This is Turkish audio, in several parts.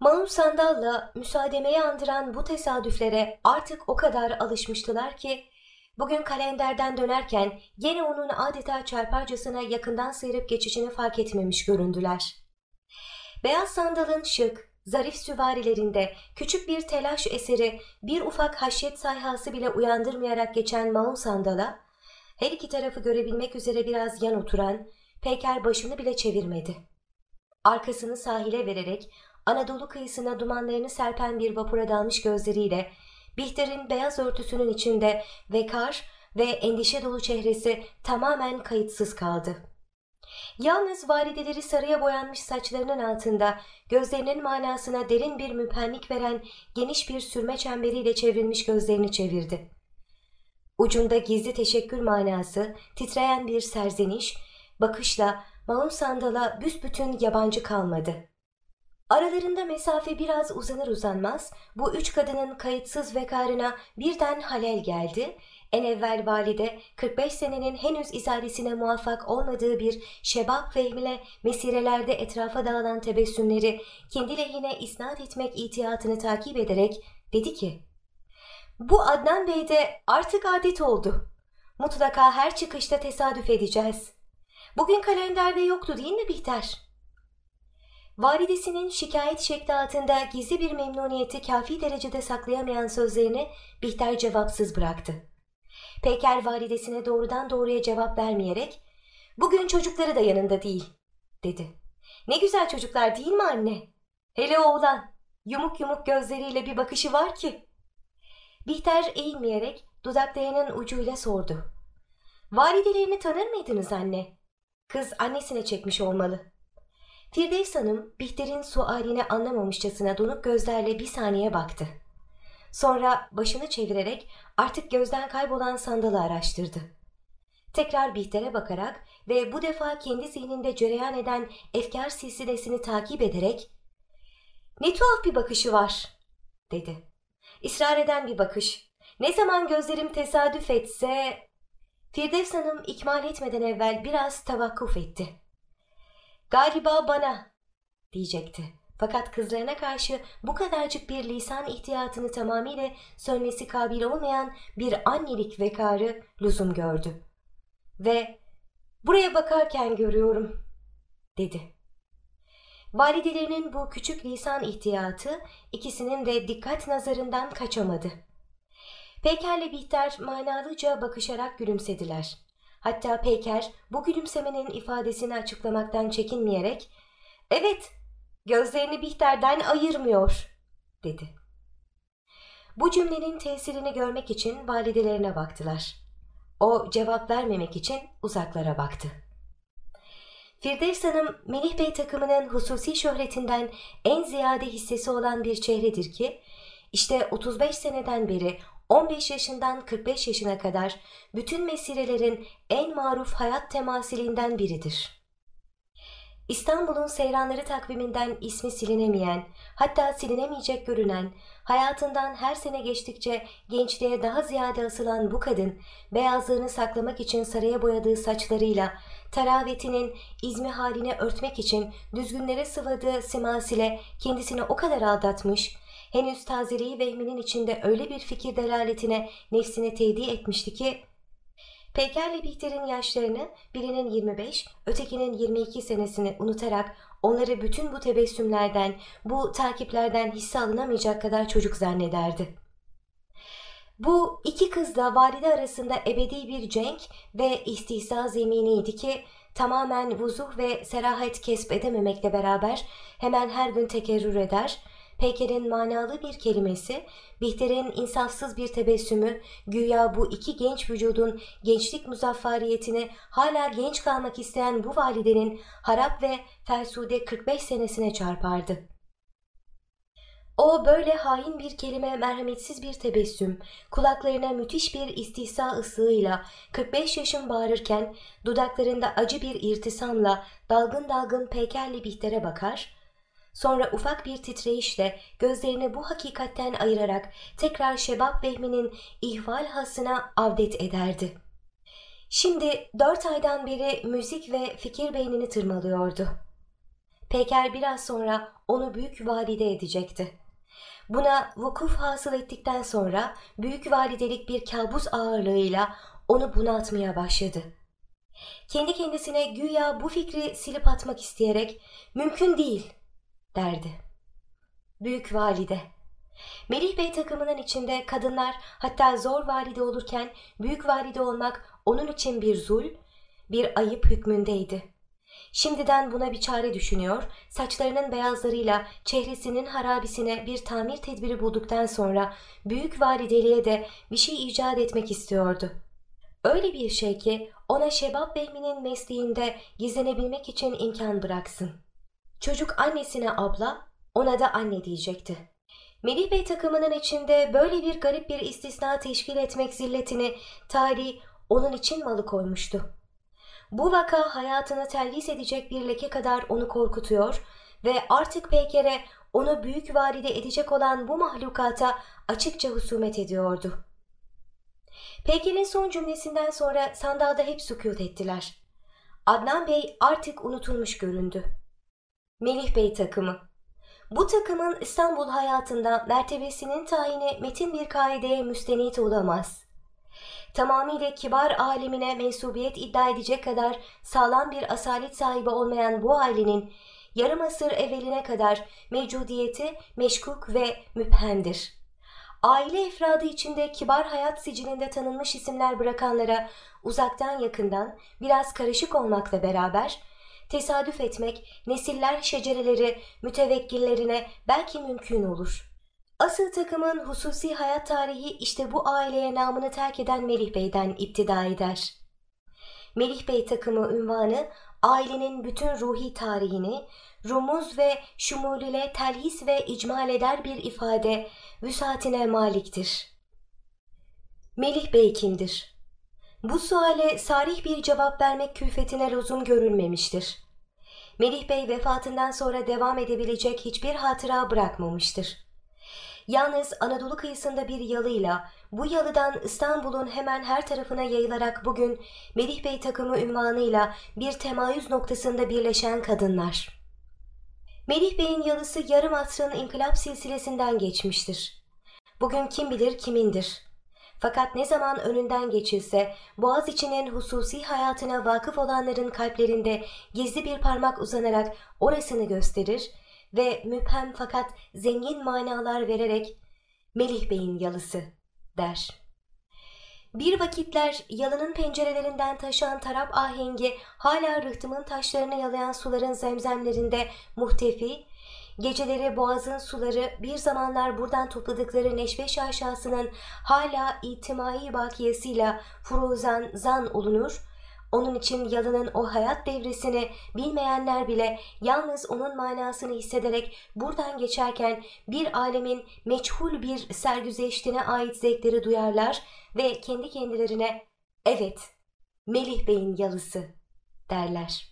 Mahmut Sandal'la müsaademeye andıran bu tesadüflere artık o kadar alışmıştılar ki bugün kalenderden dönerken gene onun adeta çarparcasına yakından sıyırıp geçişini fark etmemiş göründüler. Beyaz sandalın şık, zarif süvarilerinde küçük bir telaş eseri bir ufak haşyet sayhası bile uyandırmayarak geçen Mahmut Sandal'a her iki tarafı görebilmek üzere biraz yan oturan Peyker başını bile çevirmedi. Arkasını sahile vererek Anadolu kıyısına dumanlarını serpen bir vapura dalmış gözleriyle Bihter'in beyaz örtüsünün içinde vekar ve endişe dolu çehresi tamamen kayıtsız kaldı. Yalnız valideleri sarıya boyanmış saçlarının altında gözlerinin manasına derin bir müpenlik veren geniş bir sürme çemberiyle çevrilmiş gözlerini çevirdi. Ucunda gizli teşekkür manası, titreyen bir serzeniş, bakışla Maun Sandal'a büsbütün yabancı kalmadı. Aralarında mesafe biraz uzanır uzanmaz bu üç kadının kayıtsız vekarına birden halel geldi. En evvel valide 45 senenin henüz izadesine muvaffak olmadığı bir şebap fehmile mesirelerde etrafa dağılan tebessümleri kendi lehine isnat etmek itiyatını takip ederek dedi ki bu Adnan Bey'de artık adet oldu. Mutlaka her çıkışta tesadüf edeceğiz. Bugün kalenderde yoktu değil mi Bihter?'' Validesinin şikayet şekli altında gizli bir memnuniyeti kafi derecede saklayamayan sözlerini Bihter cevapsız bıraktı. Peker validesine doğrudan doğruya cevap vermeyerek ''Bugün çocukları da yanında değil.'' dedi. ''Ne güzel çocuklar değil mi anne? Hele oğlan, yumuk yumuk gözleriyle bir bakışı var ki.'' Bihter eğilmeyerek dudaklarının ucuyla sordu. ''Validelerini tanır mıydınız anne?'' Kız annesine çekmiş olmalı. Firdevs Hanım Bihter'in sualini anlamamışçasına donuk gözlerle bir saniye baktı. Sonra başını çevirerek artık gözden kaybolan sandalı araştırdı. Tekrar Bihter'e bakarak ve bu defa kendi zihninde cereyan eden efkar silsilesini takip ederek ''Ne tuhaf bir bakışı var.'' dedi. İsrar eden bir bakış. Ne zaman gözlerim tesadüf etse... Firdevs Hanım ikmal etmeden evvel biraz tavakkuf etti. Galiba bana diyecekti. Fakat kızlarına karşı bu kadarcık bir lisan ihtiyatını tamamıyla sönmesi kabil olmayan bir annelik vekarı lüzum gördü. Ve buraya bakarken görüyorum dedi. Validelerinin bu küçük lisan ihtiyatı ikisinin de dikkat nazarından kaçamadı. Peker'le Bihter manalıca bakışarak gülümsediler. Hatta Peyker bu gülümsemenin ifadesini açıklamaktan çekinmeyerek ''Evet, gözlerini Bihter'den ayırmıyor.'' dedi. Bu cümlenin tesirini görmek için validelerine baktılar. O cevap vermemek için uzaklara baktı. Firdevs Hanım, Melih Bey takımının hususi şöhretinden en ziyade hissesi olan bir çehredir ki, işte 35 seneden beri 15 yaşından 45 yaşına kadar bütün mesirelerin en maruf hayat temasilinden biridir. İstanbul'un seyranları takviminden ismi silinemeyen, hatta silinemeyecek görünen, hayatından her sene geçtikçe gençliğe daha ziyade asılan bu kadın, beyazlığını saklamak için saraya boyadığı saçlarıyla, teravetinin izmi haline örtmek için düzgünlere sıvadığı simasile kendisini o kadar aldatmış, henüz tazeliği vehminin içinde öyle bir fikir delaletine nefsini tevdi etmişti ki Peyker'le Bihter'in yaşlarını birinin 25, ötekinin 22 senesini unutarak onları bütün bu tebessümlerden, bu takiplerden hisse alınamayacak kadar çocuk zannederdi. Bu iki kız da valide arasında ebedi bir cenk ve istihza zeminiydi ki tamamen vuzuh ve serahat kesp edememekle beraber hemen her gün tekerrür eder, Peyker'in manalı bir kelimesi, Bihter'in insafsız bir tebessümü, güya bu iki genç vücudun gençlik muzaffariyetini hala genç kalmak isteyen bu validenin harap ve fersude 45 senesine çarpardı. O böyle hain bir kelime merhametsiz bir tebessüm, kulaklarına müthiş bir istihsa ıslığıyla 45 yaşın bağırırken dudaklarında acı bir irtisamla dalgın dalgın peykerli Bihter'e bakar, Sonra ufak bir titreyişle gözlerini bu hakikatten ayırarak tekrar şebap vehminin ihval hasına avdet ederdi. Şimdi dört aydan beri müzik ve fikir beynini tırmalıyordu. Peker biraz sonra onu büyük valide edecekti. Buna vukuf hasıl ettikten sonra büyük validelik bir kabus ağırlığıyla onu bunaltmaya başladı. Kendi kendisine güya bu fikri silip atmak isteyerek mümkün değil derdi. Büyük valide Melih Bey takımının içinde kadınlar hatta zor valide olurken büyük valide olmak onun için bir zul, bir ayıp hükmündeydi. Şimdiden buna bir çare düşünüyor, saçlarının beyazlarıyla çehresinin harabisine bir tamir tedbiri bulduktan sonra büyük valideliğe de bir şey icat etmek istiyordu. Öyle bir şey ki ona Şebap Behmi'nin mesleğinde gizlenebilmek için imkan bıraksın. Çocuk annesine abla, ona da anne diyecekti. Melih Bey takımının içinde böyle bir garip bir istisna teşkil etmek zilletini tarih onun için malı koymuştu. Bu vaka hayatını telvis edecek bir leke kadar onu korkutuyor ve artık Peyker'e onu büyük valide edecek olan bu mahlukata açıkça husumet ediyordu. Peyker'in son cümlesinden sonra sandalda hep sükut ettiler. Adnan Bey artık unutulmuş göründü. Melih Bey takımı bu takımın İstanbul hayatında mertebesinin tayini metin bir kaideye müstenit olamaz. Tamamıyla kibar alemine mensubiyet iddia edecek kadar sağlam bir asalet sahibi olmayan bu ailenin yarım asır evveline kadar mevcudiyeti meşkuk ve müphemdir. Aile efradı içinde kibar hayat sicilinde tanınmış isimler bırakanlara uzaktan yakından biraz karışık olmakla beraber tesadüf etmek nesiller şecereleri mütevekkillerine belki mümkün olur. Asıl takımın hususi hayat tarihi işte bu aileye namını terk eden Melih Bey'den iptida eder. Melih Bey takımı ünvanı ailenin bütün ruhi tarihini rumuz ve şumul ile telhis ve icmal eder bir ifade vüsatine maliktir. Melih Bey kimdir? Bu suale sarih bir cevap vermek külfetine lüzum görülmemiştir. Melih Bey vefatından sonra devam edebilecek hiçbir hatıra bırakmamıştır. Yalnız Anadolu kıyısında bir yalıyla bu yalıdan İstanbul'un hemen her tarafına yayılarak bugün Melih Bey takımı ünvanıyla bir temayüz noktasında birleşen kadınlar. Melih Bey'in yalısı yarım asrın inkılap silsilesinden geçmiştir. Bugün kim bilir kimindir. Fakat ne zaman önünden geçilse boğaz içinin hususi hayatına vakıf olanların kalplerinde gizli bir parmak uzanarak orasını gösterir ve müphem fakat zengin manalar vererek Melih Bey'in yalısı der. Bir vakitler yalının pencerelerinden taşan tarap ahengi hala rıhtımın taşlarını yalayan suların zemzemlerinde muhtefi Geceleri boğazın suları bir zamanlar buradan topladıkları neşve şaşasının hala itimai bakiyesiyle furuzan zan olunur, onun için yalının o hayat devresini bilmeyenler bile yalnız onun manasını hissederek buradan geçerken bir alemin meçhul bir sergüzeştine ait zevkleri duyarlar ve kendi kendilerine evet Melih Bey'in yalısı derler.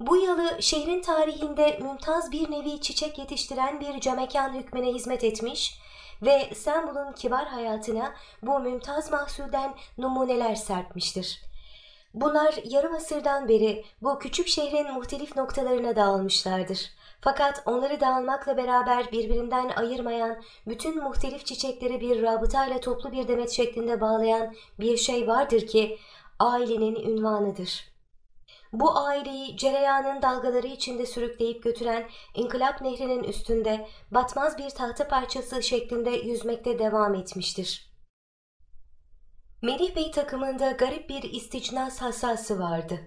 Bu yalı şehrin tarihinde mümtaz bir nevi çiçek yetiştiren bir camekan hükmüne hizmet etmiş ve İstanbul'un kibar hayatına bu mümtaz mahsulden numuneler serpmiştir. Bunlar yarım asırdan beri bu küçük şehrin muhtelif noktalarına dağılmışlardır. Fakat onları dağılmakla beraber birbirinden ayırmayan, bütün muhtelif çiçekleri bir rabıtayla toplu bir demet şeklinde bağlayan bir şey vardır ki ailenin ünvanıdır. Bu aileyi cereyanın dalgaları içinde sürükleyip götüren İnkılap Nehri'nin üstünde batmaz bir tahta parçası şeklinde yüzmekte devam etmiştir. Melih Bey takımında garip bir isticnas hassası vardı.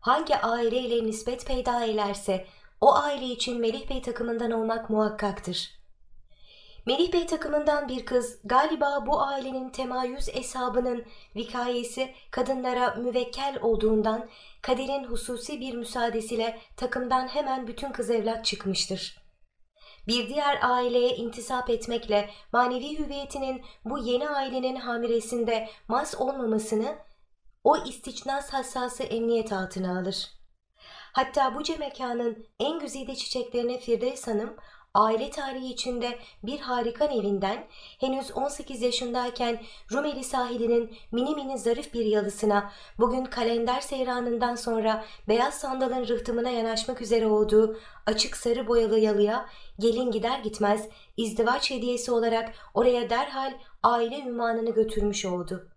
Hangi aileyle nispet peyda ederse o aile için Melih Bey takımından olmak muhakkaktır. Melih Bey takımından bir kız galiba bu ailenin temayüz hesabının vikayesi kadınlara müvekkel olduğundan kaderin hususi bir müsaadesiyle takımdan hemen bütün kız evlat çıkmıştır. Bir diğer aileye intisap etmekle manevi hüviyetinin bu yeni ailenin hamiresinde mas olmamasını o istiçnas hassası emniyet altına alır. Hatta bu mekanın en güzide çiçeklerine Firdevs Hanım aile tarihi içinde bir harikan evinden henüz 18 yaşındayken Rumeli sahilinin mini mini zarif bir yalısına bugün kalender seyranından sonra beyaz sandalın rıhtımına yanaşmak üzere olduğu açık sarı boyalı yalıya gelin gider gitmez izdivaç hediyesi olarak oraya derhal aile ünvanını götürmüş oldu.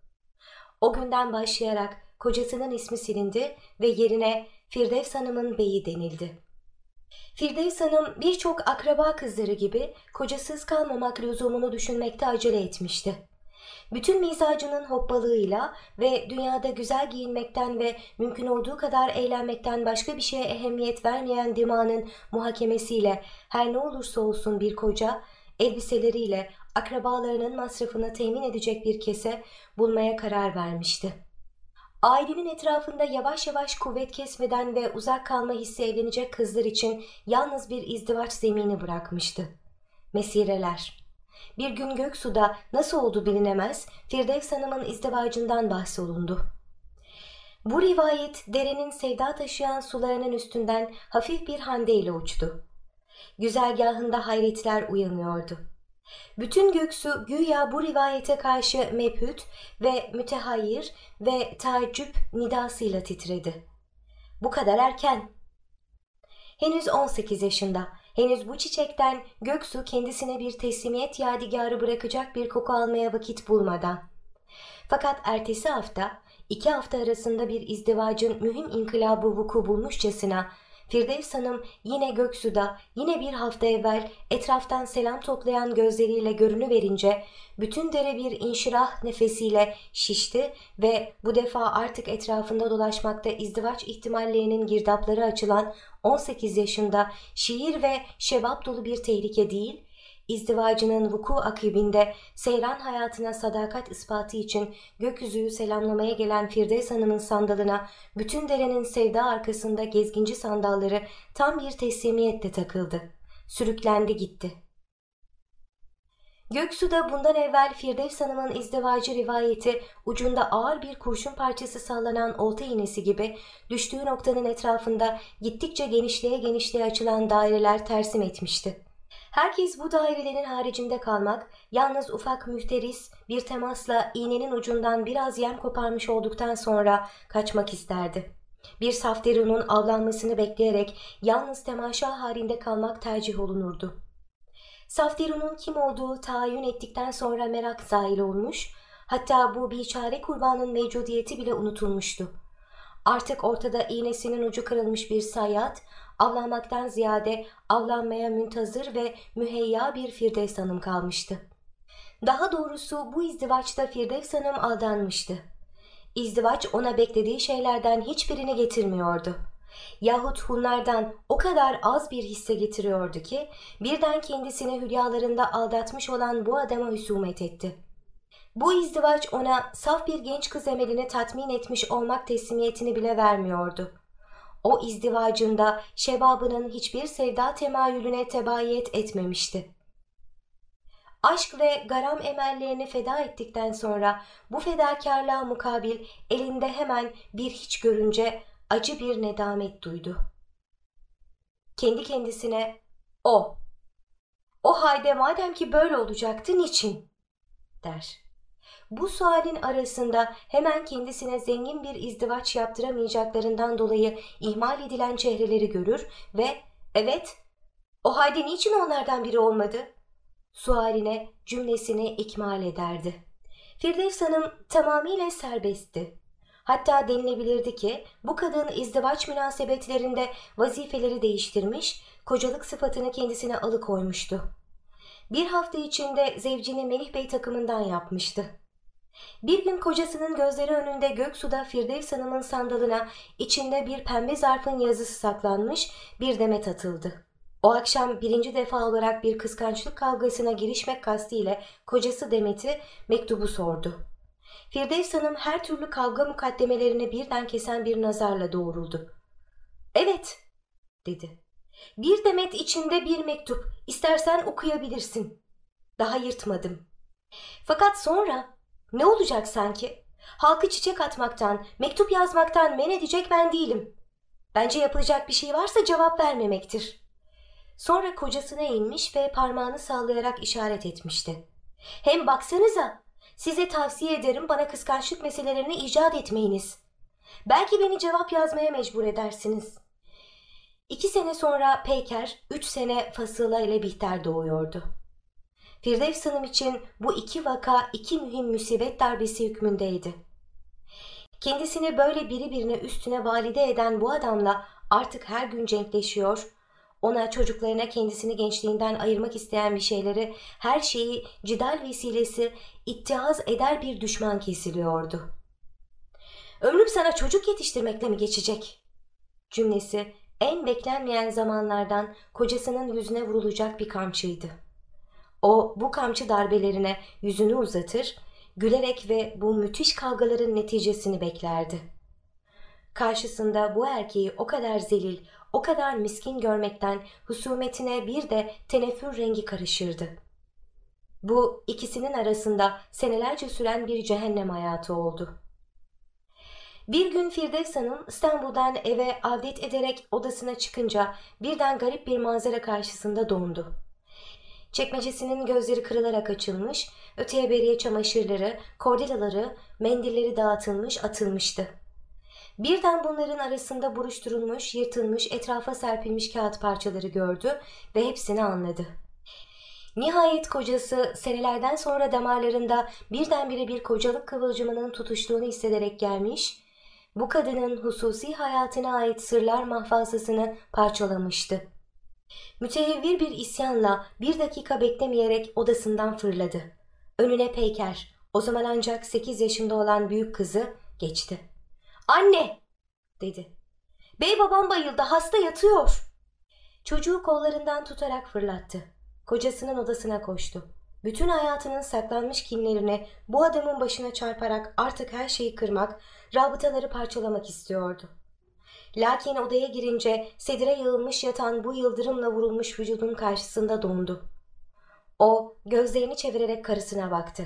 O günden başlayarak kocasının ismi silindi ve yerine Firdevs Hanım'ın beyi denildi. Firdevs Hanım birçok akraba kızları gibi kocasız kalmamak lüzumunu düşünmekte acele etmişti. Bütün mizacının hopbalığıyla ve dünyada güzel giyinmekten ve mümkün olduğu kadar eğlenmekten başka bir şeye ehemmiyet vermeyen dimanın muhakemesiyle her ne olursa olsun bir koca, elbiseleriyle akrabalarının masrafını temin edecek bir kese bulmaya karar vermişti. Ailenin etrafında yavaş yavaş kuvvet kesmeden ve uzak kalma hissi evlenecek kızlar için yalnız bir izdivaç zemini bırakmıştı. Mesireler. Bir gün Göksu'da nasıl oldu bilinemez Firdevs Hanım'ın izdivacından bahsolundu. Bu rivayet derenin sevda taşıyan sularının üstünden hafif bir hande ile uçtu. Güzergahında hayretler uyanıyordu. Bütün göksu güya bu rivayete karşı mebhüt ve mütehayir ve tacip nidasıyla titredi. Bu kadar erken. Henüz 18 yaşında, henüz bu çiçekten göksu kendisine bir teslimiyet yadigarı bırakacak bir koku almaya vakit bulmadan. Fakat ertesi hafta, iki hafta arasında bir izdivacın mühim inkılabı vuku bulmuşçasına Firdevs Hanım yine Göksu'da yine bir hafta evvel etraftan selam toplayan gözleriyle görünüverince bütün dere bir inşirah nefesiyle şişti ve bu defa artık etrafında dolaşmakta izdivaç ihtimallerinin girdapları açılan 18 yaşında şiir ve şevap dolu bir tehlike değil, İzdivacının vuku akibinde seyran hayatına sadakat ispatı için gökyüzüyü selamlamaya gelen Firdevs Hanım'ın sandalına bütün derenin sevda arkasında gezginci sandalları tam bir teslimiyetle takıldı. Sürüklendi gitti. Göksu'da bundan evvel Firdevs Hanım'ın izdivacı rivayeti ucunda ağır bir kurşun parçası sallanan olta iğnesi gibi düştüğü noktanın etrafında gittikçe genişliğe genişliğe açılan daireler tersim etmişti. Herkes bu dairelerin haricinde kalmak, yalnız ufak mühteris bir temasla iğnenin ucundan biraz yem koparmış olduktan sonra kaçmak isterdi. Bir safterunun avlanmasını bekleyerek yalnız temaşa halinde kalmak tercih olunurdu. Safterunun kim olduğu tayin ettikten sonra merak zahil olmuş, hatta bu biçare kurbanın mevcudiyeti bile unutulmuştu. Artık ortada iğnesinin ucu kırılmış bir sayyat, avlanmaktan ziyade avlanmaya müntazır ve müheyya bir Firdevs Hanım kalmıştı. Daha doğrusu bu izdivaçta Firdevs Hanım aldanmıştı. İzdivaç ona beklediği şeylerden hiçbirini getirmiyordu. Yahut Hunlardan o kadar az bir hisse getiriyordu ki birden kendisini hülyalarında aldatmış olan bu adama husumet etti. Bu izdivaç ona saf bir genç kız emelini tatmin etmiş olmak teslimiyetini bile vermiyordu. O izdivacında şebabının hiçbir sevda temayülüne tebayet etmemişti. Aşk ve garam emellerini feda ettikten sonra bu fedakarlığa mukabil elinde hemen bir hiç görünce acı bir nedamet duydu. Kendi kendisine o, o halde madem ki böyle olacaktı niçin? der. Bu sualin arasında hemen kendisine zengin bir izdivaç yaptıramayacaklarından dolayı ihmal edilen çehreleri görür ve evet o halde niçin onlardan biri olmadı? Sualine cümlesini ikmal ederdi. Firdevs Hanım tamamıyla serbestti. Hatta denilebilirdi ki bu kadın izdivaç münasebetlerinde vazifeleri değiştirmiş, kocalık sıfatını kendisine alıkoymuştu. Bir hafta içinde zevcini Melih Bey takımından yapmıştı. Bir gün kocasının gözleri önünde Göksu'da Firdevs Hanım'ın sandalına içinde bir pembe zarfın yazısı saklanmış bir demet atıldı. O akşam birinci defa olarak bir kıskançlık kavgasına girişmek kastıyla kocası Demet'i mektubu sordu. Firdevs Hanım her türlü kavga mukaddemelerini birden kesen bir nazarla doğruldu. Evet, dedi. Bir demet içinde bir mektup, istersen okuyabilirsin. Daha yırtmadım. Fakat sonra ne olacak sanki? Halkı çiçek atmaktan, mektup yazmaktan men edecek ben değilim. Bence yapılacak bir şey varsa cevap vermemektir. Sonra kocasına inmiş ve parmağını sallayarak işaret etmişti. Hem baksanıza, size tavsiye ederim bana kıskançlık meselelerini icat etmeyiniz. Belki beni cevap yazmaya mecbur edersiniz. İki sene sonra Peyker, üç sene Fasıla ile Bihter doğuyordu. Firdevs Hanım için bu iki vaka iki mühim musibet darbesi hükmündeydi. Kendisini böyle biri birine üstüne valide eden bu adamla artık her gün cenkleşiyor, ona çocuklarına kendisini gençliğinden ayırmak isteyen bir şeyleri, her şeyi cidal vesilesi ittihaz eder bir düşman kesiliyordu. Ömrüm sana çocuk yetiştirmekle mi geçecek? Cümlesi en beklenmeyen zamanlardan kocasının yüzüne vurulacak bir kamçıydı. O bu kamçı darbelerine yüzünü uzatır, gülerek ve bu müthiş kavgaların neticesini beklerdi. Karşısında bu erkeği o kadar zelil, o kadar miskin görmekten husumetine bir de tenefür rengi karışırdı. Bu ikisinin arasında senelerce süren bir cehennem hayatı oldu. Bir gün Firdevs Hanım İstanbul'dan eve avdet ederek odasına çıkınca birden garip bir manzara karşısında dondu. Çekmecesinin gözleri kırılarak açılmış, öteye beriye çamaşırları, kordelaları, mendilleri dağıtılmış, atılmıştı. Birden bunların arasında buruşturulmuş, yırtılmış, etrafa serpilmiş kağıt parçaları gördü ve hepsini anladı. Nihayet kocası senelerden sonra damarlarında birdenbire bir kocalık kıvılcımının tutuştuğunu hissederek gelmiş, bu kadının hususi hayatına ait sırlar mahfazasını parçalamıştı. Mütehevvir bir isyanla bir dakika beklemeyerek odasından fırladı. Önüne Peyker, o zaman ancak sekiz yaşında olan büyük kızı geçti. ''Anne!'' dedi. ''Bey babam bayıldı, hasta yatıyor.'' Çocuğu kollarından tutarak fırlattı. Kocasının odasına koştu. Bütün hayatının saklanmış kinlerini bu adamın başına çarparak artık her şeyi kırmak, rabıtaları parçalamak istiyordu. Lakin odaya girince sedire yığılmış yatan bu yıldırımla vurulmuş vücudun karşısında dondu. O gözlerini çevirerek karısına baktı.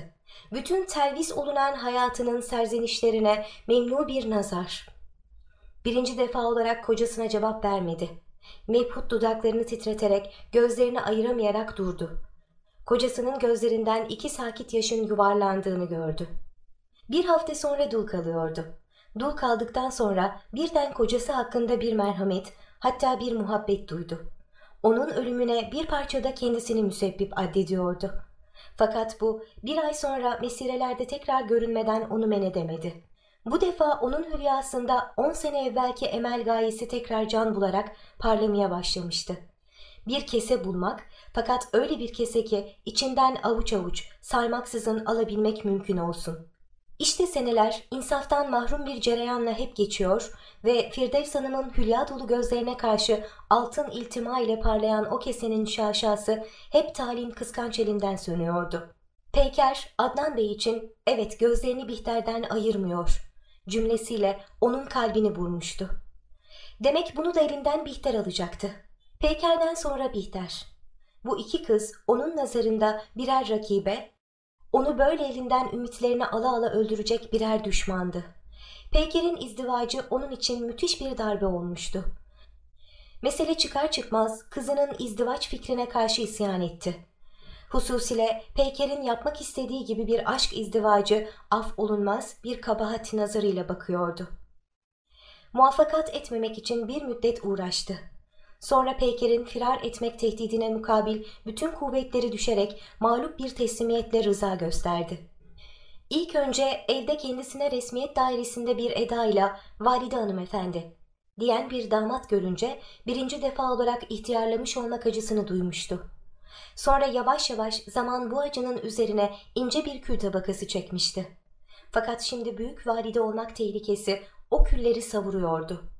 Bütün telvis olunan hayatının serzenişlerine memnu bir nazar. Birinci defa olarak kocasına cevap vermedi. Mebhut dudaklarını titreterek gözlerini ayıramayarak durdu. Kocasının gözlerinden iki sakit yaşın yuvarlandığını gördü. Bir hafta sonra dul kalıyordu. Dul kaldıktan sonra birden kocası hakkında bir merhamet, hatta bir muhabbet duydu. Onun ölümüne bir parçada kendisini müsebbip addediyordu. Fakat bu bir ay sonra mesirelerde tekrar görünmeden onu men edemedi. Bu defa onun hülyasında on sene evvelki emel gayesi tekrar can bularak parlamaya başlamıştı. Bir kese bulmak fakat öyle bir kese ki içinden avuç avuç saymaksızın alabilmek mümkün olsun. İşte seneler insaftan mahrum bir cereyanla hep geçiyor ve Firdevs Hanım'ın hülya dolu gözlerine karşı altın iltima ile parlayan o kesenin şaşası hep talin kıskanç elinden sönüyordu. Peyker Adnan Bey için evet gözlerini Bihter'den ayırmıyor cümlesiyle onun kalbini vurmuştu. Demek bunu da elinden Bihter alacaktı. Peyker'den sonra Bihter. Bu iki kız onun nazarında birer rakibe, onu böyle elinden ümitlerini ala ala öldürecek birer düşmandı. Peyker'in izdivacı onun için müthiş bir darbe olmuştu. Mesele çıkar çıkmaz kızının izdivaç fikrine karşı isyan etti. Hususile Peyker'in yapmak istediği gibi bir aşk izdivacı af olunmaz bir kabahat nazarıyla bakıyordu. Muvaffakat etmemek için bir müddet uğraştı. Sonra Peyker'in firar etmek tehdidine mukabil bütün kuvvetleri düşerek mağlup bir teslimiyetle rıza gösterdi. İlk önce evde kendisine resmiyet dairesinde bir edayla valide hanımefendi diyen bir damat görünce birinci defa olarak ihtiyarlamış olmak acısını duymuştu. Sonra yavaş yavaş zaman bu acının üzerine ince bir kül tabakası çekmişti. Fakat şimdi büyük valide olmak tehlikesi o külleri savuruyordu.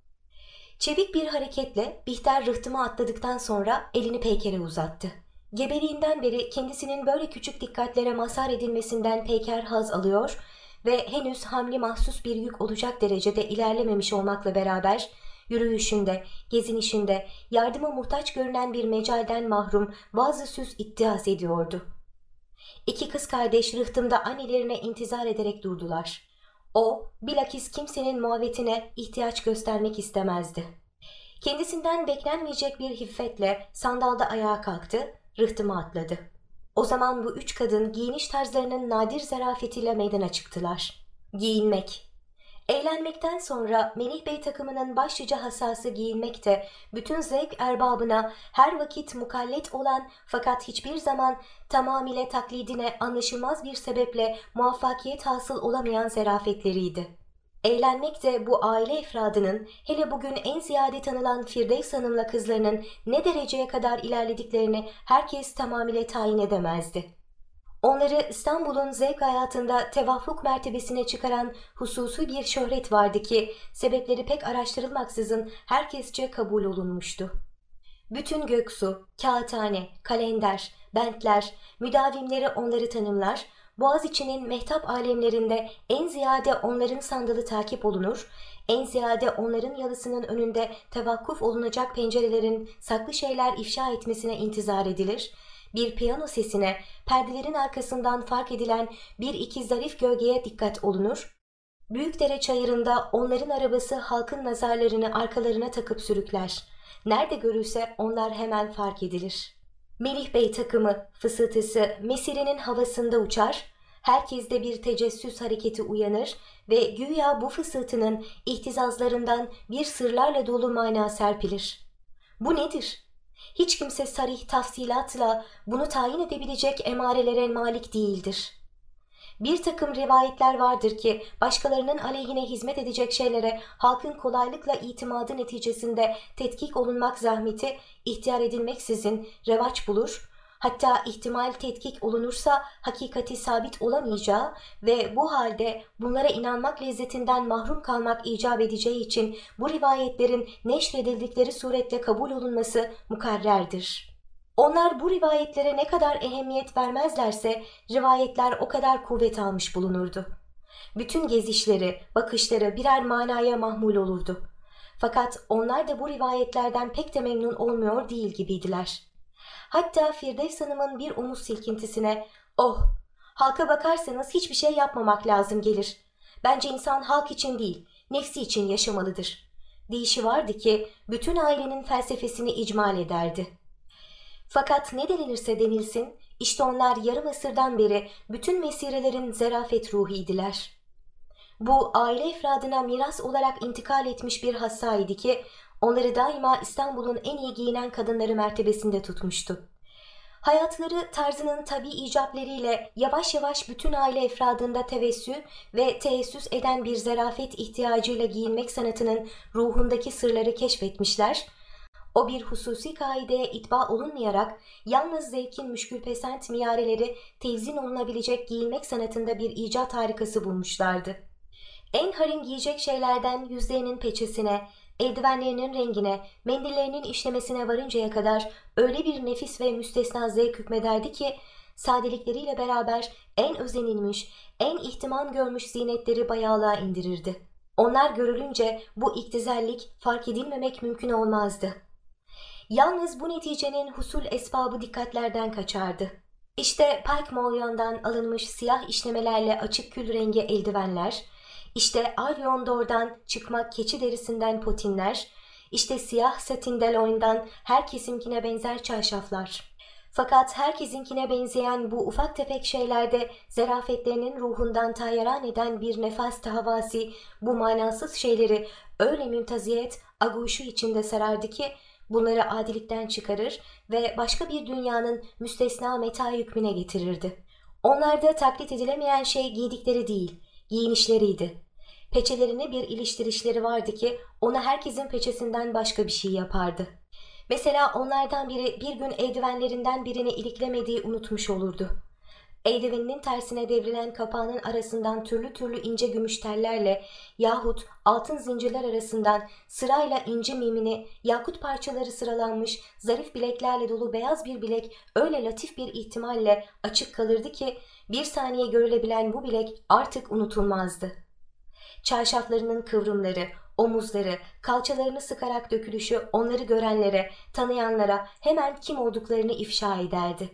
Çevik bir hareketle Bihter rıhtıma atladıktan sonra elini Peyker'e uzattı. Gebeliğinden beri kendisinin böyle küçük dikkatlere mazhar edilmesinden Peyker haz alıyor ve henüz hamli mahsus bir yük olacak derecede ilerlememiş olmakla beraber yürüyüşünde, gezinişinde yardıma muhtaç görünen bir mecalden mahrum bazı süs iddias ediyordu. İki kız kardeş rıhtımda annelerine intizar ederek durdular. O, bilakis kimsenin muhabbetine ihtiyaç göstermek istemezdi. Kendisinden beklenmeyecek bir hiffetle sandalda ayağa kalktı, rıhtıma atladı. O zaman bu üç kadın giyiniş tarzlarının nadir zarafetiyle meydana çıktılar. Giyinmek. Eğlenmekten sonra Melih Bey takımının başlıca hasası giyinmek de bütün zevk erbabına her vakit mukallet olan fakat hiçbir zaman tamamıyla taklidine anlaşılmaz bir sebeple muvaffakiyet hasıl olamayan zerafetleriydi. Eğlenmek de bu aile efradının hele bugün en ziyade tanılan Firdevs Hanım'la kızlarının ne dereceye kadar ilerlediklerini herkes tamamıyla tayin edemezdi. Onları İstanbul'un zevk hayatında tevafuk mertebesine çıkaran hususi bir şöhret vardı ki sebepleri pek araştırılmaksızın herkesçe kabul olunmuştu. Bütün göksu, kağıthane, kalender, bentler, müdavimleri onları tanımlar, Boğaziçi'nin mehtap alemlerinde en ziyade onların sandalı takip olunur, en ziyade onların yalısının önünde tevakkuf olunacak pencerelerin saklı şeyler ifşa etmesine intizar edilir, bir piyano sesine, perdelerin arkasından fark edilen bir iki zarif gölgeye dikkat olunur, Büyükdere çayırında onların arabası halkın nazarlarını arkalarına takıp sürükler. Nerede görülse onlar hemen fark edilir.'' Melih Bey takımı fısıltısı Mesire'nin havasında uçar, herkeste bir tecessüs hareketi uyanır ve güya bu fısıltının ihtizazlarından bir sırlarla dolu mana serpilir. Bu nedir? Hiç kimse sarih tafsilatla bunu tayin edebilecek emarelere malik değildir. Bir takım rivayetler vardır ki başkalarının aleyhine hizmet edecek şeylere halkın kolaylıkla itimadı neticesinde tetkik olunmak zahmeti ihtiyar edilmeksizin revaç bulur, hatta ihtimal tetkik olunursa hakikati sabit olamayacağı ve bu halde bunlara inanmak lezzetinden mahrum kalmak icap edeceği için bu rivayetlerin neşredildikleri suretle kabul olunması mukarrerdir.'' Onlar bu rivayetlere ne kadar ehemmiyet vermezlerse rivayetler o kadar kuvvet almış bulunurdu. Bütün gezişleri, bakışları birer manaya mahmul olurdu. Fakat onlar da bu rivayetlerden pek de memnun olmuyor değil gibiydiler. Hatta Firdevs Hanım'ın bir omuz silkintisine ''Oh, halka bakarsanız hiçbir şey yapmamak lazım gelir. Bence insan halk için değil, nefsi için yaşamalıdır.'' deyişi vardı ki bütün ailenin felsefesini icmal ederdi.'' Fakat ne denilirse denilsin, işte onlar yarım asırdan beri bütün mesirelerin zerafet ruhiydiler. Bu aile efradına miras olarak intikal etmiş bir hassaydı ki onları daima İstanbul'un en iyi giyinen kadınları mertebesinde tutmuştu. Hayatları tarzının tabi icaplarıyla yavaş yavaş bütün aile efradında tevessü ve teessüs eden bir zerafet ihtiyacıyla giyinmek sanatının ruhundaki sırları keşfetmişler o bir hususi kaideye itba olunmayarak yalnız zevkin müşkülpesent miyareleri tevzin olunabilecek giyinmek sanatında bir icat harikası bulmuşlardı. En harim giyecek şeylerden yüzlerinin peçesine, eldivenlerinin rengine, mendillerinin işlemesine varıncaya kadar öyle bir nefis ve müstesna zevk hükmederdi ki sadelikleriyle beraber en özenilmiş, en ihtimam görmüş zinetleri bayağılığa indirirdi. Onlar görülünce bu iktizellik fark edilmemek mümkün olmazdı. Yalnız bu neticenin husul esbabı dikkatlerden kaçardı. İşte Pike Moyon'dan alınmış siyah işlemelerle açık kül rengi eldivenler, işte Alyondor'dan çıkmak keçi derisinden potinler, işte siyah satin deloyn'dan her kesimkine benzer çarşaflar. Fakat herkesinkine benzeyen bu ufak tefek şeylerde zerafetlerinin ruhundan tayaran eden bir nefas tahavasi bu manasız şeyleri öyle mümtaziyet, aguşu içinde sarardı ki Bunları adilikten çıkarır ve başka bir dünyanın müstesna meta hükmüne getirirdi. Onlarda taklit edilemeyen şey giydikleri değil, giyinişleriydi. Peçelerine bir iliştirişleri vardı ki ona herkesin peçesinden başka bir şey yapardı. Mesela onlardan biri bir gün eldivenlerinden birini iliklemediği unutmuş olurdu. Eldiveninin tersine devrilen kapağının arasından türlü türlü ince gümüş tellerle yahut altın zincirler arasından sırayla ince mimini, yakut parçaları sıralanmış zarif bileklerle dolu beyaz bir bilek öyle latif bir ihtimalle açık kalırdı ki bir saniye görülebilen bu bilek artık unutulmazdı. Çarşaflarının kıvrımları, omuzları, kalçalarını sıkarak dökülüşü onları görenlere, tanıyanlara hemen kim olduklarını ifşa ederdi.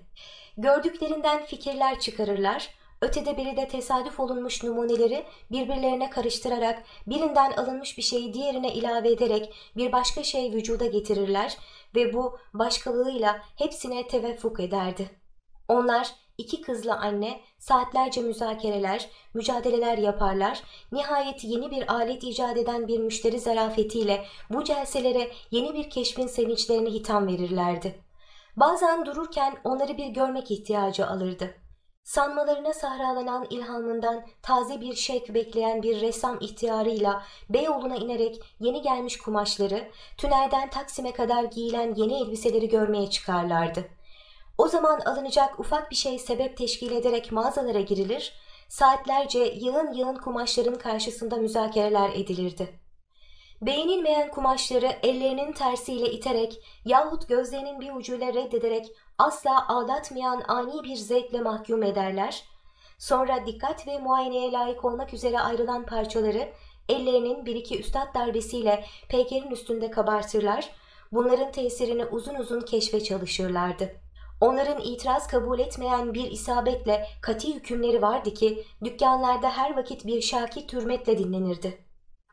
Gördüklerinden fikirler çıkarırlar, ötede biri de tesadüf olunmuş numuneleri birbirlerine karıştırarak birinden alınmış bir şeyi diğerine ilave ederek bir başka şey vücuda getirirler ve bu başkalığıyla hepsine teveffuk ederdi. Onlar iki kızla anne saatlerce müzakereler, mücadeleler yaparlar. Nihayet yeni bir alet icat eden bir müşteri zarafetiyle bu celselere yeni bir keşfin sevinçlerini hitam verirlerdi. Bazen dururken onları bir görmek ihtiyacı alırdı. Sanmalarına sahralanan ilhamından taze bir şek bekleyen bir ressam ihtiyarıyla Beyoğlu'na inerek yeni gelmiş kumaşları, tünelden Taksim'e kadar giyilen yeni elbiseleri görmeye çıkarlardı. O zaman alınacak ufak bir şey sebep teşkil ederek mağazalara girilir, saatlerce yığın yığın kumaşların karşısında müzakereler edilirdi. Beğenilmeyen kumaşları ellerinin tersiyle iterek yahut gözlerinin bir ucuyla reddederek asla aldatmayan ani bir zevkle mahkum ederler. Sonra dikkat ve muayeneye layık olmak üzere ayrılan parçaları ellerinin bir iki üstad darbesiyle peykerin üstünde kabartırlar. Bunların tesirini uzun uzun keşfe çalışırlardı. Onların itiraz kabul etmeyen bir isabetle kati hükümleri vardı ki dükkanlarda her vakit bir şakit hürmetle dinlenirdi.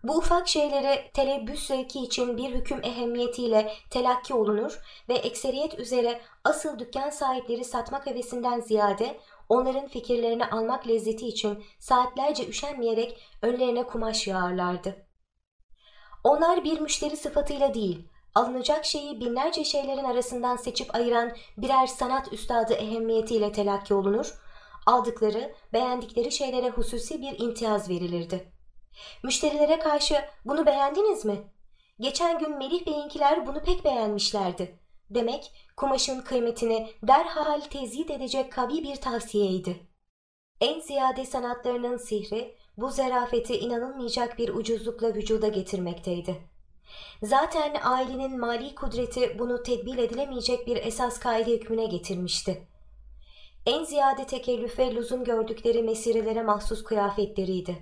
Bu ufak şeyleri telebbüs zevki için bir hüküm ehemmiyetiyle telakki olunur ve ekseriyet üzere asıl dükkan sahipleri satmak hevesinden ziyade onların fikirlerini almak lezzeti için saatlerce üşenmeyerek önlerine kumaş yağarlardı. Onlar bir müşteri sıfatıyla değil, alınacak şeyi binlerce şeylerin arasından seçip ayıran birer sanat üstadı ehemmiyetiyle telakki olunur, aldıkları, beğendikleri şeylere hususi bir imtiyaz verilirdi. Müşterilere karşı bunu beğendiniz mi? Geçen gün Melih Bey'inkiler bunu pek beğenmişlerdi. Demek kumaşın kıymetini derhal tezit edecek kavi bir tavsiyeydi. En ziyade sanatlarının sihri bu zerafeti inanılmayacak bir ucuzlukla vücuda getirmekteydi. Zaten ailenin mali kudreti bunu tedbir edilemeyecek bir esas kaide hükmüne getirmişti. En ziyade tekellüfe lüzum gördükleri mesirelere mahsus kıyafetleriydi.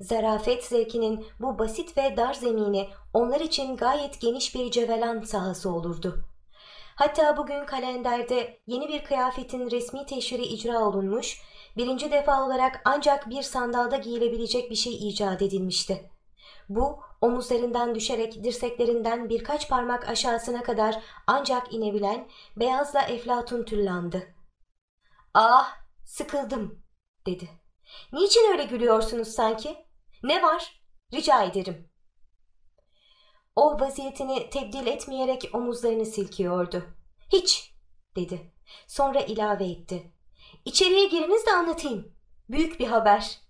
Zarafet zevkinin bu basit ve dar zemini onlar için gayet geniş bir cevelan sahası olurdu. Hatta bugün kalenderde yeni bir kıyafetin resmi teşhiri icra olunmuş, birinci defa olarak ancak bir sandalda giyilebilecek bir şey icat edilmişti. Bu omuzlarından düşerek dirseklerinden birkaç parmak aşağısına kadar ancak inebilen beyazla eflatun tüllandı. Ah sıkıldım dedi. Niçin öyle gülüyorsunuz sanki? Ne var? Rica ederim. O vaziyetini tebdil etmeyerek omuzlarını silkiyordu. Hiç dedi. Sonra ilave etti. İçeriye giriniz de anlatayım. Büyük bir haber.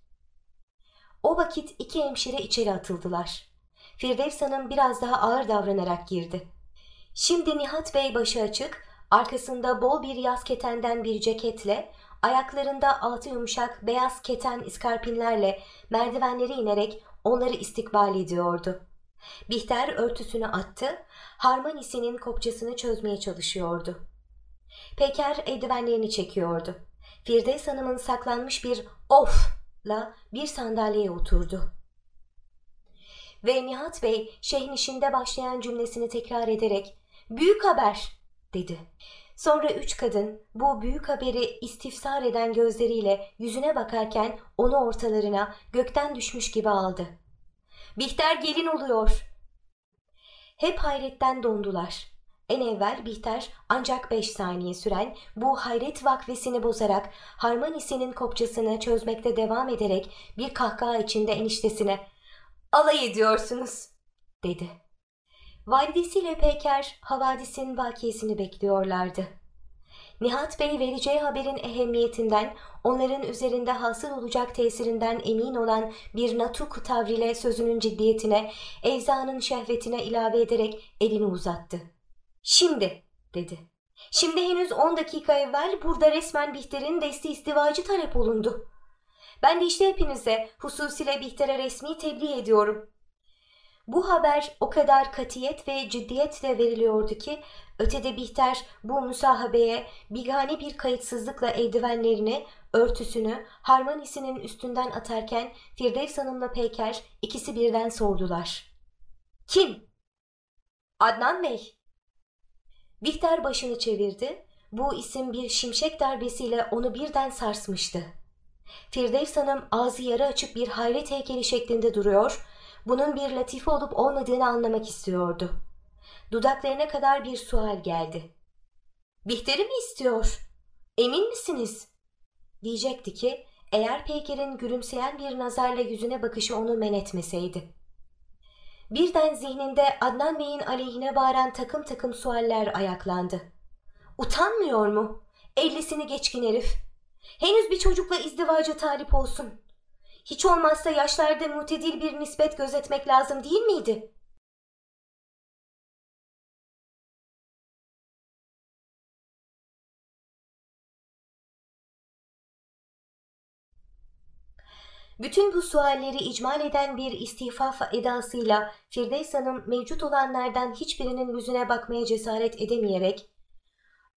O vakit iki hemşire içeri atıldılar. Firdevs Hanım biraz daha ağır davranarak girdi. Şimdi Nihat Bey başı açık, arkasında bol bir yaz ketenden bir ceketle, ayaklarında altı yumuşak beyaz keten iskarpinlerle merdivenleri inerek onları istikbal ediyordu. Bihter örtüsünü attı, harmonisinin kopçasını çözmeye çalışıyordu. Peker eldivenlerini çekiyordu. Firdevs Hanım'ın saklanmış bir of'la bir sandalyeye oturdu. Ve Nihat Bey şeyhin işinde başlayan cümlesini tekrar ederek ''Büyük haber'' dedi. Sonra üç kadın bu büyük haberi istifsar eden gözleriyle yüzüne bakarken onu ortalarına gökten düşmüş gibi aldı. Bihter gelin oluyor. Hep hayretten dondular. En evvel Bihter ancak beş saniye süren bu hayret vakfesini bozarak harmonisinin kopçasını çözmekte devam ederek bir kahkaha içinde eniştesine ''Alay ediyorsunuz'' dedi. Validesiyle Peker havadisin vakiyesini bekliyorlardı. Nihat Bey vereceği haberin ehemmiyetinden, onların üzerinde hasıl olacak tesirinden emin olan bir natuk tavriyle sözünün ciddiyetine, evzanın şehvetine ilave ederek elini uzattı. Şimdi, dedi. Şimdi henüz on dakika evvel burada resmen Bihter'in desti istivacı talep olundu. Ben de işte hepinize, hususiyle Bihter'e resmi tebliğ ediyorum. Bu haber o kadar katiyet ve ciddiyetle veriliyordu ki ötede Bihter bu müsahabeye bigane bir kayıtsızlıkla eldivenlerini, örtüsünü harmonisinin üstünden atarken Firdevs Hanım'la Peyker ikisi birden sordular. Kim? Adnan Bey. Bihter başını çevirdi. Bu isim bir şimşek darbesiyle onu birden sarsmıştı. Firdevs Hanım ağzı yarı açık bir hayret heykeli şeklinde duruyor, bunun bir latife olup olmadığını anlamak istiyordu. Dudaklarına kadar bir sual geldi. Bihter'i mi istiyor? Emin misiniz? Diyecekti ki eğer Peyker'in gülümseyen bir nazarla yüzüne bakışı onu men etmeseydi. Birden zihninde Adnan Bey'in aleyhine bağıran takım takım sualler ayaklandı. Utanmıyor mu? Ellisini geçkin herif. Henüz bir çocukla izdivaca talip olsun. Hiç olmazsa yaşlarda mutedil bir nispet gözetmek lazım değil miydi? Bütün bu sualleri icmal eden bir istihfaf edasıyla Firdevs Hanım mevcut olanlardan hiçbirinin yüzüne bakmaya cesaret edemeyerek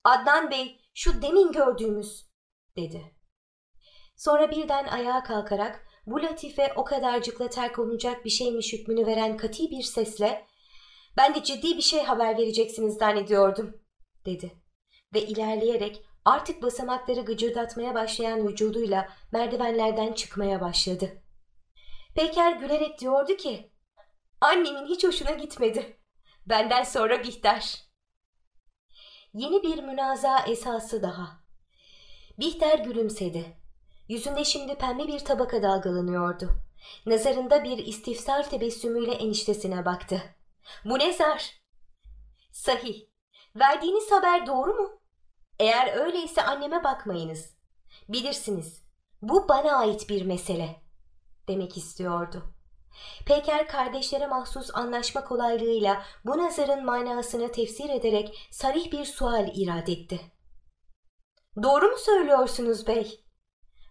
''Adnan Bey şu demin gördüğümüz'' dedi. Sonra birden ayağa kalkarak bu latife o kadarcıkla terk olunacak bir şeymiş hükmünü veren kati bir sesle ''Ben de ciddi bir şey haber vereceksiniz zannediyordum'' dedi ve ilerleyerek artık basamakları gıcırdatmaya başlayan vücuduyla merdivenlerden çıkmaya başladı. Peker gülerek diyordu ki annemin hiç hoşuna gitmedi. Benden sonra Bihter. Yeni bir münaza esası daha. Bihter gülümsedi. Yüzünde şimdi pembe bir tabaka dalgalanıyordu. Nazarında bir istifsar tebessümüyle eniştesine baktı. Bu ne zar? Sahih. Verdiğiniz haber doğru mu? Eğer öyleyse anneme bakmayınız. Bilirsiniz. Bu bana ait bir mesele. Demek istiyordu. Peker kardeşlere mahsus anlaşma kolaylığıyla bu nazarın manasını tefsir ederek sarih bir sual irad etti. Doğru mu söylüyorsunuz bey?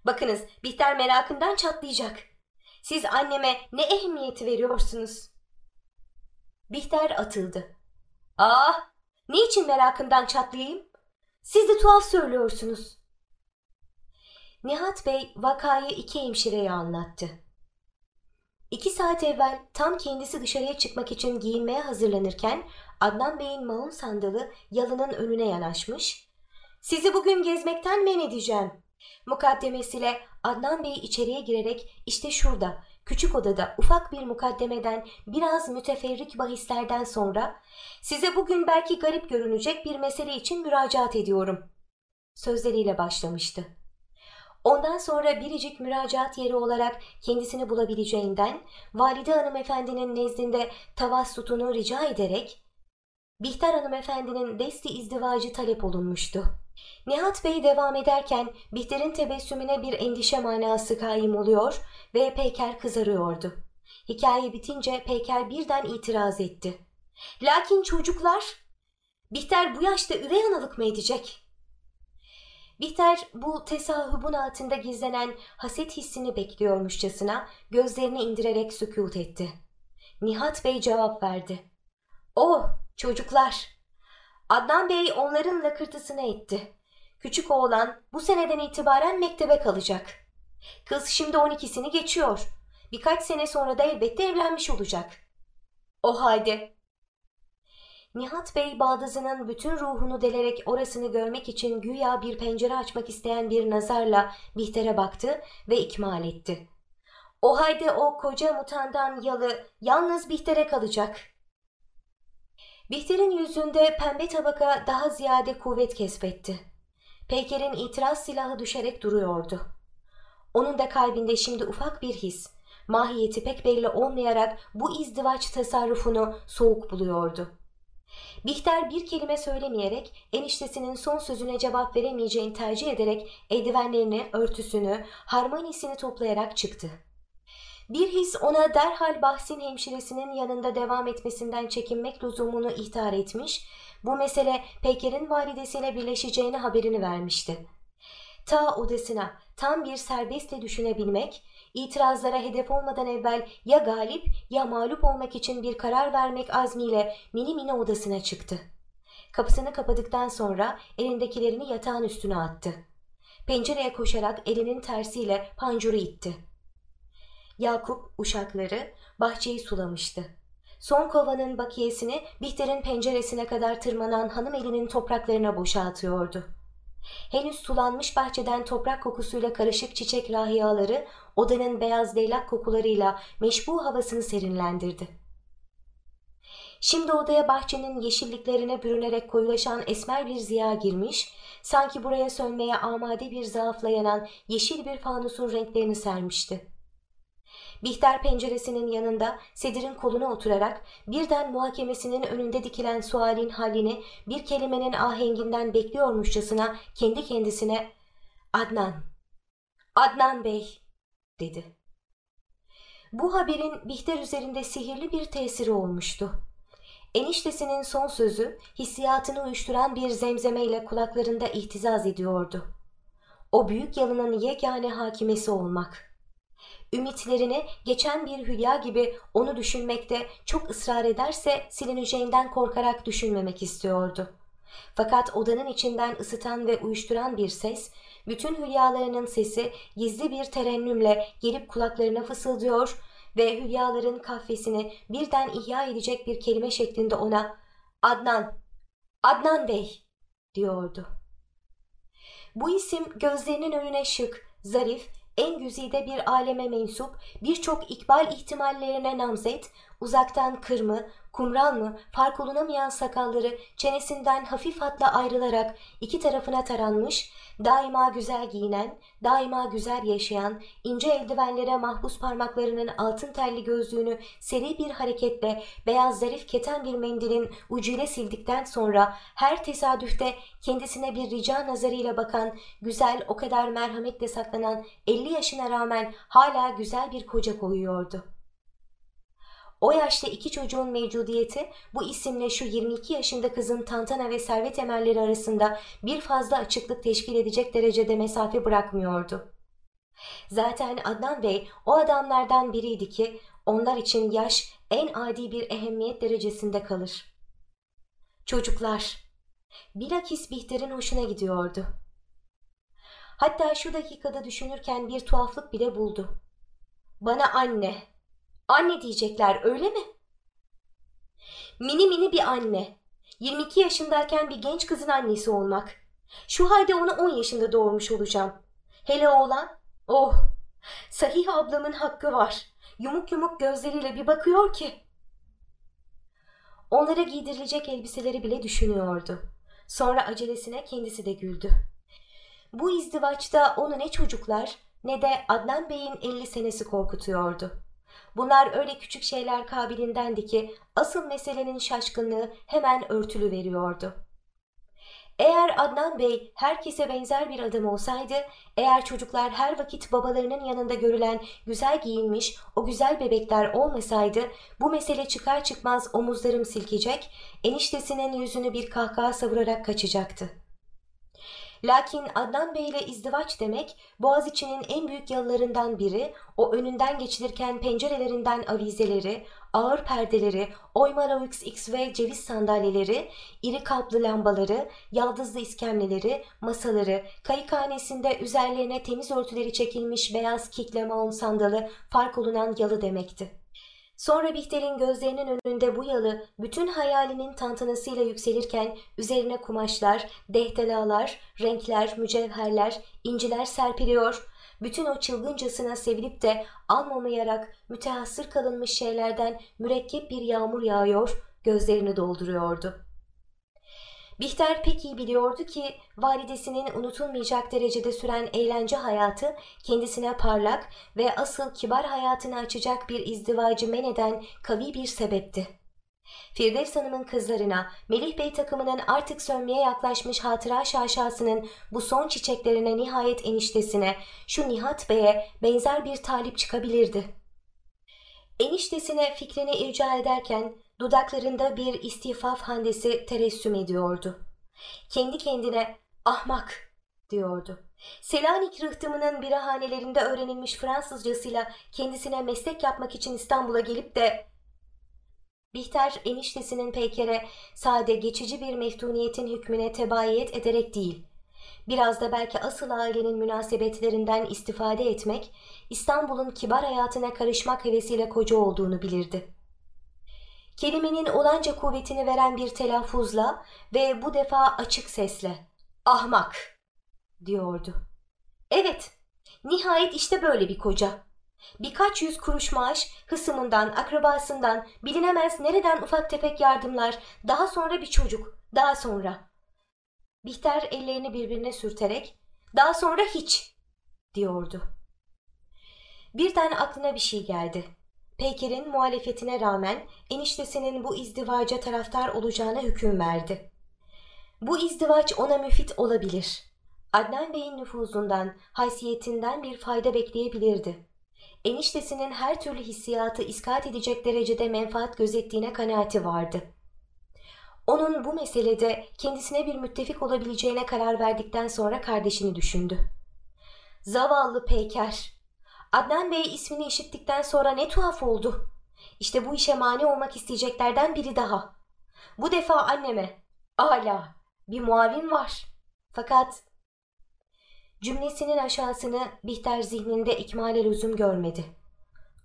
Bakınız Bihter merakından çatlayacak. Siz anneme ne ehemmiyeti veriyorsunuz? Bihter atıldı. Ah, niçin merakından çatlayayım? Siz de tuhaf söylüyorsunuz. Nihat Bey vakayı iki hemşireye anlattı. İki saat evvel tam kendisi dışarıya çıkmak için giyinmeye hazırlanırken Adnan Bey'in maun sandalı yalının önüne yanaşmış. Sizi bugün gezmekten men edeceğim. Mukaddemesiyle Adnan Bey içeriye girerek işte şurada küçük odada ufak bir mukaddemeden biraz müteferrik bahislerden sonra size bugün belki garip görünecek bir mesele için müracaat ediyorum. Sözleriyle başlamıştı. Ondan sonra biricik müracaat yeri olarak kendisini bulabileceğinden Valide Hanımefendinin nezdinde tavassutunu rica ederek Bihter Hanımefendinin desti izdivacı talep olunmuştu. Nihat Bey devam ederken Bihter'in tebessümüne bir endişe manası kaim oluyor ve Peyker kızarıyordu. Hikaye bitince Peyker birden itiraz etti. Lakin çocuklar, Bihter bu yaşta üvey analık mı edecek? Bihter bu tesahübün altında gizlenen haset hissini bekliyormuşçasına gözlerini indirerek sükut etti. Nihat Bey cevap verdi. Oh çocuklar! Adnan Bey onların lakırtısını etti. Küçük oğlan bu seneden itibaren mektebe kalacak. Kız şimdi 12'sini geçiyor. Birkaç sene sonra da elbette evlenmiş olacak. O halde. Nihat Bey baldızının bütün ruhunu delerek orasını görmek için güya bir pencere açmak isteyen bir nazarla Bihter'e baktı ve ikmal etti. O halde o koca mutandan yalı yalnız Bihter'e kalacak. Bihter'in yüzünde pembe tabaka daha ziyade kuvvet kesbetti. Peyker'in itiraz silahı düşerek duruyordu. Onun da kalbinde şimdi ufak bir his, mahiyeti pek belli olmayarak bu izdivaç tasarrufunu soğuk buluyordu. Bihter bir kelime söylemeyerek eniştesinin son sözüne cevap veremeyeceğini tercih ederek eldivenlerini, örtüsünü, harmonisini toplayarak çıktı. Bir his ona derhal bahsin hemşiresinin yanında devam etmesinden çekinmek lüzumunu ihtar etmiş bu mesele Peker'in validesiyle birleşeceğini haberini vermişti. Ta odasına tam bir serbestle düşünebilmek, itirazlara hedef olmadan evvel ya galip ya mağlup olmak için bir karar vermek azmiyle mini mini odasına çıktı. Kapısını kapadıktan sonra elindekilerini yatağın üstüne attı. Pencereye koşarak elinin tersiyle pancuru itti. Yakup uşakları bahçeyi sulamıştı. Son kovanın bakiyesini Bihter'in penceresine kadar tırmanan hanım elinin topraklarına boşaltıyordu. Henüz sulanmış bahçeden toprak kokusuyla karışık çiçek rahiyaları odanın beyaz leylak kokularıyla meşbu havasını serinlendirdi. Şimdi odaya bahçenin yeşilliklerine bürünerek koyulaşan esmer bir ziya girmiş, sanki buraya sönmeye amade bir zaafla yanan yeşil bir fanusun renklerini sermişti. Bihter penceresinin yanında Sedir'in koluna oturarak birden muhakemesinin önünde dikilen sualin halini bir kelimenin ahenginden bekliyormuşçasına kendi kendisine ''Adnan, Adnan Bey'' dedi. Bu haberin Bihter üzerinde sihirli bir tesiri olmuştu. Eniştesinin son sözü hissiyatını uyuşturan bir zemzemeyle kulaklarında ihtizaz ediyordu. O büyük yalının yegane hakimesi olmak.'' Ümitlerini geçen bir hülya gibi onu düşünmekte çok ısrar ederse silineceğinden korkarak düşünmemek istiyordu. Fakat odanın içinden ısıtan ve uyuşturan bir ses, bütün hülyalarının sesi gizli bir terennümle gelip kulaklarına fısıldıyor ve hülyaların kahvesini birden ihya edecek bir kelime şeklinde ona ''Adnan, Adnan Bey'' diyordu. Bu isim gözlerinin önüne şık, zarif en güzide bir aleme mensup, birçok ikbal ihtimallerine namzet, uzaktan kırmı, kumral mı, fark olunamayan sakalları çenesinden hafif hatla ayrılarak iki tarafına taranmış, daima güzel giyinen, daima güzel yaşayan, ince eldivenlere mahpus parmaklarının altın telli gözlüğünü seri bir hareketle beyaz zarif keten bir mendilin ucuyla sildikten sonra her tesadüfte kendisine bir rica nazarıyla bakan, güzel o kadar merhametle saklanan 50 yaşına rağmen hala güzel bir koca koyuyordu. O yaşta iki çocuğun mevcudiyeti bu isimle şu 22 yaşında kızın tantana ve servet emelleri arasında bir fazla açıklık teşkil edecek derecede mesafe bırakmıyordu. Zaten Adnan Bey o adamlardan biriydi ki onlar için yaş en adi bir ehemmiyet derecesinde kalır. Çocuklar, bilakis Bihter'in hoşuna gidiyordu. Hatta şu dakikada düşünürken bir tuhaflık bile buldu. Bana anne, Anne diyecekler öyle mi? Mini mini bir anne. 22 yaşındayken bir genç kızın annesi olmak. Şu halde onu 10 yaşında doğurmuş olacağım. Hele oğlan, oh, sahih ablamın hakkı var. Yumuk yumuk gözleriyle bir bakıyor ki. Onlara giydirilecek elbiseleri bile düşünüyordu. Sonra acelesine kendisi de güldü. Bu izdivaçta onu ne çocuklar ne de Adnan Bey'in 50 senesi korkutuyordu. Bunlar öyle küçük şeyler kabilindendi ki asıl meselenin şaşkınlığı hemen örtülü veriyordu. Eğer Adnan Bey herkese benzer bir adam olsaydı, eğer çocuklar her vakit babalarının yanında görülen güzel giyinmiş o güzel bebekler olmasaydı, bu mesele çıkar çıkmaz omuzlarım silkecek, eniştesinin yüzünü bir kahkaha savurarak kaçacaktı. Lakin Adnan Bey ile izdivaç demek Boğaziçi'nin en büyük yalılarından biri o önünden geçilirken pencerelerinden avizeleri, ağır perdeleri, oymalı XX ve ceviz sandalyeleri, iri kaplı lambaları, yaldızlı iskemleleri, masaları, kayıkhanesinde üzerlerine temiz örtüleri çekilmiş beyaz kikle maun sandalı fark olunan yalı demekti. Sonra Bihter'in gözlerinin önünde bu yalı bütün hayalinin tantanasıyla yükselirken üzerine kumaşlar, dehtelalar, renkler, mücevherler, inciler serpiliyor. Bütün o çılgıncasına sevilip de almamayarak mütehassır kalınmış şeylerden mürekkep bir yağmur yağıyor, gözlerini dolduruyordu.'' Bihter pek iyi biliyordu ki validesinin unutulmayacak derecede süren eğlence hayatı kendisine parlak ve asıl kibar hayatını açacak bir izdivacı men eden kavi bir sebepti. Firdevs Hanım'ın kızlarına, Melih Bey takımının artık sönmeye yaklaşmış hatıra şaşasının bu son çiçeklerine nihayet eniştesine, şu Nihat Bey'e benzer bir talip çıkabilirdi. Eniştesine fikrini irca ederken Dudaklarında bir istifaf handesi teressüm ediyordu. Kendi kendine ahmak diyordu. Selanik rıhtımının birahanelerinde öğrenilmiş Fransızcasıyla kendisine meslek yapmak için İstanbul'a gelip de Bihter eniştesinin peykere sade geçici bir meftuniyetin hükmüne tebayiyet ederek değil, biraz da belki asıl ailenin münasebetlerinden istifade etmek, İstanbul'un kibar hayatına karışmak hevesiyle koca olduğunu bilirdi kelimenin olanca kuvvetini veren bir telaffuzla ve bu defa açık sesle ''Ahmak'' diyordu. Evet, nihayet işte böyle bir koca. Birkaç yüz kuruş maaş, hısımından, akrabasından, bilinemez nereden ufak tefek yardımlar, daha sonra bir çocuk, daha sonra. Bihter ellerini birbirine sürterek, daha sonra hiç, diyordu. Birden aklına bir şey geldi. Peyker'in muhalefetine rağmen eniştesinin bu izdivaca taraftar olacağına hüküm verdi. Bu izdivaç ona müfit olabilir. Adnan Bey'in nüfuzundan, haysiyetinden bir fayda bekleyebilirdi. Eniştesinin her türlü hissiyatı iskat edecek derecede menfaat gözettiğine kanaati vardı. Onun bu meselede kendisine bir müttefik olabileceğine karar verdikten sonra kardeşini düşündü. Zavallı Peyker, Adnan Bey ismini işittikten sonra ne tuhaf oldu. İşte bu işe mani olmak isteyeceklerden biri daha. Bu defa anneme, ala, bir muavin var. Fakat cümlesinin aşağısını Bihter zihninde ikmale lüzum görmedi.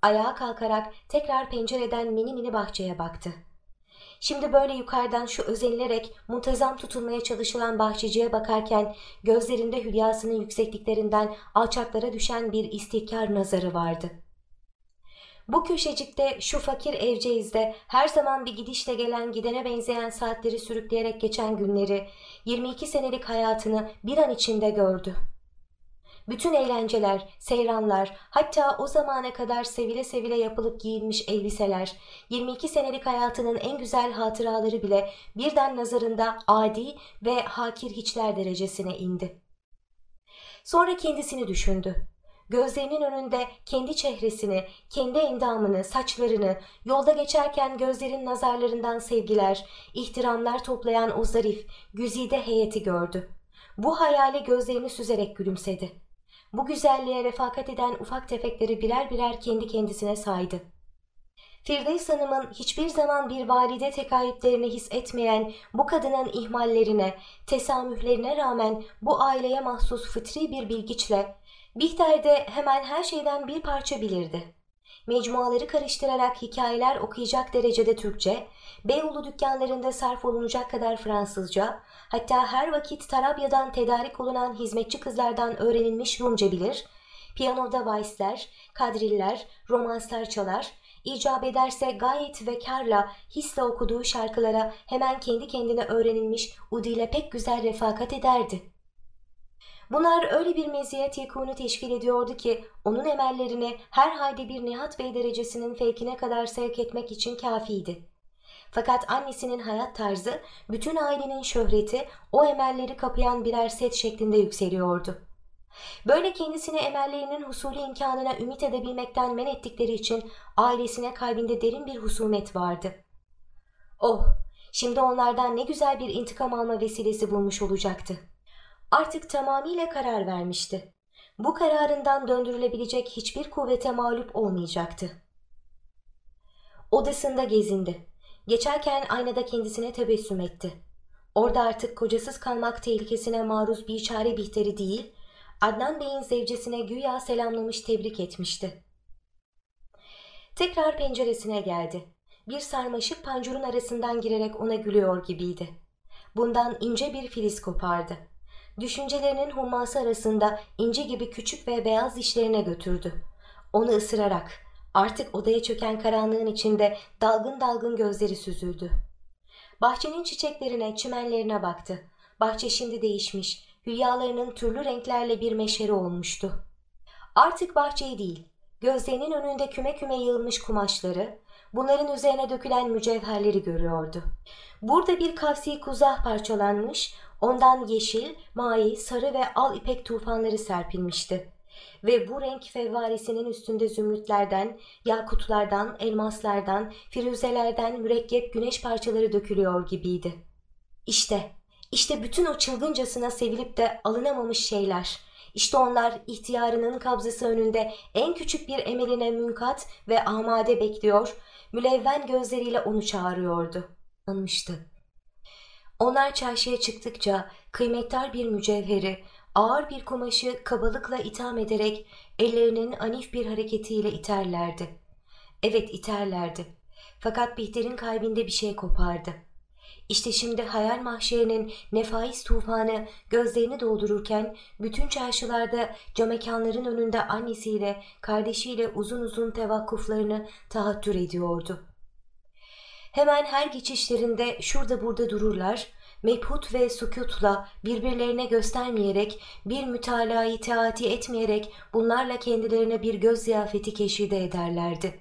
Ayağa kalkarak tekrar pencereden mini mini bahçeye baktı. Şimdi böyle yukarıdan şu özenilerek muntazam tutulmaya çalışılan bahçeciye bakarken gözlerinde hülyasının yüksekliklerinden alçaklara düşen bir istikrar nazarı vardı. Bu köşecikte şu fakir evceğizde her zaman bir gidişle gelen gidene benzeyen saatleri sürükleyerek geçen günleri, 22 senelik hayatını bir an içinde gördü. Bütün eğlenceler, seyranlar, hatta o zamana kadar sevile sevile yapılıp giyilmiş elbiseler, 22 senelik hayatının en güzel hatıraları bile birden nazarında adi ve hakir hiçler derecesine indi. Sonra kendisini düşündü. Gözlerinin önünde kendi çehresini, kendi endamını, saçlarını, yolda geçerken gözlerin nazarlarından sevgiler, ihtiramlar toplayan o zarif, güzide heyeti gördü. Bu hayali gözlerini süzerek gülümsedi. Bu güzelliğe refakat eden ufak tefekleri birer birer kendi kendisine saydı. Firdevs Hanım'ın hiçbir zaman bir valide tekayüplerini his etmeyen bu kadının ihmallerine, tesamühlerine rağmen bu aileye mahsus fıtri bir bilgiçle Bihter de hemen her şeyden bir parça bilirdi. Mecmuaları karıştırarak hikayeler okuyacak derecede Türkçe, Beyoğlu dükkanlarında sarf olunacak kadar Fransızca, hatta her vakit Tarabya'dan tedarik olunan hizmetçi kızlardan öğrenilmiş Rumca bilir, piyanoda vaisler, kadriller, romanslar çalar, icap ederse gayet ve karla, hisle okuduğu şarkılara hemen kendi kendine öğrenilmiş Udi ile pek güzel refakat ederdi. Bunlar öyle bir meziyet yekunu teşkil ediyordu ki onun emellerini her halde bir Nihat Bey derecesinin fevkine kadar sevk etmek için kafiydi. Fakat annesinin hayat tarzı, bütün ailenin şöhreti o emelleri kapayan birer set şeklinde yükseliyordu. Böyle kendisini emellerinin husulü imkanına ümit edebilmekten men ettikleri için ailesine kalbinde derin bir husumet vardı. Oh, şimdi onlardan ne güzel bir intikam alma vesilesi bulmuş olacaktı. Artık tamamıyla karar vermişti. Bu kararından döndürülebilecek hiçbir kuvvete mağlup olmayacaktı. Odasında gezindi. Geçerken aynada kendisine tebessüm etti. Orada artık kocasız kalmak tehlikesine maruz bir çare bihteri değil, Adnan Bey'in zevcesine güya selamlamış tebrik etmişti. Tekrar penceresine geldi. Bir sarmaşık pancurun arasından girerek ona gülüyor gibiydi. Bundan ince bir filiz kopardı. Düşüncelerinin humması arasında inci gibi küçük ve beyaz dişlerine götürdü. Onu ısırarak, Artık odaya çöken karanlığın içinde dalgın dalgın gözleri süzüldü. Bahçenin çiçeklerine, çimenlerine baktı. Bahçe şimdi değişmiş, hülyalarının türlü renklerle bir meşeri olmuştu. Artık bahçeyi değil, gözlerinin önünde küme küme yığılmış kumaşları, bunların üzerine dökülen mücevherleri görüyordu. Burada bir kavsi kuzah parçalanmış, ondan yeşil, mavi, sarı ve al ipek tufanları serpilmişti ve bu renk fevvarisinin üstünde zümrütlerden, yakutlardan, elmaslardan, firuzelerden mürekkep güneş parçaları dökülüyor gibiydi. İşte, işte bütün o çılgıncasına sevilip de alınamamış şeyler. İşte onlar ihtiyarının kabzası önünde en küçük bir emeline münkat ve amade bekliyor, mülevven gözleriyle onu çağırıyordu. Anmıştı. Onlar çarşıya çıktıkça kıymetli bir mücevheri, ağır bir kumaşı kabalıkla itham ederek ellerinin anif bir hareketiyle iterlerdi. Evet iterlerdi. Fakat Bihter'in kalbinde bir şey kopardı. İşte şimdi hayal mahşerinin nefais tufanı gözlerini doldururken bütün çarşılarda camekanların önünde annesiyle kardeşiyle uzun uzun tevakkuflarını tahattür ediyordu. Hemen her geçişlerinde şurada burada dururlar, mebhut ve sukutla birbirlerine göstermeyerek, bir mütalayı teati etmeyerek bunlarla kendilerine bir göz ziyafeti keşide ederlerdi.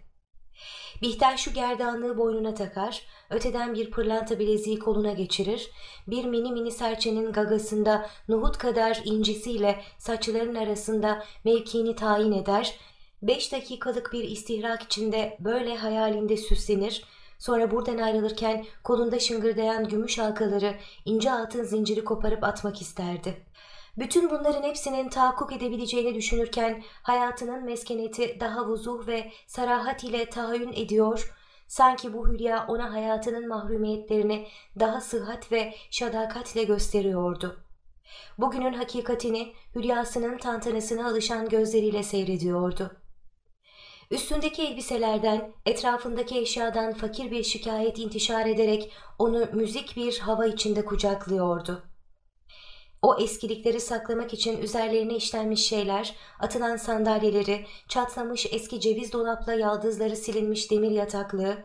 Bihter şu gerdanlığı boynuna takar, öteden bir pırlanta bileziği koluna geçirir, bir mini mini serçenin gagasında nohut kadar incisiyle saçların arasında mevkiini tayin eder, beş dakikalık bir istihrak içinde böyle hayalinde süslenir, Sonra buradan ayrılırken kolunda şıngırdayan gümüş halkaları ince altın zinciri koparıp atmak isterdi. Bütün bunların hepsinin tahakkuk edebileceğini düşünürken hayatının meskeneti daha vuzuh ve sarahat ile tahayyün ediyor, sanki bu hülya ona hayatının mahrumiyetlerini daha sıhhat ve şadakatle gösteriyordu. Bugünün hakikatini hülyasının tantanasına alışan gözleriyle seyrediyordu. Üstündeki elbiselerden, etrafındaki eşyadan fakir bir şikayet intişar ederek onu müzik bir hava içinde kucaklıyordu. O eskilikleri saklamak için üzerlerine işlenmiş şeyler, atılan sandalyeleri, çatlamış eski ceviz dolapla yaldızları silinmiş demir yataklığı,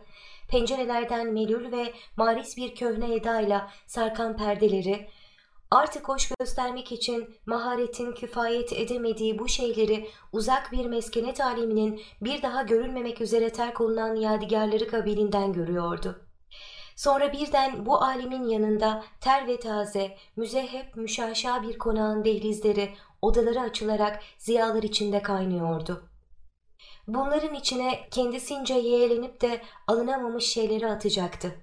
pencerelerden melül ve maris bir köhne edayla sarkan perdeleri, Artık hoş göstermek için maharetin kifayet edemediği bu şeyleri uzak bir meskenet aleminin bir daha görülmemek üzere terk olunan yadigarları kabilinden görüyordu. Sonra birden bu alemin yanında ter ve taze, müzehep müşaşa bir konağın dehlizleri, odaları açılarak ziyalar içinde kaynıyordu. Bunların içine kendisince yeğlenip de alınamamış şeyleri atacaktı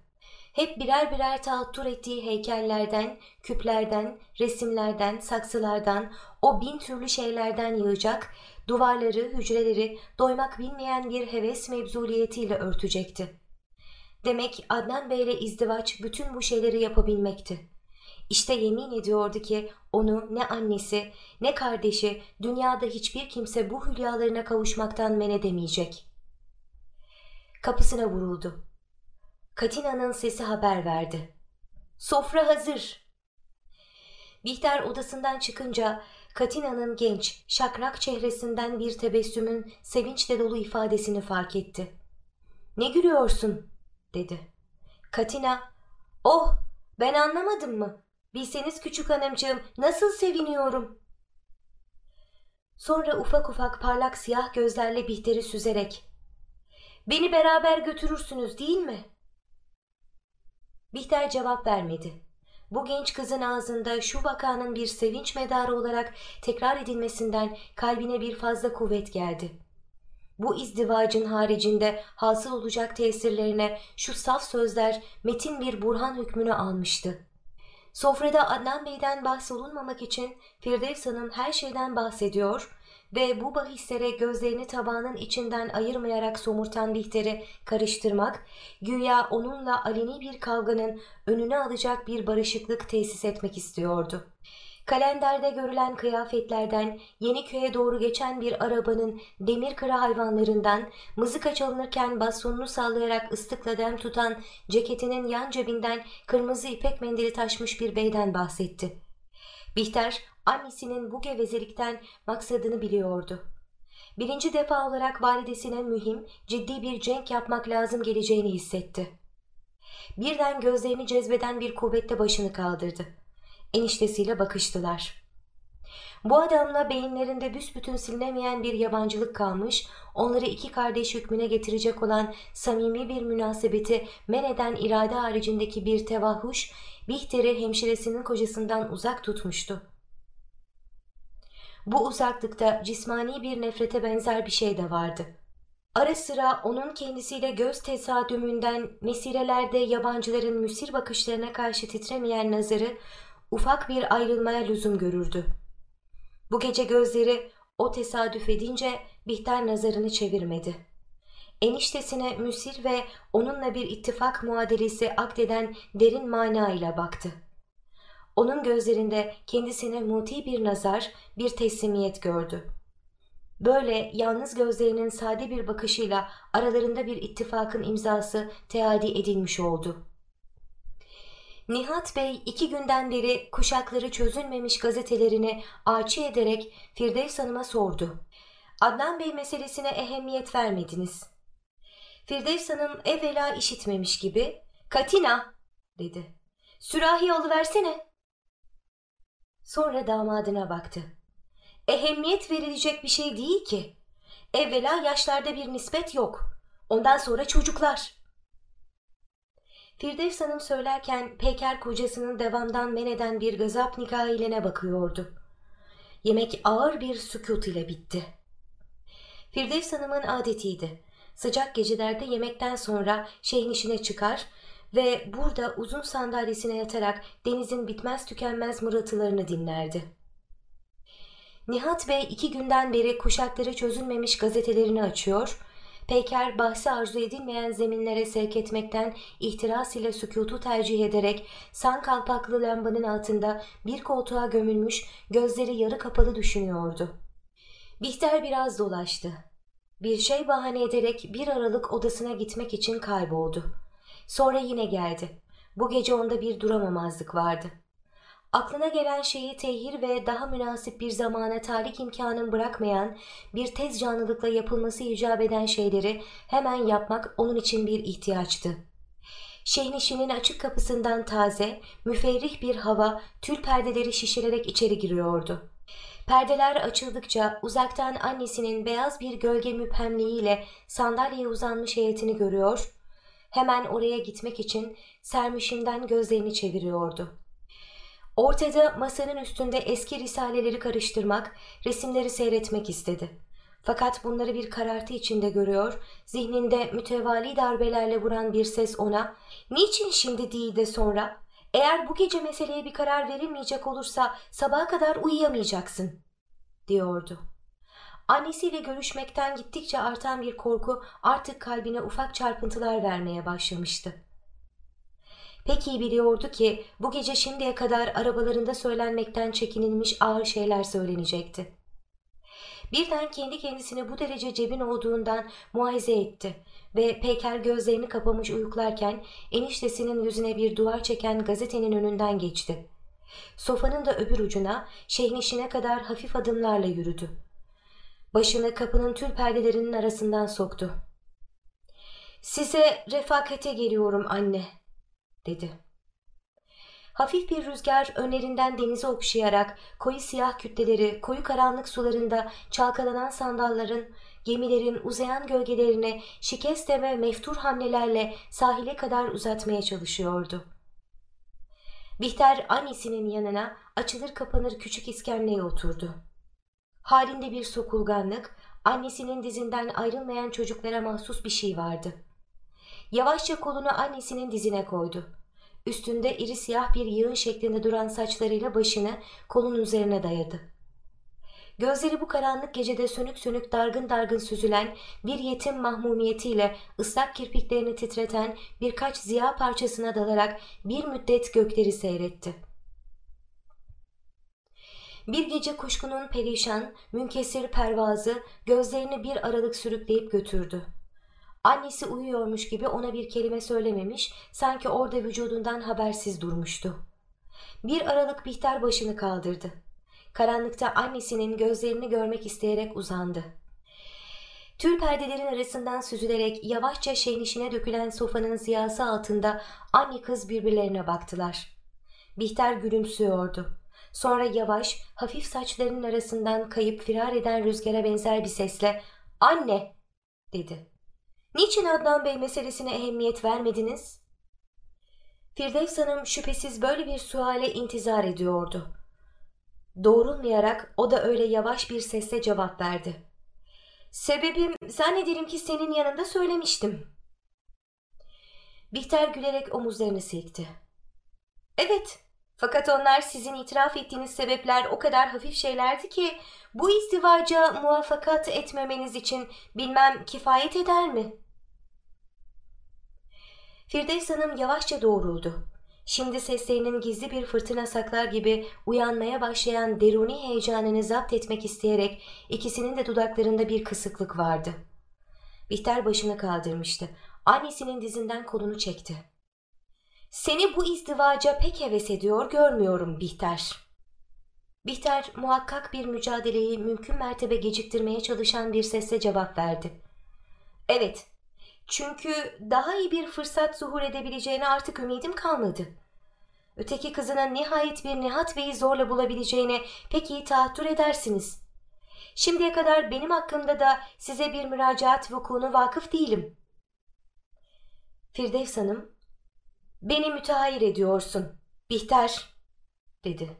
hep birer birer tahattür ettiği heykellerden, küplerden, resimlerden, saksılardan, o bin türlü şeylerden yığacak, duvarları, hücreleri doymak bilmeyen bir heves mevzuliyetiyle örtecekti. Demek Adnan Bey ile izdivaç bütün bu şeyleri yapabilmekti. İşte yemin ediyordu ki onu ne annesi ne kardeşi dünyada hiçbir kimse bu hülyalarına kavuşmaktan men edemeyecek. Kapısına vuruldu. Katina'nın sesi haber verdi. Sofra hazır. Bihter odasından çıkınca Katina'nın genç, şakrak çehresinden bir tebessümün sevinçle dolu ifadesini fark etti. Ne gülüyorsun? dedi. Katina, oh ben anlamadım mı? Bilseniz küçük hanımcığım nasıl seviniyorum. Sonra ufak ufak parlak siyah gözlerle Bihter'i süzerek Beni beraber götürürsünüz değil mi? Bihter cevap vermedi. Bu genç kızın ağzında şu vakanın bir sevinç medarı olarak tekrar edilmesinden kalbine bir fazla kuvvet geldi. Bu izdivacın haricinde hasıl olacak tesirlerine şu saf sözler metin bir burhan hükmünü almıştı. Sofrada Adnan Bey'den bahsolunmamak için Firdevs Hanım her şeyden bahsediyor ve bu bahislere gözlerini tabağının içinden ayırmayarak somurtan Bihter'i karıştırmak, güya onunla aleni bir kavganın önünü alacak bir barışıklık tesis etmek istiyordu. Kalenderde görülen kıyafetlerden yeni köye doğru geçen bir arabanın demir kıra hayvanlarından mızıka çalınırken bastonunu sallayarak ıslıkla dem tutan ceketinin yan cebinden kırmızı ipek mendili taşmış bir beyden bahsetti. Bihter annesinin bu gevezelikten maksadını biliyordu. Birinci defa olarak validesine mühim, ciddi bir cenk yapmak lazım geleceğini hissetti. Birden gözlerini cezbeden bir kuvvetle başını kaldırdı. Eniştesiyle bakıştılar. Bu adamla beyinlerinde büsbütün silinemeyen bir yabancılık kalmış, onları iki kardeş hükmüne getirecek olan samimi bir münasebeti men eden irade haricindeki bir tevahuş, Bihter'i hemşiresinin kocasından uzak tutmuştu. Bu uzaklıkta cismani bir nefrete benzer bir şey de vardı. Ara sıra onun kendisiyle göz tesadümünden mesirelerde yabancıların müsir bakışlarına karşı titremeyen nazarı ufak bir ayrılmaya lüzum görürdü. Bu gece gözleri o tesadüf edince Bihter nazarını çevirmedi. Eniştesine müsir ve onunla bir ittifak muadelesi akdeden derin mana ile baktı. Onun gözlerinde kendisine muti bir nazar, bir teslimiyet gördü. Böyle yalnız gözlerinin sade bir bakışıyla aralarında bir ittifakın imzası teadi edilmiş oldu. Nihat Bey iki günden beri kuşakları çözülmemiş gazetelerini ağaçı ederek Firdevs Hanım'a sordu. Adnan Bey meselesine ehemmiyet vermediniz. Firdevs Hanım evvela işitmemiş gibi Katina dedi. Sürahi alıversene. Sonra damadına baktı. Ehemmiyet verilecek bir şey değil ki. Evvela yaşlarda bir nispet yok. Ondan sonra çocuklar. Firdevs Hanım söylerken Peker kocasının devamdan men bir gazap nikahilene bakıyordu. Yemek ağır bir sükut ile bitti. Firdevs Hanım'ın adetiydi. Sıcak gecelerde yemekten sonra şeyhin işine çıkar ve burada uzun sandalyesine yatarak denizin bitmez tükenmez mırıltılarını dinlerdi. Nihat Bey iki günden beri kuşakları çözülmemiş gazetelerini açıyor Peyker bahsi arzu edilmeyen zeminlere sevk etmekten ihtiras ile sükutu tercih ederek san kalpaklı lambanın altında bir koltuğa gömülmüş gözleri yarı kapalı düşünüyordu. Bihter biraz dolaştı. Bir şey bahane ederek bir aralık odasına gitmek için kayboldu. Sonra yine geldi. Bu gece onda bir duramamazlık vardı. Aklına gelen şeyi tehir ve daha münasip bir zamana talik imkanın bırakmayan, bir tez canlılıkla yapılması icap eden şeyleri hemen yapmak onun için bir ihtiyaçtı. Şehnişinin açık kapısından taze, müferrih bir hava tül perdeleri şişirerek içeri giriyordu. Perdeler açıldıkça uzaktan annesinin beyaz bir gölge müphemliğiyle sandalyeye uzanmış heyetini görüyor, hemen oraya gitmek için sermişinden gözlerini çeviriyordu. Ortada masanın üstünde eski risaleleri karıştırmak, resimleri seyretmek istedi. Fakat bunları bir karartı içinde görüyor, zihninde mütevali darbelerle vuran bir ses ona ''Niçin şimdi değil de sonra? Eğer bu gece meseleye bir karar verilmeyecek olursa sabaha kadar uyuyamayacaksın.'' diyordu. Annesiyle görüşmekten gittikçe artan bir korku artık kalbine ufak çarpıntılar vermeye başlamıştı. Pek iyi biliyordu ki bu gece şimdiye kadar arabalarında söylenmekten çekinilmiş ağır şeyler söylenecekti. Birden kendi kendisine bu derece cebin olduğundan muayeze etti ve Peker gözlerini kapamış uyuklarken eniştesinin yüzüne bir duvar çeken gazetenin önünden geçti. Sofanın da öbür ucuna şehnişine kadar hafif adımlarla yürüdü. Başını kapının tül perdelerinin arasından soktu. ''Size refakate geliyorum anne.'' dedi. Hafif bir rüzgar önlerinden denize okşayarak koyu siyah kütleleri koyu karanlık sularında çalkalanan sandalların, gemilerin uzayan gölgelerini şikeste ve meftur hamlelerle sahile kadar uzatmaya çalışıyordu. Bihter annesinin yanına açılır kapanır küçük iskemleye oturdu. Halinde bir sokulganlık, annesinin dizinden ayrılmayan çocuklara mahsus bir şey vardı. Yavaşça kolunu annesinin dizine koydu. Üstünde iri siyah bir yığın şeklinde duran saçlarıyla başını kolun üzerine dayadı. Gözleri bu karanlık gecede sönük sönük dargın dargın süzülen bir yetim mahmumiyetiyle ıslak kirpiklerini titreten birkaç ziya parçasına dalarak bir müddet gökleri seyretti. Bir gece kuşkunun perişan, münkesir pervazı gözlerini bir aralık sürükleyip götürdü. Annesi uyuyormuş gibi ona bir kelime söylememiş, sanki orada vücudundan habersiz durmuştu. Bir aralık Bihter başını kaldırdı. Karanlıkta annesinin gözlerini görmek isteyerek uzandı. Tül perdelerin arasından süzülerek yavaşça şehnişine dökülen sofanın ziyası altında anne kız birbirlerine baktılar. Bihter gülümsüyordu. Sonra yavaş, hafif saçlarının arasından kayıp firar eden rüzgara benzer bir sesle ''Anne!'' dedi. Niçin Adnan Bey meselesine ehemmiyet vermediniz? Firdevs Hanım şüphesiz böyle bir suale intizar ediyordu. Doğrulmayarak o da öyle yavaş bir sesle cevap verdi. Sebebim zannederim ki senin yanında söylemiştim. Bihter gülerek omuzlarını silkti. Evet, fakat onlar sizin itiraf ettiğiniz sebepler o kadar hafif şeylerdi ki bu izdivaca muvaffakat etmemeniz için bilmem kifayet eder mi? Firdevs Hanım yavaşça doğruldu. Şimdi seslerinin gizli bir fırtına saklar gibi uyanmaya başlayan deruni heyecanını zapt etmek isteyerek ikisinin de dudaklarında bir kısıklık vardı. Bihter başını kaldırmıştı. Annesinin dizinden kolunu çekti. Seni bu izdivaca pek heves ediyor görmüyorum Bihter. Bihter muhakkak bir mücadeleyi mümkün mertebe geciktirmeye çalışan bir sesle cevap verdi. Evet, çünkü daha iyi bir fırsat zuhur edebileceğine artık ümidim kalmadı. Öteki kızının nihayet bir Nihat Bey'i zorla bulabileceğine pek iyi tahattür edersiniz. Şimdiye kadar benim hakkımda da size bir müracaat vukuunu vakıf değilim. Firdevs Hanım, beni müteahhir ediyorsun, Bihter, dedi.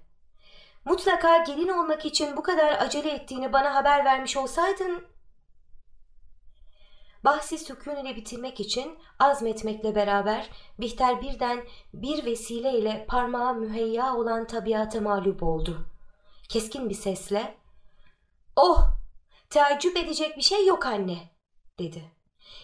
Mutlaka gelin olmak için bu kadar acele ettiğini bana haber vermiş olsaydın... Bahsi sükun ile bitirmek için azmetmekle beraber Bihter birden bir vesileyle parmağa müheyya olan tabiata mağlup oldu. Keskin bir sesle ''Oh, teaccüp edecek bir şey yok anne.'' dedi.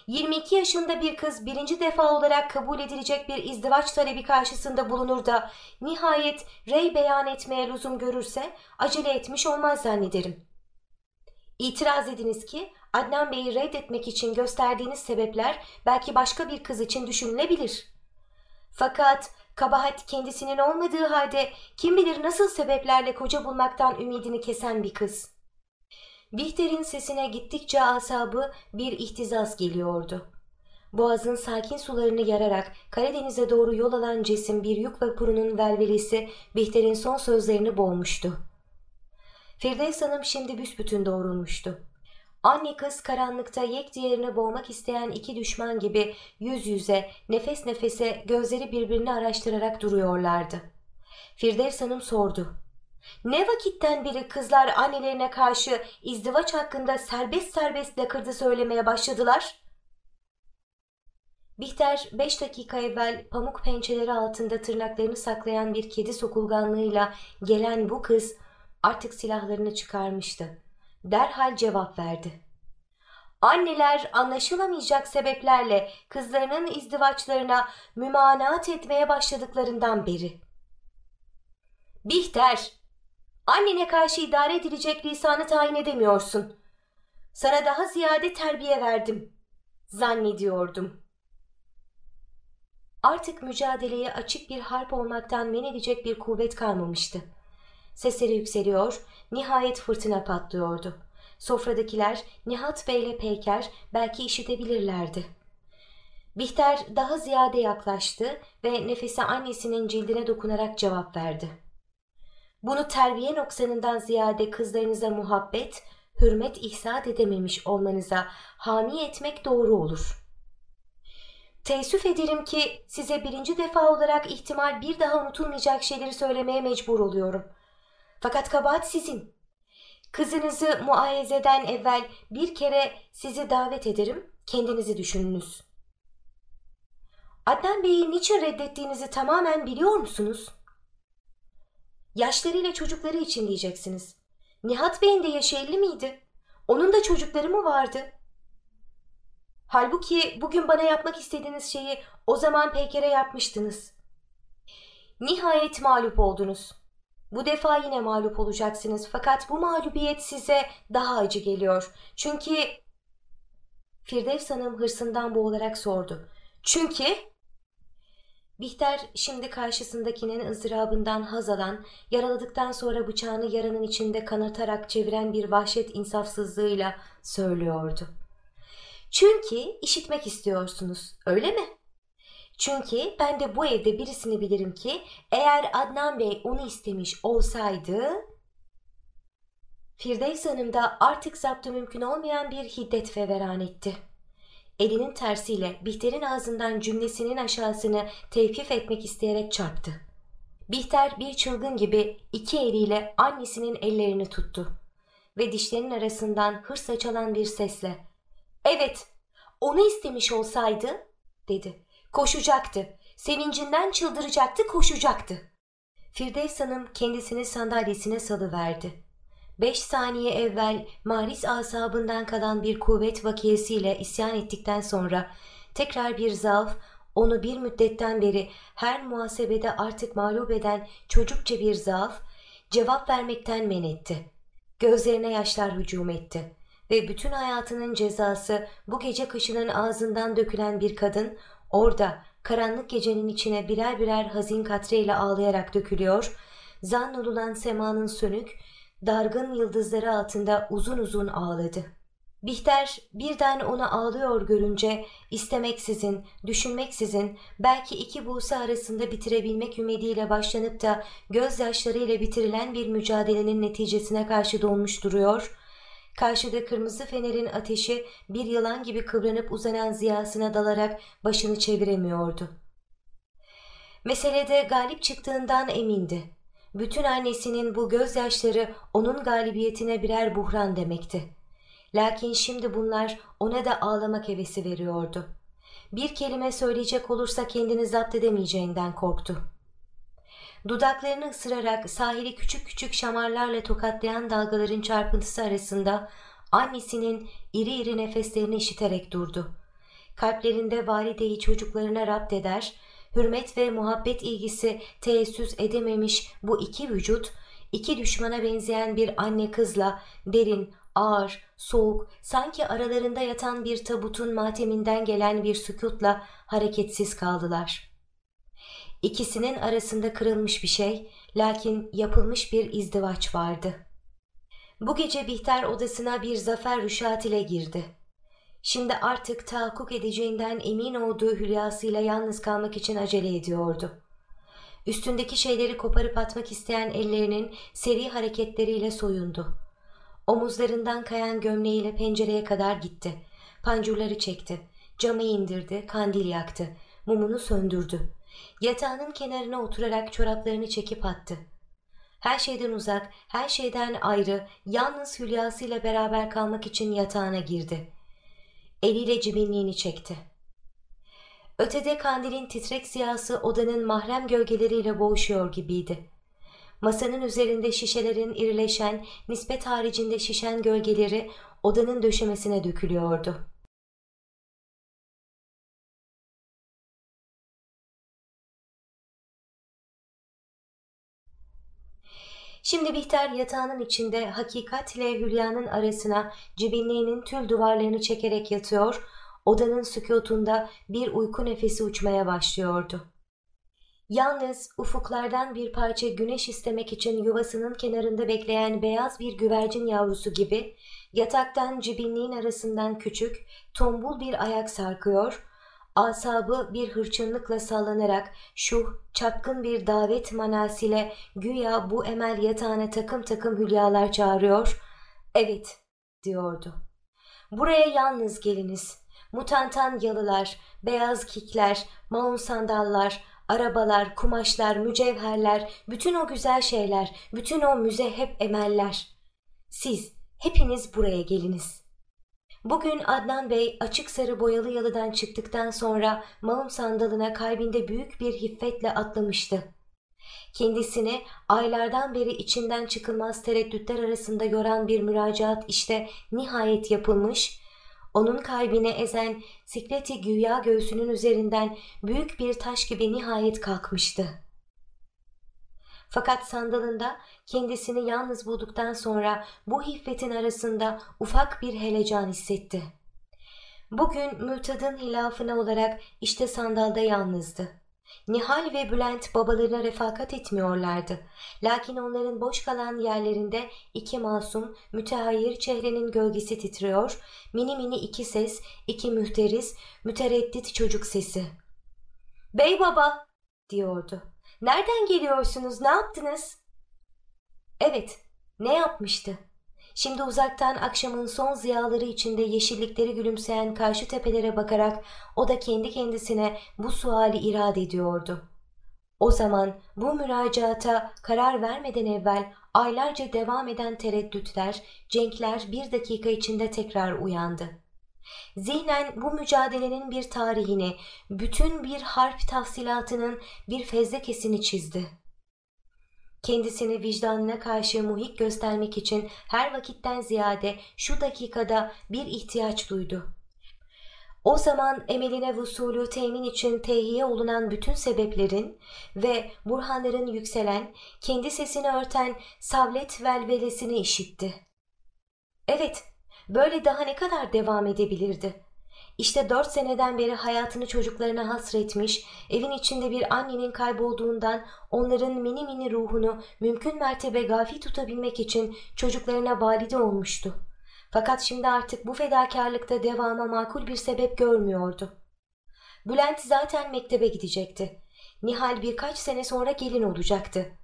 22 yaşında bir kız birinci defa olarak kabul edilecek bir izdivaç talebi karşısında bulunur da nihayet rey beyan etmeye lüzum görürse acele etmiş olmaz zannederim. İtiraz ediniz ki Adnan Bey'i reddetmek için gösterdiğiniz sebepler belki başka bir kız için düşünülebilir. Fakat kabahat kendisinin olmadığı halde kim bilir nasıl sebeplerle koca bulmaktan ümidini kesen bir kız.'' Bihter'in sesine gittikçe asabı bir ihtizaz geliyordu. Boğazın sakin sularını yararak Karadeniz'e doğru yol alan cesim bir yük vapurunun velvelesi Bihter'in son sözlerini boğmuştu. Firdevs Hanım şimdi büsbütün doğrulmuştu. Anne kız karanlıkta yek diğerini boğmak isteyen iki düşman gibi yüz yüze, nefes nefese gözleri birbirini araştırarak duruyorlardı. Firdevs Hanım sordu. Ne vakitten beri kızlar annelerine karşı izdivaç hakkında serbest serbest lakırdı söylemeye başladılar? Bihter beş dakika evvel pamuk pençeleri altında tırnaklarını saklayan bir kedi sokulganlığıyla gelen bu kız artık silahlarını çıkarmıştı. Derhal cevap verdi. Anneler anlaşılamayacak sebeplerle kızlarının izdivaçlarına mümanaat etmeye başladıklarından beri. Bihter, Annene karşı idare edilecek lisanı tayin edemiyorsun. Sana daha ziyade terbiye verdim. Zannediyordum. Artık mücadeleye açık bir harp olmaktan men edecek bir kuvvet kalmamıştı. Sesleri yükseliyor, nihayet fırtına patlıyordu. Sofradakiler Nihat Bey ile Peyker belki işitebilirlerdi. Bihter daha ziyade yaklaştı ve nefesi annesinin cildine dokunarak cevap verdi. Bunu terbiye noksanından ziyade kızlarınıza muhabbet, hürmet ihsat edememiş olmanıza hami etmek doğru olur. Teessüf ederim ki size birinci defa olarak ihtimal bir daha unutulmayacak şeyleri söylemeye mecbur oluyorum. Fakat kabahat sizin. Kızınızı muayezeden evvel bir kere sizi davet ederim, kendinizi düşününüz. Adnan Bey'i niçin reddettiğinizi tamamen biliyor musunuz?'' Yaşlarıyla çocukları için diyeceksiniz. Nihat Bey'in de yaşı elli miydi? Onun da çocukları mı vardı? Halbuki bugün bana yapmak istediğiniz şeyi o zaman Peyker'e yapmıştınız. Nihayet mağlup oldunuz. Bu defa yine mağlup olacaksınız fakat bu mağlubiyet size daha acı geliyor. Çünkü Firdevs Hanım hırsından boğularak sordu. Çünkü Bihter şimdi karşısındakinin ızdırabından haz alan, yaraladıktan sonra bıçağını yaranın içinde kanatarak çeviren bir vahşet insafsızlığıyla söylüyordu. Çünkü işitmek istiyorsunuz, öyle mi? Çünkü ben de bu evde birisini bilirim ki eğer Adnan Bey onu istemiş olsaydı... Firdevs Hanım da artık zaptı mümkün olmayan bir hiddet feveran etti.'' Elinin tersiyle Bihter'in ağzından cümlesinin aşağısını tevkif etmek isteyerek çarptı. Bihter bir çılgın gibi iki eliyle annesinin ellerini tuttu ve dişlerinin arasından hırsla çalan bir sesle ''Evet, onu istemiş olsaydı'' dedi. ''Koşacaktı, sevincinden çıldıracaktı, koşacaktı.'' Firdevs Hanım kendisini sandalyesine salıverdi. Beş saniye evvel maris asabından kalan bir kuvvet vakiyesiyle isyan ettikten sonra tekrar bir zaaf onu bir müddetten beri her muhasebede artık mağlup eden çocukça bir zaaf cevap vermekten men etti. Gözlerine yaşlar hücum etti ve bütün hayatının cezası bu gece kışının ağzından dökülen bir kadın orada karanlık gecenin içine birer birer hazin katreyle ağlayarak dökülüyor, zannolulan semanın sönük, dargın yıldızları altında uzun uzun ağladı. Bihter birden onu ağlıyor görünce istemeksizin, düşünmeksizin belki iki buğse arasında bitirebilmek ümidiyle başlanıp da gözyaşlarıyla bitirilen bir mücadelenin neticesine karşı donmuş duruyor. Karşıda kırmızı fenerin ateşi bir yılan gibi kıvranıp uzanan ziyasına dalarak başını çeviremiyordu. Meselede galip çıktığından emindi. Bütün annesinin bu gözyaşları onun galibiyetine birer buhran demekti. Lakin şimdi bunlar ona da ağlamak hevesi veriyordu. Bir kelime söyleyecek olursa kendini zapt edemeyeceğinden korktu. Dudaklarını ısırarak sahili küçük küçük şamarlarla tokatlayan dalgaların çarpıntısı arasında annesinin iri iri nefeslerini işiterek durdu. Kalplerinde valideyi çocuklarına rapt eder, hürmet ve muhabbet ilgisi teessüs edememiş bu iki vücut, iki düşmana benzeyen bir anne kızla derin, ağır, soğuk, sanki aralarında yatan bir tabutun mateminden gelen bir sükutla hareketsiz kaldılar. İkisinin arasında kırılmış bir şey, lakin yapılmış bir izdivaç vardı. Bu gece Bihter odasına bir zafer rüşat ile girdi. Şimdi artık tahakkuk edeceğinden emin olduğu hülyasıyla yalnız kalmak için acele ediyordu. Üstündeki şeyleri koparıp atmak isteyen ellerinin seri hareketleriyle soyundu. Omuzlarından kayan gömleğiyle pencereye kadar gitti. Pancurları çekti. Camı indirdi, kandil yaktı. Mumunu söndürdü. Yatağının kenarına oturarak çoraplarını çekip attı. Her şeyden uzak, her şeyden ayrı, yalnız hülyasıyla beraber kalmak için yatağına girdi. Eliyle cibinliğini çekti. Ötede kandilin titrek siyası odanın mahrem gölgeleriyle boğuşuyor gibiydi. Masanın üzerinde şişelerin irileşen, nispet haricinde şişen gölgeleri odanın döşemesine dökülüyordu. Şimdi Bihter yatağının içinde hakikat ile Hülya'nın arasına cibinliğinin tül duvarlarını çekerek yatıyor, odanın sükutunda bir uyku nefesi uçmaya başlıyordu. Yalnız ufuklardan bir parça güneş istemek için yuvasının kenarında bekleyen beyaz bir güvercin yavrusu gibi yataktan cibinliğin arasından küçük, tombul bir ayak sarkıyor, asabı bir hırçınlıkla sallanarak şu çapkın bir davet manasıyla güya bu emel yatağına takım takım hülyalar çağırıyor. Evet, diyordu. Buraya yalnız geliniz. Mutantan yalılar, beyaz kikler, maun sandallar, Arabalar, kumaşlar, mücevherler, bütün o güzel şeyler, bütün o müzehep emeller. Siz, hepiniz buraya geliniz. Bugün Adnan Bey açık sarı boyalı yalıdan çıktıktan sonra mağum sandalına kalbinde büyük bir hiffetle atlamıştı. Kendisini aylardan beri içinden çıkılmaz tereddütler arasında yoran bir müracaat işte nihayet yapılmış onun kalbine ezen sikleti güya göğsünün üzerinden büyük bir taş gibi nihayet kalkmıştı. Fakat sandalında kendisini yalnız bulduktan sonra bu hiffetin arasında ufak bir helecan hissetti. Bugün mürtadın hilafına olarak işte sandalda yalnızdı. Nihal ve Bülent babalarına refakat etmiyorlardı. Lakin onların boş kalan yerlerinde iki masum, mütehayyir çehrenin gölgesi titriyor, mini mini iki ses, iki mühteriz, mütereddit çocuk sesi. ''Bey baba!'' diyordu. ''Nereden geliyorsunuz, ne yaptınız?'' Evet, ne yapmıştı? Şimdi uzaktan akşamın son ziyaları içinde yeşillikleri gülümseyen karşı tepelere bakarak o da kendi kendisine bu suali irade ediyordu. O zaman bu müracaata karar vermeden evvel aylarca devam eden tereddütler, cenkler bir dakika içinde tekrar uyandı. Zihnen bu mücadelenin bir tarihini, bütün bir harp tafsilatının bir fezlekesini çizdi. Kendisini vicdanına karşı muhik göstermek için her vakitten ziyade şu dakikada bir ihtiyaç duydu. O zaman emeline vusulü temin için tehiye olunan bütün sebeplerin ve burhanların yükselen, kendi sesini örten savlet velvelesini işitti. Evet, böyle daha ne kadar devam edebilirdi? İşte dört seneden beri hayatını çocuklarına hasretmiş, evin içinde bir annenin kaybolduğundan onların mini mini ruhunu mümkün mertebe gafi tutabilmek için çocuklarına valide olmuştu. Fakat şimdi artık bu fedakarlıkta devama makul bir sebep görmüyordu. Bülent zaten mektebe gidecekti. Nihal birkaç sene sonra gelin olacaktı.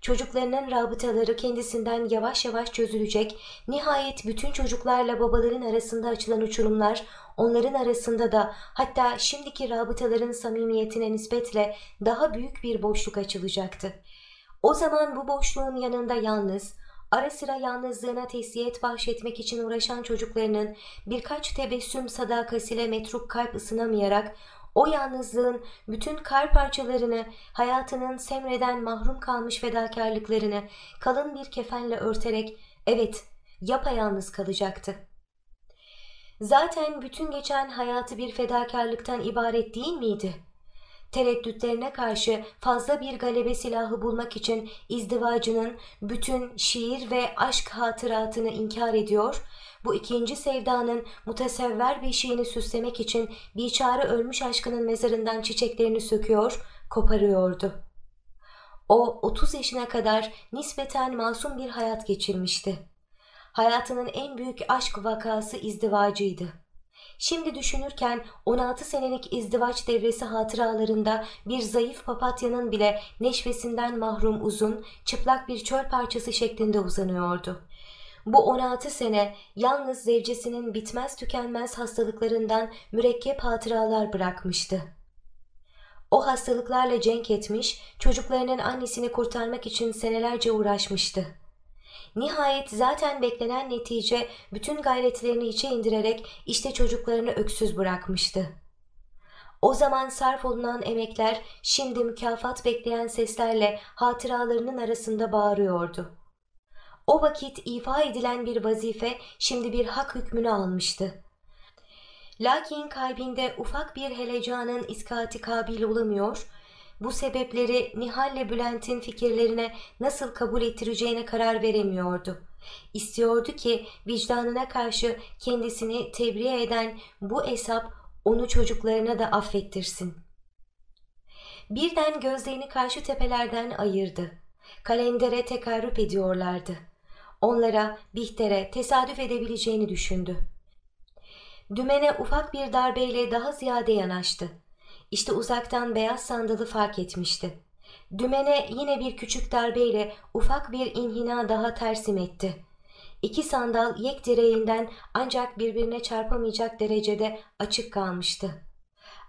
Çocuklarının rabıtaları kendisinden yavaş yavaş çözülecek, nihayet bütün çocuklarla babaların arasında açılan uçurumlar, onların arasında da hatta şimdiki rabıtaların samimiyetine nispetle daha büyük bir boşluk açılacaktı. O zaman bu boşluğun yanında yalnız, ara sıra yalnızlığına tesiyet bahşetmek için uğraşan çocuklarının birkaç tebessüm sadakasıyla metruk kalp ısınamayarak o yalnızlığın bütün kar parçalarını, hayatının semreden mahrum kalmış fedakarlıklarını kalın bir kefenle örterek evet yapayalnız kalacaktı. Zaten bütün geçen hayatı bir fedakarlıktan ibaret değil miydi? Tereddütlerine karşı fazla bir galebe silahı bulmak için izdivacının bütün şiir ve aşk hatıratını inkar ediyor bu ikinci sevdanın mutesevver beşiğini süslemek için biçare ölmüş aşkının mezarından çiçeklerini söküyor, koparıyordu. O 30 yaşına kadar nispeten masum bir hayat geçirmişti. Hayatının en büyük aşk vakası izdivacıydı. Şimdi düşünürken 16 senelik izdivaç devresi hatıralarında bir zayıf papatyanın bile neşvesinden mahrum uzun, çıplak bir çöl parçası şeklinde uzanıyordu. Bu 16 sene yalnız zevcesinin bitmez tükenmez hastalıklarından mürekkep hatıralar bırakmıştı. O hastalıklarla cenk etmiş, çocuklarının annesini kurtarmak için senelerce uğraşmıştı. Nihayet zaten beklenen netice bütün gayretlerini içe indirerek işte çocuklarını öksüz bırakmıştı. O zaman sarf olunan emekler şimdi mükafat bekleyen seslerle hatıralarının arasında bağırıyordu. O vakit ifa edilen bir vazife şimdi bir hak hükmünü almıştı. Lakin kalbinde ufak bir helecanın iskati kabil olamıyor, bu sebepleri Nihal'le Bülent'in fikirlerine nasıl kabul ettireceğine karar veremiyordu. İstiyordu ki vicdanına karşı kendisini tebriğe eden bu hesap onu çocuklarına da affettirsin. Birden gözlerini karşı tepelerden ayırdı. Kalendere tekarrüp ediyorlardı onlara, Bihter'e tesadüf edebileceğini düşündü. Dümene ufak bir darbeyle daha ziyade yanaştı. İşte uzaktan beyaz sandalı fark etmişti. Dümene yine bir küçük darbeyle ufak bir inhina daha tersim etti. İki sandal yek direğinden ancak birbirine çarpamayacak derecede açık kalmıştı.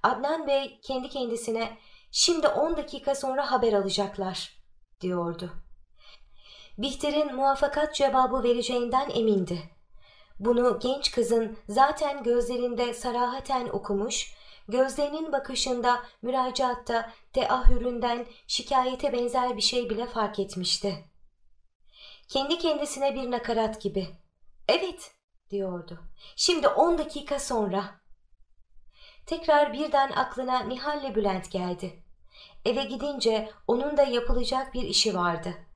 Adnan Bey kendi kendisine şimdi on dakika sonra haber alacaklar diyordu. Bihter'in muvaffakat cevabı vereceğinden emindi. Bunu genç kızın zaten gözlerinde sarahaten okumuş, gözlerinin bakışında, müracaatta, teahhüründen şikayete benzer bir şey bile fark etmişti. Kendi kendisine bir nakarat gibi. Evet, diyordu. Şimdi on dakika sonra. Tekrar birden aklına Nihal'le Bülent geldi. Eve gidince onun da yapılacak bir işi vardı.''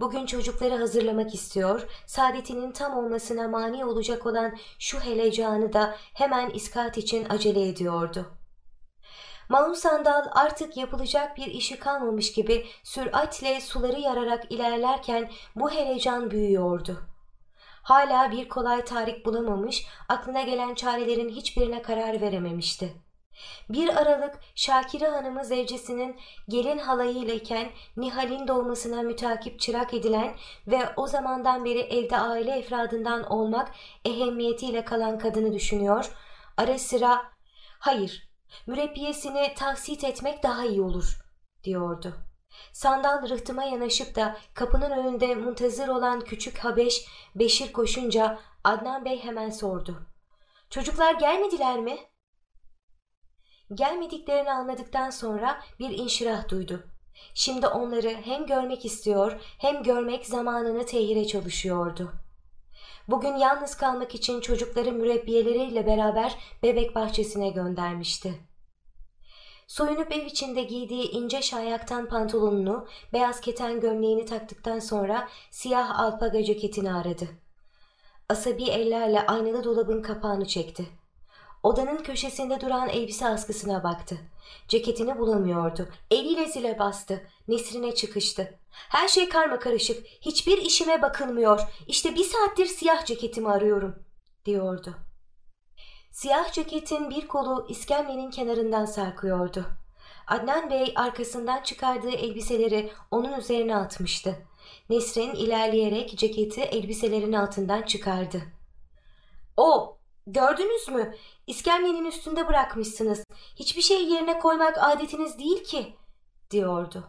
Bugün çocukları hazırlamak istiyor, saadetinin tam olmasına mani olacak olan şu helecanı da hemen iskat için acele ediyordu. Mahun Sandal artık yapılacak bir işi kalmamış gibi süratle suları yararak ilerlerken bu helecan büyüyordu. Hala bir kolay tarih bulamamış, aklına gelen çarelerin hiçbirine karar verememişti. Bir aralık Şakire Hanım'ı zevcesinin gelin halayıylayken Nihal'in doğmasına mütakip çırak edilen ve o zamandan beri evde aile efradından olmak ehemmiyetiyle kalan kadını düşünüyor. Ara sıra hayır mürebbiyesini tavsit etmek daha iyi olur diyordu. Sandal rıhtıma yanaşıp da kapının önünde muntazır olan küçük Habeş Beşir koşunca Adnan Bey hemen sordu. Çocuklar gelmediler mi?'' Gelmediklerini anladıktan sonra bir inşirah duydu. Şimdi onları hem görmek istiyor hem görmek zamanını tehire çalışıyordu. Bugün yalnız kalmak için çocukları mürebbiyeleriyle beraber bebek bahçesine göndermişti. Soyunup ev içinde giydiği ince şayaktan pantolonunu, beyaz keten gömleğini taktıktan sonra siyah alpaga ceketini aradı. Asabi ellerle aynalı dolabın kapağını çekti. Odanın köşesinde duran elbise askısına baktı. Ceketini bulamıyordu. Eliyle zile bastı. Nesrine çıkıştı. Her şey karma karışık. Hiçbir işime bakılmıyor. İşte bir saattir siyah ceketimi arıyorum, diyordu. Siyah ceketin bir kolu iskemlenin kenarından sarkıyordu. Adnan Bey arkasından çıkardığı elbiseleri onun üzerine atmıştı. Nesrin ilerleyerek ceketi elbiselerin altından çıkardı. O, gördünüz mü? İskemlenin üstünde bırakmışsınız. Hiçbir şey yerine koymak adetiniz değil ki, diyordu.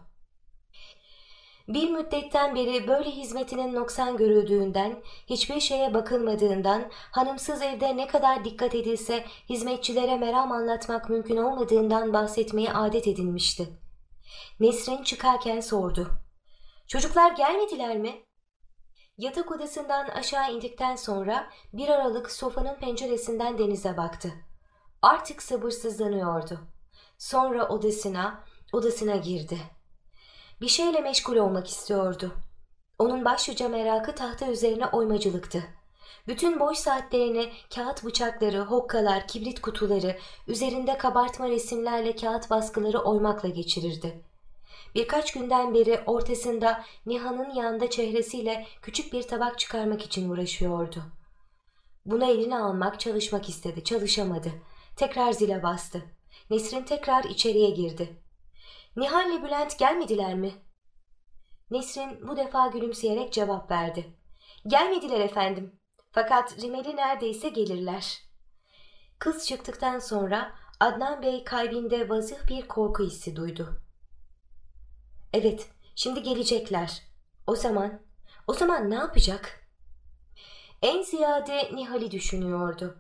Bir müddetten beri böyle hizmetinin noksan görüldüğünden, hiçbir şeye bakılmadığından, hanımsız evde ne kadar dikkat edilse hizmetçilere meram anlatmak mümkün olmadığından bahsetmeyi adet edinmişti. Nesrin çıkarken sordu. Çocuklar gelmediler mi? Yatak odasından aşağı indikten sonra bir aralık sofanın penceresinden denize baktı. Artık sabırsızlanıyordu. Sonra odasına, odasına girdi. Bir şeyle meşgul olmak istiyordu. Onun başlıca merakı tahta üzerine oymacılıktı. Bütün boş saatlerini kağıt bıçakları, hokkalar, kibrit kutuları, üzerinde kabartma resimlerle kağıt baskıları oymakla geçirirdi. Birkaç günden beri ortasında Nihan'ın yanında çehresiyle küçük bir tabak çıkarmak için uğraşıyordu. Buna eline almak, çalışmak istedi, çalışamadı. Tekrar zile bastı. Nesrin tekrar içeriye girdi. Nihal ile Bülent gelmediler mi? Nesrin bu defa gülümseyerek cevap verdi. Gelmediler efendim. Fakat Rimeli neredeyse gelirler. Kız çıktıktan sonra Adnan Bey kalbinde vazıh bir korku hissi duydu. Evet, şimdi gelecekler. O zaman, o zaman ne yapacak? En ziyade Nihal'i düşünüyordu.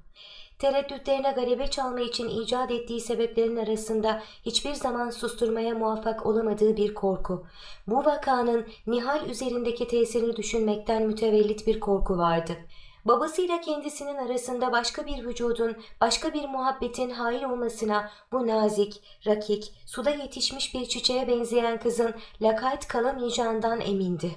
Tereddütlerine galebe çalma için icat ettiği sebeplerin arasında hiçbir zaman susturmaya muvaffak olamadığı bir korku. Bu vakanın Nihal üzerindeki tesirini düşünmekten mütevellit bir korku vardı. Babasıyla kendisinin arasında başka bir vücudun, başka bir muhabbetin hail olmasına bu nazik, rakik, suda yetişmiş bir çiçeğe benzeyen kızın lakayt kalamayacağından emindi.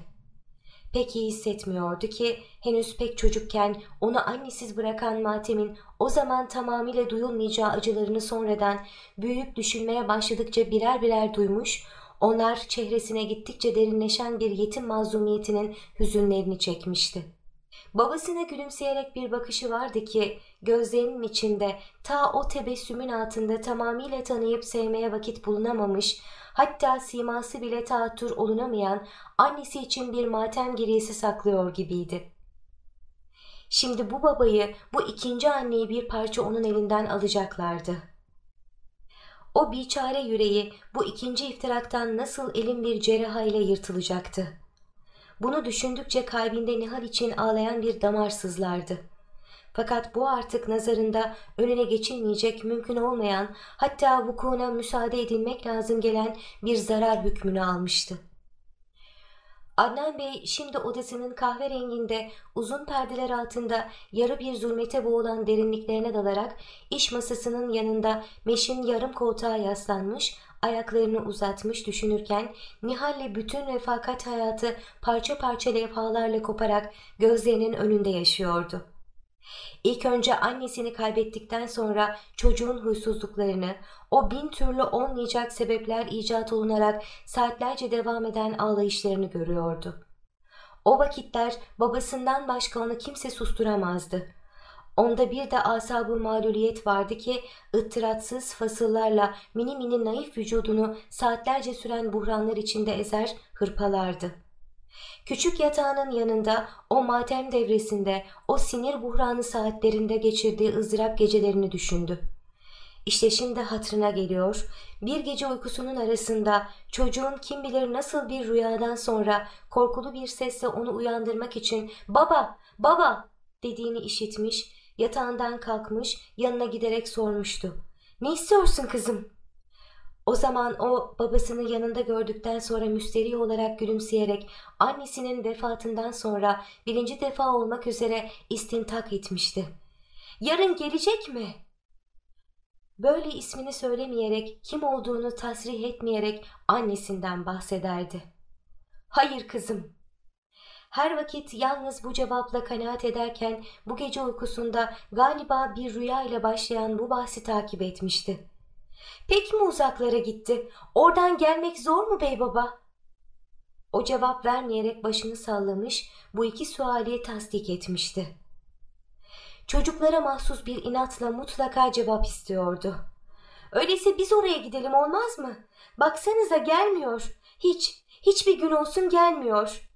Pek iyi hissetmiyordu ki henüz pek çocukken onu annesiz bırakan Matem'in o zaman tamamıyla duyulmayacağı acılarını sonradan büyüyüp düşünmeye başladıkça birer birer duymuş, onlar çehresine gittikçe derinleşen bir yetim mazlumiyetinin hüzünlerini çekmişti. Babasına gülümseyerek bir bakışı vardı ki gözlerinin içinde ta o tebessümün altında tamamıyla tanıyıp sevmeye vakit bulunamamış, hatta siması bile taattur olunamayan annesi için bir matem giriyesi saklıyor gibiydi. Şimdi bu babayı, bu ikinci anneyi bir parça onun elinden alacaklardı. O biçare yüreği bu ikinci iftiraktan nasıl elin bir cerraha ile yırtılacaktı. Bunu düşündükçe kalbinde Nihal için ağlayan bir damar sızlardı. Fakat bu artık nazarında önüne geçilmeyecek, mümkün olmayan, hatta vukuuna müsaade edilmek lazım gelen bir zarar hükmünü almıştı. Adnan Bey şimdi odasının kahverenginde uzun perdeler altında yarı bir zulmete boğulan derinliklerine dalarak iş masasının yanında meşin yarım koltuğa yaslanmış ayaklarını uzatmış düşünürken Nihal'le bütün refakat hayatı parça parça levhalarla koparak gözlerinin önünde yaşıyordu. İlk önce annesini kaybettikten sonra çocuğun huysuzluklarını, o bin türlü olmayacak sebepler icat olunarak saatlerce devam eden ağlayışlarını görüyordu. O vakitler babasından başka onu kimse susturamazdı. Onda bir de asabı maluliyet vardı ki ıttıratsız fasıllarla mini mini naif vücudunu saatlerce süren buhranlar içinde ezer, hırpalardı. Küçük yatağının yanında o matem devresinde, o sinir buhranı saatlerinde geçirdiği ızdırap gecelerini düşündü. İşte şimdi hatırına geliyor, bir gece uykusunun arasında çocuğun kim bilir nasıl bir rüyadan sonra korkulu bir sesle onu uyandırmak için ''Baba, baba!'' dediğini işitmiş Yatağından kalkmış yanına giderek sormuştu. Ne istiyorsun kızım? O zaman o babasını yanında gördükten sonra müsteri olarak gülümseyerek annesinin vefatından sonra birinci defa olmak üzere istintak etmişti. Yarın gelecek mi? Böyle ismini söylemeyerek, kim olduğunu tasrih etmeyerek annesinden bahsederdi. Hayır kızım. Her vakit yalnız bu cevapla kanaat ederken bu gece uykusunda galiba bir rüya ile başlayan bu bahsi takip etmişti. Pek mi uzaklara gitti? Oradan gelmek zor mu bey baba? O cevap vermeyerek başını sallamış, bu iki suali tasdik etmişti. Çocuklara mahsus bir inatla mutlaka cevap istiyordu. Öyleyse biz oraya gidelim olmaz mı? Baksanıza gelmiyor. Hiç, hiçbir gün olsun gelmiyor.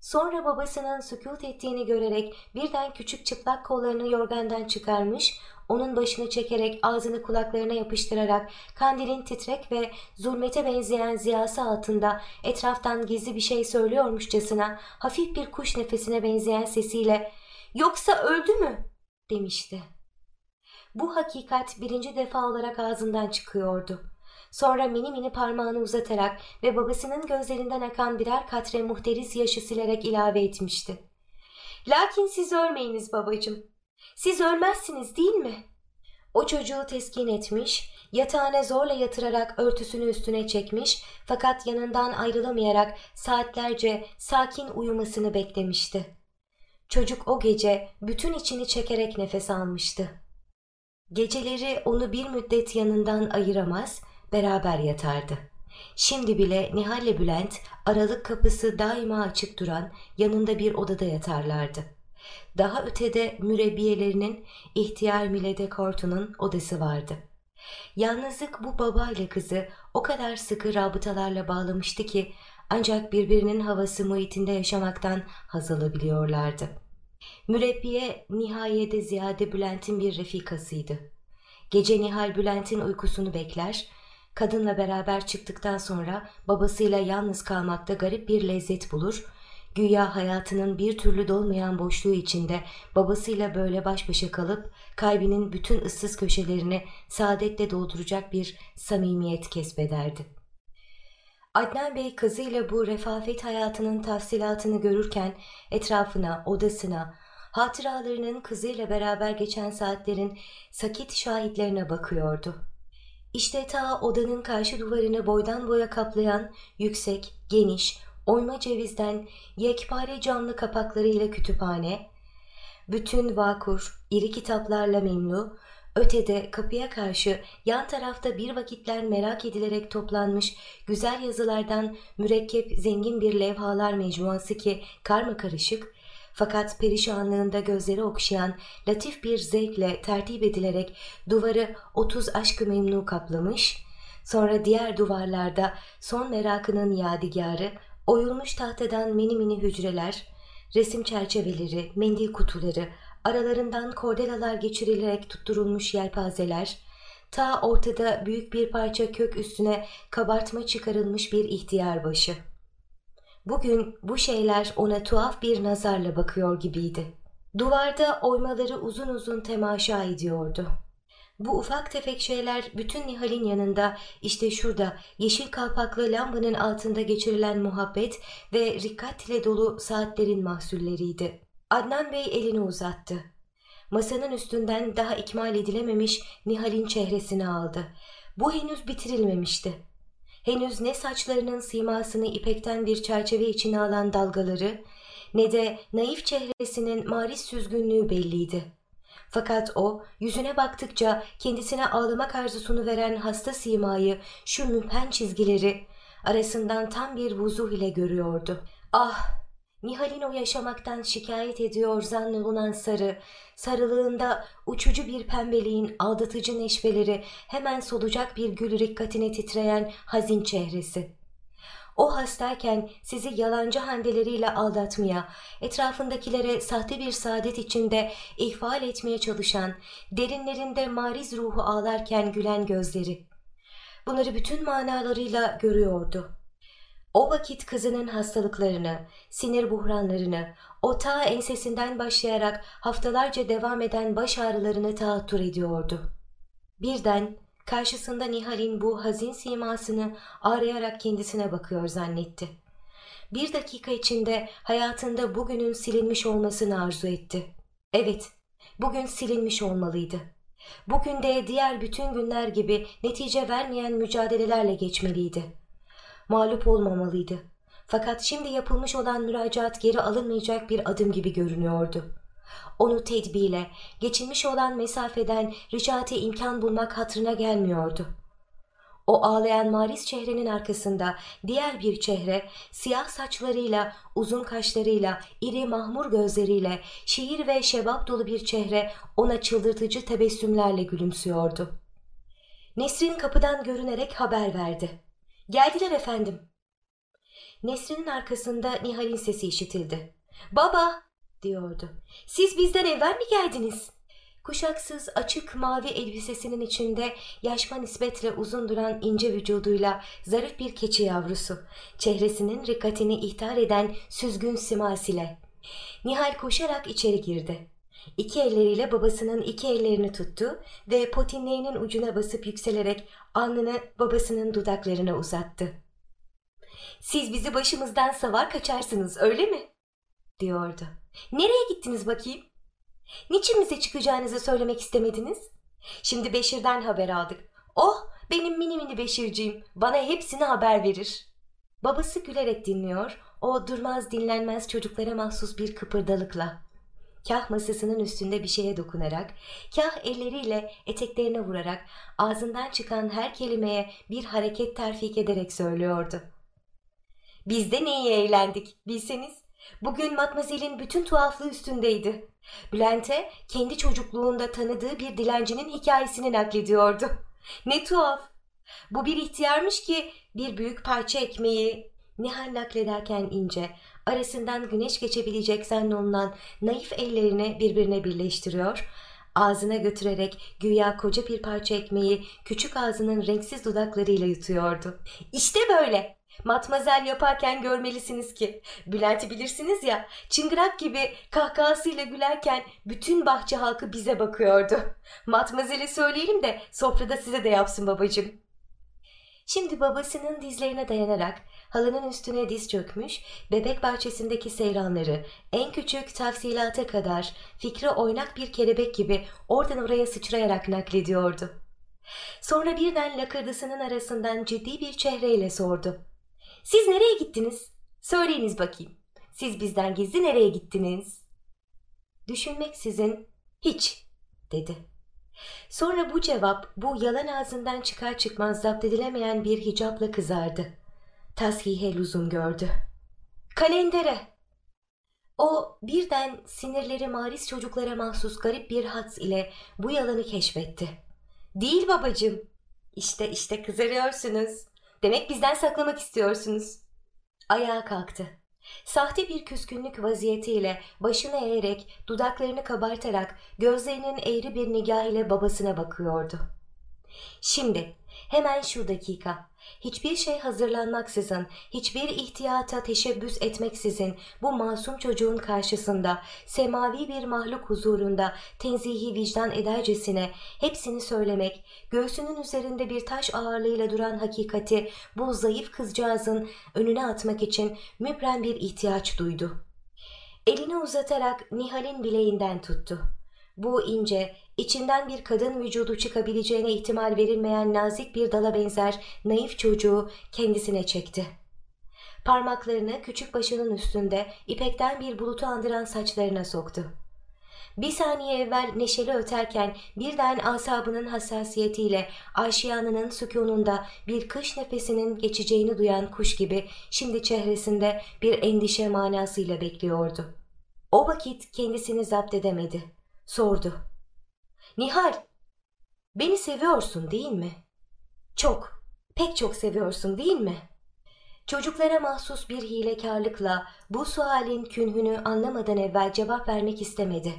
Sonra babasının sükut ettiğini görerek birden küçük çıplak kollarını yorgandan çıkarmış, onun başını çekerek ağzını kulaklarına yapıştırarak kandilin titrek ve zulmete benzeyen ziyası altında etraftan gizli bir şey söylüyormuşçasına hafif bir kuş nefesine benzeyen sesiyle ''Yoksa öldü mü?'' demişti. Bu hakikat birinci defa olarak ağzından çıkıyordu. Sonra mini mini parmağını uzatarak ve babasının gözlerinden akan birer katre muhteriz yaşı silerek ilave etmişti. Lakin siz ölmeyiniz babacığım. Siz ölmezsiniz değil mi? O çocuğu teskin etmiş, yatağına zorla yatırarak örtüsünü üstüne çekmiş fakat yanından ayrılamayarak saatlerce sakin uyumasını beklemişti. Çocuk o gece bütün içini çekerek nefes almıştı. Geceleri onu bir müddet yanından ayıramaz, beraber yatardı. Şimdi bile Nihal ile Bülent aralık kapısı daima açık duran yanında bir odada yatarlardı. Daha ötede mürebbiyelerinin ihtiyar Milede Kortu'nun odası vardı. Yalnızlık bu baba ile kızı o kadar sıkı rabıtalarla bağlamıştı ki ancak birbirinin havası muhitinde yaşamaktan haz alabiliyorlardı. Mürebbiye nihayede ziyade Bülent'in bir refikasıydı. Gece Nihal Bülent'in uykusunu bekler, kadınla beraber çıktıktan sonra babasıyla yalnız kalmakta garip bir lezzet bulur, güya hayatının bir türlü dolmayan boşluğu içinde babasıyla böyle baş başa kalıp kalbinin bütün ıssız köşelerini saadetle dolduracak bir samimiyet kesbederdi. Adnan Bey kızıyla bu refafet hayatının tafsilatını görürken etrafına, odasına, hatıralarının kızıyla beraber geçen saatlerin sakit şahitlerine bakıyordu. İşte ta odanın karşı duvarını boydan boya kaplayan yüksek, geniş, oyma cevizden yekpare camlı kapaklarıyla kütüphane, bütün vakur, iri kitaplarla memlu, ötede kapıya karşı yan tarafta bir vakitler merak edilerek toplanmış güzel yazılardan mürekkep zengin bir levhalar mecmuası ki karma karışık, fakat perişanlığında gözleri okşayan latif bir zevkle tertip edilerek duvarı otuz aşkı memnu kaplamış, sonra diğer duvarlarda son merakının yadigarı, oyulmuş tahtadan mini mini hücreler, resim çerçeveleri, mendil kutuları, aralarından kordelalar geçirilerek tutturulmuş yelpazeler, ta ortada büyük bir parça kök üstüne kabartma çıkarılmış bir ihtiyar başı.'' Bugün bu şeyler ona tuhaf bir nazarla bakıyor gibiydi. Duvarda oymaları uzun uzun temaşa ediyordu. Bu ufak tefek şeyler bütün Nihal'in yanında işte şurada yeşil kalpaklı lambanın altında geçirilen muhabbet ve rikkat ile dolu saatlerin mahsulleriydi. Adnan Bey elini uzattı. Masanın üstünden daha ikmal edilememiş Nihal'in çehresini aldı. Bu henüz bitirilmemişti. Henüz ne saçlarının simasını ipekten bir çerçeve içine alan dalgaları ne de naif çehresinin maris süzgünlüğü belliydi. Fakat o yüzüne baktıkça kendisine ağlamak arzusunu veren hasta simayı, şu müphen çizgileri arasından tam bir vuzuh ile görüyordu. Ah Nihal'in o yaşamaktan şikayet ediyor zannolunan sarı, sarılığında uçucu bir pembeliğin aldatıcı neşveleri hemen solacak bir gül rikkatine titreyen hazin çehresi. O hastayken sizi yalancı handeleriyle aldatmaya, etrafındakilere sahte bir saadet içinde ihfal etmeye çalışan, derinlerinde mariz ruhu ağlarken gülen gözleri. Bunları bütün manalarıyla görüyordu.'' O vakit kızının hastalıklarını, sinir buhranlarını, o ta ensesinden başlayarak haftalarca devam eden baş ağrılarını tahattür ediyordu. Birden karşısında Nihal'in bu hazin simasını arayarak kendisine bakıyor zannetti. Bir dakika içinde hayatında bugünün silinmiş olmasını arzu etti. Evet, bugün silinmiş olmalıydı. Bugün de diğer bütün günler gibi netice vermeyen mücadelelerle geçmeliydi mağlup olmamalıydı. Fakat şimdi yapılmış olan müracaat geri alınmayacak bir adım gibi görünüyordu. Onu tedbiyle, geçilmiş olan mesafeden ricate imkan bulmak hatırına gelmiyordu. O ağlayan maris çehrenin arkasında diğer bir çehre, siyah saçlarıyla, uzun kaşlarıyla, iri mahmur gözleriyle, şiir ve şebap dolu bir çehre ona çıldırtıcı tebessümlerle gülümsüyordu. Nesrin kapıdan görünerek haber verdi. Geldiler efendim. Nesrin'in arkasında Nihal'in sesi işitildi. Baba diyordu. Siz bizden evvel mi geldiniz? Kuşaksız açık mavi elbisesinin içinde yaşma nispetle uzun duran ince vücuduyla zarif bir keçi yavrusu, çehresinin rikatini ihtar eden süzgün simasile. Nihal koşarak içeri girdi. İki elleriyle babasının iki ellerini tuttu ve potinleğinin ucuna basıp yükselerek alnını babasının dudaklarına uzattı. Siz bizi başımızdan savar kaçarsınız öyle mi? diyordu. Nereye gittiniz bakayım? Niçin bize çıkacağınızı söylemek istemediniz? Şimdi Beşir'den haber aldık. Oh benim mini mini Beşirciğim bana hepsini haber verir. Babası gülerek dinliyor, o durmaz dinlenmez çocuklara mahsus bir kıpırdalıkla. Kah masasının üstünde bir şeye dokunarak, kah elleriyle eteklerine vurarak ağzından çıkan her kelimeye bir hareket terfik ederek söylüyordu. Biz de ne iyi eğlendik bilseniz. Bugün Matmazel'in bütün tuhaflığı üstündeydi. Bülent'e kendi çocukluğunda tanıdığı bir dilencinin hikayesini naklediyordu. Ne tuhaf. Bu bir ihtiyarmış ki bir büyük parça ekmeği Nihal naklederken ince, arasından güneş geçebilecek zannolunan naif ellerini birbirine birleştiriyor, ağzına götürerek güya koca bir parça ekmeği küçük ağzının renksiz dudaklarıyla yutuyordu. İşte böyle. Matmazel yaparken görmelisiniz ki. Bülent'i bilirsiniz ya çıngırak gibi kahkahasıyla gülerken bütün bahçe halkı bize bakıyordu. Matmazel'e söyleyelim de sofrada size de yapsın babacığım. Şimdi babasının dizlerine dayanarak halının üstüne diz çökmüş, bebek bahçesindeki seyranları en küçük tafsilata kadar fikri oynak bir kelebek gibi oradan oraya sıçrayarak naklediyordu. Sonra birden lakırdısının arasından ciddi bir çehreyle sordu. Siz nereye gittiniz? Söyleyiniz bakayım. Siz bizden gizli nereye gittiniz? Düşünmek sizin hiç dedi. Sonra bu cevap bu yalan ağzından çıkar çıkmaz zapt edilemeyen bir hicapla kızardı. Tashihe lüzum gördü. Kalendere. O birden sinirleri maris çocuklara mahsus garip bir hats ile bu yalanı keşfetti. Değil babacığım. İşte işte kızarıyorsunuz. Demek bizden saklamak istiyorsunuz. Ayağa kalktı. Sahte bir küskünlük vaziyetiyle başını eğerek, dudaklarını kabartarak, gözlerinin eğri bir nigah ile babasına bakıyordu. Şimdi, hemen şu dakika, hiçbir şey hazırlanmaksızın, hiçbir ihtiyata teşebbüs etmeksizin bu masum çocuğun karşısında, semavi bir mahluk huzurunda tenzihi vicdan edercesine hepsini söylemek, göğsünün üzerinde bir taş ağırlığıyla duran hakikati bu zayıf kızcağızın önüne atmak için mübrem bir ihtiyaç duydu. Elini uzatarak Nihal'in bileğinden tuttu. Bu ince, içinden bir kadın vücudu çıkabileceğine ihtimal verilmeyen nazik bir dala benzer naif çocuğu kendisine çekti. Parmaklarını küçük başının üstünde ipekten bir bulutu andıran saçlarına soktu. Bir saniye evvel neşeli öterken birden asabının hassasiyetiyle aşiyanının sükununda bir kış nefesinin geçeceğini duyan kuş gibi şimdi çehresinde bir endişe manasıyla bekliyordu. O vakit kendisini zapt edemedi. Sordu. Nihal, beni seviyorsun değil mi? Çok, pek çok seviyorsun değil mi? Çocuklara mahsus bir hilekarlıkla bu sualin künhünü anlamadan evvel cevap vermek istemedi.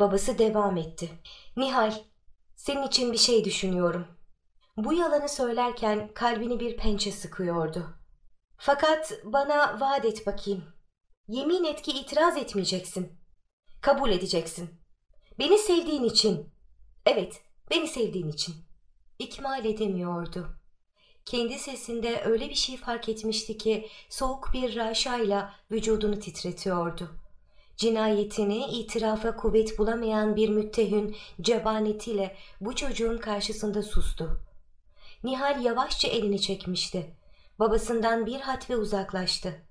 Babası devam etti. Nihal, senin için bir şey düşünüyorum. Bu yalanı söylerken kalbini bir pençe sıkıyordu. Fakat bana vaat et bakayım. Yemin et ki itiraz etmeyeceksin. Kabul edeceksin. Beni sevdiğin için. Evet, beni sevdiğin için. İkmal edemiyordu. Kendi sesinde öyle bir şey fark etmişti ki soğuk bir raşayla vücudunu titretiyordu. Cinayetini itirafa kuvvet bulamayan bir müttehün cebanetiyle bu çocuğun karşısında sustu. Nihal yavaşça elini çekmişti. Babasından bir hatve uzaklaştı.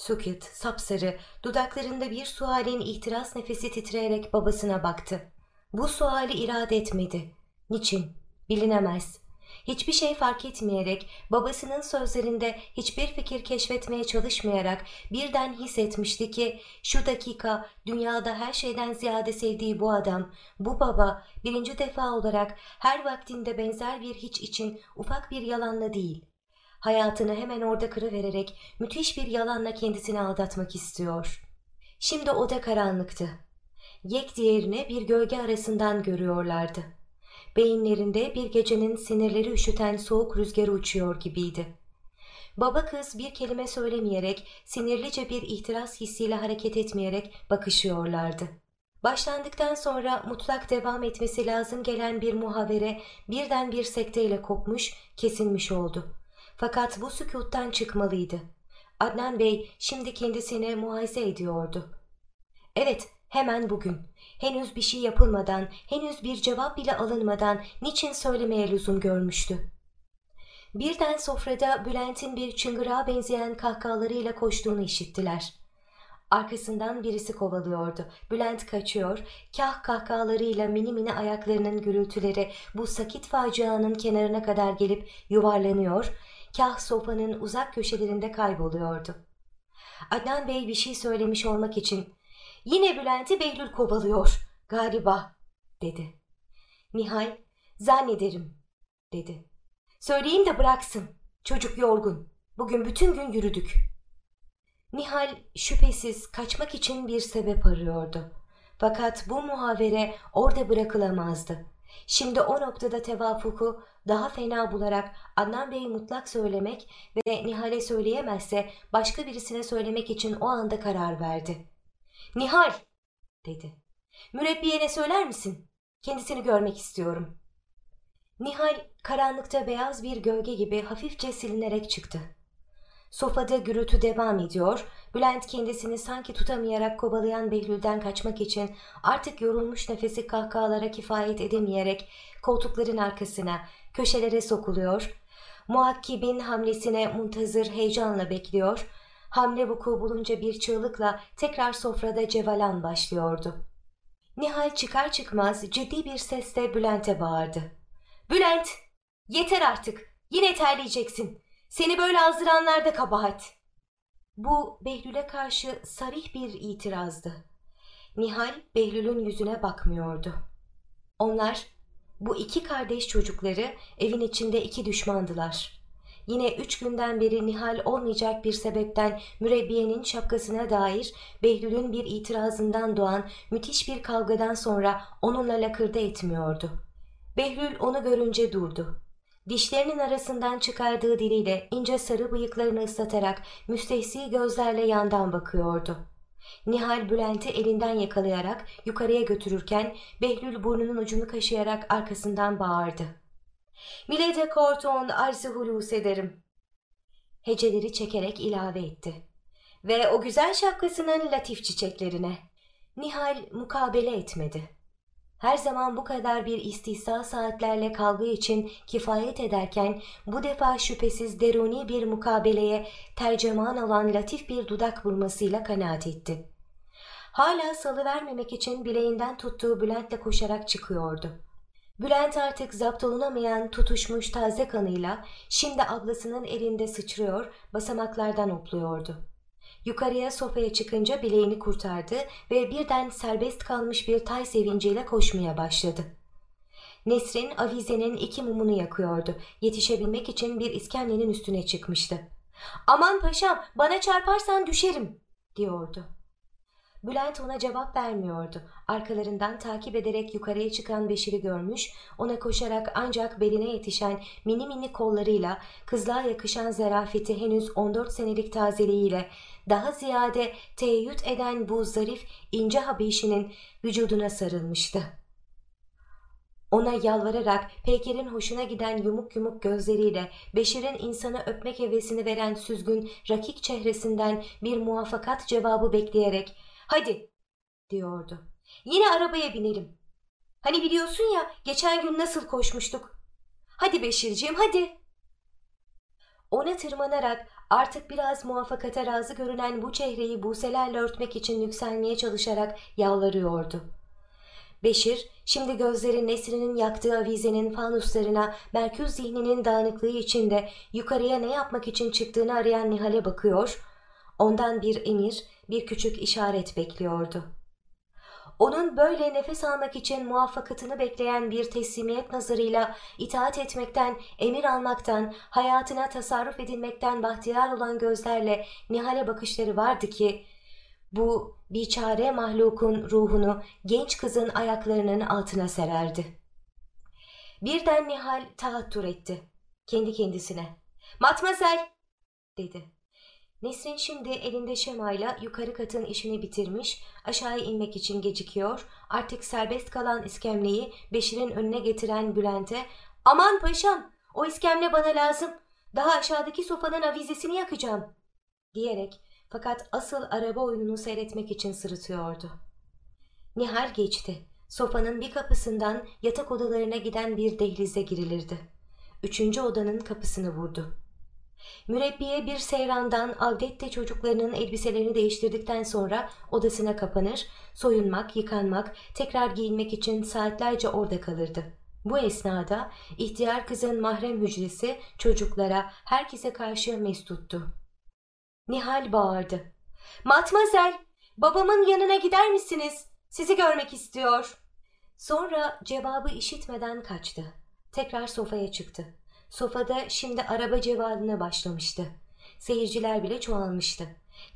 Sukut, sapsarı, dudaklarında bir sualin ihtiras nefesi titreyerek babasına baktı. Bu suali irade etmedi. Niçin? Bilinemez. Hiçbir şey fark etmeyerek, babasının sözlerinde hiçbir fikir keşfetmeye çalışmayarak birden hissetmişti ki şu dakika dünyada her şeyden ziyade sevdiği bu adam, bu baba birinci defa olarak her vaktinde benzer bir hiç için ufak bir yalanla değil, hayatını hemen orada kırıvererek müthiş bir yalanla kendisini aldatmak istiyor. Şimdi oda karanlıktı. Yek diğerini bir gölge arasından görüyorlardı. Beyinlerinde bir gecenin sinirleri üşüten soğuk rüzgarı uçuyor gibiydi. Baba kız bir kelime söylemeyerek, sinirlice bir ihtiras hissiyle hareket etmeyerek bakışıyorlardı. Başlandıktan sonra mutlak devam etmesi lazım gelen bir muhavere birden bir sekteyle kopmuş, kesilmiş oldu. Fakat bu sükuttan çıkmalıydı. Adnan Bey şimdi kendisine muayese ediyordu. Evet, hemen bugün. Henüz bir şey yapılmadan, henüz bir cevap bile alınmadan niçin söylemeye lüzum görmüştü. Birden sofrada Bülent'in bir çıngırağa benzeyen kahkahalarıyla koştuğunu işittiler. Arkasından birisi kovalıyordu. Bülent kaçıyor, kah kahkahalarıyla mini mini ayaklarının gürültüleri bu sakit facianın kenarına kadar gelip yuvarlanıyor, kah sofanın uzak köşelerinde kayboluyordu. Adnan Bey bir şey söylemiş olmak için ''Yine Bülent'i Behlül kovalıyor galiba'' dedi. Nihal ''Zannederim'' dedi. ''Söyleyeyim de bıraksın. Çocuk yorgun. Bugün bütün gün yürüdük.'' Nihal şüphesiz kaçmak için bir sebep arıyordu. Fakat bu muhavere orada bırakılamazdı. Şimdi o noktada tevafuku daha fena bularak Adnan Bey'i mutlak söylemek ve Nihal'e söyleyemezse başka birisine söylemek için o anda karar verdi. Nihal dedi. Mürebbiyene söyler misin? Kendisini görmek istiyorum. Nihal karanlıkta beyaz bir gölge gibi hafifçe silinerek çıktı. Sofada gürültü devam ediyor. Bülent kendisini sanki tutamayarak kovalayan Behlül'den kaçmak için artık yorulmuş nefesi kahkahalara kifayet edemeyerek koltukların arkasına, köşelere sokuluyor. Muhakkibin hamlesine muntazır heyecanla bekliyor. Hamle vuku bulunca bir çığlıkla tekrar sofrada cevalan başlıyordu. Nihal çıkar çıkmaz ciddi bir sesle Bülent'e bağırdı. Bülent! Yeter artık! Yine terleyeceksin. Seni böyle azdıranlar da kabahat. Bu Behlül'e karşı sarih bir itirazdı. Nihal Behlül'ün yüzüne bakmıyordu. Onlar bu iki kardeş çocukları evin içinde iki düşmandılar. Yine üç günden beri Nihal olmayacak bir sebepten mürebbiyenin şapkasına dair Behlül'ün bir itirazından doğan müthiş bir kavgadan sonra onunla lakırdı etmiyordu. Behlül onu görünce durdu. Dişlerinin arasından çıkardığı diliyle ince sarı bıyıklarını ıslatarak müstehsi gözlerle yandan bakıyordu. Nihal Bülent'i elinden yakalayarak yukarıya götürürken Behlül burnunun ucunu kaşıyarak arkasından bağırdı. Milede korton arzu hulus ederim. Heceleri çekerek ilave etti. Ve o güzel şapkasının latif çiçeklerine. Nihal mukabele etmedi her zaman bu kadar bir istihsa saatlerle kavga için kifayet ederken bu defa şüphesiz deruni bir mukabeleye tercüman olan latif bir dudak vurmasıyla kanaat etti. Hala salı vermemek için bileğinden tuttuğu Bülent'le koşarak çıkıyordu. Bülent artık zapt olunamayan tutuşmuş taze kanıyla şimdi ablasının elinde sıçrıyor, basamaklardan opluyordu. Yukarıya sofaya çıkınca bileğini kurtardı ve birden serbest kalmış bir tay sevinciyle koşmaya başladı. Nesrin avizenin iki mumunu yakıyordu. Yetişebilmek için bir iskemlenin üstüne çıkmıştı. ''Aman paşam bana çarparsan düşerim.'' diyordu. Bülent ona cevap vermiyordu. Arkalarından takip ederek yukarıya çıkan Beşir'i görmüş, ona koşarak ancak beline yetişen mini mini kollarıyla, kızlığa yakışan zarafeti henüz 14 senelik tazeliğiyle, daha ziyade teyyüt eden bu zarif ince habişinin vücuduna sarılmıştı. Ona yalvararak Peyker'in hoşuna giden yumuk yumuk gözleriyle Beşir'in insana öpmek hevesini veren süzgün, rakik çehresinden bir muvaffakat cevabı bekleyerek ''Hadi'' diyordu. ''Yine arabaya binelim. Hani biliyorsun ya geçen gün nasıl koşmuştuk. Hadi Beşirciğim hadi.'' Ona tırmanarak artık biraz muvaffakata razı görünen bu çehreyi buselerle örtmek için yükselmeye çalışarak yalvarıyordu. Beşir, şimdi gözleri Nesrin'in yaktığı avizenin fanuslarına Merkür zihninin dağınıklığı içinde yukarıya ne yapmak için çıktığını arayan Nihal'e bakıyor, ondan bir emir, bir küçük işaret bekliyordu. Onun böyle nefes almak için muvaffakatını bekleyen bir teslimiyet nazarıyla itaat etmekten, emir almaktan, hayatına tasarruf edilmekten bahtiyar olan gözlerle Nihal'e bakışları vardı ki, bu biçare mahlukun ruhunu genç kızın ayaklarının altına sererdi. Birden Nihal tahattür etti. Kendi kendisine. Matmazel dedi. Nesrin şimdi elinde şemayla yukarı katın işini bitirmiş, aşağı inmek için gecikiyor, artık serbest kalan iskemleyi Beşir'in önüne getiren Bülent'e ''Aman paşam, o iskemle bana lazım, daha aşağıdaki sofanın avizesini yakacağım.'' diyerek fakat asıl araba oyununu seyretmek için sırıtıyordu. Nihal geçti. Sofanın bir kapısından yatak odalarına giden bir dehlize girilirdi. Üçüncü odanın kapısını vurdu. Mürebbiye bir seyrandan avdette çocuklarının elbiselerini değiştirdikten sonra odasına kapanır, soyunmak, yıkanmak, tekrar giyinmek için saatlerce orada kalırdı. Bu esnada ihtiyar kızın mahrem hücresi çocuklara, herkese karşı mestuttu. Nihal bağırdı. Matmazel, babamın yanına gider misiniz? Sizi görmek istiyor. Sonra cevabı işitmeden kaçtı. Tekrar sofaya çıktı. Sofada şimdi araba cevabına başlamıştı. Seyirciler bile çoğalmıştı.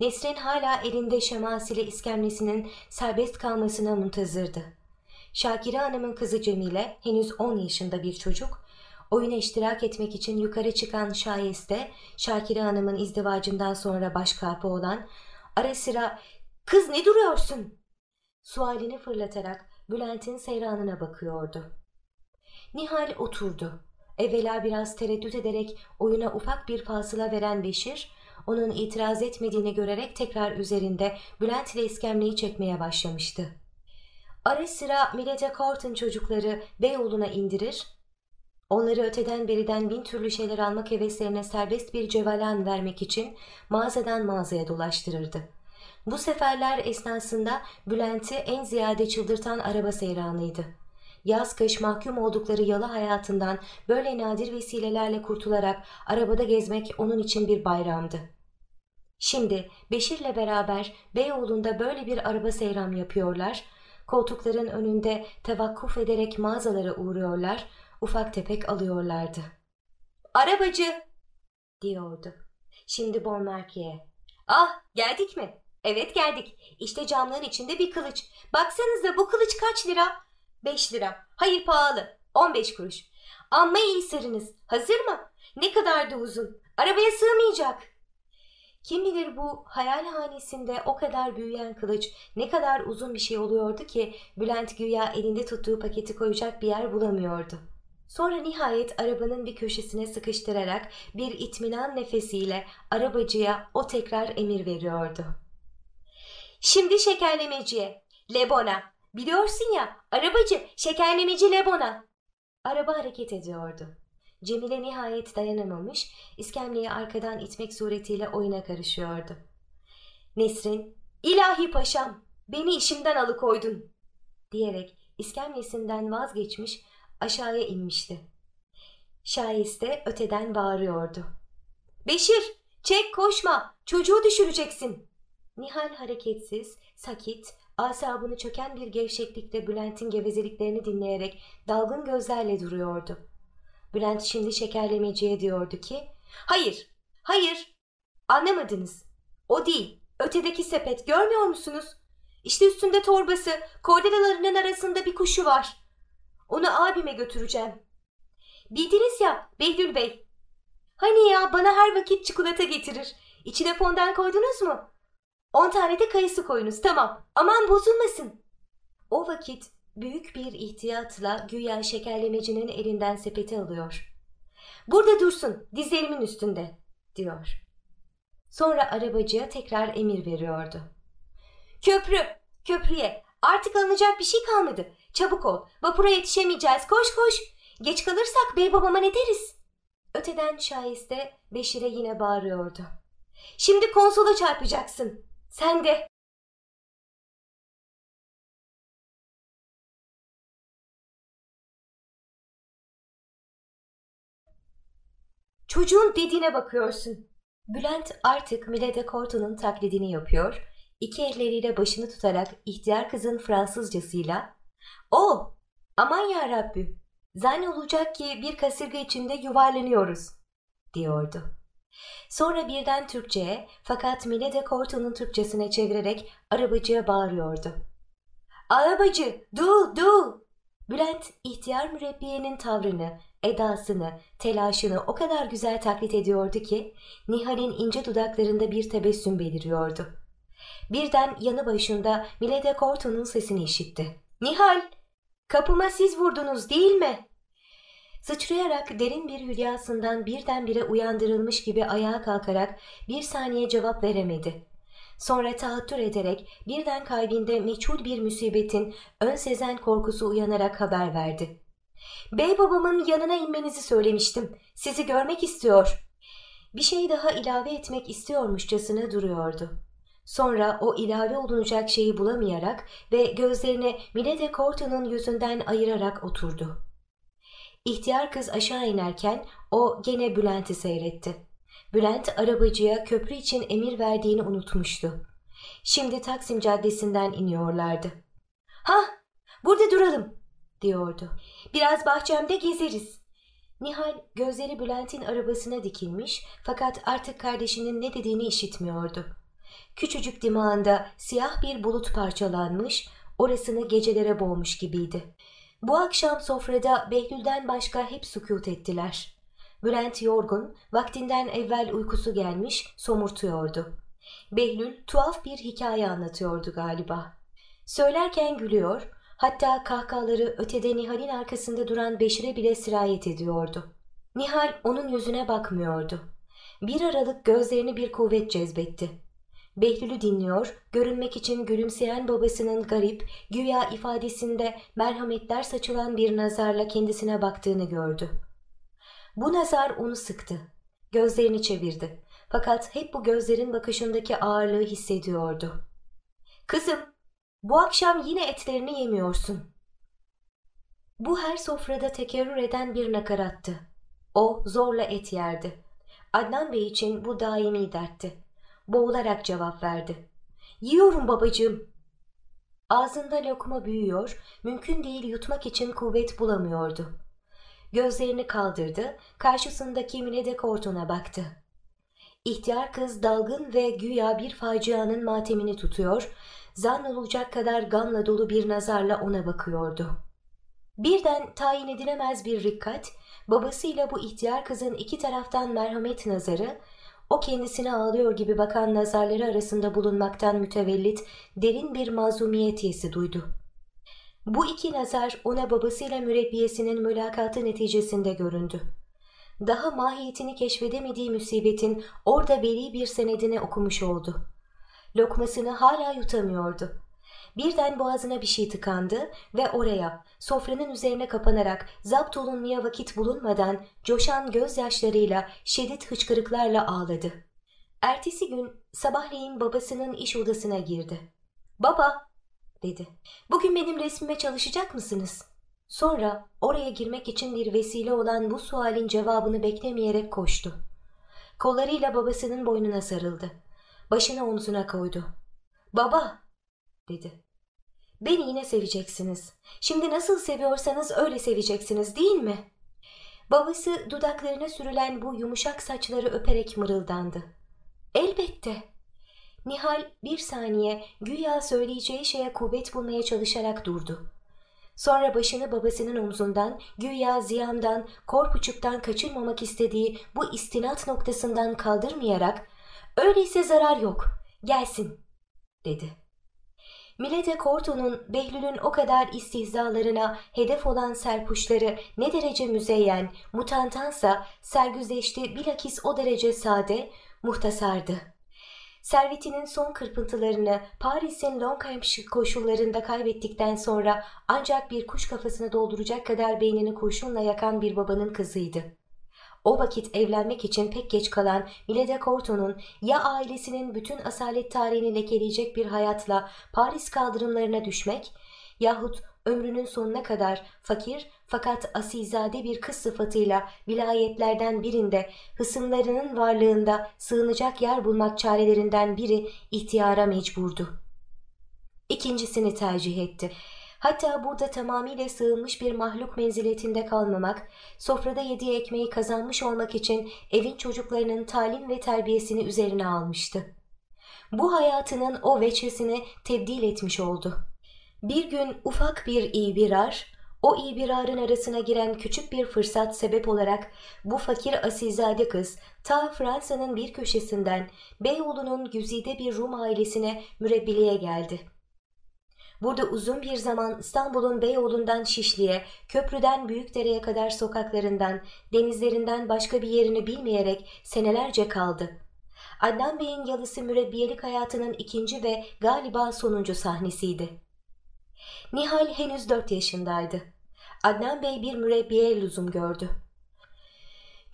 Nesrin hala elinde şemasili iskemlesinin serbest kalmasına muntazırdı. Şakire Hanım'ın kızı Cemile, henüz 10 yaşında bir çocuk, oyuna iştirak etmek için yukarı çıkan şayeste Şakire Hanım'ın izdivacından sonra baş kapı olan ara sıra ''Kız ne duruyorsun?'' sualini fırlatarak Bülent'in seyranına bakıyordu. Nihal oturdu. Evvela biraz tereddüt ederek oyuna ufak bir fasıla veren Beşir, onun itiraz etmediğini görerek tekrar üzerinde Bülent ile iskemleyi çekmeye başlamıştı. Ara sıra Milete Corton çocukları Beyoğlu'na indirir, onları öteden beriden bin türlü şeyler almak heveslerine serbest bir cevalan vermek için mağazadan mağazaya dolaştırırdı. Bu seferler esnasında Bülent'i en ziyade çıldırtan araba seyranıydı yaz kış mahkum oldukları yalı hayatından böyle nadir vesilelerle kurtularak arabada gezmek onun için bir bayramdı. Şimdi Beşir'le beraber Beyoğlu'nda böyle bir araba seyram yapıyorlar, koltukların önünde tevakkuf ederek mağazalara uğruyorlar, ufak tefek alıyorlardı. ''Arabacı!'' diyordu. Şimdi Bonmarki'ye. ''Ah geldik mi?'' ''Evet geldik. İşte camlığın içinde bir kılıç. Baksanıza bu kılıç kaç lira?'' 5 lira. Hayır pahalı. 15 kuruş. Amma iyi sarınız. Hazır mı? Ne kadar da uzun. Arabaya sığmayacak. Kim bilir bu hayal hanesinde o kadar büyüyen kılıç ne kadar uzun bir şey oluyordu ki Bülent güya elinde tuttuğu paketi koyacak bir yer bulamıyordu. Sonra nihayet arabanın bir köşesine sıkıştırarak bir itminan nefesiyle arabacıya o tekrar emir veriyordu. Şimdi şekerlemeciye, Lebona, Biliyorsun ya arabacı şekerlemeci Lebona. Araba hareket ediyordu. Cemile nihayet dayanamamış, iskemleyi arkadan itmek suretiyle oyuna karışıyordu. Nesrin, ilahi paşam beni işimden alıkoydun diyerek iskemlesinden vazgeçmiş aşağıya inmişti. Şayeste öteden bağırıyordu. Beşir, çek koşma, çocuğu düşüreceksin. Nihal hareketsiz, sakit, asabını çöken bir gevşeklikle Bülent'in gevezeliklerini dinleyerek dalgın gözlerle duruyordu. Bülent şimdi şekerlemeciye diyordu ki ''Hayır, hayır, anlamadınız. O değil, ötedeki sepet görmüyor musunuz? İşte üstünde torbası, kordelalarının arasında bir kuşu var. Onu abime götüreceğim. Bildiniz ya Behlül Bey. Hani ya bana her vakit çikolata getirir. İçine fondan koydunuz mu? On tane de kayısı koyunuz tamam. Aman bozulmasın. O vakit büyük bir ihtiyatla güya şekerlemecinin elinden sepeti alıyor. Burada dursun dizlerimin üstünde diyor. Sonra arabacıya tekrar emir veriyordu. Köprü, köprüye artık alınacak bir şey kalmadı. Çabuk ol vapura yetişemeyeceğiz koş koş. Geç kalırsak bey babama ne deriz? Öteden şahiste Beşir'e yine bağırıyordu. Şimdi konsola çarpacaksın. Sen de. Çocuğun dediğine bakıyorsun. Bülent artık Milede Corto'nun taklidini yapıyor. İki elleriyle başını tutarak ihtiyar kızın Fransızcasıyla ''O, aman ya Rabbi, olacak ki bir kasırga içinde yuvarlanıyoruz.'' diyordu. Sonra birden Türkçe'ye fakat Milede Corto'nun Türkçesine çevirerek arabacıya bağırıyordu. ''Arabacı, du, du!'' Bülent ihtiyar mürebbiyenin tavrını, edasını, telaşını o kadar güzel taklit ediyordu ki Nihal'in ince dudaklarında bir tebessüm beliriyordu. Birden yanı başında Milede Corto'nun sesini işitti. ''Nihal, kapıma siz vurdunuz değil mi?'' Sıçrayarak derin bir hülyasından birdenbire uyandırılmış gibi ayağa kalkarak bir saniye cevap veremedi. Sonra tahattür ederek birden kalbinde meçhul bir musibetin ön sezen korkusu uyanarak haber verdi. Bey babamın yanına inmenizi söylemiştim. Sizi görmek istiyor. Bir şey daha ilave etmek istiyormuşçasına duruyordu. Sonra o ilave olunacak şeyi bulamayarak ve gözlerini Milede Corto'nun yüzünden ayırarak oturdu. İhtiyar kız aşağı inerken o gene Bülent'i seyretti. Bülent arabacıya köprü için emir verdiğini unutmuştu. Şimdi Taksim Caddesi'nden iniyorlardı. Ha, burada duralım diyordu. Biraz bahçemde gezeriz. Nihal gözleri Bülent'in arabasına dikilmiş fakat artık kardeşinin ne dediğini işitmiyordu. Küçücük dimağında siyah bir bulut parçalanmış, orasını gecelere boğmuş gibiydi. Bu akşam sofrada Behlül'den başka hep sükut ettiler. Bülent yorgun, vaktinden evvel uykusu gelmiş, somurtuyordu. Behlül tuhaf bir hikaye anlatıyordu galiba. Söylerken gülüyor, Hatta kahkahaları ötede Nihal'in arkasında duran Beşir'e bile sirayet ediyordu. Nihal onun yüzüne bakmıyordu. Bir aralık gözlerini bir kuvvet cezbetti. Behlül'ü dinliyor, görünmek için gülümseyen babasının garip, güya ifadesinde merhametler saçılan bir nazarla kendisine baktığını gördü. Bu nazar onu sıktı. Gözlerini çevirdi. Fakat hep bu gözlerin bakışındaki ağırlığı hissediyordu. ''Kızım, bu akşam yine etlerini yemiyorsun. Bu her sofrada tekerrür eden bir nakarattı. O zorla et yerdi. Adnan Bey için bu daimi dertti. Boğularak cevap verdi. Yiyorum babacığım. Ağzında lokma büyüyor, mümkün değil yutmak için kuvvet bulamıyordu. Gözlerini kaldırdı, karşısındaki Münede Korton'a baktı. İhtiyar kız dalgın ve güya bir facianın matemini tutuyor, zan olacak kadar gamla dolu bir nazarla ona bakıyordu. Birden tayin edilemez bir rikkat, babasıyla bu ihtiyar kızın iki taraftan merhamet nazarı, o kendisine ağlıyor gibi bakan nazarları arasında bulunmaktan mütevellit derin bir mazumiyet yesi duydu. Bu iki nazar ona babasıyla mürebbiyesinin mülakatı neticesinde göründü. Daha mahiyetini keşfedemediği musibetin orada beli bir senedini okumuş oldu lokmasını hala yutamıyordu. Birden boğazına bir şey tıkandı ve oraya sofranın üzerine kapanarak zapt olunmaya vakit bulunmadan coşan gözyaşlarıyla şiddet hıçkırıklarla ağladı. Ertesi gün sabahleyin babasının iş odasına girdi. ''Baba'' dedi. ''Bugün benim resmime çalışacak mısınız?'' Sonra oraya girmek için bir vesile olan bu sualin cevabını beklemeyerek koştu. Kollarıyla babasının boynuna sarıldı. Başını omzuna koydu. Baba dedi. Beni yine seveceksiniz. Şimdi nasıl seviyorsanız öyle seveceksiniz değil mi? Babası dudaklarına sürülen bu yumuşak saçları öperek mırıldandı. Elbette. Nihal bir saniye güya söyleyeceği şeye kuvvet bulmaya çalışarak durdu. Sonra başını babasının omzundan, güya ziyandan, korpuçuktan kaçırmamak istediği bu istinat noktasından kaldırmayarak Öyleyse zarar yok. Gelsin, dedi. Milete Corto'nun Behlül'ün o kadar istihzalarına hedef olan serpuşları ne derece müzeyyen, mutantansa sergüzeşti bilakis o derece sade, muhtasardı. Servetinin son kırpıntılarını Paris'in Longchamp koşullarında kaybettikten sonra ancak bir kuş kafasını dolduracak kadar beynini kurşunla yakan bir babanın kızıydı. O vakit evlenmek için pek geç kalan Milede Corto'nun ya ailesinin bütün asalet tarihini lekeleyecek bir hayatla Paris kaldırımlarına düşmek yahut ömrünün sonuna kadar fakir fakat asilzade bir kız sıfatıyla vilayetlerden birinde hısımlarının varlığında sığınacak yer bulmak çarelerinden biri ihtiyara mecburdu. İkincisini tercih etti. Hatta burada tamamıyla sığınmış bir mahluk menziletinde kalmamak, sofrada yediği ekmeği kazanmış olmak için evin çocuklarının talim ve terbiyesini üzerine almıştı. Bu hayatının o veçesini tebdil etmiş oldu. Bir gün ufak bir ibirar, o ibirarın arasına giren küçük bir fırsat sebep olarak bu fakir asilzade kız ta Fransa'nın bir köşesinden Beyoğlu'nun güzide bir Rum ailesine mürebbiliğe geldi. Burada uzun bir zaman İstanbul'un Beyoğlu'ndan Şişli'ye, köprüden Büyükdere'ye kadar sokaklarından, denizlerinden başka bir yerini bilmeyerek senelerce kaldı. Adnan Bey'in yalısı mürebbiyelik hayatının ikinci ve galiba sonuncu sahnesiydi. Nihal henüz dört yaşındaydı. Adnan Bey bir mürebbiye lüzum gördü.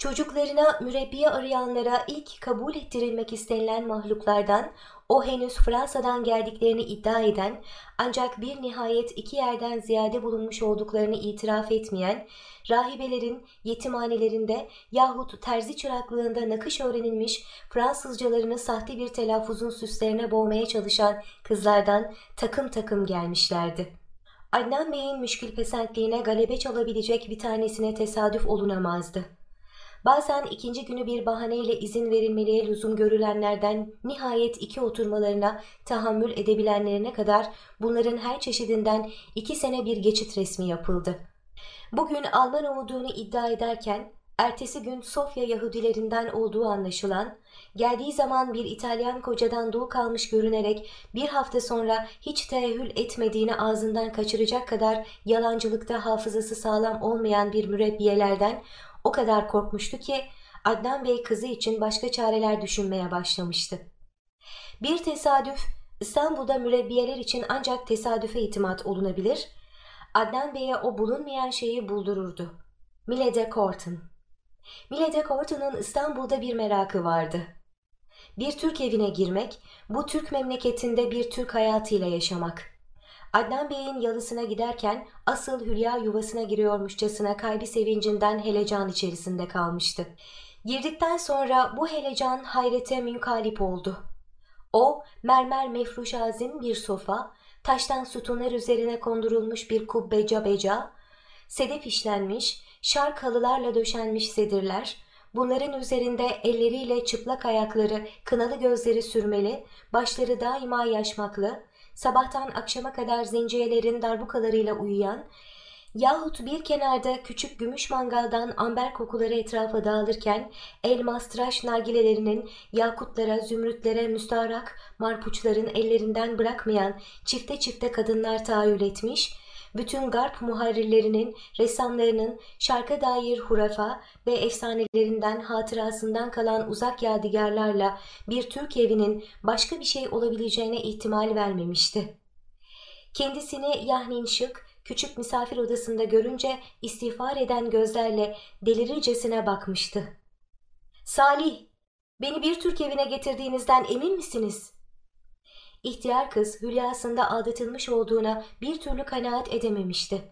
Çocuklarına mürebbiye arayanlara ilk kabul ettirilmek istenilen mahluklardan o henüz Fransa'dan geldiklerini iddia eden ancak bir nihayet iki yerden ziyade bulunmuş olduklarını itiraf etmeyen, rahibelerin yetimhanelerinde yahut terzi çıraklığında nakış öğrenilmiş Fransızcalarını sahte bir telaffuzun süslerine boğmaya çalışan kızlardan takım takım gelmişlerdi. Adnan Bey'in müşkül pesentliğine galebe çalabilecek bir tanesine tesadüf olunamazdı. Bazen ikinci günü bir bahaneyle izin verilmeliye lüzum görülenlerden nihayet iki oturmalarına tahammül edebilenlerine kadar bunların her çeşidinden iki sene bir geçit resmi yapıldı. Bugün Alman olduğunu iddia ederken ertesi gün Sofya Yahudilerinden olduğu anlaşılan, geldiği zaman bir İtalyan kocadan dul kalmış görünerek bir hafta sonra hiç teehül etmediğini ağzından kaçıracak kadar yalancılıkta hafızası sağlam olmayan bir mürebbiyelerden o kadar korkmuştu ki Adnan Bey kızı için başka çareler düşünmeye başlamıştı. Bir tesadüf İstanbul'da mürebbiyeler için ancak tesadüfe itimat olunabilir. Adnan Bey'e o bulunmayan şeyi buldururdu. Milede Corton. Milede Corton'un İstanbul'da bir merakı vardı. Bir Türk evine girmek, bu Türk memleketinde bir Türk hayatıyla yaşamak. Adnan Bey'in yalısına giderken asıl Hülya yuvasına giriyormuşçasına kalbi sevincinden helecan içerisinde kalmıştı. Girdikten sonra bu helecan hayrete münkalip oldu. O mermer mefruş azim bir sofa, taştan sütunlar üzerine kondurulmuş bir kubbe cabeca, sedef işlenmiş, şark halılarla döşenmiş sedirler, bunların üzerinde elleriyle çıplak ayakları, kınalı gözleri sürmeli, başları daima yaşmaklı, sabahtan akşama kadar zenciyelerin darbukalarıyla uyuyan, yahut bir kenarda küçük gümüş mangaldan amber kokuları etrafa dağılırken elmas tıraş nargilelerinin yakutlara, zümrütlere, müstarak marpuçların ellerinden bırakmayan çifte çifte kadınlar tahayyül etmiş, bütün garp muharrirlerinin, ressamlarının şarka dair hurafa ve efsanelerinden, hatırasından kalan uzak yadigarlarla bir Türk evinin başka bir şey olabileceğine ihtimal vermemişti. Kendisini Yahnin Şık, küçük misafir odasında görünce istiğfar eden gözlerle delirircesine bakmıştı. Salih, beni bir Türk evine getirdiğinizden emin misiniz?'' İhtiyar kız hülyasında aldatılmış olduğuna bir türlü kanaat edememişti.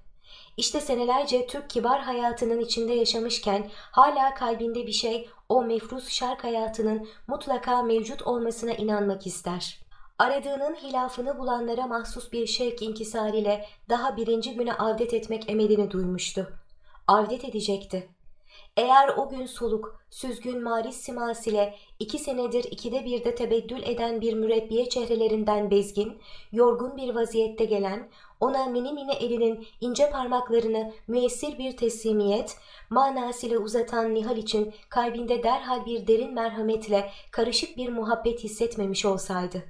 İşte senelerce Türk kibar hayatının içinde yaşamışken hala kalbinde bir şey o mefrus şark hayatının mutlaka mevcut olmasına inanmak ister. Aradığının hilafını bulanlara mahsus bir şevk inkisariyle daha birinci güne avdet etmek emelini duymuştu. Avdet edecekti. Eğer o gün soluk, süzgün maris simas ile iki senedir ikide birde tebeddül eden bir mürebbiye çehrelerinden bezgin, yorgun bir vaziyette gelen, ona mini mini elinin ince parmaklarını müessir bir teslimiyet, manasıyla uzatan Nihal için kalbinde derhal bir derin merhametle karışık bir muhabbet hissetmemiş olsaydı.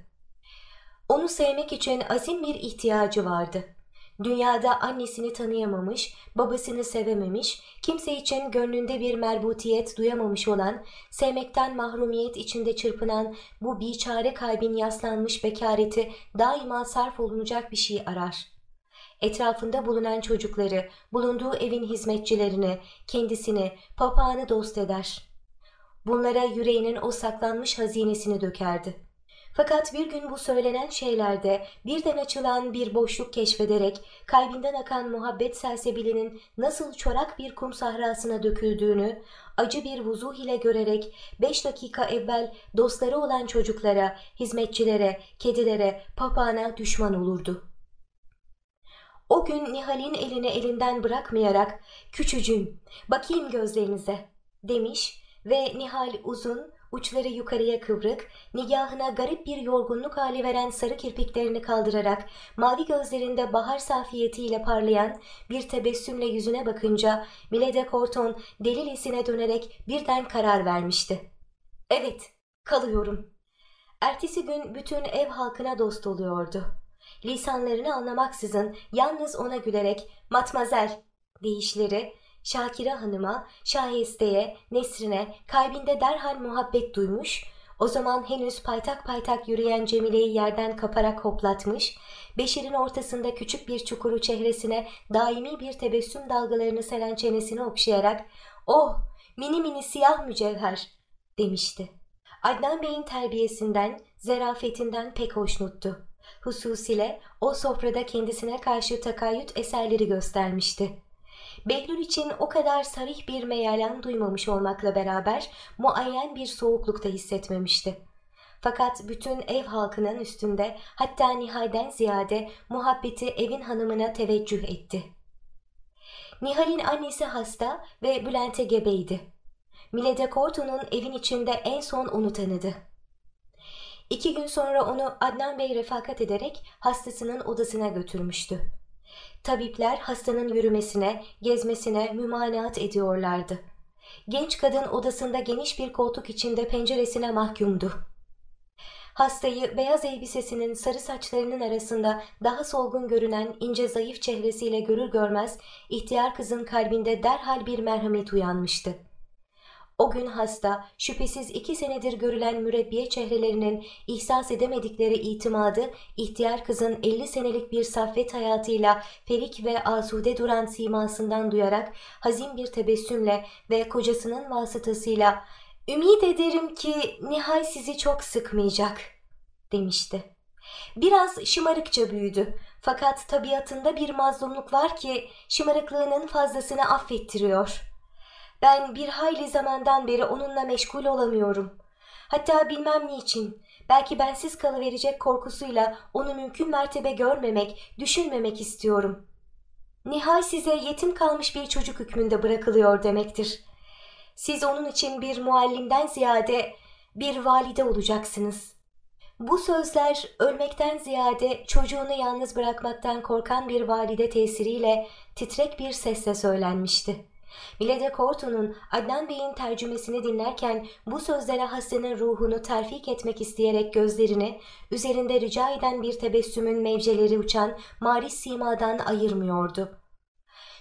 Onu sevmek için azim bir ihtiyacı vardı.'' Dünyada annesini tanıyamamış, babasını sevememiş, kimse için gönlünde bir merbutiyet duyamamış olan, sevmekten mahrumiyet içinde çırpınan bu biçare kalbin yaslanmış bekareti daima sarf olunacak bir şey arar. etrafında bulunan çocukları, bulunduğu evin hizmetçilerini, kendisini, papağanı dost eder. Bunlara yüreğinin o saklanmış hazinesini dökerdi. Fakat bir gün bu söylenen şeylerde birden açılan bir boşluk keşfederek kalbinden akan muhabbet selsebilinin nasıl çorak bir kum sahrasına döküldüğünü acı bir vuzuh ile görerek beş dakika evvel dostları olan çocuklara, hizmetçilere, kedilere, papağana düşman olurdu. O gün Nihal'in elini elinden bırakmayarak küçücüğüm bakayım gözlerinize demiş ve Nihal uzun, uçları yukarıya kıvrık, nigahına garip bir yorgunluk hali veren sarı kirpiklerini kaldırarak mavi gözlerinde bahar safiyetiyle parlayan bir tebessümle yüzüne bakınca Milede Corton delilesine dönerek birden karar vermişti. Evet, kalıyorum. Ertesi gün bütün ev halkına dost oluyordu. Lisanlarını anlamaksızın yalnız ona gülerek matmazel deyişleri Şakire Hanım'a, Şaheste'ye, Nesrin'e kalbinde derhal muhabbet duymuş, o zaman henüz paytak paytak yürüyen Cemile'yi yerden kaparak hoplatmış, Beşir'in ortasında küçük bir çukuru çehresine daimi bir tebessüm dalgalarını seren çenesini okşayarak ''Oh, mini mini siyah mücevher'' demişti. Adnan Bey'in terbiyesinden, zerafetinden pek hoşnuttu. Hususiyle o sofrada kendisine karşı takayyüt eserleri göstermişti. Behlül için o kadar sarih bir meyalan duymamış olmakla beraber muayyen bir soğukluk da hissetmemişti. Fakat bütün ev halkının üstünde hatta Nihal'den ziyade muhabbeti evin hanımına teveccüh etti. Nihal'in annesi hasta ve Bülent'e gebeydi. Milede Korto'nun evin içinde en son onu tanıdı. İki gün sonra onu Adnan Bey refakat ederek hastasının odasına götürmüştü. Tabipler hastanın yürümesine, gezmesine mümanaat ediyorlardı. Genç kadın odasında geniş bir koltuk içinde penceresine mahkumdu. Hastayı beyaz elbisesinin sarı saçlarının arasında daha solgun görünen ince zayıf çehresiyle görür görmez ihtiyar kızın kalbinde derhal bir merhamet uyanmıştı. O gün hasta, şüphesiz iki senedir görülen mürebbiye çehrelerinin ihsas edemedikleri itimadı, ihtiyar kızın elli senelik bir saffet hayatıyla ferik ve asude duran simasından duyarak hazin bir tebessümle ve kocasının vasıtasıyla ''Ümit ederim ki Nihal sizi çok sıkmayacak.'' demişti. Biraz şımarıkça büyüdü. Fakat tabiatında bir mazlumluk var ki şımarıklığının fazlasını affettiriyor.'' Ben bir hayli zamandan beri onunla meşgul olamıyorum. Hatta bilmem niçin. Belki bensiz kalıverecek korkusuyla onu mümkün mertebe görmemek, düşünmemek istiyorum. Nihal size yetim kalmış bir çocuk hükmünde bırakılıyor demektir. Siz onun için bir muallimden ziyade bir valide olacaksınız. Bu sözler ölmekten ziyade çocuğunu yalnız bırakmaktan korkan bir valide tesiriyle titrek bir sesle söylenmişti. Milede Corto'nun Adnan Bey'in tercümesini dinlerken bu sözlere hastanın ruhunu terfik etmek isteyerek gözlerini üzerinde rica eden bir tebessümün mevceleri uçan maris simadan ayırmıyordu.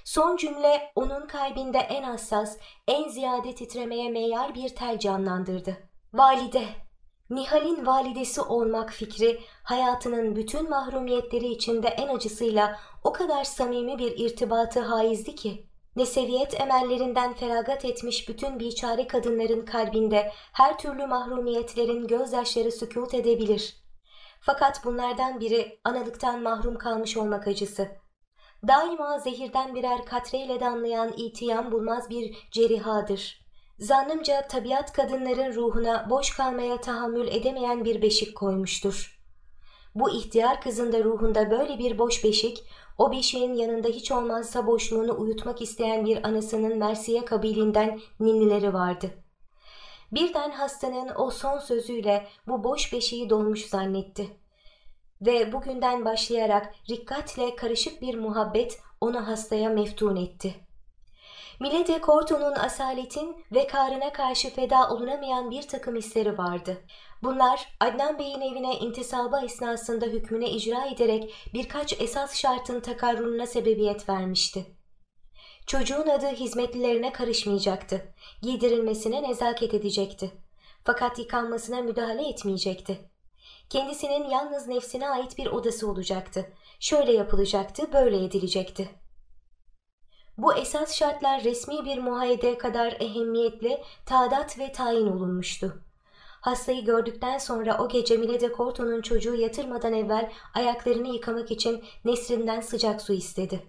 Son cümle onun kalbinde en hassas, en ziyade titremeye meyar bir tel canlandırdı. Valide, Nihal'in validesi olmak fikri hayatının bütün mahrumiyetleri içinde en acısıyla o kadar samimi bir irtibatı haizdi ki Neseviyet emellerinden feragat etmiş bütün biçare kadınların kalbinde her türlü mahrumiyetlerin gözyaşları sükut edebilir. Fakat bunlardan biri analıktan mahrum kalmış olmak acısı. Daima zehirden birer katreyle damlayan itiyam bulmaz bir cerihadır. Zannımca tabiat kadınların ruhuna boş kalmaya tahammül edemeyen bir beşik koymuştur. Bu ihtiyar kızın da ruhunda böyle bir boş beşik, o beşiğin yanında hiç olmazsa boşluğunu uyutmak isteyen bir anasının Mersiye kabilinden ninnileri vardı. Birden hastanın o son sözüyle bu boş beşiği dolmuş zannetti. Ve bugünden başlayarak rikkatle karışık bir muhabbet onu hastaya meftun etti. Milede Corto'nun asaletin ve karına karşı feda olunamayan bir takım hisleri vardı. Bunlar Adnan Bey'in evine intisaba esnasında hükmüne icra ederek birkaç esas şartın takarrununa sebebiyet vermişti. Çocuğun adı hizmetlilerine karışmayacaktı. Giydirilmesine nezaket edecekti. Fakat yıkanmasına müdahale etmeyecekti. Kendisinin yalnız nefsine ait bir odası olacaktı. Şöyle yapılacaktı, böyle edilecekti. Bu esas şartlar resmi bir muhayyede kadar ehemmiyetle tadat ve tayin olunmuştu. Hastayı gördükten sonra o gece Milede Corto'nun çocuğu yatırmadan evvel ayaklarını yıkamak için Nesrin'den sıcak su istedi.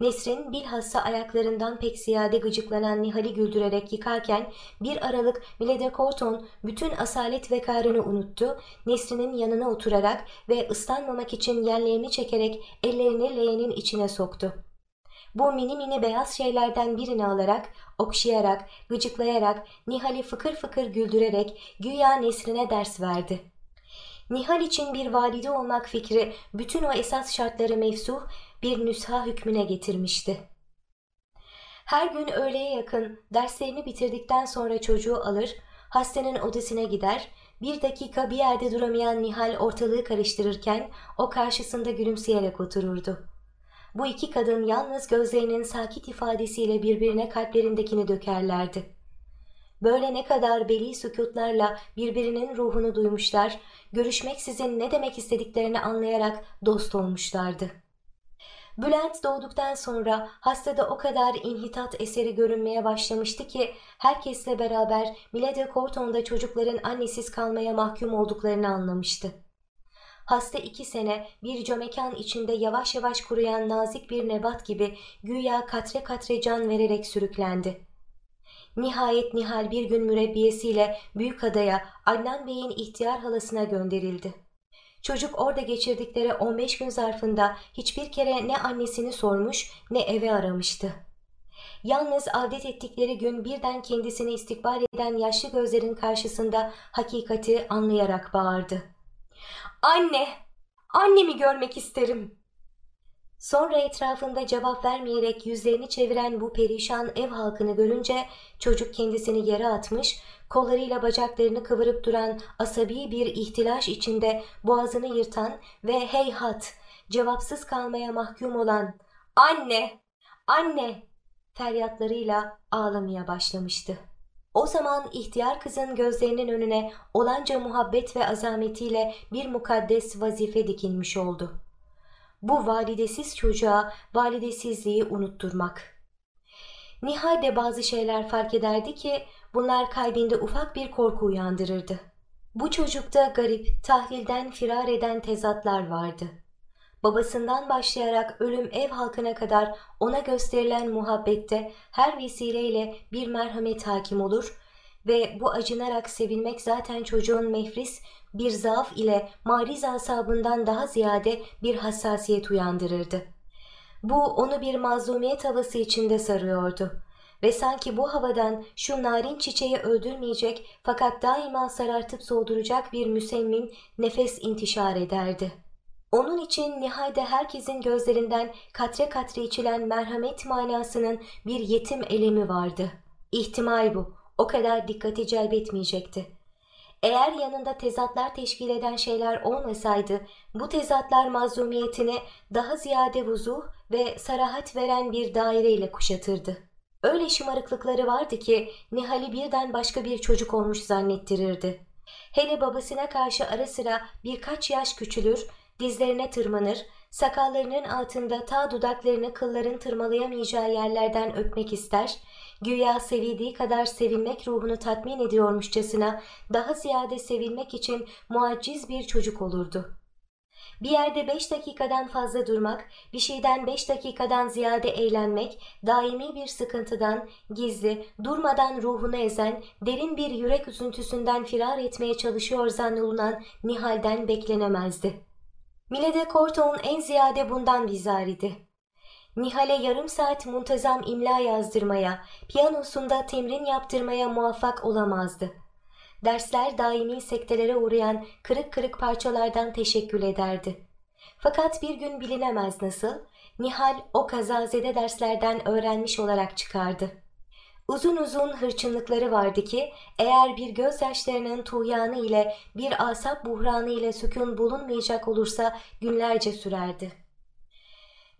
Nesrin bilhassa ayaklarından pek ziyade gıcıklanan Nihal'i güldürerek yıkarken bir aralık Milede Corton bütün asalet vekarını unuttu, Nesrin'in yanına oturarak ve ıslanmamak için yerlerini çekerek ellerini leğenin içine soktu. Bu mini mini beyaz şeylerden birini alarak, okşayarak, gıcıklayarak, Nihal'i fıkır fıkır güldürerek güya Nesrin'e ders verdi. Nihal için bir valide olmak fikri bütün o esas şartları mefsuh bir nüsha hükmüne getirmişti. Her gün öğleye yakın derslerini bitirdikten sonra çocuğu alır, hastanın odasına gider, bir dakika bir yerde duramayan Nihal ortalığı karıştırırken o karşısında gülümseyerek otururdu. Bu iki kadın yalnız gözlerinin sakit ifadesiyle birbirine kalplerindekini dökerlerdi. Böyle ne kadar beli sükutlarla birbirinin ruhunu duymuşlar, görüşmeksizin ne demek istediklerini anlayarak dost olmuşlardı. Bülent doğduktan sonra hastada o kadar inhitat eseri görünmeye başlamıştı ki herkesle beraber Milede Corton'da çocukların annesiz kalmaya mahkum olduklarını anlamıştı. Hasta iki sene bir cömekan içinde yavaş yavaş kuruyan nazik bir nebat gibi güya katre katre can vererek sürüklendi. Nihayet Nihal bir gün mürebbiyesiyle büyük adaya Adnan Bey'in ihtiyar halasına gönderildi. Çocuk orada geçirdikleri 15 gün zarfında hiçbir kere ne annesini sormuş ne eve aramıştı. Yalnız adet ettikleri gün birden kendisini istikbal eden yaşlı gözlerin karşısında hakikati anlayarak bağırdı. Anne, annemi görmek isterim. Sonra etrafında cevap vermeyerek yüzlerini çeviren bu perişan ev halkını görünce çocuk kendisini yere atmış, kollarıyla bacaklarını kıvırıp duran asabi bir ihtilaş içinde boğazını yırtan ve heyhat cevapsız kalmaya mahkum olan anne, anne feryatlarıyla ağlamaya başlamıştı. O zaman ihtiyar kızın gözlerinin önüne olanca muhabbet ve azametiyle bir mukaddes vazife dikilmiş oldu. Bu validesiz çocuğa validesizliği unutturmak. Nihal de bazı şeyler fark ederdi ki bunlar kalbinde ufak bir korku uyandırırdı. Bu çocukta garip, tahlilden firar eden tezatlar vardı. Babasından başlayarak ölüm ev halkına kadar ona gösterilen muhabbette her vesileyle bir merhamet hakim olur ve bu acınarak sevilmek zaten çocuğun mefris bir zaaf ile mariz asabından daha ziyade bir hassasiyet uyandırırdı. Bu onu bir mazlumiyet havası içinde sarıyordu ve sanki bu havadan şu narin çiçeği öldürmeyecek fakat daima sarartıp soğuduracak bir müsemmim nefes intişar ederdi. Onun için nihayde herkesin gözlerinden katre katre içilen merhamet manasının bir yetim elemi vardı. İhtimal bu. O kadar dikkati celbetmeyecekti. Eğer yanında tezatlar teşkil eden şeyler olmasaydı bu tezatlar mazlumiyetini daha ziyade vuzuh ve sarahat veren bir daireyle kuşatırdı. Öyle şımarıklıkları vardı ki Nihal'i birden başka bir çocuk olmuş zannettirirdi. Hele babasına karşı ara sıra birkaç yaş küçülür dizlerine tırmanır, sakallarının altında ta dudaklarını kılların tırmalayamayacağı yerlerden öpmek ister, güya sevildiği kadar sevilmek ruhunu tatmin ediyormuşçasına daha ziyade sevilmek için muacciz bir çocuk olurdu. Bir yerde beş dakikadan fazla durmak, bir şeyden beş dakikadan ziyade eğlenmek, daimi bir sıkıntıdan, gizli, durmadan ruhunu ezen, derin bir yürek üzüntüsünden firar etmeye çalışıyor zannolunan Nihal'den beklenemezdi.'' Milede Corton en ziyade bundan bizar idi. Nihal'e yarım saat muntazam imla yazdırmaya, piyanosunda temrin yaptırmaya muvaffak olamazdı. Dersler daimi sektelere uğrayan kırık kırık parçalardan teşekkül ederdi. Fakat bir gün bilinemez nasıl, Nihal o kazazede derslerden öğrenmiş olarak çıkardı. Uzun uzun hırçınlıkları vardı ki eğer bir gözyaşlarının tuğyanı ile bir asap buhranı ile sükun bulunmayacak olursa günlerce sürerdi.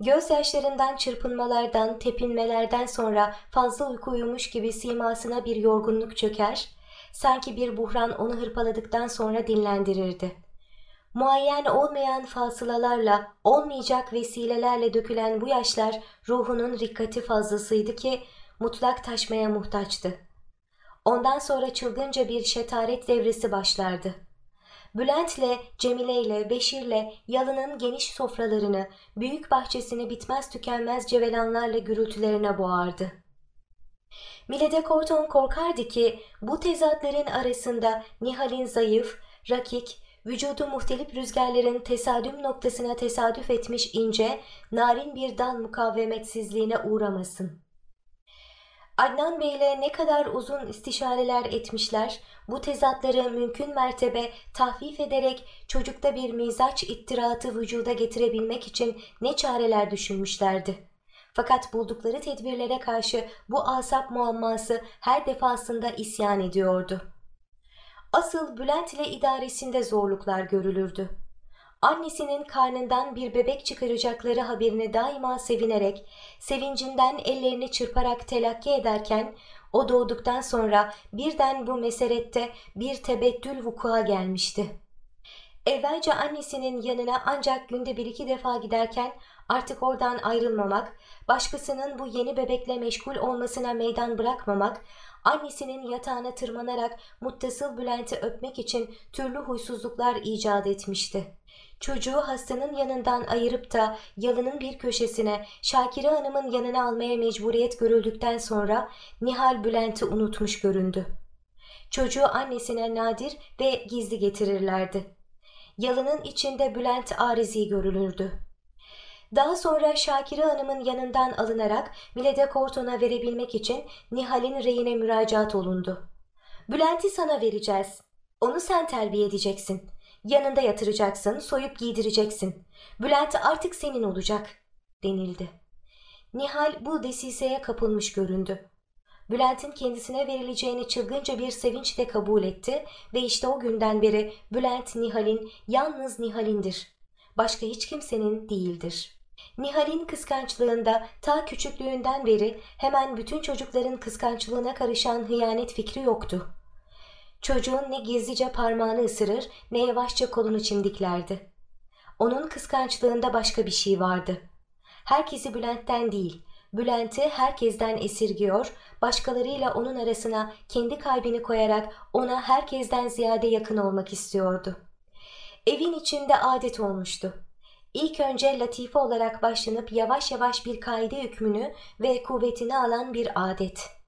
Gözyaşlarından çırpınmalardan, tepinmelerden sonra fazla uyku uyumuş gibi simasına bir yorgunluk çöker, sanki bir buhran onu hırpaladıktan sonra dinlendirirdi. Muayyen olmayan fasılalarla, olmayacak vesilelerle dökülen bu yaşlar ruhunun rikkati fazlasıydı ki mutlak taşmaya muhtaçtı. Ondan sonra çılgınca bir şetaret devresi başlardı. Bülent'le, Cemile'yle, Beşir'le yalının geniş sofralarını, büyük bahçesini bitmez tükenmez cevelanlarla gürültülerine boğardı. Milede Korton korkardı ki bu tezatların arasında Nihal'in zayıf, rakik, vücudu muhtelif rüzgarların tesadüm noktasına tesadüf etmiş ince, narin bir dal mukavemetsizliğine uğramasın. Adnan Bey ile ne kadar uzun istişareler etmişler, bu tezatları mümkün mertebe tahfif ederek çocukta bir mizaç ittiratı vücuda getirebilmek için ne çareler düşünmüşlerdi. Fakat buldukları tedbirlere karşı bu asap muamması her defasında isyan ediyordu. Asıl Bülent ile idaresinde zorluklar görülürdü. Annesinin karnından bir bebek çıkaracakları haberini daima sevinerek, sevincinden ellerini çırparak telakki ederken, o doğduktan sonra birden bu meserette bir tebettül vukua gelmişti. Evvelce annesinin yanına ancak günde bir iki defa giderken artık oradan ayrılmamak, başkasının bu yeni bebekle meşgul olmasına meydan bırakmamak, annesinin yatağına tırmanarak muttasıl Bülent'i öpmek için türlü huysuzluklar icat etmişti. Çocuğu hastanın yanından ayırıp da yalının bir köşesine Şakire Hanım'ın yanına almaya mecburiyet görüldükten sonra Nihal Bülent'i unutmuş göründü. Çocuğu annesine nadir ve gizli getirirlerdi. Yalının içinde Bülent Arizi görülürdü. Daha sonra Şakire Hanım'ın yanından alınarak Milede Korton'a verebilmek için Nihal'in reyine müracaat olundu. Bülent'i sana vereceğiz. Onu sen terbiye edeceksin. Yanında yatıracaksın, soyup giydireceksin. Bülent artık senin olacak, denildi. Nihal bu desiseye kapılmış göründü. Bülent'in kendisine verileceğini çılgınca bir sevinçle kabul etti ve işte o günden beri Bülent Nihal'in yalnız Nihal'indir. Başka hiç kimsenin değildir. Nihal'in kıskançlığında ta küçüklüğünden beri hemen bütün çocukların kıskançlığına karışan hıyanet fikri yoktu. Çocuğun ne gizlice parmağını ısırır ne yavaşça kolunu çimdiklerdi. Onun kıskançlığında başka bir şey vardı. Herkesi Bülent'ten değil, Bülent'i herkesten esirgiyor, başkalarıyla onun arasına kendi kalbini koyarak ona herkesten ziyade yakın olmak istiyordu. Evin içinde adet olmuştu. İlk önce latife olarak başlanıp yavaş yavaş bir kaide hükmünü ve kuvvetini alan bir adet.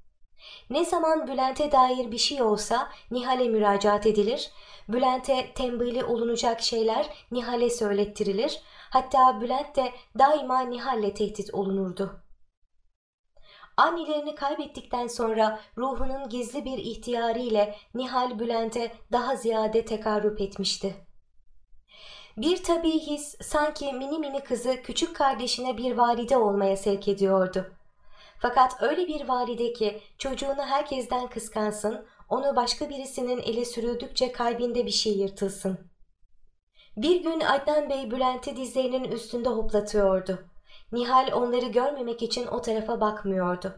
Ne zaman Bülent'e dair bir şey olsa Nihal'e müracaat edilir, Bülent'e tembili olunacak şeyler Nihal'e söylettirilir, hatta Bülent de daima Nihal'le tehdit olunurdu. Annelerini kaybettikten sonra ruhunun gizli bir ihtiyarıyla Nihal Bülent'e daha ziyade tekarrup etmişti. Bir tabii his sanki mini mini kızı küçük kardeşine bir valide olmaya sevk ediyordu. Fakat öyle bir valide ki çocuğunu herkesten kıskansın, onu başka birisinin ele sürüldükçe kalbinde bir şey yırtılsın. Bir gün Adnan Bey Bülent'i dizlerinin üstünde hoplatıyordu. Nihal onları görmemek için o tarafa bakmıyordu.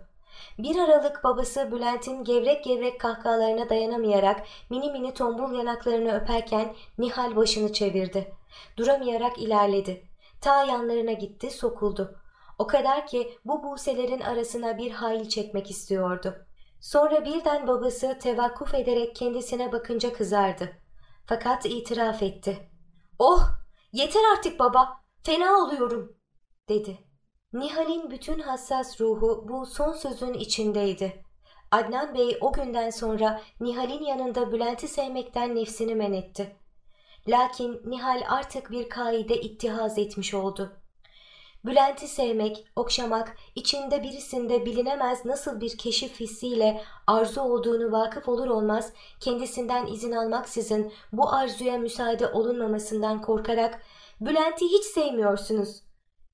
Bir aralık babası Bülent'in gevrek gevrek kahkahalarına dayanamayarak mini mini tombul yanaklarını öperken Nihal başını çevirdi. Duramayarak ilerledi. Ta yanlarına gitti, sokuldu. O kadar ki bu buselerin arasına bir hail çekmek istiyordu. Sonra birden babası tevakkuf ederek kendisine bakınca kızardı. Fakat itiraf etti. Oh yeter artık baba fena oluyorum dedi. Nihal'in bütün hassas ruhu bu son sözün içindeydi. Adnan Bey o günden sonra Nihal'in yanında Bülent'i sevmekten nefsini men etti. Lakin Nihal artık bir kaide ittihaz etmiş oldu. Bülent'i sevmek, okşamak, içinde birisinde bilinemez nasıl bir keşif hissiyle arzu olduğunu vakıf olur olmaz kendisinden izin almaksızın bu arzuya müsaade olunmamasından korkarak ''Bülent'i hiç sevmiyorsunuz.''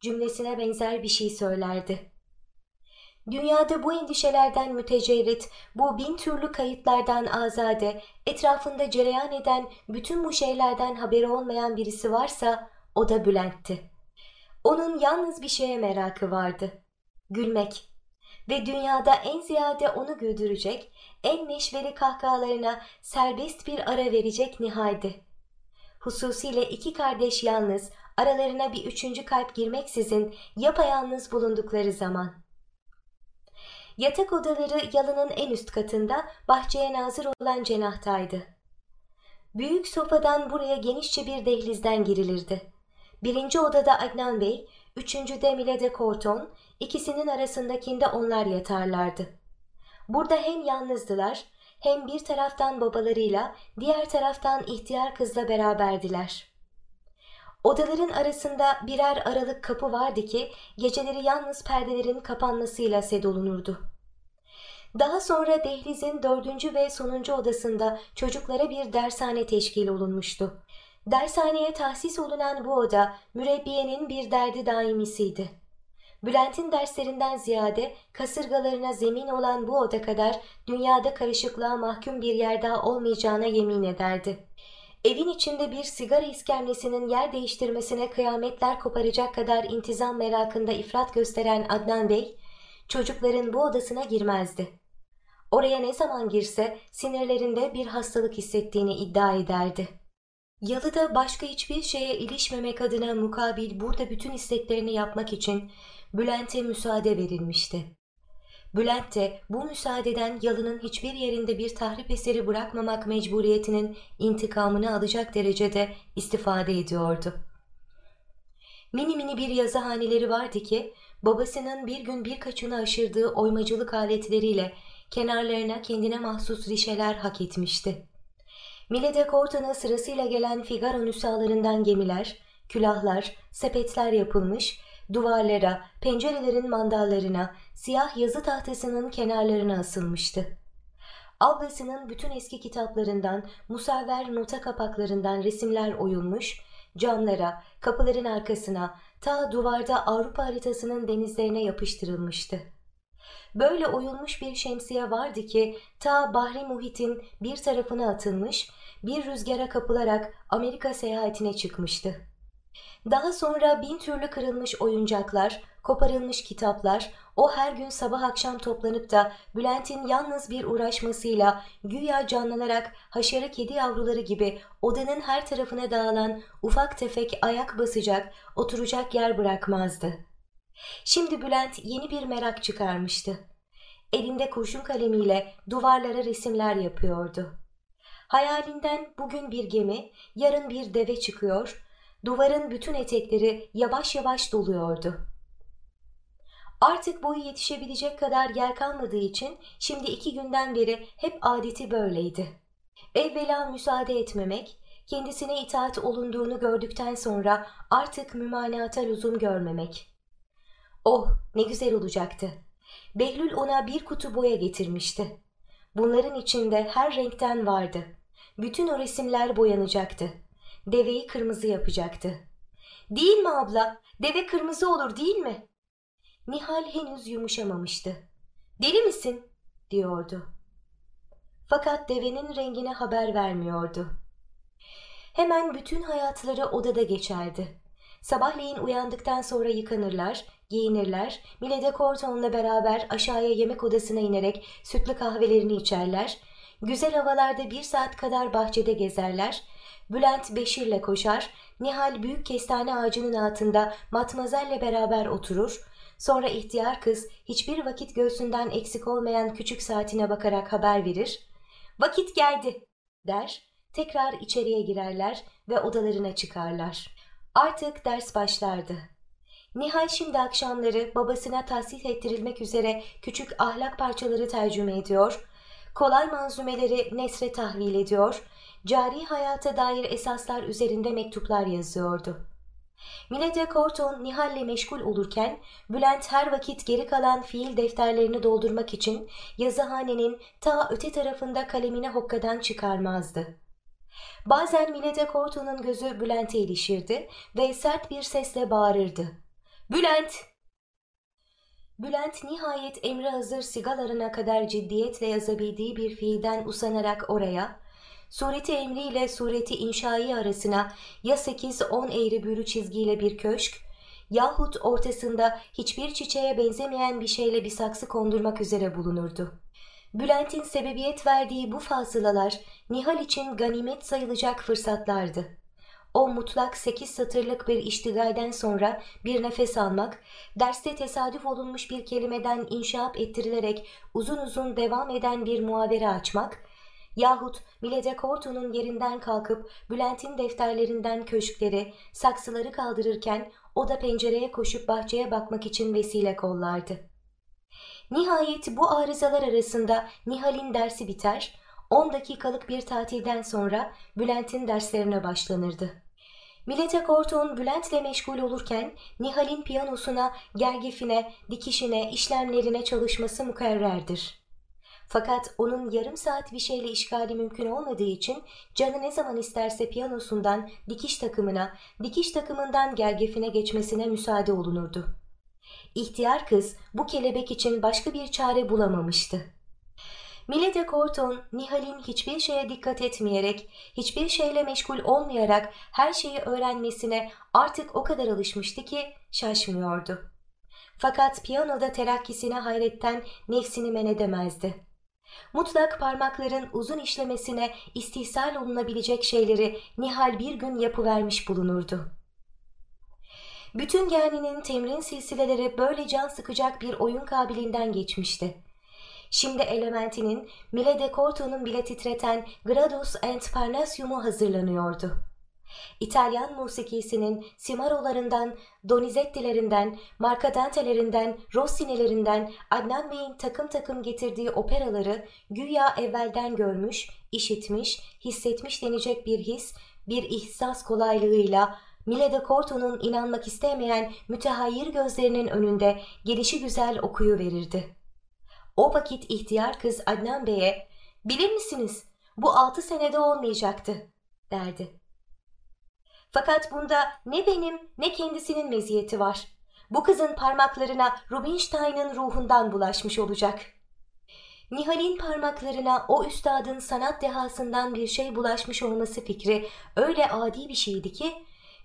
cümlesine benzer bir şey söylerdi. Dünyada bu endişelerden mütecerrit, bu bin türlü kayıtlardan azade, etrafında cereyan eden bütün bu şeylerden haberi olmayan birisi varsa o da Bülent'ti. Onun yalnız bir şeye merakı vardı. Gülmek. Ve dünyada en ziyade onu güldürecek, en neşveli kahkahalarına serbest bir ara verecek Nihal'di. hususiyle iki kardeş yalnız, aralarına bir üçüncü kalp girmeksizin yapayalnız bulundukları zaman. Yatak odaları yalının en üst katında bahçeye nazır olan cenahtaydı. Büyük sofadan buraya genişçe bir dehlizden girilirdi. Birinci odada Adnan Bey, üçüncüde Milede Korton, ikisinin arasındakinde onlar yatarlardı. Burada hem yalnızdılar hem bir taraftan babalarıyla diğer taraftan ihtiyar kızla beraberdiler. Odaların arasında birer aralık kapı vardı ki geceleri yalnız perdelerin kapanmasıyla sedolunurdu. Daha sonra dehlizin dördüncü ve sonuncu odasında çocuklara bir dershane teşkil olunmuştu. Dershaneye tahsis olunan bu oda mürebbiyenin bir derdi daimisiydi. Bülent'in derslerinden ziyade kasırgalarına zemin olan bu oda kadar dünyada karışıklığa mahkum bir yer daha olmayacağına yemin ederdi. Evin içinde bir sigara iskemlesinin yer değiştirmesine kıyametler koparacak kadar intizam merakında ifrat gösteren Adnan Bey, çocukların bu odasına girmezdi. Oraya ne zaman girse sinirlerinde bir hastalık hissettiğini iddia ederdi. Yalıda başka hiçbir şeye ilişmemek adına mukabil burada bütün isteklerini yapmak için Bülent'e müsaade verilmişti. Bülent de bu müsaadeden yalının hiçbir yerinde bir tahrip eseri bırakmamak mecburiyetinin intikamını alacak derecede istifade ediyordu. Mini mini bir yazıhaneleri vardı ki babasının bir gün birkaçını aşırdığı oymacılık aletleriyle kenarlarına kendine mahsus rişeler hak etmişti. Milede Kortan'a sırasıyla gelen Figaro nüshalarından gemiler, külahlar, sepetler yapılmış duvarlara, pencerelerin mandallarına, siyah yazı tahtasının kenarlarına asılmıştı. Ablasının bütün eski kitaplarından, musavver nota kapaklarından resimler oyulmuş, camlara, kapıların arkasına, ta duvarda Avrupa haritasının denizlerine yapıştırılmıştı. Böyle oyulmuş bir şemsiye vardı ki ta Bahri Muhit'in bir tarafına atılmış, bir rüzgara kapılarak Amerika seyahatine çıkmıştı. Daha sonra bin türlü kırılmış oyuncaklar, koparılmış kitaplar, o her gün sabah akşam toplanıp da Bülent'in yalnız bir uğraşmasıyla güya canlanarak haşarı kedi yavruları gibi odanın her tarafına dağılan ufak tefek ayak basacak, oturacak yer bırakmazdı. Şimdi Bülent yeni bir merak çıkarmıştı. Elinde kurşun kalemiyle duvarlara resimler yapıyordu. Hayalinden bugün bir gemi, yarın bir deve çıkıyor, Duvarın bütün etekleri yavaş yavaş doluyordu. Artık boyu yetişebilecek kadar yer kalmadığı için şimdi iki günden beri hep adeti böyleydi. Evvela müsaade etmemek, kendisine itaat olunduğunu gördükten sonra artık mümanata lüzum görmemek. Oh ne güzel olacaktı. Behlül ona bir kutu boya getirmişti. Bunların içinde her renkten vardı. Bütün o resimler boyanacaktı deveyi kırmızı yapacaktı. Değil mi abla? Deve kırmızı olur değil mi? Nihal henüz yumuşamamıştı. Deli misin? diyordu. Fakat devenin rengine haber vermiyordu. Hemen bütün hayatları odada geçerdi. Sabahleyin uyandıktan sonra yıkanırlar, giyinirler, Milede Corton'la beraber aşağıya yemek odasına inerek sütlü kahvelerini içerler, güzel havalarda bir saat kadar bahçede gezerler, Bülent Beşir'le koşar, Nihal büyük kestane ağacının altında matmazelle beraber oturur, sonra ihtiyar kız hiçbir vakit göğsünden eksik olmayan küçük saatine bakarak haber verir. Vakit geldi der, tekrar içeriye girerler ve odalarına çıkarlar. Artık ders başlardı. Nihal şimdi akşamları babasına tahsis ettirilmek üzere küçük ahlak parçaları tercüme ediyor, kolay manzumeleri nesre tahvil ediyor, cari hayata dair esaslar üzerinde mektuplar yazıyordu. Milede Korton Nihal'le meşgul olurken Bülent her vakit geri kalan fiil defterlerini doldurmak için yazıhanenin ta öte tarafında kalemini hokkadan çıkarmazdı. Bazen Milede Korton'un gözü Bülent'e ilişirdi ve sert bir sesle bağırırdı. Bülent! Bülent nihayet emri hazır sigalarına kadar ciddiyetle yazabildiği bir fiilden usanarak oraya, sureti emriyle sureti inşai arasına ya 8-10 eğri bürü çizgiyle bir köşk yahut ortasında hiçbir çiçeğe benzemeyen bir şeyle bir saksı kondurmak üzere bulunurdu. Bülent'in sebebiyet verdiği bu fasılalar Nihal için ganimet sayılacak fırsatlardı. O mutlak sekiz satırlık bir iştigalden sonra bir nefes almak, derste tesadüf olunmuş bir kelimeden inşaat ettirilerek uzun uzun devam eden bir muhavere açmak, yahut Milede Korto'nun yerinden kalkıp Bülent'in defterlerinden köşkleri, saksıları kaldırırken o da pencereye koşup bahçeye bakmak için vesile kollardı. Nihayet bu arızalar arasında Nihal'in dersi biter, 10 dakikalık bir tatilden sonra Bülent'in derslerine başlanırdı. Milete Korton Bülent'le meşgul olurken Nihal'in piyanosuna, gergifine, dikişine, işlemlerine çalışması mukarrerdir. Fakat onun yarım saat bir şeyle işgali mümkün olmadığı için canı ne zaman isterse piyanosundan dikiş takımına, dikiş takımından gergefine geçmesine müsaade olunurdu. İhtiyar kız bu kelebek için başka bir çare bulamamıştı. Milede Corton, Nihal'in hiçbir şeye dikkat etmeyerek, hiçbir şeyle meşgul olmayarak her şeyi öğrenmesine artık o kadar alışmıştı ki şaşmıyordu. Fakat piyanoda terakkisine hayretten nefsini men edemezdi. Mutlak parmakların uzun işlemesine istihsal olunabilecek şeyleri Nihal bir gün yapıvermiş bulunurdu. Bütün geninin temrin silsileleri böyle can sıkacak bir oyun kabiliğinden geçmişti. Şimdi Elementi'nin Mille de Corto'nun bile titreten Gradus and Parnassium'u hazırlanıyordu. İtalyan musikisinin Simaro'larından, Donizetti'lerinden, Marcadante'lerinden, Rossini'lerinden Adnan Bey'in takım takım getirdiği operaları güya evvelden görmüş, işitmiş, hissetmiş denecek bir his, bir ihsas kolaylığıyla Mille de Corto'nun inanmak istemeyen mütehayyir gözlerinin önünde gelişi güzel okuyu verirdi. O vakit ihtiyar kız Adnan Bey'e bilir misiniz bu altı senede olmayacaktı derdi. Fakat bunda ne benim ne kendisinin meziyeti var. Bu kızın parmaklarına Rubinstein'ın ruhundan bulaşmış olacak. Nihal'in parmaklarına o üstadın sanat dehasından bir şey bulaşmış olması fikri öyle adi bir şeydi ki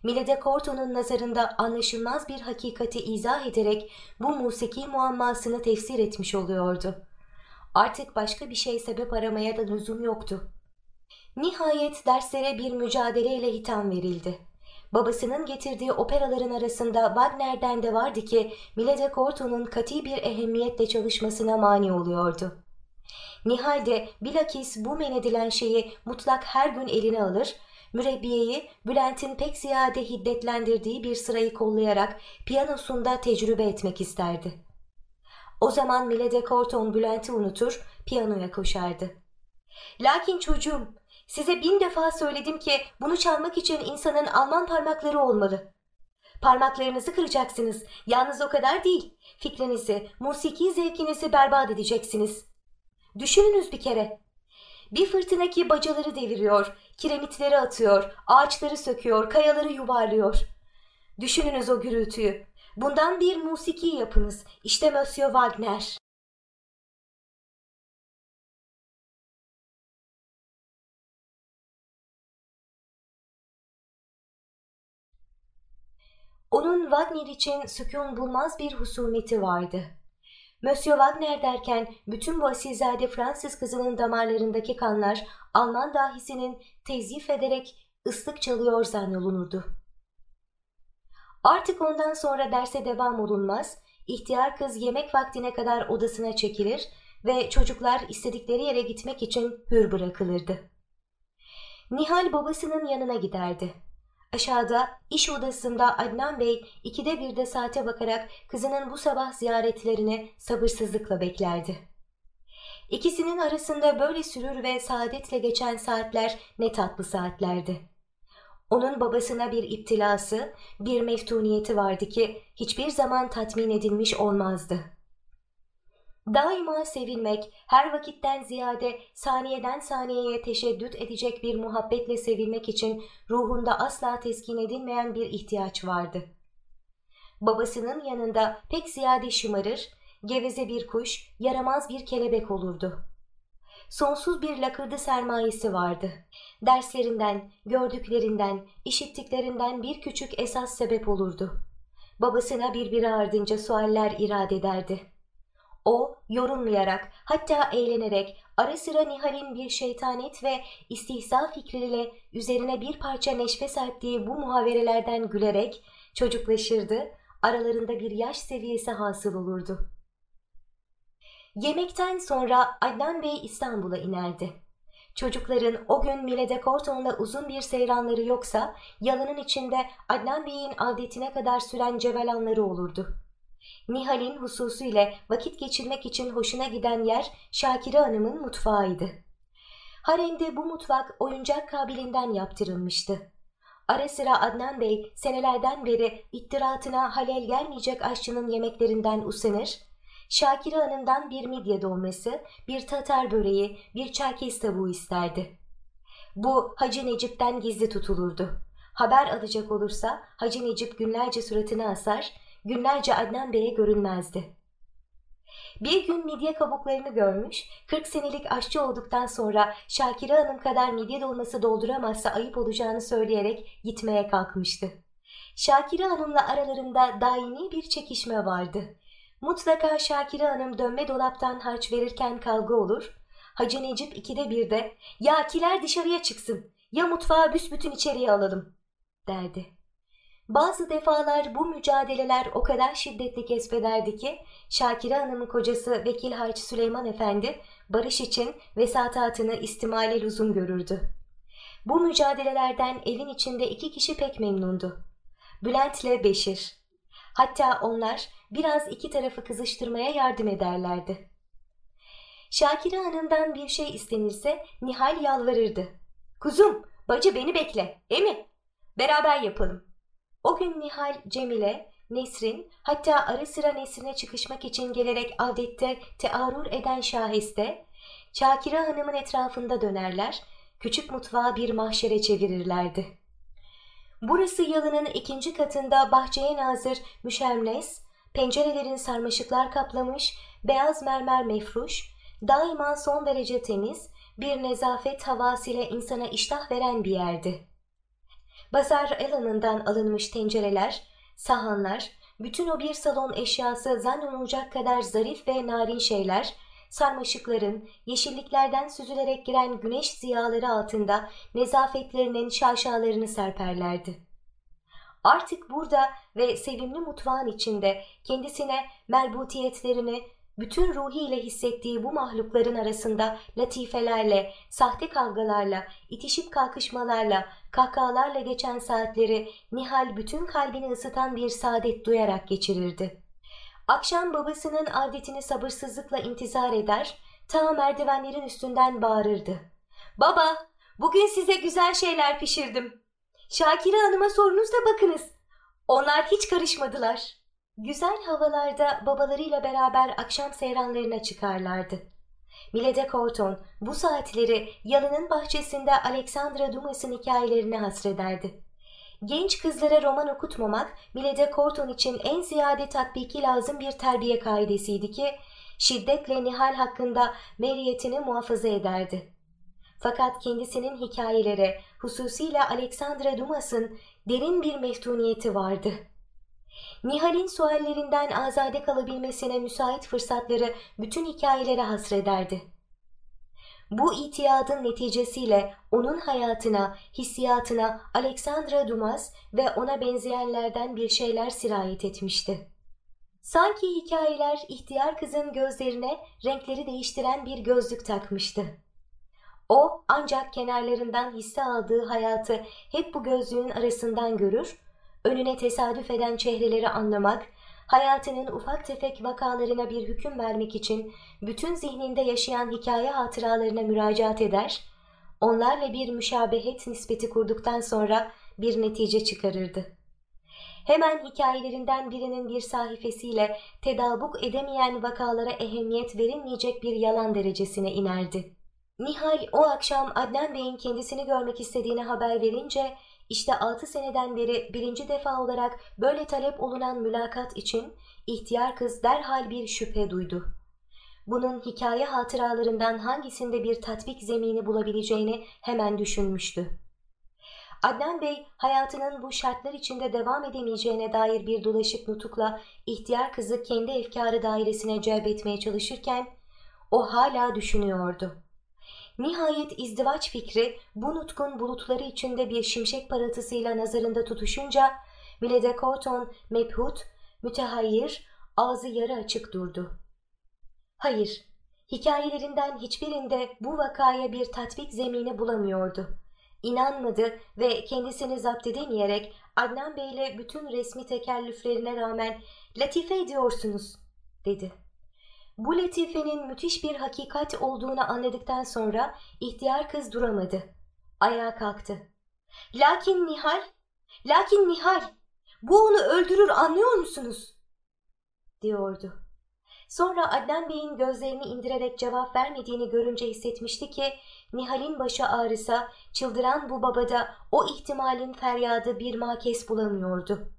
Milede Corto'nun nazarında anlaşılmaz bir hakikati izah ederek bu musiki muammasını tefsir etmiş oluyordu. Artık başka bir şey sebep aramaya da lüzum yoktu. Nihayet derslere bir mücadeleyle hitam verildi. Babasının getirdiği operaların arasında Wagner'den de vardı ki Milede Corto'nun kati bir ehemmiyetle çalışmasına mani oluyordu. Nihal de bilakis bu men edilen şeyi mutlak her gün eline alır, mürebbiyeyi Bülent'in pek ziyade hiddetlendirdiği bir sırayı kollayarak piyanosunda tecrübe etmek isterdi. O zaman Milede Corton Bülent'i unutur, piyanoya koşardı. Lakin çocuğum, size bin defa söyledim ki bunu çalmak için insanın Alman parmakları olmalı. Parmaklarınızı kıracaksınız. Yalnız o kadar değil. Fikrinizi, musiki zevkinizi berbat edeceksiniz. Düşününüz bir kere. Bir fırtına ki bacaları deviriyor, kiremitleri atıyor, ağaçları söküyor, kayaları yuvarlıyor. Düşününüz o gürültüyü. Bundan bir musiki yapınız. İşte Monsieur Wagner. Onun Wagner için sükun bulmaz bir husumeti vardı. Monsieur Wagner derken bütün bu asilzade Fransız kızının damarlarındaki kanlar Alman dahisinin tezif ederek ıslık çalıyor zannolunurdu. Artık ondan sonra derse devam olunmaz, ihtiyar kız yemek vaktine kadar odasına çekilir ve çocuklar istedikleri yere gitmek için hür bırakılırdı. Nihal babasının yanına giderdi. Aşağıda iş odasında Adnan Bey ikide birde saate bakarak kızının bu sabah ziyaretlerini sabırsızlıkla beklerdi. İkisinin arasında böyle sürür ve saadetle geçen saatler ne tatlı saatlerdi. Onun babasına bir iptilası, bir meftuniyeti vardı ki hiçbir zaman tatmin edilmiş olmazdı. Daima sevilmek, her vakitten ziyade saniyeden saniyeye teşeddüt edecek bir muhabbetle sevilmek için ruhunda asla teskin edilmeyen bir ihtiyaç vardı. Babasının yanında pek ziyade şımarır, geveze bir kuş, yaramaz bir kelebek olurdu. Sonsuz bir lakırdı sermayesi vardı. Derslerinden, gördüklerinden, işittiklerinden bir küçük esas sebep olurdu. Babasına birbiri ardınca sualler irade ederdi. O yorulmayarak hatta eğlenerek ara sıra Nihal'in bir şeytanet ve istihza fikriyle üzerine bir parça neşve serptiği bu muhaverelerden gülerek çocuklaşırdı, aralarında bir yaş seviyesi hasıl olurdu. Yemekten sonra Adnan Bey İstanbul'a inerdi. Çocukların o gün Milede Korton'la uzun bir seyranları yoksa yalanın içinde Adnan Bey'in adetine kadar süren cevelanları olurdu. Nihal'in hususu ile vakit geçirmek için hoşuna giden yer Şakire Hanım'ın mutfağıydı. Haremde bu mutfak oyuncak kabilinden yaptırılmıştı. Ara sıra Adnan Bey senelerden beri ittiratına halel gelmeyecek aşçının yemeklerinden usanır, Şakire Hanım'dan bir midye dolması, bir tatar böreği, bir çerkez tavuğu isterdi. Bu Hacı Necip'ten gizli tutulurdu. Haber alacak olursa Hacı Necip günlerce suratını asar, günlerce Adnan Bey'e görünmezdi. Bir gün midye kabuklarını görmüş, 40 senelik aşçı olduktan sonra Şakire Hanım kadar midye dolması dolduramazsa ayıp olacağını söyleyerek gitmeye kalkmıştı. Şakire Hanım'la aralarında daimi bir çekişme vardı. Mutlaka Şakire Hanım dönme dolaptan harç verirken kavga olur. Hacı Necip ikide bir de ya kiler dışarıya çıksın ya mutfağı büsbütün içeriye alalım derdi. Bazı defalar bu mücadeleler o kadar şiddetli kesbederdi ki Şakire Hanım'ın kocası Vekil Harç Süleyman Efendi barış için vesatatını istimale lüzum görürdü. Bu mücadelelerden evin içinde iki kişi pek memnundu. Bülent ile Beşir. Hatta onlar biraz iki tarafı kızıştırmaya yardım ederlerdi. Şakire Hanım'dan bir şey istenirse Nihal yalvarırdı. Kuzum, bacı beni bekle, emi. Beraber yapalım. O gün Nihal, Cemile, Nesrin, hatta ara sıra Nesrin'e çıkışmak için gelerek adette tearur eden Şahiste, Şakire Hanım'ın etrafında dönerler, küçük mutfağı bir mahşere çevirirlerdi. Burası yalının ikinci katında bahçeye nazır müşemles, pencerelerin sarmaşıklar kaplamış, beyaz mermer mefruş, daima son derece temiz, bir nezafet havasıyla insana iştah veren bir yerdi. Bazar Allen'ından alınmış tencereler, sahanlar, bütün o bir salon eşyası zannolunacak kadar zarif ve narin şeyler, sarmaşıkların, yeşilliklerden süzülerek giren güneş ziyaları altında nezafetlerinin şaşalarını serperlerdi. Artık burada ve sevimli mutfağın içinde kendisine melbutiyetlerini, bütün ruhiyle hissettiği bu mahlukların arasında latifelerle, sahte kavgalarla, itişip kalkışmalarla, kahkahalarla geçen saatleri Nihal bütün kalbini ısıtan bir saadet duyarak geçirirdi. Akşam babasının adetini sabırsızlıkla intizar eder, ta merdivenlerin üstünden bağırırdı. Baba, bugün size güzel şeyler pişirdim. Şakire Hanım'a sorunuz da bakınız. Onlar hiç karışmadılar. Güzel havalarda babalarıyla beraber akşam seyranlarına çıkarlardı. Milede Corton bu saatleri yalının bahçesinde Alexandra Dumas'ın hikayelerine hasrederdi. Genç kızlara roman okutmamak Milede Corton için en ziyade tatbiki lazım bir terbiye kaidesiydi ki şiddetle Nihal hakkında meriyetini muhafaza ederdi. Fakat kendisinin hikayeleri hususiyle Alexandra Dumas'ın derin bir meftuniyeti vardı. Nihal'in suallerinden azade kalabilmesine müsait fırsatları bütün hikayelere hasrederdi. Bu itiyadın neticesiyle onun hayatına, hissiyatına Alexandra Dumas ve ona benzeyenlerden bir şeyler sirayet etmişti. Sanki hikayeler ihtiyar kızın gözlerine renkleri değiştiren bir gözlük takmıştı. O ancak kenarlarından hisse aldığı hayatı hep bu gözlüğün arasından görür, önüne tesadüf eden çehreleri anlamak, hayatının ufak tefek vakalarına bir hüküm vermek için bütün zihninde yaşayan hikaye hatıralarına müracaat eder, onlarla bir müşabehet nispeti kurduktan sonra bir netice çıkarırdı. Hemen hikayelerinden birinin bir sahifesiyle tedabuk edemeyen vakalara ehemmiyet verilmeyecek bir yalan derecesine inerdi. Nihal o akşam Adnan Bey'in kendisini görmek istediğini haber verince işte altı seneden beri birinci defa olarak böyle talep olunan mülakat için ihtiyar kız derhal bir şüphe duydu. Bunun hikaye hatıralarından hangisinde bir tatbik zemini bulabileceğini hemen düşünmüştü. Adnan Bey hayatının bu şartlar içinde devam edemeyeceğine dair bir dolaşık nutukla ihtiyar kızı kendi efkarı dairesine celbetmeye çalışırken o hala düşünüyordu. Nihayet izdivaç fikri bu nutkun bulutları içinde bir şimşek parıltısıyla nazarında tutuşunca Milede Corton mebhut, mütehayyir, ağzı yarı açık durdu. Hayır, hikayelerinden hiçbirinde bu vakaya bir tatbik zemini bulamıyordu. İnanmadı ve kendisini zapt edemeyerek Adnan Bey'le bütün resmi tekellüflerine rağmen latife ediyorsunuz dedi. Bu latifenin müthiş bir hakikat olduğunu anladıktan sonra ihtiyar kız duramadı. Ayağa kalktı. Lakin Nihal, lakin Nihal, bu onu öldürür anlıyor musunuz? diyordu. Sonra Adnan Bey'in gözlerini indirerek cevap vermediğini görünce hissetmişti ki Nihal'in başı ağrısa çıldıran bu babada o ihtimalin feryadı bir makes bulamıyordu.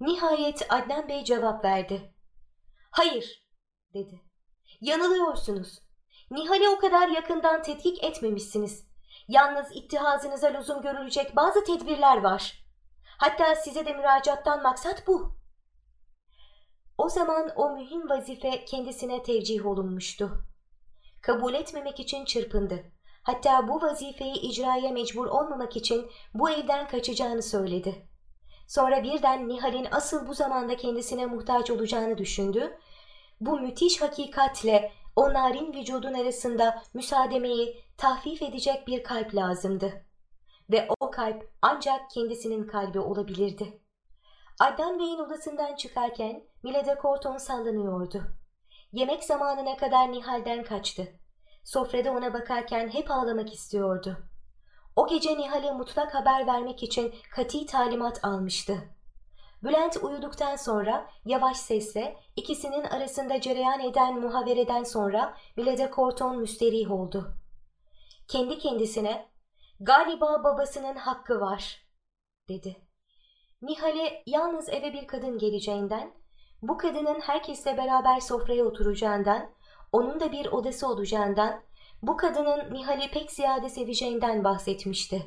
Nihayet Adnan Bey cevap verdi. Hayır dedi. Yanılıyorsunuz. Nihal'i o kadar yakından tetkik etmemişsiniz. Yalnız ittihazınıza lüzum görülecek bazı tedbirler var. Hatta size de müracaattan maksat bu. O zaman o mühim vazife kendisine tevcih olunmuştu. Kabul etmemek için çırpındı. Hatta bu vazifeyi icraya mecbur olmamak için bu evden kaçacağını söyledi. Sonra birden Nihal'in asıl bu zamanda kendisine muhtaç olacağını düşündü. Bu müthiş hakikatle o narin vücudun arasında müsaademeyi tahfif edecek bir kalp lazımdı. Ve o kalp ancak kendisinin kalbi olabilirdi. Adnan Bey'in odasından çıkarken Milede Corton sallanıyordu. Yemek zamanına kadar Nihal'den kaçtı. Sofrada ona bakarken hep ağlamak istiyordu. O gece Nihal'e mutlak haber vermek için kati talimat almıştı. Bülent uyuduktan sonra yavaş sesle ikisinin arasında cereyan eden muhavereden sonra Milede Corton müsterih oldu. Kendi kendisine galiba babasının hakkı var dedi. Nihal'e yalnız eve bir kadın geleceğinden, bu kadının herkesle beraber sofraya oturacağından, onun da bir odası olacağından, bu kadının Nihal'i pek ziyade seveceğinden bahsetmişti.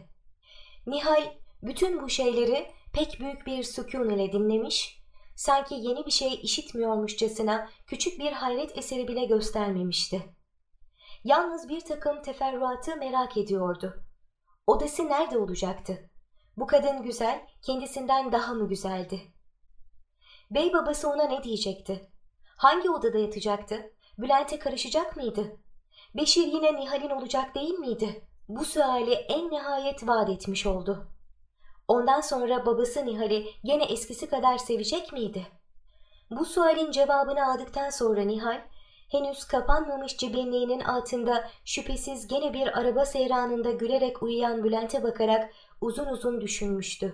Nihal bütün bu şeyleri pek büyük bir sükun ile dinlemiş, sanki yeni bir şey işitmiyormuşçasına küçük bir hayret eseri bile göstermemişti. Yalnız bir takım teferruatı merak ediyordu. Odası nerede olacaktı? Bu kadın güzel, kendisinden daha mı güzeldi? Bey babası ona ne diyecekti? Hangi odada yatacaktı? Bülent'e karışacak mıydı? Beşir yine Nihal'in olacak değil miydi? Bu suali en nihayet vaat etmiş oldu. Ondan sonra babası Nihal'i gene eskisi kadar sevecek miydi? Bu sualin cevabını aldıktan sonra Nihal, henüz kapanmamış cibinliğinin altında şüphesiz gene bir araba seyranında gülerek uyuyan Bülent'e bakarak uzun uzun düşünmüştü.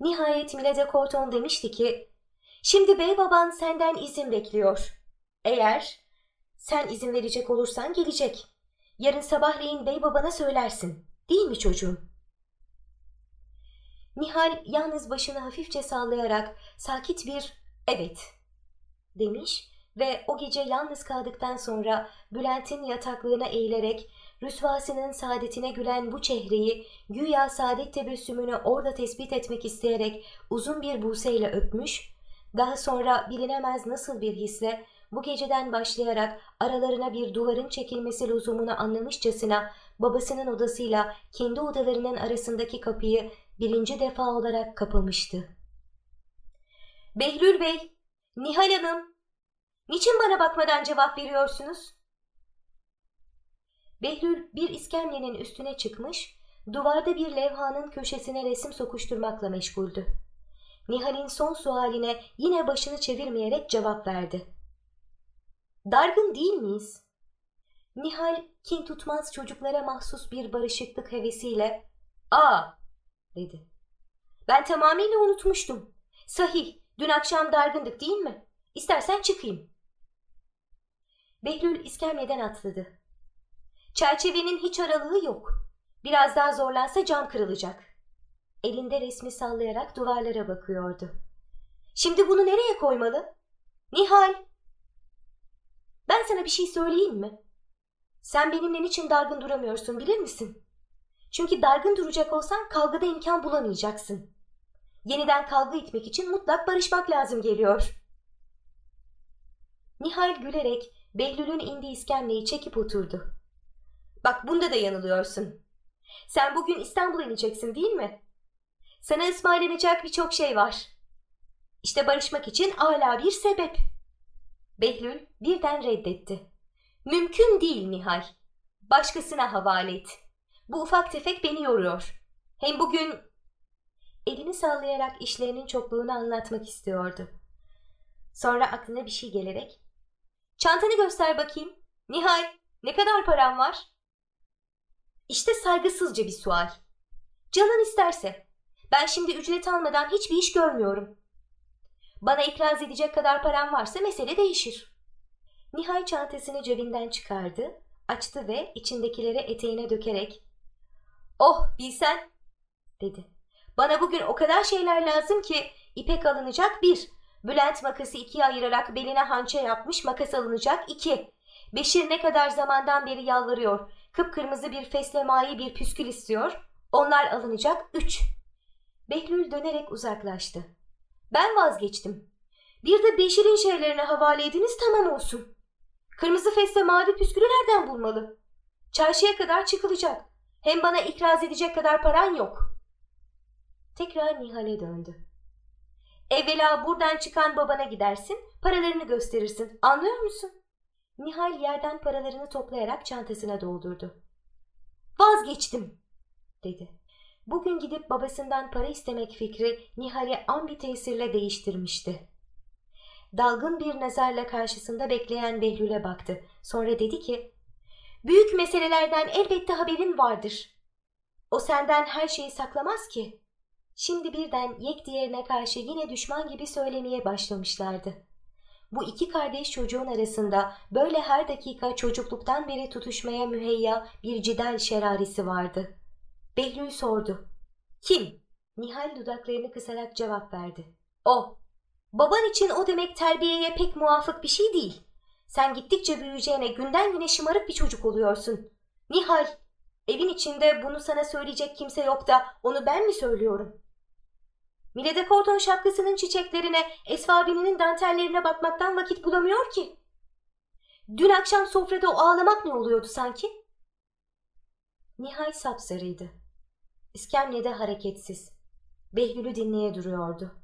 Nihayet Milede Corton demişti ki, ''Şimdi bey baban senden izin bekliyor. Eğer sen izin verecek olursan gelecek. Yarın sabahleyin bey babana söylersin. Değil mi çocuğum?'' Nihal yalnız başını hafifçe sallayarak sakit bir ''Evet'' demiş ve o gece yalnız kaldıktan sonra Bülent'in yataklığına eğilerek rüsvasının saadetine gülen bu çehreyi güya saadet tebessümünü orada tespit etmek isteyerek uzun bir buseyle öpmüş, daha sonra bilinemez nasıl bir hisle bu geceden başlayarak aralarına bir duvarın çekilmesi lüzumunu anlamışçasına babasının odasıyla kendi odalarının arasındaki kapıyı birinci defa olarak kapamıştı. Behlül Bey, Nihal Hanım, niçin bana bakmadan cevap veriyorsunuz? Behlül bir iskemlenin üstüne çıkmış, duvarda bir levhanın köşesine resim sokuşturmakla meşguldü. Nihal'in son sualine yine başını çevirmeyerek cevap verdi. Dargın değil miyiz? Nihal kin tutmaz çocuklara mahsus bir barışıklık hevesiyle ''Aa!'' Dedi. ''Ben tamamıyla unutmuştum. Sahih, dün akşam dargındık değil mi? İstersen çıkayım.'' Behlül iskemleden atladı. Çerçevenin hiç aralığı yok. Biraz daha zorlansa cam kırılacak. Elinde resmi sallayarak duvarlara bakıyordu. Şimdi bunu nereye koymalı? Nihal! Ben sana bir şey söyleyeyim mi? Sen benimle niçin dargın duramıyorsun bilir misin? Çünkü dargın duracak olsan kavgada imkan bulamayacaksın. Yeniden kavga etmek için mutlak barışmak lazım geliyor. Nihal gülerek Behlül'ün indiği iskemleyi çekip oturdu. Bak bunda da yanılıyorsun. Sen bugün İstanbul'a ineceksin değil mi? Sana ısmarlanacak birçok şey var. İşte barışmak için âlâ bir sebep. Behlül birden reddetti. Mümkün değil Nihal. Başkasına havale et. Bu ufak tefek beni yoruyor. Hem bugün... Elini sallayarak işlerinin çokluğunu anlatmak istiyordu. Sonra aklına bir şey gelerek... Çantanı göster bakayım. Nihal, ne kadar param var? İşte saygısızca bir sual. Canın isterse. Ben şimdi ücret almadan hiçbir iş görmüyorum. Bana ikraz edecek kadar param varsa mesele değişir. Nihal çantasını cebinden çıkardı, açtı ve içindekileri eteğine dökerek ''Oh bilsen'' dedi. ''Bana bugün o kadar şeyler lazım ki ipek alınacak bir, Bülent makası ikiye ayırarak beline hançe yapmış makas alınacak iki, Beşir ne kadar zamandan beri yalvarıyor, kıpkırmızı bir feslemayı bir püskül istiyor, onlar alınacak üç.'' Behlül dönerek uzaklaştı. Ben vazgeçtim. Bir de Beşir'in şeylerine havale ediniz tamam olsun. Kırmızı feste mavi püskülü nereden bulmalı? Çarşıya kadar çıkılacak. Hem bana ikraz edecek kadar paran yok. Tekrar Nihal'e döndü. Evvela buradan çıkan babana gidersin, paralarını gösterirsin. Anlıyor musun? Nihal yerden paralarını toplayarak çantasına doldurdu. Vazgeçtim, dedi. Bugün gidip babasından para istemek fikri Nihal'i an bir tesirle değiştirmişti. Dalgın bir nazarla karşısında bekleyen Behlül'e baktı. Sonra dedi ki, ''Büyük meselelerden elbette haberin vardır. O senden her şeyi saklamaz ki.'' Şimdi birden yek diğerine karşı yine düşman gibi söylemeye başlamışlardı. Bu iki kardeş çocuğun arasında böyle her dakika çocukluktan beri tutuşmaya müheyya bir cidal şerarisi vardı. Behlül sordu. Kim? Nihal dudaklarını kısarak cevap verdi. O. Baban için o demek terbiyeye pek muvafık bir şey değil. Sen gittikçe büyüyeceğine günden güne şımarık bir çocuk oluyorsun. Nihal, evin içinde bunu sana söyleyecek kimse yok da onu ben mi söylüyorum? Mile de Corton şapkasının çiçeklerine, Esfabi'nin dantellerine bakmaktan vakit bulamıyor ki. Dün akşam sofrada o ağlamak ne oluyordu sanki? Nihal sapsarıydı. İskemlede hareketsiz. Behlül'ü dinleye duruyordu.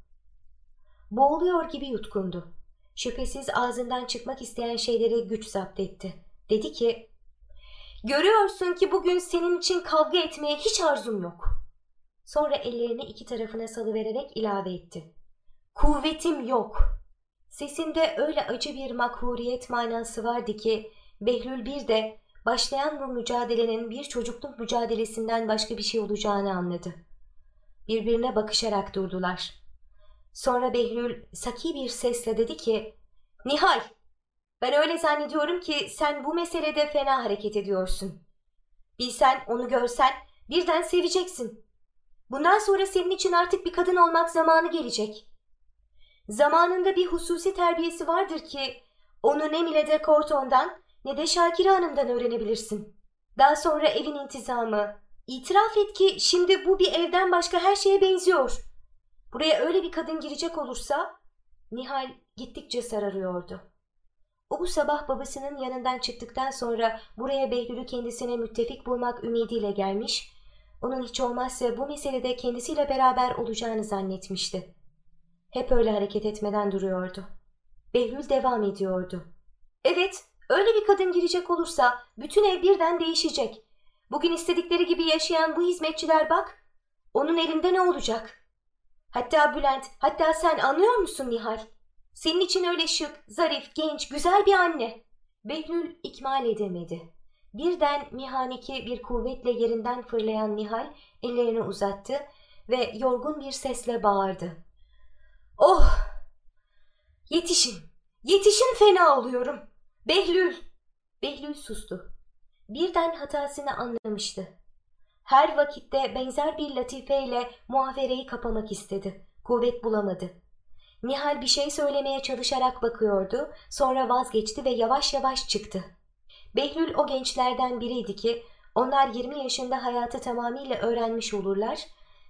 Boğuluyor gibi yutkundu. Şüphesiz ağzından çıkmak isteyen şeyleri güç zapt etti. Dedi ki, ''Görüyorsun ki bugün senin için kavga etmeye hiç arzum yok.'' Sonra ellerini iki tarafına salıvererek ilave etti. ''Kuvvetim yok.'' Sesinde öyle acı bir makhuriyet manası vardı ki Behlül bir de başlayan bu mücadelenin bir çocukluk mücadelesinden başka bir şey olacağını anladı. Birbirine bakışarak durdular. Sonra Behlül saki bir sesle dedi ki ''Nihal, ben öyle zannediyorum ki sen bu meselede fena hareket ediyorsun. Bilsen onu görsen birden seveceksin. Bundan sonra senin için artık bir kadın olmak zamanı gelecek. Zamanında bir hususi terbiyesi vardır ki onu ne Mile de Corton'dan ne de Şakire Hanım'dan öğrenebilirsin. Daha sonra evin intizamı. İtiraf et ki şimdi bu bir evden başka her şeye benziyor. Buraya öyle bir kadın girecek olursa Nihal gittikçe sararıyordu. O bu sabah babasının yanından çıktıktan sonra buraya Behlül'ü kendisine müttefik bulmak ümidiyle gelmiş, onun hiç olmazsa bu meselede kendisiyle beraber olacağını zannetmişti. Hep öyle hareket etmeden duruyordu. Behlül devam ediyordu. Evet, öyle bir kadın girecek olursa bütün ev birden değişecek. Bugün istedikleri gibi yaşayan bu hizmetçiler bak, onun elinde ne olacak? Hatta Bülent, hatta sen anlıyor musun Nihal? Senin için öyle şık, zarif, genç, güzel bir anne. Behlül ikmal edemedi. Birden mihaniki bir kuvvetle yerinden fırlayan Nihal ellerini uzattı ve yorgun bir sesle bağırdı. Oh! Yetişin! Yetişin fena oluyorum! Behlül! Behlül sustu. Birden hatasını anlamıştı. Her vakitte benzer bir latifeyle muhafereyi kapamak istedi. Kuvvet bulamadı. Nihal bir şey söylemeye çalışarak bakıyordu. Sonra vazgeçti ve yavaş yavaş çıktı. Behlül o gençlerden biriydi ki Onlar 20 yaşında hayatı tamamıyla öğrenmiş olurlar.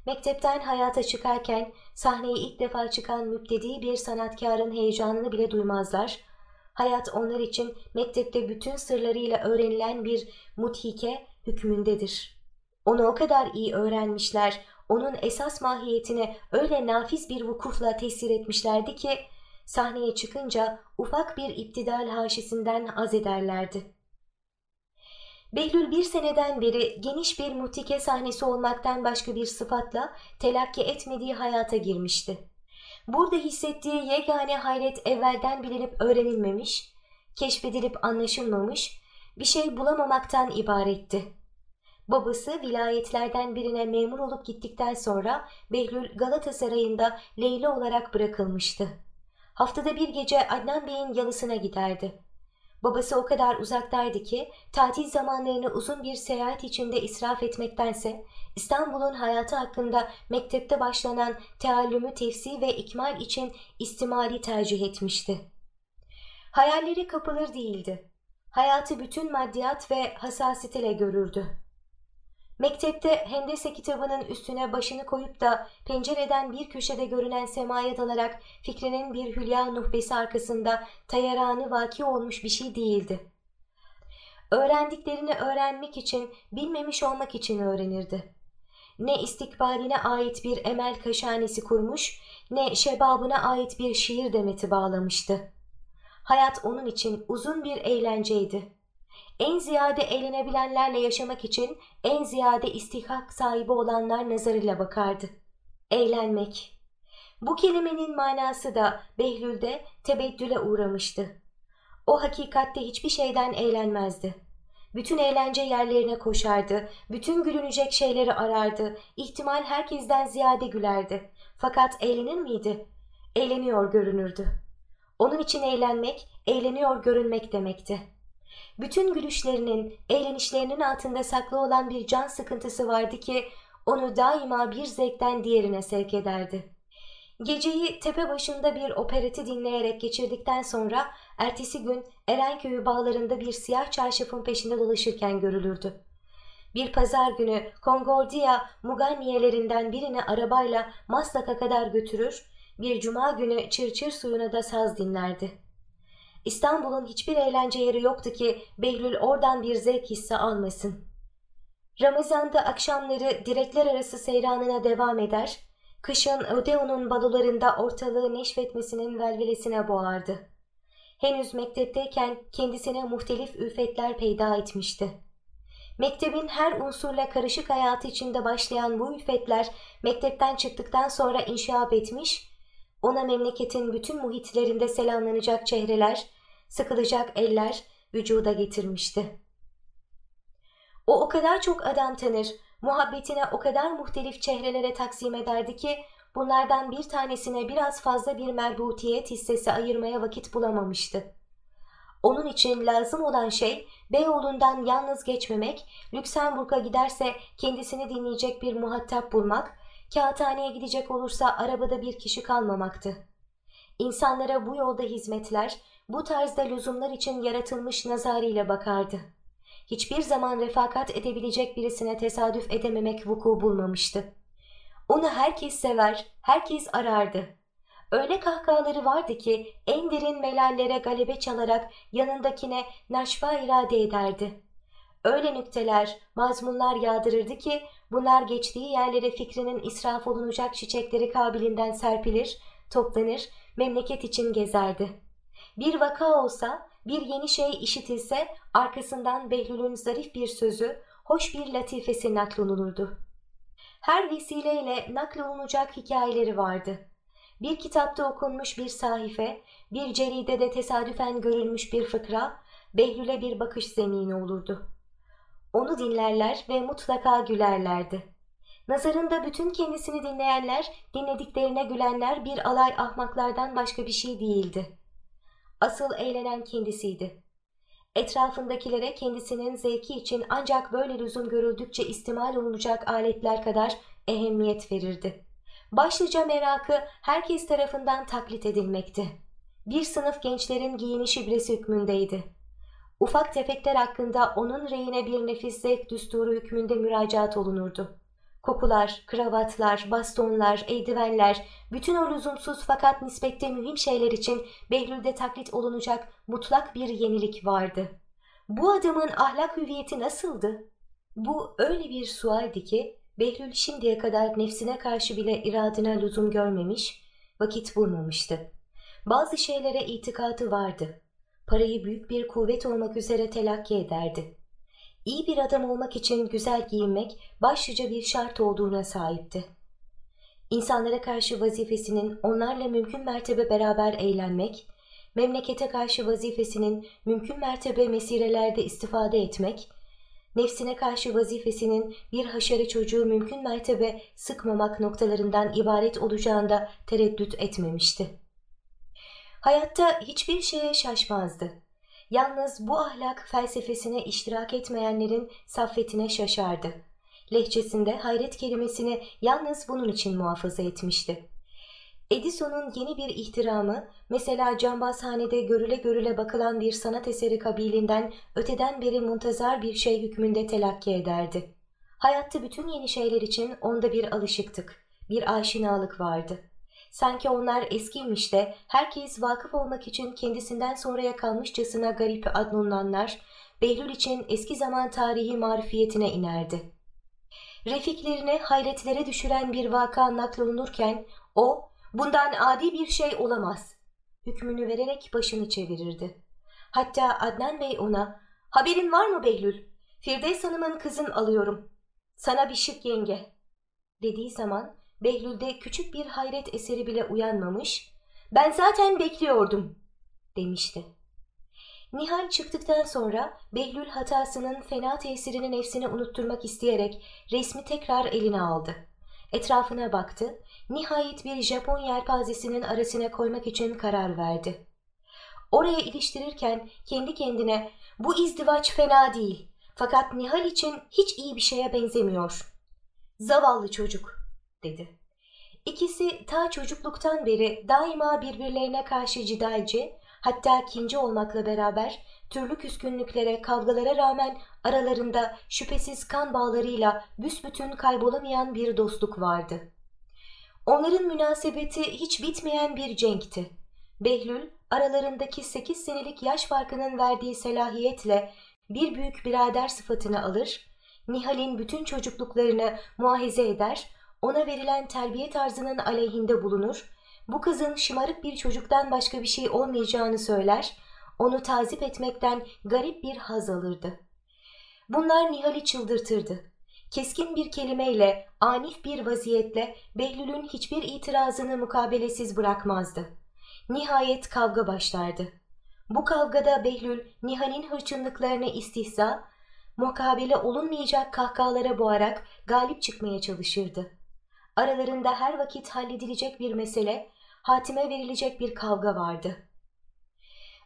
Mektepten hayata çıkarken sahneye ilk defa çıkan müptedi bir sanatkarın heyecanını bile duymazlar. Hayat onlar için mektepte bütün sırlarıyla öğrenilen bir muthike hükmündedir. Onu o kadar iyi öğrenmişler, onun esas mahiyetine öyle nafiz bir vukufla tesir etmişlerdi ki sahneye çıkınca ufak bir iptidal haşisinden az ederlerdi. Behlül bir seneden beri geniş bir mutike sahnesi olmaktan başka bir sıfatla telakki etmediği hayata girmişti. Burada hissettiği yegane hayret evvelden bilinip öğrenilmemiş, keşfedilip anlaşılmamış, bir şey bulamamaktan ibaretti. Babası vilayetlerden birine memur olup gittikten sonra Behlül Galatasaray'ında Leyla olarak bırakılmıştı. Haftada bir gece Adnan Bey'in yalısına giderdi. Babası o kadar uzaktaydı ki tatil zamanlarını uzun bir seyahat içinde israf etmektense İstanbul'un hayatı hakkında mektepte başlanan teallümü tefsir ve ikmal için istimali tercih etmişti. Hayalleri kapılır değildi. Hayatı bütün maddiyat ve hassasiyetiyle görürdü. Mektepte hendese kitabının üstüne başını koyup da pencereden bir köşede görünen semaya dalarak fikrinin bir hülya nuhbesi arkasında tayaranı vaki olmuş bir şey değildi. Öğrendiklerini öğrenmek için, bilmemiş olmak için öğrenirdi. Ne istikbaline ait bir emel kaşanesi kurmuş, ne şebabına ait bir şiir demeti bağlamıştı. Hayat onun için uzun bir eğlenceydi en ziyade eğlenebilenlerle yaşamak için en ziyade istihak sahibi olanlar nazarıyla bakardı. Eğlenmek. Bu kelimenin manası da Behlül'de tebeddüle uğramıştı. O hakikatte hiçbir şeyden eğlenmezdi. Bütün eğlence yerlerine koşardı, bütün gülünecek şeyleri arardı, ihtimal herkesten ziyade gülerdi. Fakat eğlenir miydi? Eğleniyor görünürdü. Onun için eğlenmek, eğleniyor görünmek demekti. Bütün gülüşlerinin, eğlenişlerinin altında saklı olan bir can sıkıntısı vardı ki onu daima bir zevkten diğerine sevk ederdi. Geceyi tepe başında bir opereti dinleyerek geçirdikten sonra ertesi gün Erenköy'ü bağlarında bir siyah çarşafın peşinde dolaşırken görülürdü. Bir pazar günü Concordia Muganiyelerinden birini arabayla Maslak'a kadar götürür, bir cuma günü Çırçır suyuna da saz dinlerdi. İstanbul'un hiçbir eğlence yeri yoktu ki Behlül oradan bir zevk hissi almasın. Ramazan'da akşamları direkler arası seyranına devam eder, kışın Odeon'un balolarında ortalığı neşfetmesinin velvelesine boğardı. Henüz mektepteyken kendisine muhtelif ülfetler peyda etmişti. Mektebin her unsurla karışık hayatı içinde başlayan bu ülfetler mektepten çıktıktan sonra inşaat etmiş ona memleketin bütün muhitlerinde selamlanacak çehreler, sıkılacak eller vücuda getirmişti. O o kadar çok adam tanır, muhabbetine o kadar muhtelif çehrelere taksim ederdi ki bunlardan bir tanesine biraz fazla bir merbutiyet hissesi ayırmaya vakit bulamamıştı. Onun için lazım olan şey Beyoğlu'ndan yalnız geçmemek, Lüksemburg'a giderse kendisini dinleyecek bir muhatap bulmak, Kağıthaneye gidecek olursa arabada bir kişi kalmamaktı. İnsanlara bu yolda hizmetler, bu tarzda lüzumlar için yaratılmış nazarıyla bakardı. Hiçbir zaman refakat edebilecek birisine tesadüf edememek vuku bulmamıştı. Onu herkes sever, herkes arardı. Öyle kahkahaları vardı ki en derin melallere galebe çalarak yanındakine naşfa irade ederdi. Öyle nükteler, mazmunlar yağdırırdı ki bunlar geçtiği yerlere fikrinin israf olunacak çiçekleri kabilinden serpilir, toplanır, memleket için gezerdi. Bir vaka olsa, bir yeni şey işitilse arkasından Behlül'ün zarif bir sözü, hoş bir latifesi naklolunurdu. Her vesileyle naklolunacak hikayeleri vardı. Bir kitapta okunmuş bir sahife, bir ceridede tesadüfen görülmüş bir fıkra, Behlül'e bir bakış zemini olurdu. Onu dinlerler ve mutlaka gülerlerdi. Nazarında bütün kendisini dinleyenler, dinlediklerine gülenler bir alay ahmaklardan başka bir şey değildi. Asıl eğlenen kendisiydi. Etrafındakilere kendisinin zevki için ancak böyle lüzum görüldükçe istimal olunacak aletler kadar ehemmiyet verirdi. Başlıca merakı herkes tarafından taklit edilmekti. Bir sınıf gençlerin giyiniş ibresi hükmündeydi. Ufak tefekler hakkında onun reyine bir nefis zevk düsturu hükmünde müracaat olunurdu. Kokular, kravatlar, bastonlar, eldivenler, bütün o lüzumsuz fakat nispette mühim şeyler için Behlül'de taklit olunacak mutlak bir yenilik vardı. Bu adamın ahlak hüviyeti nasıldı? Bu öyle bir sualdi ki Behlül şimdiye kadar nefsine karşı bile iradına lüzum görmemiş, vakit bulmamıştı. Bazı şeylere itikadı vardı. Parayı büyük bir kuvvet olmak üzere telakki ederdi. İyi bir adam olmak için güzel giyinmek başlıca bir şart olduğuna sahipti. İnsanlara karşı vazifesinin onlarla mümkün mertebe beraber eğlenmek, memlekete karşı vazifesinin mümkün mertebe mesirelerde istifade etmek, nefsine karşı vazifesinin bir haşarı çocuğu mümkün mertebe sıkmamak noktalarından ibaret olacağında tereddüt etmemişti. Hayatta hiçbir şeye şaşmazdı. Yalnız bu ahlak felsefesine iştirak etmeyenlerin saffetine şaşardı. Lehçesinde hayret kelimesini yalnız bunun için muhafaza etmişti. Edison'un yeni bir ihtiramı, mesela cambazhanede görüle görüle bakılan bir sanat eseri kabilinden öteden beri muntazar bir şey hükmünde telakki ederdi. Hayatta bütün yeni şeyler için onda bir alışıktık, bir aşinalık vardı. Sanki onlar eskiymiş de herkes vakıf olmak için kendisinden sonraya kalmışçasına garip adnunlanlar, Behlül için eski zaman tarihi marifiyetine inerdi. Refiklerine hayretlere düşüren bir vaka naklolunurken o, bundan adi bir şey olamaz, hükmünü vererek başını çevirirdi. Hatta Adnan Bey ona, haberin var mı Behlül? Firdevs Hanım'ın kızın alıyorum. Sana bir şık yenge. Dediği zaman Behlül'de küçük bir hayret eseri bile uyanmamış, ben zaten bekliyordum demişti. Nihal çıktıktan sonra Behlül hatasının fena tesirini nefsine unutturmak isteyerek resmi tekrar eline aldı. Etrafına baktı, nihayet bir Japon yelpazesinin arasına koymak için karar verdi. Oraya iliştirirken kendi kendine bu izdivaç fena değil fakat Nihal için hiç iyi bir şeye benzemiyor. Zavallı çocuk dedi. İkisi ta çocukluktan beri daima birbirlerine karşı cidalci, hatta kinci olmakla beraber türlü küskünlüklere, kavgalara rağmen aralarında şüphesiz kan bağlarıyla büsbütün kaybolamayan bir dostluk vardı. Onların münasebeti hiç bitmeyen bir cenkti. Behlül, aralarındaki sekiz senelik yaş farkının verdiği selahiyetle bir büyük birader sıfatını alır, Nihal'in bütün çocukluklarını muahize eder, ona verilen terbiye tarzının aleyhinde bulunur, bu kızın şımarık bir çocuktan başka bir şey olmayacağını söyler, onu tazip etmekten garip bir haz alırdı. Bunlar Nihal'i çıldırtırdı. Keskin bir kelimeyle, anif bir vaziyetle Behlül'ün hiçbir itirazını mukabelesiz bırakmazdı. Nihayet kavga başlardı. Bu kavgada Behlül, Nihal'in hırçınlıklarını istihza, mukabele olunmayacak kahkahalara boğarak galip çıkmaya çalışırdı. Aralarında her vakit halledilecek bir mesele, hatime verilecek bir kavga vardı.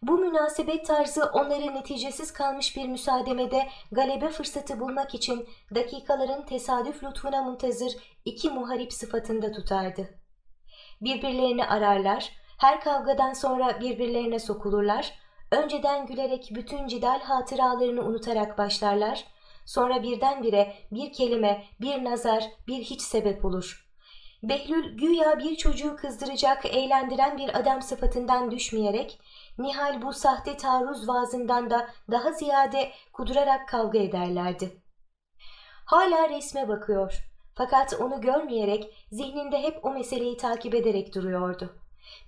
Bu münasebet tarzı onları neticesiz kalmış bir müsaademede galebe fırsatı bulmak için dakikaların tesadüf lütfuna muntazır iki muharip sıfatında tutardı. Birbirlerini ararlar, her kavgadan sonra birbirlerine sokulurlar, önceden gülerek bütün cidal hatıralarını unutarak başlarlar, sonra birdenbire bir kelime, bir nazar, bir hiç sebep olur. Behlül güya bir çocuğu kızdıracak, eğlendiren bir adam sıfatından düşmeyerek Nihal bu sahte taarruz vaazından da daha ziyade kudurarak kavga ederlerdi. Hala resme bakıyor fakat onu görmeyerek zihninde hep o meseleyi takip ederek duruyordu.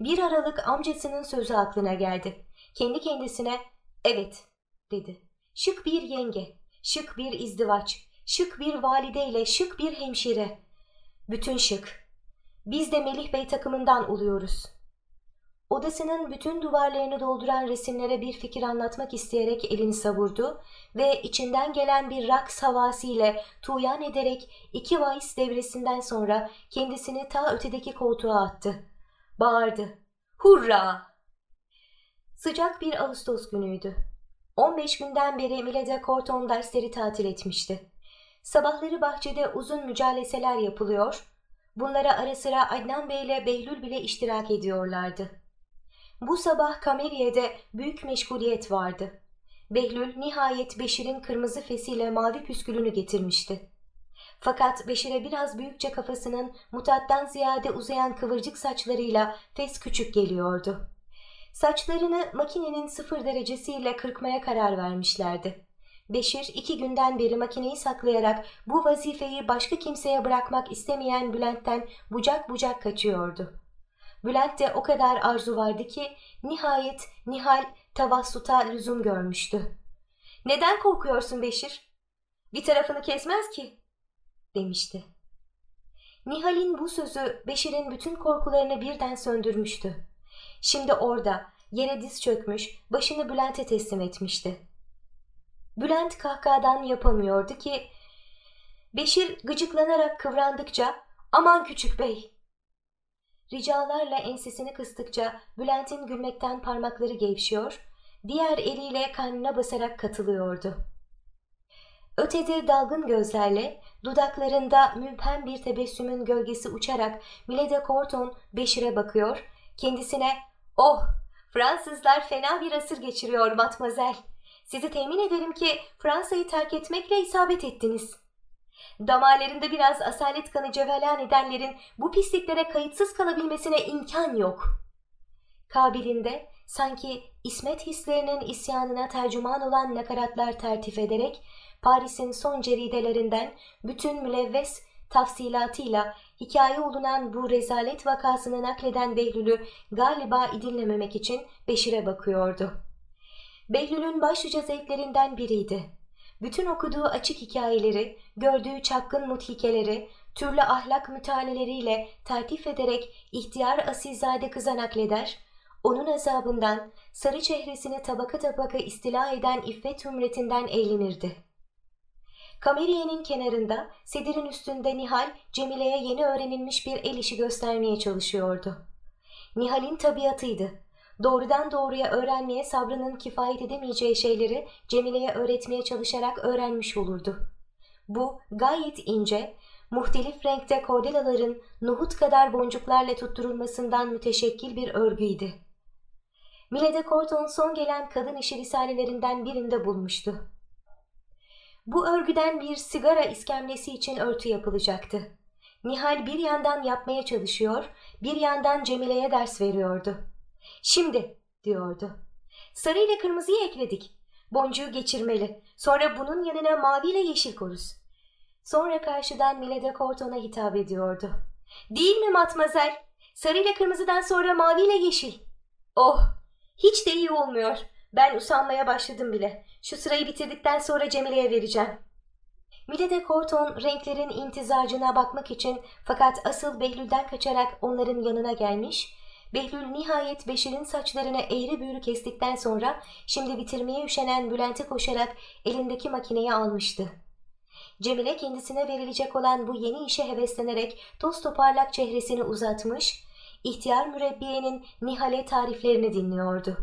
Bir aralık amcasının sözü aklına geldi. Kendi kendisine evet dedi. Şık bir yenge, şık bir izdivaç, şık bir valideyle şık bir hemşire. Bütün şık. Biz de Melih Bey takımından oluyoruz. Odasının bütün duvarlarını dolduran resimlere bir fikir anlatmak isteyerek elini savurdu ve içinden gelen bir raks havasıyla tuğyan ederek iki vaiz devresinden sonra kendisini ta ötedeki koltuğa attı. Bağırdı. Hurra! Sıcak bir Ağustos günüydü. 15 günden beri Milede Korton dersleri tatil etmişti. Sabahları bahçede uzun mücaleseler yapılıyor, Bunlara ara sıra Adnan Bey ile Behlül bile iştirak ediyorlardı. Bu sabah Kameriye'de büyük meşguliyet vardı. Behlül nihayet Beşir'in kırmızı fesiyle mavi püskülünü getirmişti. Fakat Beşir'e biraz büyükçe kafasının mutattan ziyade uzayan kıvırcık saçlarıyla fes küçük geliyordu. Saçlarını makinenin sıfır derecesiyle kırkmaya karar vermişlerdi. Beşir iki günden beri makineyi saklayarak bu vazifeyi başka kimseye bırakmak istemeyen Bülent'ten bucak bucak kaçıyordu. Bülent'te o kadar arzu vardı ki nihayet Nihal tavassuta lüzum görmüştü. ''Neden korkuyorsun Beşir? Bir tarafını kesmez ki.'' demişti. Nihal'in bu sözü Beşir'in bütün korkularını birden söndürmüştü. Şimdi orada yere diz çökmüş, başını Bülent'e teslim etmişti. Bülent kahkahadan yapamıyordu ki Beşir gıcıklanarak kıvrandıkça aman küçük bey. Ricalarla ensesini kıstıkça Bülent'in gülmekten parmakları gevşiyor, diğer eliyle karnına basarak katılıyordu. Ötede dalgın gözlerle dudaklarında müphem bir tebessümün gölgesi uçarak Milede Corton Beşir'e bakıyor, kendisine ''Oh, Fransızlar fena bir asır geçiriyor matmazel. Sizi temin ederim ki Fransa'yı terk etmekle isabet ettiniz. Damarlarında biraz asalet kanı cevelan edenlerin bu pisliklere kayıtsız kalabilmesine imkan yok. Kabilinde sanki İsmet hislerinin isyanına tercüman olan nakaratlar tertif ederek Paris'in son ceridelerinden bütün mülevves tafsilatıyla hikaye olunan bu rezalet vakasını nakleden Behlül'ü galiba idinlememek için Beşir'e bakıyordu. Behlül'ün başlıca zevklerinden biriydi. Bütün okuduğu açık hikayeleri, gördüğü çapkın muthikeleri, türlü ahlak mütaleleriyle tertif ederek ihtiyar asilzade kıza nakleder, onun azabından sarı çehresini tabaka tabaka istila eden iffet hümretinden eğlenirdi. Kameriye'nin kenarında sedirin üstünde Nihal Cemile'ye yeni öğrenilmiş bir el işi göstermeye çalışıyordu. Nihal'in tabiatıydı. Doğrudan doğruya öğrenmeye sabrının kifayet edemeyeceği şeyleri Cemile'ye öğretmeye çalışarak öğrenmiş olurdu. Bu gayet ince, muhtelif renkte kordelaların nohut kadar boncuklarla tutturulmasından müteşekkil bir örgüydü. Milede Corton son gelen kadın işi risalelerinden birinde bulmuştu. Bu örgüden bir sigara iskemlesi için örtü yapılacaktı. Nihal bir yandan yapmaya çalışıyor, bir yandan Cemile'ye ders veriyordu. Şimdi, diyordu. Sarı ile kırmızıyı ekledik. Boncuğu geçirmeli. Sonra bunun yanına mavi ile yeşil koruz. Sonra karşıdan Milede Corton'a hitap ediyordu. Değil mi matmazel? Sarı ile kırmızıdan sonra mavi ile yeşil. Oh, hiç de iyi olmuyor. Ben usanmaya başladım bile. Şu sırayı bitirdikten sonra Cemile'ye vereceğim. Milede Corton renklerin imtizacına bakmak için fakat asıl Behlül'den kaçarak onların yanına gelmiş. Behlül nihayet Beşir'in saçlarını eğri büğrü kestikten sonra şimdi bitirmeye üşenen Bülent'e koşarak elindeki makineyi almıştı. Cemile kendisine verilecek olan bu yeni işe heveslenerek toz toparlak çehresini uzatmış, ihtiyar mürebbiyenin Nihal'e tariflerini dinliyordu.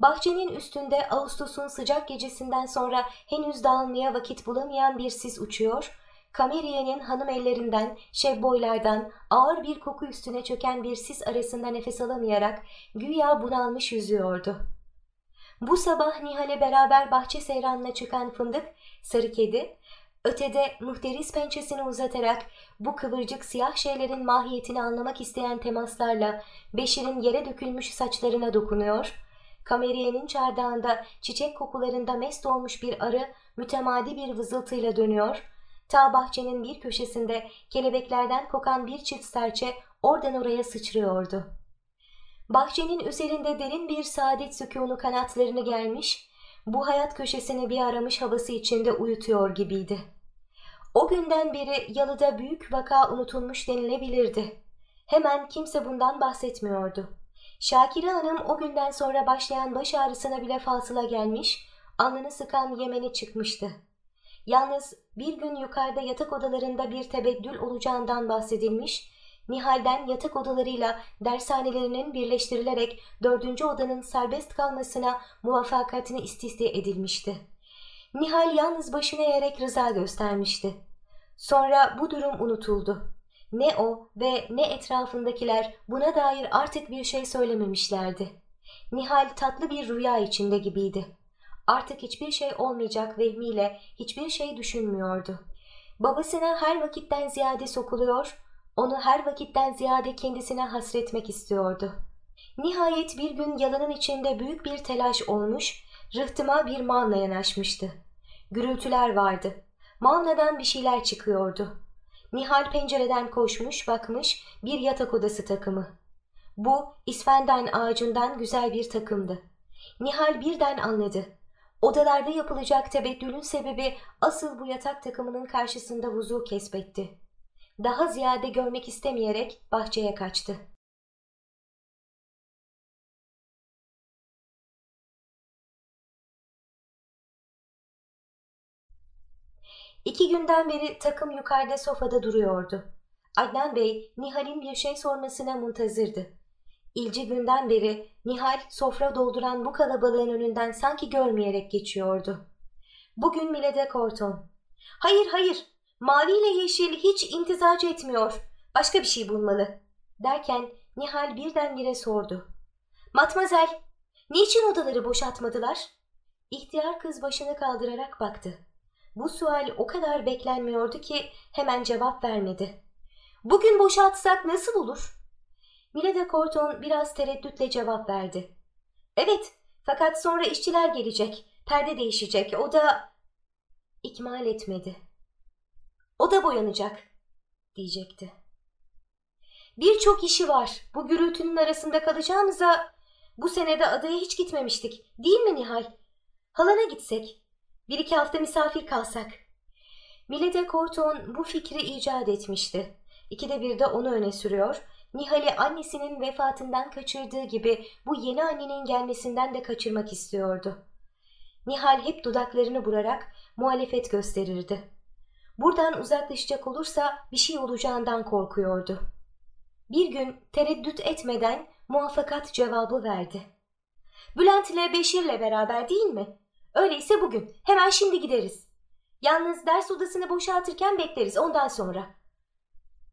Bahçenin üstünde Ağustos'un sıcak gecesinden sonra henüz dağılmaya vakit bulamayan bir sis uçuyor, Kameriye'nin hanım ellerinden, şevboylardan ağır bir koku üstüne çöken bir sis arasında nefes alamayarak güya bunalmış yüzüyordu. Bu sabah Nihal'e beraber bahçe seyranına çıkan fındık, sarı kedi, ötede muhteris pençesini uzatarak bu kıvırcık siyah şeylerin mahiyetini anlamak isteyen temaslarla Beşir'in yere dökülmüş saçlarına dokunuyor, Kameriye'nin çardağında çiçek kokularında mest olmuş bir arı mütemadi bir vızıltıyla dönüyor. Ta bahçenin bir köşesinde kelebeklerden kokan bir çift serçe oradan oraya sıçrıyordu. Bahçenin üzerinde derin bir saadet sükûnu kanatlarını gelmiş, bu hayat köşesini bir aramış havası içinde uyutuyor gibiydi. O günden beri yalıda büyük vaka unutulmuş denilebilirdi. Hemen kimse bundan bahsetmiyordu. Şakire Hanım o günden sonra başlayan baş ağrısına bile fasıla gelmiş, alnını sıkan Yemen'e çıkmıştı. Yalnız bir gün yukarıda yatak odalarında bir tebeddül olacağından bahsedilmiş, Nihal'den yatak odalarıyla dershanelerinin birleştirilerek dördüncü odanın serbest kalmasına muvaffakatini istisdi edilmişti. Nihal yalnız başına eğerek rıza göstermişti. Sonra bu durum unutuldu. Ne o ve ne etrafındakiler buna dair artık bir şey söylememişlerdi. Nihal tatlı bir rüya içinde gibiydi. Artık hiçbir şey olmayacak vehmiyle hiçbir şey düşünmüyordu. Babasına her vakitten ziyade sokuluyor, onu her vakitten ziyade kendisine hasretmek istiyordu. Nihayet bir gün yalanın içinde büyük bir telaş olmuş, rıhtıma bir mavna yanaşmıştı. Gürültüler vardı. Mavnadan bir şeyler çıkıyordu. Nihal pencereden koşmuş bakmış bir yatak odası takımı. Bu isfenden ağacından güzel bir takımdı. Nihal birden anladı. Odalarda yapılacak tebeddülün sebebi asıl bu yatak takımının karşısında vuzu kesbetti. Daha ziyade görmek istemeyerek bahçeye kaçtı. İki günden beri takım yukarıda sofada duruyordu. Adnan Bey, Nihal'in bir şey sormasına muntazırdı. İlci günden beri Nihal sofra dolduran bu kalabalığın önünden sanki görmeyerek geçiyordu. Bugün Milede Korton. Hayır hayır, mavi ile yeşil hiç intizac etmiyor. Başka bir şey bulmalı. Derken Nihal birdenbire sordu. Matmazel, niçin odaları boşaltmadılar? İhtiyar kız başını kaldırarak baktı. Bu sual o kadar beklenmiyordu ki hemen cevap vermedi. Bugün boşaltsak nasıl olur? Milede Korton biraz tereddütle cevap verdi. Evet, fakat sonra işçiler gelecek, perde değişecek, o da... İkmal etmedi. O da boyanacak, diyecekti. Birçok işi var. Bu gürültünün arasında kalacağımıza bu senede adaya hiç gitmemiştik. Değil mi Nihal? Halana gitsek. Bir iki hafta misafir kalsak. Milede Korton bu fikri icat etmişti. İkide bir de onu öne sürüyor. Nihal'i annesinin vefatından kaçırdığı gibi bu yeni annenin gelmesinden de kaçırmak istiyordu. Nihal hep dudaklarını burarak muhalefet gösterirdi. Buradan uzaklaşacak olursa bir şey olacağından korkuyordu. Bir gün tereddüt etmeden muvaffakat cevabı verdi. Bülent ile Beşir'le beraber değil mi? Öyleyse bugün. Hemen şimdi gideriz. Yalnız ders odasını boşaltırken bekleriz ondan sonra.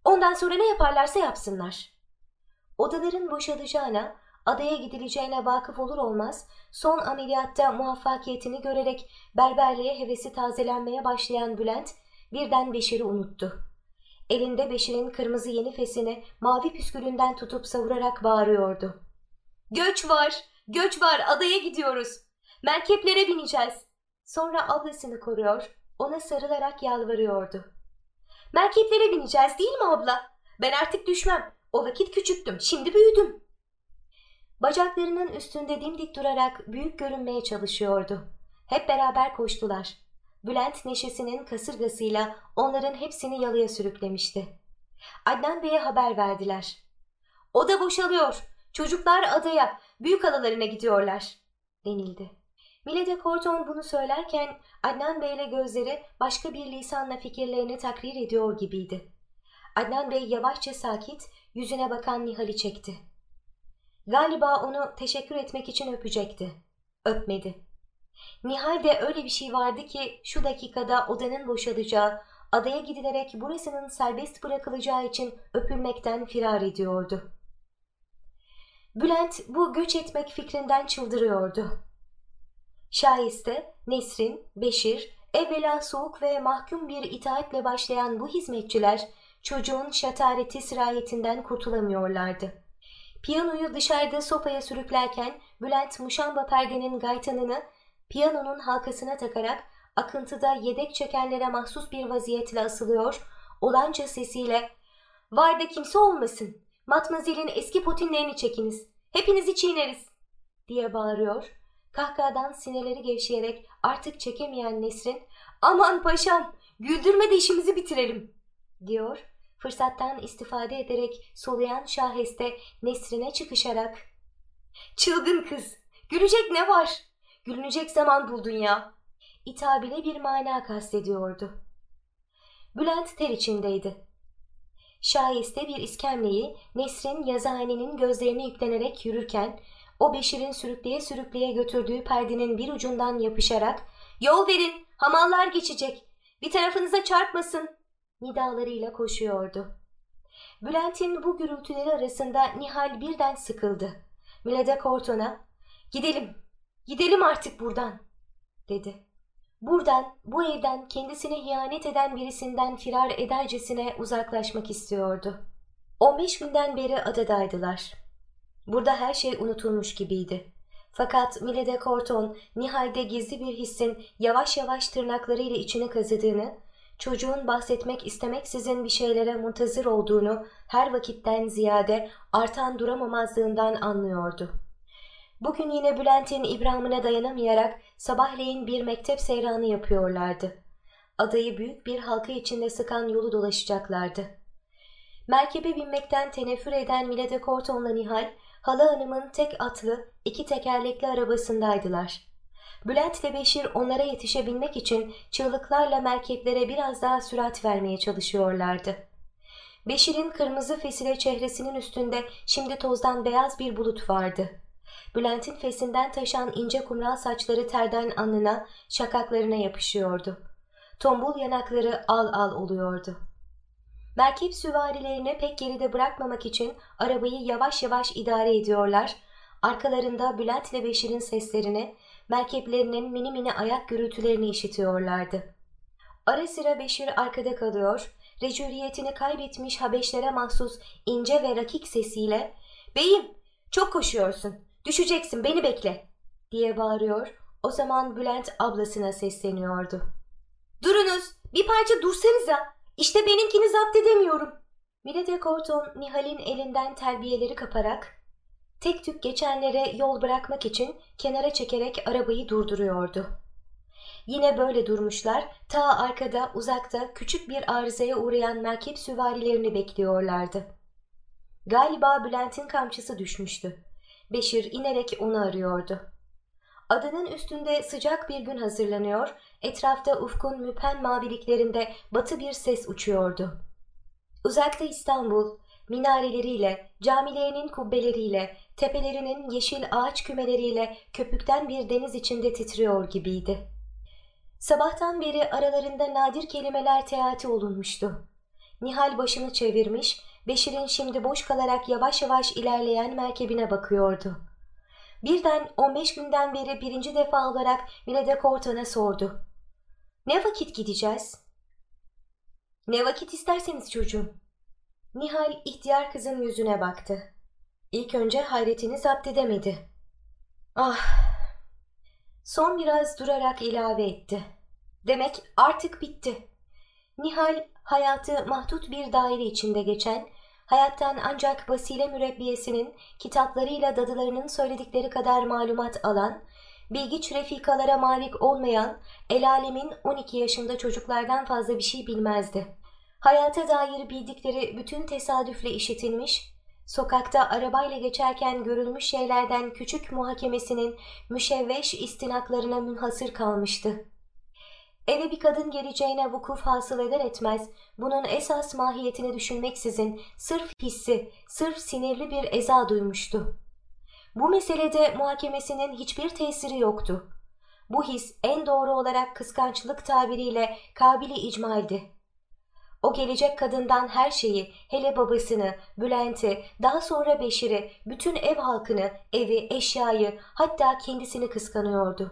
Ondan sonra ne yaparlarsa yapsınlar. Odaların boşalacağına, adaya gidileceğine vakıf olur olmaz son ameliyatta muvaffakiyetini görerek berberliğe hevesi tazelenmeye başlayan Bülent birden Beşir'i unuttu. Elinde Beşir'in kırmızı yeni fesini mavi püskülünden tutup savurarak bağırıyordu. Göç var, göç var, adaya gidiyoruz. Merkeplere bineceğiz. Sonra ablasını koruyor, ona sarılarak yalvarıyordu. Merkeplere bineceğiz değil mi abla? Ben artık düşmem. O vakit küçüktüm, şimdi büyüdüm. Bacaklarının üstünde dimdik durarak büyük görünmeye çalışıyordu. Hep beraber koştular. Bülent neşesinin kasırgasıyla onların hepsini yalıya sürüklemişti. Adnan Bey'e haber verdiler. O da boşalıyor. Çocuklar adaya, büyük adalarına gidiyorlar, denildi. Milede Korton bunu söylerken Adnan Bey'le gözleri başka bir lisanla fikirlerini takrir ediyor gibiydi. Adnan Bey yavaşça sakit, yüzüne bakan Nihal'i çekti. Galiba onu teşekkür etmek için öpecekti. Öpmedi. Nihal'de öyle bir şey vardı ki şu dakikada odanın boşalacağı, adaya gidilerek burasının serbest bırakılacağı için öpülmekten firar ediyordu. Bülent bu göç etmek fikrinden çıldırıyordu. Şayiste, Nesrin, Beşir, evvela soğuk ve mahkum bir itaatle başlayan bu hizmetçiler çocuğun şatareti sirayetinden kurtulamıyorlardı. Piyanoyu dışarıda sofaya sürüklerken Bülent muşamba perdenin gaytanını piyanonun halkasına takarak akıntıda yedek çekenlere mahsus bir vaziyetle asılıyor, olanca sesiyle ''Var da kimse olmasın, matmazelin eski potinlerini çekiniz, hepinizi çiğneriz.'' diye bağırıyor. Kahkahadan sineleri gevşeyerek artık çekemeyen Nesrin ''Aman paşam, güldürme de işimizi bitirelim.'' diyor. Fırsattan istifade ederek soluyan şaheste Nesrin'e çıkışarak ''Çılgın kız, gülecek ne var?'' Gülünecek zaman buldun ya. İtabile bir mana kastediyordu. Bülent ter içindeydi. Şayeste bir iskemleyi Nesrin yazıhanenin gözlerine yüklenerek yürürken o Beşir'in sürükleye sürükleye götürdüğü perdenin bir ucundan yapışarak ''Yol verin, hamallar geçecek, bir tarafınıza çarpmasın.'' Nidalarıyla koşuyordu. Bülent'in bu gürültüleri arasında Nihal birden sıkıldı. Milede Korton'a ''Gidelim, Gidelim artık buradan bekledi. Buradan, bu evden kendisine ihanet eden birisinden firar edercesine uzaklaşmak istiyordu. 15 günden beri adadaydılar. Burada her şey unutulmuş gibiydi. Fakat Milede Corton, Nihal'de gizli bir hissin yavaş yavaş tırnaklarıyla içini kazıdığını, çocuğun bahsetmek istemeksizin bir şeylere muntazır olduğunu her vakitten ziyade artan duramamazlığından anlıyordu. Bugün yine Bülent'in İbrahim'ine dayanamayarak sabahleyin bir mektep seyranı yapıyorlardı. Adayı büyük bir halka içinde sıkan yolu dolaşacaklardı. Merkebe binmekten tenefür eden Milede Corton'la Nihal, hala hanımın tek atlı, iki tekerlekli arabasındaydılar. Bülent ile Beşir onlara yetişebilmek için çığlıklarla merkeplere biraz daha sürat vermeye çalışıyorlardı. Beşir'in kırmızı fesile çehresinin üstünde şimdi tozdan beyaz bir bulut vardı. Bülent'in fesinden taşan ince kumral saçları terden alnına, şakaklarına yapışıyordu. Tombul yanakları al al oluyordu. Merkep süvarilerini pek geride bırakmamak için arabayı yavaş yavaş idare ediyorlar, arkalarında Bülent ile Beşir'in seslerini, merkeplerinin mini mini ayak gürültülerini işitiyorlardı. Ara sıra Beşir arkada kalıyor, recuriyetini kaybetmiş Habeşlere mahsus ince ve rakik sesiyle ''Beyim, çok koşuyorsun, düşeceksin, beni bekle.'' diye bağırıyor. O zaman Bülent ablasına sesleniyordu. ''Durunuz, bir parça dursanıza, işte benimkini zapt edemiyorum.'' Milede Corton Nihal'in elinden terbiyeleri kaparak tek tük geçenlere yol bırakmak için kenara çekerek arabayı durduruyordu. Yine böyle durmuşlar, ta arkada uzakta küçük bir arızaya uğrayan merkep süvarilerini bekliyorlardı. Galiba Bülent'in kamçısı düşmüştü. Beşir inerek onu arıyordu. Adanın üstünde sıcak bir gün hazırlanıyor, etrafta ufkun müpen maviliklerinde batı bir ses uçuyordu. Uzakta İstanbul, minareleriyle, camilerinin kubbeleriyle, tepelerinin yeşil ağaç kümeleriyle köpükten bir deniz içinde titriyor gibiydi. Sabahtan beri aralarında nadir kelimeler teati olunmuştu. Nihal başını çevirmiş, Beşir'in şimdi boş kalarak yavaş yavaş ilerleyen merkebine bakıyordu. Birden 15 günden beri birinci defa olarak Milede Kortan'a sordu. Ne vakit gideceğiz? Ne vakit isterseniz çocuğum. Nihal ihtiyar kızın yüzüne baktı. İlk önce hayretini zapt edemedi. Ah! Son biraz durarak ilave etti. Demek artık bitti. Nihal hayatı mahdut bir daire içinde geçen, hayattan ancak Basile mürebbiyesinin kitaplarıyla dadılarının söyledikleri kadar malumat alan, bilgiç refikalara malik olmayan, el alemin 12 yaşında çocuklardan fazla bir şey bilmezdi. Hayata dair bildikleri bütün tesadüfle işitilmiş, sokakta arabayla geçerken görülmüş şeylerden küçük muhakemesinin müşevveş istinaklarına münhasır kalmıştı. Eve bir kadın geleceğine vukuf hasıl eder etmez, bunun esas mahiyetini düşünmeksizin sırf hissi, sırf sinirli bir eza duymuştu. Bu meselede muhakemesinin hiçbir tesiri yoktu. Bu his en doğru olarak kıskançlık tabiriyle kabili icmaldi. O gelecek kadından her şeyi, hele babasını, Bülent'i, daha sonra Beşir'i, bütün ev halkını, evi, eşyayı, hatta kendisini kıskanıyordu.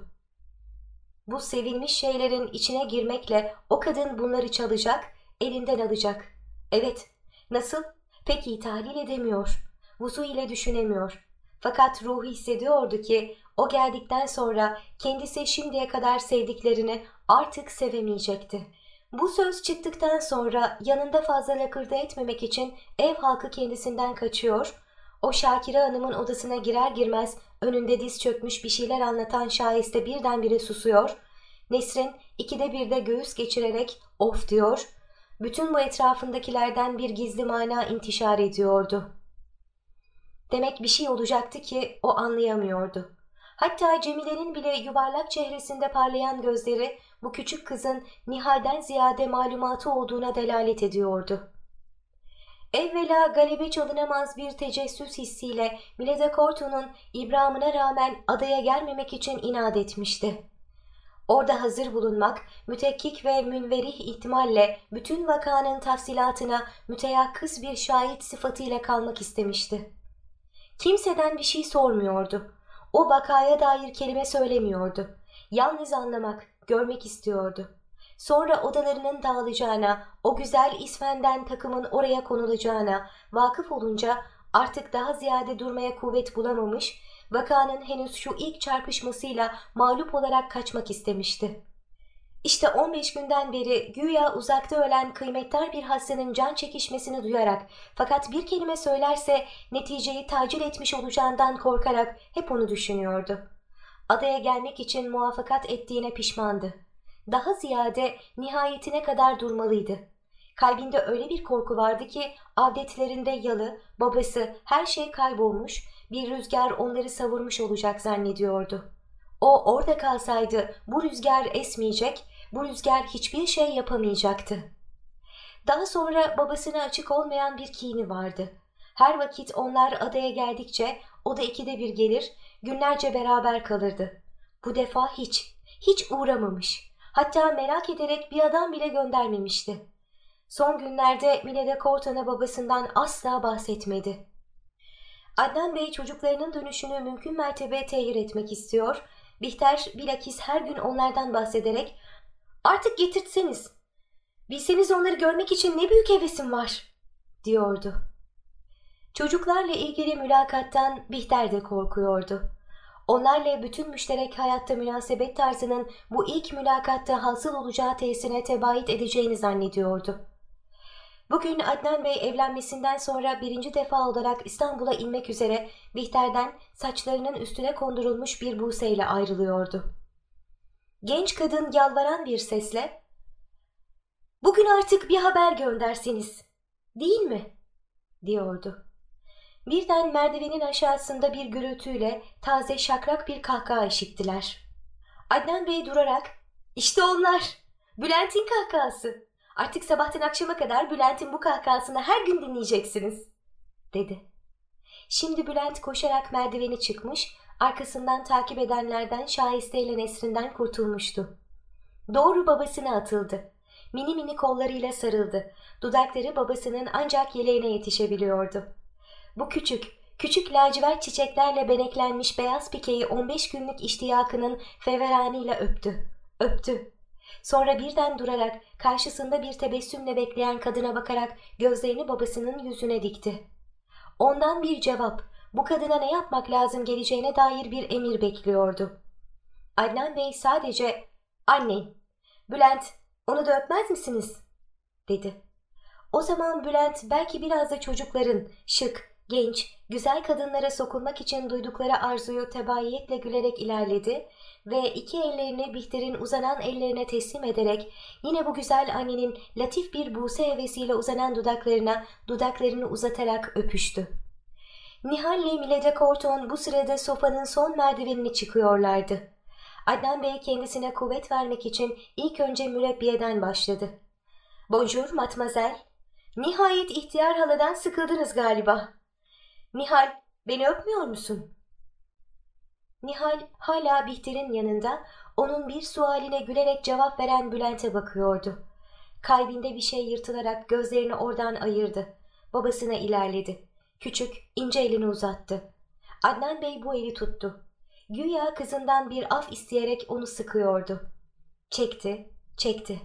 Bu sevilmiş şeylerin içine girmekle o kadın bunları çalacak, elinden alacak. Evet, nasıl? Pek iyi tahlil edemiyor. Vuzu ile düşünemiyor. Fakat ruhu hissediyordu ki o geldikten sonra kendisi şimdiye kadar sevdiklerini artık sevemeyecekti. Bu söz çıktıktan sonra yanında fazla lakırdı etmemek için ev halkı kendisinden kaçıyor, o Şakire Hanım'ın odasına girer girmez önünde diz çökmüş bir şeyler anlatan şahiste birdenbire susuyor, Nesrin ikide birde göğüs geçirerek of diyor, bütün bu etrafındakilerden bir gizli mana intişar ediyordu. Demek bir şey olacaktı ki o anlayamıyordu. Hatta Cemile'nin bile yuvarlak çehresinde parlayan gözleri bu küçük kızın Nihal'den ziyade malumatı olduğuna delalet ediyordu. Evvela galebe çalınamaz bir tecessüs hissiyle Milede Corto'nun İbrahim'ine rağmen adaya gelmemek için inat etmişti. Orada hazır bulunmak, mütekkik ve münverih ihtimalle bütün vakanın tafsilatına müteyakkız bir şahit sıfatıyla kalmak istemişti. Kimseden bir şey sormuyordu. O vakaya dair kelime söylemiyordu. Yalnız anlamak, görmek istiyordu. Sonra odalarının dağılacağına, o güzel isfenden takımın oraya konulacağına vakıf olunca artık daha ziyade durmaya kuvvet bulamamış, vakanın henüz şu ilk çarpışmasıyla mağlup olarak kaçmak istemişti. İşte 15 günden beri güya uzakta ölen kıymetli bir hastanın can çekişmesini duyarak fakat bir kelime söylerse neticeyi tacil etmiş olacağından korkarak hep onu düşünüyordu. Adaya gelmek için muvaffakat ettiğine pişmandı. Daha ziyade nihayetine kadar durmalıydı. Kalbinde öyle bir korku vardı ki adetlerinde yalı, babası her şey kaybolmuş, bir rüzgar onları savurmuş olacak zannediyordu. O orada kalsaydı bu rüzgar esmeyecek, bu rüzgar hiçbir şey yapamayacaktı. Daha sonra babasına açık olmayan bir kini vardı. Her vakit onlar adaya geldikçe o da ikide bir gelir, günlerce beraber kalırdı. Bu defa hiç, hiç uğramamış. Hatta merak ederek bir adam bile göndermemişti. Son günlerde Mine de Kortan'a babasından asla bahsetmedi. Adnan Bey çocuklarının dönüşünü mümkün mertebe tehir etmek istiyor. Bihter bilakis her gün onlardan bahsederek Artık getirtseniz. Bilseniz onları görmek için ne büyük hevesim var, diyordu. Çocuklarla ilgili mülakattan Bihter de korkuyordu. Onlarla bütün müşterek hayatta münasebet tarzının bu ilk mülakatta hasıl olacağı tesirine tebayit edeceğini zannediyordu. Bugün Adnan Bey evlenmesinden sonra birinci defa olarak İstanbul'a inmek üzere Bihter'den saçlarının üstüne kondurulmuş bir buseyle ayrılıyordu. Genç kadın yalvaran bir sesle ''Bugün artık bir haber gönderseniz, değil mi?'' diyordu. Birden merdivenin aşağısında bir gürültüyle taze şakrak bir kahkaha işittiler. Adnan Bey durarak ''İşte onlar, Bülent'in kahkahası. Artık sabahtan akşama kadar Bülent'in bu kahkahasını her gün dinleyeceksiniz.'' dedi. Şimdi Bülent koşarak merdiveni çıkmış arkasından takip edenlerden Şahiste ile Nesrin'den kurtulmuştu. Doğru babasına atıldı. Mini mini kollarıyla sarıldı. Dudakları babasının ancak yeleğine yetişebiliyordu. Bu küçük, küçük lacivert çiçeklerle beneklenmiş beyaz pikeyi 15 günlük iştiyakının feveranıyla öptü. Öptü. Sonra birden durarak karşısında bir tebessümle bekleyen kadına bakarak gözlerini babasının yüzüne dikti. Ondan bir cevap, bu kadına ne yapmak lazım geleceğine dair bir emir bekliyordu. Adnan Bey sadece annen, Bülent onu da öpmez misiniz? dedi. O zaman Bülent belki biraz da çocukların şık, genç, güzel kadınlara sokulmak için duydukları arzuyu tebayiyetle gülerek ilerledi ve iki ellerini Bihter'in uzanan ellerine teslim ederek yine bu güzel annenin latif bir buse hevesiyle uzanan dudaklarına dudaklarını uzatarak öpüştü. Nihal ile Milede Korton bu sırada sofanın son merdivenini çıkıyorlardı. Adnan Bey kendisine kuvvet vermek için ilk önce mürebbiyeden başladı. Bonjour matmazel. Nihayet ihtiyar haladan sıkıldınız galiba. Nihal, beni öpmüyor musun? Nihal hala Bihter'in yanında onun bir sualine gülerek cevap veren Bülent'e bakıyordu. Kalbinde bir şey yırtılarak gözlerini oradan ayırdı. Babasına ilerledi. Küçük, ince elini uzattı. Adnan Bey bu eli tuttu. Güya kızından bir af isteyerek onu sıkıyordu. Çekti, çekti.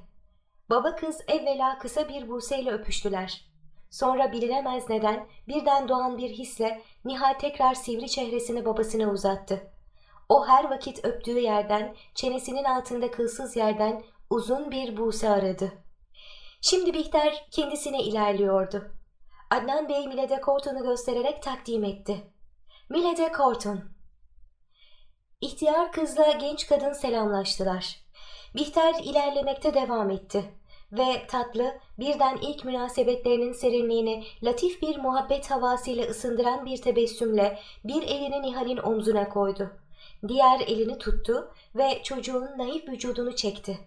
Baba kız evvela kısa bir buseyle öpüştüler. Sonra bilinemez neden birden doğan bir hisle Nihal tekrar sivri çehresini babasına uzattı. O her vakit öptüğü yerden, çenesinin altında kılsız yerden uzun bir buse aradı. Şimdi Bihter kendisine ilerliyordu. Adnan Bey Milede Korton'u göstererek takdim etti. Milede Korton. İhtiyar kızla genç kadın selamlaştılar. Bihter ilerlemekte devam etti ve tatlı birden ilk münasebetlerinin serinliğini latif bir muhabbet havasıyla ısındıran bir tebessümle bir elini Nihal'in omzuna koydu. Diğer elini tuttu ve çocuğun naif vücudunu çekti.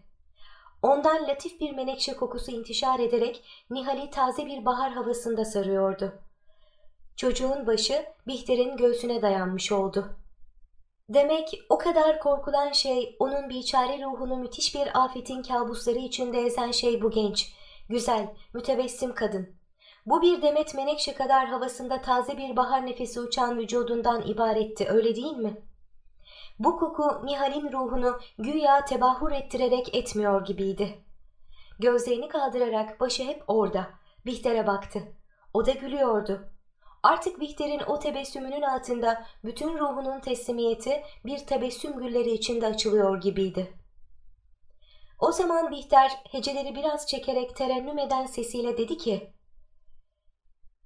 Ondan latif bir menekşe kokusu intişar ederek Nihal'i taze bir bahar havasında sarıyordu. Çocuğun başı Bihter'in göğsüne dayanmış oldu. Demek o kadar korkulan şey onun biçare ruhunu müthiş bir afetin kabusları içinde ezen şey bu genç, güzel, mütebessim kadın. Bu bir demet menekşe kadar havasında taze bir bahar nefesi uçan vücudundan ibaretti öyle değil mi? Bu koku Nihal'in ruhunu güya tebahur ettirerek etmiyor gibiydi. Gözlerini kaldırarak başı hep orada. Bihter'e baktı. O da gülüyordu. Artık Bihter'in o tebessümünün altında bütün ruhunun teslimiyeti bir tebessüm gülleri içinde açılıyor gibiydi. O zaman Bihter heceleri biraz çekerek terennüm eden sesiyle dedi ki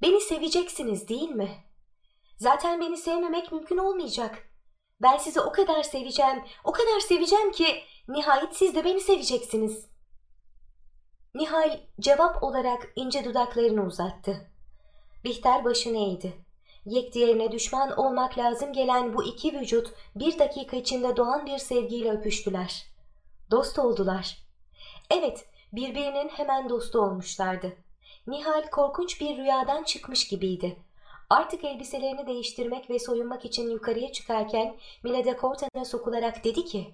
''Beni seveceksiniz değil mi? Zaten beni sevmemek mümkün olmayacak. Ben sizi o kadar seveceğim, o kadar seveceğim ki nihayet siz de beni seveceksiniz.'' Nihal cevap olarak ince dudaklarını uzattı. Bihter başını eğdi. Yek diğerine düşman olmak lazım gelen bu iki vücut bir dakika içinde doğan bir sevgiyle öpüştüler. Dost oldular. Evet, birbirinin hemen dostu olmuşlardı. Nihal korkunç bir rüyadan çıkmış gibiydi. Artık elbiselerini değiştirmek ve soyunmak için yukarıya çıkarken Milede Cortan'a sokularak dedi ki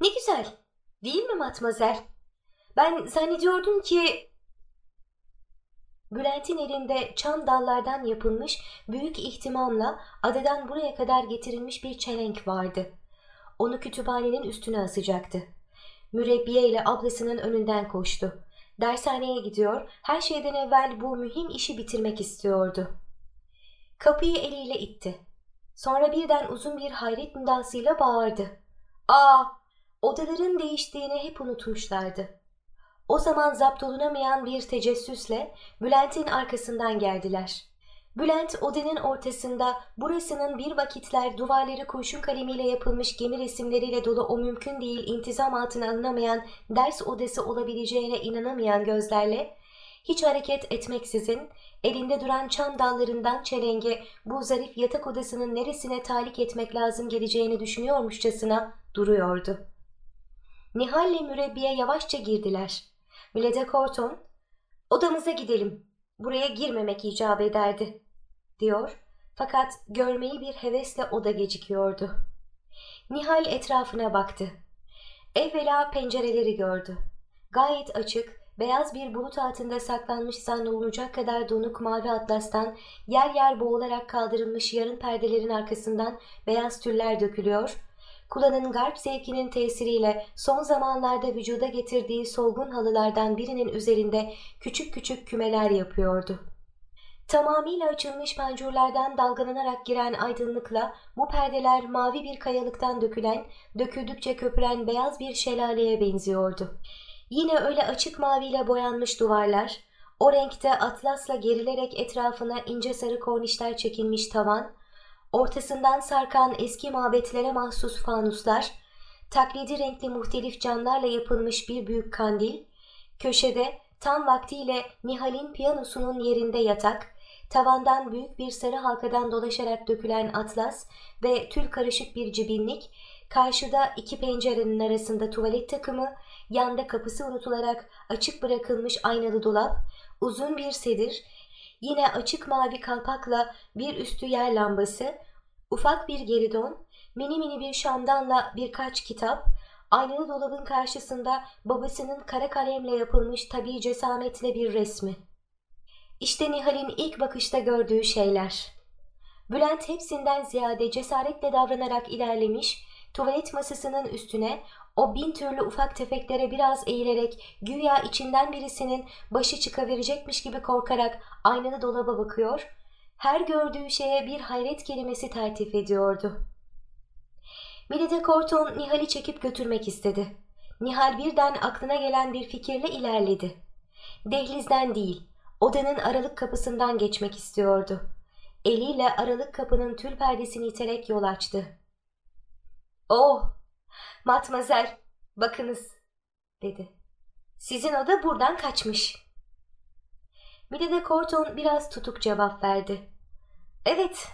''Ne güzel, değil mi matmazel? Ben zannediyordum ki Bülent'in elinde çam dallardan yapılmış büyük ihtimamla adadan buraya kadar getirilmiş bir çelenk vardı. Onu kütüphanenin üstüne asacaktı. Mürebbiye ile ablasının önünden koştu. Dershaneye gidiyor, her şeyden evvel bu mühim işi bitirmek istiyordu. Kapıyı eliyle itti. Sonra birden uzun bir hayret nidasıyla bağırdı. ''Aa, odaların değiştiğini hep unutmuşlardı.'' O zaman zapt olunamayan bir tecessüsle Bülent'in arkasından geldiler. Bülent odanın ortasında burasının bir vakitler duvarları kurşun kalemiyle yapılmış gemi resimleriyle dolu o mümkün değil intizam altına alınamayan ders odası olabileceğine inanamayan gözlerle hiç hareket etmeksizin elinde duran çam dallarından çelenge bu zarif yatak odasının neresine talik etmek lazım geleceğini düşünüyormuşçasına duruyordu. Nihal ile mürebbiye yavaşça girdiler. Milede Corton, odamıza gidelim, buraya girmemek icap ederdi, diyor fakat görmeyi bir hevesle oda gecikiyordu. Nihal etrafına baktı. Evvela pencereleri gördü. Gayet açık, beyaz bir bulut altında saklanmış zannolunacak kadar donuk mavi atlastan yer yer boğularak kaldırılmış yarın perdelerin arkasından beyaz tüller dökülüyor, Kula'nın garp zevkinin tesiriyle son zamanlarda vücuda getirdiği solgun halılardan birinin üzerinde küçük küçük kümeler yapıyordu. Tamamıyla açılmış pancurlardan dalgalanarak giren aydınlıkla bu perdeler mavi bir kayalıktan dökülen, döküldükçe köpüren beyaz bir şelaleye benziyordu. Yine öyle açık maviyle boyanmış duvarlar, o renkte atlasla gerilerek etrafına ince sarı kornişler çekilmiş tavan, Ortasından sarkan eski mabetlere mahsus fanuslar, taklidi renkli muhtelif camlarla yapılmış bir büyük kandil, köşede tam vaktiyle Nihal'in piyanosunun yerinde yatak, tavandan büyük bir sarı halkadan dolaşarak dökülen atlas ve tül karışık bir cibinlik, karşıda iki pencerenin arasında tuvalet takımı, yanda kapısı unutularak açık bırakılmış aynalı dolap, uzun bir sedir, Yine açık mavi kalpakla bir üstü yer lambası, ufak bir geridon, mini mini bir şamdanla birkaç kitap, aynalı dolabın karşısında babasının kara kalemle yapılmış tabi cesametle bir resmi. İşte Nihal'in ilk bakışta gördüğü şeyler. Bülent hepsinden ziyade cesaretle davranarak ilerlemiş, tuvalet masasının üstüne o bin türlü ufak tefeklere biraz eğilerek güya içinden birisinin başı çıkaverecekmiş gibi korkarak aynalı dolaba bakıyor, her gördüğü şeye bir hayret kelimesi tertif ediyordu. Milide Corton Nihal'i çekip götürmek istedi. Nihal birden aklına gelen bir fikirle ilerledi. Dehlizden değil, odanın aralık kapısından geçmek istiyordu. Eliyle aralık kapının tül perdesini iterek yol açtı. Oh Matmazel, bakınız, dedi. Sizin oda buradan kaçmış. Milede Corton biraz tutuk cevap verdi. Evet,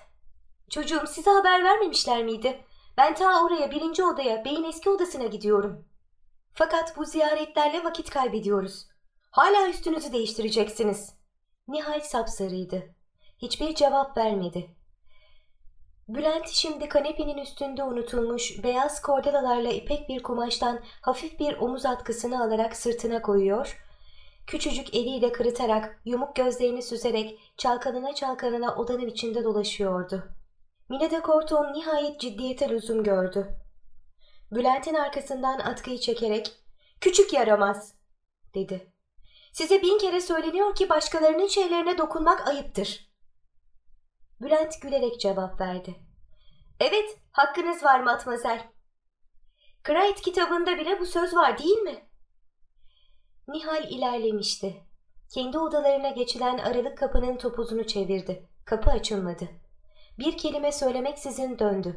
çocuğum size haber vermemişler miydi? Ben ta oraya birinci odaya, beyin eski odasına gidiyorum. Fakat bu ziyaretlerle vakit kaybediyoruz. Hala üstünüzü değiştireceksiniz. Nihal sapsarıydı. Hiçbir cevap vermedi. Bülent şimdi kanepenin üstünde unutulmuş beyaz kordelalarla ipek bir kumaştan hafif bir omuz atkısını alarak sırtına koyuyor, küçücük eliyle kırıtarak, yumuk gözlerini süzerek çalkalına çalkalına odanın içinde dolaşıyordu. Mine de Corton nihayet ciddiyete lüzum gördü. Bülent'in arkasından atkıyı çekerek ''Küçük yaramaz'' dedi. ''Size bin kere söyleniyor ki başkalarının şeylerine dokunmak ayıptır.'' Bülent gülerek cevap verdi. ''Evet, hakkınız var matmazel. Krait kitabında bile bu söz var değil mi?'' Nihal ilerlemişti. Kendi odalarına geçilen aralık kapının topuzunu çevirdi. Kapı açılmadı. Bir kelime söylemeksizin döndü.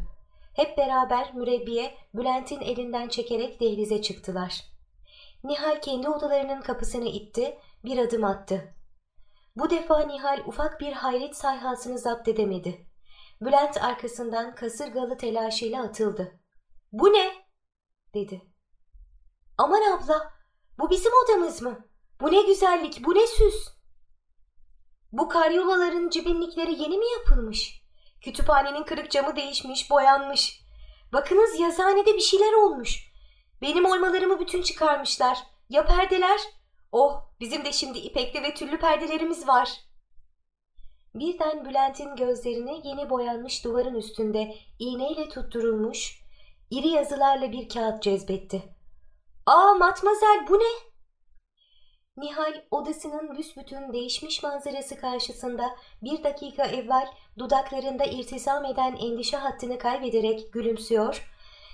Hep beraber mürebbiye Bülent'in elinden çekerek dehlize çıktılar. Nihal kendi odalarının kapısını itti, bir adım attı. Bu defa Nihal ufak bir hayret sayhasını zapt edemedi. Bülent arkasından kasırgalı telaşıyla atıldı. ''Bu ne?'' dedi. ''Aman abla, bu bizim odamız mı? Bu ne güzellik, bu ne süs?'' Bu karyolaların cibinlikleri yeni mi yapılmış? Kütüphanenin kırık camı değişmiş, boyanmış. Bakınız yazıhanede bir şeyler olmuş. Benim oymalarımı bütün çıkarmışlar. Ya perdeler? Oh, bizim de şimdi ipekli ve tüllü perdelerimiz var. Birden Bülent'in gözlerini yeni boyanmış duvarın üstünde iğneyle tutturulmuş, iri yazılarla bir kağıt cezbetti. ''Aa matmazel bu ne?'' Nihal odasının büsbütün değişmiş manzarası karşısında bir dakika evvel dudaklarında irtisam eden endişe hattını kaybederek gülümsüyor,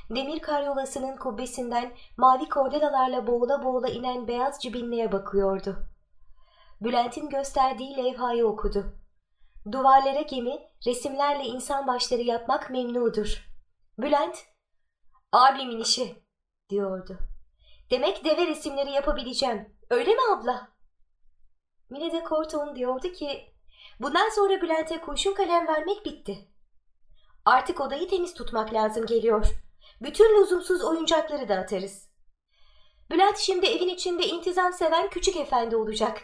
demir karyolasının kubbesinden mavi kordelalarla boğula boğula inen beyaz cibinliğe bakıyordu. Bülent'in gösterdiği levhayı okudu. Duvarlara gemi, resimlerle insan başları yapmak memnudur. Bülent, abimin işi, diyordu. Demek deve resimleri yapabileceğim. Öyle mi abla? Mine de Corton diyordu ki bundan sonra Bülent'e kurşun kalem vermek bitti. Artık odayı temiz tutmak lazım geliyor. Bütün lüzumsuz oyuncakları da atarız. Bülent şimdi evin içinde intizam seven küçük efendi olacak.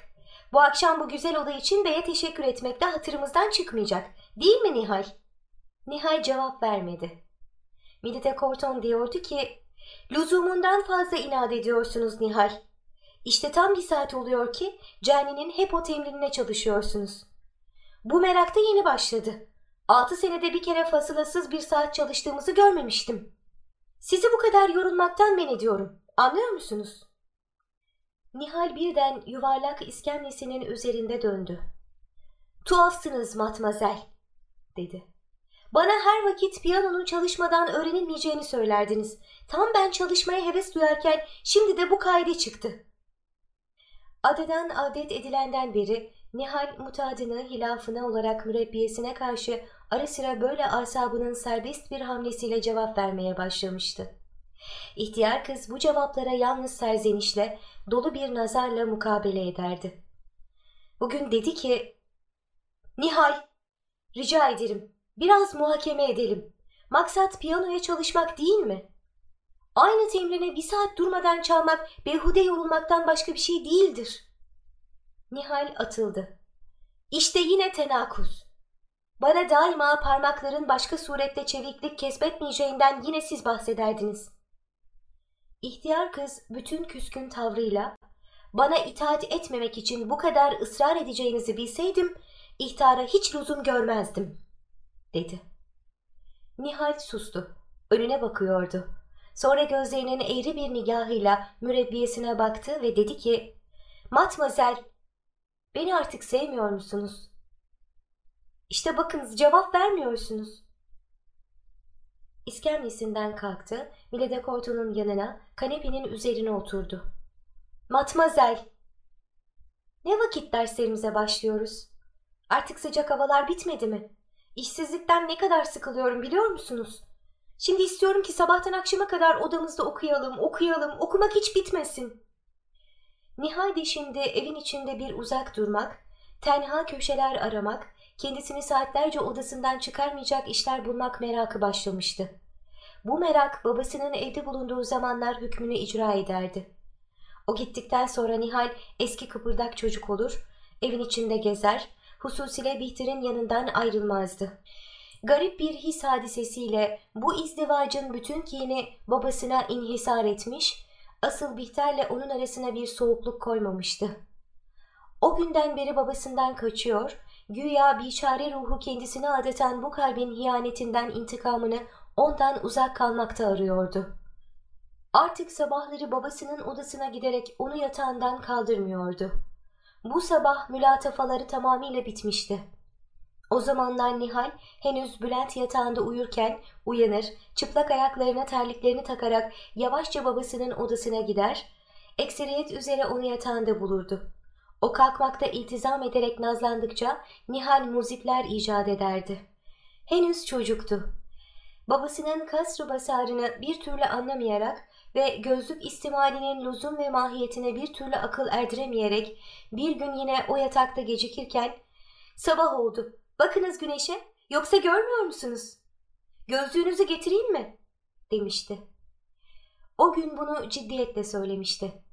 Bu akşam bu güzel oda için beye teşekkür etmek de hatırımızdan çıkmayacak. Değil mi Nihal? Nihal cevap vermedi. Milite Corton diyordu ki Lüzumundan fazla inat ediyorsunuz Nihal. İşte tam bir saat oluyor ki Cani'nin hep o temrinine çalışıyorsunuz. Bu merakta yeni başladı. Altı senede bir kere fasılasız bir saat çalıştığımızı görmemiştim. Sizi bu kadar yorulmaktan men ediyorum. Anlıyor musunuz? Nihal birden yuvarlak iskemlesinin üzerinde döndü. Tuhafsınız matmazel, dedi. Bana her vakit piyanonun çalışmadan öğrenilmeyeceğini söylerdiniz. Tam ben çalışmaya heves duyarken şimdi de bu kaide çıktı. Adeden adet edilenden beri Nihal mutadını hilafına olarak mürebbiyesine karşı ara sıra böyle asabının serbest bir hamlesiyle cevap vermeye başlamıştı. İhtiyar kız bu cevaplara yalnız serzenişle, dolu bir nazarla mukabele ederdi. Bugün dedi ki, Nihal, rica ederim, biraz muhakeme edelim. Maksat piyanoya çalışmak değil mi? Aynı temrine bir saat durmadan çalmak behude yorulmaktan başka bir şey değildir. Nihal atıldı. İşte yine tenakuz. Bana daima parmakların başka surette çeviklik kesbetmeyeceğinden yine siz bahsederdiniz. İhtiyar kız bütün küskün tavrıyla bana itaat etmemek için bu kadar ısrar edeceğinizi bilseydim ihtara hiç lüzum görmezdim, dedi. Nihal sustu. Önüne bakıyordu. Sonra gözlerinin eğri bir nigahıyla mürebbiyesine baktı ve dedi ki Matmazel, beni artık sevmiyor musunuz? İşte bakınız cevap vermiyorsunuz. İskemlesinden kalktı, Milede Korto'nun yanına kanepenin üzerine oturdu. Matmazel, ne vakit derslerimize başlıyoruz? Artık sıcak havalar bitmedi mi? İşsizlikten ne kadar sıkılıyorum biliyor musunuz? Şimdi istiyorum ki sabahtan akşama kadar odamızda okuyalım, okuyalım, okumak hiç bitmesin. Nihal şimdi evin içinde bir uzak durmak, tenha köşeler aramak, kendisini saatlerce odasından çıkarmayacak işler bulmak merakı başlamıştı. Bu merak babasının evde bulunduğu zamanlar hükmünü icra ederdi. O gittikten sonra Nihal eski kıpırdak çocuk olur, evin içinde gezer, hususiyle Bihter'in yanından ayrılmazdı. Garip bir his hadisesiyle bu izdivacın bütün kini babasına inhisar etmiş, asıl Bihter'le onun arasına bir soğukluk koymamıştı. O günden beri babasından kaçıyor, güya biçare ruhu kendisini adeten bu kalbin hiyanetinden intikamını ondan uzak kalmakta arıyordu. Artık sabahları babasının odasına giderek onu yatağından kaldırmıyordu. Bu sabah mülatafaları tamamıyla bitmişti. O zamanlar Nihal henüz Bülent yatağında uyurken uyanır, çıplak ayaklarına terliklerini takarak yavaşça babasının odasına gider, ekseriyet üzere onu yatağında bulurdu. O kalkmakta iltizam ederek nazlandıkça Nihal muzipler icat ederdi. Henüz çocuktu. Babasının kasrı basarını bir türlü anlamayarak ve gözlük istimalinin lüzum ve mahiyetine bir türlü akıl erdiremeyerek bir gün yine o yatakta gecikirken ''Sabah oldu, bakınız güneşe, yoksa görmüyor musunuz? Gözlüğünüzü getireyim mi?'' demişti. O gün bunu ciddiyetle söylemişti.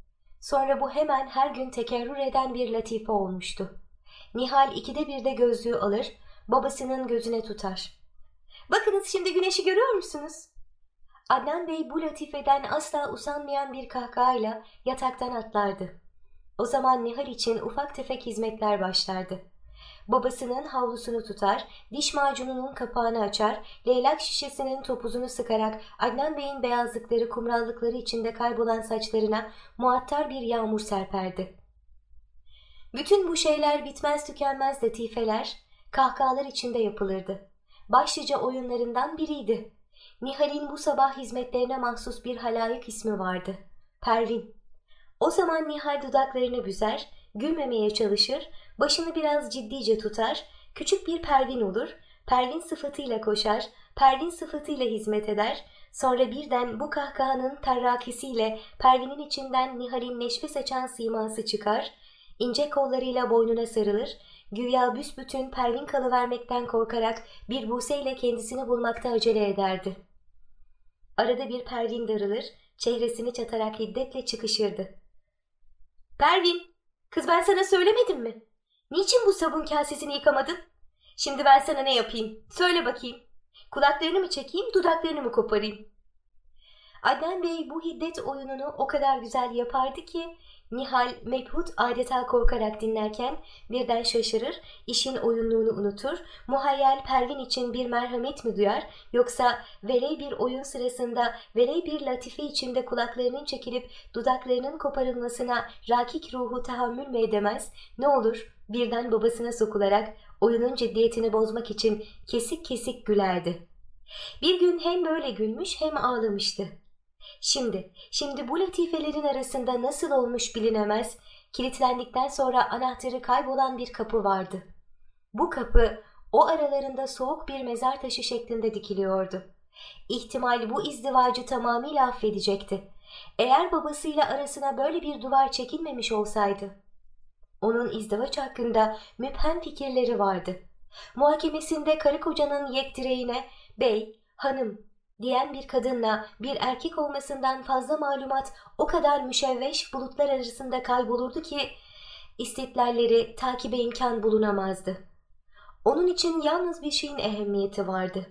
Sonra bu hemen her gün tekerrür eden bir latife olmuştu. Nihal ikide birde gözlüğü alır, babasının gözüne tutar. ''Bakınız şimdi güneşi görüyor musunuz?'' Adnan Bey bu latifeden asla usanmayan bir kahkahayla yataktan atlardı. O zaman Nihal için ufak tefek hizmetler başlardı. Babasının havlusunu tutar, diş macununun kapağını açar, leylak şişesinin topuzunu sıkarak Adnan Bey'in beyazlıkları kumrallıkları içinde kaybolan saçlarına muattar bir yağmur serperdi. Bütün bu şeyler bitmez tükenmez latifeler, kahkahalar içinde yapılırdı. Başlıca oyunlarından biriydi. Nihal'in bu sabah hizmetlerine mahsus bir halayık ismi vardı. Pervin. O zaman Nihal dudaklarını büzer, gülmemeye çalışır, başını biraz ciddice tutar, küçük bir Pervin olur, Pervin sıfatıyla koşar, Pervin sıfatıyla hizmet eder, sonra birden bu kahkahanın terrakisiyle Pervin'in içinden Nihal'in neşve saçan siması çıkar, ince kollarıyla boynuna sarılır, güya büsbütün Pervin kalıvermekten korkarak bir buseyle kendisini bulmakta acele ederdi. Arada bir Pervin darılır, çehresini çatarak hiddetle çıkışırdı. Pervin, kız ben sana söylemedim mi? Niçin bu sabun kasesini yıkamadın? Şimdi ben sana ne yapayım? Söyle bakayım. Kulaklarını mı çekeyim, dudaklarını mı koparayım? Adnan Bey bu hiddet oyununu o kadar güzel yapardı ki Nihal mebhut adeta korkarak dinlerken birden şaşırır, işin oyunluğunu unutur, muhayyel Pervin için bir merhamet mi duyar yoksa veley bir oyun sırasında veley bir latife içinde kulaklarının çekilip dudaklarının koparılmasına rakik ruhu tahammül mü edemez, ne olur birden babasına sokularak oyunun ciddiyetini bozmak için kesik kesik gülerdi. Bir gün hem böyle gülmüş hem ağlamıştı. Şimdi, şimdi bu latifelerin arasında nasıl olmuş bilinemez, kilitlendikten sonra anahtarı kaybolan bir kapı vardı. Bu kapı o aralarında soğuk bir mezar taşı şeklinde dikiliyordu. İhtimal bu izdivacı tamamıyla affedecekti. Eğer babasıyla arasına böyle bir duvar çekilmemiş olsaydı. Onun izdivaç hakkında müphem fikirleri vardı. Muhakemesinde karı kocanın yekdireğine bey, hanım diyen bir kadınla bir erkek olmasından fazla malumat o kadar müşevveş bulutlar arasında kaybolurdu ki istitlalleri takibe imkan bulunamazdı. Onun için yalnız bir şeyin ehemmiyeti vardı.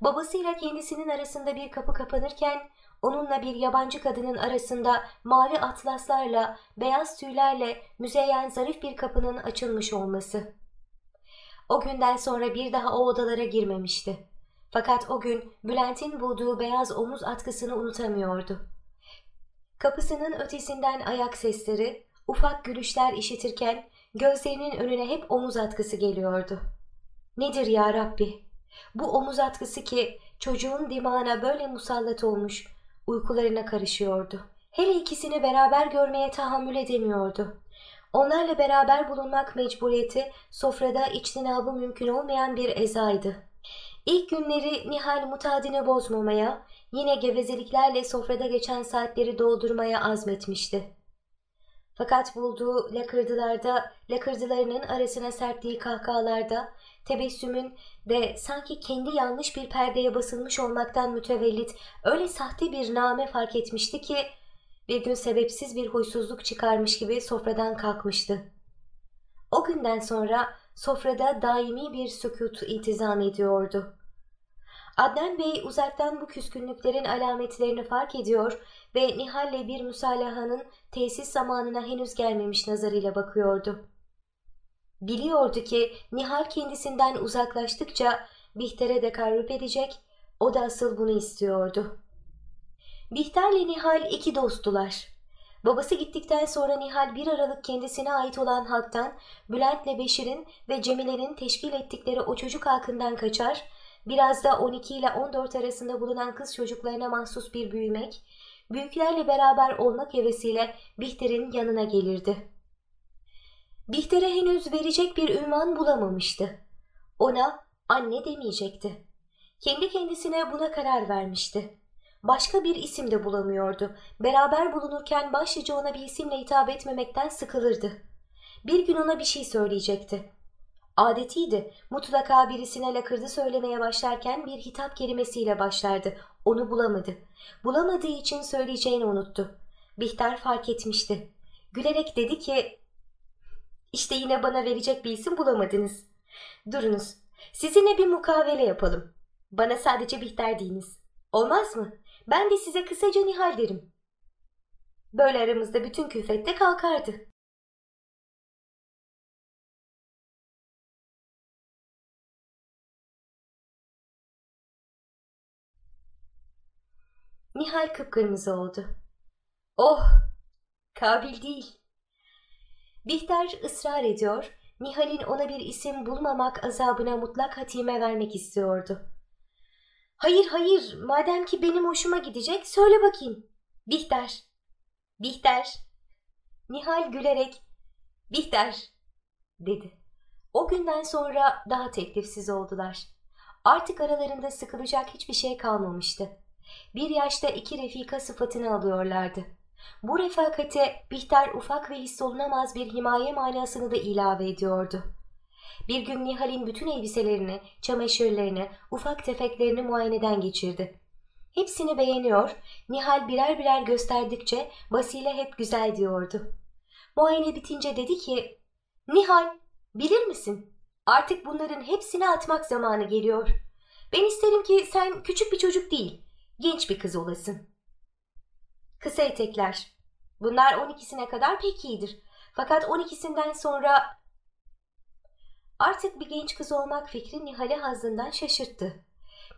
Babasıyla kendisinin arasında bir kapı kapanırken onunla bir yabancı kadının arasında mavi atlaslarla, beyaz tüylerle müzeyyen zarif bir kapının açılmış olması. O günden sonra bir daha o odalara girmemişti. Fakat o gün Bülent'in bulduğu beyaz omuz atkısını unutamıyordu. Kapısının ötesinden ayak sesleri, ufak gülüşler işitirken gözlerinin önüne hep omuz atkısı geliyordu. Nedir ya Rabbi? Bu omuz atkısı ki çocuğun dimağına böyle musallat olmuş, uykularına karışıyordu. Hele ikisini beraber görmeye tahammül edemiyordu. Onlarla beraber bulunmak mecburiyeti sofrada içtinabı mümkün olmayan bir ezaydı. İlk günleri Nihal mutadine bozmamaya, yine gevezeliklerle sofrada geçen saatleri doldurmaya azmetmişti. Fakat bulduğu lakırdılarda, lakırdılarının arasına serptiği kahkahalarda, tebessümün de sanki kendi yanlış bir perdeye basılmış olmaktan mütevellit öyle sahte bir name fark etmişti ki bir gün sebepsiz bir huysuzluk çıkarmış gibi sofradan kalkmıştı. O günden sonra sofrada daimi bir sükut iltizam ediyordu. Adnan Bey uzaktan bu küskünlüklerin alametlerini fark ediyor ve Nihal'le bir müsalahanın tesis zamanına henüz gelmemiş nazarıyla bakıyordu. Biliyordu ki Nihal kendisinden uzaklaştıkça Bihter'e de karrup edecek, o da asıl bunu istiyordu. Bihter'le Nihal iki dosttular. Babası gittikten sonra Nihal bir aralık kendisine ait olan halktan Bülent'le Beşir'in ve Cemile'nin teşkil ettikleri o çocuk halkından kaçar, biraz da 12 ile 14 arasında bulunan kız çocuklarına mahsus bir büyümek, büyüklerle beraber olmak hevesiyle Bihter'in yanına gelirdi. Bihter'e henüz verecek bir ünvan bulamamıştı. Ona anne demeyecekti. Kendi kendisine buna karar vermişti. Başka bir isim de bulamıyordu. Beraber bulunurken başlıca ona bir isimle hitap etmemekten sıkılırdı. Bir gün ona bir şey söyleyecekti. Adetiydi. Mutlaka birisine lakırdı söylemeye başlarken bir hitap kelimesiyle başlardı. Onu bulamadı. Bulamadığı için söyleyeceğini unuttu. Bihter fark etmişti. Gülerek dedi ki işte yine bana verecek bir isim bulamadınız. Durunuz. Sizinle bir mukavele yapalım. Bana sadece Bihter deyiniz. Olmaz mı? Ben de size kısaca Nihal derim. Böyle aramızda bütün külfet de kalkardı. Nihal kıpkırmızı oldu. Oh! Kabil değil. Bihter ısrar ediyor, Nihal'in ona bir isim bulmamak azabına mutlak hatime vermek istiyordu. Hayır hayır, madem ki benim hoşuma gidecek söyle bakayım. Bihter. Bihter. Nihal gülerek Bihter dedi. O günden sonra daha teklifsiz oldular. Artık aralarında sıkılacak hiçbir şey kalmamıştı. Bir yaşta iki refika sıfatını alıyorlardı. Bu refakate Bihter ufak ve hissolunamaz bir himaye manasını da ilave ediyordu. Bir gün Nihal'in bütün elbiselerini, çamaşırlarını, ufak tefeklerini muayeneden geçirdi. Hepsini beğeniyor, Nihal birer birer gösterdikçe Basile hep güzel diyordu. Muayene bitince dedi ki, Nihal, bilir misin? Artık bunların hepsini atmak zamanı geliyor. Ben isterim ki sen küçük bir çocuk değil, genç bir kız olasın. Kısa etekler. Bunlar 12'sine kadar pek iyidir. Fakat 12'sinden sonra artık bir genç kız olmak fikri Nihal'i hazından şaşırttı.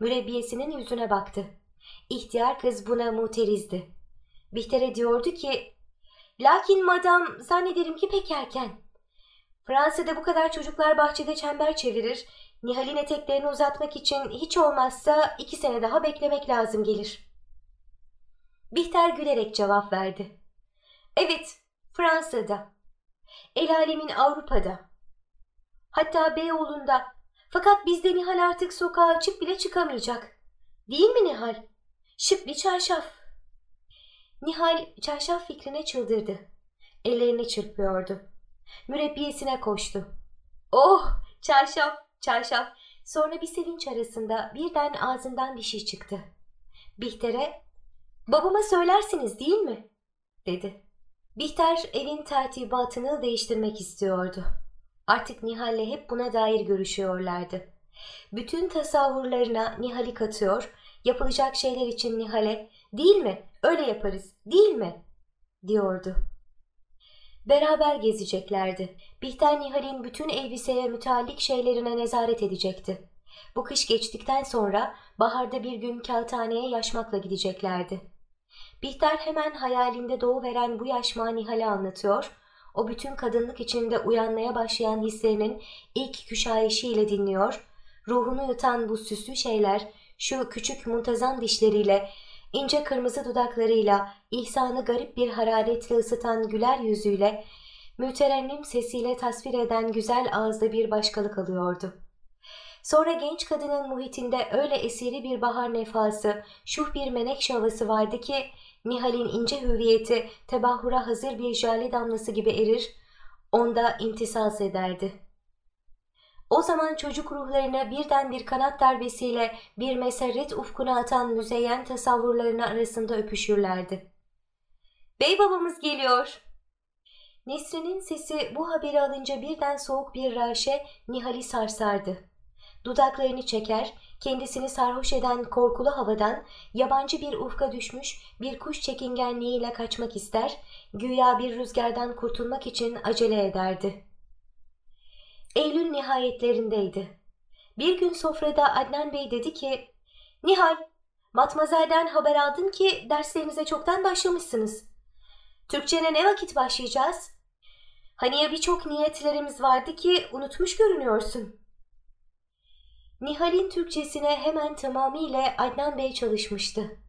Mürebbiyesinin yüzüne baktı. İhtiyar kız buna muterizdi. Bihter'e diyordu ki Lakin madam zannederim ki pek erken. Fransa'da bu kadar çocuklar bahçede çember çevirir. Nihal'in eteklerini uzatmak için hiç olmazsa iki sene daha beklemek lazım gelir. Bihter gülerek cevap verdi. Evet, Fransa'da. El alemin Avrupa'da. Hatta Beyoğlu'nda. Fakat bizde Nihal artık sokağa açıp bile çıkamayacak. Değil mi Nihal? Şık bir çarşaf. Nihal çarşaf fikrine çıldırdı. Ellerini çırpıyordu. Mürebbiyesine koştu. Oh çarşaf çarşaf. Sonra bir sevinç arasında birden ağzından bir şey çıktı. Bihter'e babama söylersiniz değil mi? dedi. Bihter evin tertibatını değiştirmek istiyordu. Artık Nihal'le hep buna dair görüşüyorlardı. Bütün tasavvurlarına Nihal'i katıyor, yapılacak şeyler için Nihal'e değil mi, öyle yaparız, değil mi, diyordu. Beraber gezeceklerdi. Bihter Nihal'in bütün elbiseye müteallik şeylerine nezaret edecekti. Bu kış geçtikten sonra baharda bir gün kağıthaneye yaşmakla gideceklerdi. Bihter hemen hayalinde doğuveren bu yaş Nihal'e anlatıyor, o bütün kadınlık içinde uyanmaya başlayan hislerinin ilk küşayişiyle dinliyor, ruhunu yutan bu süslü şeyler, şu küçük muntazam dişleriyle, ince kırmızı dudaklarıyla, ihsanı garip bir hararetle ısıtan güler yüzüyle, müterennim sesiyle tasvir eden güzel ağızda bir başkalık alıyordu. Sonra genç kadının muhitinde öyle esiri bir bahar nefası, şuh bir menekşe havası vardı ki, Nihal'in ince hüviyeti tebahura hazır bir jale damlası gibi erir, onda intisas ederdi. O zaman çocuk ruhlarına birden bir kanat darbesiyle bir meserret ufkuna atan müzeyyen tasavvurlarını arasında öpüşürlerdi. Bey babamız geliyor. Nesrin'in sesi bu haberi alınca birden soğuk bir raşe Nihal'i sarsardı. Dudaklarını çeker, kendisini sarhoş eden korkulu havadan yabancı bir ufka düşmüş bir kuş çekingenliğiyle kaçmak ister, güya bir rüzgardan kurtulmak için acele ederdi. Eylül nihayetlerindeydi. Bir gün sofrada Adnan Bey dedi ki, Nihal, Matmazel'den haber aldın ki derslerinize çoktan başlamışsınız. Türkçene ne vakit başlayacağız? Hani ya birçok niyetlerimiz vardı ki unutmuş görünüyorsun. Nihal'in Türkçesine hemen tamamıyla Adnan Bey çalışmıştı.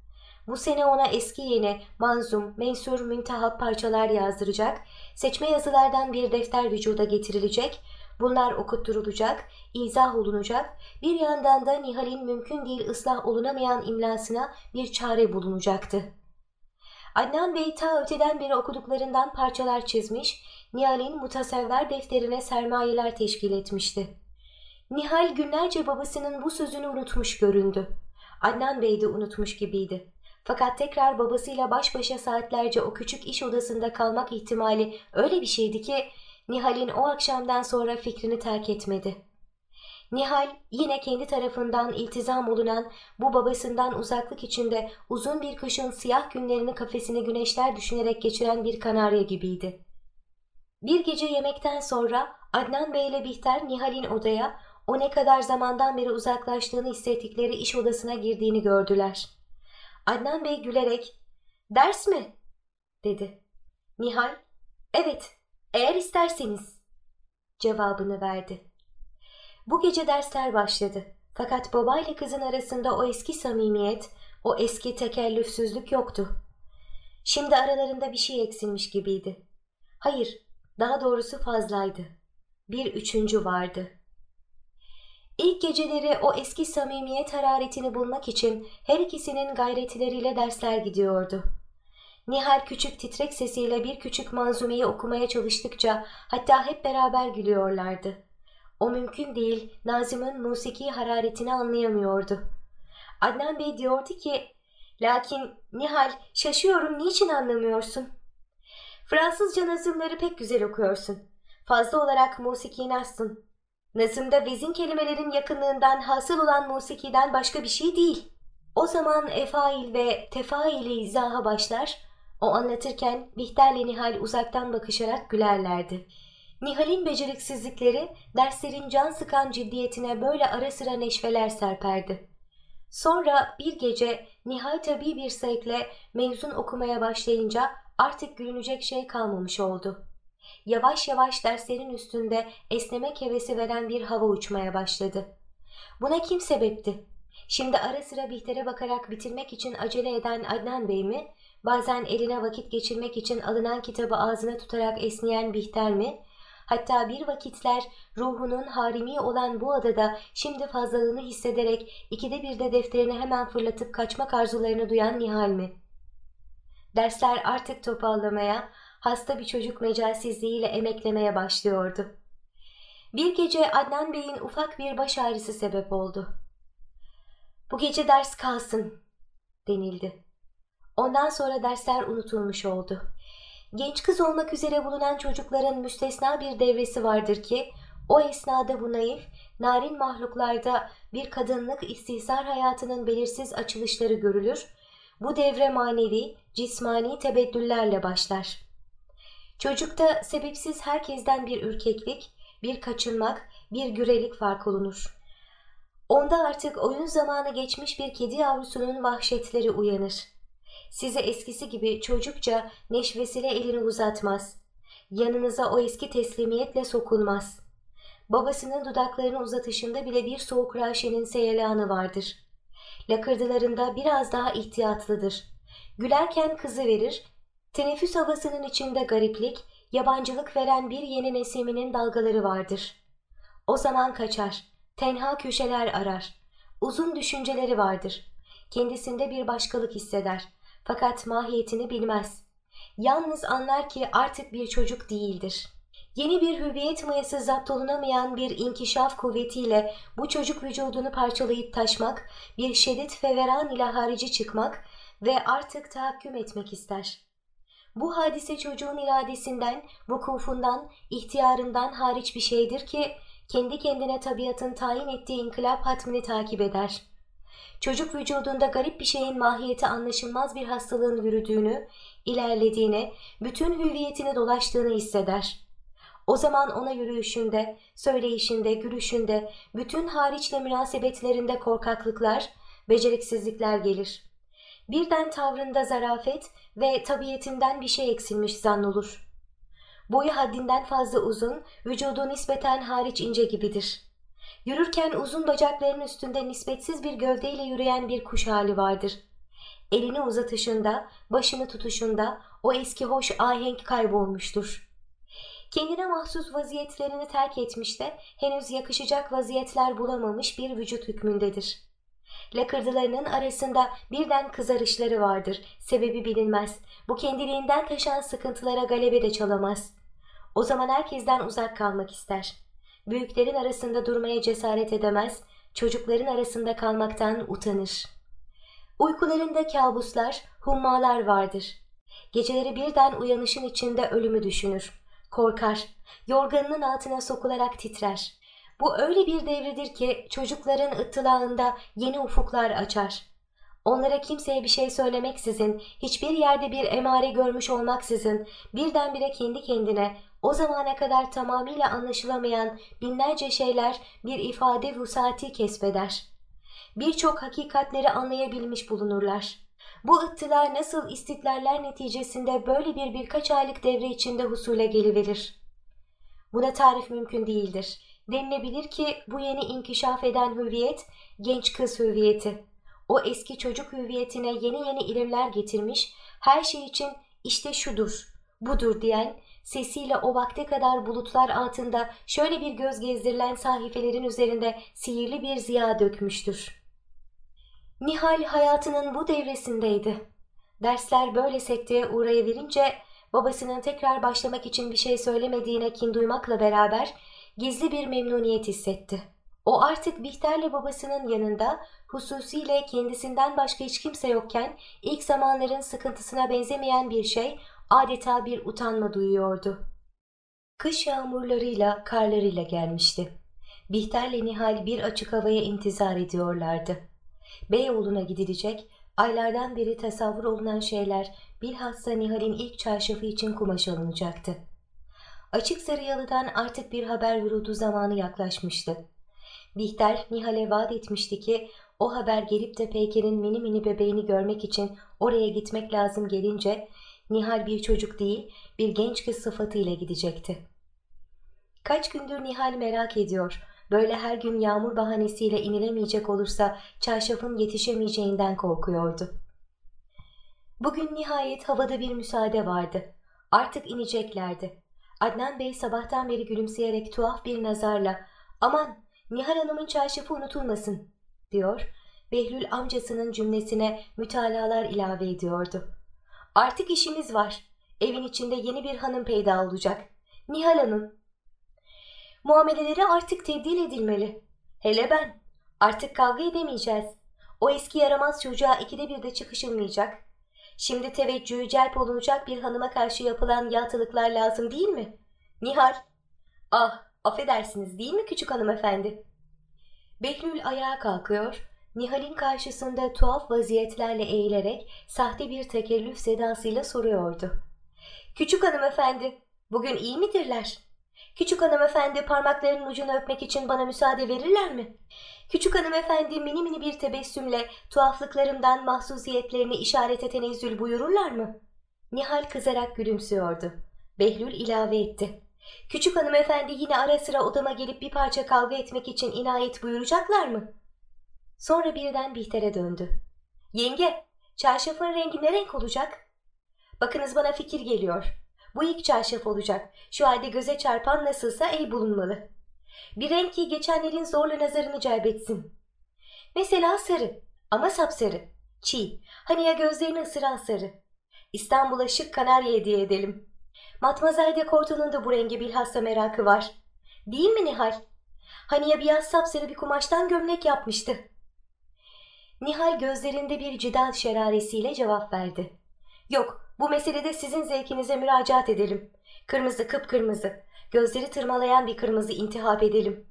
Bu sene ona eski yeni, manzum, mensur, müntehap parçalar yazdıracak, seçme yazılardan bir defter vücuda getirilecek, bunlar okutturulacak, izah olunacak, bir yandan da Nihal'in mümkün değil ıslah olunamayan imlasına bir çare bulunacaktı. Adnan Bey ta öteden beri okuduklarından parçalar çizmiş, Nihal'in mutasevver defterine sermayeler teşkil etmişti. Nihal günlerce babasının bu sözünü unutmuş göründü. Adnan Bey de unutmuş gibiydi. Fakat tekrar babasıyla baş başa saatlerce o küçük iş odasında kalmak ihtimali öyle bir şeydi ki Nihal'in o akşamdan sonra fikrini terk etmedi. Nihal yine kendi tarafından iltizam olunan bu babasından uzaklık içinde uzun bir kışın siyah günlerini kafesine güneşler düşünerek geçiren bir kanarya gibiydi. Bir gece yemekten sonra Adnan Bey ile Bihter Nihal'in odaya o ne kadar zamandan beri uzaklaştığını hissettikleri iş odasına girdiğini gördüler. Adnan Bey gülerek ''Ders mi?'' dedi. Nihal ''Evet, eğer isterseniz'' cevabını verdi. Bu gece dersler başladı. Fakat baba ile kızın arasında o eski samimiyet, o eski tekellüfsüzlük yoktu. Şimdi aralarında bir şey eksilmiş gibiydi. Hayır, daha doğrusu fazlaydı. Bir üçüncü vardı. İlk geceleri o eski samimiyet hararetini bulmak için her ikisinin gayretleriyle dersler gidiyordu. Nihal küçük titrek sesiyle bir küçük manzumeyi okumaya çalıştıkça hatta hep beraber gülüyorlardı. O mümkün değil, Nazım'ın musiki hararetini anlayamıyordu. Adnan Bey diyordu ki, lakin Nihal şaşıyorum niçin anlamıyorsun? Fransızca nazımları pek güzel okuyorsun. Fazla olarak musiki nasılsın? Nazımda vezin kelimelerin yakınlığından hasıl olan musikiden başka bir şey değil. O zaman efail ve tefaili izaha başlar, o anlatırken Bihter'le Nihal uzaktan bakışarak gülerlerdi. Nihal'in beceriksizlikleri derslerin can sıkan ciddiyetine böyle ara sıra neşveler serperdi. Sonra bir gece Nihal tabi bir zevkle mevzun okumaya başlayınca artık gülünecek şey kalmamış oldu yavaş yavaş derslerin üstünde esnemek hevesi veren bir hava uçmaya başladı. Buna kim sebepti? Şimdi ara sıra Bihter'e bakarak bitirmek için acele eden Adnan Bey mi? Bazen eline vakit geçirmek için alınan kitabı ağzına tutarak esneyen Bihter mi? Hatta bir vakitler ruhunun harimi olan bu adada şimdi fazlalığını hissederek ikide bir de defterini hemen fırlatıp kaçmak arzularını duyan Nihal mi? Dersler artık topallamaya, hasta bir çocuk mecalsizliğiyle emeklemeye başlıyordu. Bir gece Adnan Bey'in ufak bir baş ağrısı sebep oldu. Bu gece ders kalsın denildi. Ondan sonra dersler unutulmuş oldu. Genç kız olmak üzere bulunan çocukların müstesna bir devresi vardır ki o esnada bu naif, narin mahluklarda bir kadınlık istihsar hayatının belirsiz açılışları görülür. Bu devre manevi, cismani tebeddüllerle başlar. Çocukta sebepsiz herkesten bir ürkeklik, bir kaçınmak, bir gürelik fark olunur. Onda artık oyun zamanı geçmiş bir kedi yavrusunun vahşetleri uyanır. Size eskisi gibi çocukça neşvesiyle elini uzatmaz. Yanınıza o eski teslimiyetle sokulmaz. Babasının dudaklarını uzatışında bile bir soğuk raşenin seyelanı vardır. Lakırdılarında biraz daha ihtiyatlıdır. Gülerken kızı verir, Teneffüs havasının içinde gariplik, yabancılık veren bir yeni nesiminin dalgaları vardır. O zaman kaçar, tenha köşeler arar. Uzun düşünceleri vardır. Kendisinde bir başkalık hisseder. Fakat mahiyetini bilmez. Yalnız anlar ki artık bir çocuk değildir. Yeni bir hüviyet mayası zapt olunamayan bir inkişaf kuvvetiyle bu çocuk vücudunu parçalayıp taşmak, bir şiddet feveran ile harici çıkmak ve artık tahakküm etmek ister.'' Bu hadise çocuğun iradesinden, vukufundan, ihtiyarından hariç bir şeydir ki kendi kendine tabiatın tayin ettiği inkılap hatmini takip eder. Çocuk vücudunda garip bir şeyin mahiyeti anlaşılmaz bir hastalığın yürüdüğünü, ilerlediğini, bütün hüviyetini dolaştığını hisseder. O zaman ona yürüyüşünde, söyleyişinde, gülüşünde, bütün hariçle münasebetlerinde korkaklıklar, beceriksizlikler gelir. Birden tavrında zarafet ve tabiiyetinden bir şey eksilmiş zannolur. Boyu haddinden fazla uzun, vücudu nispeten hariç ince gibidir. Yürürken uzun bacaklarının üstünde nispetsiz bir gövdeyle yürüyen bir kuş hali vardır. Elini uzatışında, başını tutuşunda o eski hoş ahenk kaybolmuştur. Kendine mahsus vaziyetlerini terk etmiş de henüz yakışacak vaziyetler bulamamış bir vücut hükmündedir. Lakırdılarının arasında birden kızarışları vardır. Sebebi bilinmez. Bu kendiliğinden taşan sıkıntılara galebe de çalamaz. O zaman herkesten uzak kalmak ister. Büyüklerin arasında durmaya cesaret edemez, çocukların arasında kalmaktan utanır. Uykularında kabuslar, hummalar vardır. Geceleri birden uyanışın içinde ölümü düşünür. Korkar, yorganının altına sokularak titrer. Bu öyle bir devredir ki çocukların ıttılağında yeni ufuklar açar. Onlara kimseye bir şey söylemeksizin, hiçbir yerde bir emare görmüş olmaksızın, birdenbire kendi kendine o zamana kadar tamamıyla anlaşılamayan binlerce şeyler bir ifade vusati kesbeder. Birçok hakikatleri anlayabilmiş bulunurlar. Bu ıttılar nasıl istitlaller neticesinde böyle bir birkaç aylık devre içinde husule geliverir. Buna tarif mümkün değildir. Denilebilir ki bu yeni inkişaf eden hüviyet genç kız hüviyeti. O eski çocuk hüviyetine yeni yeni ilimler getirmiş, her şey için işte şudur, budur diyen, sesiyle o vakte kadar bulutlar altında şöyle bir göz gezdirilen sahifelerin üzerinde sihirli bir ziya dökmüştür. Nihal hayatının bu devresindeydi. Dersler böyle sekteye uğrayıverince babasının tekrar başlamak için bir şey söylemediğine kin duymakla beraber gizli bir memnuniyet hissetti. O artık Bihter'le babasının yanında hususiyle kendisinden başka hiç kimse yokken ilk zamanların sıkıntısına benzemeyen bir şey adeta bir utanma duyuyordu. Kış yağmurlarıyla, karlarıyla gelmişti. Bihter'le Nihal bir açık havaya intizar ediyorlardı. Beyoğlu'na gidilecek, aylardan beri tasavvur olunan şeyler bilhassa Nihal'in ilk çarşafı için kumaş alınacaktı. Açık sarı yalıdan artık bir haber vurudu zamanı yaklaşmıştı. Bihter Nihal'e vaat etmişti ki o haber gelip de Peyker'in mini mini bebeğini görmek için oraya gitmek lazım gelince Nihal bir çocuk değil bir genç kız sıfatıyla gidecekti. Kaç gündür Nihal merak ediyor. Böyle her gün yağmur bahanesiyle inilemeyecek olursa çarşafın yetişemeyeceğinden korkuyordu. Bugün nihayet havada bir müsaade vardı. Artık ineceklerdi. Adnan Bey sabahtan beri gülümseyerek tuhaf bir nazarla ''Aman Nihal Hanım'ın çarşafı unutulmasın.'' Diyor. Behlül amcasının cümlesine mütalalar ilave ediyordu. ''Artık işimiz var. Evin içinde yeni bir hanım peyda olacak. Nihal Hanım.'' Muameleleri artık tebdil edilmeli. Hele ben. Artık kavga edemeyeceğiz. O eski yaramaz çocuğa ikide bir de çıkışılmayacak. Şimdi teveccühü celp olunacak bir hanıma karşı yapılan yatılıklar lazım değil mi? Nihal. Ah, affedersiniz değil mi küçük hanımefendi? Behlül ayağa kalkıyor, Nihal'in karşısında tuhaf vaziyetlerle eğilerek sahte bir tekellüf sedasıyla soruyordu. Küçük hanımefendi, bugün iyi midirler? Küçük hanımefendi parmaklarının ucunu öpmek için bana müsaade verirler mi? Küçük hanımefendi mini mini bir tebessümle tuhaflıklarımdan mahsusiyetlerini işarete tenezzül buyururlar mı? Nihal kızarak gülümsüyordu. Behlül ilave etti. Küçük hanımefendi yine ara sıra odama gelip bir parça kavga etmek için inayet buyuracaklar mı? Sonra birden Bihter'e döndü. Yenge, çarşafın rengi ne renk olacak? Bakınız bana fikir geliyor. Bu ilk çarşaf olacak. Şu halde göze çarpan nasılsa el bulunmalı. Bir renk ki geçenlerin zorla nazarını celbetsin. Mesela sarı ama sapsarı. Çiğ. Hani ya gözlerini ısıran sarı. İstanbul'a şık kanarya hediye edelim. Matmazel de Korto'nun da bu rengi bilhassa merakı var. Değil mi Nihal? Hani ya beyaz sapsarı bir kumaştan gömlek yapmıştı. Nihal gözlerinde bir cidal şeraresiyle cevap verdi. Yok, bu meselede sizin zevkinize müracaat edelim. Kırmızı kıpkırmızı, gözleri tırmalayan bir kırmızı intihap edelim.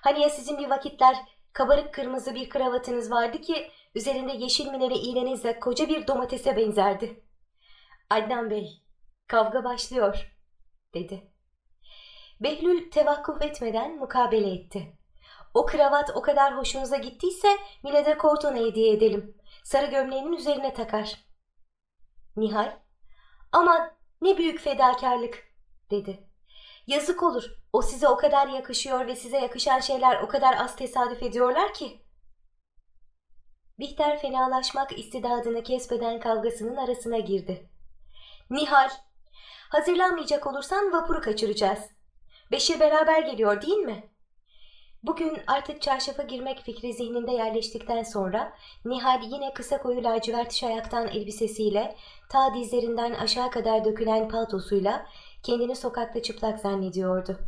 Hani ya sizin bir vakitler kabarık kırmızı bir kravatınız vardı ki üzerinde yeşil mineli iğnenizle koca bir domatese benzerdi. Adnan Bey, kavga başlıyor, dedi. Behlül tevakkuf etmeden mukabele etti. O kravat o kadar hoşunuza gittiyse Milede Korton'a hediye edelim. Sarı gömleğinin üzerine takar. Nihal, aman ne büyük fedakarlık dedi. Yazık olur. O size o kadar yakışıyor ve size yakışan şeyler o kadar az tesadüf ediyorlar ki. Bihter fenalaşmak istidadını kesbeden kavgasının arasına girdi. Nihal, hazırlanmayacak olursan vapuru kaçıracağız. Beşir beraber geliyor değil mi? Bugün artık çarşafa girmek fikri zihninde yerleştikten sonra Nihal yine kısa koyu lacivert şayaktan elbisesiyle ta dizlerinden aşağı kadar dökülen paltosuyla kendini sokakta çıplak zannediyordu.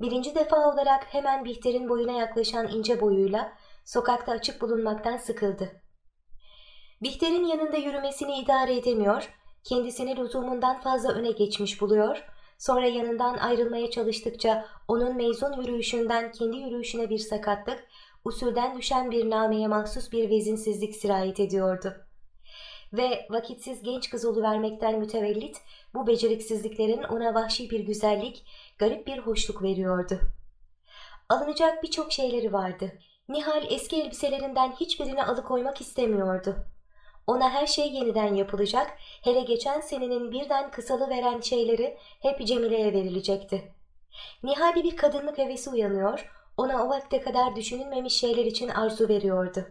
Birinci defa olarak hemen Bihter'in boyuna yaklaşan ince boyuyla sokakta açık bulunmaktan sıkıldı. Bihter'in yanında yürümesini idare edemiyor, kendisini lüzumundan fazla öne geçmiş buluyor, sonra yanından ayrılmaya çalıştıkça onun mezun yürüyüşünden kendi yürüyüşüne bir sakatlık, usulden düşen bir nameye mahsus bir vezinsizlik sirayet ediyordu. Ve vakitsiz genç kız vermekten mütevellit bu beceriksizliklerin ona vahşi bir güzellik, garip bir hoşluk veriyordu. Alınacak birçok şeyleri vardı. Nihal eski elbiselerinden hiçbirini alıkoymak istemiyordu. Ona her şey yeniden yapılacak, hele geçen senenin birden kısalı veren şeyleri hep Cemile'ye verilecekti. Nihal'de bir kadınlık hevesi uyanıyor, ona o vakte kadar düşünülmemiş şeyler için arzu veriyordu.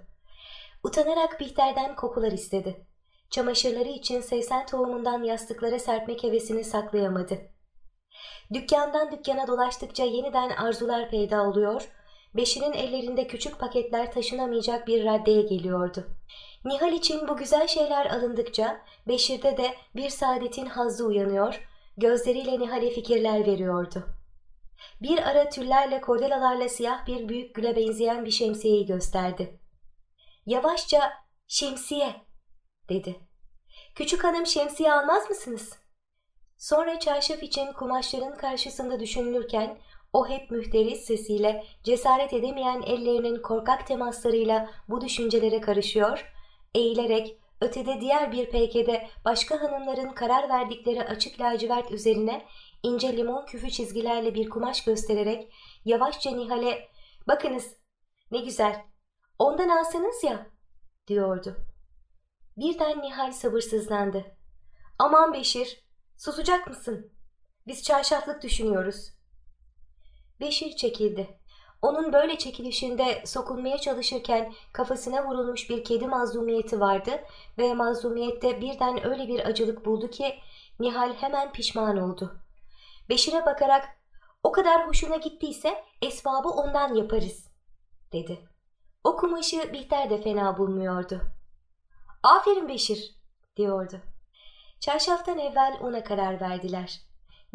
Utanarak Bihter'den kokular istedi. Çamaşırları için seysen tohumundan yastıklara serpmek hevesini saklayamadı. Dükkandan dükkana dolaştıkça yeniden arzular peyda oluyor, Beşir'in ellerinde küçük paketler taşınamayacak bir raddeye geliyordu. Nihal için bu güzel şeyler alındıkça Beşir'de de bir saadetin hazzı uyanıyor, gözleriyle Nihal'e fikirler veriyordu. Bir ara tüllerle kordelalarla siyah bir büyük güle benzeyen bir şemsiyeyi gösterdi. Yavaşça şemsiye dedi. Küçük hanım şemsiye almaz mısınız? Sonra çarşaf için kumaşların karşısında düşünülürken o hep mühteris sesiyle cesaret edemeyen ellerinin korkak temaslarıyla bu düşüncelere karışıyor, eğilerek ötede diğer bir peykede başka hanımların karar verdikleri açık lacivert üzerine ince limon küfü çizgilerle bir kumaş göstererek yavaşça Nihal'e ''Bakınız ne güzel ondan alsanız ya'' diyordu. Birden Nihal sabırsızlandı. ''Aman Beşir susacak mısın? Biz çarşaflık düşünüyoruz.'' Beşir çekildi. Onun böyle çekilişinde sokulmaya çalışırken kafasına vurulmuş bir kedi mazlumiyeti vardı ve mazlumiyette birden öyle bir acılık buldu ki Nihal hemen pişman oldu. Beşir'e bakarak o kadar hoşuna gittiyse esbabı ondan yaparız dedi. O kumaşı Bihter de fena bulmuyordu. Aferin Beşir diyordu. Çarşaftan evvel ona karar verdiler.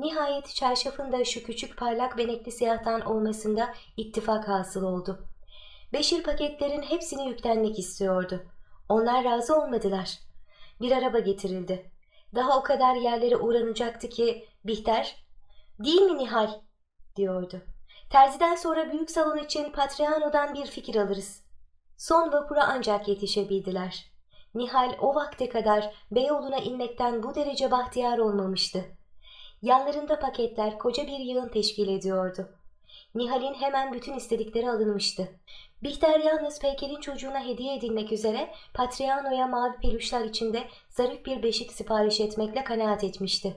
Nihayet çarşafın da şu küçük parlak benekli siyahtan olmasında ittifak hasıl oldu. Beşir paketlerin hepsini yüklenmek istiyordu. Onlar razı olmadılar. Bir araba getirildi. Daha o kadar yerlere uğranacaktı ki Bihter, ''Değil mi Nihal?'' diyordu. ''Terziden sonra büyük salon için Patriano'dan bir fikir alırız.'' Son vapura ancak yetişebildiler. Nihal o vakte kadar Beyoğlu'na inmekten bu derece bahtiyar olmamıştı. Yanlarında paketler koca bir yığın teşkil ediyordu. Nihal'in hemen bütün istedikleri alınmıştı. Bihter yalnız Peyker'in çocuğuna hediye edilmek üzere Patriano'ya mavi peluşlar içinde zarif bir beşik sipariş etmekle kanaat etmişti.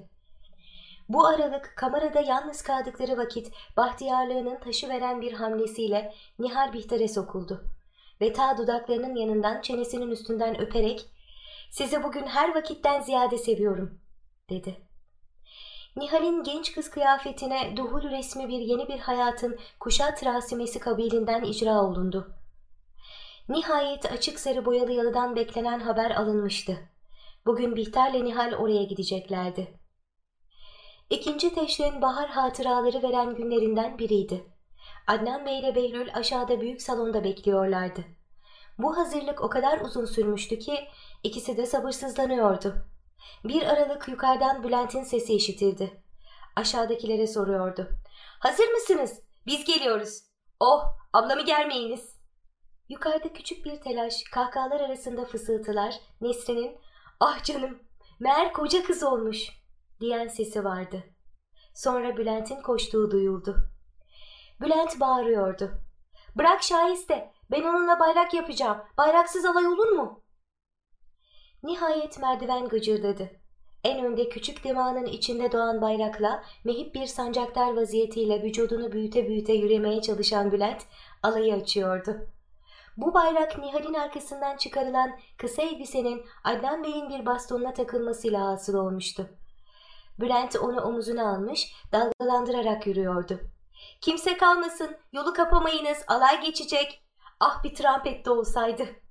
Bu aralık kamerada yalnız kaldıkları vakit bahtiyarlığının taşı veren bir hamlesiyle Nihal Bihter'e sokuldu. Ve ta dudaklarının yanından çenesinin üstünden öperek ''Sizi bugün her vakitten ziyade seviyorum.'' dedi. Nihal'in genç kız kıyafetine duhul resmi bir yeni bir hayatın kuşat rasimesi kabilinden icra olundu. Nihayet açık sarı boyalı yalıdan beklenen haber alınmıştı. Bugün Bihter'le Nihal oraya gideceklerdi. İkinci teşrin bahar hatıraları veren günlerinden biriydi. Adnan Bey ile Behlül aşağıda büyük salonda bekliyorlardı. Bu hazırlık o kadar uzun sürmüştü ki ikisi de sabırsızlanıyordu. Bir aralık yukarıdan Bülent'in sesi işitildi. Aşağıdakilere soruyordu. Hazır mısınız? Biz geliyoruz. Oh, ablamı germeyiniz. Yukarıda küçük bir telaş, kahkahalar arasında fısıltılar, Nesrin'in ''Ah canım, meğer koca kız olmuş'' diyen sesi vardı. Sonra Bülent'in koştuğu duyuldu. Bülent bağırıyordu. Bırak Şahiste, ben onunla bayrak yapacağım. Bayraksız alay olur mu? Nihayet merdiven gıcırdadı. En önde küçük dimağının içinde doğan bayrakla mehip bir sancaktar vaziyetiyle vücudunu büyüte büyüte yürümeye çalışan Bülent alayı açıyordu. Bu bayrak Nihal'in arkasından çıkarılan kısa elbisenin Adnan Bey'in bir bastonuna takılmasıyla hasıl olmuştu. Bülent onu omuzuna almış, dalgalandırarak yürüyordu. Kimse kalmasın, yolu kapamayınız, alay geçecek. Ah bir trampette olsaydı.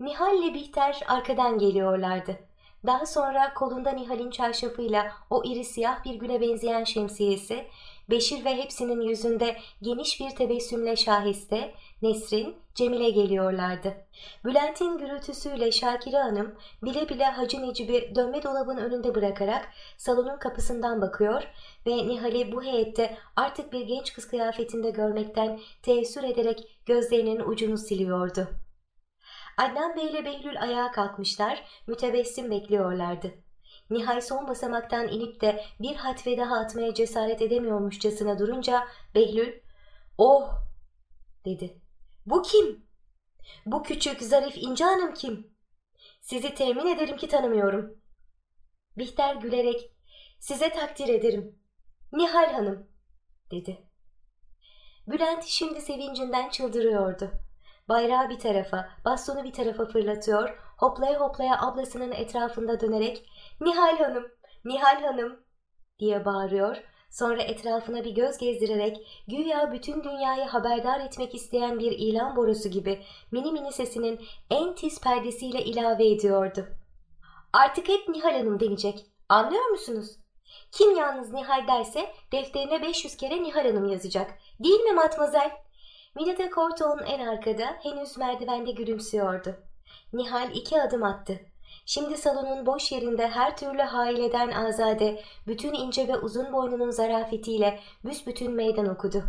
Nihal ile Bihter arkadan geliyorlardı. Daha sonra kolunda Nihal'in çarşafıyla o iri siyah bir güle benzeyen şemsiyesi, Beşir ve hepsinin yüzünde geniş bir tebessümle Şahiste, Nesrin, Cemile geliyorlardı. Bülent'in gürültüsüyle Şakire Hanım bile bile Hacı Necip'i dönme dolabın önünde bırakarak salonun kapısından bakıyor ve Nihal'i bu heyette artık bir genç kız kıyafetinde görmekten teessür ederek gözlerinin ucunu siliyordu. Adnan Bey ile Behlül ayağa kalkmışlar, mütebessim bekliyorlardı. Nihal son basamaktan inip de bir hatve daha atmaya cesaret edemiyormuşçasına durunca Behlül ''Oh!'' dedi. ''Bu kim? Bu küçük, zarif ince hanım kim? Sizi temin ederim ki tanımıyorum.'' Bihter gülerek ''Size takdir ederim. Nihal hanım.'' dedi. Bülent şimdi sevincinden çıldırıyordu. Bayrağı bir tarafa, bastonu bir tarafa fırlatıyor, hoplaya hoplaya ablasının etrafında dönerek ''Nihal Hanım, Nihal Hanım!'' diye bağırıyor. Sonra etrafına bir göz gezdirerek güya bütün dünyayı haberdar etmek isteyen bir ilan borusu gibi mini mini sesinin en tiz perdesiyle ilave ediyordu. Artık hep Nihal Hanım denecek. Anlıyor musunuz? Kim yalnız Nihal derse defterine 500 kere Nihal Hanım yazacak. Değil mi matmazel? Minata Corton en arkada henüz merdivende gülümsüyordu. Nihal iki adım attı. Şimdi salonun boş yerinde her türlü haileden azade, bütün ince ve uzun boynunun zarafetiyle büsbütün meydan okudu.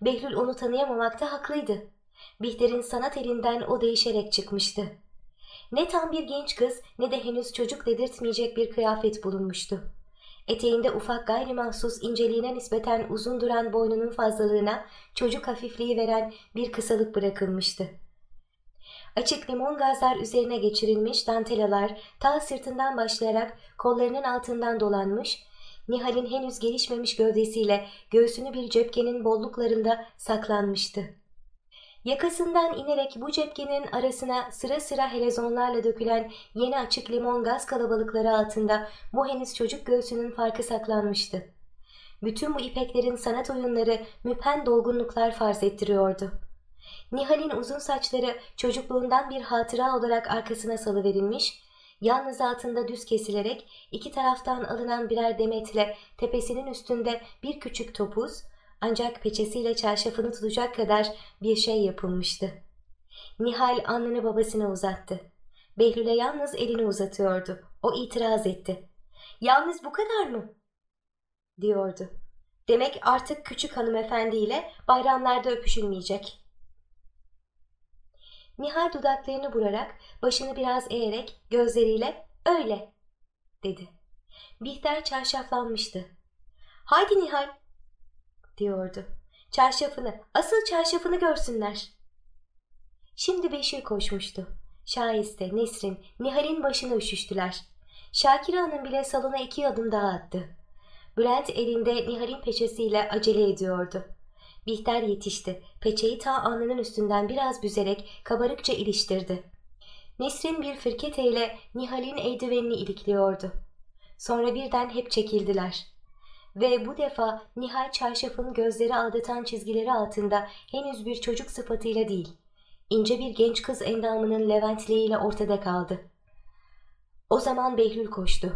Behlül onu tanıyamamakta haklıydı. Bihter'in sanat elinden o değişerek çıkmıştı. Ne tam bir genç kız ne de henüz çocuk dedirtmeyecek bir kıyafet bulunmuştu. Eteğinde ufak gayrimahsus inceliğine nispeten uzun duran boynunun fazlalığına çocuk hafifliği veren bir kısalık bırakılmıştı. Açık limon gazlar üzerine geçirilmiş dantelalar ta sırtından başlayarak kollarının altından dolanmış, Nihal'in henüz gelişmemiş gövdesiyle göğsünü bir cepkenin bolluklarında saklanmıştı. Yakasından inerek bu cepkenin arasına sıra sıra helezonlarla dökülen yeni açık limon gaz kalabalıkları altında bu henüz çocuk göğsünün farkı saklanmıştı. Bütün bu ipeklerin sanat oyunları müpen dolgunluklar farz ettiriyordu. Nihal'in uzun saçları çocukluğundan bir hatıra olarak arkasına salıverilmiş, yalnız altında düz kesilerek iki taraftan alınan birer demetle tepesinin üstünde bir küçük topuz, ancak peçesiyle çarşafını tutacak kadar bir şey yapılmıştı. Nihal alnını babasına uzattı. Behlül'e yalnız elini uzatıyordu. O itiraz etti. Yalnız bu kadar mı? diyordu. Demek artık küçük hanımefendiyle bayramlarda öpüşülmeyecek. Nihal dudaklarını vurarak, başını biraz eğerek, gözleriyle öyle dedi. Bihter çarşaflanmıştı. Haydi Nihal diyordu. Çarşafını, asıl çarşafını görsünler. Şimdi Beşir koşmuştu. Şahiste, Nesrin, Nihal'in başına üşüştüler. Şakir Hanım bile salona iki adım daha attı. Bülent elinde Nihal'in peçesiyle acele ediyordu. Bihter yetişti. Peçeyi ta alnının üstünden biraz büzerek kabarıkça iliştirdi. Nesrin bir firketeyle Nihal'in eldivenini ilikliyordu. Sonra birden hep çekildiler. Ve bu defa Nihal çarşafın gözleri aldatan çizgileri altında henüz bir çocuk sıfatıyla değil, ince bir genç kız endamının leventliğiyle ortada kaldı. O zaman Behlül koştu.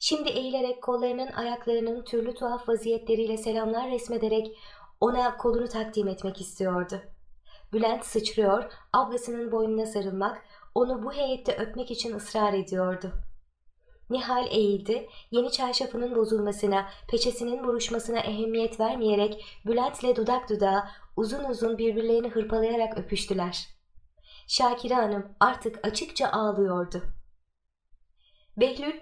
Şimdi eğilerek kollarının ayaklarının türlü tuhaf vaziyetleriyle selamlar resmederek ona kolunu takdim etmek istiyordu. Bülent sıçrıyor, ablasının boynuna sarılmak, onu bu heyette öpmek için ısrar ediyordu. Nihal eğildi, yeni çarşafının bozulmasına, peçesinin buruşmasına ehemmiyet vermeyerek Bülent'le dudak dudağa uzun uzun birbirlerini hırpalayarak öpüştüler. Şakire Hanım artık açıkça ağlıyordu. Behlül,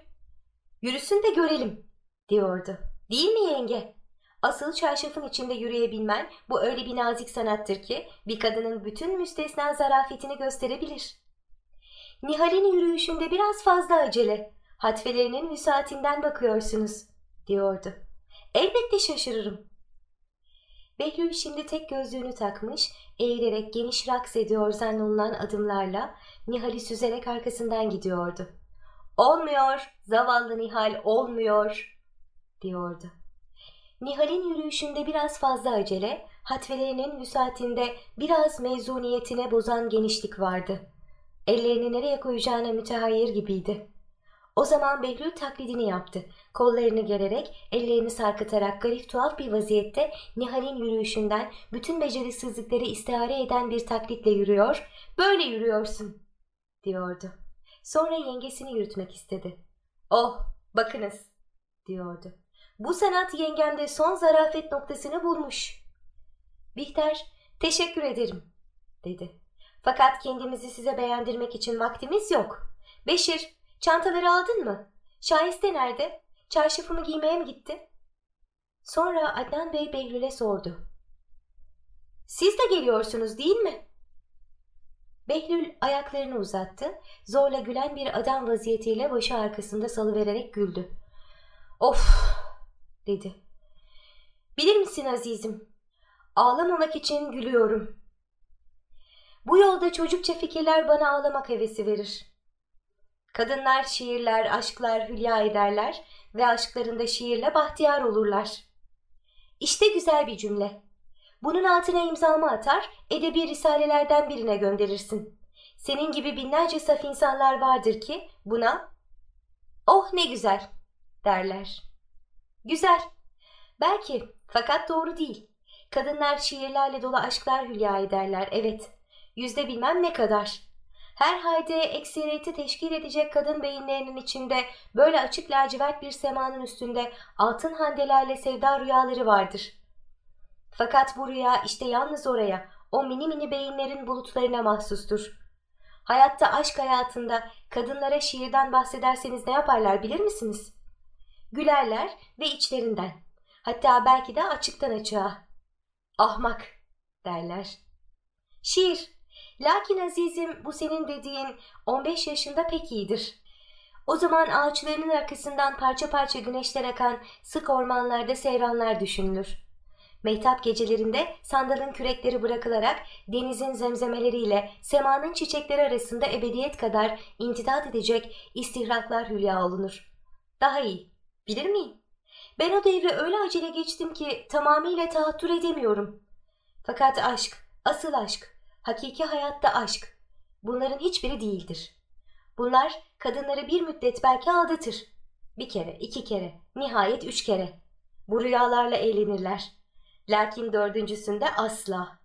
yürüsün de görelim diyordu. Değil mi yenge? Asıl çarşafın içinde yürüyebilmen bu öyle bir nazik sanattır ki bir kadının bütün müstesna zarafetini gösterebilir. Nihal'in yürüyüşünde biraz fazla acele, hatfelerinin müsaatinden bakıyorsunuz, diyordu. Elbette şaşırırım. Behlül şimdi tek gözlüğünü takmış, eğilerek geniş raks ediyor zannolunan adımlarla Nihal'i süzerek arkasından gidiyordu. Olmuyor, zavallı Nihal olmuyor, diyordu. Nihal'in yürüyüşünde biraz fazla acele, hatvelerinin müsaatinde biraz mezuniyetine bozan genişlik vardı. Ellerini nereye koyacağına mütehayyir gibiydi. O zaman Behlül taklidini yaptı. Kollarını gererek, ellerini sarkıtarak garip tuhaf bir vaziyette Nihal'in yürüyüşünden bütün becerisizlikleri istihare eden bir taklitle yürüyor, böyle yürüyorsun, diyordu. Sonra yengesini yürütmek istedi. Oh, bakınız, diyordu. Bu sanat yengemde son zarafet noktasını bulmuş. Bihter, teşekkür ederim, dedi. Fakat kendimizi size beğendirmek için vaktimiz yok. Beşir, çantaları aldın mı? Şahiste nerede? Çarşafımı giymeye mi gitti? Sonra Adnan Bey Behlül'e sordu. Siz de geliyorsunuz değil mi? Behlül ayaklarını uzattı, zorla gülen bir adam vaziyetiyle başı arkasında salıvererek güldü. Of dedi. Bilir misin azizim? Ağlamamak için gülüyorum. Bu yolda çocukça fikirler bana ağlamak hevesi verir. Kadınlar şiirler, aşklar hülya ederler ve aşklarında şiirle bahtiyar olurlar. İşte güzel bir cümle. Bunun altına imzamı atar, edebi risalelerden birine gönderirsin. Senin gibi binlerce saf insanlar vardır ki buna oh ne güzel derler. Güzel. Belki fakat doğru değil. Kadınlar şiirlerle dolu aşklar hülya ederler evet. Yüzde bilmem ne kadar. Her halde ekseriyeti teşkil edecek kadın beyinlerinin içinde böyle açık lacivert bir semanın üstünde altın handelerle sevda rüyaları vardır. Fakat bu rüya işte yalnız oraya, o mini mini beyinlerin bulutlarına mahsustur. Hayatta aşk hayatında kadınlara şiirden bahsederseniz ne yaparlar bilir misiniz? Gülerler ve içlerinden. Hatta belki de açıktan açığa. Ahmak derler. Şiir. Lakin azizim bu senin dediğin 15 yaşında pek iyidir. O zaman ağaçlarının arkasından parça parça güneşler akan sık ormanlarda seyranlar düşünülür. Mehtap gecelerinde sandalın kürekleri bırakılarak denizin zemzemeleriyle semanın çiçekleri arasında ebediyet kadar intidat edecek istihraklar hülya olunur. Daha iyi, bilir miyim? Ben o devre öyle acele geçtim ki tamamıyla tahattür edemiyorum. Fakat aşk, asıl aşk, hakiki hayatta aşk. Bunların hiçbiri değildir. Bunlar kadınları bir müddet belki aldatır. Bir kere, iki kere, nihayet üç kere. Bu rüyalarla eğlenirler. Lakin dördüncüsünde asla.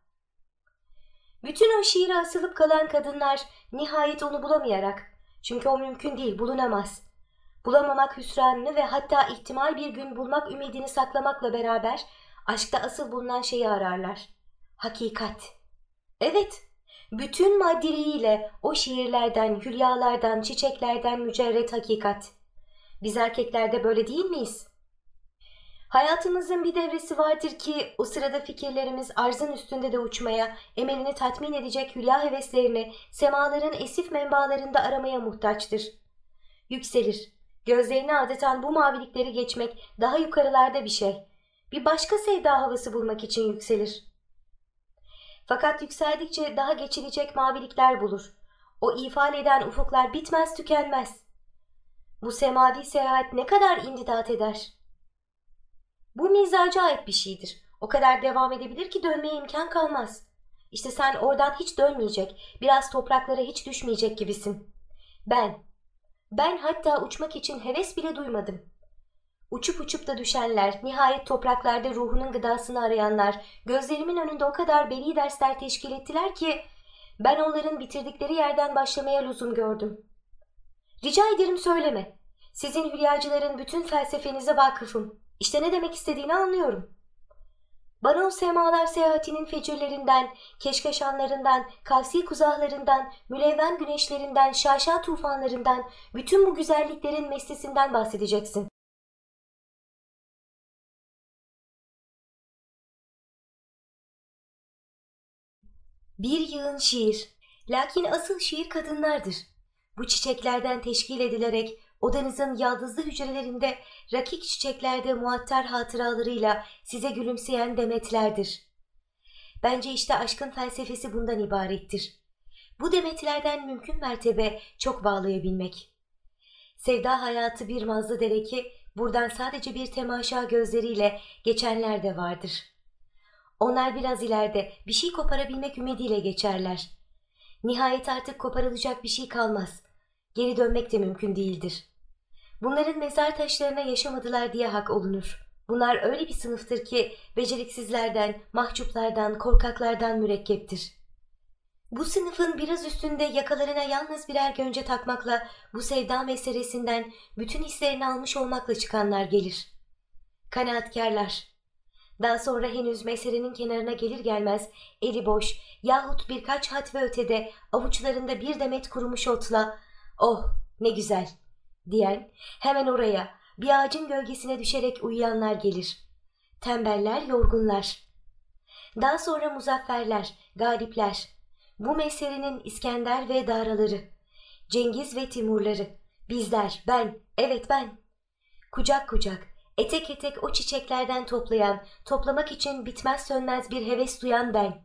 Bütün o şiire asılıp kalan kadınlar nihayet onu bulamayarak, çünkü o mümkün değil, bulunamaz. Bulamamak hüsranını ve hatta ihtimal bir gün bulmak ümidini saklamakla beraber aşkta asıl bulunan şeyi ararlar. Hakikat. Evet, bütün maddeliğiyle o şiirlerden, hülyalardan, çiçeklerden mücerret hakikat. Biz erkeklerde böyle değil miyiz? Hayatımızın bir devresi vardır ki o sırada fikirlerimiz arzın üstünde de uçmaya, emelini tatmin edecek hülya heveslerini semaların esif menbalarında aramaya muhtaçtır. Yükselir. Gözlerini adeten bu mavilikleri geçmek daha yukarılarda bir şey. Bir başka sevda havası bulmak için yükselir. Fakat yükseldikçe daha geçilecek mavilikler bulur. O ifade eden ufuklar bitmez tükenmez. Bu semavi seyahat ne kadar indidat eder? Bu mizaca ait bir şeydir. O kadar devam edebilir ki dönmeye imkan kalmaz. İşte sen oradan hiç dönmeyecek, biraz topraklara hiç düşmeyecek gibisin. Ben, ben hatta uçmak için heves bile duymadım. Uçup uçup da düşenler, nihayet topraklarda ruhunun gıdasını arayanlar, gözlerimin önünde o kadar beli dersler teşkil ettiler ki ben onların bitirdikleri yerden başlamaya lüzum gördüm. Rica ederim söyleme. Sizin hülyacıların bütün felsefenize vakıfım. İşte ne demek istediğini anlıyorum. Bana o semalar seyahatinin fecirlerinden, keşkeşanlarından, kavsi kuzahlarından, mülevven güneşlerinden, şaşa tufanlarından, bütün bu güzelliklerin meslesinden bahsedeceksin. Bir yığın şiir. Lakin asıl şiir kadınlardır. Bu çiçeklerden teşkil edilerek odanızın yaldızlı hücrelerinde rakik çiçeklerde muattar hatıralarıyla size gülümseyen demetlerdir. Bence işte aşkın felsefesi bundan ibarettir. Bu demetlerden mümkün mertebe çok bağlayabilmek. Sevda hayatı bir mazlı dere buradan sadece bir temaşa gözleriyle geçenler de vardır. Onlar biraz ileride bir şey koparabilmek ümidiyle geçerler. Nihayet artık koparılacak bir şey kalmaz. Geri dönmek de mümkün değildir. Bunların mezar taşlarına yaşamadılar diye hak olunur. Bunlar öyle bir sınıftır ki beceriksizlerden, mahcuplardan, korkaklardan mürekkeptir. Bu sınıfın biraz üstünde yakalarına yalnız birer gönce takmakla bu sevda meselesinden bütün hislerini almış olmakla çıkanlar gelir. Kanaatkarlar. Daha sonra henüz meselenin kenarına gelir gelmez eli boş yahut birkaç hat ve ötede avuçlarında bir demet kurumuş otla oh ne güzel diyen hemen oraya bir ağacın gölgesine düşerek uyuyanlar gelir. Tembeller, yorgunlar. Daha sonra muzafferler, galipler. Bu meselenin İskender ve Daraları, Cengiz ve Timurları, bizler, ben, evet ben. Kucak kucak, etek etek o çiçeklerden toplayan, toplamak için bitmez sönmez bir heves duyan ben.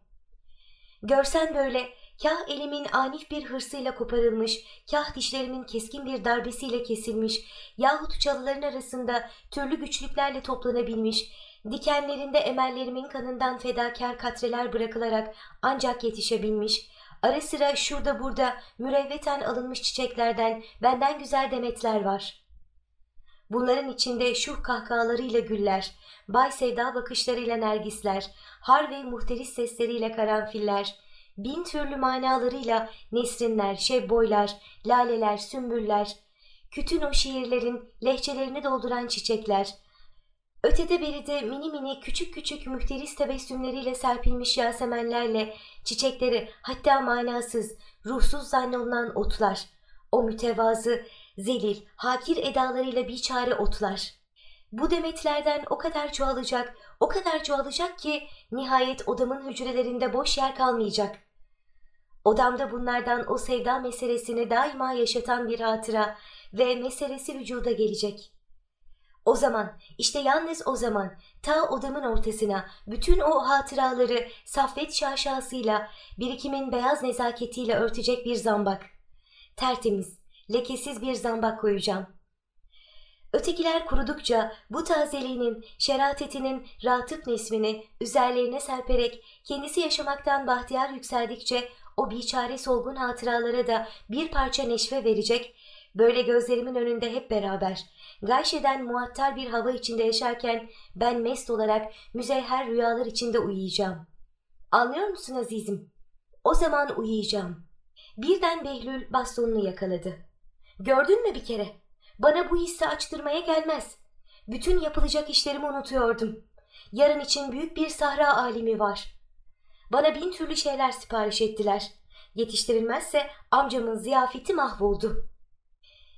Görsen böyle kah elimin anif bir hırsıyla koparılmış, kah dişlerimin keskin bir darbesiyle kesilmiş, yahut çalıların arasında türlü güçlüklerle toplanabilmiş, dikenlerinde emellerimin kanından fedakar katreler bırakılarak ancak yetişebilmiş, ara sıra şurada burada mürevveten alınmış çiçeklerden benden güzel demetler var. Bunların içinde şuh kahkahalarıyla güller, bay sevda bakışlarıyla nergisler, har ve muhteris sesleriyle karanfiller, bin türlü manalarıyla nesrinler, şebboylar, laleler, sümbüller, bütün o şiirlerin lehçelerini dolduran çiçekler, ötede beride mini mini küçük küçük mühteris tebessümleriyle serpilmiş yasemenlerle çiçekleri hatta manasız, ruhsuz zannolunan otlar, o mütevazı, zelil, hakir edalarıyla bir çare otlar. Bu demetlerden o kadar çoğalacak, o kadar çoğalacak ki nihayet odamın hücrelerinde boş yer kalmayacak. Odamda bunlardan o sevda meselesini daima yaşatan bir hatıra ve meselesi vücuda gelecek. O zaman, işte yalnız o zaman ta odamın ortasına bütün o hatıraları saffet şaşasıyla, birikimin beyaz nezaketiyle örtecek bir zambak. Tertemiz, lekesiz bir zambak koyacağım.'' Ötekiler kurudukça bu tazeliğinin, şeratetinin ratıp nesmini üzerlerine serperek kendisi yaşamaktan bahtiyar yükseldikçe o biçare solgun hatıralara da bir parça neşve verecek, böyle gözlerimin önünde hep beraber, gayşeden muattar bir hava içinde yaşarken ben mest olarak müzeyher rüyalar içinde uyuyacağım. Anlıyor musun azizim? O zaman uyuyacağım. Birden Behlül bastonunu yakaladı. Gördün mü bir kere? Bana bu hissi açtırmaya gelmez. Bütün yapılacak işlerimi unutuyordum. Yarın için büyük bir sahra alimi var. Bana bin türlü şeyler sipariş ettiler. Yetiştirilmezse amcamın ziyafeti mahvoldu.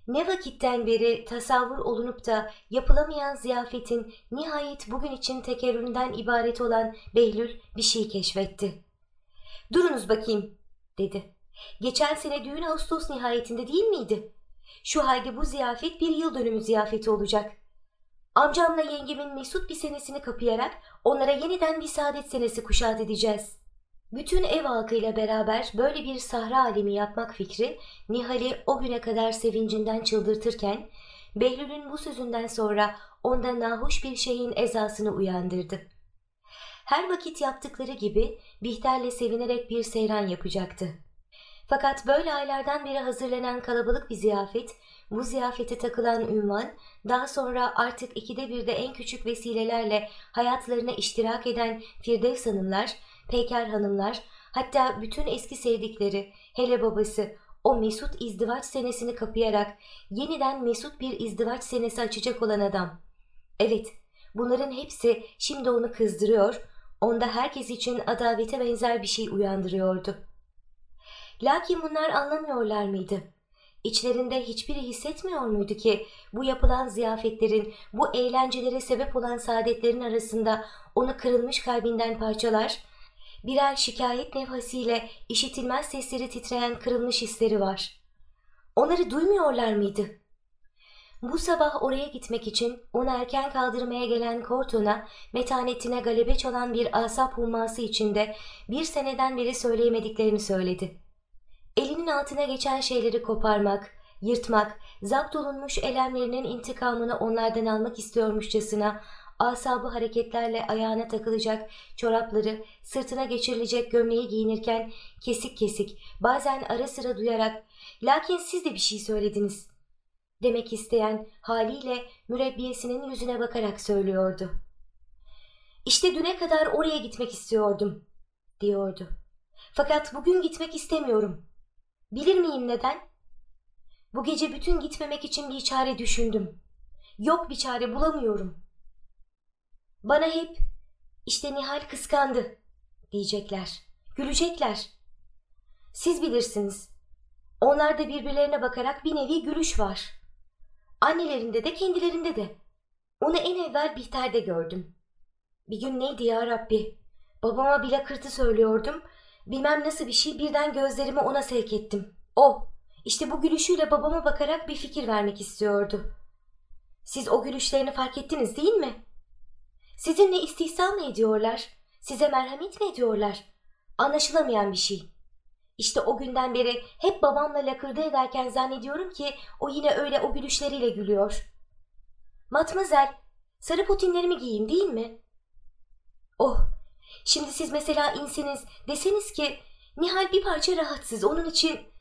Ne vakitten beri tasavvur olunup da yapılamayan ziyafetin nihayet bugün için tekerrüründen ibaret olan Behlül bir şey keşfetti. Durunuz bakayım dedi. Geçen sene düğün Ağustos nihayetinde değil miydi? Şu halde bu ziyafet bir yıl dönümü ziyafeti olacak. Amcamla yengemin mesut bir senesini kapayarak onlara yeniden bir saadet senesi kuşat edeceğiz. Bütün ev halkıyla beraber böyle bir sahra alemi yapmak fikri Nihal'i o güne kadar sevincinden çıldırtırken Behlül'ün bu sözünden sonra onda nahoş bir şeyin ezasını uyandırdı. Her vakit yaptıkları gibi Bihter'le sevinerek bir seyran yapacaktı. Fakat böyle aylardan beri hazırlanan kalabalık bir ziyafet, bu ziyafete takılan ünvan, daha sonra artık ikide birde en küçük vesilelerle hayatlarına iştirak eden Firdevs hanımlar, Peyker hanımlar, hatta bütün eski sevdikleri, hele babası, o mesut izdivaç senesini kapayarak yeniden mesut bir izdivaç senesi açacak olan adam. Evet, bunların hepsi şimdi onu kızdırıyor, onda herkes için adavete benzer bir şey uyandırıyordu.'' Lakin bunlar anlamıyorlar mıydı? İçlerinde hiçbiri hissetmiyor muydu ki bu yapılan ziyafetlerin, bu eğlencelere sebep olan saadetlerin arasında onu kırılmış kalbinden parçalar, birer şikayet nevhasiyle işitilmez sesleri titreyen kırılmış hisleri var. Onları duymuyorlar mıydı? Bu sabah oraya gitmek için onu erken kaldırmaya gelen Korton'a metanetine galebe çalan bir asap humması içinde bir seneden beri söyleyemediklerini söyledi. Elinin altına geçen şeyleri koparmak, yırtmak, zapt olunmuş elemlerinin intikamını onlardan almak istiyormuşçasına asabı hareketlerle ayağına takılacak çorapları, sırtına geçirilecek gömleği giyinirken kesik kesik, bazen ara sıra duyarak ''Lakin siz de bir şey söylediniz.'' demek isteyen haliyle mürebbiyesinin yüzüne bakarak söylüyordu. ''İşte düne kadar oraya gitmek istiyordum.'' diyordu. ''Fakat bugün gitmek istemiyorum. Bilir miyim neden? Bu gece bütün gitmemek için bir çare düşündüm. Yok bir çare bulamıyorum.'' Bana hep işte Nihal kıskandı diyecekler. Gülecekler. Siz bilirsiniz. Onlarda birbirlerine bakarak bir nevi gülüş var. Annelerinde de kendilerinde de. Onu en evvel Bihter'de gördüm. Bir gün neydi ya Rabbi? Babama bile kırtı söylüyordum. Bilmem nasıl bir şey birden gözlerimi ona sevk ettim. O, işte bu gülüşüyle babama bakarak bir fikir vermek istiyordu. Siz o gülüşlerini fark ettiniz değil mi?'' Sizinle istihza mı ediyorlar? Size merhamet mi ediyorlar? Anlaşılamayan bir şey. İşte o günden beri hep babamla lakırdı ederken zannediyorum ki o yine öyle o gülüşleriyle gülüyor. Matmazel, sarı potinlerimi giyeyim değil mi? Oh, şimdi siz mesela inseniz deseniz ki Nihal bir parça rahatsız onun için...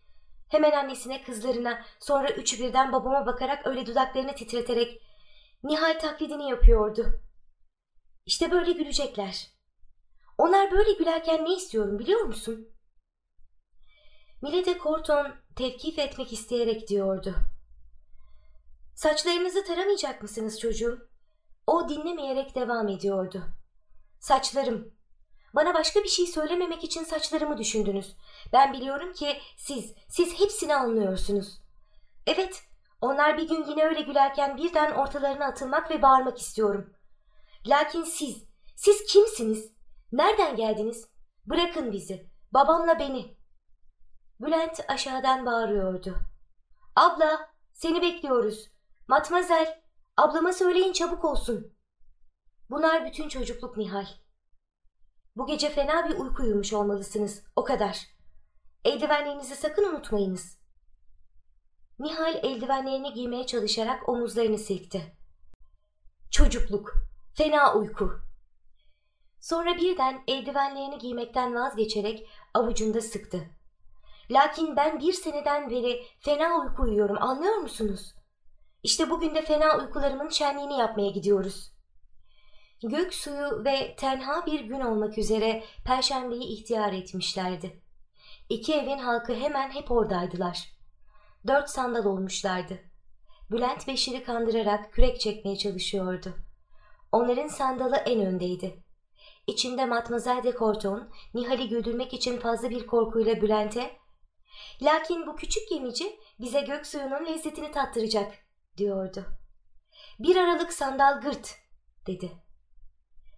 Hemen annesine kızlarına sonra üçü birden babama bakarak öyle dudaklarını titreterek Nihal taklidini yapıyordu. İşte böyle gülecekler. Onlar böyle gülerken ne istiyorum biliyor musun? Milete Korton tevkif etmek isteyerek diyordu. Saçlarınızı taramayacak mısınız çocuğum? O dinlemeyerek devam ediyordu. Saçlarım. Bana başka bir şey söylememek için saçlarımı düşündünüz. Ben biliyorum ki siz, siz hepsini anlıyorsunuz. Evet, onlar bir gün yine öyle gülerken birden ortalarına atılmak ve bağırmak istiyorum. Lakin siz, siz kimsiniz? Nereden geldiniz? Bırakın bizi, babamla beni. Bülent aşağıdan bağırıyordu. Abla, seni bekliyoruz. Matmazel, ablama söyleyin çabuk olsun. Bunlar bütün çocukluk Nihal. Bu gece fena bir uyku uyumuş olmalısınız, o kadar. Eldivenlerinizi sakın unutmayınız. Nihal eldivenlerini giymeye çalışarak omuzlarını silkti. Çocukluk, Fena uyku. Sonra birden eldivenlerini giymekten vazgeçerek avucunda sıktı. Lakin ben bir seneden beri fena uyku uyuyorum anlıyor musunuz? İşte bugün de fena uykularımın şenliğini yapmaya gidiyoruz. Gök suyu ve tenha bir gün olmak üzere Perşembeyi ihtiyar etmişlerdi. İki evin halkı hemen hep oradaydılar. Dört sandal olmuşlardı. Bülent Beşir'i kandırarak kürek çekmeye çalışıyordu. Onların sandalı en öndeydi. İçinde Matmazel de Corton, Nihal'i güldürmek için fazla bir korkuyla Bülent'e ''Lakin bu küçük gemici bize gök suyunun lezzetini tattıracak.'' diyordu. ''Bir aralık sandal gırt.'' dedi.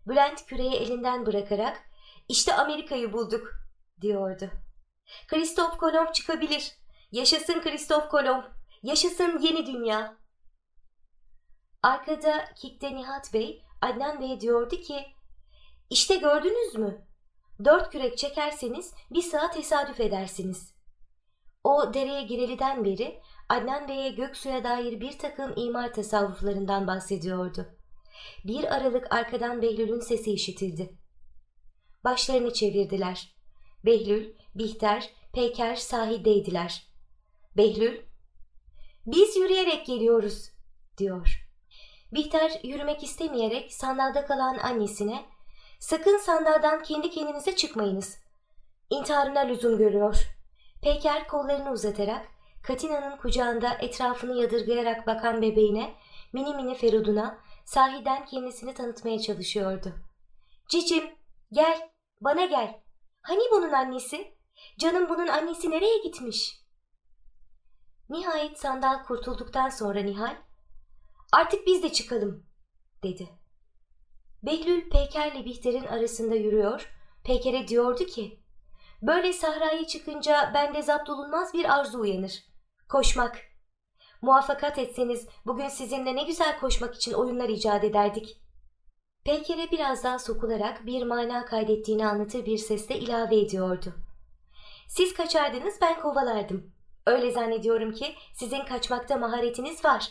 Bülent küreyi elinden bırakarak ''İşte Amerika'yı bulduk.'' diyordu. ''Kristof Kolomb çıkabilir. Yaşasın Kristof Kolomb. Yaşasın yeni dünya.'' Arkada Kik'te Nihat Bey Adnan Bey diyordu ki işte gördünüz mü? Dört kürek çekerseniz bir saat tesadüf edersiniz. O dereye gireliden beri Adnan Bey'e Göksu'ya dair bir takım imar tasavvuflarından bahsediyordu. Bir aralık arkadan Behlül'ün sesi işitildi. Başlarını çevirdiler. Behlül, Bihter, Peyker sahildeydiler. Behlül, ''Biz yürüyerek geliyoruz.'' diyor. Bihter yürümek istemeyerek sandalda kalan annesine ''Sakın sandaldan kendi kendinize çıkmayınız. İntiharına lüzum görüyor.'' Peyker kollarını uzatarak Katina'nın kucağında etrafını yadırgayarak bakan bebeğine mini mini Ferudun'a sahiden kendisini tanıtmaya çalışıyordu. ''Cicim gel bana gel. Hani bunun annesi? Canım bunun annesi nereye gitmiş?'' Nihayet sandal kurtulduktan sonra Nihal Artık biz de çıkalım dedi. Behlül Peyker'le Bihter'in arasında yürüyor, Peyker'e diyordu ki, böyle sahraya çıkınca bende zapt olunmaz bir arzu uyanır. Koşmak. Muvaffakat etseniz bugün sizinle ne güzel koşmak için oyunlar icat ederdik. Peyker'e biraz daha sokularak bir mana kaydettiğini anlatır bir sesle ilave ediyordu. Siz kaçardınız ben kovalardım. Öyle zannediyorum ki sizin kaçmakta maharetiniz var.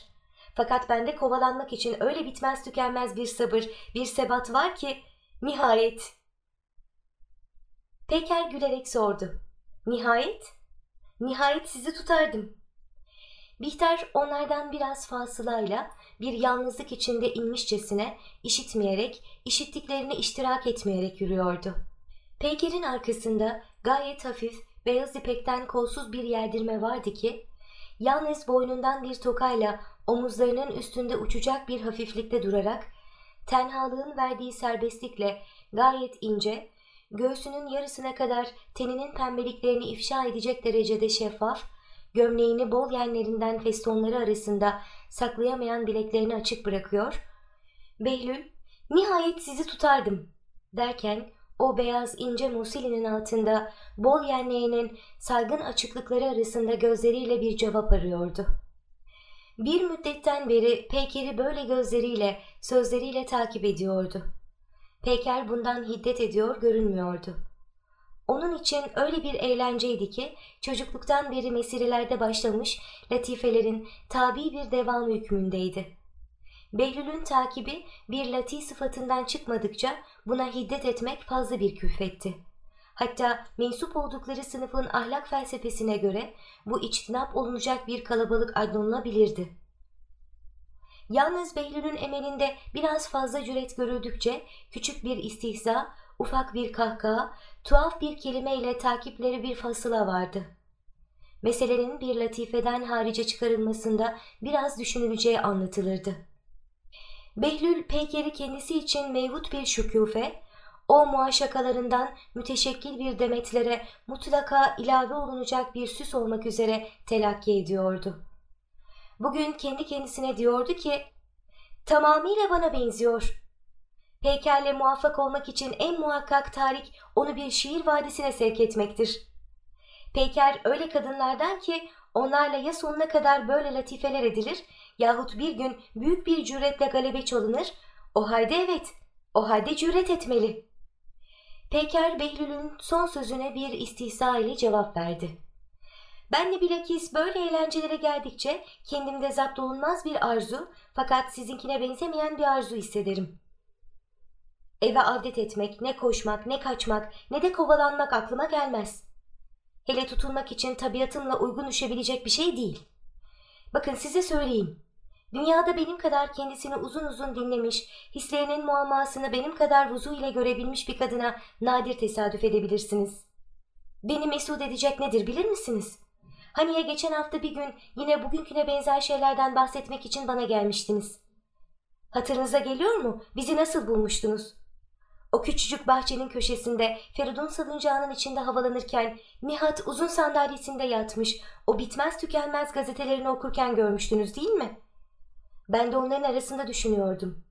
Fakat bende kovalanmak için öyle bitmez tükenmez bir sabır, bir sebat var ki nihayet. Peker gülerek sordu. Nihayet? Nihayet sizi tutardım. Bihter onlardan biraz fasılayla bir yalnızlık içinde inmişçesine işitmeyerek, işittiklerini iştirak etmeyerek yürüyordu. Peyker'in arkasında gayet hafif, beyaz ipekten kolsuz bir yerdirme vardı ki, yalnız boynundan bir tokayla omuzlarının üstünde uçacak bir hafiflikte durarak, tenhalığın verdiği serbestlikle gayet ince, göğsünün yarısına kadar teninin pembeliklerini ifşa edecek derecede şeffaf, gömleğini bol yenlerinden festonları arasında saklayamayan bileklerini açık bırakıyor. Behlül, nihayet sizi tutardım derken o beyaz ince musilinin altında bol yenleğinin saygın açıklıkları arasında gözleriyle bir cevap arıyordu. Bir müddetten beri Peyker'i böyle gözleriyle, sözleriyle takip ediyordu. Peyker bundan hiddet ediyor görünmüyordu. Onun için öyle bir eğlenceydi ki çocukluktan beri mesirelerde başlamış latifelerin tabi bir devamı hükmündeydi. Behlül'ün takibi bir lati sıfatından çıkmadıkça buna hiddet etmek fazla bir külfetti. Hatta mensup oldukları sınıfın ahlak felsefesine göre bu içtinap olunacak bir kalabalık adlanılabilirdi. Yalnız Behlül'ün emelinde biraz fazla cüret görüldükçe küçük bir istihza, ufak bir kahkaha, tuhaf bir kelimeyle takipleri bir fasıla vardı. Meselenin bir latifeden harice çıkarılmasında biraz düşünüleceği anlatılırdı. Behlül Peyker'i kendisi için mevhut bir şükufe, o muaşakalarından müteşekkil bir demetlere mutlaka ilave olunacak bir süs olmak üzere telakki ediyordu. Bugün kendi kendisine diyordu ki, tamamıyla bana benziyor. Peykerle muvaffak olmak için en muhakkak tarik onu bir şiir vadisine sevk etmektir. Peyker öyle kadınlardan ki onlarla ya sonuna kadar böyle latifeler edilir yahut bir gün büyük bir cüretle galebe çalınır, o halde evet, o halde cüret etmeli. Peyker Behlül'ün son sözüne bir istihza ile cevap verdi. Ben de bilakis böyle eğlencelere geldikçe kendimde zapt olunmaz bir arzu fakat sizinkine benzemeyen bir arzu hissederim. Eve avdet etmek, ne koşmak, ne kaçmak, ne de kovalanmak aklıma gelmez. Hele tutulmak için tabiatımla uygun düşebilecek bir şey değil. Bakın size söyleyeyim. Dünyada benim kadar kendisini uzun uzun dinlemiş, hislerinin muammasını benim kadar vuzu ile görebilmiş bir kadına nadir tesadüf edebilirsiniz. Beni mesut edecek nedir bilir misiniz? Hani ya geçen hafta bir gün yine bugünküne benzer şeylerden bahsetmek için bana gelmiştiniz. Hatırınıza geliyor mu? Bizi nasıl bulmuştunuz? O küçücük bahçenin köşesinde Feridun salıncağının içinde havalanırken Nihat uzun sandalyesinde yatmış o bitmez tükenmez gazetelerini okurken görmüştünüz değil mi? Ben de onların arasında düşünüyordum.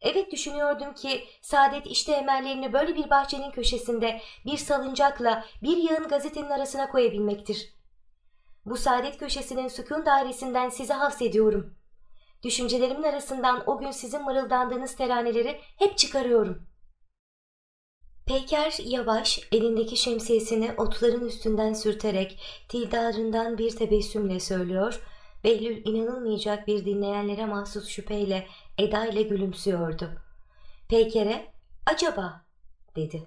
Evet düşünüyordum ki saadet işte emellerini böyle bir bahçenin köşesinde bir salıncakla bir yığın gazetenin arasına koyabilmektir. Bu saadet köşesinin sükun dairesinden size ediyorum. Düşüncelerimin arasından o gün sizin mırıldandığınız teraneleri hep çıkarıyorum. Peyker yavaş elindeki şemsiyesini otların üstünden sürterek tildarından bir tebessümle söylüyor. Behlül inanılmayacak bir dinleyenlere mahsus şüpheyle Eda ile gülümsüyordu. Peyker'e acaba dedi.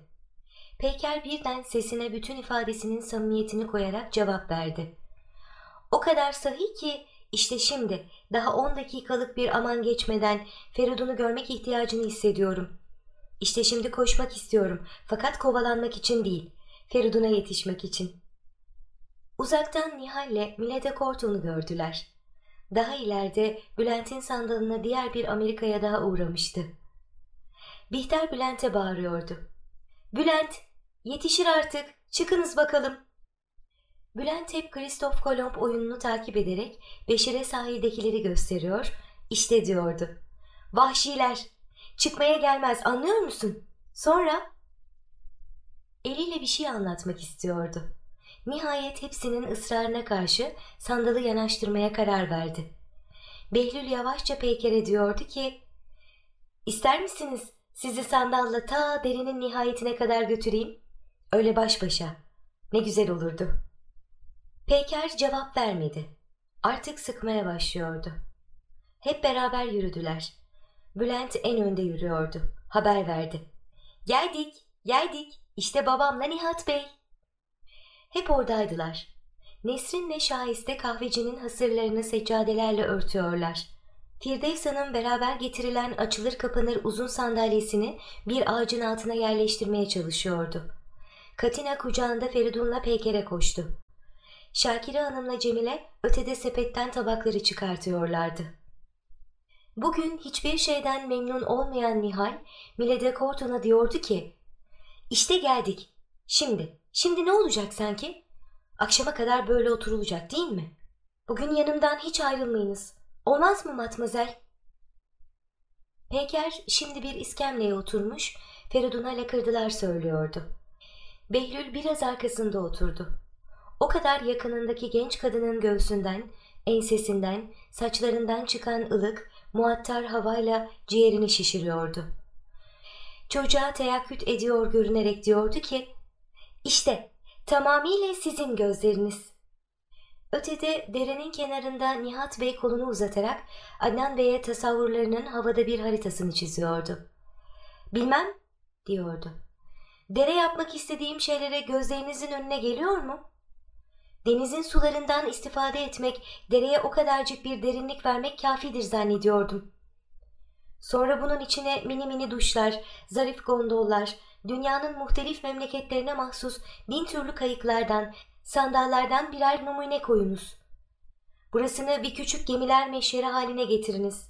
Peyker birden sesine bütün ifadesinin samimiyetini koyarak cevap verdi. O kadar sahi ki işte şimdi daha on dakikalık bir aman geçmeden Feridun'u görmek ihtiyacını hissediyorum. İşte şimdi koşmak istiyorum fakat kovalanmak için değil, Feridun'a yetişmek için. Uzaktan Nihal'le Milede Korton'u gördüler. Daha ileride Bülent'in sandalına diğer bir Amerika'ya daha uğramıştı. Bihter Bülent'e bağırıyordu. Bülent, yetişir artık, çıkınız bakalım. Bülent hep Kristof Kolomb oyununu takip ederek Beşir'e sahildekileri gösteriyor, işte diyordu. Vahşiler, çıkmaya gelmez anlıyor musun? Sonra? Eliyle bir şey anlatmak istiyordu. Nihayet hepsinin ısrarına karşı sandalı yanaştırmaya karar verdi. Behlül yavaşça Peyker'e diyordu ki ''İster misiniz sizi sandalla ta derinin nihayetine kadar götüreyim? Öyle baş başa. Ne güzel olurdu.'' Peyker cevap vermedi. Artık sıkmaya başlıyordu. Hep beraber yürüdüler. Bülent en önde yürüyordu. Haber verdi. Geldik, geldik. İşte babamla Nihat Bey. Hep oradaydılar. Nesrin'le Şahiste kahvecinin hasırlarını seccadelerle örtüyorlar. Firdevs Hanım beraber getirilen açılır kapanır uzun sandalyesini bir ağacın altına yerleştirmeye çalışıyordu. Katina kucağında Feridun'la Peyker'e koştu. Şakire Hanım'la Cemile ötede sepetten tabakları çıkartıyorlardı. Bugün hiçbir şeyden memnun olmayan Nihal, Milede Korton'a diyordu ki, ''İşte geldik. Şimdi, şimdi ne olacak sanki? Akşama kadar böyle oturulacak değil mi? Bugün yanımdan hiç ayrılmayınız. Olmaz mı matmazel?'' Peker şimdi bir iskemleye oturmuş, Feridun'a lakırdılar söylüyordu. Behlül biraz arkasında oturdu. O kadar yakınındaki genç kadının göğsünden, ensesinden, saçlarından çıkan ılık, muattar havayla ciğerini şişiriyordu. Çocuğa teyakküt ediyor görünerek diyordu ki, işte tamamıyla sizin gözleriniz. Ötede derenin kenarında Nihat Bey kolunu uzatarak Adnan Bey'e tasavvurlarının havada bir haritasını çiziyordu. Bilmem, diyordu. Dere yapmak istediğim şeylere gözlerinizin önüne geliyor mu? Denizin sularından istifade etmek, dereye o kadarcık bir derinlik vermek kafidir zannediyordum. Sonra bunun içine mini mini duşlar, zarif gondollar, dünyanın muhtelif memleketlerine mahsus bin türlü kayıklardan, sandallardan birer numune koyunuz. Burasını bir küçük gemiler meşyeri haline getiriniz.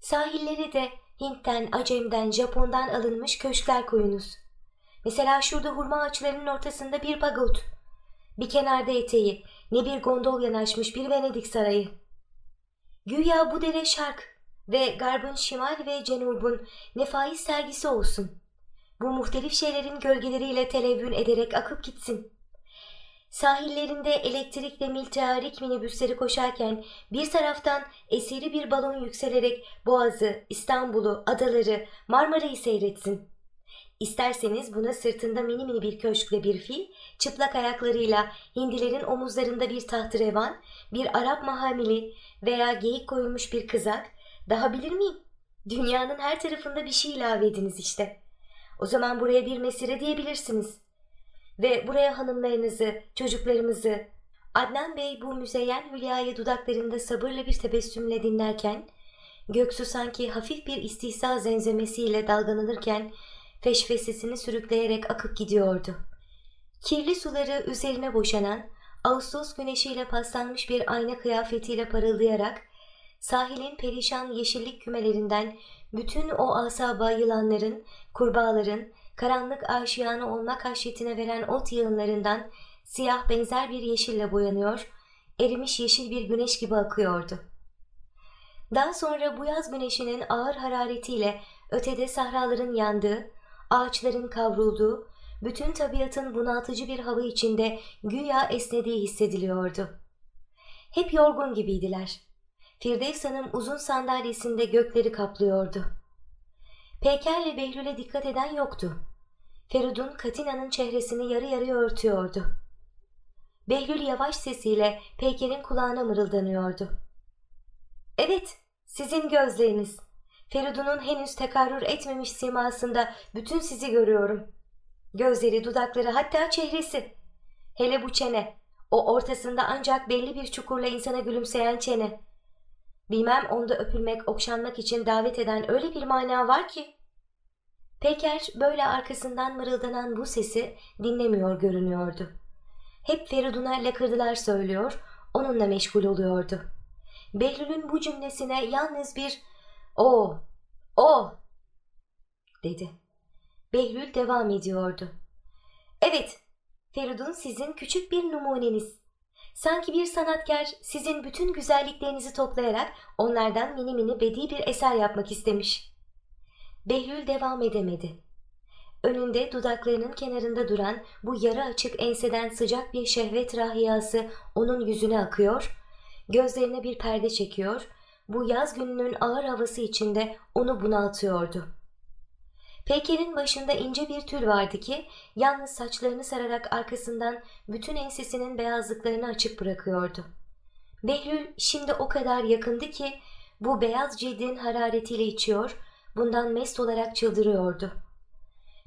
Sahilleri de Hint'ten, Acem'den, Japon'dan alınmış köşkler koyunuz. Mesela şurada hurma ağaçlarının ortasında bir pagot. Bir kenarda eteği, ne bir gondol yanaşmış bir Venedik sarayı. Güya bu dere şark ve garbın şimal ve cenubun nefais sergisi olsun. Bu muhtelif şeylerin gölgeleriyle televün ederek akıp gitsin. Sahillerinde elektrikle miltearik minibüsleri koşarken bir taraftan esiri bir balon yükselerek Boğaz'ı, İstanbul'u, adaları, Marmara'yı seyretsin. İsterseniz buna sırtında mini mini bir köşkle bir fil, çıplak ayaklarıyla hindilerin omuzlarında bir tahtrevan, bir Arap mahamili veya geyik koyulmuş bir kızak, daha bilir miyim? Dünyanın her tarafında bir şey ilave ediniz işte. O zaman buraya bir mesire diyebilirsiniz. Ve buraya hanımlarınızı, çocuklarımızı... Adnan Bey bu müzeyyen hülyayı dudaklarında sabırla bir tebessümle dinlerken, Göksu sanki hafif bir istihza zenzemesiyle dalgalanırken feşfesesini sürükleyerek akıp gidiyordu. Kirli suları üzerine boşanan, Ağustos güneşiyle paslanmış bir ayna kıyafetiyle parıldayarak, sahilin perişan yeşillik kümelerinden bütün o asaba yılanların, kurbağaların, karanlık aşiyanı olmak haşyetine veren ot yığınlarından siyah benzer bir yeşille boyanıyor, erimiş yeşil bir güneş gibi akıyordu. Daha sonra bu yaz güneşinin ağır hararetiyle ötede sahraların yandığı, ağaçların kavrulduğu, bütün tabiatın bunaltıcı bir hava içinde güya esnediği hissediliyordu. Hep yorgun gibiydiler. Firdevs Hanım uzun sandalyesinde gökleri kaplıyordu. Peyker'le Behlül'e dikkat eden yoktu. Feridun Katina'nın çehresini yarı yarıya örtüyordu. Behlül yavaş sesiyle Peyker'in kulağına mırıldanıyordu. Evet, sizin gözleriniz. Feridun'un henüz tekarrür etmemiş simasında bütün sizi görüyorum. Gözleri, dudakları hatta çehresi. Hele bu çene, o ortasında ancak belli bir çukurla insana gülümseyen çene. Bilmem onda öpülmek, okşanmak için davet eden öyle bir mana var ki. Peker böyle arkasından mırıldanan bu sesi dinlemiyor görünüyordu. Hep Feridun'a lakırdılar söylüyor, onunla meşgul oluyordu. Behlül'ün bu cümlesine yalnız bir o, o dedi. Behlül devam ediyordu. Evet, Feridun sizin küçük bir numuneniz. Sanki bir sanatkar sizin bütün güzelliklerinizi toplayarak onlardan mini mini bedi bir eser yapmak istemiş. Behlül devam edemedi. Önünde dudaklarının kenarında duran bu yarı açık enseden sıcak bir şehvet rahiyası onun yüzüne akıyor, gözlerine bir perde çekiyor, bu yaz gününün ağır havası içinde onu bunaltıyordu. Peyker'in başında ince bir tül vardı ki yalnız saçlarını sararak arkasından bütün ensesinin beyazlıklarını açık bırakıyordu. Behlül şimdi o kadar yakındı ki bu beyaz cildin hararetiyle içiyor, bundan mest olarak çıldırıyordu.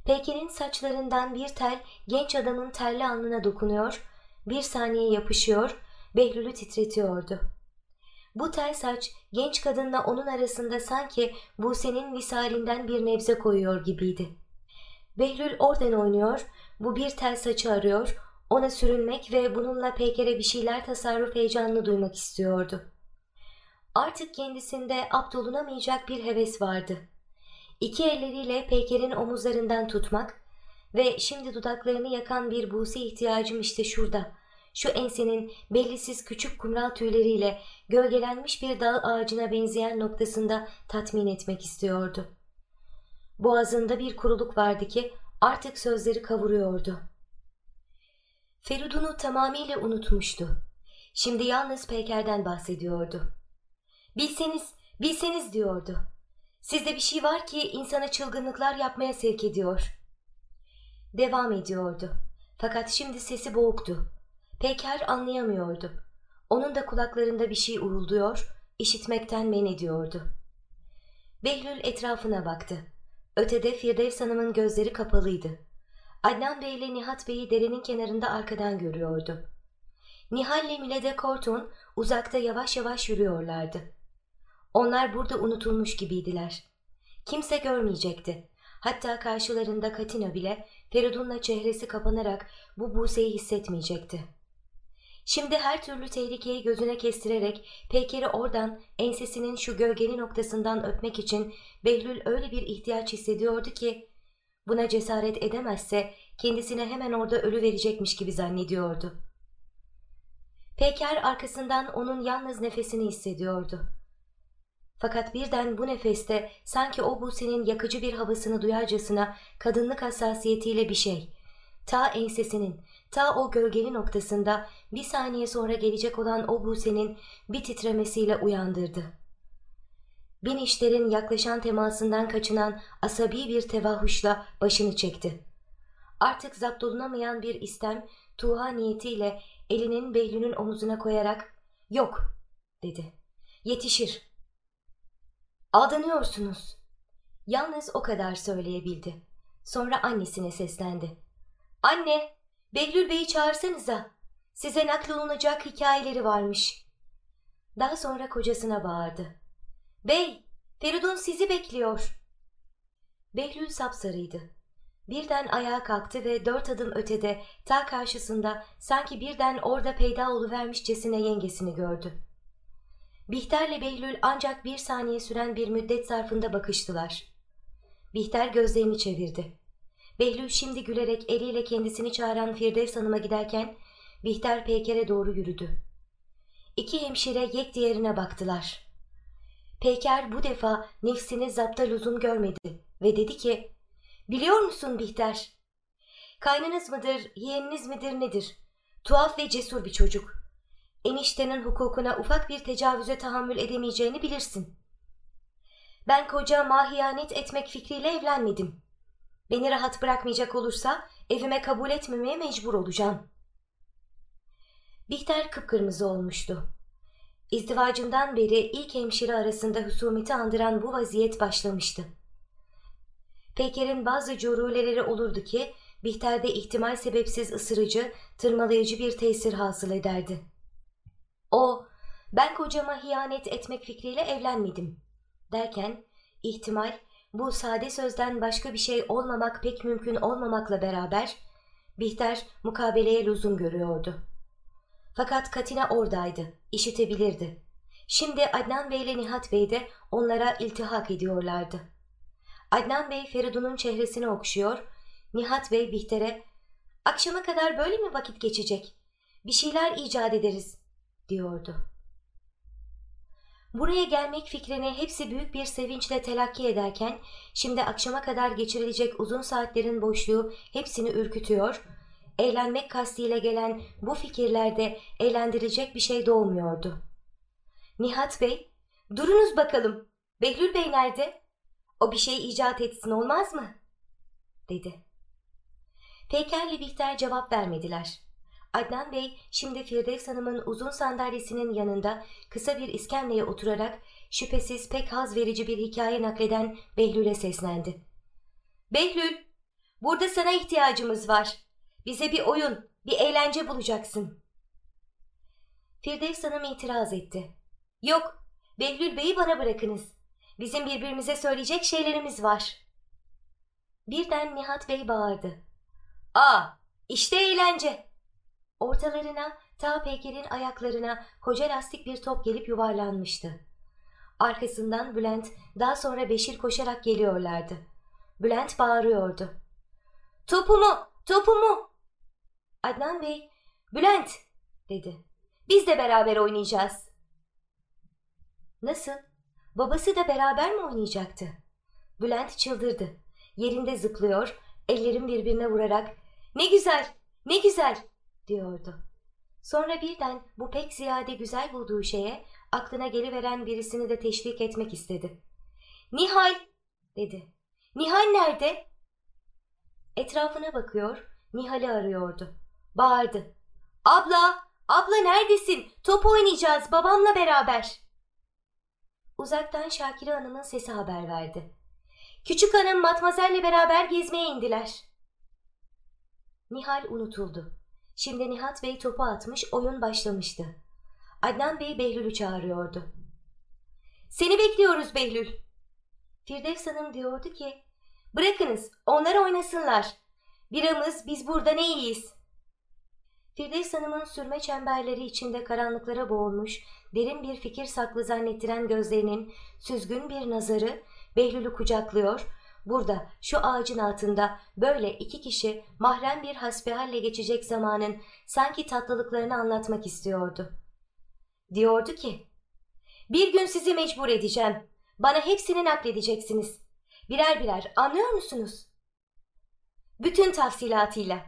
Peyker'in saçlarından bir tel genç adamın terli alnına dokunuyor, bir saniye yapışıyor, Behlül'ü titretiyordu. Bu tel saç genç kadınla onun arasında sanki Buse'nin visalinden bir nebze koyuyor gibiydi. Behlül oradan oynuyor, bu bir tel saçı arıyor, ona sürünmek ve bununla Peyker'e bir şeyler tasarruf heyecanını duymak istiyordu. Artık kendisinde abdolunamayacak bir heves vardı. İki elleriyle Peyker'in omuzlarından tutmak ve şimdi dudaklarını yakan bir Buse ihtiyacım işte şurada. Şu ensenin bellisiz küçük kumral tüyleriyle gölgelenmiş bir dal ağacına benzeyen noktasında tatmin etmek istiyordu. Boğazında bir kuruluk vardı ki artık sözleri kavuruyordu. Feridun'u tamamıyla unutmuştu. Şimdi yalnız Peyker'den bahsediyordu. Bilseniz, bilseniz diyordu. Sizde bir şey var ki insanı çılgınlıklar yapmaya sevk ediyor. Devam ediyordu. Fakat şimdi sesi boğuktu. Peker anlayamıyordu. Onun da kulaklarında bir şey urulduyor, işitmekten men ediyordu. Behlül etrafına baktı. Ötede Firdevs Hanım'ın gözleri kapalıydı. Adnan Bey ile Nihat Bey'i derenin kenarında arkadan görüyordu. Nihal ile Milede Korton uzakta yavaş yavaş yürüyorlardı. Onlar burada unutulmuş gibiydiler. Kimse görmeyecekti. Hatta karşılarında Katina bile Feridun'la çehresi kapanarak bu Buse'yi hissetmeyecekti. Şimdi her türlü tehlikeyi gözüne kestirerek Peyker'i oradan ensesinin şu gölgeli noktasından öpmek için Behlül öyle bir ihtiyaç hissediyordu ki buna cesaret edemezse kendisine hemen orada ölü verecekmiş gibi zannediyordu. Peyker arkasından onun yalnız nefesini hissediyordu. Fakat birden bu nefeste sanki o Buse'nin yakıcı bir havasını duyarcasına kadınlık hassasiyetiyle bir şey, ta ensesinin, ta o gölgeli noktasında bir saniye sonra gelecek olan o Buse'nin bir titremesiyle uyandırdı. Bin işlerin yaklaşan temasından kaçınan asabi bir tevahuşla başını çekti. Artık zapt olunamayan bir istem Tuğha niyetiyle elinin Behlül'ün omuzuna koyarak ''Yok'' dedi. ''Yetişir.'' ''Aldanıyorsunuz.'' Yalnız o kadar söyleyebildi. Sonra annesine seslendi. ''Anne, Behlül Bey'i çağırsanıza. Size naklolunacak hikayeleri varmış.'' Daha sonra kocasına bağırdı. ''Bey, Feridun sizi bekliyor.'' Behlül sapsarıydı. Birden ayağa kalktı ve dört adım ötede ta karşısında sanki birden orada peyda oluvermişçesine yengesini gördü. Bihter'le Behlül ancak bir saniye süren bir müddet zarfında bakıştılar. Bihter gözlerini çevirdi. Behlül şimdi gülerek eliyle kendisini çağıran Firdevs Hanım'a giderken Bihter Peyker'e doğru yürüdü. İki hemşire yek diğerine baktılar. Peyker bu defa nefsini zapta lüzum görmedi ve dedi ki ''Biliyor musun Bihter? Kaynınız mıdır, yeğeniniz midir nedir? Tuhaf ve cesur bir çocuk eniştenin hukukuna ufak bir tecavüze tahammül edemeyeceğini bilirsin. Ben koca mahiyanet etmek fikriyle evlenmedim. Beni rahat bırakmayacak olursa evime kabul etmemeye mecbur olacağım. Bihter kıpkırmızı olmuştu. İzdivacından beri ilk hemşire arasında husumeti andıran bu vaziyet başlamıştı. Peker'in bazı coruleleri olurdu ki Bihter'de ihtimal sebepsiz ısırıcı, tırmalayıcı bir tesir hasıl ederdi. O, ben kocama hiyanet etmek fikriyle evlenmedim derken ihtimal bu sade sözden başka bir şey olmamak pek mümkün olmamakla beraber Bihter mukabeleye lüzum görüyordu. Fakat Katina oradaydı, işitebilirdi. Şimdi Adnan Bey ile Nihat Bey de onlara iltihak ediyorlardı. Adnan Bey Feridun'un çehresini okşuyor, Nihat Bey Bihter'e ''Akşama kadar böyle mi vakit geçecek? Bir şeyler icat ederiz diyordu. Buraya gelmek fikrini hepsi büyük bir sevinçle telakki ederken, şimdi akşama kadar geçirilecek uzun saatlerin boşluğu hepsini ürkütüyor, eğlenmek kastıyla gelen bu fikirlerde eğlendirecek bir şey doğmuyordu. Nihat Bey, durunuz bakalım, Behlül Bey nerede? O bir şey icat etsin olmaz mı? dedi. Peyker'le Bihter cevap vermediler. Adnan Bey şimdi Firdevs Hanım'ın uzun sandalyesinin yanında kısa bir iskemleye oturarak şüphesiz pek haz verici bir hikaye nakleden Behlül'e seslendi. Behlül, burada sana ihtiyacımız var. Bize bir oyun, bir eğlence bulacaksın. Firdevs Hanım itiraz etti. Yok, Behlül Bey'i bana bırakınız. Bizim birbirimize söyleyecek şeylerimiz var. Birden Nihat Bey bağırdı. Aa, işte eğlence. Ortalarına ta Peyker'in ayaklarına koca lastik bir top gelip yuvarlanmıştı. Arkasından Bülent daha sonra Beşir koşarak geliyorlardı. Bülent bağırıyordu. Topumu, topumu. Adnan Bey, Bülent dedi. Biz de beraber oynayacağız. Nasıl? Babası da beraber mi oynayacaktı? Bülent çıldırdı. Yerinde zıplıyor, ellerin birbirine vurarak ''Ne güzel, ne güzel!'' Diyordu. Sonra birden bu pek ziyade güzel bulduğu şeye aklına geliveren birisini de teşvik etmek istedi. ''Nihal!'' dedi. ''Nihal nerede?'' Etrafına bakıyor, Nihal'i arıyordu. Bağırdı. ''Abla, abla neredesin? Top oynayacağız babamla beraber.'' Uzaktan Şakire Hanım'ın sesi haber verdi. Küçük hanım matmazelle beraber gezmeye indiler. Nihal unutuldu. Şimdi Nihat Bey topu atmış, oyun başlamıştı. Adnan Bey Behlül'ü çağırıyordu. Seni bekliyoruz Behlül. Firdevs Hanım diyordu ki, bırakınız onlar oynasınlar. Biramız biz burada ne iyiyiz. Firdevs Hanım'ın sürme çemberleri içinde karanlıklara boğulmuş, derin bir fikir saklı zannettiren gözlerinin süzgün bir nazarı Behlül'ü kucaklıyor, burada şu ağacın altında böyle iki kişi mahrem bir hasbihalle geçecek zamanın sanki tatlılıklarını anlatmak istiyordu. Diyordu ki, bir gün sizi mecbur edeceğim. Bana hepsini nakledeceksiniz. Birer birer anlıyor musunuz? Bütün tafsilatıyla.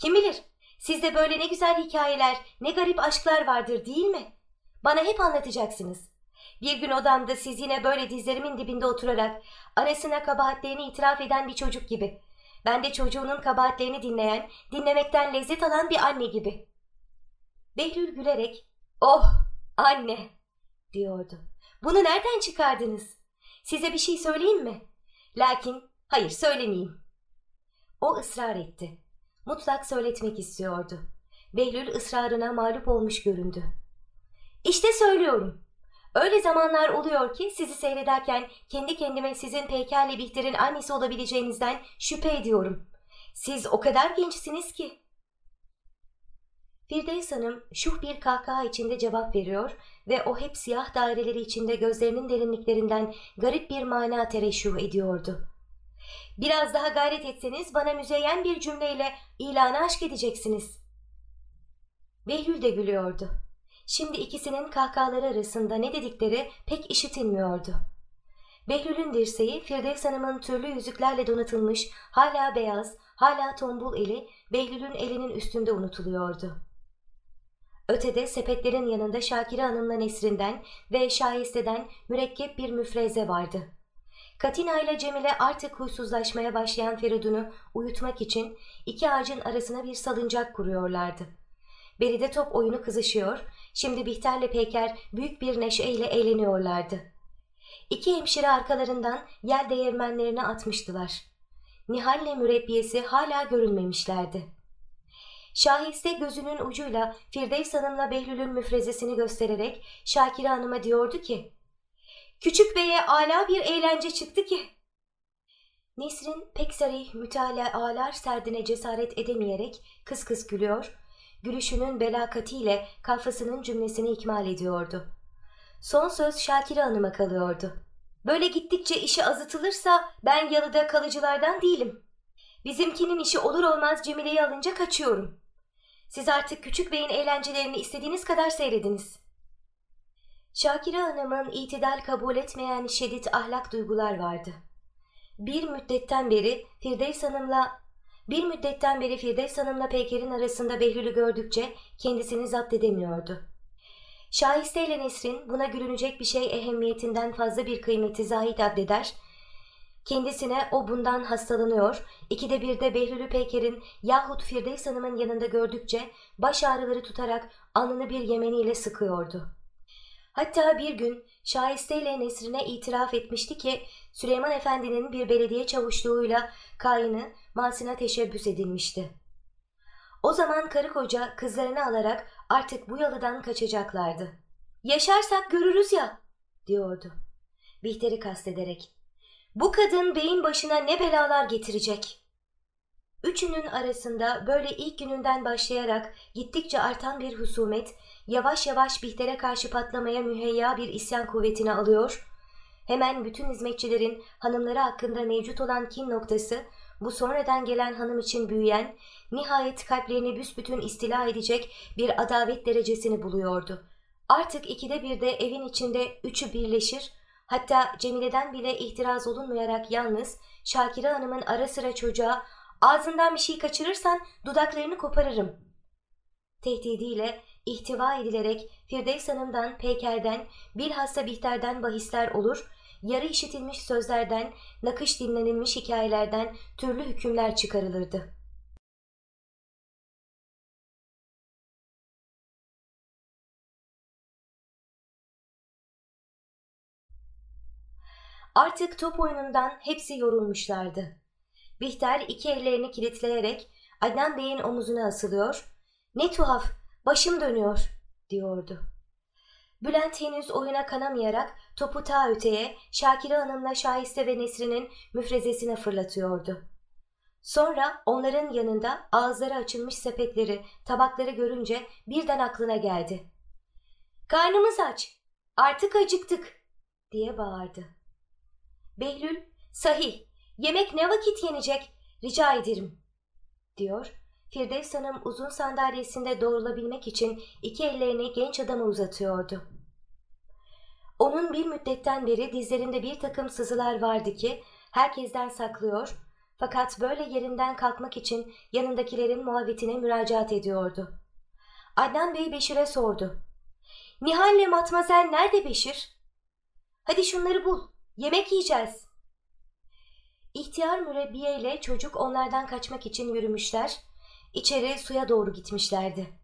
Kim bilir sizde böyle ne güzel hikayeler, ne garip aşklar vardır değil mi? Bana hep anlatacaksınız. Bir gün odamda siz yine böyle dizlerimin dibinde oturarak arasına kabahatlerini itiraf eden bir çocuk gibi. Ben de çocuğunun kabahatlerini dinleyen, dinlemekten lezzet alan bir anne gibi. Behlül gülerek, oh anne diyordu. Bunu nereden çıkardınız? Size bir şey söyleyeyim mi? Lakin hayır söylemeyeyim. O ısrar etti. Mutlak söyletmek istiyordu. Behlül ısrarına mağlup olmuş göründü. İşte söylüyorum. Öyle zamanlar oluyor ki sizi seyrederken kendi kendime sizin Peyker'le Bihter'in annesi olabileceğinizden şüphe ediyorum. Siz o kadar gençsiniz ki. Firdevs Hanım şuh bir kahkaha içinde cevap veriyor ve o hep siyah daireleri içinde gözlerinin derinliklerinden garip bir mana tereşüh ediyordu. Biraz daha gayret etseniz bana müzeyyen bir cümleyle ilanı aşk edeceksiniz. Behlül de gülüyordu. Şimdi ikisinin kahkahaları arasında ne dedikleri pek işitilmiyordu. Behlül'ün dirseği Firdevs Hanım'ın türlü yüzüklerle donatılmış, hala beyaz, hala tombul eli Behlül'ün elinin üstünde unutuluyordu. Ötede sepetlerin yanında Şakire Hanım'la Nesrin'den ve Şahiste'den mürekkep bir müfreze vardı. Katina ile Cemile artık huysuzlaşmaya başlayan Feridun'u uyutmak için iki ağacın arasına bir salıncak kuruyorlardı. Beride top oyunu kızışıyor, şimdi Bihter'le Peyker büyük bir neşeyle eğleniyorlardı. İki hemşire arkalarından yel değirmenlerine atmıştılar. Nihal'le mürebbiyesi hala görünmemişlerdi. Şahiste gözünün ucuyla Firdevs Hanım'la Behlül'ün müfrezesini göstererek Şakire Hanım'a diyordu ki, Küçük beye ala bir eğlence çıktı ki. Nesrin pek sarih mütalaalar serdine cesaret edemeyerek kıs kıs gülüyor, gülüşünün belakatiyle kafasının cümlesini ikmal ediyordu. Son söz Şakire Hanım'a kalıyordu. Böyle gittikçe işi azıtılırsa ben yalıda kalıcılardan değilim. Bizimkinin işi olur olmaz Cemile'yi alınca kaçıyorum. Siz artık küçük beyin eğlencelerini istediğiniz kadar seyrediniz. Şakire Hanım'ın itidal kabul etmeyen şiddet ahlak duygular vardı. Bir müddetten beri Firdevs Hanım'la bir müddetten beri Firdevs Hanım'la Peyker'in arasında Behlül'ü gördükçe kendisini zapt edemiyordu. Şahiste ile Nesrin buna gülünecek bir şey ehemmiyetinden fazla bir kıymeti zahit addeder, kendisine o bundan hastalanıyor, ikide bir de Behlül'ü Peyker'in yahut Firdevs Hanım'ın yanında gördükçe baş ağrıları tutarak alnını bir yemeniyle sıkıyordu. Hatta bir gün Şahiste ile Nesrin'e itiraf etmişti ki Süleyman Efendi'nin bir belediye çavuşluğuyla kayını Masina teşebbüs edilmişti. O zaman karı koca kızlarını alarak artık bu yalıdan kaçacaklardı. Yaşarsak görürüz ya diyordu. Bihter'i kastederek. Bu kadın beyin başına ne belalar getirecek. Üçünün arasında böyle ilk gününden başlayarak gittikçe artan bir husumet yavaş yavaş Bihter'e karşı patlamaya müheyya bir isyan kuvvetini alıyor. Hemen bütün hizmetçilerin hanımları hakkında mevcut olan kin noktası bu sonradan gelen hanım için büyüyen, nihayet kalplerini büsbütün istila edecek bir adavet derecesini buluyordu. Artık ikide bir de evin içinde üçü birleşir, hatta Cemile'den bile ihtiraz olunmayarak yalnız Şakire Hanım'ın ara sıra çocuğa ağzından bir şey kaçırırsan dudaklarını koparırım. Tehdidiyle ihtiva edilerek Firdevs Hanım'dan, Peyker'den, bilhassa Bihter'den bahisler olur yarı işitilmiş sözlerden, nakış dinlenilmiş hikayelerden türlü hükümler çıkarılırdı. Artık top oyunundan hepsi yorulmuşlardı. Bihter iki ellerini kilitleyerek Adnan Bey'in omuzuna asılıyor, ''Ne tuhaf, başım dönüyor.'' diyordu. Bülent henüz oyuna kanamayarak topu ta öteye Şakire Hanım'la Şahiste ve Nesrin'in müfrezesine fırlatıyordu. Sonra onların yanında ağızları açılmış sepetleri, tabakları görünce birden aklına geldi. ''Karnımız aç, artık acıktık.'' diye bağırdı. Behlül, ''Sahih, yemek ne vakit yenecek, rica ederim.'' diyor. Firdevs Hanım uzun sandalyesinde doğrulabilmek için iki ellerini genç adama uzatıyordu. Onun bir müddetten beri dizlerinde bir takım sızılar vardı ki herkesten saklıyor fakat böyle yerinden kalkmak için yanındakilerin muhabbetine müracaat ediyordu. Adnan Bey Beşir'e sordu. Nihal'le Matmazel nerede Beşir? Hadi şunları bul, yemek yiyeceğiz. İhtiyar mürebbiye ile çocuk onlardan kaçmak için yürümüşler, içeri suya doğru gitmişlerdi.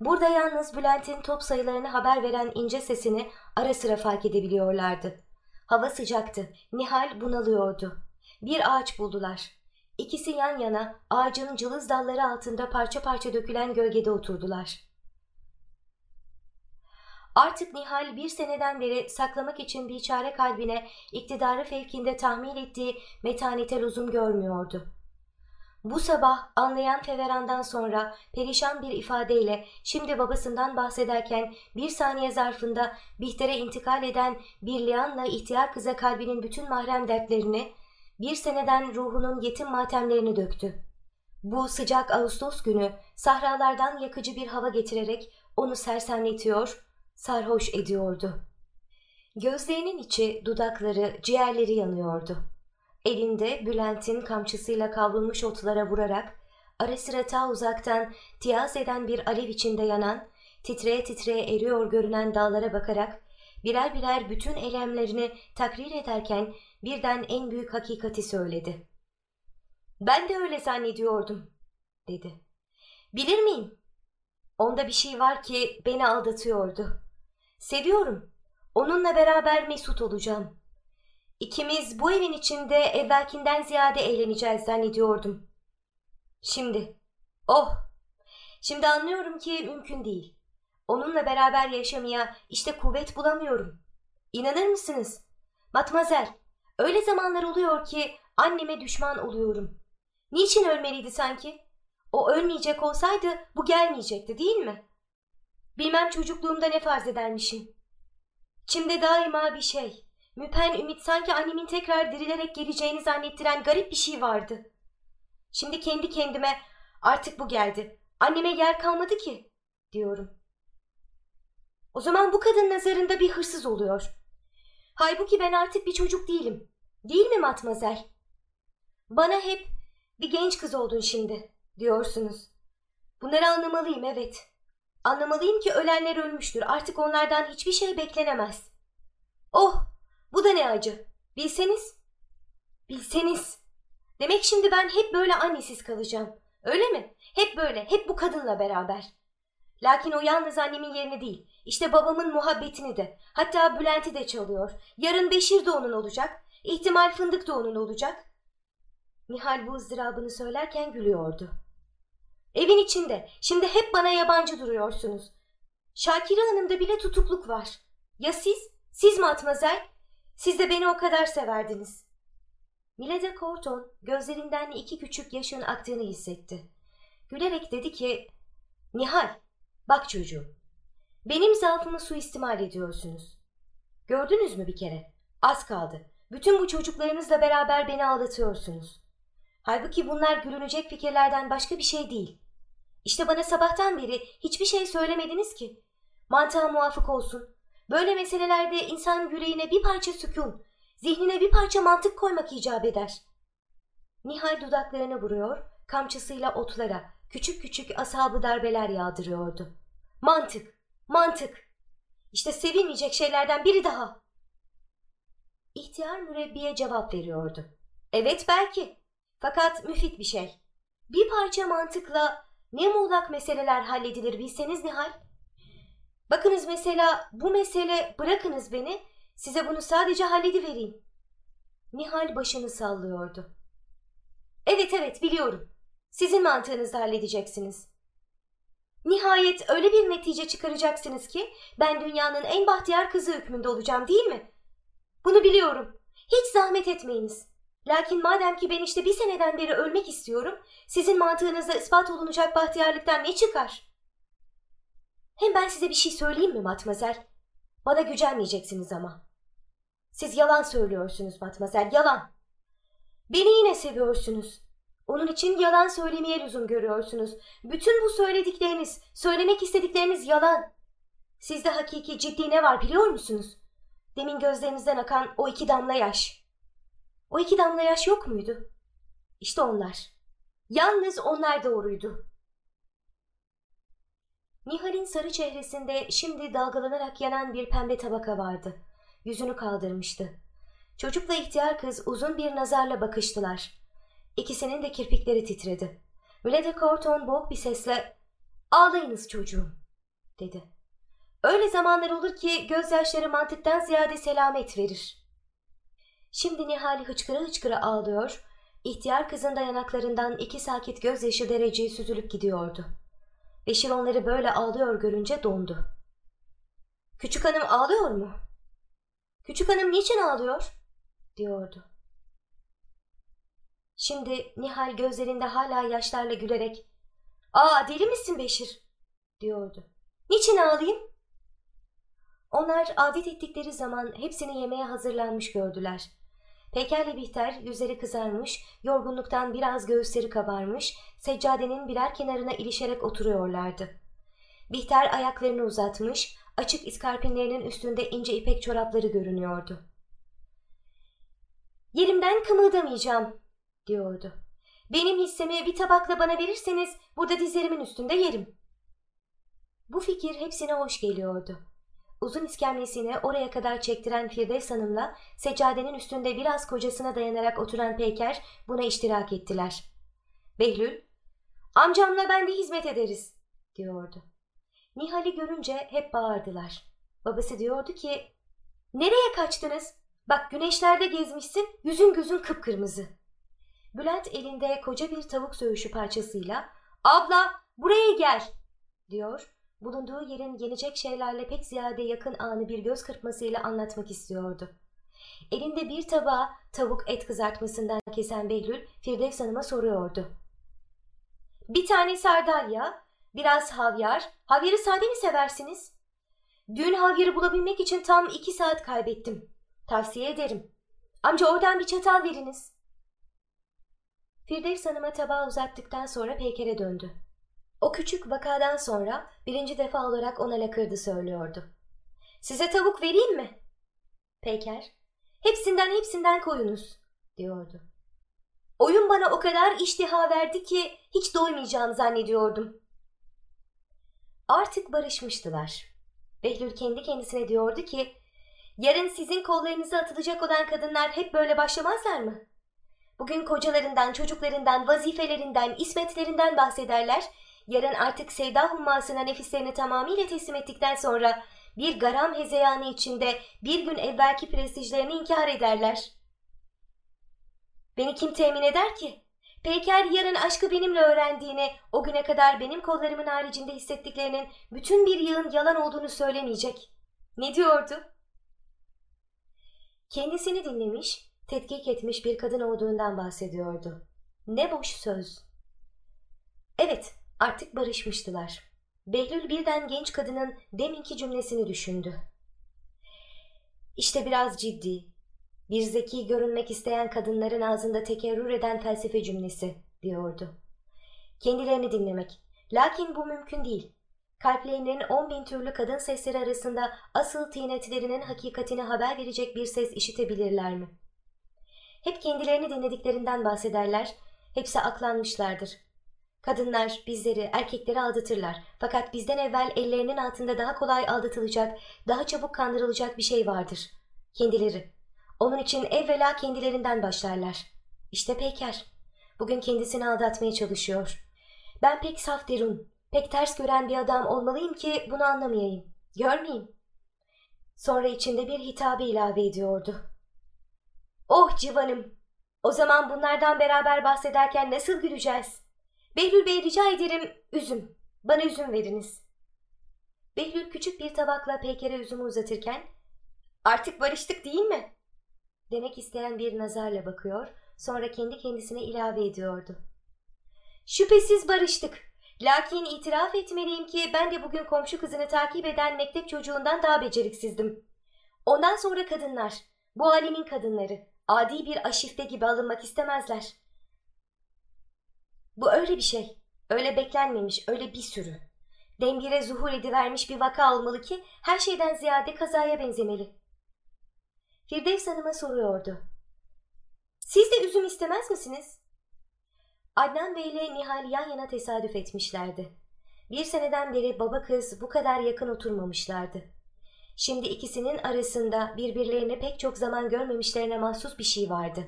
Burada yalnız Bülent'in top sayılarını haber veren ince sesini ara sıra fark edebiliyorlardı. Hava sıcaktı. Nihal bunalıyordu. Bir ağaç buldular. İkisi yan yana ağacın cılız dalları altında parça parça dökülen gölgede oturdular. Artık Nihal bir seneden beri saklamak için bir çare kalbine iktidarı fevkinde tahmin ettiği metanete lüzum görmüyordu. Bu sabah anlayan Feveran'dan sonra perişan bir ifadeyle şimdi babasından bahsederken bir saniye zarfında Bihter'e intikal eden bir lianla ihtiyar kıza kalbinin bütün mahrem dertlerini, bir seneden ruhunun yetim matemlerini döktü. Bu sıcak Ağustos günü sahralardan yakıcı bir hava getirerek onu sersemletiyor, sarhoş ediyordu. Gözlerinin içi, dudakları, ciğerleri yanıyordu. Elinde Bülent'in kamçısıyla kavrulmuş otlara vurarak ara sıra ta uzaktan tiyaz eden bir alev içinde yanan, titreye titreye eriyor görünen dağlara bakarak birer birer bütün elemlerini takrir ederken birden en büyük hakikati söyledi. Ben de öyle zannediyordum, dedi. Bilir miyim? Onda bir şey var ki beni aldatıyordu. Seviyorum. Onunla beraber mesut olacağım. İkimiz bu evin içinde evvelkinden ziyade eğleneceğiz zannediyordum. Şimdi, oh, şimdi anlıyorum ki mümkün değil. Onunla beraber yaşamaya işte kuvvet bulamıyorum. İnanır mısınız? Matmazel, öyle zamanlar oluyor ki anneme düşman oluyorum. Niçin ölmeliydi sanki? O ölmeyecek olsaydı bu gelmeyecekti değil mi? Bilmem çocukluğumda ne farz edermişim. İçimde daima bir şey, Müpen ümit sanki annemin tekrar dirilerek geleceğini zannettiren garip bir şey vardı. Şimdi kendi kendime artık bu geldi. Anneme yer kalmadı ki diyorum. O zaman bu kadın nazarında bir hırsız oluyor. Halbuki ben artık bir çocuk değilim. Değil mi matmazel? Bana hep bir genç kız oldun şimdi diyorsunuz. Bunları anlamalıyım evet. Anlamalıyım ki ölenler ölmüştür. Artık onlardan hiçbir şey beklenemez. Oh bu da ne acı. Bilseniz. Bilseniz. Demek şimdi ben hep böyle annesiz kalacağım. Öyle mi? Hep böyle, hep bu kadınla beraber. Lakin o yalnız annemin yerini değil. İşte babamın muhabbetini de. Hatta Bülent'i de çalıyor. Yarın Beşir de onun olacak. İhtimal Fındık da onun olacak. Nihal bu ızdırabını söylerken gülüyordu. Evin içinde. Şimdi hep bana yabancı duruyorsunuz. Şakire Hanım'da bile tutukluk var. Ya siz? Siz matmazel? Siz de beni o kadar severdiniz. Milede Corton gözlerinden iki küçük yaşın aktığını hissetti. Gülerek dedi ki, Nihal, bak çocuğum, benim zaafımı suistimal ediyorsunuz. Gördünüz mü bir kere? Az kaldı. Bütün bu çocuklarınızla beraber beni ağlatıyorsunuz. Halbuki bunlar gülünecek fikirlerden başka bir şey değil. İşte bana sabahtan beri hiçbir şey söylemediniz ki. Mantığa muvafık olsun. Böyle meselelerde insan yüreğine bir parça sükun, zihnine bir parça mantık koymak icap eder. Nihal dudaklarını vuruyor, kamçısıyla otlara, küçük küçük ashabı darbeler yağdırıyordu. Mantık, mantık. İşte sevilmeyecek şeylerden biri daha. İhtiyar mürebbiye cevap veriyordu. Evet belki. Fakat müfit bir şey. Bir parça mantıkla ne muğlak meseleler halledilir bilseniz Nihal. Bakınız mesela bu mesele bırakınız beni size bunu sadece halledivereyim. Nihal başını sallıyordu. Evet evet biliyorum. Sizin mantığınızla halledeceksiniz. Nihayet öyle bir netice çıkaracaksınız ki ben dünyanın en bahtiyar kızı hükmünde olacağım değil mi? Bunu biliyorum. Hiç zahmet etmeyiniz. Lakin madem ki ben işte bir seneden beri ölmek istiyorum, sizin mantığınızda ispat olunacak bahtiyarlıktan ne çıkar? Hem ben size bir şey söyleyeyim mi matmazel? Bana gücenmeyeceksiniz ama. Siz yalan söylüyorsunuz matmazel, yalan. Beni yine seviyorsunuz. Onun için yalan söylemeye lüzum görüyorsunuz. Bütün bu söyledikleriniz, söylemek istedikleriniz yalan. Sizde hakiki ciddi ne var biliyor musunuz? Demin gözlerinizden akan o iki damla yaş. O iki damla yaş yok muydu? İşte onlar. Yalnız onlar doğruydu. Nihal'in sarı çehresinde şimdi dalgalanarak yanan bir pembe tabaka vardı. Yüzünü kaldırmıştı. Çocukla ihtiyar kız uzun bir nazarla bakıştılar. İkisinin de kirpikleri titredi. Milede Corton boğuk bir sesle ''Ağlayınız çocuğum'' dedi. Öyle zamanlar olur ki gözyaşları mantıktan ziyade selamet verir. Şimdi Nihal hıçkıra hıçkıra ağlıyor, ihtiyar kızın dayanaklarından iki sakit gözyaşı dereceyi süzülüp gidiyordu. Beşir onları böyle ağlıyor görünce dondu. Küçük hanım ağlıyor mu? Küçük hanım niçin ağlıyor? diyordu. Şimdi Nihal gözlerinde hala yaşlarla gülerek ''Aa deli misin Beşir?'' diyordu. ''Niçin ağlayayım?'' Onlar adet ettikleri zaman hepsini yemeye hazırlanmış gördüler. Pekerle Bihter yüzleri kızarmış, yorgunluktan biraz göğüsleri kabarmış, seccadenin birer kenarına ilişerek oturuyorlardı. Bihter ayaklarını uzatmış, açık iskarpinlerinin üstünde ince ipek çorapları görünüyordu. Yerimden kımıldamayacağım, diyordu. Benim hissemi bir tabakla bana verirseniz burada dizlerimin üstünde yerim. Bu fikir hepsine hoş geliyordu. Uzun iskemlesini oraya kadar çektiren Firdevs Hanım'la seccadenin üstünde biraz kocasına dayanarak oturan Peyker buna iştirak ettiler. Behlül, amcamla ben de hizmet ederiz, diyordu. Nihal'i görünce hep bağırdılar. Babası diyordu ki, nereye kaçtınız? Bak güneşlerde gezmişsin, yüzün gözün kıpkırmızı. Bülent elinde koca bir tavuk söğüşü parçasıyla, abla buraya gel, diyor bulunduğu yerin yenecek şeylerle pek ziyade yakın anı bir göz kırpmasıyla anlatmak istiyordu. Elinde bir tabağa tavuk et kızartmasından kesen Behlül Firdevs Hanım'a soruyordu. Bir tane sardalya, biraz havyar, havyarı sade mi seversiniz? Dün havyarı bulabilmek için tam iki saat kaybettim. Tavsiye ederim. Amca oradan bir çatal veriniz. Firdevs Hanım'a tabağı uzattıktan sonra Peyker'e döndü. O küçük vakadan sonra birinci defa olarak ona lakırdı söylüyordu. Size tavuk vereyim mi? Peyker, hepsinden hepsinden koyunuz, diyordu. Oyun bana o kadar iştiha verdi ki hiç doymayacağım zannediyordum. Artık barışmıştılar. Behlül kendi kendisine diyordu ki, yarın sizin kollarınıza atılacak olan kadınlar hep böyle başlamazlar mı? Bugün kocalarından, çocuklarından, vazifelerinden, ismetlerinden bahsederler. Yarın artık sevda hummasına nefislerini tamamıyla teslim ettikten sonra bir garam hezeyanı içinde bir gün evvelki prestijlerini inkar ederler. Beni kim temin eder ki? Peyker yarın aşkı benimle öğrendiğini, o güne kadar benim kollarımın haricinde hissettiklerinin bütün bir yığın yalan olduğunu söylemeyecek. Ne diyordu? Kendisini dinlemiş, tetkik etmiş bir kadın olduğundan bahsediyordu. Ne boş söz. Evet, artık barışmıştılar. Behlül birden genç kadının deminki cümlesini düşündü. İşte biraz ciddi, bir zeki görünmek isteyen kadınların ağzında tekerrür eden felsefe cümlesi diyordu. Kendilerini dinlemek. Lakin bu mümkün değil. Kalplerinin on bin türlü kadın sesleri arasında asıl tinetlerinin hakikatini haber verecek bir ses işitebilirler mi? Hep kendilerini dinlediklerinden bahsederler, hepsi aklanmışlardır. Kadınlar bizleri, erkekleri aldatırlar. Fakat bizden evvel ellerinin altında daha kolay aldatılacak, daha çabuk kandırılacak bir şey vardır. Kendileri. Onun için evvela kendilerinden başlarlar. İşte Peyker. Bugün kendisini aldatmaya çalışıyor. Ben pek saf derun, pek ters gören bir adam olmalıyım ki bunu anlamayayım. Görmeyeyim. Sonra içinde bir hitabı ilave ediyordu. Oh civanım! O zaman bunlardan beraber bahsederken nasıl güleceğiz? Behlül Bey rica ederim üzüm. Bana üzüm veriniz. Behlül küçük bir tabakla Peyker'e üzümü uzatırken artık barıştık değil mi? Demek isteyen bir nazarla bakıyor, sonra kendi kendisine ilave ediyordu. Şüphesiz barıştık. Lakin itiraf etmeliyim ki ben de bugün komşu kızını takip eden mektep çocuğundan daha beceriksizdim. Ondan sonra kadınlar, bu alemin kadınları, adi bir aşifte gibi alınmak istemezler. Bu öyle bir şey, öyle beklenmemiş, öyle bir sürü. Dembire zuhur edivermiş bir vaka olmalı ki her şeyden ziyade kazaya benzemeli. Firdevs Hanım'a soruyordu. Siz de üzüm istemez misiniz? Adnan Bey ile Nihal yan yana tesadüf etmişlerdi. Bir seneden beri baba kız bu kadar yakın oturmamışlardı. Şimdi ikisinin arasında birbirlerini pek çok zaman görmemişlerine mahsus bir şey vardı.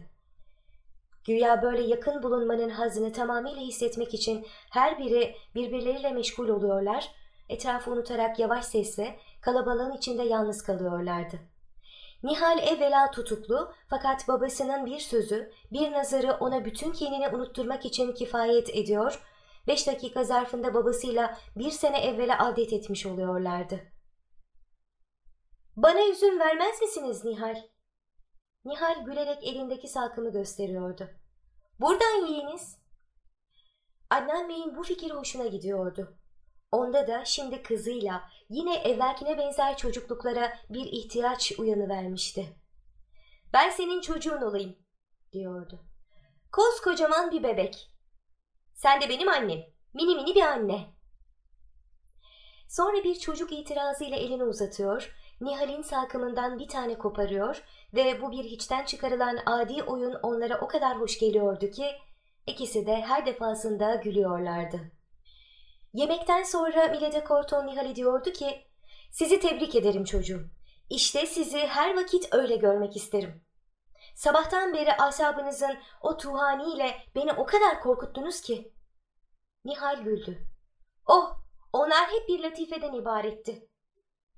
Güya böyle yakın bulunmanın hazını tamamıyla hissetmek için her biri birbirleriyle meşgul oluyorlar, etrafı unutarak yavaş sesle kalabalığın içinde yalnız kalıyorlardı. Nihal evvela tutuklu fakat babasının bir sözü, bir nazarı ona bütün kinini unutturmak için kifayet ediyor, beş dakika zarfında babasıyla bir sene evvela adet etmiş oluyorlardı. ''Bana üzüm vermez misiniz Nihal?'' Nihal gülerek elindeki salkımı gösteriyordu. ''Buradan yiyiniz.'' Adnan Bey'in bu fikir hoşuna gidiyordu. Onda da şimdi kızıyla yine evvelkine benzer çocukluklara bir ihtiyaç uyanıvermişti. Ben senin çocuğun olayım diyordu. Koskocaman bir bebek. Sen de benim annem. Mini mini bir anne. Sonra bir çocuk itirazıyla elini uzatıyor, Nihal'in salkımından bir tane koparıyor ve bu bir hiçten çıkarılan adi oyun onlara o kadar hoş geliyordu ki ikisi de her defasında gülüyorlardı. Yemekten sonra Milede Korton Nihal diyordu ki sizi tebrik ederim çocuğum. İşte sizi her vakit öyle görmek isterim. Sabahtan beri asabınızın o tuhaniyle beni o kadar korkuttunuz ki. Nihal güldü. Oh onlar hep bir latifeden ibaretti.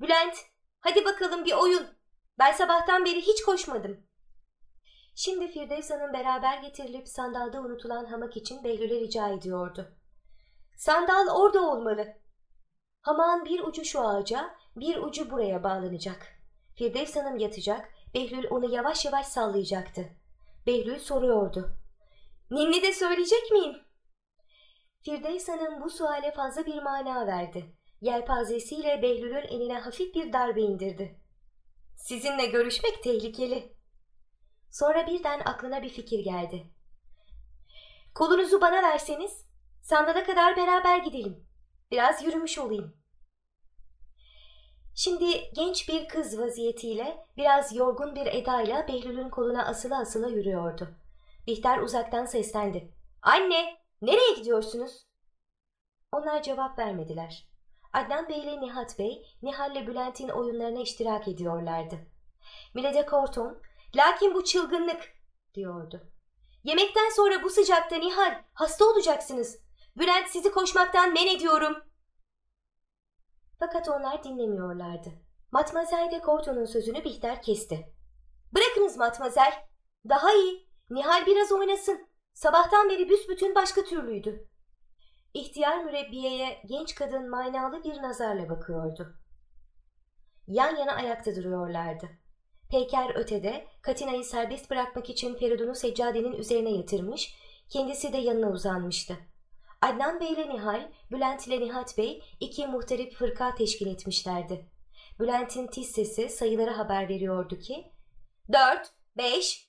Bülent hadi bakalım bir oyun. Ben sabahtan beri hiç koşmadım. Şimdi Firdevs Hanım beraber getirilip sandalda unutulan hamak için Behlül'e rica ediyordu. Sandal orada olmalı. Hamağın bir ucu şu ağaca, bir ucu buraya bağlanacak. Firdevs Hanım yatacak, Behlül onu yavaş yavaş sallayacaktı. Behlül soruyordu. Ninni de söyleyecek miyim? Firdevs Hanım bu suale fazla bir mana verdi. Yelpazesiyle Behlül'ün eline hafif bir darbe indirdi. Sizinle görüşmek tehlikeli. Sonra birden aklına bir fikir geldi. Kolunuzu bana verseniz Sandala kadar beraber gidelim. Biraz yürümüş olayım. Şimdi genç bir kız vaziyetiyle biraz yorgun bir edayla Behlül'ün koluna asıla asıla yürüyordu. Bihter uzaktan seslendi. Anne, nereye gidiyorsunuz? Onlar cevap vermediler. Adnan Bey ile Nihat Bey, Nihal ile Bülent'in oyunlarına iştirak ediyorlardı. Milede Korton, lakin bu çılgınlık, diyordu. Yemekten sonra bu sıcakta Nihal, hasta olacaksınız. Bülent sizi koşmaktan men ediyorum. Fakat onlar dinlemiyorlardı. Matmazel de Korton'un sözünü Bihter kesti. Bırakınız Matmazel. Daha iyi. Nihal biraz oynasın. Sabahtan beri büsbütün başka türlüydü. İhtiyar mürebbiyeye genç kadın manalı bir nazarla bakıyordu. Yan yana ayakta duruyorlardı. Peyker ötede Katina'yı serbest bırakmak için Feridun'u seccadenin üzerine yatırmış, kendisi de yanına uzanmıştı. Adnan Bey ile Nihal, Bülent ile Nihat Bey iki muhterip fırka teşkil etmişlerdi. Bülent'in tiz sesi sayıları haber veriyordu ki, Dört, beş...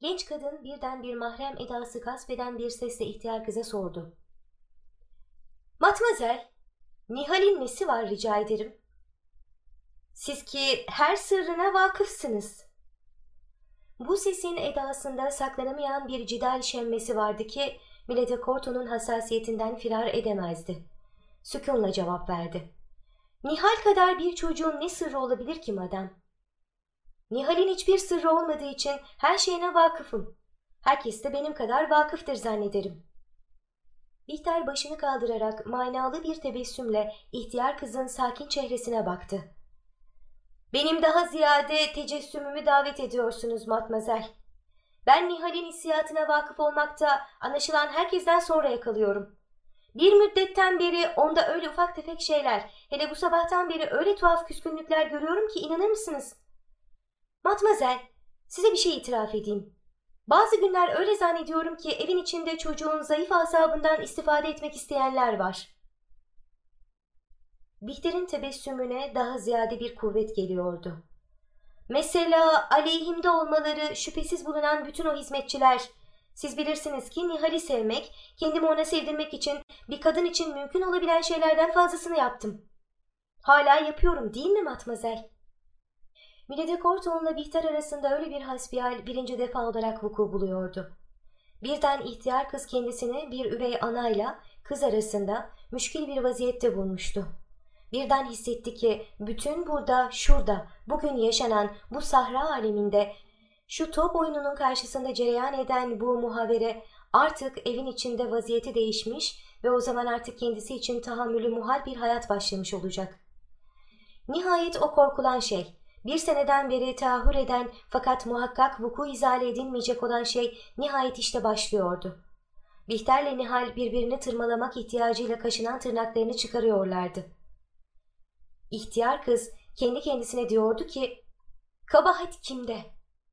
Genç kadın birden bir mahrem edası kasbeden bir sesle ihtiyar kıza sordu. Matmazel, Nihal'in nesi var rica ederim? Siz ki her sırrına vakıfsınız. Bu sesin edasında saklanamayan bir cidal şemmesi vardı ki Milete Korto'nun hassasiyetinden firar edemezdi. Sükunla cevap verdi. Nihal kadar bir çocuğun ne sırrı olabilir ki madem? Nihal'in hiçbir sırrı olmadığı için her şeyine vakıfım. Herkes de benim kadar vakıftır zannederim. Bihter başını kaldırarak manalı bir tebessümle ihtiyar kızın sakin çehresine baktı. Benim daha ziyade tecessümümü davet ediyorsunuz matmazel. Ben Nihal'in hissiyatına vakıf olmakta anlaşılan herkesten sonra yakalıyorum. Bir müddetten beri onda öyle ufak tefek şeyler, hele bu sabahtan beri öyle tuhaf küskünlükler görüyorum ki inanır mısınız? Matmazel, size bir şey itiraf edeyim. Bazı günler öyle zannediyorum ki evin içinde çocuğun zayıf asabından istifade etmek isteyenler var. Bihter'in tebessümüne daha ziyade bir kuvvet geliyordu. Mesela aleyhimde olmaları şüphesiz bulunan bütün o hizmetçiler. Siz bilirsiniz ki Nihal'i sevmek, kendimi ona sevdirmek için bir kadın için mümkün olabilen şeylerden fazlasını yaptım. Hala yapıyorum değil mi Matmazel? Milede Korton'la Bihter arasında öyle bir hasbihal birinci defa olarak vuku buluyordu. Birden ihtiyar kız kendisini bir üvey anayla kız arasında müşkil bir vaziyette bulmuştu. Birden hissetti ki bütün burada, şurada, bugün yaşanan bu sahra aleminde şu top oyununun karşısında cereyan eden bu muhavere artık evin içinde vaziyeti değişmiş ve o zaman artık kendisi için tahammülü muhal bir hayat başlamış olacak. Nihayet o korkulan şey, bir seneden beri taahhür eden fakat muhakkak vuku izale edilmeyecek olan şey nihayet işte başlıyordu. Bihter'le Nihal birbirini tırmalamak ihtiyacıyla kaşınan tırnaklarını çıkarıyorlardı. İhtiyar kız kendi kendisine diyordu ki kabahat kimde?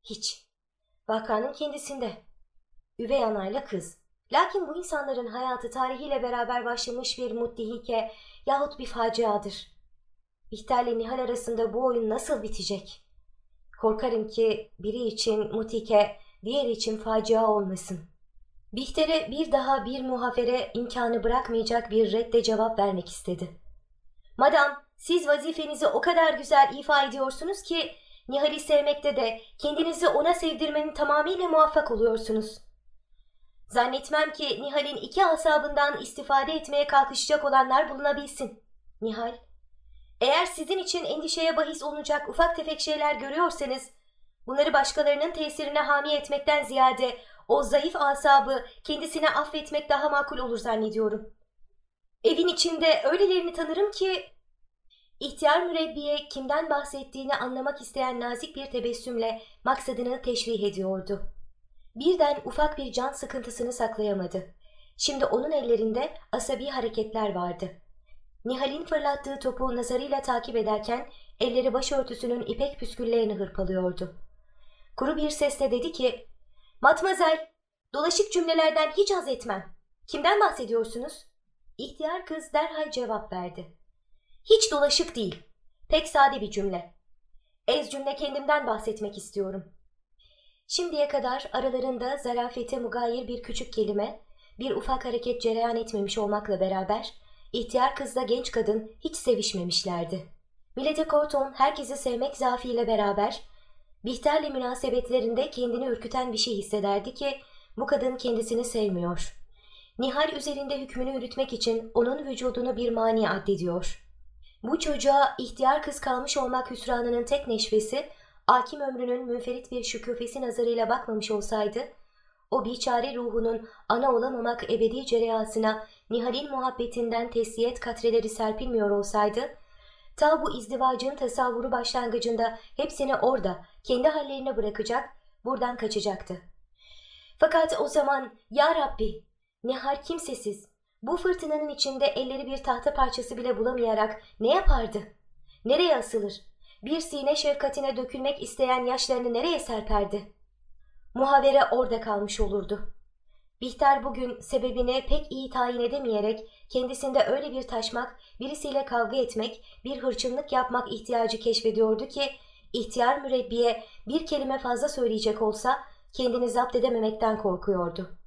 Hiç. Vakanın kendisinde. Üvey anayla kız. Lakin bu insanların hayatı tarihiyle beraber başlamış bir muddihike yahut bir faciadır. Bihter'le Nihal arasında bu oyun nasıl bitecek? Korkarım ki biri için mutike, diğeri için facia olmasın. Bihter'e bir daha bir muhafere imkanı bırakmayacak bir redde cevap vermek istedi. Madam, siz vazifenizi o kadar güzel ifa ediyorsunuz ki Nihal'i sevmekte de kendinizi ona sevdirmenin tamamıyla muvaffak oluyorsunuz. Zannetmem ki Nihal'in iki asabından istifade etmeye kalkışacak olanlar bulunabilsin. Nihal, eğer sizin için endişeye bahis olacak ufak tefek şeyler görüyorsanız, bunları başkalarının tesirine hami etmekten ziyade o zayıf asabı kendisine affetmek daha makul olur zannediyorum. Evin içinde öylelerini tanırım ki İhtiyar mürebbiye kimden bahsettiğini anlamak isteyen nazik bir tebessümle maksadını teşrih ediyordu. Birden ufak bir can sıkıntısını saklayamadı. Şimdi onun ellerinde asabi hareketler vardı. Nihal'in fırlattığı topu nazarıyla takip ederken elleri başörtüsünün ipek püsküllerini hırpalıyordu. Kuru bir sesle dedi ki, ''Matmazel, dolaşık cümlelerden hiç haz etmem. Kimden bahsediyorsunuz?'' İhtiyar kız derhal cevap verdi. Hiç dolaşık değil. Pek sade bir cümle. Ez cümle kendimden bahsetmek istiyorum. Şimdiye kadar aralarında zarafete mugayir bir küçük kelime, bir ufak hareket cereyan etmemiş olmakla beraber, ihtiyar kızla genç kadın hiç sevişmemişlerdi. Millete Corton herkesi sevmek zafiyle beraber Bihter'le münasebetlerinde kendini ürküten bir şey hissederdi ki bu kadın kendisini sevmiyor. Nihal üzerinde hükmünü yürütmek için onun vücudunu bir mani addediyor. Bu çocuğa ihtiyar kız kalmış olmak hüsranının tek neşvesi, Akim ömrünün münferit bir şükufesi nazarıyla bakmamış olsaydı, o biçare ruhunun ana olamamak ebedi cereyasına Nihal'in muhabbetinden tesliyet katreleri serpilmiyor olsaydı, ta bu izdivacın tasavvuru başlangıcında hepsini orada, kendi hallerine bırakacak, buradan kaçacaktı. Fakat o zaman, Ya Rabbi, Nihal kimsesiz, bu fırtınanın içinde elleri bir tahta parçası bile bulamayarak ne yapardı? Nereye asılır? Bir sine şefkatine dökülmek isteyen yaşlarını nereye serperdi? Muhavere orada kalmış olurdu. Bihter bugün sebebini pek iyi tayin edemeyerek kendisinde öyle bir taşmak, birisiyle kavga etmek, bir hırçınlık yapmak ihtiyacı keşfediyordu ki ihtiyar mürebbiye bir kelime fazla söyleyecek olsa kendini zapt edememekten korkuyordu.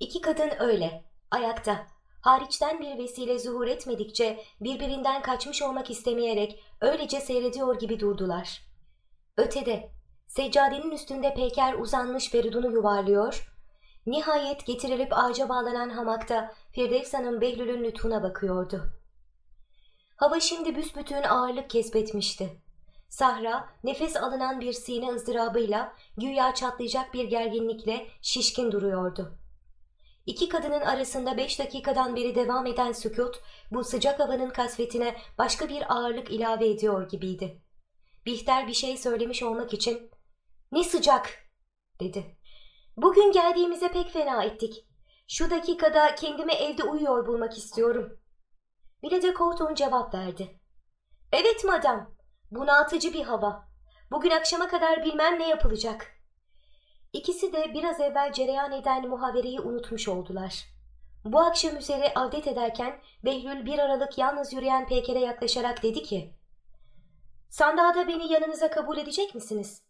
İki kadın öyle, ayakta, hariçten bir vesile zuhur etmedikçe birbirinden kaçmış olmak istemeyerek öylece seyrediyor gibi durdular. Ötede, seccadenin üstünde Peker uzanmış Feridun'u yuvarlıyor, nihayet getirilip ağaca bağlanan hamakta Firdevs Hanım Behlül'ün lütfuna bakıyordu. Hava şimdi büsbütün ağırlık kesbetmişti. Sahra nefes alınan bir sine ızdırabıyla güya çatlayacak bir gerginlikle şişkin duruyordu. İki kadının arasında beş dakikadan beri devam eden sükut bu sıcak havanın kasvetine başka bir ağırlık ilave ediyor gibiydi. Bihter bir şey söylemiş olmak için ''Ne sıcak!'' dedi. ''Bugün geldiğimize pek fena ettik. Şu dakikada kendimi evde uyuyor bulmak istiyorum.'' Milede Corton cevap verdi. ''Evet madam, bunaltıcı bir hava. Bugün akşama kadar bilmem ne yapılacak.'' İkisi de biraz evvel cereyan eden muhabereyi unutmuş oldular. Bu akşam üzeri avdet ederken Behlül bir aralık yalnız yürüyen Peker'e yaklaşarak dedi ki ''Sandalda beni yanınıza kabul edecek misiniz?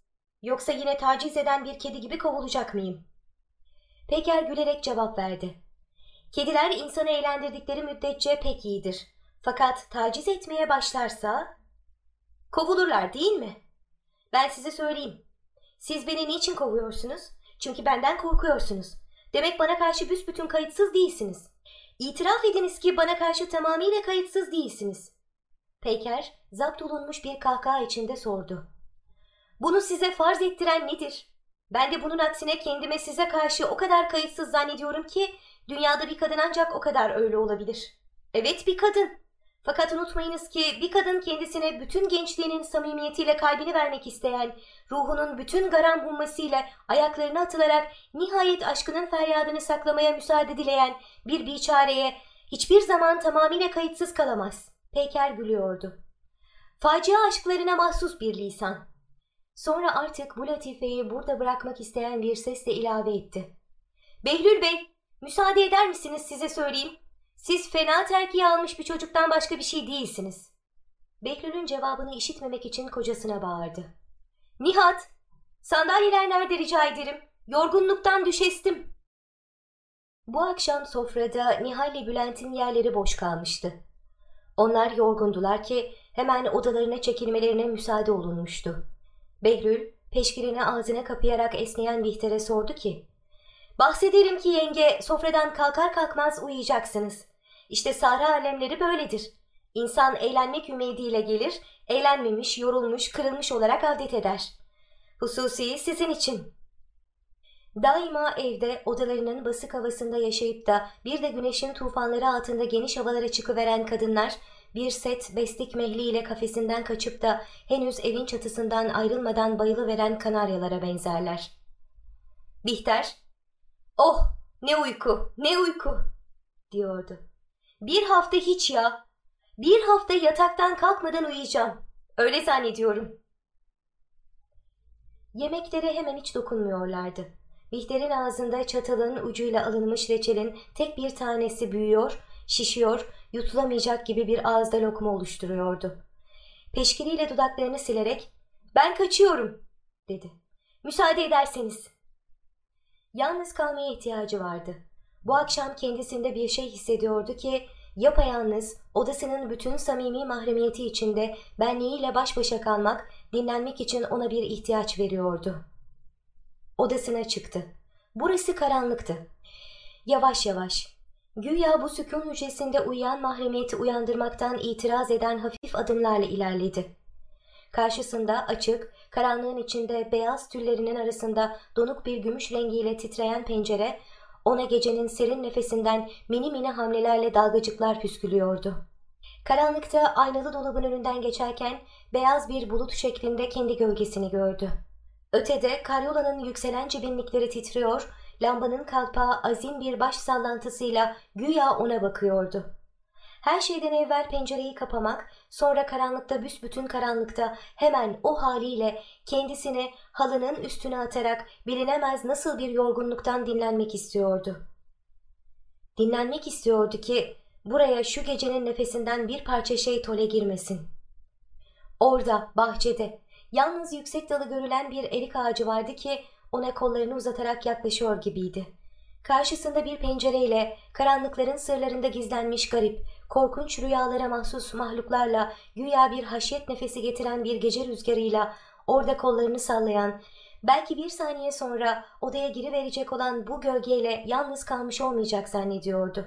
Yoksa yine taciz eden bir kedi gibi kovulacak mıyım?'' Peker gülerek cevap verdi. ''Kediler insanı eğlendirdikleri müddetçe pek iyidir. Fakat taciz etmeye başlarsa...'' ''Kovulurlar değil mi? Ben size söyleyeyim. Siz beni niçin kovuyorsunuz? Çünkü benden korkuyorsunuz. Demek bana karşı büsbütün kayıtsız değilsiniz. İtiraf ediniz ki bana karşı tamamıyla kayıtsız değilsiniz. Peyker, zapt olunmuş bir kahkaha içinde sordu. Bunu size farz ettiren nedir? Ben de bunun aksine kendime size karşı o kadar kayıtsız zannediyorum ki dünyada bir kadın ancak o kadar öyle olabilir. Evet bir kadın. Fakat unutmayınız ki bir kadın kendisine bütün gençliğinin samimiyetiyle kalbini vermek isteyen, ruhunun bütün garam hummasıyla ayaklarına atılarak nihayet aşkının feryadını saklamaya müsaade dileyen bir biçareye hiçbir zaman tamamıyla kayıtsız kalamaz. Peker gülüyordu. Facia aşklarına mahsus bir lisan. Sonra artık bu latifeyi burada bırakmak isteyen bir sesle ilave etti. Behlül Bey, müsaade eder misiniz size söyleyeyim? Siz fena terkiye almış bir çocuktan başka bir şey değilsiniz. Behlül'ün cevabını işitmemek için kocasına bağırdı. Nihat, sandalyeler nerede rica ederim? Yorgunluktan düşestim. Bu akşam sofrada Nihal ile Bülent'in yerleri boş kalmıştı. Onlar yorgundular ki hemen odalarına çekilmelerine müsaade olunmuştu. Behlül peşkirini ağzına kapayarak esneyen Bihter'e sordu ki ''Bahsederim ki yenge sofradan kalkar kalkmaz uyuyacaksınız. İşte sahra alemleri böyledir. İnsan eğlenmek ümidiyle gelir, eğlenmemiş, yorulmuş, kırılmış olarak avdet eder. Hususi sizin için. Daima evde odalarının basık havasında yaşayıp da bir de güneşin tufanları altında geniş havalara çıkıveren kadınlar bir set bestik mehliyle kafesinden kaçıp da henüz evin çatısından ayrılmadan bayılıveren kanaryalara benzerler. Bihter, ''Oh ne uyku, ne uyku!'' diyordu. Bir hafta hiç ya. Bir hafta yataktan kalkmadan uyuyacağım. Öyle zannediyorum. Yemeklere hemen hiç dokunmuyorlardı. Bihter'in ağzında çatalın ucuyla alınmış reçelin tek bir tanesi büyüyor, şişiyor, yutulamayacak gibi bir ağızda lokma oluşturuyordu. Peşkiriyle dudaklarını silerek ''Ben kaçıyorum'' dedi. ''Müsaade ederseniz.'' Yalnız kalmaya ihtiyacı vardı. Bu akşam kendisinde bir şey hissediyordu ki yapayalnız, odasının bütün samimi mahremiyeti içinde benliğiyle baş başa kalmak, dinlenmek için ona bir ihtiyaç veriyordu. Odasına çıktı. Burası karanlıktı. Yavaş yavaş, güya bu sükun hücresinde uyuyan mahremiyeti uyandırmaktan itiraz eden hafif adımlarla ilerledi. Karşısında açık, karanlığın içinde beyaz tüllerinin arasında donuk bir gümüş rengiyle titreyen pencere, ona gecenin serin nefesinden mini mini hamlelerle dalgacıklar püskülüyordu. Karanlıkta aynalı dolabın önünden geçerken beyaz bir bulut şeklinde kendi gölgesini gördü. Ötede karyolanın yükselen cibinlikleri titriyor, lambanın kalpağı azim bir baş sallantısıyla güya ona bakıyordu. Her şeyden evvel pencereyi kapamak, sonra karanlıkta büsbütün karanlıkta hemen o haliyle kendisini halının üstüne atarak bilinemez nasıl bir yorgunluktan dinlenmek istiyordu. Dinlenmek istiyordu ki buraya şu gecenin nefesinden bir parça şey tole girmesin. Orada, bahçede, yalnız yüksek dalı görülen bir erik ağacı vardı ki ona kollarını uzatarak yaklaşıyor gibiydi. Karşısında bir pencereyle karanlıkların sırlarında gizlenmiş garip, korkunç rüyalara mahsus mahluklarla güya bir haşyet nefesi getiren bir gece rüzgarıyla orada kollarını sallayan, belki bir saniye sonra odaya giriverecek olan bu gölgeyle yalnız kalmış olmayacak zannediyordu.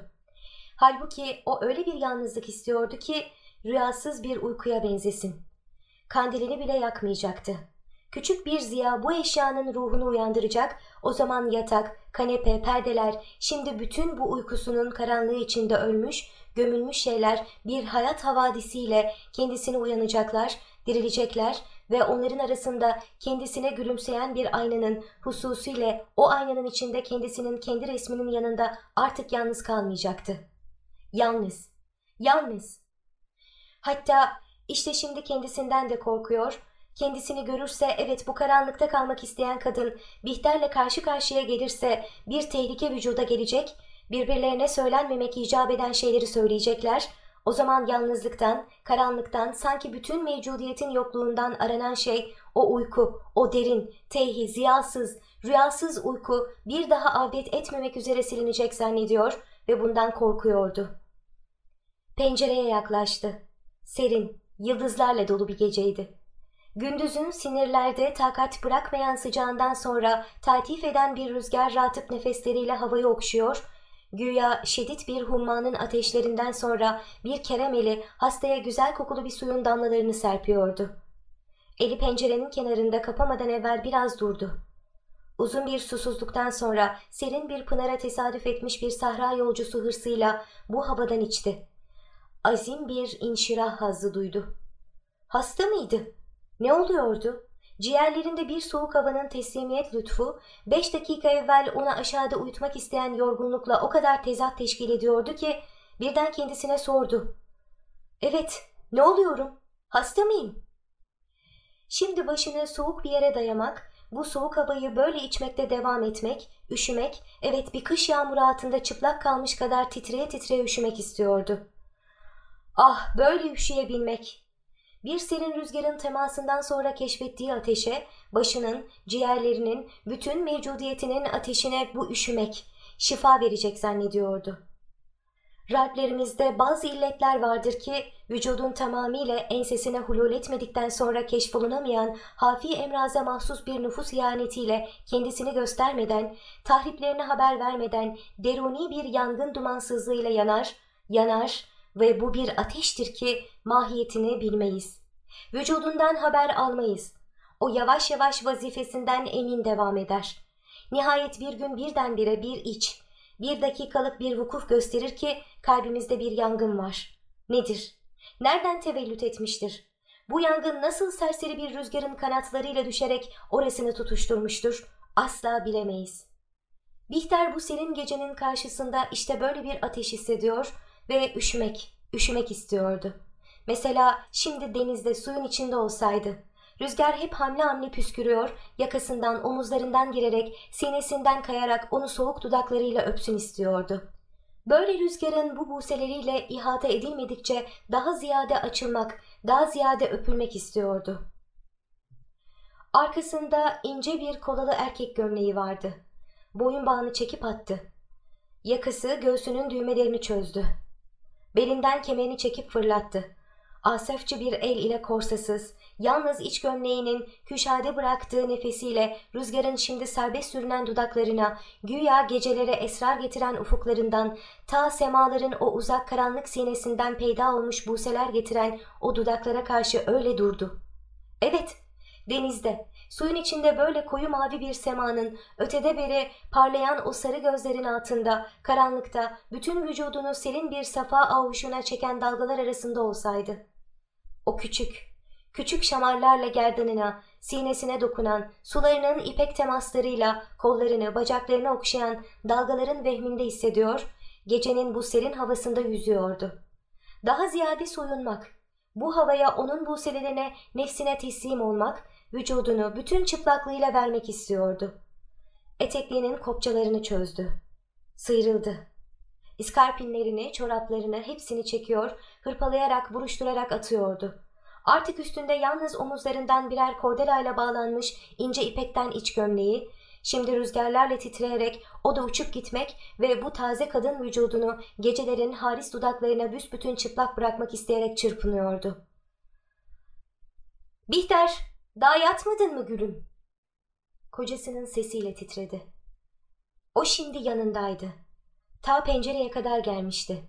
Halbuki o öyle bir yalnızlık istiyordu ki rüyasız bir uykuya benzesin. Kandilini bile yakmayacaktı. Küçük bir ziya bu eşyanın ruhunu uyandıracak, o zaman yatak, kanepe, perdeler şimdi bütün bu uykusunun karanlığı içinde ölmüş, gömülmüş şeyler bir hayat havadisiyle kendisini uyanacaklar, dirilecekler ve onların arasında kendisine gülümseyen bir aynanın hususiyle o aynanın içinde kendisinin kendi resminin yanında artık yalnız kalmayacaktı. Yalnız, yalnız. Hatta işte şimdi kendisinden de korkuyor, kendisini görürse evet bu karanlıkta kalmak isteyen kadın Bihter'le karşı karşıya gelirse bir tehlike vücuda gelecek birbirlerine söylenmemek icap eden şeyleri söyleyecekler. O zaman yalnızlıktan, karanlıktan, sanki bütün mevcudiyetin yokluğundan aranan şey o uyku, o derin, teyhi, ziyasız, rüyasız uyku bir daha avdet etmemek üzere silinecek zannediyor ve bundan korkuyordu. Pencereye yaklaştı. Serin, yıldızlarla dolu bir geceydi. Gündüzün sinirlerde takat bırakmayan sıcağından sonra tatif eden bir rüzgar rahatıp nefesleriyle havayı okşuyor, Güya şiddet bir hummanın ateşlerinden sonra bir keremeli hastaya güzel kokulu bir suyun damlalarını serpiyordu. Eli pencerenin kenarında kapamadan evvel biraz durdu. Uzun bir susuzluktan sonra serin bir pınara tesadüf etmiş bir sahra yolcusu hırsıyla bu havadan içti. Azim bir inşirah hazzı duydu. Hasta mıydı? Ne oluyordu? Ciğerlerinde bir soğuk havanın teslimiyet lütfu, beş dakika evvel onu aşağıda uyutmak isteyen yorgunlukla o kadar tezat teşkil ediyordu ki birden kendisine sordu. Evet, ne oluyorum? Hasta mıyım? Şimdi başını soğuk bir yere dayamak, bu soğuk havayı böyle içmekte devam etmek, üşümek, evet bir kış yağmuru altında çıplak kalmış kadar titreye titreye üşümek istiyordu. Ah böyle üşüyebilmek, bir serin rüzgarın temasından sonra keşfettiği ateşe, başının, ciğerlerinin, bütün mevcudiyetinin ateşine bu üşümek, şifa verecek zannediyordu. Ralplerimizde bazı illetler vardır ki vücudun tamamıyla ensesine hulul etmedikten sonra keşfolunamayan hafi emraza mahsus bir nüfus ihanetiyle kendisini göstermeden, tahriplerine haber vermeden deruni bir yangın dumansızlığıyla yanar, yanar, ve bu bir ateştir ki mahiyetini bilmeyiz. Vücudundan haber almayız. O yavaş yavaş vazifesinden emin devam eder. Nihayet bir gün birdenbire bir iç, bir dakikalık bir vukuf gösterir ki kalbimizde bir yangın var. Nedir? Nereden tevellüt etmiştir? Bu yangın nasıl serseri bir rüzgarın kanatlarıyla düşerek orasını tutuşturmuştur? Asla bilemeyiz. Bihter bu serin gecenin karşısında işte böyle bir ateş hissediyor ve üşümek, üşümek istiyordu. Mesela şimdi denizde suyun içinde olsaydı. Rüzgar hep hamle hamle püskürüyor, yakasından, omuzlarından girerek, sinesinden kayarak onu soğuk dudaklarıyla öpsün istiyordu. Böyle rüzgarın bu buseleriyle ihata edilmedikçe daha ziyade açılmak, daha ziyade öpülmek istiyordu. Arkasında ince bir kolalı erkek gömleği vardı. Boyun bağını çekip attı. Yakası göğsünün düğmelerini çözdü. Belinden kemerini çekip fırlattı. Asefçi bir el ile korsasız, yalnız iç gömleğinin küşade bıraktığı nefesiyle rüzgarın şimdi serbest sürünen dudaklarına, güya gecelere esrar getiren ufuklarından, ta semaların o uzak karanlık sinesinden peyda olmuş buseler getiren o dudaklara karşı öyle durdu. Evet, denizde, suyun içinde böyle koyu mavi bir semanın, ötede beri parlayan o sarı gözlerin altında, karanlıkta, bütün vücudunu serin bir safa avuşuna çeken dalgalar arasında olsaydı. O küçük, küçük şamarlarla gerdanına, sinesine dokunan, sularının ipek temaslarıyla kollarını, bacaklarını okşayan dalgaların vehminde hissediyor, gecenin bu serin havasında yüzüyordu. Daha ziyade soyunmak, bu havaya onun buselerine, nefsine teslim olmak, vücudunu bütün çıplaklığıyla vermek istiyordu. Etekliğinin kopçalarını çözdü. Sıyrıldı. İskarpinlerini, çoraplarını hepsini çekiyor, hırpalayarak, buruşturarak atıyordu. Artık üstünde yalnız omuzlarından birer kordelayla bağlanmış ince ipekten iç gömleği, şimdi rüzgarlarla titreyerek o da uçup gitmek ve bu taze kadın vücudunu gecelerin haris dudaklarına büsbütün çıplak bırakmak isteyerek çırpınıyordu. Bihter, daha yatmadın mı gülüm? Kocasının sesiyle titredi. O şimdi yanındaydı. Ta pencereye kadar gelmişti.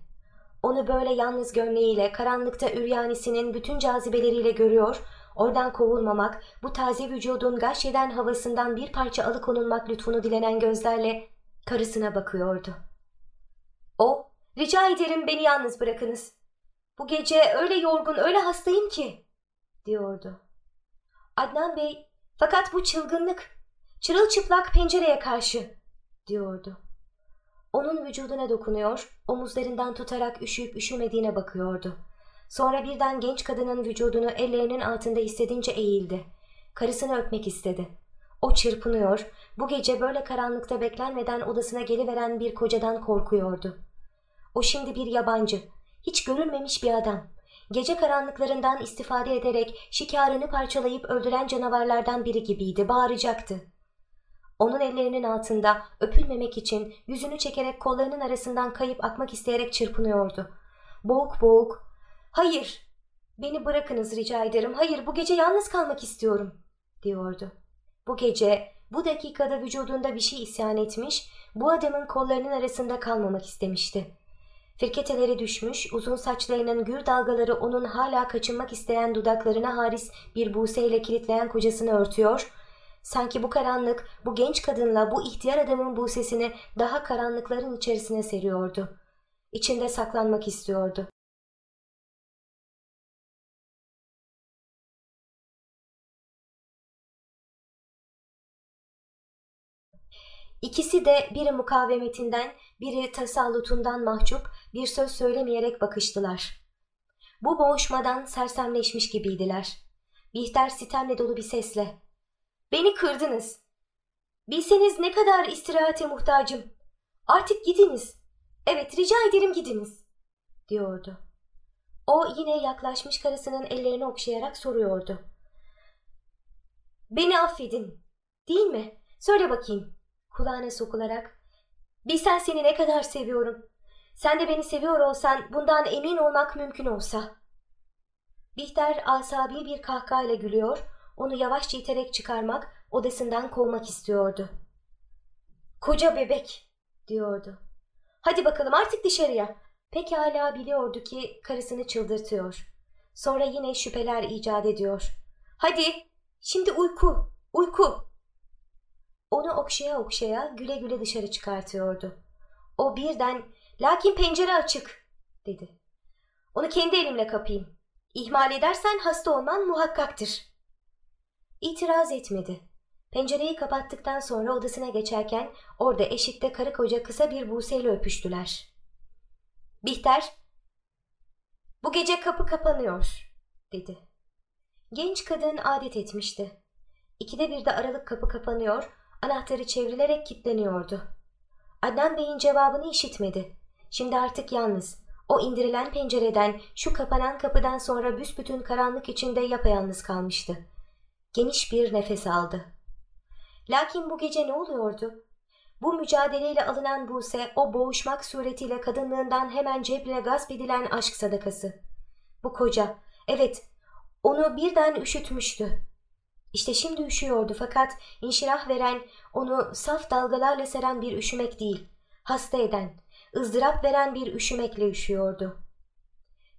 Onu böyle yalnız gömleğiyle, karanlıkta üryanisinin bütün cazibeleriyle görüyor, oradan kovulmamak, bu taze vücudun gaşeden havasından bir parça alıkonulmak lütfunu dilenen gözlerle karısına bakıyordu. O, rica ederim beni yalnız bırakınız. Bu gece öyle yorgun, öyle hastayım ki, diyordu. Adnan Bey, fakat bu çılgınlık, çırılçıplak pencereye karşı, diyordu. Onun vücuduna dokunuyor, omuzlarından tutarak üşüyüp üşümediğine bakıyordu. Sonra birden genç kadının vücudunu ellerinin altında hissedince eğildi. Karısını öpmek istedi. O çırpınıyor, bu gece böyle karanlıkta beklenmeden odasına geliveren bir kocadan korkuyordu. O şimdi bir yabancı, hiç görülmemiş bir adam. Gece karanlıklarından istifade ederek şikarını parçalayıp öldüren canavarlardan biri gibiydi, bağıracaktı. Onun ellerinin altında öpülmemek için yüzünü çekerek kollarının arasından kayıp akmak isteyerek çırpınıyordu. Boğuk boğuk. Hayır, beni bırakınız rica ederim. Hayır, bu gece yalnız kalmak istiyorum, diyordu. Bu gece, bu dakikada vücudunda bir şey isyan etmiş, bu adamın kollarının arasında kalmamak istemişti. Firketeleri düşmüş, uzun saçlarının gür dalgaları onun hala kaçınmak isteyen dudaklarına haris bir buseyle kilitleyen kocasını örtüyor, Sanki bu karanlık, bu genç kadınla bu ihtiyar adamın bu sesini daha karanlıkların içerisine seriyordu. İçinde saklanmak istiyordu. İkisi de biri mukavemetinden, biri tasallutundan mahcup bir söz söylemeyerek bakıştılar. Bu boğuşmadan sersemleşmiş gibiydiler. Bihter sitemle dolu bir sesle Beni kırdınız. Bilseniz ne kadar istirahate muhtacım. Artık gidiniz. Evet rica ederim gidiniz. Diyordu. O yine yaklaşmış karısının ellerini okşayarak soruyordu. Beni affedin. Değil mi? Söyle bakayım. Kulağına sokularak. Bilsen seni ne kadar seviyorum. Sen de beni seviyor olsan bundan emin olmak mümkün olsa. Bihter asabi bir kahkahayla gülüyor onu yavaşça iterek çıkarmak, odasından kovmak istiyordu. Koca bebek diyordu. Hadi bakalım artık dışarıya. Pekala biliyordu ki karısını çıldırtıyor. Sonra yine şüpheler icat ediyor. Hadi şimdi uyku, uyku. Onu okşaya okşaya güle güle dışarı çıkartıyordu. O birden lakin pencere açık dedi. Onu kendi elimle kapayım. İhmal edersen hasta olman muhakkaktır. İtiraz etmedi. Pencereyi kapattıktan sonra odasına geçerken orada eşikte karı koca kısa bir buseyle öpüştüler. Bihter, bu gece kapı kapanıyor, dedi. Genç kadın adet etmişti. İkide bir de aralık kapı kapanıyor, anahtarı çevrilerek kilitleniyordu. Adnan Bey'in cevabını işitmedi. Şimdi artık yalnız. O indirilen pencereden, şu kapanan kapıdan sonra büsbütün karanlık içinde yapayalnız kalmıştı. Geniş bir nefes aldı. Lakin bu gece ne oluyordu? Bu mücadeleyle alınan Buse, o boğuşmak suretiyle kadınlığından hemen cebre gasp edilen aşk sadakası. Bu koca, evet, onu birden üşütmüştü. İşte şimdi üşüyordu fakat inşirah veren, onu saf dalgalarla seren bir üşümek değil, hasta eden, ızdırap veren bir üşümekle üşüyordu.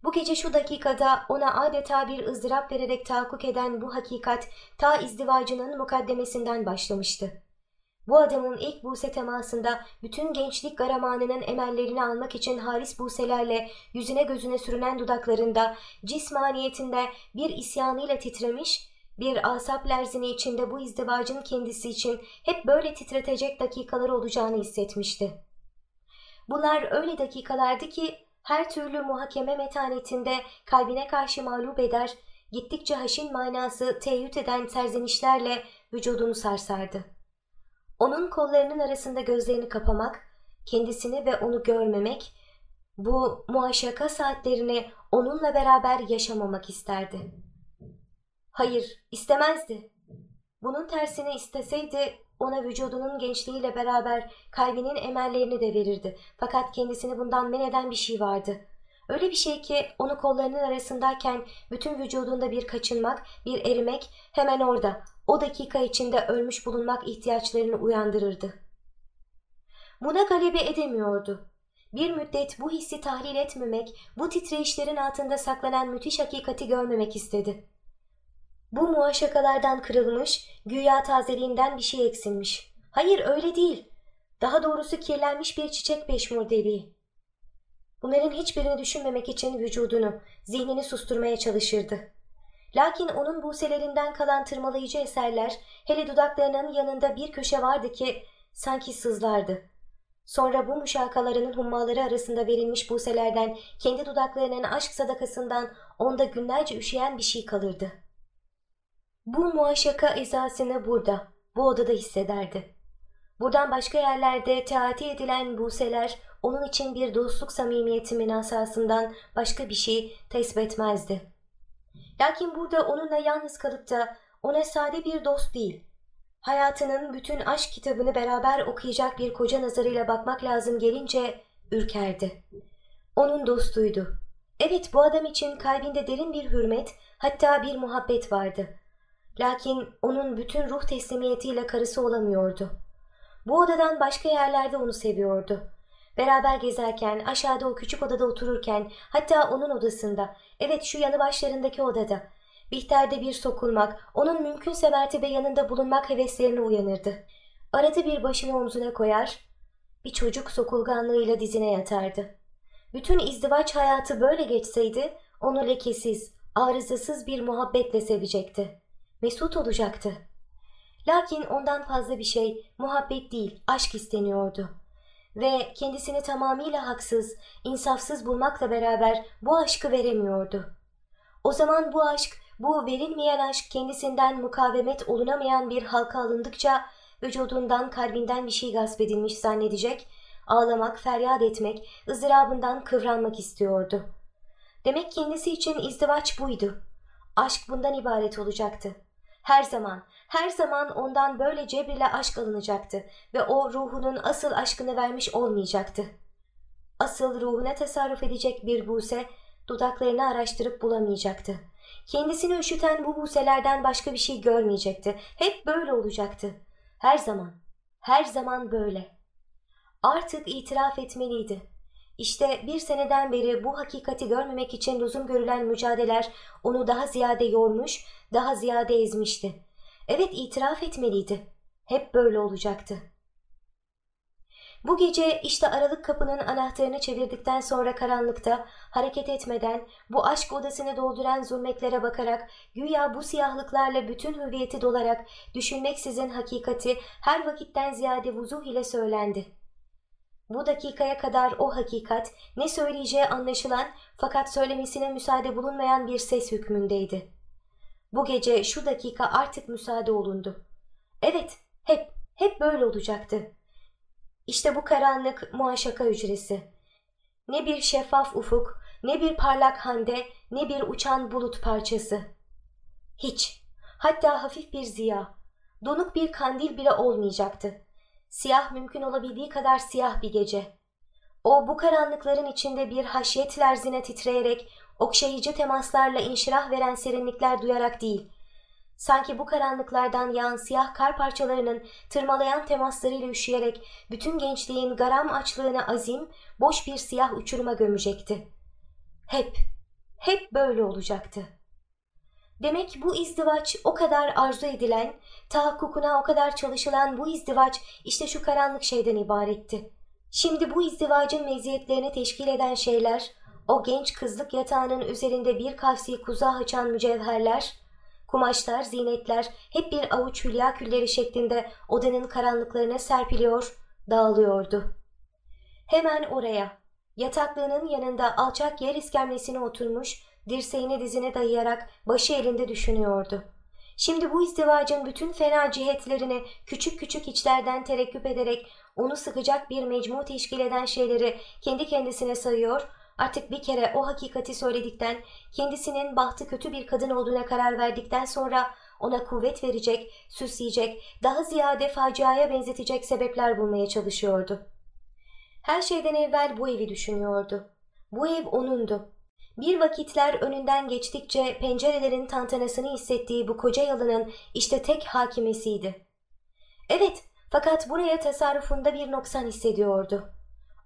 Bu gece şu dakikada ona adeta bir ızdırap vererek tahakkuk eden bu hakikat ta izdivacının mukaddemesinden başlamıştı. Bu adamın ilk Buse temasında bütün gençlik garamanının emellerini almak için haris Buselerle yüzüne gözüne sürünen dudaklarında cismaniyetinde bir isyanıyla titremiş, bir asap lerzini içinde bu izdivacın kendisi için hep böyle titretecek dakikalar olacağını hissetmişti. Bunlar öyle dakikalardı ki her türlü muhakeme metanetinde kalbine karşı mağlup eder, gittikçe haşin manası teyit eden serzenişlerle vücudunu sarsardı. Onun kollarının arasında gözlerini kapamak, kendisini ve onu görmemek, bu muaşaka saatlerini onunla beraber yaşamamak isterdi. Hayır, istemezdi. Bunun tersini isteseydi ona vücudunun gençliğiyle beraber kalbinin emellerini de verirdi. Fakat kendisini bundan men eden bir şey vardı. Öyle bir şey ki onu kollarının arasındayken bütün vücudunda bir kaçınmak, bir erimek hemen orada, o dakika içinde ölmüş bulunmak ihtiyaçlarını uyandırırdı. Buna galebe edemiyordu. Bir müddet bu hissi tahlil etmemek, bu titreyişlerin altında saklanan müthiş hakikati görmemek istedi. Bu muaşakalardan kırılmış, güya tazeliğinden bir şey eksilmiş. Hayır öyle değil. Daha doğrusu kirlenmiş bir çiçek peşmur deliği. Bunların hiçbirini düşünmemek için vücudunu, zihnini susturmaya çalışırdı. Lakin onun buselerinden kalan tırmalayıcı eserler, hele dudaklarının yanında bir köşe vardı ki sanki sızlardı. Sonra bu müşakalarının hummaları arasında verilmiş buselerden, kendi dudaklarının aşk sadakasından onda günlerce üşüyen bir şey kalırdı. Bu muaşaka esasını burada, bu odada hissederdi. Buradan başka yerlerde teati edilen buseler onun için bir dostluk samimiyeti münasasından başka bir şey tesbih etmezdi. Lakin burada onunla yalnız kalıp da ona sade bir dost değil, hayatının bütün aşk kitabını beraber okuyacak bir koca nazarıyla bakmak lazım gelince ürkerdi. Onun dostuydu. Evet bu adam için kalbinde derin bir hürmet hatta bir muhabbet vardı. Lakin onun bütün ruh teslimiyetiyle karısı olamıyordu. Bu odadan başka yerlerde onu seviyordu. Beraber gezerken, aşağıda o küçük odada otururken, hatta onun odasında, evet şu yanı başlarındaki odada, Bihter'de bir sokulmak, onun mümkünse mertebe yanında bulunmak heveslerini uyanırdı. Arada bir başını omzuna koyar, bir çocuk sokulganlığıyla dizine yatardı. Bütün izdivaç hayatı böyle geçseydi, onu lekesiz, arızasız bir muhabbetle sevecekti mesut olacaktı. Lakin ondan fazla bir şey, muhabbet değil, aşk isteniyordu. Ve kendisini tamamıyla haksız, insafsız bulmakla beraber bu aşkı veremiyordu. O zaman bu aşk, bu verilmeyen aşk kendisinden mukavemet olunamayan bir halka alındıkça vücudundan, kalbinden bir şey gasp edilmiş zannedecek, ağlamak, feryat etmek, ızdırabından kıvranmak istiyordu. Demek kendisi için izdivaç buydu. Aşk bundan ibaret olacaktı. Her zaman, her zaman ondan böyle cebrile aşk alınacaktı ve o ruhunun asıl aşkını vermiş olmayacaktı. Asıl ruhuna tasarruf edecek bir buse dudaklarını araştırıp bulamayacaktı. Kendisini üşüten bu buselerden başka bir şey görmeyecekti. Hep böyle olacaktı. Her zaman, her zaman böyle. Artık itiraf etmeliydi. İşte bir seneden beri bu hakikati görmemek için lüzum görülen mücadeleler onu daha ziyade yormuş, daha ziyade ezmişti. Evet itiraf etmeliydi. Hep böyle olacaktı. Bu gece işte aralık kapının anahtarını çevirdikten sonra karanlıkta hareket etmeden bu aşk odasını dolduran zulmetlere bakarak güya bu siyahlıklarla bütün hüviyeti dolarak düşünmeksizin hakikati her vakitten ziyade vuzuh ile söylendi. Bu dakikaya kadar o hakikat ne söyleyeceği anlaşılan fakat söylemesine müsaade bulunmayan bir ses hükmündeydi. Bu gece şu dakika artık müsaade olundu. Evet, hep, hep böyle olacaktı. İşte bu karanlık muaşaka hücresi. Ne bir şeffaf ufuk, ne bir parlak hande, ne bir uçan bulut parçası. Hiç, hatta hafif bir ziya, donuk bir kandil bile olmayacaktı. Siyah mümkün olabildiği kadar siyah bir gece. O bu karanlıkların içinde bir haşyet lerzine titreyerek, okşayıcı temaslarla inşirah veren serinlikler duyarak değil, sanki bu karanlıklardan yağan siyah kar parçalarının tırmalayan temaslarıyla üşüyerek bütün gençliğin garam açlığına azim, boş bir siyah uçuruma gömecekti. Hep, hep böyle olacaktı. Demek bu izdivaç o kadar arzu edilen, tahakkukuna o kadar çalışılan bu izdivaç işte şu karanlık şeyden ibaretti. Şimdi bu izdivacın meziyetlerini teşkil eden şeyler, o genç kızlık yatağının üzerinde bir kavsi kuzağı açan mücevherler, kumaşlar, zinetler hep bir avuç hülya külleri şeklinde odanın karanlıklarına serpiliyor, dağılıyordu. Hemen oraya, yataklığının yanında alçak yer iskemlesine oturmuş, dirseğini dizine dayayarak başı elinde düşünüyordu. Şimdi bu izdivacın bütün fena cihetlerini küçük küçük içlerden terekküp ederek onu sıkacak bir mecmu teşkil eden şeyleri kendi kendisine sayıyor, artık bir kere o hakikati söyledikten, kendisinin bahtı kötü bir kadın olduğuna karar verdikten sonra ona kuvvet verecek, süsleyecek, daha ziyade faciaya benzetecek sebepler bulmaya çalışıyordu. Her şeyden evvel bu evi düşünüyordu. Bu ev onundu. Bir vakitler önünden geçtikçe pencerelerin tantanasını hissettiği bu koca yalının işte tek hakimesiydi. Evet, fakat buraya tasarrufunda bir noksan hissediyordu.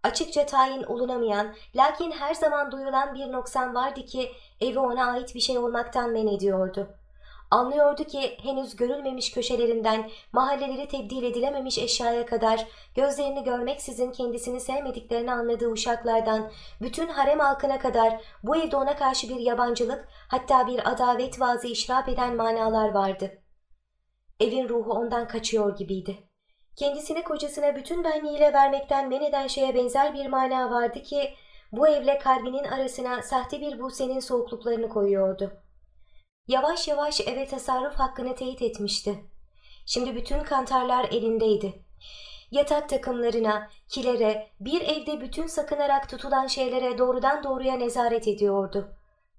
Açıkça tayin olunamayan, lakin her zaman duyulan bir noksan vardı ki evi ona ait bir şey olmaktan men ediyordu. Anlıyordu ki henüz görülmemiş köşelerinden, mahalleleri tebdil edilememiş eşyaya kadar, gözlerini görmeksizin kendisini sevmediklerini anladığı uşaklardan, bütün harem halkına kadar bu evde ona karşı bir yabancılık, hatta bir adavet vazı işrap eden manalar vardı. Evin ruhu ondan kaçıyor gibiydi. Kendisini kocasına bütün benliğiyle vermekten men eden şeye benzer bir mana vardı ki, bu evle kalbinin arasına sahte bir busenin soğukluklarını koyuyordu. Yavaş yavaş eve tasarruf hakkını teyit etmişti. Şimdi bütün kantarlar elindeydi. Yatak takımlarına, kilere, bir evde bütün sakınarak tutulan şeylere doğrudan doğruya nezaret ediyordu.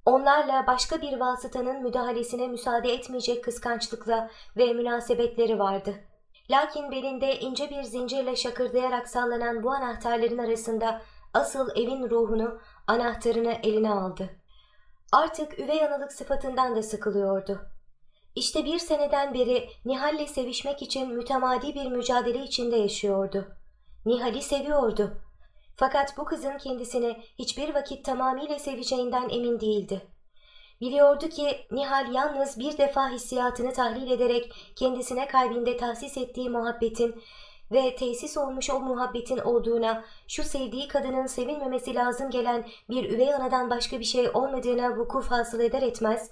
Onlarla başka bir vasıtanın müdahalesine müsaade etmeyecek kıskançlıkla ve münasebetleri vardı. Lakin belinde ince bir zincirle şakırdayarak sallanan bu anahtarların arasında asıl evin ruhunu, anahtarını eline aldı. Artık üvey analık sıfatından da sıkılıyordu. İşte bir seneden beri Nihal'le sevişmek için mütemadi bir mücadele içinde yaşıyordu. Nihal'i seviyordu. Fakat bu kızın kendisini hiçbir vakit tamamıyla seveceğinden emin değildi. Biliyordu ki Nihal yalnız bir defa hissiyatını tahlil ederek kendisine kalbinde tahsis ettiği muhabbetin ve tesis olmuş o muhabbetin olduğuna, şu sevdiği kadının sevilmemesi lazım gelen bir üvey anadan başka bir şey olmadığına vukuf hasıl eder etmez,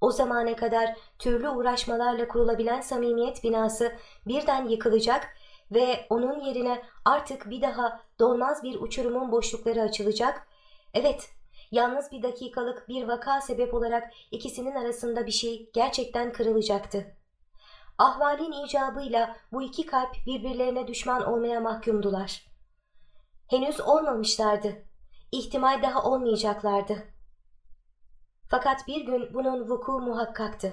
o zamana kadar türlü uğraşmalarla kurulabilen samimiyet binası birden yıkılacak ve onun yerine artık bir daha dolmaz bir uçurumun boşlukları açılacak. Evet, yalnız bir dakikalık bir vaka sebep olarak ikisinin arasında bir şey gerçekten kırılacaktı. Ahvalin icabıyla bu iki kalp birbirlerine düşman olmaya mahkumdular. Henüz olmamışlardı. İhtimal daha olmayacaklardı. Fakat bir gün bunun vuku muhakkaktı.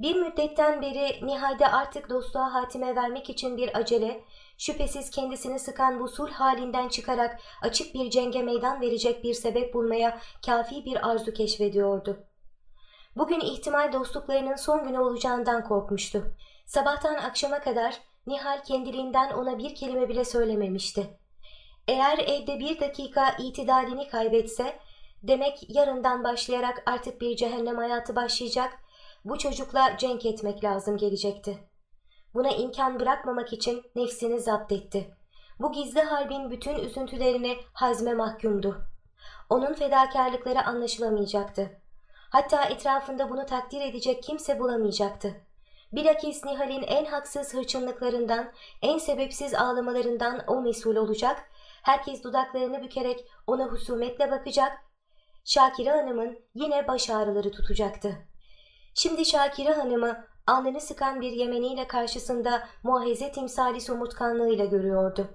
Bir müddetten beri Nihal'de artık dostluğa hatime vermek için bir acele, şüphesiz kendisini sıkan bu sulh halinden çıkarak açık bir cenge meydan verecek bir sebep bulmaya kafi bir arzu keşfediyordu. Bugün ihtimal dostluklarının son günü olacağından korkmuştu. Sabahtan akşama kadar Nihal kendiliğinden ona bir kelime bile söylememişti. Eğer evde bir dakika itidalini kaybetse, demek yarından başlayarak artık bir cehennem hayatı başlayacak, bu çocukla cenk etmek lazım gelecekti. Buna imkan bırakmamak için nefsini zapt etti. Bu gizli harbin bütün üzüntülerini hazme mahkumdu. Onun fedakarlıkları anlaşılamayacaktı. Hatta etrafında bunu takdir edecek kimse bulamayacaktı. Bilakis Nihal'in en haksız hırçınlıklarından, en sebepsiz ağlamalarından o mesul olacak, herkes dudaklarını bükerek ona husumetle bakacak, Şakire Hanım'ın yine baş ağrıları tutacaktı. Şimdi Şakire Hanım'ı alnını sıkan bir Yemeniyle karşısında muahize timsali somurtkanlığıyla görüyordu.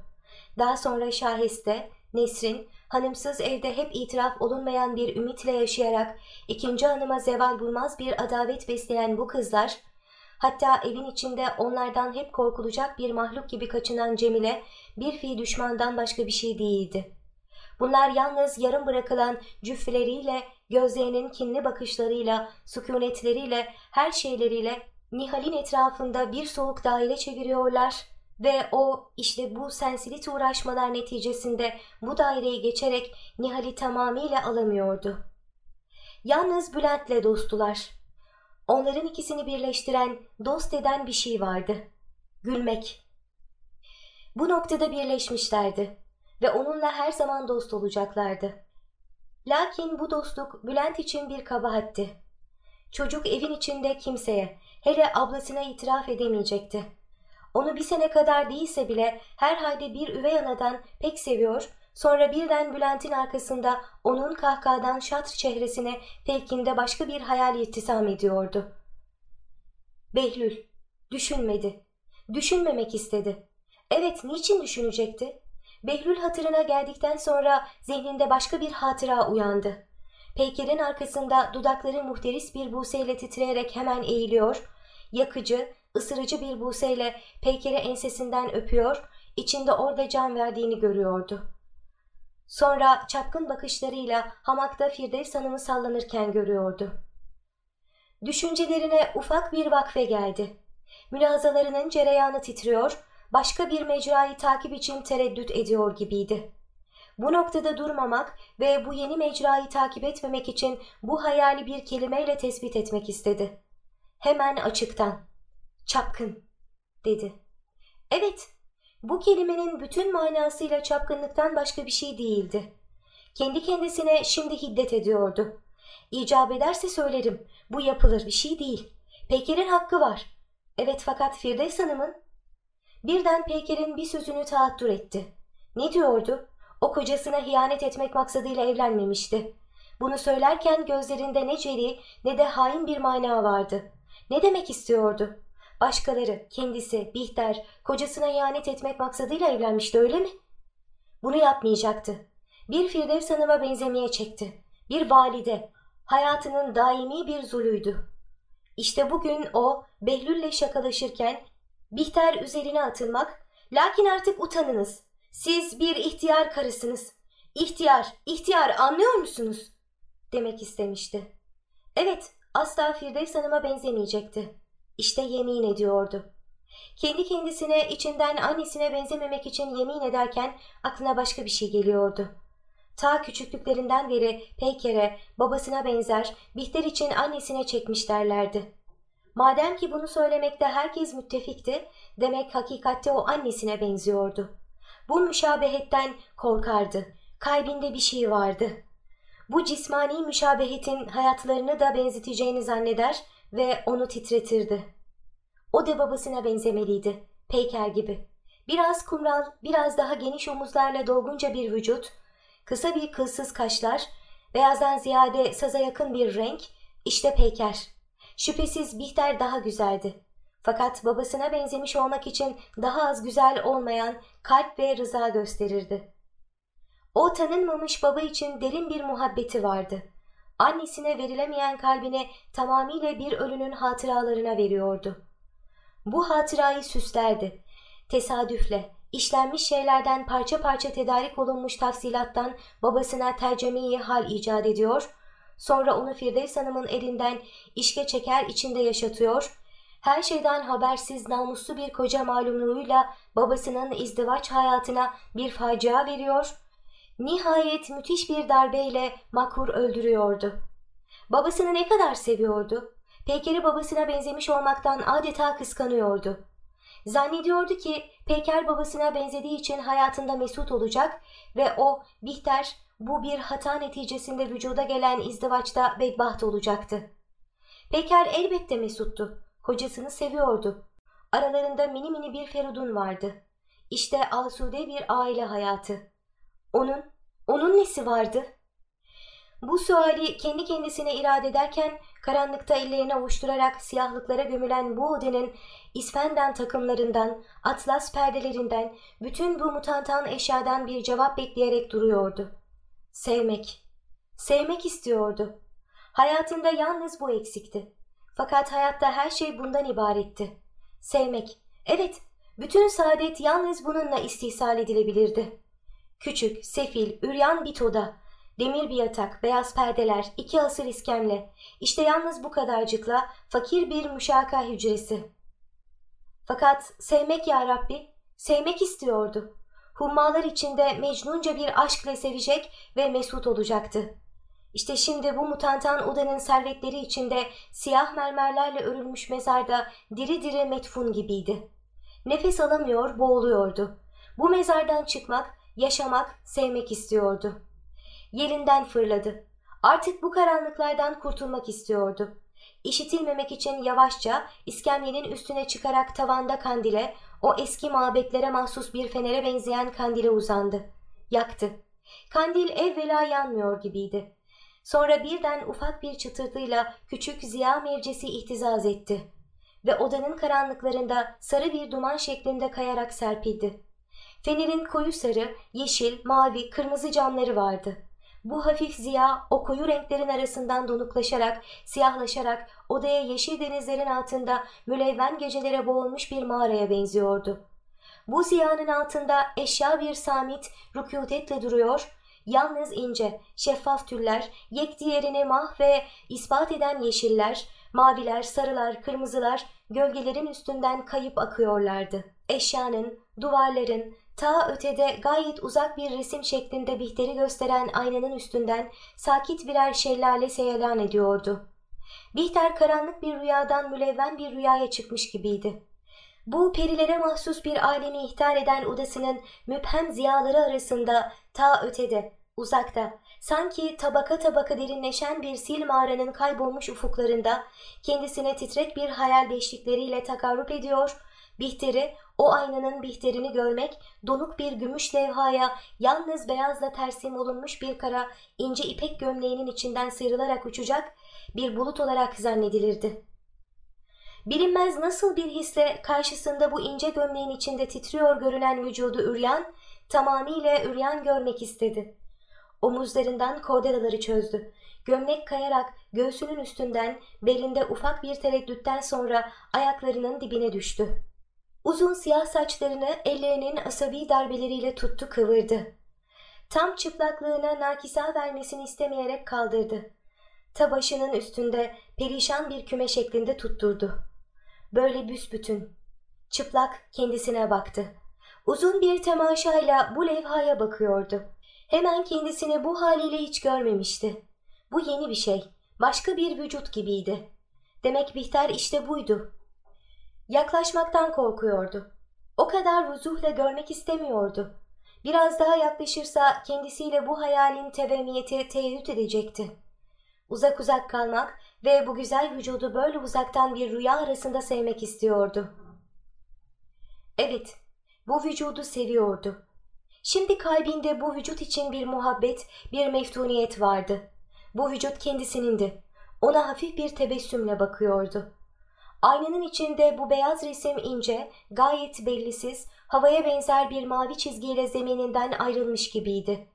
Daha sonra Şahiste, Nesrin, hanımsız evde hep itiraf olunmayan bir ümitle yaşayarak ikinci hanıma zeval bulmaz bir adavet besleyen bu kızlar, Hatta evin içinde onlardan hep korkulacak bir mahluk gibi kaçınan Cemile bir fi düşmandan başka bir şey değildi. Bunlar yalnız yarım bırakılan cüffeleriyle, gözlerinin kinli bakışlarıyla, sükunetleriyle, her şeyleriyle Nihal'in etrafında bir soğuk daire çeviriyorlar ve o işte bu sensilit uğraşmalar neticesinde bu daireyi geçerek Nihal'i tamamıyla alamıyordu. Yalnız Bülent'le dostular. Onların ikisini birleştiren, dost eden bir şey vardı. Gülmek. Bu noktada birleşmişlerdi ve onunla her zaman dost olacaklardı. Lakin bu dostluk Bülent için bir kabahatti. Çocuk evin içinde kimseye, hele ablasına itiraf edemeyecekti. Onu bir sene kadar değilse bile herhalde bir üvey anadan pek seviyor, sonra birden Bülent'in arkasında onun kahkahadan şatr çehresine tevkinde başka bir hayal ittisam ediyordu. Behlül, düşünmedi. Düşünmemek istedi. Evet, niçin düşünecekti? Behlül hatırına geldikten sonra zihninde başka bir hatıra uyandı. Peyker'in arkasında dudakları muhteris bir buseyle titreyerek hemen eğiliyor, yakıcı, ısırıcı bir buseyle Peyker'i ensesinden öpüyor, içinde orada can verdiğini görüyordu. Sonra çapkın bakışlarıyla hamakta Firdevs Hanım'ı sallanırken görüyordu. Düşüncelerine ufak bir vakfe geldi. Mülazalarının cereyanı titriyor, başka bir mecrayı takip için tereddüt ediyor gibiydi. Bu noktada durmamak ve bu yeni mecrayı takip etmemek için bu hayali bir kelimeyle tespit etmek istedi. Hemen açıktan. Çapkın, dedi. Evet, bu kelimenin bütün manasıyla çapkınlıktan başka bir şey değildi. Kendi kendisine şimdi hiddet ediyordu. İcap ederse söylerim, bu yapılır bir şey değil. Peker'in hakkı var. Evet fakat Firdevs Hanım'ın Birden Peyker'in bir sözünü taattür etti. Ne diyordu? O kocasına hiyanet etmek maksadıyla evlenmemişti. Bunu söylerken gözlerinde ne ceri ne de hain bir mana vardı. Ne demek istiyordu? Başkaları, kendisi, Bihter, kocasına ihanet etmek maksadıyla evlenmişti öyle mi? Bunu yapmayacaktı. Bir Firdevs Hanım'a benzemeye çekti. Bir valide, hayatının daimi bir zulüydü. İşte bugün o Behlül'le şakalaşırken Bihter üzerine atılmak, lakin artık utanınız. Siz bir ihtiyar karısınız. İhtiyar, ihtiyar anlıyor musunuz? Demek istemişti. Evet, asla Firdevs Hanım'a benzemeyecekti. İşte yemin ediyordu. Kendi kendisine içinden annesine benzememek için yemin ederken aklına başka bir şey geliyordu. Ta küçüklüklerinden beri Peyker'e, babasına benzer, Bihter için annesine çekmiş derlerdi. Madem ki bunu söylemekte herkes müttefikti, demek hakikatte o annesine benziyordu. Bu müşabehetten korkardı. Kalbinde bir şey vardı. Bu cismani müşabehetin hayatlarını da benzeteceğini zanneder ve onu titretirdi. O da babasına benzemeliydi, Peyker gibi. Biraz kumral, biraz daha geniş omuzlarla dolgunca bir vücut, kısa bir kılsız kaşlar, beyazdan ziyade saza yakın bir renk, işte Peyker.'' Şüphesiz Bihter daha güzeldi. Fakat babasına benzemiş olmak için daha az güzel olmayan kalp ve rıza gösterirdi. O tanınmamış baba için derin bir muhabbeti vardı. Annesine verilemeyen kalbine tamamıyla bir ölünün hatıralarına veriyordu. Bu hatırayı süslerdi. Tesadüfle, işlenmiş şeylerden parça parça tedarik olunmuş tafsilattan babasına tercemeyi hal icat ediyor Sonra onu Firdevs Hanım'ın elinden işke çeker içinde yaşatıyor. Her şeyden habersiz namuslu bir koca malumluğuyla babasının izdivaç hayatına bir facia veriyor. Nihayet müthiş bir darbeyle Makur öldürüyordu. Babasını ne kadar seviyordu. Peyker'i babasına benzemiş olmaktan adeta kıskanıyordu. Zannediyordu ki Peyker babasına benzediği için hayatında mesut olacak ve o Bihter bu bir hata neticesinde vücuda gelen izdivaçta bedbaht olacaktı. Peker elbette mesuttu. Kocasını seviyordu. Aralarında mini mini bir Ferudun vardı. İşte asude bir aile hayatı. Onun, onun nesi vardı? Bu suali kendi kendisine irade ederken karanlıkta ellerini avuşturarak siyahlıklara gömülen bu odanın İsfenden takımlarından, atlas perdelerinden, bütün bu mutantan eşyadan bir cevap bekleyerek duruyordu. Sevmek. Sevmek istiyordu. Hayatında yalnız bu eksikti. Fakat hayatta her şey bundan ibaretti. Sevmek. Evet, bütün saadet yalnız bununla istihsal edilebilirdi. Küçük, sefil, üryan bir toda, demir bir yatak, beyaz perdeler, iki asır iskemle, işte yalnız bu kadarcıkla fakir bir müşaka hücresi. Fakat sevmek ya Rabbi, sevmek istiyordu. Hummalar içinde mecnunca bir aşkla sevecek ve mesut olacaktı. İşte şimdi bu mutantan odanın servetleri içinde siyah mermerlerle örülmüş mezarda diri diri metfun gibiydi. Nefes alamıyor, boğuluyordu. Bu mezardan çıkmak, yaşamak, sevmek istiyordu. Yerinden fırladı. Artık bu karanlıklardan kurtulmak istiyordu. İşitilmemek için yavaşça iskemlenin üstüne çıkarak tavanda kandile, o eski mabetlere mahsus bir fenere benzeyen kandile uzandı. Yaktı. Kandil evvela yanmıyor gibiydi. Sonra birden ufak bir çıtırtıyla küçük ziya mevcesi ihtizaz etti ve odanın karanlıklarında sarı bir duman şeklinde kayarak serpildi. Fenerin koyu sarı, yeşil, mavi, kırmızı camları vardı. Bu hafif ziya o koyu renklerin arasından donuklaşarak, siyahlaşarak odaya yeşil denizlerin altında mülevven gecelere boğulmuş bir mağaraya benziyordu. Bu ziyanın altında eşya bir samit rükutetle duruyor, yalnız ince, şeffaf tüller, yek diğerini mah ve ispat eden yeşiller, maviler, sarılar, kırmızılar gölgelerin üstünden kayıp akıyorlardı. Eşyanın, duvarların, ta ötede gayet uzak bir resim şeklinde bihteri gösteren aynanın üstünden sakit birer şelale seyalan ediyordu. Bihter karanlık bir rüyadan mülevven bir rüyaya çıkmış gibiydi. Bu perilere mahsus bir alemi ihtar eden odasının müphem ziyaları arasında ta ötede, uzakta, sanki tabaka tabaka derinleşen bir sil mağaranın kaybolmuş ufuklarında kendisine titrek bir hayal beşlikleriyle takarrup ediyor, Bihter'i, o aynanın bihterini görmek, donuk bir gümüş levhaya yalnız beyazla tersim olunmuş bir kara ince ipek gömleğinin içinden sıyrılarak uçacak bir bulut olarak zannedilirdi. Bilinmez nasıl bir hisle karşısında bu ince gömleğin içinde titriyor görünen vücudu üryan, tamamıyla üryan görmek istedi. Omuzlarından kordelaları çözdü. Gömlek kayarak göğsünün üstünden belinde ufak bir tereddütten sonra ayaklarının dibine düştü. Uzun siyah saçlarını ellerinin asabi darbeleriyle tuttu kıvırdı. Tam çıplaklığına nakisa vermesini istemeyerek kaldırdı. Ta başının üstünde perişan bir küme şeklinde tutturdu. Böyle büsbütün. Çıplak kendisine baktı. Uzun bir temaşayla bu levhaya bakıyordu. Hemen kendisini bu haliyle hiç görmemişti. Bu yeni bir şey, başka bir vücut gibiydi. Demek Bihter işte buydu. Yaklaşmaktan korkuyordu. O kadar vuzuhla görmek istemiyordu. Biraz daha yaklaşırsa kendisiyle bu hayalin tevemiyeti teyyüt edecekti. Uzak uzak kalmak ve bu güzel vücudu böyle uzaktan bir rüya arasında sevmek istiyordu. Evet, bu vücudu seviyordu. Şimdi kalbinde bu vücut için bir muhabbet, bir meftuniyet vardı. Bu vücut kendisindi. Ona hafif bir tebessümle bakıyordu. Aynanın içinde bu beyaz resim ince, gayet bellisiz, havaya benzer bir mavi çizgiyle zemininden ayrılmış gibiydi.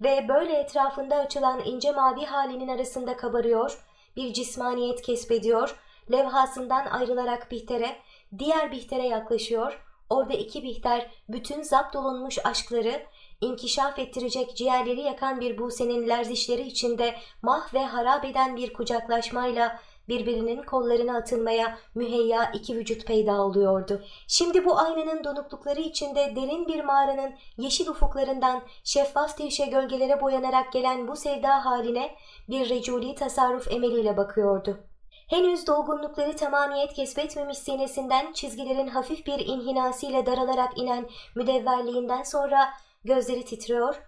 Ve böyle etrafında açılan ince mavi halinin arasında kabarıyor, bir cismaniyet kesbediyor, levhasından ayrılarak Bihter'e, diğer Bihter'e yaklaşıyor, orada iki Bihter bütün zapt olunmuş aşkları, inkişaf ettirecek ciğerleri yakan bir Buse'nin lerzişleri içinde mah ve harap eden bir kucaklaşmayla birbirinin kollarına atılmaya müheyya iki vücut peyda oluyordu. Şimdi bu aynanın donuklukları içinde derin bir mağaranın yeşil ufuklarından şeffaf teşe gölgelere boyanarak gelen bu sevda haline bir reculi tasarruf emeliyle bakıyordu. Henüz dolgunlukları tamamiyet kesbetmemiş sinesinden çizgilerin hafif bir inhinasıyla daralarak inen müdevverliğinden sonra gözleri titriyor,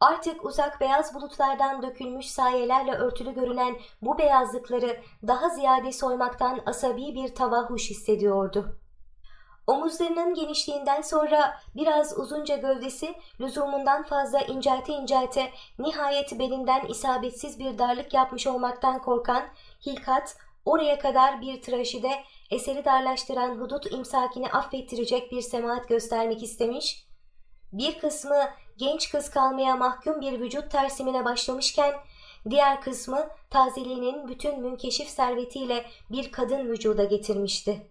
Artık uzak beyaz bulutlardan dökülmüş sayelerle örtülü görünen bu beyazlıkları daha ziyade soymaktan asabi bir tavahuş hissediyordu. Omuzlarının genişliğinden sonra biraz uzunca gövdesi lüzumundan fazla incelte incelte nihayet belinden isabetsiz bir darlık yapmış olmaktan korkan Hilkat oraya kadar bir tıraşide eseri darlaştıran hudut imsakini affettirecek bir semaat göstermek istemiş, bir kısmı genç kız kalmaya mahkum bir vücut tersimine başlamışken Diğer kısmı tazeliğinin bütün münkeşif servetiyle bir kadın vücuda getirmişti.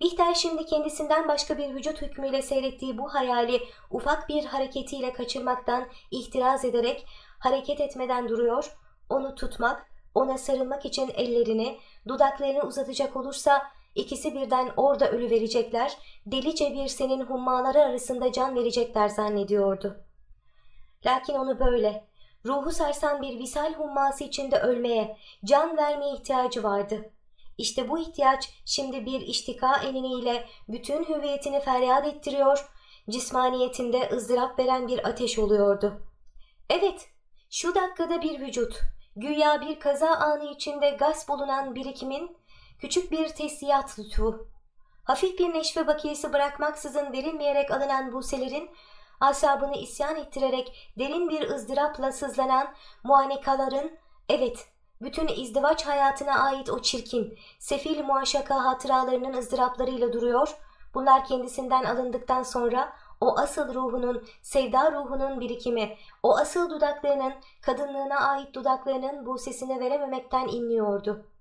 Bihter şimdi kendisinden başka bir vücut hükmüyle seyrettiği bu hayali ufak bir hareketiyle kaçırmaktan ihtiraz ederek hareket etmeden duruyor, onu tutmak, ona sarılmak için ellerini, dudaklarını uzatacak olursa ikisi birden orada ölü verecekler, delice bir senin hummaları arasında can verecekler zannediyordu. Lakin onu böyle, ruhu sarsan bir visal humması içinde ölmeye, can vermeye ihtiyacı vardı. İşte bu ihtiyaç şimdi bir iştika eniniyle bütün hüviyetini feryat ettiriyor, cismaniyetinde ızdırap veren bir ateş oluyordu. Evet, şu dakikada bir vücut, güya bir kaza anı içinde gasp olunan birikimin küçük bir tesiyat lütfu. Hafif bir neşve bakiyesi bırakmaksızın verilmeyerek alınan buselerin asabını isyan ettirerek derin bir ızdırapla sızlanan muanekaların, evet bütün izdivaç hayatına ait o çirkin, sefil muaşaka hatıralarının ızdıraplarıyla duruyor, bunlar kendisinden alındıktan sonra o asıl ruhunun, sevda ruhunun birikimi, o asıl dudaklarının, kadınlığına ait dudaklarının bu sesini verememekten inliyordu.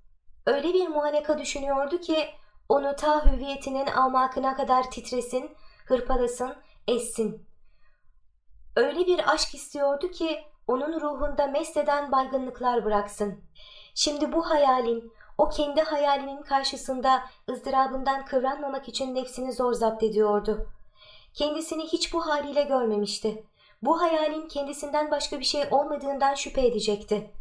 Öyle bir muhaneka düşünüyordu ki onu ta hüviyetinin amakına kadar titresin, hırpalasın, essin. Öyle bir aşk istiyordu ki onun ruhunda mesleden baygınlıklar bıraksın. Şimdi bu hayalin, o kendi hayalinin karşısında ızdırabından kıvranmamak için nefsini zor zapt ediyordu. Kendisini hiç bu haliyle görmemişti. Bu hayalin kendisinden başka bir şey olmadığından şüphe edecekti.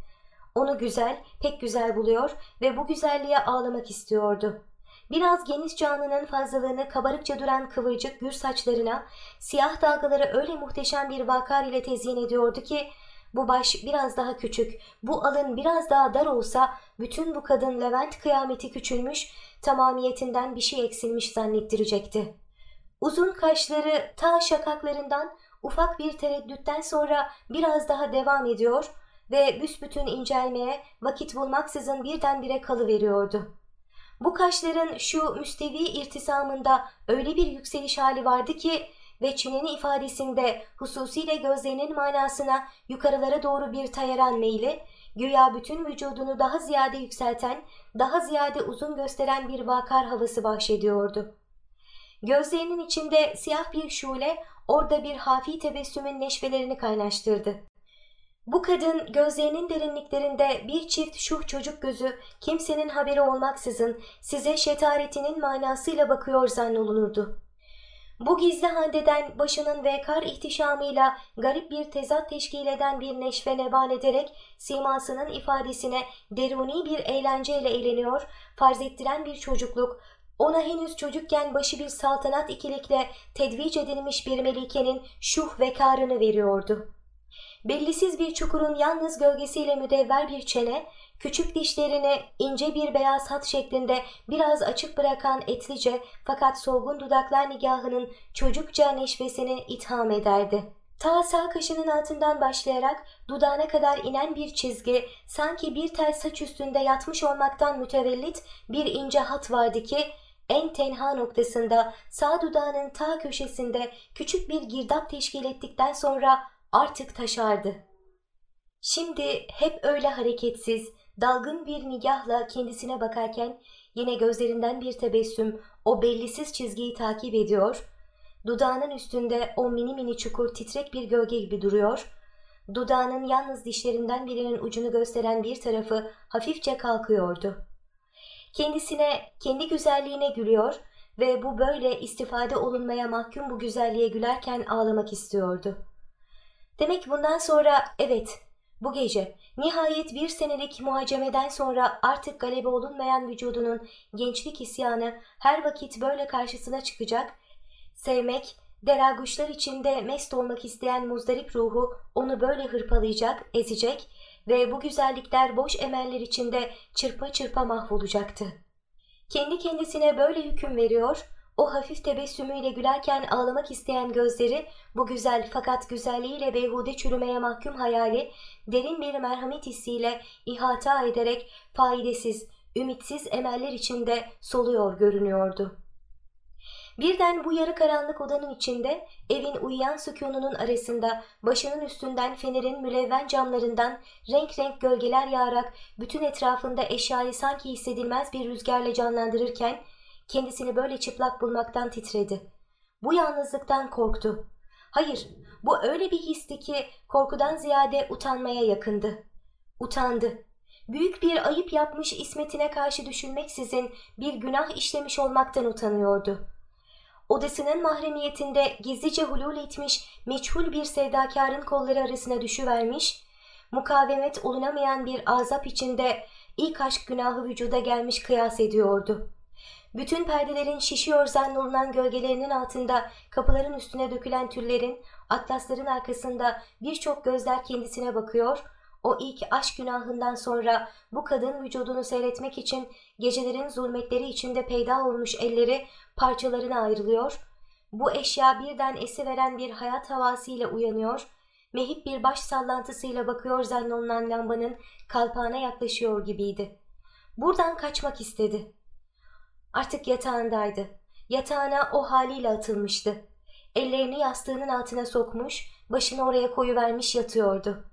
Onu güzel, pek güzel buluyor ve bu güzelliğe ağlamak istiyordu. Biraz geniş canının fazlalığını kabarıkça duran kıvırcık gür saçlarına, siyah dalgaları öyle muhteşem bir vakar ile tezyin ediyordu ki, bu baş biraz daha küçük, bu alın biraz daha dar olsa bütün bu kadın Levent kıyameti küçülmüş, tamamiyetinden bir şey eksilmiş zannettirecekti. Uzun kaşları ta şakaklarından ufak bir tereddütten sonra biraz daha devam ediyor ve büsbütün incelmeye vakit bulmaksızın birdenbire kalıveriyordu. Bu kaşların şu müstevi irtisamında öyle bir yükseliş hali vardı ki ve çinin ifadesinde hususiyle gözlerinin manasına yukarılara doğru bir tayaran meyli, güya bütün vücudunu daha ziyade yükselten, daha ziyade uzun gösteren bir vakar havası bahşediyordu. Gözlerinin içinde siyah bir şule orada bir hafi tebessümün neşvelerini kaynaştırdı. Bu kadın gözlerinin derinliklerinde bir çift şuh çocuk gözü kimsenin haberi olmaksızın size şetaretinin manasıyla bakıyor zannolunurdu. Bu gizli handeden başının ve kar ihtişamıyla garip bir tezat teşkil eden bir neşve neban ederek simasının ifadesine deruni bir eğlenceyle eğleniyor, farz ettiren bir çocukluk, ona henüz çocukken başı bir saltanat ikilikle tedvic edilmiş bir melikenin şuh ve karını veriyordu. Bellisiz bir çukurun yalnız gölgesiyle müdevver bir çene, küçük dişlerini ince bir beyaz hat şeklinde biraz açık bırakan etlice fakat solgun dudaklar nigahının çocukça neşvesini itham ederdi. Ta sağ kaşının altından başlayarak dudağına kadar inen bir çizgi, sanki bir tel saç üstünde yatmış olmaktan mütevellit bir ince hat vardı ki, en tenha noktasında sağ dudağının ta köşesinde küçük bir girdap teşkil ettikten sonra artık taşardı. Şimdi hep öyle hareketsiz, dalgın bir nigahla kendisine bakarken yine gözlerinden bir tebessüm o bellisiz çizgiyi takip ediyor, dudağının üstünde o mini mini çukur titrek bir gölge gibi duruyor, dudağının yalnız dişlerinden birinin ucunu gösteren bir tarafı hafifçe kalkıyordu. Kendisine, kendi güzelliğine gülüyor ve bu böyle istifade olunmaya mahkum bu güzelliğe gülerken ağlamak istiyordu. Demek bundan sonra evet bu gece nihayet bir senelik muhacemeden sonra artık galebe olunmayan vücudunun gençlik isyanı her vakit böyle karşısına çıkacak, sevmek, deraguşlar içinde mest olmak isteyen muzdarip ruhu onu böyle hırpalayacak, ezecek ve bu güzellikler boş emeller içinde çırpa çırpa mahvolacaktı. Kendi kendisine böyle hüküm veriyor, o hafif tebessümüyle gülerken ağlamak isteyen gözleri, bu güzel fakat güzelliğiyle beyhude çürümeye mahkum hayali, derin bir merhamet hissiyle ihata ederek faydasız, ümitsiz emeller içinde soluyor görünüyordu. Birden bu yarı karanlık odanın içinde evin uyuyan sükununun arasında başının üstünden fenerin mülevven camlarından renk renk gölgeler yağarak bütün etrafında eşyayı sanki hissedilmez bir rüzgarla canlandırırken kendisini böyle çıplak bulmaktan titredi. Bu yalnızlıktan korktu. Hayır, bu öyle bir histi ki korkudan ziyade utanmaya yakındı. Utandı. Büyük bir ayıp yapmış ismetine karşı düşünmeksizin bir günah işlemiş olmaktan utanıyordu. Odasının mahremiyetinde gizlice hulul etmiş meçhul bir sevdakarın kolları arasına düşüvermiş, mukavemet olunamayan bir azap içinde ilk aşk günahı vücuda gelmiş kıyas ediyordu. Bütün perdelerin şişiyor zannolunan gölgelerinin altında kapıların üstüne dökülen tüllerin, atlasların arkasında birçok gözler kendisine bakıyor, o ilk aşk günahından sonra bu kadın vücudunu seyretmek için gecelerin zulmetleri içinde peyda olmuş elleri parçalarına ayrılıyor, bu eşya birden esiveren bir hayat havasıyla uyanıyor, mehip bir baş sallantısıyla bakıyor zannolunan lambanın kalpağına yaklaşıyor gibiydi. Buradan kaçmak istedi. Artık yatağındaydı. Yatağına o haliyle atılmıştı. Ellerini yastığının altına sokmuş, başını oraya koyuvermiş yatıyordu.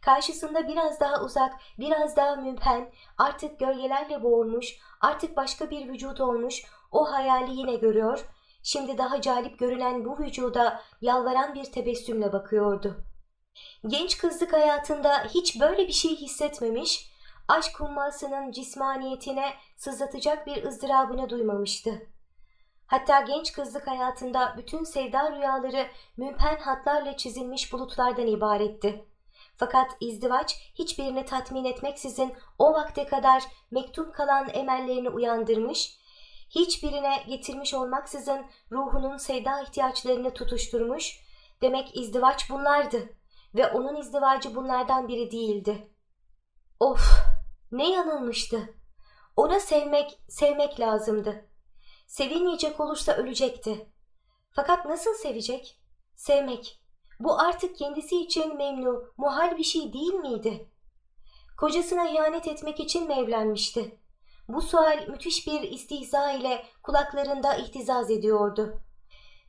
Karşısında biraz daha uzak, biraz daha mümpen, artık gölgelerle boğulmuş, artık başka bir vücut olmuş, o hayali yine görüyor, şimdi daha calip görünen bu vücuda yalvaran bir tebessümle bakıyordu. Genç kızlık hayatında hiç böyle bir şey hissetmemiş, aşk hummasının cismaniyetine sızlatacak bir ızdırabını duymamıştı. Hatta genç kızlık hayatında bütün sevda rüyaları mümpen hatlarla çizilmiş bulutlardan ibaretti. Fakat izdivaç hiçbirini tatmin etmeksizin o vakte kadar mektup kalan emellerini uyandırmış, hiçbirine getirmiş olmaksızın ruhunun sevda ihtiyaçlarını tutuşturmuş, demek izdivaç bunlardı ve onun izdivacı bunlardan biri değildi. Of! Ne yanılmıştı. Ona sevmek, sevmek lazımdı. Sevilmeyecek olursa ölecekti. Fakat nasıl sevecek? Sevmek. Bu artık kendisi için memnu, muhal bir şey değil miydi? Kocasına ihanet etmek için mi evlenmişti? Bu sual müthiş bir istihza ile kulaklarında ihtizaz ediyordu.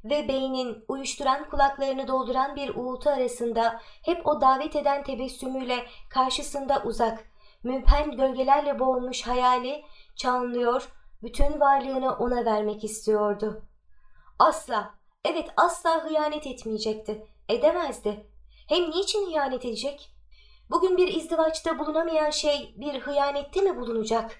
Ve beynin uyuşturan kulaklarını dolduran bir uğultu arasında hep o davet eden tebessümüyle karşısında uzak, mümpen gölgelerle boğulmuş hayali çanlıyor, bütün varlığını ona vermek istiyordu. Asla, evet asla hıyanet etmeyecekti, edemezdi. Hem niçin hıyanet edecek? Bugün bir izdivaçta bulunamayan şey bir hıyanette mi bulunacak?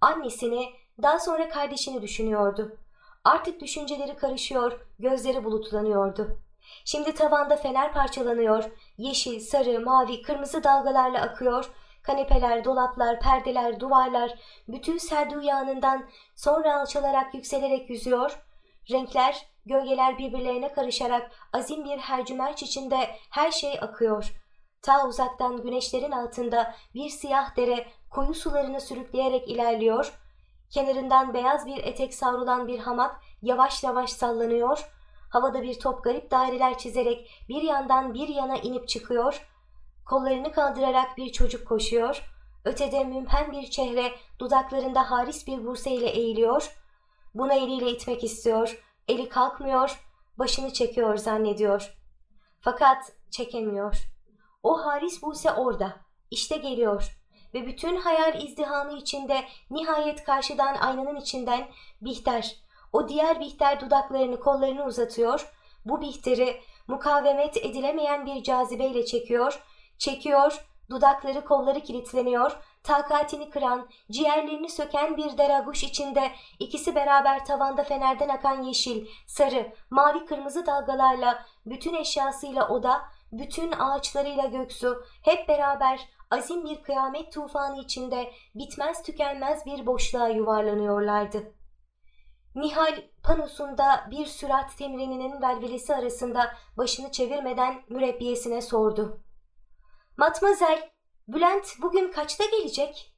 Annesini, daha sonra kardeşini düşünüyordu. Artık düşünceleri karışıyor, gözleri bulutlanıyordu. Şimdi tavanda fener parçalanıyor, yeşil, sarı, mavi, kırmızı dalgalarla akıyor, Kanepeler, dolaplar, perdeler, duvarlar bütün serdi uyanından sonra alçalarak yükselerek yüzüyor. Renkler, gölgeler birbirlerine karışarak azim bir hercümerç içinde her şey akıyor. Ta uzaktan güneşlerin altında bir siyah dere koyu sularını sürükleyerek ilerliyor. Kenarından beyaz bir etek savrulan bir hamak yavaş yavaş sallanıyor. Havada bir top garip daireler çizerek bir yandan bir yana inip çıkıyor. Kollarını kaldırarak bir çocuk koşuyor. Ötede mümpen bir çehre dudaklarında haris bir bursa ile eğiliyor. Buna eliyle itmek istiyor. Eli kalkmıyor. Başını çekiyor zannediyor. Fakat çekemiyor. O haris Buse orada. İşte geliyor. Ve bütün hayal izdihamı içinde nihayet karşıdan aynanın içinden Bihter. O diğer Bihter dudaklarını kollarını uzatıyor. Bu Bihter'i mukavemet edilemeyen bir cazibeyle çekiyor Çekiyor, dudakları kolları kilitleniyor, takatini kıran, ciğerlerini söken bir deraguş içinde ikisi beraber tavanda fenerden akan yeşil, sarı, mavi kırmızı dalgalarla bütün eşyasıyla oda, bütün ağaçlarıyla göksu hep beraber azim bir kıyamet tufanı içinde bitmez tükenmez bir boşluğa yuvarlanıyorlardı. Nihal panosunda bir sürat temrininin velvelesi arasında başını çevirmeden mürebbiyesine sordu. Matmazel, Bülent bugün kaçta gelecek?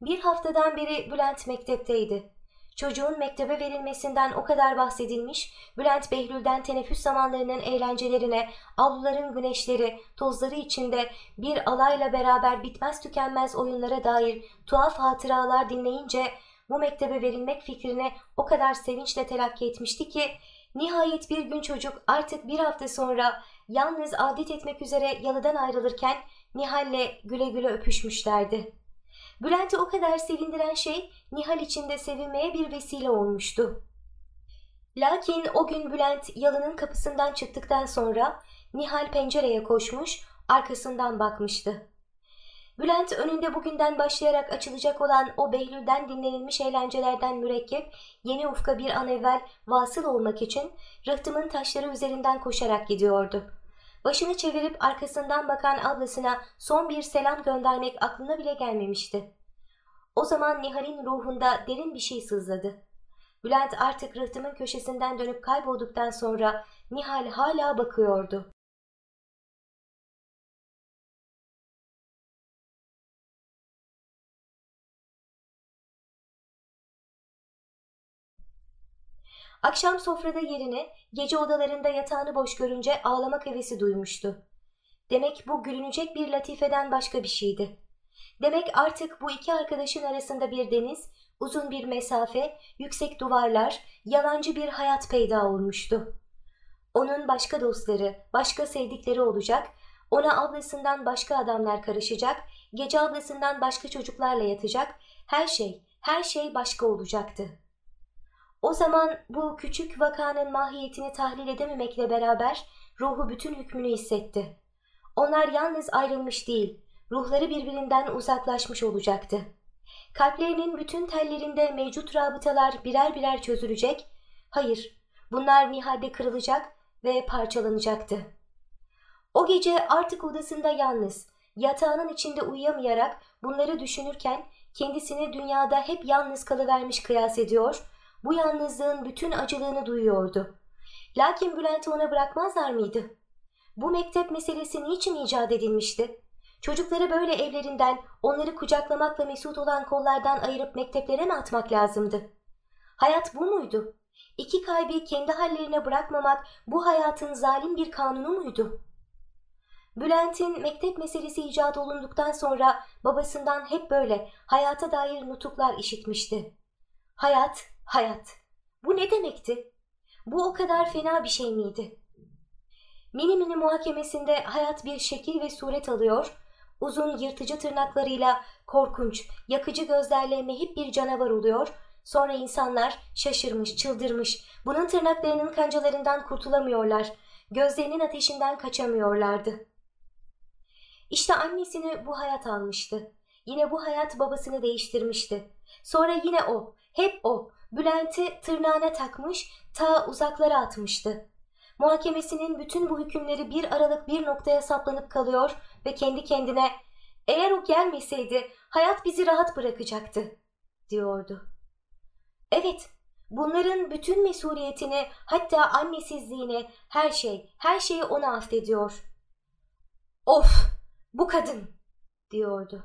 Bir haftadan beri Bülent mektepteydi. Çocuğun mektebe verilmesinden o kadar bahsedilmiş, Bülent Behlül'den teneffüs zamanlarının eğlencelerine, avluların güneşleri, tozları içinde bir alayla beraber bitmez tükenmez oyunlara dair tuhaf hatıralar dinleyince bu mektebe verilmek fikrine o kadar sevinçle telakki etmişti ki nihayet bir gün çocuk artık bir hafta sonra yalnız adet etmek üzere yalıdan ayrılırken Nihal'le güle güle öpüşmüşlerdi. Bülent'i o kadar sevindiren şey Nihal için de sevinmeye bir vesile olmuştu. Lakin o gün Bülent yalının kapısından çıktıktan sonra Nihal pencereye koşmuş, arkasından bakmıştı. Bülent önünde bugünden başlayarak açılacak olan o Behlül'den dinlenilmiş eğlencelerden mürekkep yeni ufka bir an evvel vasıl olmak için rıhtımın taşları üzerinden koşarak gidiyordu. Başını çevirip arkasından bakan ablasına son bir selam göndermek aklına bile gelmemişti. O zaman Nihal'in ruhunda derin bir şey sızladı. Bülent artık rıhtımın köşesinden dönüp kaybolduktan sonra Nihal hala bakıyordu. Akşam sofrada yerini, gece odalarında yatağını boş görünce ağlamak hevesi duymuştu. Demek bu gülünecek bir latifeden başka bir şeydi. Demek artık bu iki arkadaşın arasında bir deniz, uzun bir mesafe, yüksek duvarlar, yalancı bir hayat peyda olmuştu. Onun başka dostları, başka sevdikleri olacak, ona ablasından başka adamlar karışacak, gece ablasından başka çocuklarla yatacak, her şey, her şey başka olacaktı. O zaman bu küçük vakanın mahiyetini tahlil edememekle beraber ruhu bütün hükmünü hissetti. Onlar yalnız ayrılmış değil, ruhları birbirinden uzaklaşmış olacaktı. Kalplerinin bütün tellerinde mevcut rabıtalar birer birer çözülecek, hayır bunlar nihalde kırılacak ve parçalanacaktı. O gece artık odasında yalnız, yatağının içinde uyuyamayarak bunları düşünürken kendisini dünyada hep yalnız kalıvermiş kıyas ediyor, bu yalnızlığın bütün acılığını duyuyordu. Lakin Bülent'i ona bırakmazlar mıydı? Bu mektep meselesi niçin icat edilmişti? Çocukları böyle evlerinden, onları kucaklamakla mesut olan kollardan ayırıp mekteplere mi atmak lazımdı? Hayat bu muydu? İki kalbi kendi hallerine bırakmamak bu hayatın zalim bir kanunu muydu? Bülent'in mektep meselesi icat olunduktan sonra babasından hep böyle hayata dair nutuklar işitmişti. Hayat, hayat. Bu ne demekti? Bu o kadar fena bir şey miydi? Mini mini muhakemesinde hayat bir şekil ve suret alıyor, uzun yırtıcı tırnaklarıyla korkunç, yakıcı gözlerle mehip bir canavar oluyor, sonra insanlar şaşırmış, çıldırmış, bunun tırnaklarının kancalarından kurtulamıyorlar, gözlerinin ateşinden kaçamıyorlardı. İşte annesini bu hayat almıştı. Yine bu hayat babasını değiştirmişti. Sonra yine o, hep o, Bülent'i tırnağına takmış, ta uzaklara atmıştı. Muhakemesinin bütün bu hükümleri bir aralık bir noktaya saplanıp kalıyor ve kendi kendine eğer o gelmeseydi hayat bizi rahat bırakacaktı diyordu. Evet, bunların bütün mesuliyetini hatta annesizliğini her şey, her şeyi ona affediyor. Of, bu kadın diyordu.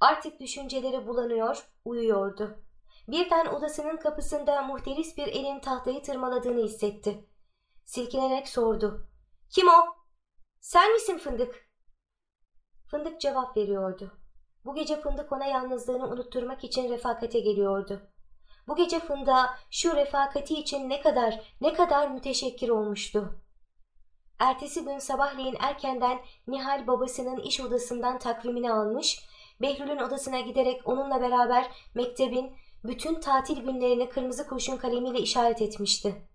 Artık düşünceleri bulanıyor, uyuyordu. Birden odasının kapısında muhteris bir elin tahtayı tırmaladığını hissetti. Silkinerek sordu. Kim o? Sen misin Fındık? Fındık cevap veriyordu. Bu gece Fındık ona yalnızlığını unutturmak için refakate geliyordu. Bu gece Fındık'a şu refakati için ne kadar, ne kadar müteşekkir olmuştu. Ertesi gün sabahleyin erkenden Nihal babasının iş odasından takvimini almış, Behlül'ün odasına giderek onunla beraber mektebin bütün tatil günlerini kırmızı kurşun kalemiyle işaret etmişti.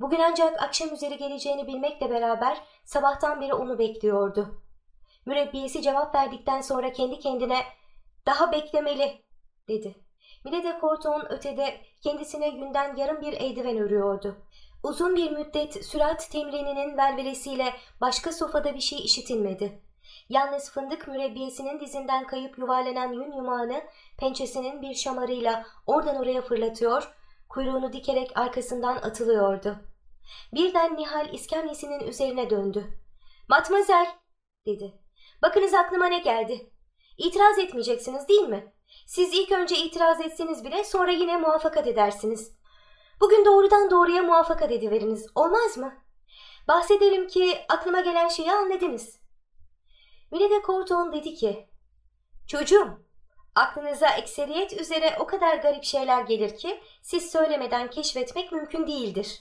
Bugün ancak akşam üzeri geleceğini bilmekle beraber sabahtan beri onu bekliyordu. Mürebbiyesi cevap verdikten sonra kendi kendine ''Daha beklemeli'' dedi. Mine de Corton ötede kendisine yünden yarım bir eldiven örüyordu. Uzun bir müddet sürat temrininin velvelesiyle başka sofada bir şey işitilmedi. Yalnız fındık mürebbiyesinin dizinden kayıp yuvarlanan yün yumağını pençesinin bir şamarıyla oradan oraya fırlatıyor, kuyruğunu dikerek arkasından atılıyordu. Birden Nihal iskemlesinin üzerine döndü. Matmazel, dedi. Bakınız aklıma ne geldi. İtiraz etmeyeceksiniz değil mi? Siz ilk önce itiraz etseniz bile sonra yine muvaffakat edersiniz. Bugün doğrudan doğruya muvaffakat ediveriniz. Olmaz mı? Bahsedelim ki aklıma gelen şeyi anladınız. Mine de Corton dedi ki, Çocuğum, Aklınıza ekseriyet üzere o kadar garip şeyler gelir ki siz söylemeden keşfetmek mümkün değildir.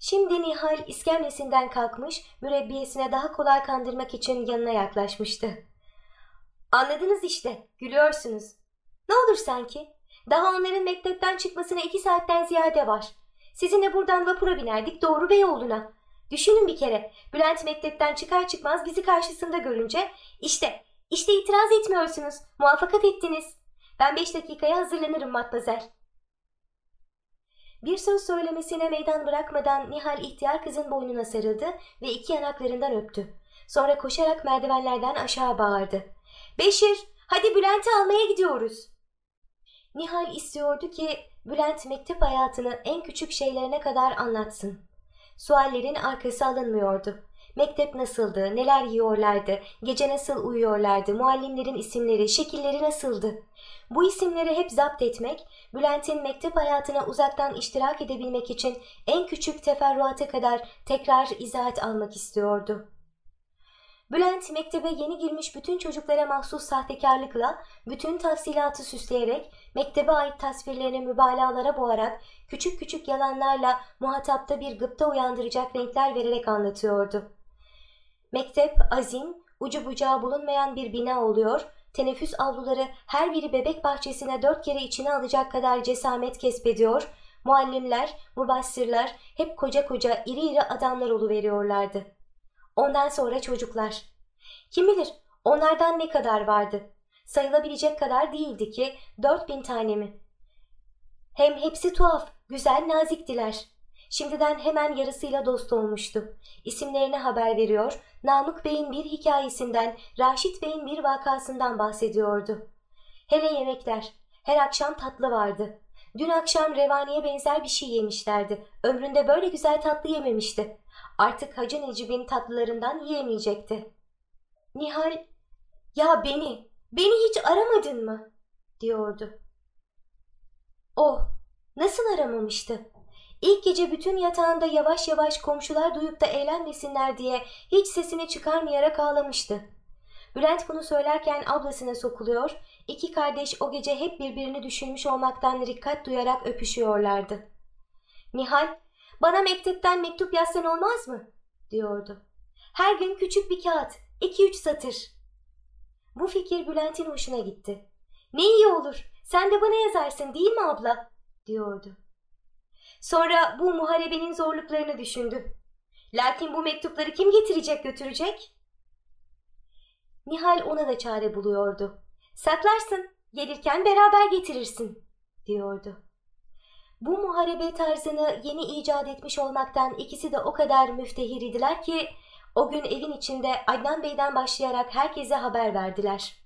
Şimdi Nihal iskemlesinden kalkmış, mürebbiyesine daha kolay kandırmak için yanına yaklaşmıştı. Anladınız işte, gülüyorsunuz. Ne olur sanki? Daha onların mektepten çıkmasına iki saatten ziyade var. Sizinle buradan vapura binerdik doğru Beyoğlu'na. Düşünün bir kere, Bülent mektepten çıkar çıkmaz bizi karşısında görünce, işte, işte itiraz etmiyorsunuz, muvaffakat ettiniz. Ben beş dakikaya hazırlanırım matmazel. Bir söz söylemesine meydan bırakmadan Nihal ihtiyar kızın boynuna sarıldı ve iki yanaklarından öptü. Sonra koşarak merdivenlerden aşağı bağırdı. Beşir, hadi Bülent'i almaya gidiyoruz. Nihal istiyordu ki Bülent mektep hayatını en küçük şeylerine kadar anlatsın. Suallerin arkası alınmıyordu. Mektep nasıldı, neler yiyorlardı, gece nasıl uyuyorlardı, muallimlerin isimleri, şekilleri nasıldı? Bu isimleri hep zapt etmek, Bülent'in mektep hayatına uzaktan iştirak edebilmek için en küçük teferruata kadar tekrar izahat almak istiyordu. Bülent mektebe yeni girmiş bütün çocuklara mahsus sahtekarlıkla, bütün tafsilatı süsleyerek, mektebe ait tasvirlerini mübalağalara boğarak, küçük küçük yalanlarla muhatapta bir gıpta uyandıracak renkler vererek anlatıyordu. Mektep azim, ucu bucağı bulunmayan bir bina oluyor, teneffüs avluları her biri bebek bahçesine dört kere içine alacak kadar cesamet kesbediyor, muallimler, mubassirler hep koca koca iri iri adamlar veriyorlardı. Ondan sonra çocuklar. Kim bilir onlardan ne kadar vardı? Sayılabilecek kadar değildi ki dört bin tane mi? Hem hepsi tuhaf, güzel, naziktiler. Şimdiden hemen yarısıyla dost olmuştu. İsimlerine haber veriyor, Namık Bey'in bir hikayesinden, Raşit Bey'in bir vakasından bahsediyordu. Hele yemekler, her akşam tatlı vardı. Dün akşam revaniye benzer bir şey yemişlerdi. Ömründe böyle güzel tatlı yememişti. Artık Hacı Necip'in tatlılarından yiyemeyecekti. Nihal, ya beni, beni hiç aramadın mı? diyordu. Oh, nasıl aramamıştı? İlk gece bütün yatağında yavaş yavaş komşular duyup da eğlenmesinler diye hiç sesini çıkarmayarak ağlamıştı. Bülent bunu söylerken ablasına sokuluyor, iki kardeş o gece hep birbirini düşünmüş olmaktan dikkat duyarak öpüşüyorlardı. Nihal, bana mektepten mektup yazsan olmaz mı? diyordu. Her gün küçük bir kağıt, iki üç satır. Bu fikir Bülent'in hoşuna gitti. Ne iyi olur, sen de bana yazarsın değil mi abla? diyordu. Sonra bu muharebenin zorluklarını düşündü. Lakin bu mektupları kim getirecek götürecek? Nihal ona da çare buluyordu. Saklarsın, gelirken beraber getirirsin, diyordu. Bu muharebe tarzını yeni icat etmiş olmaktan ikisi de o kadar müftehir idiler ki o gün evin içinde Adnan Bey'den başlayarak herkese haber verdiler.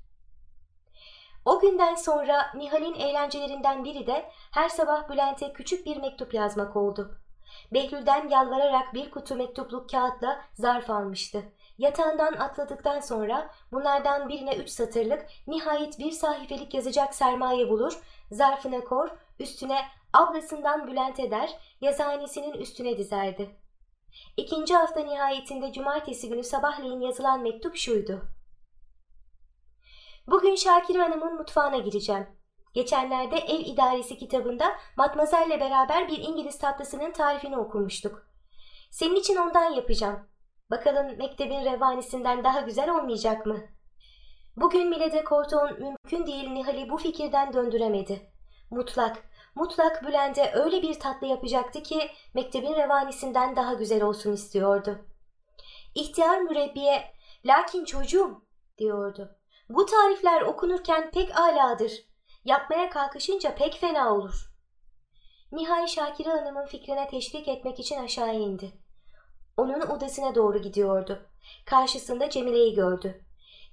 O günden sonra Nihal'in eğlencelerinden biri de her sabah Bülent'e küçük bir mektup yazmak oldu. Behlül'den yalvararak bir kutu mektupluk kağıtla zarf almıştı. Yatağından atladıktan sonra bunlardan birine üç satırlık nihayet bir sahifelik yazacak sermaye bulur, zarfına kor, üstüne ablasından Bülent eder, yazıhanesinin üstüne dizerdi. İkinci hafta nihayetinde cumartesi günü sabahleyin yazılan mektup şuydu. Bugün Şakir Hanım'ın mutfağına gireceğim. Geçenlerde ev idaresi kitabında Matmazel'le beraber bir İngiliz tatlısının tarifini okumuştuk. Senin için ondan yapacağım. Bakalım mektebin revanisinden daha güzel olmayacak mı? Bugün Milede Korton mümkün değil Nihal'i bu fikirden döndüremedi. Mutlak, mutlak Bülent'e öyle bir tatlı yapacaktı ki mektebin revanisinden daha güzel olsun istiyordu. İhtiyar mürebbiye, lakin çocuğum diyordu. Bu tarifler okunurken pek aladır. Yapmaya kalkışınca pek fena olur. Nihal Şakire Hanım'ın fikrine teşvik etmek için aşağı indi. Onun odasına doğru gidiyordu. Karşısında Cemile'yi gördü.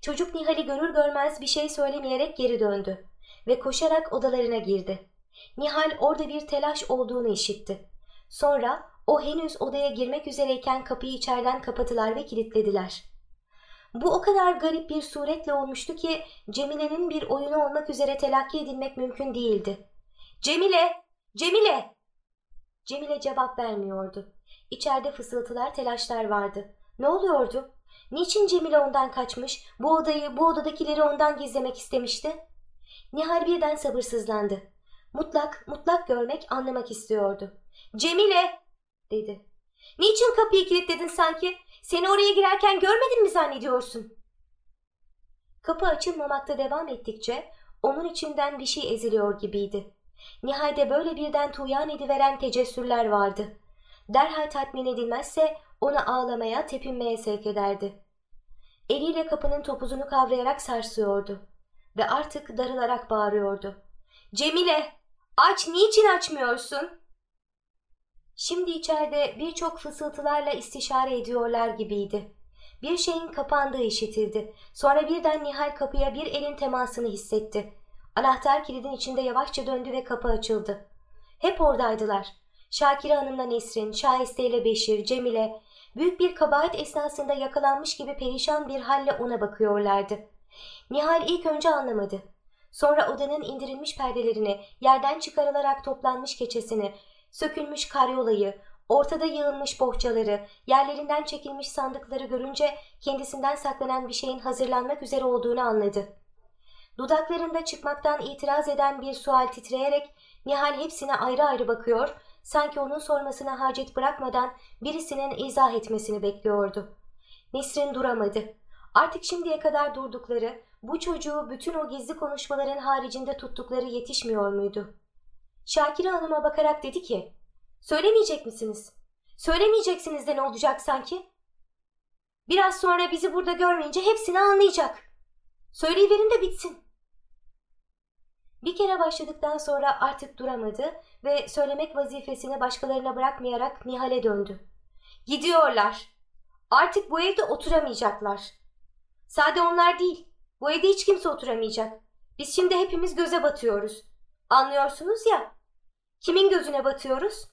Çocuk Nihal'i görür görmez bir şey söylemeyerek geri döndü ve koşarak odalarına girdi. Nihal orada bir telaş olduğunu işitti. Sonra o henüz odaya girmek üzereyken kapıyı içeriden kapatılar ve kilitlediler. Bu o kadar garip bir suretle olmuştu ki Cemile'nin bir oyunu olmak üzere telakki edilmek mümkün değildi. Cemile! Cemile! Cemile cevap vermiyordu. İçeride fısıltılar, telaşlar vardı. Ne oluyordu? Niçin Cemile ondan kaçmış, bu odayı, bu odadakileri ondan gizlemek istemişti? Nihal birden sabırsızlandı. Mutlak, mutlak görmek, anlamak istiyordu. Cemile, dedi. Niçin kapıyı kilitledin sanki? Seni oraya girerken görmedin mi zannediyorsun? Kapı açılmamakta devam ettikçe onun içinden bir şey eziliyor gibiydi. Nihal'de böyle birden tuyan ediveren tecessürler vardı. Derhal tatmin edilmezse onu ağlamaya, tepinmeye sevk ederdi. Eliyle kapının topuzunu kavrayarak sarsıyordu ve artık darılarak bağırıyordu. Cemile, aç niçin açmıyorsun? Şimdi içeride birçok fısıltılarla istişare ediyorlar gibiydi. Bir şeyin kapandığı işitildi. Sonra birden Nihal kapıya bir elin temasını hissetti. Anahtar kilidin içinde yavaşça döndü ve kapı açıldı. Hep oradaydılar. Şakire Hanım'la Nesrin, Şahiste ile Beşir, Cemile, büyük bir kabahat esnasında yakalanmış gibi perişan bir halle ona bakıyorlardı. Nihal ilk önce anlamadı. Sonra odanın indirilmiş perdelerini, yerden çıkarılarak toplanmış keçesini, sökülmüş karyolayı, ortada yığılmış bohçaları, yerlerinden çekilmiş sandıkları görünce kendisinden saklanan bir şeyin hazırlanmak üzere olduğunu anladı. Dudaklarında çıkmaktan itiraz eden bir sual titreyerek Nihal hepsine ayrı ayrı bakıyor, sanki onun sormasına hacet bırakmadan birisinin izah etmesini bekliyordu. Nesrin duramadı. Artık şimdiye kadar durdukları, bu çocuğu bütün o gizli konuşmaların haricinde tuttukları yetişmiyor muydu? Şakire Hanım'a bakarak dedi ki, Söylemeyecek misiniz? Söylemeyeceksiniz de ne olacak sanki? Biraz sonra bizi burada görmeyince hepsini anlayacak. Söyleyiverin de bitsin. Bir kere başladıktan sonra artık duramadı ve söylemek vazifesini başkalarına bırakmayarak Nihal'e döndü. Gidiyorlar. Artık bu evde oturamayacaklar. Sade onlar değil. Bu evde hiç kimse oturamayacak. Biz şimdi hepimiz göze batıyoruz. Anlıyorsunuz ya. Kimin gözüne batıyoruz?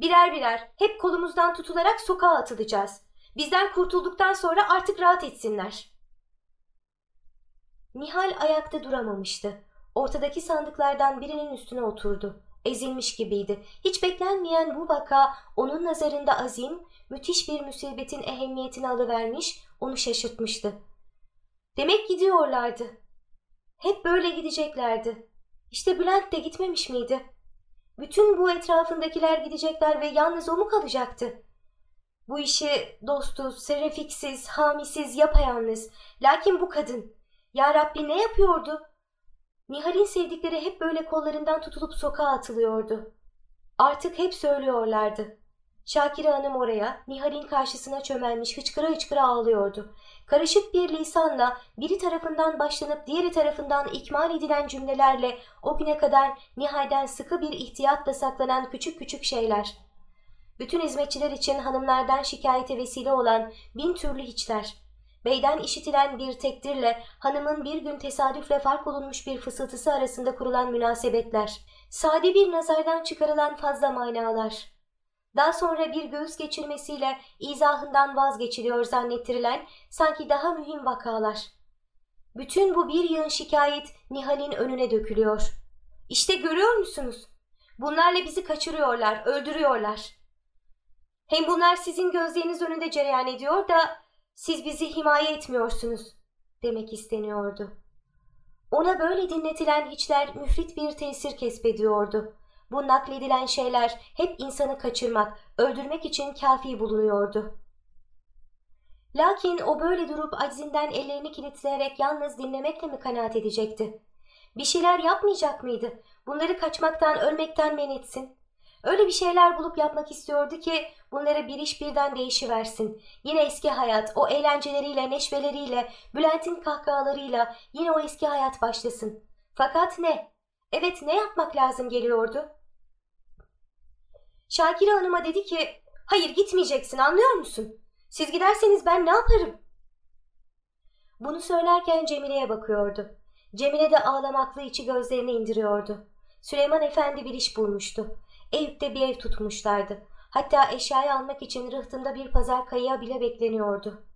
Birer birer hep kolumuzdan tutularak sokağa atılacağız. Bizden kurtulduktan sonra artık rahat etsinler. Nihal ayakta duramamıştı. Ortadaki sandıklardan birinin üstüne oturdu. Ezilmiş gibiydi. Hiç beklenmeyen bu vaka onun nazarında azim, müthiş bir musibetin ehemmiyetini alıvermiş, onu şaşırtmıştı. Demek gidiyorlardı. Hep böyle gideceklerdi. İşte Bülent de gitmemiş miydi? Bütün bu etrafındakiler gidecekler ve yalnız o mu kalacaktı? Bu işi dostuz, serefiksiz, hamisiz, yapayalnız. Lakin bu kadın. Ya Rabbi ne yapıyordu? Nihal'in sevdikleri hep böyle kollarından tutulup sokağa atılıyordu. Artık hep söylüyorlardı. Şakire Hanım oraya, Nihal'in karşısına çömelmiş hıçkıra hıçkıra ağlıyordu. Karışık bir lisanla biri tarafından başlanıp diğeri tarafından ikmal edilen cümlelerle o güne kadar Nihal'den sıkı bir ihtiyatla saklanan küçük küçük şeyler. Bütün hizmetçiler için hanımlardan şikayete vesile olan bin türlü hiçler. Beyden işitilen bir tekdirle hanımın bir gün tesadüfle fark olunmuş bir fısıltısı arasında kurulan münasebetler. Sade bir nazardan çıkarılan fazla manalar. Daha sonra bir göğüs geçirmesiyle izahından vazgeçiliyor zannettirilen sanki daha mühim vakalar. Bütün bu bir yığın şikayet Nihal'in önüne dökülüyor. İşte görüyor musunuz? Bunlarla bizi kaçırıyorlar, öldürüyorlar. Hem bunlar sizin gözleriniz önünde cereyan ediyor da siz bizi himaye etmiyorsunuz demek isteniyordu. Ona böyle dinletilen hiçler müfrit bir tesir kesbediyordu. Bu nakledilen şeyler hep insanı kaçırmak, öldürmek için kafi bulunuyordu. Lakin o böyle durup acizinden ellerini kilitleyerek yalnız dinlemekle mi kanaat edecekti? Bir şeyler yapmayacak mıydı? Bunları kaçmaktan, ölmekten men etsin. Öyle bir şeyler bulup yapmak istiyordu ki bunları bir iş birden değişiversin. Yine eski hayat, o eğlenceleriyle, neşveleriyle, Bülent'in kahkahalarıyla yine o eski hayat başlasın. Fakat ne? Evet ne yapmak lazım geliyordu? Şakire Hanım'a dedi ki hayır gitmeyeceksin anlıyor musun? Siz giderseniz ben ne yaparım? Bunu söylerken Cemile'ye bakıyordu. Cemile de ağlamaklı içi gözlerini indiriyordu. Süleyman Efendi bir iş bulmuştu. Eyüp'te bir ev tutmuşlardı. Hatta eşyayı almak için rıhtımda bir pazar kayıya bile bekleniyordu.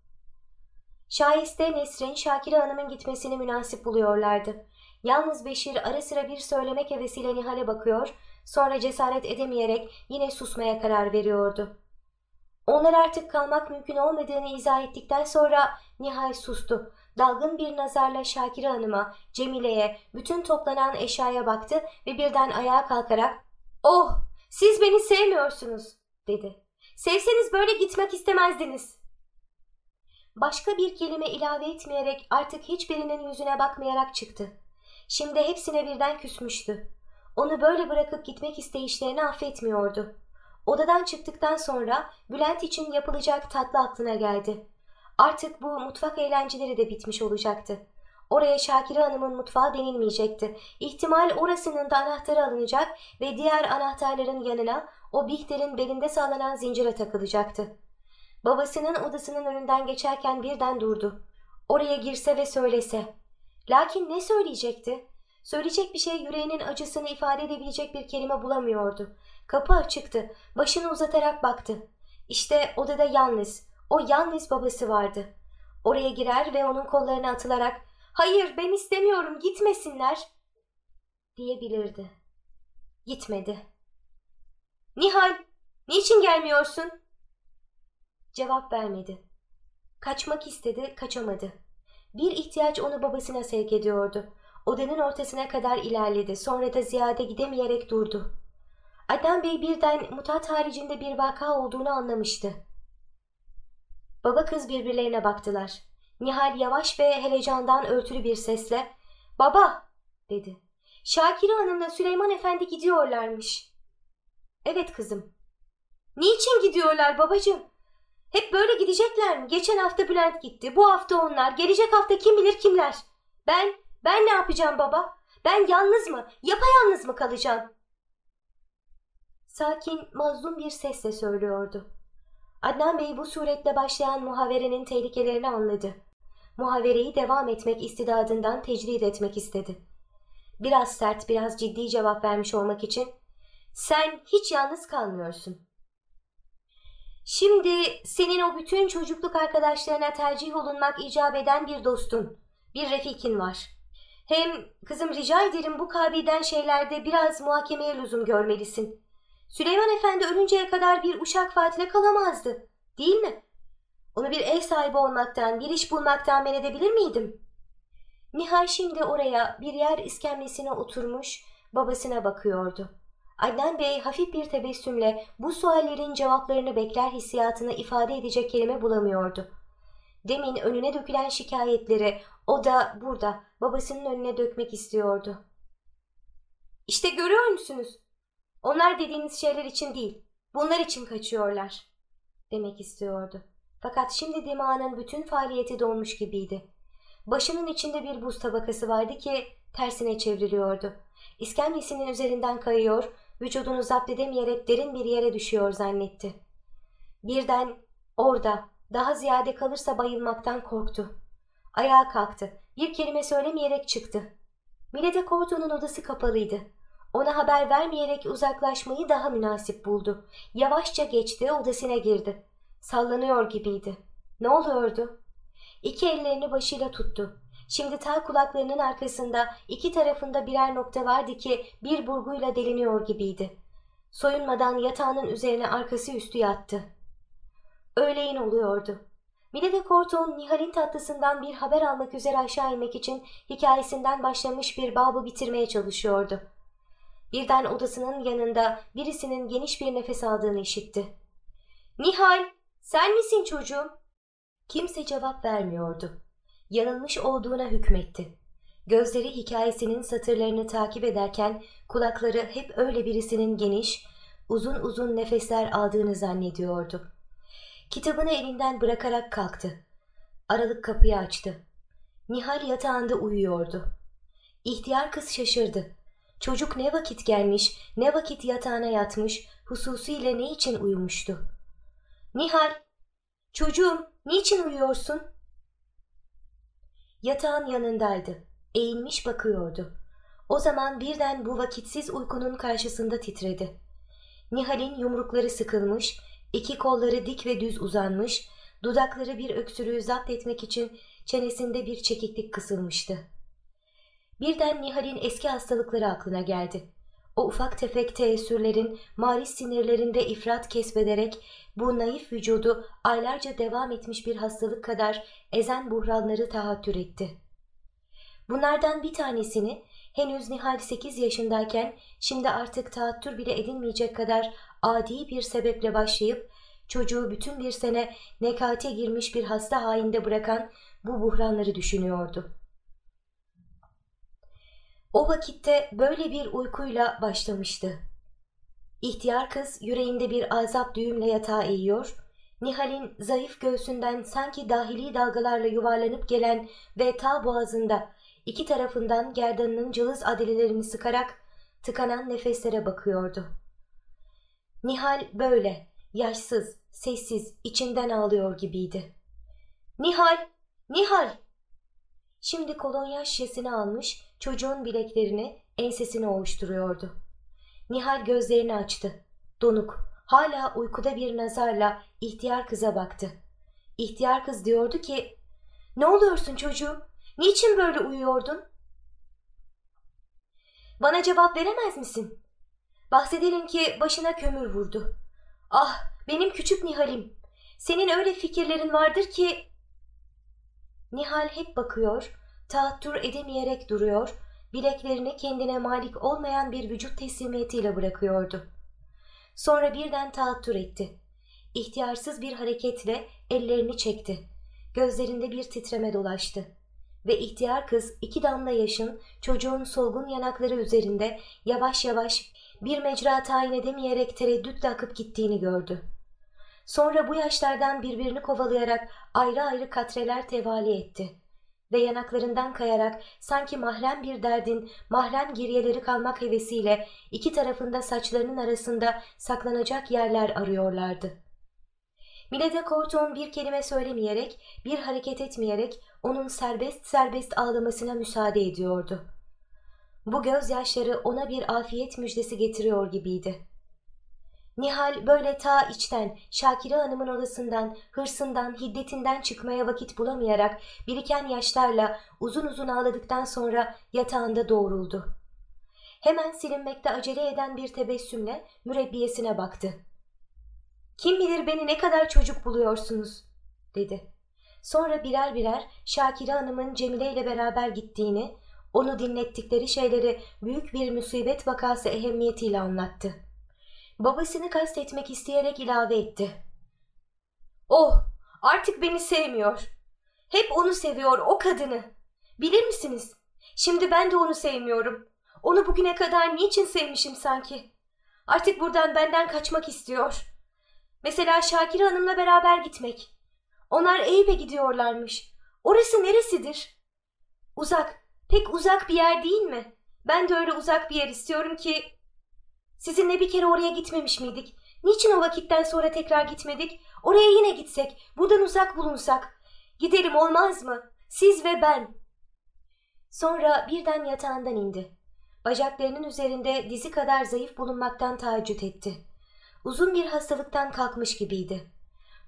Şahiste Nesrin, Şakire Hanım'ın gitmesini münasip buluyorlardı. Yalnız Beşir ara sıra bir söylemek hevesiyle Nihal'e bakıyor, sonra cesaret edemeyerek yine susmaya karar veriyordu. Onlar artık kalmak mümkün olmadığını izah ettikten sonra Nihal sustu. Dalgın bir nazarla Şakire Hanım'a, Cemile'ye, bütün toplanan eşyaya baktı ve birden ayağa kalkarak ''Oh, siz beni sevmiyorsunuz.'' dedi. ''Sevseniz böyle gitmek istemezdiniz.'' Başka bir kelime ilave etmeyerek artık hiçbirinin yüzüne bakmayarak çıktı. Şimdi hepsine birden küsmüştü. Onu böyle bırakıp gitmek isteyişlerini affetmiyordu. Odadan çıktıktan sonra Bülent için yapılacak tatlı aklına geldi. Artık bu mutfak eğlenceleri de bitmiş olacaktı. Oraya Şakire Hanım'ın mutfağı denilmeyecekti. İhtimal orasının da anahtarı alınacak ve diğer anahtarların yanına o Bihter'in belinde sağlanan zincire takılacaktı. Babasının odasının önünden geçerken birden durdu. Oraya girse ve söylese. Lakin ne söyleyecekti? Söyleyecek bir şey yüreğinin acısını ifade edebilecek bir kelime bulamıyordu. Kapı açıktı. Başını uzatarak baktı. İşte odada yalnız, o yalnız babası vardı. Oraya girer ve onun kollarına atılarak ''Hayır ben istemiyorum gitmesinler'' diyebilirdi. Gitmedi. ''Nihal niçin gelmiyorsun?'' Cevap vermedi. Kaçmak istedi, kaçamadı. Bir ihtiyaç onu babasına sevk ediyordu. Odanın ortasına kadar ilerledi. Sonra da ziyade gidemeyerek durdu. Adnan Bey birden mutat haricinde bir vaka olduğunu anlamıştı. Baba kız birbirlerine baktılar. Nihal yavaş ve helecandan örtülü bir sesle ''Baba!'' dedi. ''Şakire Hanım'la Süleyman Efendi gidiyorlarmış.'' ''Evet kızım.'' ''Niçin gidiyorlar babacığım? Hep böyle gidecekler mi? Geçen hafta Bülent gitti, bu hafta onlar, gelecek hafta kim bilir kimler. Ben, ben ne yapacağım baba? Ben yalnız mı, yapayalnız mı kalacağım?'' Sakin, mazlum bir sesle söylüyordu. Adnan Bey bu suretle başlayan muhaverenin tehlikelerini anladı. Muhavereyi devam etmek istidadından tecrid etmek istedi. Biraz sert, biraz ciddi cevap vermiş olmak için ''Sen hiç yalnız kalmıyorsun. Şimdi senin o bütün çocukluk arkadaşlarına tercih olunmak icap eden bir dostun, bir refikin var. Hem kızım rica ederim bu kabilden şeylerde biraz muhakemeye lüzum görmelisin.'' Süleyman Efendi ölünceye kadar bir uşak fatile kalamazdı. Değil mi? Onu bir ev sahibi olmaktan, bir iş bulmaktan men edebilir miydim? Nihal şimdi oraya bir yer iskemlesine oturmuş babasına bakıyordu. Adnan Bey hafif bir tebessümle bu suallerin cevaplarını bekler hissiyatını ifade edecek kelime bulamıyordu. Demin önüne dökülen şikayetleri o da burada babasının önüne dökmek istiyordu. İşte görüyor musunuz? Onlar dediğiniz şeyler için değil, bunlar için kaçıyorlar demek istiyordu. Fakat şimdi dimağının bütün faaliyeti donmuş gibiydi. Başının içinde bir buz tabakası vardı ki tersine çevriliyordu. İskemlesinin üzerinden kayıyor, vücudunu zapt edemeyerek derin bir yere düşüyor zannetti. Birden orada daha ziyade kalırsa bayılmaktan korktu. Ayağa kalktı. Bir kelime söylemeyerek çıktı. Milede Korto'nun odası kapalıydı. Ona haber vermeyerek uzaklaşmayı daha münasip buldu. Yavaşça geçti, odasına girdi. Sallanıyor gibiydi. Ne oluyordu? İki ellerini başıyla tuttu. Şimdi tel kulaklarının arkasında iki tarafında birer nokta vardı ki bir burguyla deliniyor gibiydi. Soyunmadan yatağının üzerine arkası üstü yattı. Öğleyin oluyordu. Milede Korton Nihal'in tatlısından bir haber almak üzere aşağı inmek için hikayesinden başlamış bir babı bitirmeye çalışıyordu. Birden odasının yanında birisinin geniş bir nefes aldığını işitti. ''Nihal, sen misin çocuğum?'' Kimse cevap vermiyordu. Yanılmış olduğuna hükmetti. Gözleri hikayesinin satırlarını takip ederken kulakları hep öyle birisinin geniş, uzun uzun nefesler aldığını zannediyordu. Kitabını elinden bırakarak kalktı. Aralık kapıyı açtı. Nihal yatağında uyuyordu. İhtiyar kız şaşırdı. Çocuk ne vakit gelmiş, ne vakit yatağına yatmış, hususiyle ne için uyumuştu? Nihal, çocuğum niçin uyuyorsun? Yatağın yanındaydı. Eğilmiş bakıyordu. O zaman birden bu vakitsiz uykunun karşısında titredi. Nihal'in yumrukları sıkılmış, iki kolları dik ve düz uzanmış, dudakları bir öksürüğü zapt etmek için çenesinde bir çekiklik kısılmıştı. Birden Nihal'in eski hastalıkları aklına geldi. o ufak tefek teessürlerin maris sinirlerinde ifrat kesbederek bu naif vücudu aylarca devam etmiş bir hastalık kadar ezen buhranları tahattür etti. Bunlardan bir tanesini henüz Nihal 8 yaşındayken şimdi artık tahattür bile edilmeyecek kadar adi bir sebeple başlayıp çocuğu bütün bir sene nekate girmiş bir hasta hainde bırakan bu buhranları düşünüyordu. O vakitte böyle bir uykuyla başlamıştı. İhtiyar kız yüreğinde bir azap düğümle yatağa eğiyor, Nihal'in zayıf göğsünden sanki dahili dalgalarla yuvarlanıp gelen ve ta boğazında iki tarafından gerdanının cılız adilelerini sıkarak tıkanan nefeslere bakıyordu. Nihal böyle, yaşsız, sessiz, içinden ağlıyor gibiydi. Nihal, Nihal! Şimdi kolonya şişesini almış, çocuğun bileklerini, ensesini ovuşturuyordu. Nihal gözlerini açtı. Donuk, hala uykuda bir nazarla ihtiyar kıza baktı. İhtiyar kız diyordu ki, ''Ne oluyorsun çocuğum? Niçin böyle uyuyordun?'' ''Bana cevap veremez misin?'' Bahsedelim ki başına kömür vurdu. ''Ah, benim küçük Nihal'im. Senin öyle fikirlerin vardır ki...'' Nihal hep bakıyor, tahattür edemeyerek duruyor, bileklerini kendine malik olmayan bir vücut teslimiyetiyle bırakıyordu. Sonra birden tahattür etti. İhtiyarsız bir hareketle ellerini çekti. Gözlerinde bir titreme dolaştı. Ve ihtiyar kız iki damla yaşın çocuğun solgun yanakları üzerinde yavaş yavaş bir mecra tayin edemeyerek tereddütle akıp gittiğini gördü. Sonra bu yaşlardan birbirini kovalayarak ayrı ayrı katreler tevali etti ve yanaklarından kayarak sanki mahrem bir derdin mahrem geriyeleri kalmak hevesiyle iki tarafında saçlarının arasında saklanacak yerler arıyorlardı. Milede Corton bir kelime söylemeyerek, bir hareket etmeyerek onun serbest serbest ağlamasına müsaade ediyordu. Bu gözyaşları ona bir afiyet müjdesi getiriyor gibiydi. Nihal böyle ta içten, Şakire Hanım'ın odasından, hırsından, hiddetinden çıkmaya vakit bulamayarak biriken yaşlarla uzun uzun ağladıktan sonra yatağında doğruldu. Hemen silinmekte acele eden bir tebessümle mürebbiyesine baktı. ''Kim bilir beni ne kadar çocuk buluyorsunuz?'' dedi. Sonra birer birer Şakire Hanım'ın Cemile ile beraber gittiğini, onu dinlettikleri şeyleri büyük bir musibet vakası ehemmiyetiyle anlattı. Babasını kastetmek isteyerek ilave etti. Oh artık beni sevmiyor. Hep onu seviyor o kadını. Bilir misiniz? Şimdi ben de onu sevmiyorum. Onu bugüne kadar niçin sevmişim sanki? Artık buradan benden kaçmak istiyor. Mesela Şakir Hanım'la beraber gitmek. Onlar Eyüp'e gidiyorlarmış. Orası neresidir? Uzak, pek uzak bir yer değil mi? Ben de öyle uzak bir yer istiyorum ki Sizinle bir kere oraya gitmemiş miydik? Niçin o vakitten sonra tekrar gitmedik? Oraya yine gitsek, buradan uzak bulunsak. Gidelim olmaz mı? Siz ve ben. Sonra birden yatağından indi. Bacaklarının üzerinde dizi kadar zayıf bulunmaktan taaccüt etti. Uzun bir hastalıktan kalkmış gibiydi.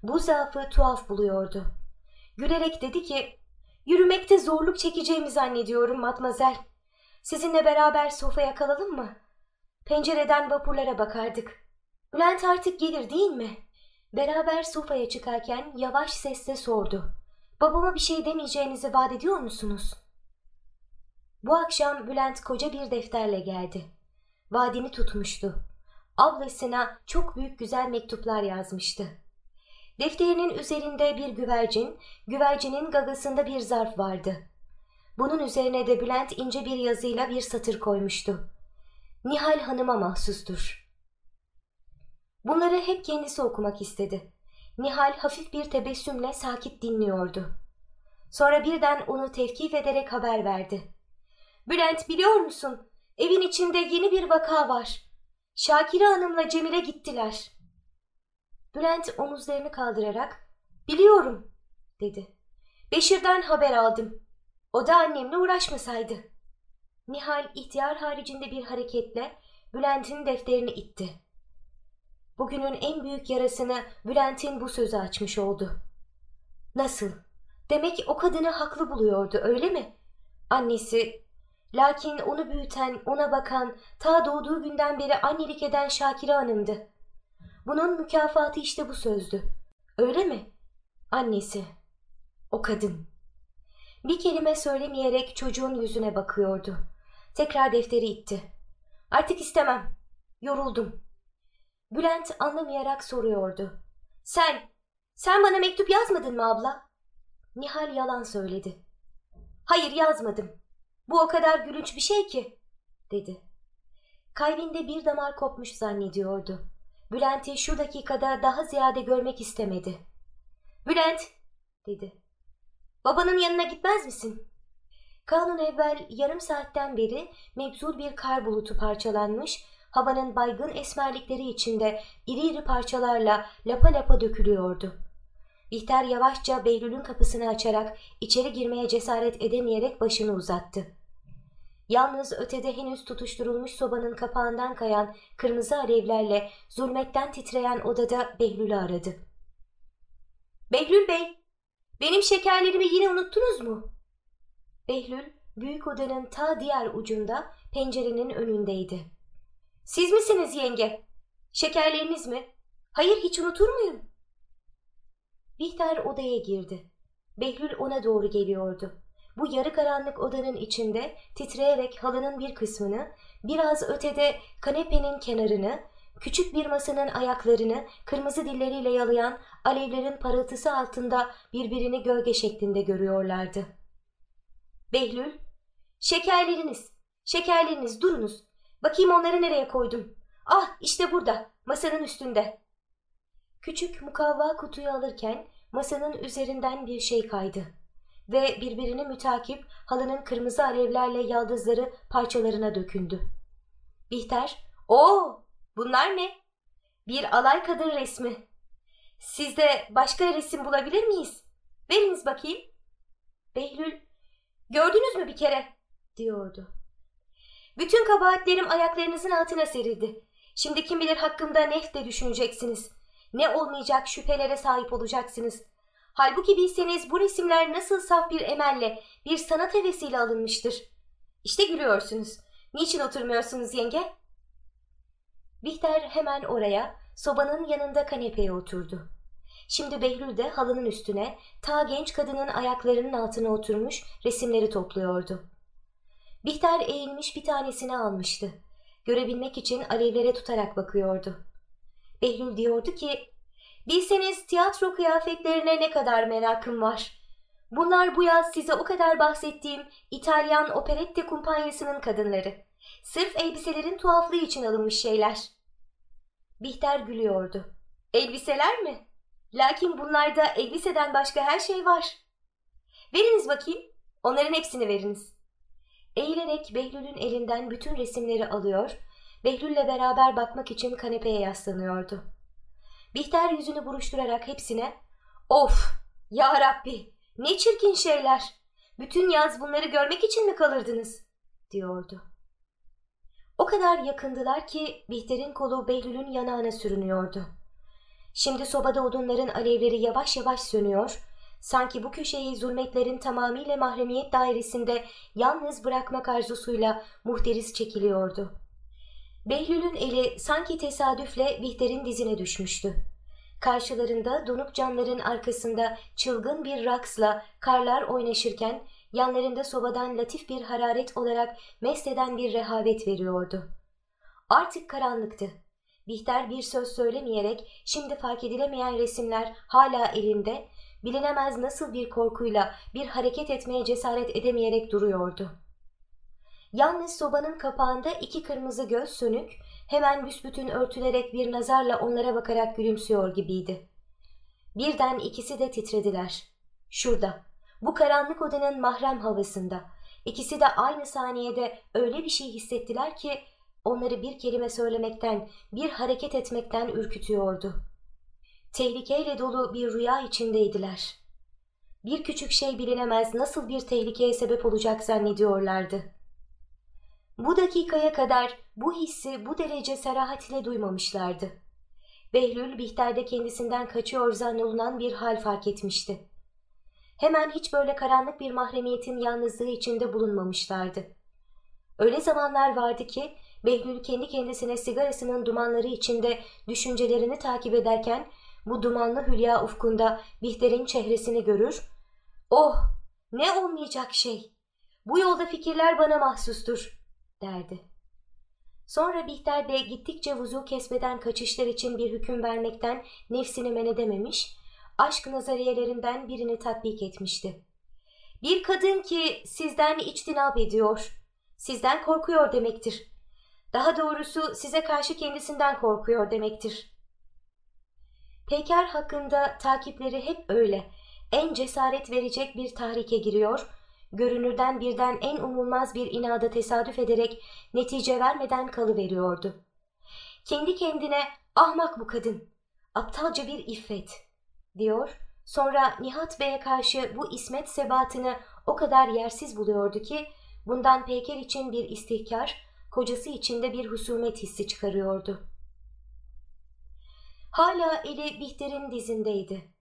Bu zaafı tuhaf buluyordu. Gülerek dedi ki, yürümekte zorluk çekeceğimi zannediyorum matmazel. Sizinle beraber sofaya kalalım mı?'' Pencereden vapurlara bakardık. Bülent artık gelir değil mi? Beraber sofaya çıkarken yavaş sesle sordu. Babama bir şey demeyeceğinizi vaat ediyor musunuz? Bu akşam Bülent koca bir defterle geldi. Vaadini tutmuştu. Ablasına çok büyük güzel mektuplar yazmıştı. Defterinin üzerinde bir güvercin, güvercinin gagasında bir zarf vardı. Bunun üzerine de Bülent ince bir yazıyla bir satır koymuştu. Nihal Hanım'a mahsustur. Bunları hep kendisi okumak istedi. Nihal hafif bir tebessümle sakit dinliyordu. Sonra birden onu tevkif ederek haber verdi. Bülent biliyor musun? Evin içinde yeni bir vaka var. Şakire Hanım'la Cemile gittiler. Bülent omuzlarını kaldırarak biliyorum dedi. Beşir'den haber aldım. O da annemle uğraşmasaydı. Nihal ihtiyar haricinde bir hareketle Bülent'in defterini itti. Bugünün en büyük yarasını Bülent'in bu sözü açmış oldu. Nasıl? Demek o kadını haklı buluyordu öyle mi? Annesi, Lakin onu büyüten, ona bakan, ta doğduğu günden beri annelik eden Şakire Hanım'dı. Bunun mükafatı işte bu sözdü. Öyle mi? Annesi. O kadın. Bir kelime söylemeyerek çocuğun yüzüne bakıyordu. Tekrar defteri itti. Artık istemem. Yoruldum. Bülent anlamayarak soruyordu. Sen, sen bana mektup yazmadın mı abla? Nihal yalan söyledi. Hayır yazmadım. Bu o kadar gülünç bir şey ki, dedi. Kalbinde bir damar kopmuş zannediyordu. Bülent'i şu dakikada daha ziyade görmek istemedi. Bülent, dedi. Babanın yanına gitmez misin? Kanun evvel yarım saatten beri mebzul bir kar bulutu parçalanmış, havanın baygın esmerlikleri içinde iri iri parçalarla lapa lapa dökülüyordu. Bihter yavaşça Behlül'ün kapısını açarak içeri girmeye cesaret edemeyerek başını uzattı. Yalnız ötede henüz tutuşturulmuş sobanın kapağından kayan kırmızı alevlerle zulmetten titreyen odada Behlül'ü aradı. Behlül Bey, benim şekerlerimi yine unuttunuz mu? Behlül, büyük odanın ta diğer ucunda pencerenin önündeydi. Siz misiniz yenge? Şekerleriniz mi? Hayır hiç unutur muyum? Bihter odaya girdi. Behlül ona doğru geliyordu. Bu yarı karanlık odanın içinde titreyerek halının bir kısmını, biraz ötede kanepenin kenarını, küçük bir masanın ayaklarını kırmızı dilleriyle yalayan alevlerin parıltısı altında birbirini gölge şeklinde görüyorlardı. Behlül, şekerleriniz, şekerleriniz durunuz. Bakayım onları nereye koydum. Ah işte burada, masanın üstünde. Küçük mukavva kutuyu alırken masanın üzerinden bir şey kaydı ve birbirini mütakip halının kırmızı alevlerle yaldızları parçalarına dökündü. Bihter, ''Oo, bunlar ne? Bir alay kadın resmi. Sizde başka resim bulabilir miyiz? Veriniz bakayım.'' Behlül, ''Gördünüz mü bir kere?'' diyordu. ''Bütün kabahatlerim ayaklarınızın altına serildi. Şimdi kim bilir hakkımda nefte düşüneceksiniz. Ne olmayacak şüphelere sahip olacaksınız. Halbuki bilseniz bu resimler nasıl saf bir emelle, bir sanat hevesiyle alınmıştır. İşte gülüyorsunuz. Niçin oturmuyorsunuz yenge? Bihter hemen oraya, sobanın yanında kanepeye oturdu. Şimdi Behlül de halının üstüne, ta genç kadının ayaklarının altına oturmuş resimleri topluyordu. Bihter eğilmiş bir tanesini almıştı. Görebilmek için alevlere tutarak bakıyordu. Behlül diyordu ki, Bilseniz tiyatro kıyafetlerine ne kadar merakım var. Bunlar bu yaz size o kadar bahsettiğim İtalyan operette kumpanyasının kadınları. Sırf elbiselerin tuhaflığı için alınmış şeyler. Bihter gülüyordu. Elbiseler mi? Lakin bunlarda elbiseden başka her şey var. Veriniz bakayım. Onların hepsini veriniz. Eğilerek Behlül'ün elinden bütün resimleri alıyor, Behlül'le beraber bakmak için kanepeye yaslanıyordu. Bihter yüzünü buruşturarak hepsine ''Of! Ya Rabbi! Ne çirkin şeyler! Bütün yaz bunları görmek için mi kalırdınız?'' diyordu. O kadar yakındılar ki Bihter'in kolu Behlül'ün yanağına sürünüyordu. Şimdi sobada odunların alevleri yavaş yavaş sönüyor, sanki bu köşeyi zulmetlerin tamamıyla mahremiyet dairesinde yalnız bırakmak arzusuyla muhteris çekiliyordu. Behlül'ün eli sanki tesadüfle Bihter'in dizine düşmüştü. Karşılarında donuk camların arkasında çılgın bir raksla karlar oynaşırken yanlarında sobadan latif bir hararet olarak mesleden bir rehavet veriyordu. Artık karanlıktı. Bihter bir söz söylemeyerek şimdi fark edilemeyen resimler hala elinde, bilinemez nasıl bir korkuyla bir hareket etmeye cesaret edemeyerek duruyordu. Yalnız sobanın kapağında iki kırmızı göz sönük, hemen büsbütün örtülerek bir nazarla onlara bakarak gülümsüyor gibiydi. Birden ikisi de titrediler. Şurada, bu karanlık odanın mahrem havasında. İkisi de aynı saniyede öyle bir şey hissettiler ki onları bir kelime söylemekten, bir hareket etmekten ürkütüyordu. Tehlikeyle dolu bir rüya içindeydiler. Bir küçük şey bilinemez nasıl bir tehlikeye sebep olacak zannediyorlardı. Bu dakikaya kadar bu hissi bu derece serahat ile duymamışlardı. Behlül Bihter'de kendisinden kaçıyor zannolunan bir hal fark etmişti. Hemen hiç böyle karanlık bir mahremiyetin yalnızlığı içinde bulunmamışlardı. Öyle zamanlar vardı ki Behlül kendi kendisine sigarasının dumanları içinde düşüncelerini takip ederken bu dumanlı hülya ufkunda Bihter'in çehresini görür. Oh ne olmayacak şey. Bu yolda fikirler bana mahsustur derdi. Sonra Bihter de gittikçe vuzu kesmeden kaçışlar için bir hüküm vermekten nefsini men edememiş, aşk nazariyelerinden birini tatbik etmişti. Bir kadın ki sizden içtinap ediyor, sizden korkuyor demektir. Daha doğrusu size karşı kendisinden korkuyor demektir. Peyker hakkında takipleri hep öyle. En cesaret verecek bir tahrike giriyor, görünürden birden en umulmaz bir inada tesadüf ederek netice vermeden kalıveriyordu. Kendi kendine ahmak bu kadın, aptalca bir iffet diyor. Sonra Nihat Bey'e karşı bu ismet sebatını o kadar yersiz buluyordu ki bundan Peyker için bir istihkar, kocası için de bir husumet hissi çıkarıyordu. Hala eli Bihter'in dizindeydi.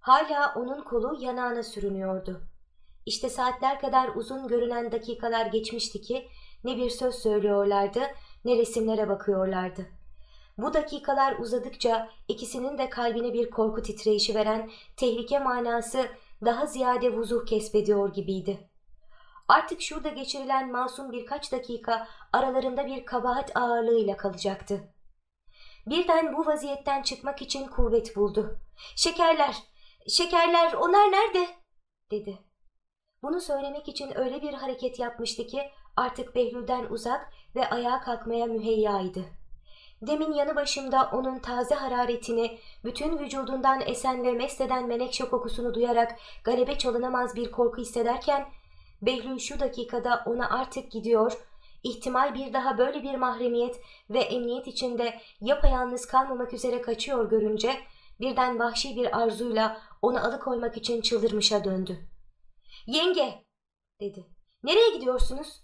Hala onun kolu yanağına sürünüyordu. İşte saatler kadar uzun görünen dakikalar geçmişti ki ne bir söz söylüyorlardı ne resimlere bakıyorlardı. Bu dakikalar uzadıkça ikisinin de kalbine bir korku titreyişi veren tehlike manası daha ziyade vuzuh kesbediyor gibiydi. Artık şurada geçirilen masum birkaç dakika aralarında bir kabahat ağırlığıyla kalacaktı. Birden bu vaziyetten çıkmak için kuvvet buldu. Şekerler, şekerler onlar nerede? dedi. Bunu söylemek için öyle bir hareket yapmıştı ki artık Behlül'den uzak ve ayağa kalkmaya müheyyaydı. Demin yanı başımda onun taze hararetini, bütün vücudundan esen ve mest eden menekşe kokusunu duyarak galebe çalınamaz bir korku hissederken, Behlül şu dakikada ona artık gidiyor, ihtimal bir daha böyle bir mahremiyet ve emniyet içinde yapayalnız kalmamak üzere kaçıyor görünce, birden vahşi bir arzuyla onu alıkoymak için çıldırmışa döndü. ''Yenge!'' dedi. ''Nereye gidiyorsunuz?''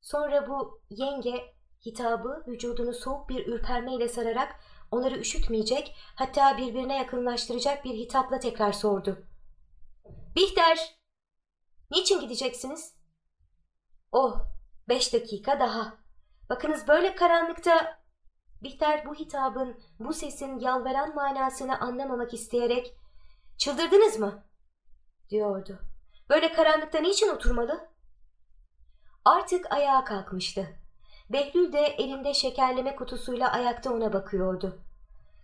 Sonra bu yenge hitabı vücudunu soğuk bir ürpermeyle sararak onları üşütmeyecek hatta birbirine yakınlaştıracak bir hitapla tekrar sordu. ''Bihter, niçin gideceksiniz?'' ''Oh, beş dakika daha. Bakınız böyle karanlıkta...'' Bihter bu hitabın, bu sesin yalvaran manasını anlamamak isteyerek ''Çıldırdınız mı?'' Diyordu. ''Böyle karanlıkta niçin oturmalı?'' Artık ayağa kalkmıştı. Behlül de elinde şekerleme kutusuyla ayakta ona bakıyordu.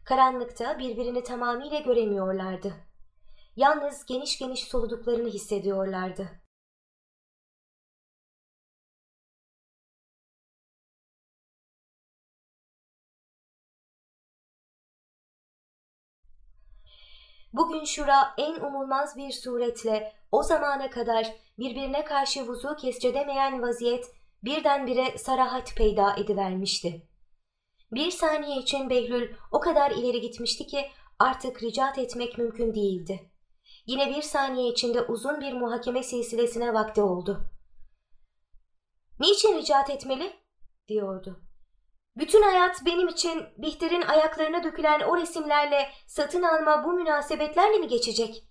Karanlıkta birbirini tamamıyla göremiyorlardı. Yalnız geniş geniş soluduklarını hissediyorlardı. Bugün şura en umulmaz bir suretle o zamana kadar birbirine karşı vuzu kescedemeyen vaziyet birdenbire sarahat peyda edivermişti. Bir saniye için Behlül o kadar ileri gitmişti ki artık ricat etmek mümkün değildi. Yine bir saniye içinde uzun bir muhakeme silsilesine vakti oldu. ''Niçin ricat etmeli?'' diyordu. ''Bütün hayat benim için Bihter'in ayaklarına dökülen o resimlerle satın alma bu münasebetlerle mi geçecek?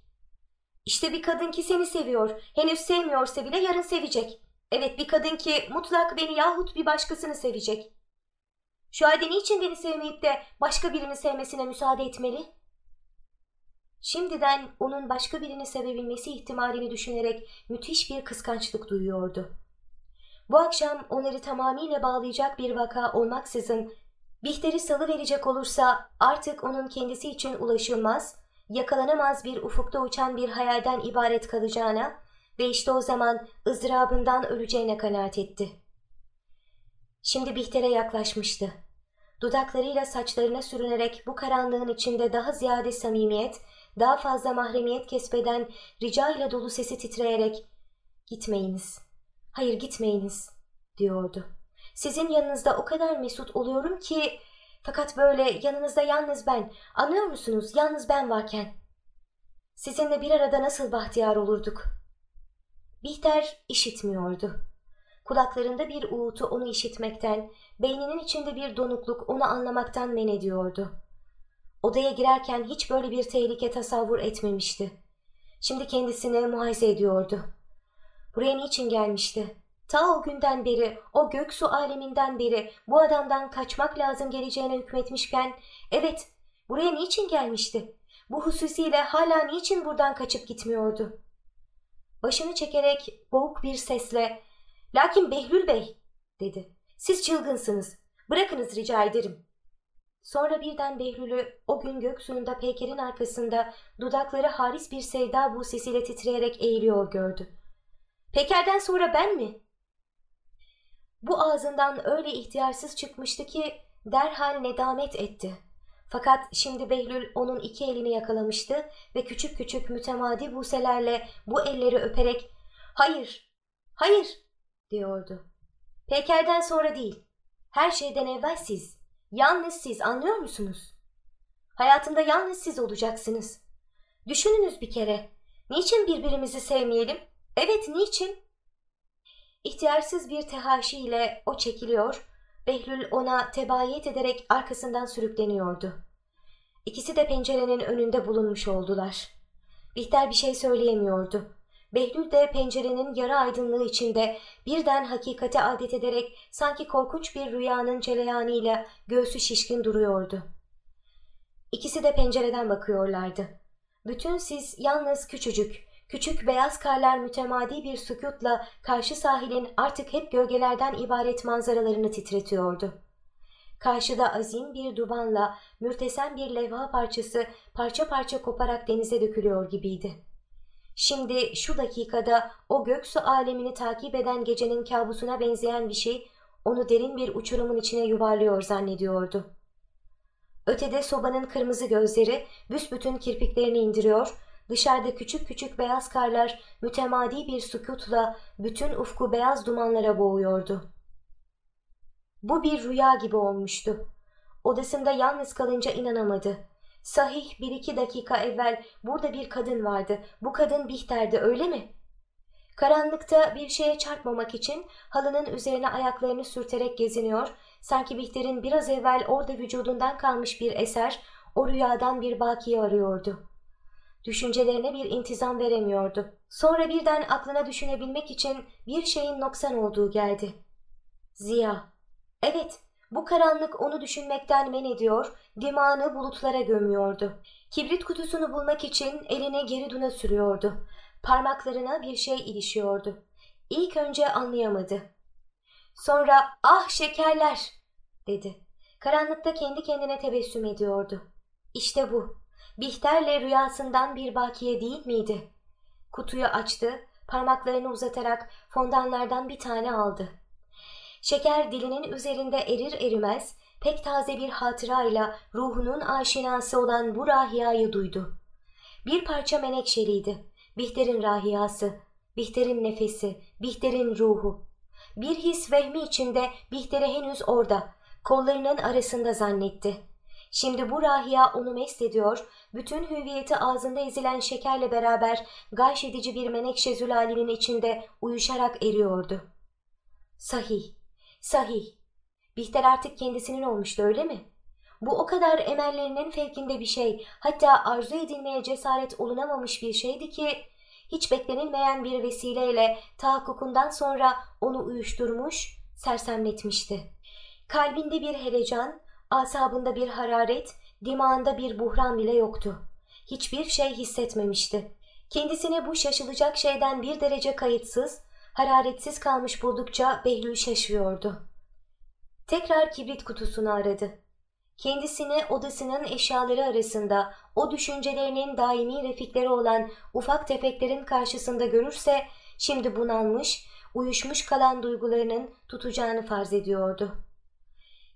İşte bir kadın ki seni seviyor, henüz sevmiyorsa bile yarın sevecek. Evet bir kadın ki mutlak beni yahut bir başkasını sevecek. Şu halde niçin beni sevmeyip de başka birini sevmesine müsaade etmeli? Şimdiden onun başka birini sevebilmesi ihtimalini düşünerek müthiş bir kıskançlık duyuyordu. Bu akşam onları tamamıyla bağlayacak bir vaka olmaksızın Bihter'i salı verecek olursa artık onun kendisi için ulaşılmaz, yakalanamaz bir ufukta uçan bir hayalden ibaret kalacağına ve işte o zaman ızdırabından öleceğine kanaat etti. Şimdi Bihter'e yaklaşmıştı. Dudaklarıyla saçlarına sürünerek bu karanlığın içinde daha ziyade samimiyet, daha fazla mahremiyet kesbeden rica ile dolu sesi titreyerek ''Gitmeyiniz, hayır gitmeyiniz'' diyordu. ''Sizin yanınızda o kadar mesut oluyorum ki fakat böyle yanınızda yalnız ben, anlıyor musunuz yalnız ben varken. Sizinle bir arada nasıl bahtiyar olurduk.'' Bihter işitmiyordu. Kulaklarında bir uğultu onu işitmekten, beyninin içinde bir donukluk onu anlamaktan men ediyordu. Odaya girerken hiç böyle bir tehlike tasavvur etmemişti. Şimdi kendisini muhaze ediyordu. Buraya niçin gelmişti? Ta o günden beri, o göksu aleminden beri bu adamdan kaçmak lazım geleceğine hükmetmişken, evet buraya niçin gelmişti? Bu hususiyle hala niçin buradan kaçıp gitmiyordu? Başını çekerek boğuk bir sesle, ''Lakin Behlül Bey'' dedi. ''Siz çılgınsınız. Bırakınız rica ederim.'' Sonra birden Behlül'ü o gün göksuyunda peykerin arkasında dudakları haris bir sevda bu sesiyle titreyerek eğiliyor gördü. Pekerden sonra ben mi? Bu ağzından öyle ihtiyarsız çıkmıştı ki derhal nedamet etti. Fakat şimdi Behlül onun iki elini yakalamıştı ve küçük küçük mütemadi buselerle bu elleri öperek ''Hayır, hayır'' diyordu. Pekerden sonra değil, her şeyden evvel siz, yalnız siz anlıyor musunuz? Hayatımda yalnız siz olacaksınız. Düşününüz bir kere, niçin birbirimizi sevmeyelim? Evet, niçin? İhtiyarsız bir tehaşi ile o çekiliyor, Behlül ona tebayet ederek arkasından sürükleniyordu. İkisi de pencerenin önünde bulunmuş oldular. Bihter bir şey söyleyemiyordu. Behlül de pencerenin yarı aydınlığı içinde birden hakikate adet ederek sanki korkunç bir rüyanın celeyanıyla göğsü şişkin duruyordu. İkisi de pencereden bakıyorlardı. Bütün siz yalnız küçücük, küçük beyaz karlar mütemadi bir sükutla karşı sahilin artık hep gölgelerden ibaret manzaralarını titretiyordu. Karşıda azim bir dubanla mürtesem bir levha parçası parça parça koparak denize dökülüyor gibiydi. Şimdi şu dakikada o göksu alemini takip eden gecenin kabusuna benzeyen bir şey onu derin bir uçurumun içine yuvarlıyor zannediyordu. Ötede sobanın kırmızı gözleri büsbütün kirpiklerini indiriyor, dışarıda küçük küçük beyaz karlar mütemadi bir sükutla bütün ufku beyaz dumanlara boğuyordu. Bu bir rüya gibi olmuştu. Odasında yalnız kalınca inanamadı. Sahih bir iki dakika evvel burada bir kadın vardı. Bu kadın Bihter'di öyle mi? Karanlıkta bir şeye çarpmamak için halının üzerine ayaklarını sürterek geziniyor, sanki Bihter'in biraz evvel orada vücudundan kalmış bir eser, o rüyadan bir bakiye arıyordu. Düşüncelerine bir intizam veremiyordu. Sonra birden aklına düşünebilmek için bir şeyin noksan olduğu geldi. Ziya. Evet, bu karanlık onu düşünmekten men ediyor, dimağını bulutlara gömüyordu. Kibrit kutusunu bulmak için elini geri duna sürüyordu. Parmaklarına bir şey ilişiyordu. İlk önce anlayamadı. Sonra ah şekerler dedi. Karanlıkta kendi kendine tebessüm ediyordu. İşte bu. Bihter'le rüyasından bir bakiye değil miydi? Kutuyu açtı, parmaklarını uzatarak fondanlardan bir tane aldı. Şeker dilinin üzerinde erir erimez, pek taze bir hatırayla ruhunun aşinası olan bu rahiyayı duydu. Bir parça menekşeliydi. Bihter'in rahiyası, Bihter'in nefesi, Bihter'in ruhu. Bir his vehmi içinde Bihter'i henüz orada, kollarının arasında zannetti. Şimdi bu rahiya onu mest ediyor, bütün hüviyeti ağzında ezilen şekerle beraber gayş edici bir menekşe zülalinin içinde uyuşarak eriyordu. Sahih, sahih. Bihter artık kendisinin olmuştu öyle mi? Bu o kadar emellerinin fevkinde bir şey, hatta arzu edilmeye cesaret olunamamış bir şeydi ki, hiç beklenilmeyen bir vesileyle tahakkukundan sonra onu uyuşturmuş, sersemletmişti. Kalbinde bir helecan, asabında bir hararet, dimağında bir buhran bile yoktu. Hiçbir şey hissetmemişti. Kendisini bu şaşılacak şeyden bir derece kayıtsız, hararetsiz kalmış buldukça Behlül şaşıyordu. Tekrar kibrit kutusunu aradı. Kendisini odasının eşyaları arasında o düşüncelerinin daimi refikleri olan ufak tefeklerin karşısında görürse şimdi bunalmış, uyuşmuş kalan duygularının tutacağını farz ediyordu.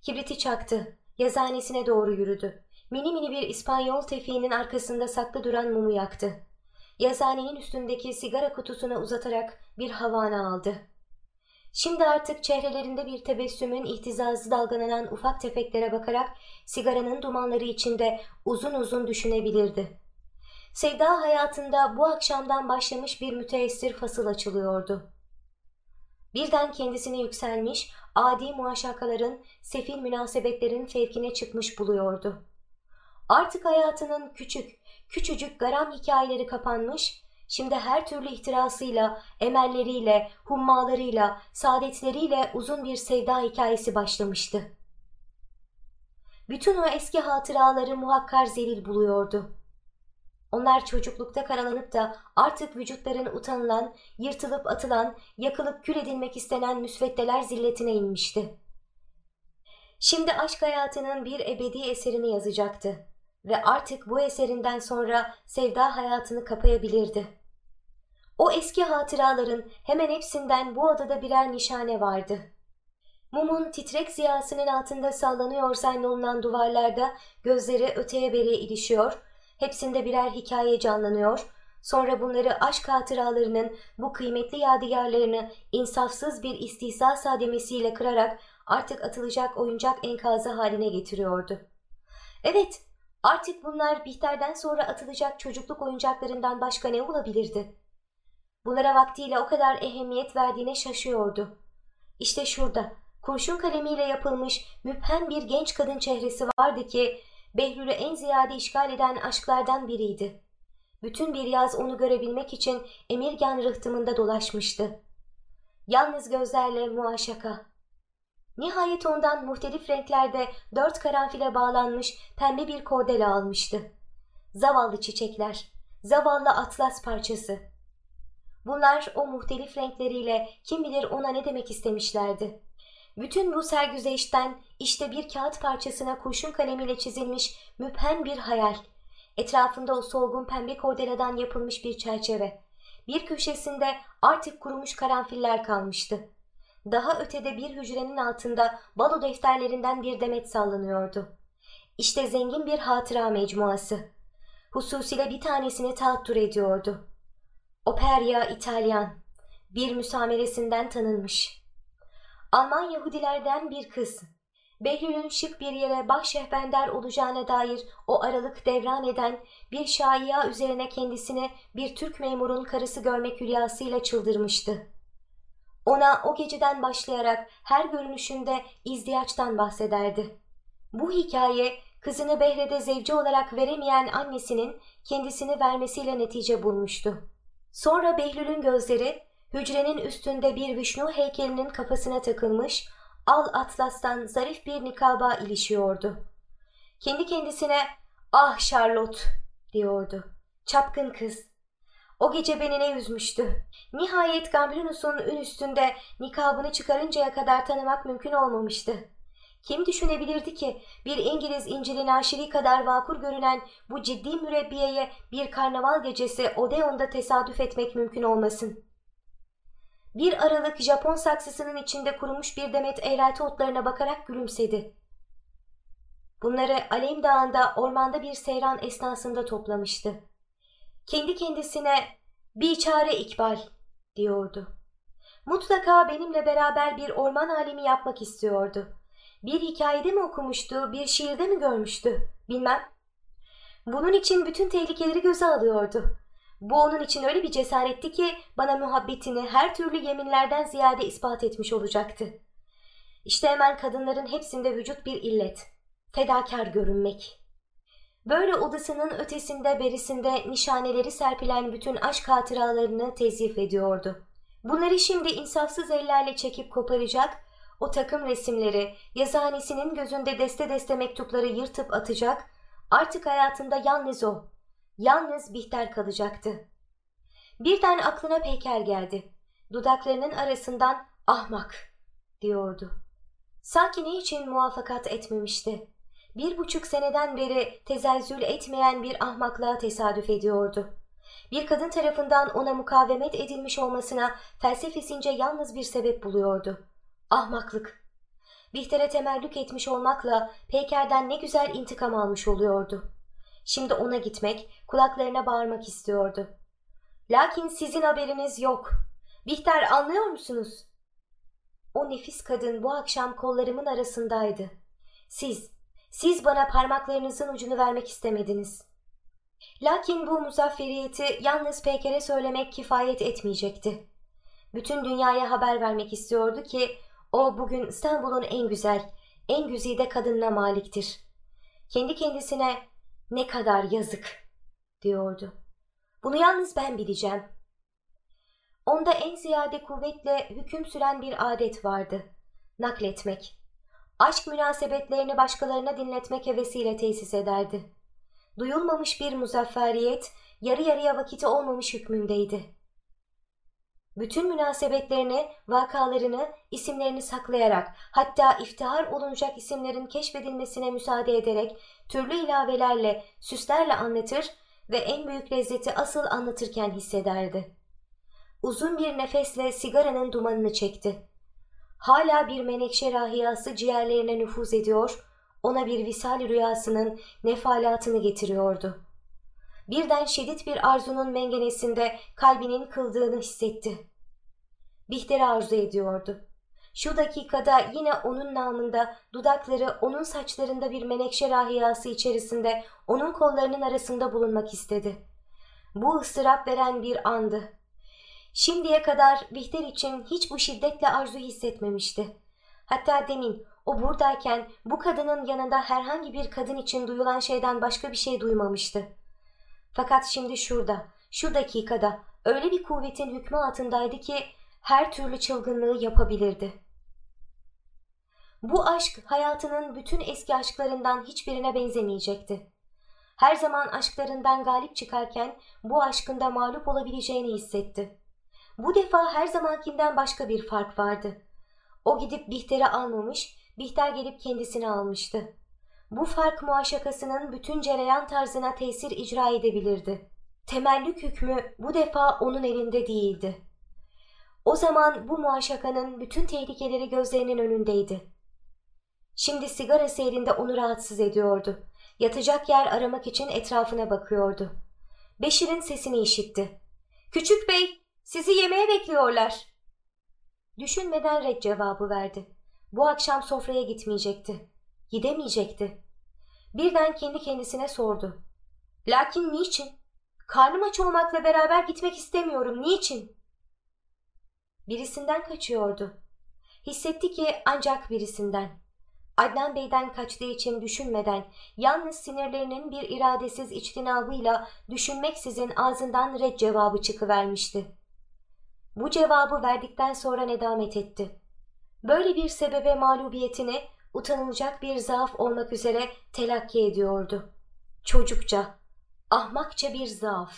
Kibriti çaktı, yazanesine doğru yürüdü. Mini mini bir İspanyol tefiğinin arkasında saklı duran mumu yaktı. Yazanenin üstündeki sigara kutusuna uzatarak bir havana aldı. Şimdi artık çehrelerinde bir tebessümün ihtizazı dalgalanan ufak tefeklere bakarak sigaranın dumanları içinde uzun uzun düşünebilirdi. Sevda hayatında bu akşamdan başlamış bir müteessir fasıl açılıyordu. Birden kendisini yükselmiş, adi muaşakaların, sefil münasebetlerin fevkine çıkmış buluyordu. Artık hayatının küçük, küçücük garam hikayeleri kapanmış, şimdi her türlü ihtirasıyla, emelleriyle, hummalarıyla, saadetleriyle uzun bir sevda hikayesi başlamıştı. Bütün o eski hatıraları muhakkar zelil buluyordu. Onlar çocuklukta karalanıp da artık vücutların utanılan, yırtılıp atılan, yakılıp kül edilmek istenen müsveddeler zilletine inmişti. Şimdi aşk hayatının bir ebedi eserini yazacaktı ve artık bu eserinden sonra sevda hayatını kapayabilirdi. O eski hatıraların hemen hepsinden bu odada birer nişane vardı. Mumun titrek ziyasının altında sallanıyor zannolunan duvarlarda gözleri öteye beriye ilişiyor, hepsinde birer hikaye canlanıyor, sonra bunları aşk hatıralarının bu kıymetli yadigarlarını insafsız bir istihza sademesiyle kırarak artık atılacak oyuncak enkazı haline getiriyordu. Evet, artık bunlar Bihter'den sonra atılacak çocukluk oyuncaklarından başka ne olabilirdi? Bunlara vaktiyle o kadar ehemmiyet verdiğine şaşıyordu. İşte şurada, kurşun kalemiyle yapılmış müphem bir genç kadın çehresi vardı ki Behlül'ü en ziyade işgal eden aşklardan biriydi. Bütün bir yaz onu görebilmek için Emirgan rıhtımında dolaşmıştı. Yalnız gözlerle muaşaka. Nihayet ondan muhtelif renklerde dört karanfile bağlanmış pembe bir kordela almıştı. Zavallı çiçekler, zavallı atlas parçası. Bunlar o muhtelif renkleriyle kim bilir ona ne demek istemişlerdi. Bütün bu sergüzeşten işte bir kağıt parçasına kurşun kalemiyle çizilmiş müphem bir hayal. Etrafında o solgun pembe kordeladan yapılmış bir çerçeve. Bir köşesinde artık kurumuş karanfiller kalmıştı. Daha ötede bir hücrenin altında balo defterlerinden bir demet sallanıyordu. İşte zengin bir hatıra mecmuası. Hususiyle bir tanesini taattur ediyordu. Operia İtalyan, bir müsameresinden tanınmış. Alman Yahudilerden bir kız. Behlül'ün şık bir yere başşehbender olacağına dair o aralık devran eden bir şaiya üzerine kendisini bir Türk memurun karısı görmek hülyasıyla çıldırmıştı. Ona o geceden başlayarak her görünüşünde izdiyaçtan bahsederdi. Bu hikaye kızını Behre'de zevci olarak veremeyen annesinin kendisini vermesiyle netice bulmuştu. Sonra Behlül'ün gözleri hücrenin üstünde bir Vişnu heykelinin kafasına takılmış, al atlastan zarif bir nikaba ilişiyordu. Kendi kendisine ah Charlotte diyordu. Çapkın kız. O gece beni ne üzmüştü. Nihayet Gambrinus'un ün üstünde nikabını çıkarıncaya kadar tanımak mümkün olmamıştı. Kim düşünebilirdi ki bir İngiliz İncil'in aşiri kadar vakur görünen bu ciddi mürebbiyeye bir karnaval gecesi Odeon'da tesadüf etmek mümkün olmasın. Bir aralık Japon saksısının içinde kurumuş bir demet eğrelti otlarına bakarak gülümsedi. Bunları Alem Dağı'nda ormanda bir seyran esnasında toplamıştı. Kendi kendisine bir çare ikbal diyordu. Mutlaka benimle beraber bir orman alemi yapmak istiyordu. Bir hikayede mi okumuştu, bir şiirde mi görmüştü, bilmem. Bunun için bütün tehlikeleri göze alıyordu. Bu onun için öyle bir cesaretti ki bana muhabbetini her türlü yeminlerden ziyade ispat etmiş olacaktı. İşte hemen kadınların hepsinde vücut bir illet. Fedakar görünmek. Böyle odasının ötesinde berisinde nişaneleri serpilen bütün aşk hatıralarını tezif ediyordu. Bunları şimdi insafsız ellerle çekip koparacak, o takım resimleri, yazıhanesinin gözünde deste deste mektupları yırtıp atacak, artık hayatında yalnız o, Yalnız Bihter kalacaktı. Birden aklına Peyker geldi. Dudaklarının arasından ahmak diyordu. Sanki ne için muvaffakat etmemişti. Bir buçuk seneden beri tezelzül etmeyen bir ahmaklığa tesadüf ediyordu. Bir kadın tarafından ona mukavemet edilmiş olmasına felsefesince yalnız bir sebep buluyordu. Ahmaklık. Bihter'e temellük etmiş olmakla Peyker'den ne güzel intikam almış oluyordu. Şimdi ona gitmek, kulaklarına bağırmak istiyordu. Lakin sizin haberiniz yok. Bihter anlıyor musunuz? O nefis kadın bu akşam kollarımın arasındaydı. Siz, siz bana parmaklarınızın ucunu vermek istemediniz. Lakin bu muzafferiyeti yalnız Peker'e söylemek kifayet etmeyecekti. Bütün dünyaya haber vermek istiyordu ki o bugün İstanbul'un en güzel, en güzide kadınına maliktir. Kendi kendisine ne kadar yazık diyordu. Bunu yalnız ben bileceğim. Onda en ziyade kuvvetle hüküm süren bir adet vardı. Nakletmek. Aşk münasebetlerini başkalarına dinletmek hevesiyle tesis ederdi. Duyulmamış bir muzafferiyet, yarı yarıya vakiti olmamış hükmündeydi. Bütün münasebetlerini, vakalarını, isimlerini saklayarak, hatta iftihar olunacak isimlerin keşfedilmesine müsaade ederek, türlü ilavelerle, süslerle anlatır ve en büyük lezzeti asıl anlatırken hissederdi. Uzun bir nefesle sigaranın dumanını çekti. Hala bir menekşe rahiyası ciğerlerine nüfuz ediyor, ona bir visal rüyasının nefalatını getiriyordu. Birden şiddet bir arzunun mengenesinde kalbinin kıldığını hissetti. Bihter'i arzu ediyordu. Şu dakikada yine onun namında dudakları onun saçlarında bir menekşe rahiyası içerisinde onun kollarının arasında bulunmak istedi. Bu ıstırap veren bir andı. Şimdiye kadar Bihter için hiç bu şiddetle arzu hissetmemişti. Hatta demin o buradayken bu kadının yanında herhangi bir kadın için duyulan şeyden başka bir şey duymamıştı. Fakat şimdi şurada, şu dakikada öyle bir kuvvetin hükmü altındaydı ki her türlü çılgınlığı yapabilirdi. Bu aşk hayatının bütün eski aşklarından hiçbirine benzemeyecekti. Her zaman aşklarından galip çıkarken bu aşkında mağlup olabileceğini hissetti. Bu defa her zamankinden başka bir fark vardı. O gidip Bihter'i almamış, Bihter gelip kendisini almıştı. Bu fark muaşakasının bütün cereyan tarzına tesir icra edebilirdi. Temellük hükmü bu defa onun elinde değildi. O zaman bu muaşakanın bütün tehlikeleri gözlerinin önündeydi. Şimdi sigara seyrinde onu rahatsız ediyordu. Yatacak yer aramak için etrafına bakıyordu. Beşir'in sesini işitti. ''Küçük bey, sizi yemeğe bekliyorlar.'' Düşünmeden red cevabı verdi. Bu akşam sofraya gitmeyecekti. Gidemeyecekti. Birden kendi kendisine sordu. Lakin niçin? Karnım aç olmakla beraber gitmek istemiyorum. Niçin? Birisinden kaçıyordu. Hissetti ki ancak birisinden. Adnan Bey'den kaçtığı için düşünmeden, yalnız sinirlerinin bir iradesiz içtinabıyla düşünmeksizin ağzından red cevabı çıkıvermişti. Bu cevabı verdikten sonra nedamet etti. Böyle bir sebebe mağlubiyetini utanılacak bir zaaf olmak üzere telakki ediyordu. Çocukça, ahmakça bir zaaf.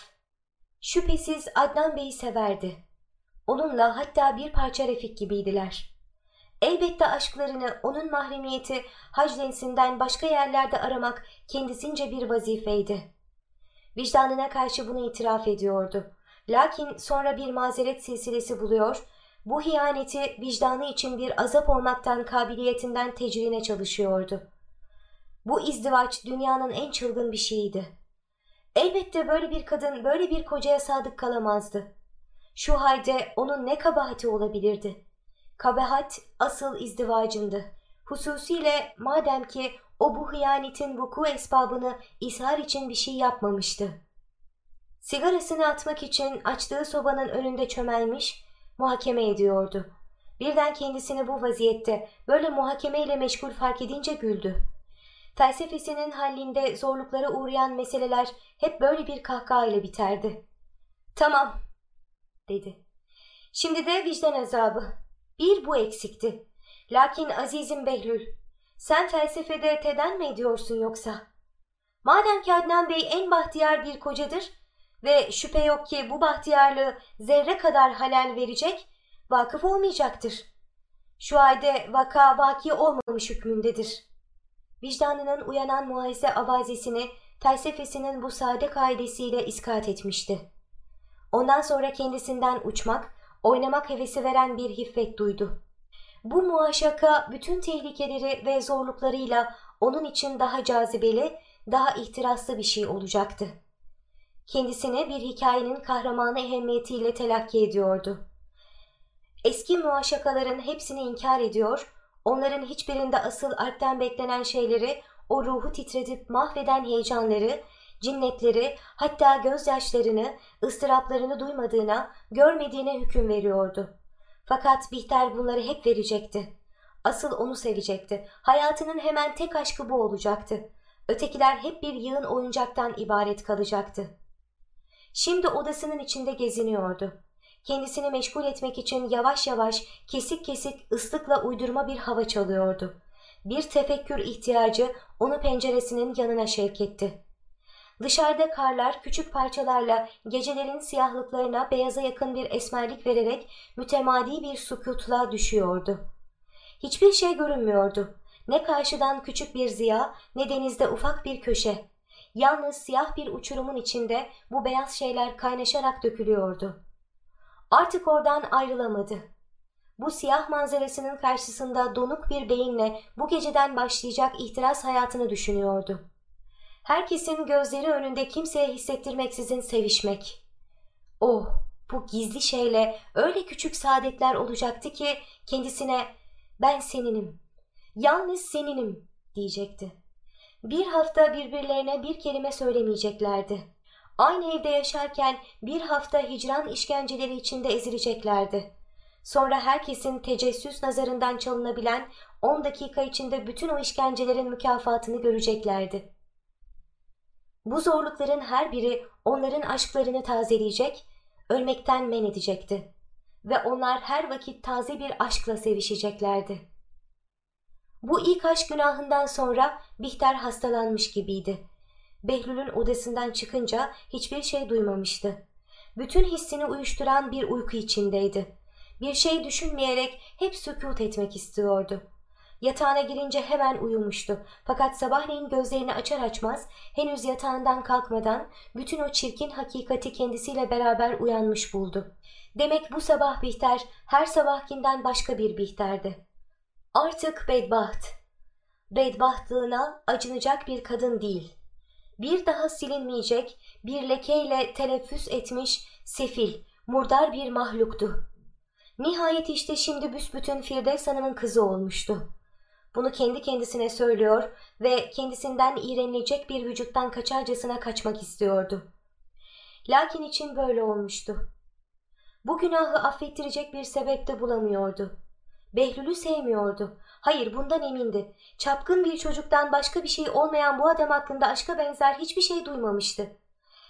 Şüphesiz Adnan Bey'i severdi. Onunla hatta bir parça refik gibiydiler. Elbette aşklarını onun mahremiyeti haclensinden başka yerlerde aramak kendisince bir vazifeydi. Vicdanına karşı bunu itiraf ediyordu. Lakin sonra bir mazeret silsilesi buluyor, bu hiyaneti vicdanı için bir azap olmaktan kabiliyetinden tecrine çalışıyordu. Bu izdivaç dünyanın en çılgın bir şeyiydi. Elbette böyle bir kadın böyle bir kocaya sadık kalamazdı. Şu halde onun ne kabahati olabilirdi? Kabahat asıl izdivacındı. Hususiyle madem ki o bu hıyanetin vuku esbabını ishar için bir şey yapmamıştı. Sigarasını atmak için açtığı sobanın önünde çömelmiş, muhakeme ediyordu. Birden kendisini bu vaziyette böyle muhakemeyle meşgul fark edince güldü. Felsefesinin hallində zorluklara uğrayan meseleler hep böyle bir kahkahayla biterdi. Tamam, dedi. Şimdi de vicdan azabı. Bir bu eksikti. Lakin azizim Behlül, sen felsefede teden mi ediyorsun yoksa? Madem ki Adnan Bey en bahtiyar bir kocadır ve şüphe yok ki bu bahtiyarlığı zerre kadar halel verecek, vakıf olmayacaktır. Şu halde vaka vaki olmamış hükmündedir. Vicdanının uyanan muayese avazesini felsefesinin bu sade kaidesiyle iskat etmişti. Ondan sonra kendisinden uçmak, oynamak hevesi veren bir hiffet duydu. Bu muaşaka bütün tehlikeleri ve zorluklarıyla onun için daha cazibeli, daha ihtiraslı bir şey olacaktı. Kendisine bir hikayenin kahramanı ehemmiyetiyle telakki ediyordu. Eski muaşakaların hepsini inkar ediyor, onların hiçbirinde asıl alpten beklenen şeyleri, o ruhu titredip mahveden heyecanları, cinnetleri hatta gözyaşlarını, ıstıraplarını duymadığına, görmediğine hüküm veriyordu. Fakat Bihter bunları hep verecekti. Asıl onu sevecekti. Hayatının hemen tek aşkı bu olacaktı. Ötekiler hep bir yığın oyuncaktan ibaret kalacaktı. Şimdi odasının içinde geziniyordu. Kendisini meşgul etmek için yavaş yavaş kesik kesik ıslıkla uydurma bir hava çalıyordu. Bir tefekkür ihtiyacı onu penceresinin yanına şevk etti. Dışarıda karlar küçük parçalarla gecelerin siyahlıklarına beyaza yakın bir esmerlik vererek mütemadi bir sukutla düşüyordu. Hiçbir şey görünmüyordu. Ne karşıdan küçük bir ziya ne denizde ufak bir köşe. Yalnız siyah bir uçurumun içinde bu beyaz şeyler kaynaşarak dökülüyordu. Artık oradan ayrılamadı. Bu siyah manzarasının karşısında donuk bir beyinle bu geceden başlayacak ihtiras hayatını düşünüyordu. Herkesin gözleri önünde kimseye hissettirmeksizin sevişmek. Oh, bu gizli şeyle öyle küçük saadetler olacaktı ki kendisine ben seninim, yalnız seninim diyecekti. Bir hafta birbirlerine bir kelime söylemeyeceklerdi. Aynı evde yaşarken bir hafta hicran işkenceleri içinde ezileceklerdi. Sonra herkesin tecessüs nazarından çalınabilen 10 dakika içinde bütün o işkencelerin mükafatını göreceklerdi. Bu zorlukların her biri onların aşklarını tazeleyecek, ölmekten men edecekti. Ve onlar her vakit taze bir aşkla sevişeceklerdi. Bu ilk aşk günahından sonra Bihter hastalanmış gibiydi. Behlül'ün odasından çıkınca hiçbir şey duymamıştı. Bütün hissini uyuşturan bir uyku içindeydi. Bir şey düşünmeyerek hep sükut etmek istiyordu. Yatağına girince hemen uyumuştu. Fakat sabahleyin gözlerini açar açmaz henüz yatağından kalkmadan bütün o çirkin hakikati kendisiyle beraber uyanmış buldu. Demek bu sabah Bihter her sabahkinden başka bir Bihter'di. Artık bedbaht. Bedbahtlığına acınacak bir kadın değil. Bir daha silinmeyecek bir lekeyle teneffüs etmiş sefil, murdar bir mahluktu. Nihayet işte şimdi büsbütün Firdevs Hanım'ın kızı olmuştu. Bunu kendi kendisine söylüyor ve kendisinden iğrenilecek bir vücuttan kaçarcasına kaçmak istiyordu. Lakin için böyle olmuştu. Bu günahı affettirecek bir sebep de bulamıyordu. Behlül'ü sevmiyordu. Hayır bundan emindi. Çapkın bir çocuktan başka bir şey olmayan bu adam hakkında aşka benzer hiçbir şey duymamıştı.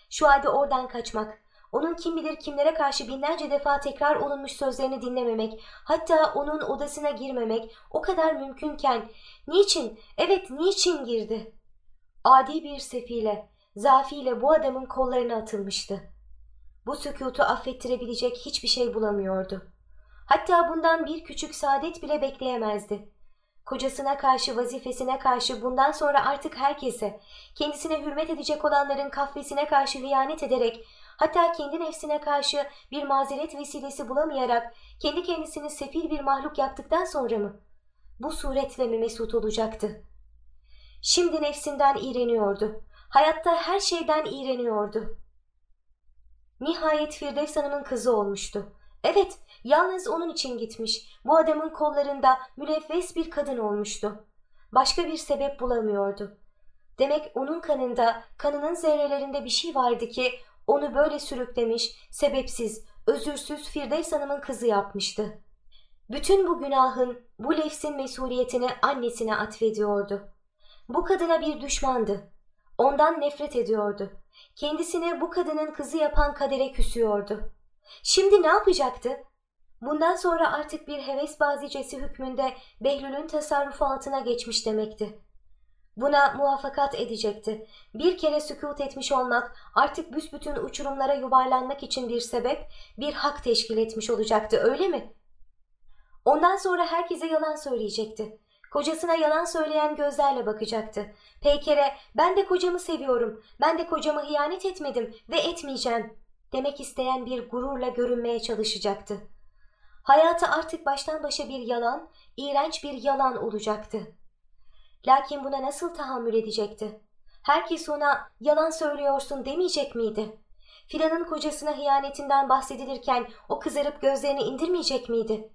Şu halde oradan kaçmak, onun kim bilir kimlere karşı binlerce defa tekrar olunmuş sözlerini dinlememek, hatta onun odasına girmemek o kadar mümkünken niçin, evet niçin girdi? Adi bir sefile, zafiyle bu adamın kollarına atılmıştı. Bu sükutu affettirebilecek hiçbir şey bulamıyordu. Hatta bundan bir küçük saadet bile bekleyemezdi. Kocasına karşı, vazifesine karşı bundan sonra artık herkese, kendisine hürmet edecek olanların kahvesine karşı hıyanet ederek Hatta kendi nefsine karşı bir mazeret vesilesi bulamayarak kendi kendisini sefil bir mahluk yaptıktan sonra mı? Bu suretle mi mesut olacaktı? Şimdi nefsinden iğreniyordu. Hayatta her şeyden iğreniyordu. Nihayet Firdevs Hanım'ın kızı olmuştu. Evet, yalnız onun için gitmiş. Bu adamın kollarında mülevves bir kadın olmuştu. Başka bir sebep bulamıyordu. Demek onun kanında, kanının zerrelerinde bir şey vardı ki onu böyle sürüklemiş, sebepsiz, özürsüz Firdevs Hanım'ın kızı yapmıştı. Bütün bu günahın, bu lefsin mesuliyetini annesine atfediyordu. Bu kadına bir düşmandı. Ondan nefret ediyordu. Kendisini bu kadının kızı yapan kadere küsüyordu. Şimdi ne yapacaktı? Bundan sonra artık bir heves bazicesi hükmünde Behlül'ün tasarrufu altına geçmiş demekti. Buna muvaffakat edecekti. Bir kere sükut etmiş olmak artık büsbütün uçurumlara yuvarlanmak için bir sebep, bir hak teşkil etmiş olacaktı öyle mi? Ondan sonra herkese yalan söyleyecekti. Kocasına yalan söyleyen gözlerle bakacaktı. Peyker'e ben de kocamı seviyorum, ben de kocama hıyanet etmedim ve etmeyeceğim demek isteyen bir gururla görünmeye çalışacaktı. Hayatı artık baştan başa bir yalan, iğrenç bir yalan olacaktı. Lakin buna nasıl tahammül edecekti? Herkes ona yalan söylüyorsun demeyecek miydi? Filanın kocasına hıyanetinden bahsedilirken o kızarıp gözlerini indirmeyecek miydi?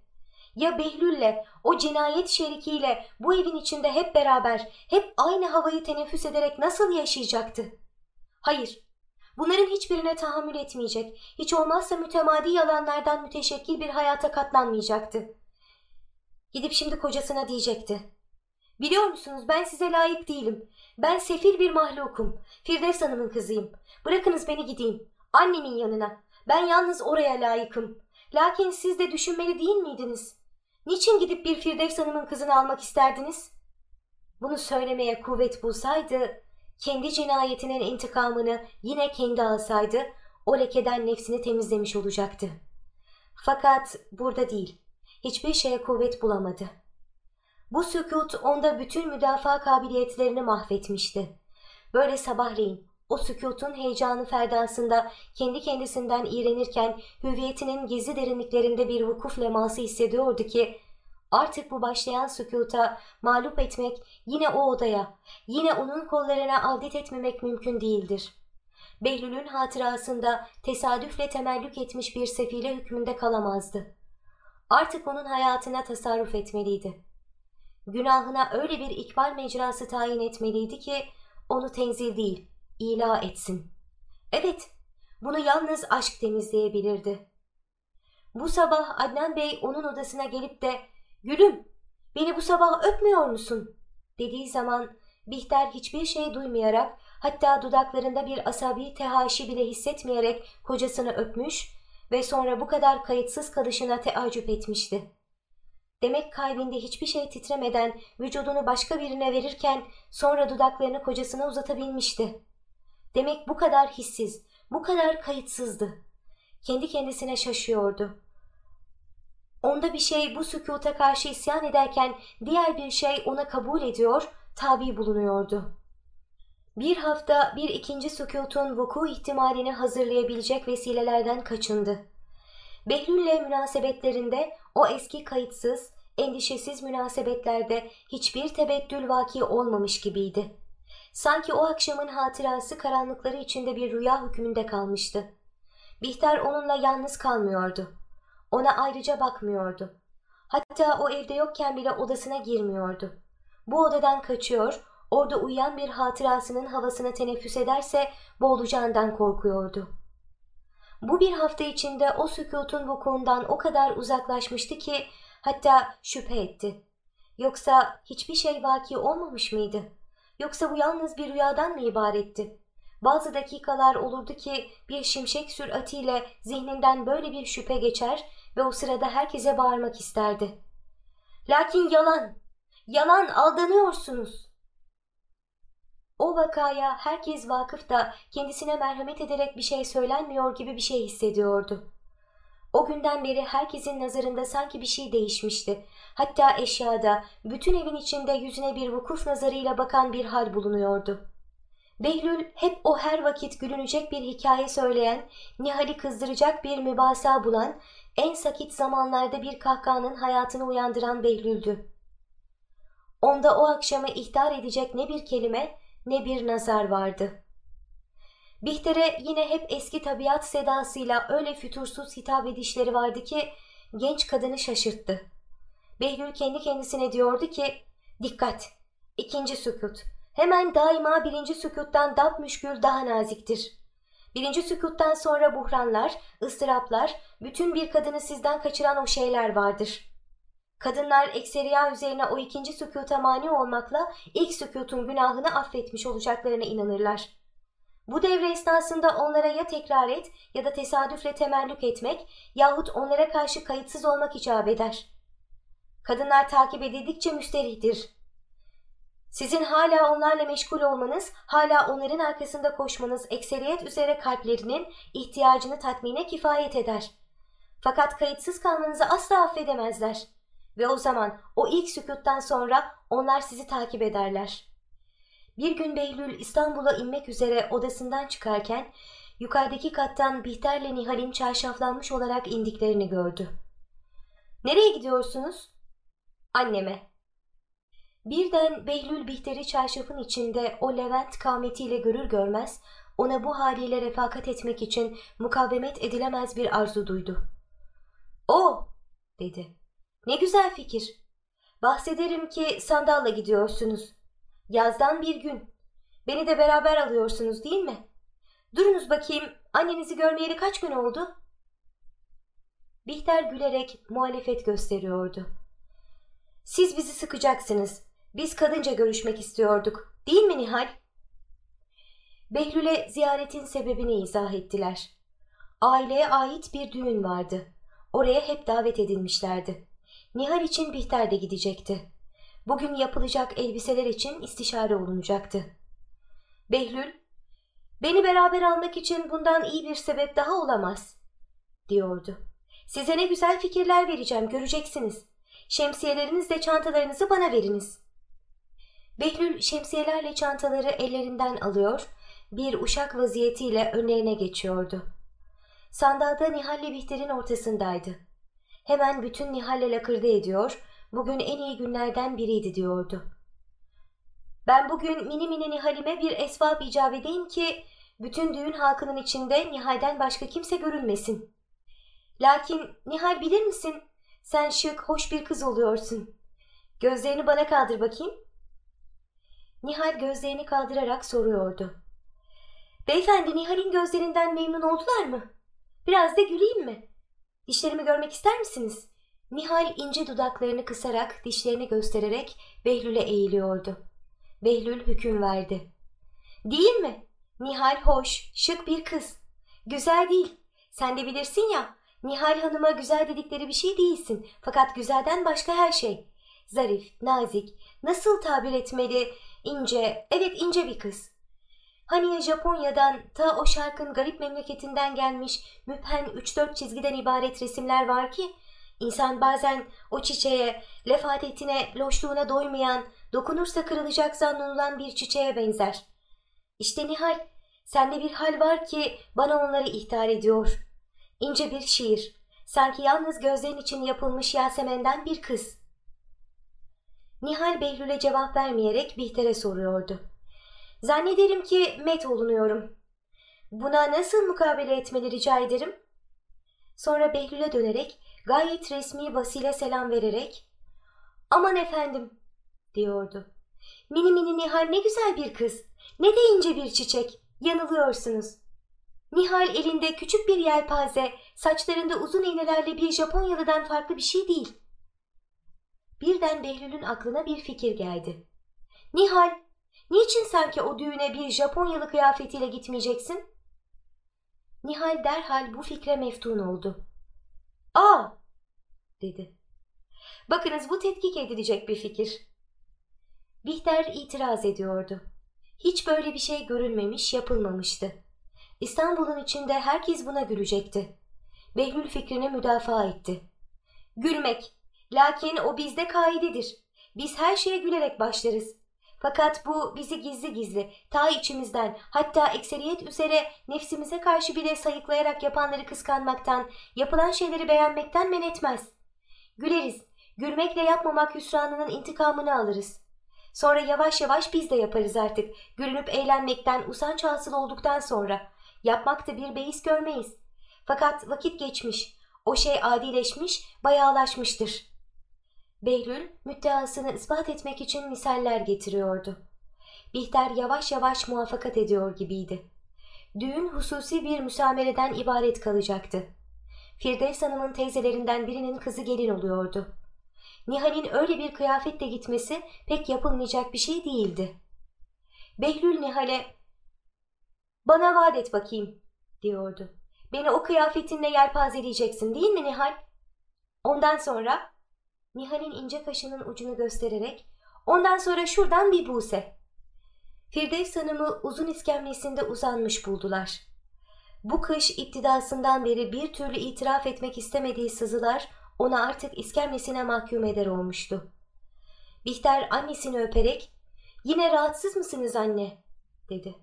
Ya Behlül'le, o cinayet şerikiyle bu evin içinde hep beraber, hep aynı havayı teneffüs ederek nasıl yaşayacaktı? Hayır, bunların hiçbirine tahammül etmeyecek, hiç olmazsa mütemadi yalanlardan müteşekkil bir hayata katlanmayacaktı. Gidip şimdi kocasına diyecekti. Biliyor musunuz ben size layık değilim. Ben sefil bir mahlukum. Firdevs Hanım'ın kızıyım. Bırakınız beni gideyim. Annemin yanına. Ben yalnız oraya layıkım. Lakin siz de düşünmeli değil miydiniz? Niçin gidip bir Firdevs Hanım'ın kızını almak isterdiniz? Bunu söylemeye kuvvet bulsaydı, kendi cinayetinin intikamını yine kendi alsaydı, o lekeden nefsini temizlemiş olacaktı. Fakat burada değil, hiçbir şeye kuvvet bulamadı. Bu sükut onda bütün müdafaa kabiliyetlerini mahvetmişti. Böyle sabahleyin o sükutun heyecanı ferdasında kendi kendisinden iğrenirken hüviyetinin gizli derinliklerinde bir vukuf leması hissediyordu ki artık bu başlayan sükuta mağlup etmek yine o odaya, yine onun kollarına avdet etmemek mümkün değildir. Behlül'ün hatırasında tesadüfle temellük etmiş bir sefile hükmünde kalamazdı. Artık onun hayatına tasarruf etmeliydi. Günahına öyle bir ikbal mecrası tayin etmeliydi ki onu tenzil değil, ila etsin. Evet, bunu yalnız aşk temizleyebilirdi. Bu sabah Adnan Bey onun odasına gelip de ''Gülüm, beni bu sabah öpmüyor musun?'' dediği zaman Bihter hiçbir şey duymayarak hatta dudaklarında bir asabi tehaşi bile hissetmeyerek kocasını öpmüş ve sonra bu kadar kayıtsız kalışına teacüp etmişti. Demek kalbinde hiçbir şey titremeden vücudunu başka birine verirken sonra dudaklarını kocasına uzatabilmişti. Demek bu kadar hissiz, bu kadar kayıtsızdı. Kendi kendisine şaşıyordu. Onda bir şey bu sükuta karşı isyan ederken diğer bir şey ona kabul ediyor, tabi bulunuyordu. Bir hafta bir ikinci sükutun vuku ihtimalini hazırlayabilecek vesilelerden kaçındı. Behlül'le münasebetlerinde o eski kayıtsız, endişesiz münasebetlerde hiçbir tebeddül vaki olmamış gibiydi. Sanki o akşamın hatırası karanlıkları içinde bir rüya hükmünde kalmıştı. Bihter onunla yalnız kalmıyordu. Ona ayrıca bakmıyordu. Hatta o evde yokken bile odasına girmiyordu. Bu odadan kaçıyor, orada uyuyan bir hatırasının havasını teneffüs ederse boğulacağından korkuyordu. Bu bir hafta içinde o sükutun vukuundan o kadar uzaklaşmıştı ki hatta şüphe etti. Yoksa hiçbir şey vaki olmamış mıydı? Yoksa bu yalnız bir rüyadan mı ibaretti? Bazı dakikalar olurdu ki bir şimşek süratiyle zihninden böyle bir şüphe geçer ve o sırada herkese bağırmak isterdi. Lakin yalan, yalan aldanıyorsunuz. O vakaya herkes vakıf da kendisine merhamet ederek bir şey söylenmiyor gibi bir şey hissediyordu. O günden beri herkesin nazarında sanki bir şey değişmişti. Hatta eşyada, bütün evin içinde yüzüne bir vukuf nazarıyla bakan bir hal bulunuyordu. Behlül hep o her vakit gülünecek bir hikaye söyleyen, Nihal'i kızdıracak bir mübasa bulan, en sakit zamanlarda bir kahkahanın hayatını uyandıran Behlül'dü. Onda o akşamı ihtar edecek ne bir kelime ne bir nazar vardı. Bihter'e yine hep eski tabiat sedasıyla öyle fütursuz hitap edişleri vardı ki genç kadını şaşırttı. Behlül kendi kendisine diyordu ki dikkat ikinci sükut hemen daima birinci sükuttan dap müşkül daha naziktir. Birinci sükuttan sonra buhranlar, ıstıraplar, bütün bir kadını sizden kaçıran o şeyler vardır. Kadınlar ekseriya üzerine o ikinci sükuta mani olmakla ilk sükutun günahını affetmiş olacaklarına inanırlar. Bu devre esnasında onlara ya tekrar et ya da tesadüfle temellük etmek yahut onlara karşı kayıtsız olmak icap eder. Kadınlar takip edildikçe müsterihtir. Sizin hala onlarla meşgul olmanız, hala onların arkasında koşmanız ekseriyet üzere kalplerinin ihtiyacını tatmine kifayet eder. Fakat kayıtsız kalmanızı asla affedemezler. Ve o zaman o ilk sükuttan sonra onlar sizi takip ederler. Bir gün Behlül İstanbul'a inmek üzere odasından çıkarken yukarıdaki kattan Bihter'le Nihal'in çarşaflanmış olarak indiklerini gördü. ''Nereye gidiyorsunuz?'' ''Anneme.'' Birden Behlül Bihter'i çarşafın içinde o Levent kâmetiyle görür görmez ona bu haliyle refakat etmek için mukavemet edilemez bir arzu duydu. ''O!'' dedi. ''Ne güzel fikir. Bahsederim ki sandalla gidiyorsunuz. Yazdan bir gün. Beni de beraber alıyorsunuz değil mi? Durunuz bakayım annenizi görmeyeli kaç gün oldu?'' Bihter gülerek muhalefet gösteriyordu. ''Siz bizi sıkacaksınız. Biz kadınca görüşmek istiyorduk. Değil mi Nihal? Behlül'e ziyaretin sebebini izah ettiler. Aileye ait bir düğün vardı. Oraya hep davet edilmişlerdi. Nihal için Bihter de gidecekti. Bugün yapılacak elbiseler için istişare olunacaktı. Behlül, beni beraber almak için bundan iyi bir sebep daha olamaz, diyordu. Size ne güzel fikirler vereceğim, göreceksiniz. Şemsiyelerinizle çantalarınızı bana veriniz. Behlül şemsiyelerle çantaları ellerinden alıyor, bir uşak vaziyetiyle önlerine geçiyordu. Sandalda Nihal'le Bihter'in ortasındaydı. Hemen bütün Nihal'le lakırdı ediyor, bugün en iyi günlerden biriydi diyordu. Ben bugün mini mini Nihal'ime bir esvab icap edeyim ki bütün düğün halkının içinde Nihal'den başka kimse görülmesin. Lakin Nihal bilir misin? Sen şık, hoş bir kız oluyorsun. Gözlerini bana kaldır bakayım. Nihal gözlerini kaldırarak soruyordu. Beyefendi Nihal'in gözlerinden memnun oldular mı? Biraz da güleyim mi? Dişlerimi görmek ister misiniz? Nihal ince dudaklarını kısarak dişlerini göstererek Behlül'e eğiliyordu. Behlül hüküm verdi. Değil mi? Nihal hoş, şık bir kız. Güzel değil. Sen de bilirsin ya, Nihal Hanım'a güzel dedikleri bir şey değilsin. Fakat güzelden başka her şey. Zarif, nazik, nasıl tabir etmeli, ince, evet ince bir kız. Hani ya Japonya'dan ta o şarkın garip memleketinden gelmiş müphen 3-4 çizgiden ibaret resimler var ki insan bazen o çiçeğe, lefadetine, loşluğuna doymayan, dokunursa kırılacak zannolulan bir çiçeğe benzer. İşte Nihal, sende bir hal var ki bana onları ihtar ediyor. İnce bir şiir, sanki yalnız gözlerin için yapılmış Yasemen'den bir kız. Nihal Behlül'e cevap vermeyerek Bihter'e soruyordu. Zannederim ki met olunuyorum. Buna nasıl mukabele etmeli rica ederim? Sonra Behlül'e dönerek gayet resmi basıyla selam vererek ''Aman efendim'' diyordu. ''Mini mini Nihal ne güzel bir kız, ne de ince bir çiçek, yanılıyorsunuz. Nihal elinde küçük bir yelpaze, saçlarında uzun iğnelerle bir Japonyalıdan farklı bir şey değil.'' Birden Behlül'ün aklına bir fikir geldi. ''Nihal, niçin sanki o düğüne bir Japonyalı kıyafetiyle gitmeyeceksin?'' Nihal derhal bu fikre meftun oldu. ''Aa!'' dedi. ''Bakınız bu tetkik edilecek bir fikir.'' Bihter itiraz ediyordu. Hiç böyle bir şey görülmemiş, yapılmamıştı. İstanbul'un içinde herkes buna gülecekti. Behlül fikrini müdafaa etti. Gülmek, lakin o bizde kaidedir. Biz her şeye gülerek başlarız. Fakat bu bizi gizli gizli, ta içimizden, hatta ekseriyet üzere nefsimize karşı bile sayıklayarak yapanları kıskanmaktan, yapılan şeyleri beğenmekten men etmez. Güleriz, gülmekle yapmamak hüsranının intikamını alırız. Sonra yavaş yavaş biz de yaparız artık, gülünüp eğlenmekten usanç hasıl olduktan sonra. Yapmakta bir beis görmeyiz. Fakat vakit geçmiş, o şey adileşmiş, bayağılaşmıştır.'' Behlül müddeasını ispat etmek için misaller getiriyordu. Bihter yavaş yavaş muvaffakat ediyor gibiydi. Düğün hususi bir müsamereden ibaret kalacaktı. Firdevs Hanım'ın teyzelerinden birinin kızı gelin oluyordu. Nihal'in öyle bir kıyafetle gitmesi pek yapılmayacak bir şey değildi. Behlül Nihal'e ''Bana vaat et bakayım'' diyordu. ''Beni o kıyafetinle yelpazeleyeceksin değil mi Nihal?'' Ondan sonra Nihal'in ince kaşının ucunu göstererek ondan sonra şuradan bir buse. Firdevs Hanım'ı uzun iskemlesinde uzanmış buldular. Bu kış iptidasından beri bir türlü itiraf etmek istemediği sızılar onu artık iskemlesine mahkum eder olmuştu. Bihter annesini öperek ''Yine rahatsız mısınız anne?'' dedi.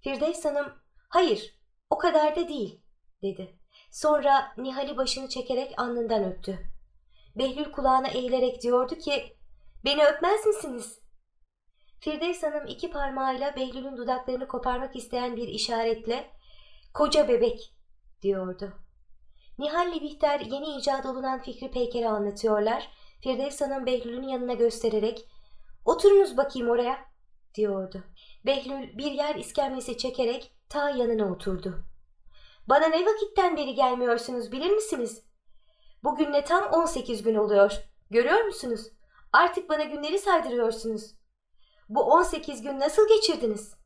Firdevs Hanım ''Hayır, o kadar da değil.'' dedi. Sonra Nihal'i başını çekerek alnından öptü. Behlül kulağına eğilerek diyordu ki ''Beni öpmez misiniz?'' Firdevs Hanım iki parmağıyla Behlül'ün dudaklarını koparmak isteyen bir işaretle ''Koca bebek'' diyordu. Nihal'le Bihter yeni icat olunan fikri Peyker'e anlatıyorlar. Firdevs Hanım Behlül'ün yanına göstererek ''Oturunuz bakayım oraya'' diyordu. Behlül bir yer iskemlesi çekerek ta yanına oturdu. ''Bana ne vakitten beri gelmiyorsunuz bilir misiniz?'' Bugünle tam 18 gün oluyor. Görüyor musunuz? Artık bana günleri saydırıyorsunuz. Bu 18 gün nasıl geçirdiniz?''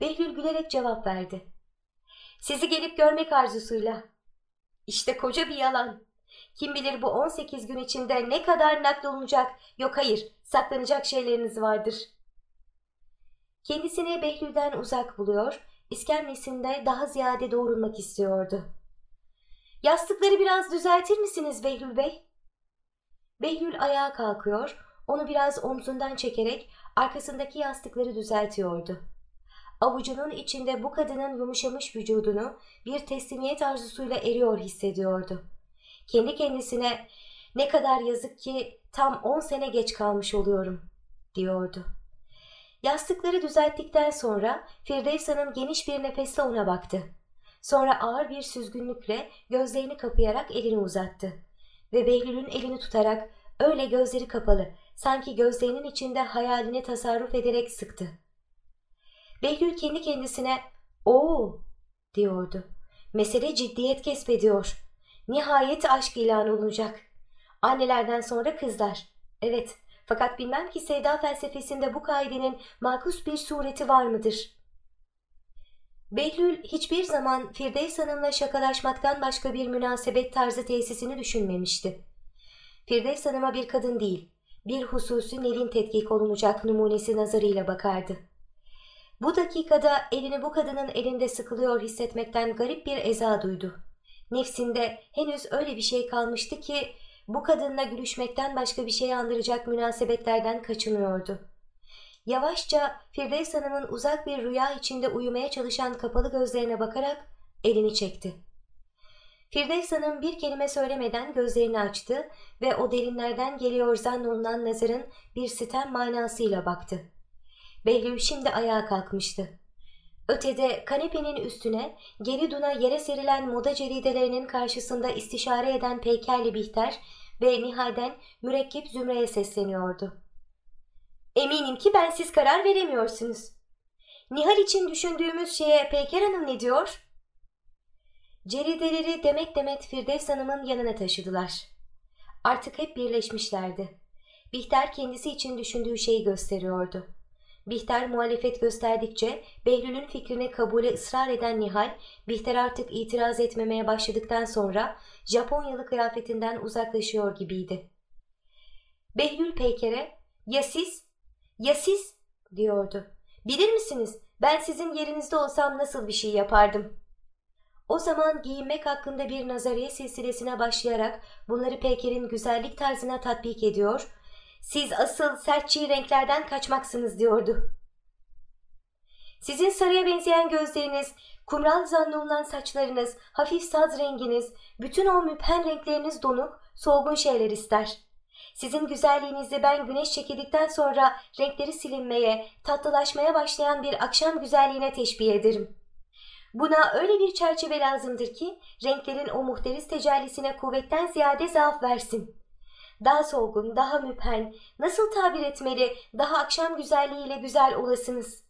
Behlül gülerek cevap verdi. Sizi gelip görmek arzusuyla. İşte koca bir yalan. Kim bilir bu 18 gün içinde ne kadar naklolunacak, yok hayır, saklanacak şeyleriniz vardır. Kendisini Behlül'den uzak buluyor, iskemlesinde daha ziyade doğrulmak istiyordu. Yastıkları biraz düzeltir misiniz Behlül Bey? Behlül ayağa kalkıyor, onu biraz omzundan çekerek arkasındaki yastıkları düzeltiyordu. Avucunun içinde bu kadının yumuşamış vücudunu bir teslimiyet arzusuyla eriyor hissediyordu. Kendi kendisine ne kadar yazık ki tam on sene geç kalmış oluyorum diyordu. Yastıkları düzelttikten sonra Firdevs Hanım geniş bir nefesle ona baktı. Sonra ağır bir süzgünlükle gözlerini kapayarak elini uzattı. Ve Behlül'ün elini tutarak öyle gözleri kapalı sanki gözlerinin içinde hayalini tasarruf ederek sıktı. Behlül kendi kendisine ''Oo'' diyordu. Mesele ciddiyet kesbediyor. Nihayet aşk ilan olacak. Annelerden sonra kızlar. Evet fakat bilmem ki sevda felsefesinde bu kaidenin makus bir sureti var mıdır? Behlül hiçbir zaman Firdevs Hanım'la şakalaşmaktan başka bir münasebet tarzı tesisini düşünmemişti. Firdevs Hanım'a bir kadın değil, bir hususi nevin tetkik olunacak numunesi nazarıyla bakardı. Bu dakikada elini bu kadının elinde sıkılıyor hissetmekten garip bir eza duydu. Nefsinde henüz öyle bir şey kalmıştı ki bu kadınla gülüşmekten başka bir şey andıracak münasebetlerden kaçınıyordu. Yavaşça Firdevs Hanım'ın uzak bir rüya içinde uyumaya çalışan kapalı gözlerine bakarak elini çekti. Firdevs Hanım bir kelime söylemeden gözlerini açtı ve o derinlerden geliyor zannolunan nazarın bir sitem manasıyla baktı. Behlül şimdi ayağa kalkmıştı. Ötede kanepenin üstüne geri duna yere serilen moda ceridelerinin karşısında istişare eden Peykerli Bihter ve Nihal'den mürekkep Zümre'ye sesleniyordu. Eminim ki ben siz karar veremiyorsunuz. Nihal için düşündüğümüz şeye Peyker Hanım ne diyor? Cerideleri demek demet Firdevs Hanım'ın yanına taşıdılar. Artık hep birleşmişlerdi. Bihter kendisi için düşündüğü şeyi gösteriyordu. Bihter muhalefet gösterdikçe Behlül'ün fikrini kabule ısrar eden Nihal, Bihter artık itiraz etmemeye başladıktan sonra Japonyalı kıyafetinden uzaklaşıyor gibiydi. Behlül Peyker'e ''Ya siz? Ya siz?'' diyordu. ''Bilir misiniz ben sizin yerinizde olsam nasıl bir şey yapardım?'' O zaman giyinmek hakkında bir nazariye silsilesine başlayarak bunları Peyker'in güzellik tarzına tatbik ediyor siz asıl sertçi renklerden kaçmaksınız diyordu. Sizin sarıya benzeyen gözleriniz, kumral zannolunan saçlarınız, hafif saz renginiz, bütün o müphem renkleriniz donuk, solgun şeyler ister. Sizin güzelliğinizi ben güneş çekildikten sonra renkleri silinmeye, tatlılaşmaya başlayan bir akşam güzelliğine teşbih ederim. Buna öyle bir çerçeve lazımdır ki renklerin o muhteris tecellisine kuvvetten ziyade zaaf versin daha solgun, daha müphen, nasıl tabir etmeli, daha akşam güzelliğiyle güzel olasınız.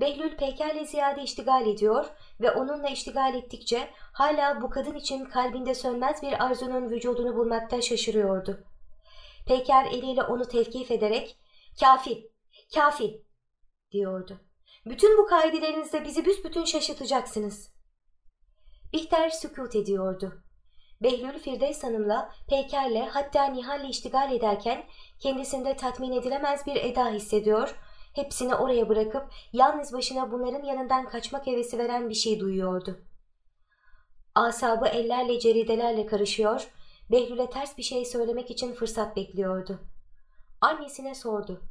Behlül Peyker'le ziyade iştigal ediyor ve onunla iştigal ettikçe hala bu kadın için kalbinde sönmez bir arzunun vücudunu bulmakta şaşırıyordu. Peyker eliyle onu tevkif ederek ''Kafi, kafi'' diyordu. ''Bütün bu kaidelerinizle bizi büsbütün şaşırtacaksınız.'' Bihter sükut ediyordu. Behlül Firdevs Hanım'la Peyker'le hatta Nihal'le iştigal ederken kendisinde tatmin edilemez bir eda hissediyor, hepsini oraya bırakıp yalnız başına bunların yanından kaçmak hevesi veren bir şey duyuyordu. Asabı ellerle ceridelerle karışıyor, Behlül'e ters bir şey söylemek için fırsat bekliyordu. Annesine sordu.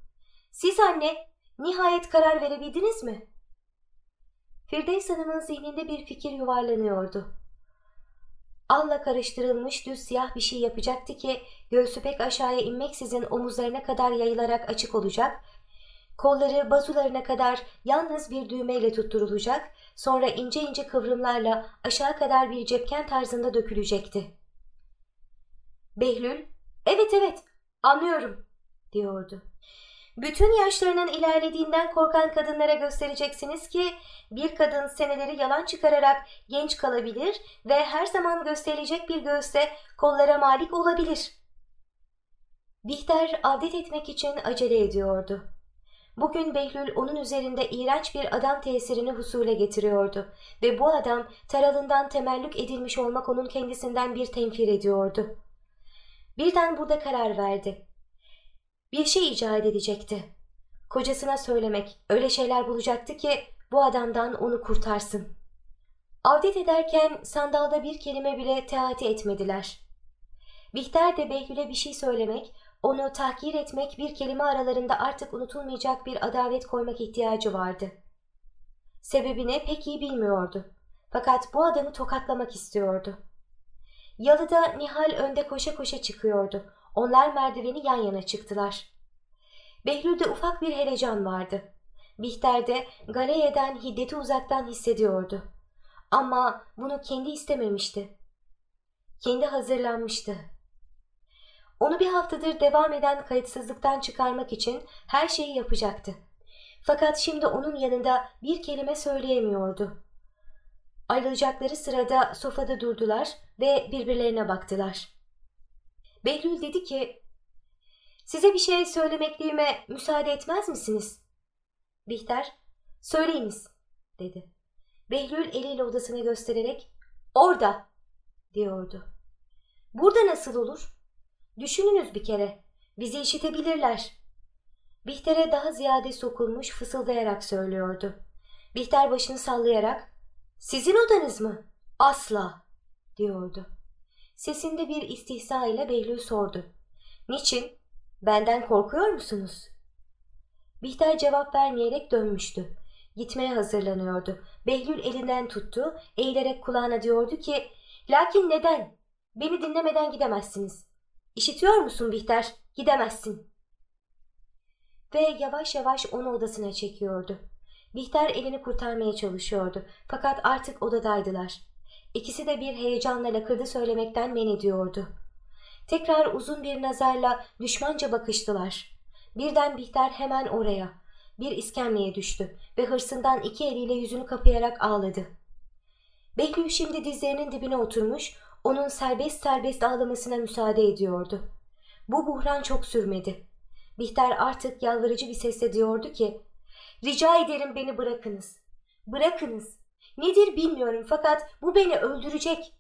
Siz anne, nihayet karar verebildiniz mi? Firdevs Hanım'ın zihninde bir fikir yuvarlanıyordu. Alla karıştırılmış düz siyah bir şey yapacaktı ki göğsü pek aşağıya inmeksizin omuzlarına kadar yayılarak açık olacak, kolları bazularına kadar yalnız bir düğmeyle tutturulacak, sonra ince ince kıvrımlarla aşağı kadar bir cepken tarzında dökülecekti. Behlül, evet evet anlıyorum diyordu. Bütün yaşlarının ilerlediğinden korkan kadınlara göstereceksiniz ki bir kadın seneleri yalan çıkararak genç kalabilir ve her zaman gösterilecek bir göğse kollara malik olabilir. Bihter adet etmek için acele ediyordu. Bugün Behlül onun üzerinde iğrenç bir adam tesirini husule getiriyordu ve bu adam taralından temellük edilmiş olmak onun kendisinden bir tenfir ediyordu. Birden burada karar verdi. Bir şey icat edecekti. Kocasına söylemek, öyle şeyler bulacaktı ki bu adamdan onu kurtarsın. Avdet ederken sandalda bir kelime bile teati etmediler. Bihter de Behlül'e bir şey söylemek, onu tahkir etmek bir kelime aralarında artık unutulmayacak bir adavet koymak ihtiyacı vardı. Sebebini pek iyi bilmiyordu. Fakat bu adamı tokatlamak istiyordu. Yalıda Nihal önde koşa koşa çıkıyordu. Onlar merdiveni yan yana çıktılar. Behlül'de ufak bir heyecan vardı. Bihter de Galeye'den hiddeti uzaktan hissediyordu. Ama bunu kendi istememişti. Kendi hazırlanmıştı. Onu bir haftadır devam eden kayıtsızlıktan çıkarmak için her şeyi yapacaktı. Fakat şimdi onun yanında bir kelime söyleyemiyordu. Ayrılacakları sırada sofada durdular ve birbirlerine baktılar. Behlül dedi ki, ''Size bir şey söylemekliğime müsaade etmez misiniz?'' Bihter, ''Söyleyiniz.'' dedi. Behlül eliyle odasına göstererek, ''Orada!'' diyordu. ''Burada nasıl olur?'' Düşününüz bir kere. Bizi işitebilirler. Bihter'e daha ziyade sokulmuş fısıldayarak söylüyordu. Bihter başını sallayarak ''Sizin odanız mı?'' ''Asla'' diyordu. Sesinde bir istihza ile Behlül sordu. ''Niçin? Benden korkuyor musunuz?'' Bihter cevap vermeyerek dönmüştü. Gitmeye hazırlanıyordu. Behlül elinden tuttu, eğilerek kulağına diyordu ki ''Lakin neden? Beni dinlemeden gidemezsiniz. İşitiyor musun Bihter? Gidemezsin. Ve yavaş yavaş onu odasına çekiyordu. Bihter elini kurtarmaya çalışıyordu. Fakat artık odadaydılar. İkisi de bir heyecanla lakırdı söylemekten men ediyordu. Tekrar uzun bir nazarla düşmanca bakıştılar. Birden Bihter hemen oraya, bir iskemleye düştü ve hırsından iki eliyle yüzünü kapayarak ağladı. Behlül şimdi dizlerinin dibine oturmuş, onun serbest serbest ağlamasına müsaade ediyordu. Bu buhran çok sürmedi. Bihter artık yalvarıcı bir sesle diyordu ki, ''Rica ederim beni bırakınız. Bırakınız. Nedir bilmiyorum fakat bu beni öldürecek.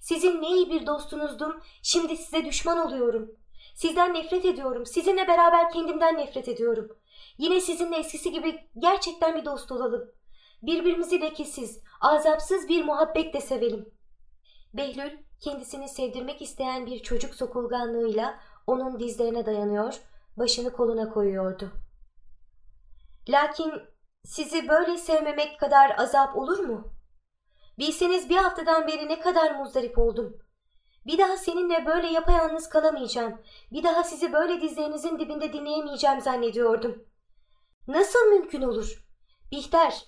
Sizin ne iyi bir dostunuzdum, şimdi size düşman oluyorum. Sizden nefret ediyorum, sizinle beraber kendimden nefret ediyorum. Yine sizinle eskisi gibi gerçekten bir dost olalım. Birbirimizi lekesiz, azapsız bir muhabbetle sevelim.'' Behlül kendisini sevdirmek isteyen bir çocuk sokulganlığıyla onun dizlerine dayanıyor, başını koluna koyuyordu. Lakin sizi böyle sevmemek kadar azap olur mu? Bilseniz bir haftadan beri ne kadar muzdarip oldum. Bir daha seninle böyle yapayalnız kalamayacağım. Bir daha sizi böyle dizlerinizin dibinde dinleyemeyeceğim zannediyordum. Nasıl mümkün olur? Bihter,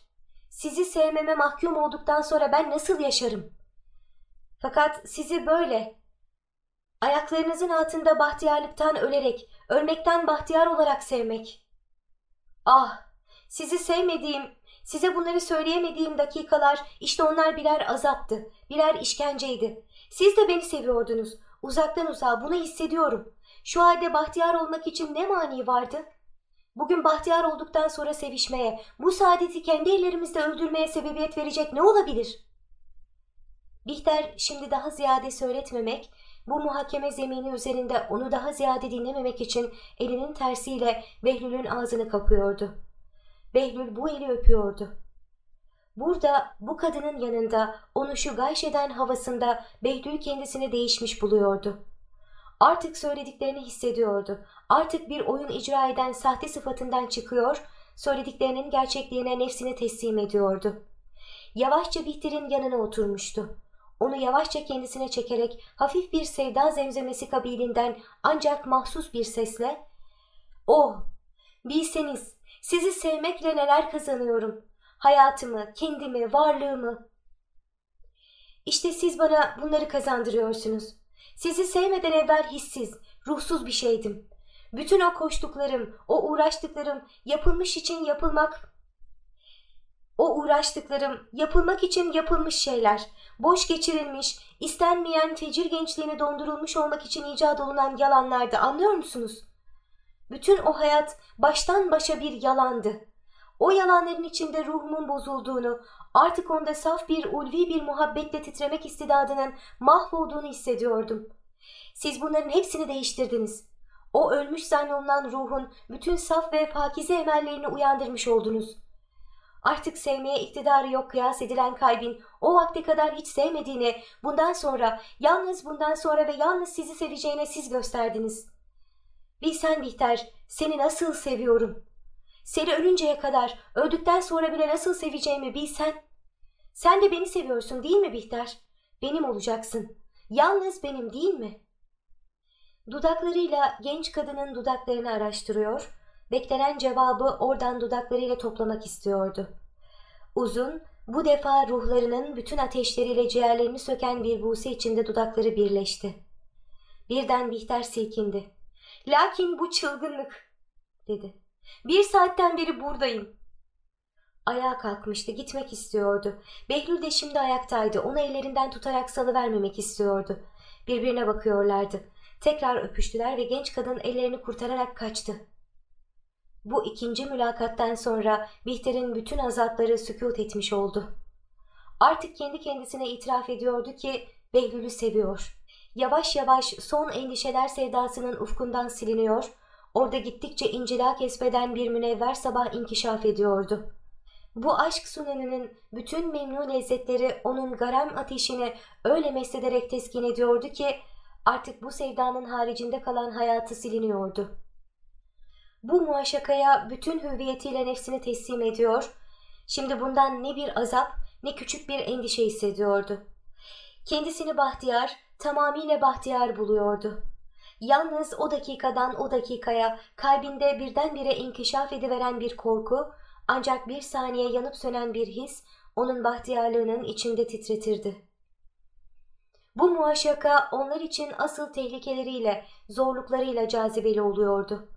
sizi sevmeme mahkum olduktan sonra ben nasıl yaşarım?'' Fakat sizi böyle ayaklarınızın altında bahtiyarlıktan ölerek, ölmekten bahtiyar olarak sevmek. Ah, sizi sevmediğim, size bunları söyleyemediğim dakikalar işte onlar birer azaptı, birer işkenceydi. Siz de beni seviyordunuz. Uzaktan uzağa bunu hissediyorum. Şu halde bahtiyar olmak için ne mani vardı? Bugün bahtiyar olduktan sonra sevişmeye, bu saadeti kendi ellerimizde öldürmeye sebebiyet verecek ne olabilir?'' Bihter şimdi daha ziyade söyletmemek, bu muhakeme zemini üzerinde onu daha ziyade dinlememek için elinin tersiyle Behlül'ün ağzını kapıyordu. Behlül bu eli öpüyordu. Burada bu kadının yanında onu şu gayş eden havasında Behlül kendisini değişmiş buluyordu. Artık söylediklerini hissediyordu. Artık bir oyun icra eden sahte sıfatından çıkıyor, söylediklerinin gerçekliğine nefsini teslim ediyordu. Yavaşça Bihter'in yanına oturmuştu. Onu yavaşça kendisine çekerek hafif bir sevda zemzemesi kabilinden ancak mahsus bir sesle ''Oh, bilseniz sizi sevmekle neler kazanıyorum. Hayatımı, kendimi, varlığımı. İşte siz bana bunları kazandırıyorsunuz. Sizi sevmeden evvel hissiz, ruhsuz bir şeydim. Bütün o koştuklarım, o uğraştıklarım yapılmış için yapılmak o uğraştıklarım yapılmak için yapılmış şeyler, boş geçirilmiş, istenmeyen fecir gençliğine dondurulmuş olmak için icat olunan yalanlardı anlıyor musunuz? Bütün o hayat baştan başa bir yalandı. O yalanların içinde ruhumun bozulduğunu, artık onda saf bir ulvi bir muhabbetle titremek istidadının mahvolduğunu hissediyordum. Siz bunların hepsini değiştirdiniz. O ölmüş zannolunan ruhun bütün saf ve pakize emellerini uyandırmış oldunuz. Artık sevmeye iktidarı yok kıyas edilen kalbin o vakte kadar hiç sevmediğini, bundan sonra, yalnız bundan sonra ve yalnız sizi seveceğine siz gösterdiniz. Bilsen Bihter, seni nasıl seviyorum. Seni ölünceye kadar, öldükten sonra bile nasıl seveceğimi bilsen. Sen de beni seviyorsun değil mi Bihter? Benim olacaksın. Yalnız benim değil mi? Dudaklarıyla genç kadının dudaklarını araştırıyor, beklenen cevabı oradan dudaklarıyla toplamak istiyordu. Uzun, bu defa ruhlarının bütün ateşleriyle ciğerlerini söken bir buse içinde dudakları birleşti. Birden Bihter silkindi. Lakin bu çılgınlık, dedi. Bir saatten beri buradayım. Ayağa kalkmıştı, gitmek istiyordu. Behlül de şimdi ayaktaydı, onu ellerinden tutarak salıvermemek istiyordu. Birbirine bakıyorlardı. Tekrar öpüştüler ve genç kadın ellerini kurtararak kaçtı. Bu ikinci mülakattan sonra Bihter'in bütün azapları sükut etmiş oldu. Artık kendi kendisine itiraf ediyordu ki Behlül'ü seviyor. Yavaş yavaş son endişeler sevdasının ufkundan siliniyor, orada gittikçe incila kesbeden bir münevver sabah inkişaf ediyordu. Bu aşk sunanının bütün memnun lezzetleri onun garam ateşini öyle meslederek teskin ediyordu ki artık bu sevdanın haricinde kalan hayatı siliniyordu. Bu muaşakaya bütün hüviyetiyle nefsini teslim ediyor, şimdi bundan ne bir azap ne küçük bir endişe hissediyordu. Kendisini bahtiyar, tamamıyla bahtiyar buluyordu. Yalnız o dakikadan o dakikaya kalbinde birdenbire inkişaf ediveren bir korku, ancak bir saniye yanıp sönen bir his onun bahtiyarlığının içinde titretirdi. Bu muaşaka onlar için asıl tehlikeleriyle, zorluklarıyla cazibeli oluyordu.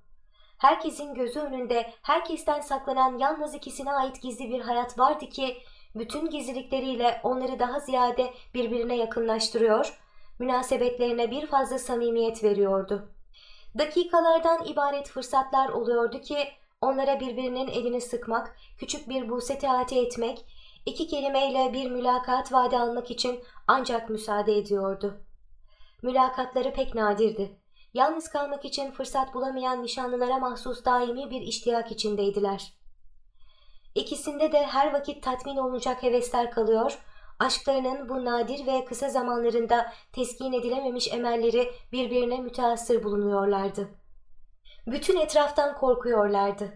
Herkesin gözü önünde herkesten saklanan yalnız ikisine ait gizli bir hayat vardı ki bütün gizlilikleriyle onları daha ziyade birbirine yakınlaştırıyor, münasebetlerine bir fazla samimiyet veriyordu. Dakikalardan ibaret fırsatlar oluyordu ki onlara birbirinin elini sıkmak, küçük bir buse teati etmek, iki kelimeyle bir mülakat vaadi almak için ancak müsaade ediyordu. Mülakatları pek nadirdi. Yalnız kalmak için fırsat bulamayan nişanlılara mahsus daimi bir iştiyak içindeydiler. İkisinde de her vakit tatmin olacak hevesler kalıyor, aşklarının bu nadir ve kısa zamanlarında teskin edilememiş emelleri birbirine müteassır bulunuyorlardı. Bütün etraftan korkuyorlardı.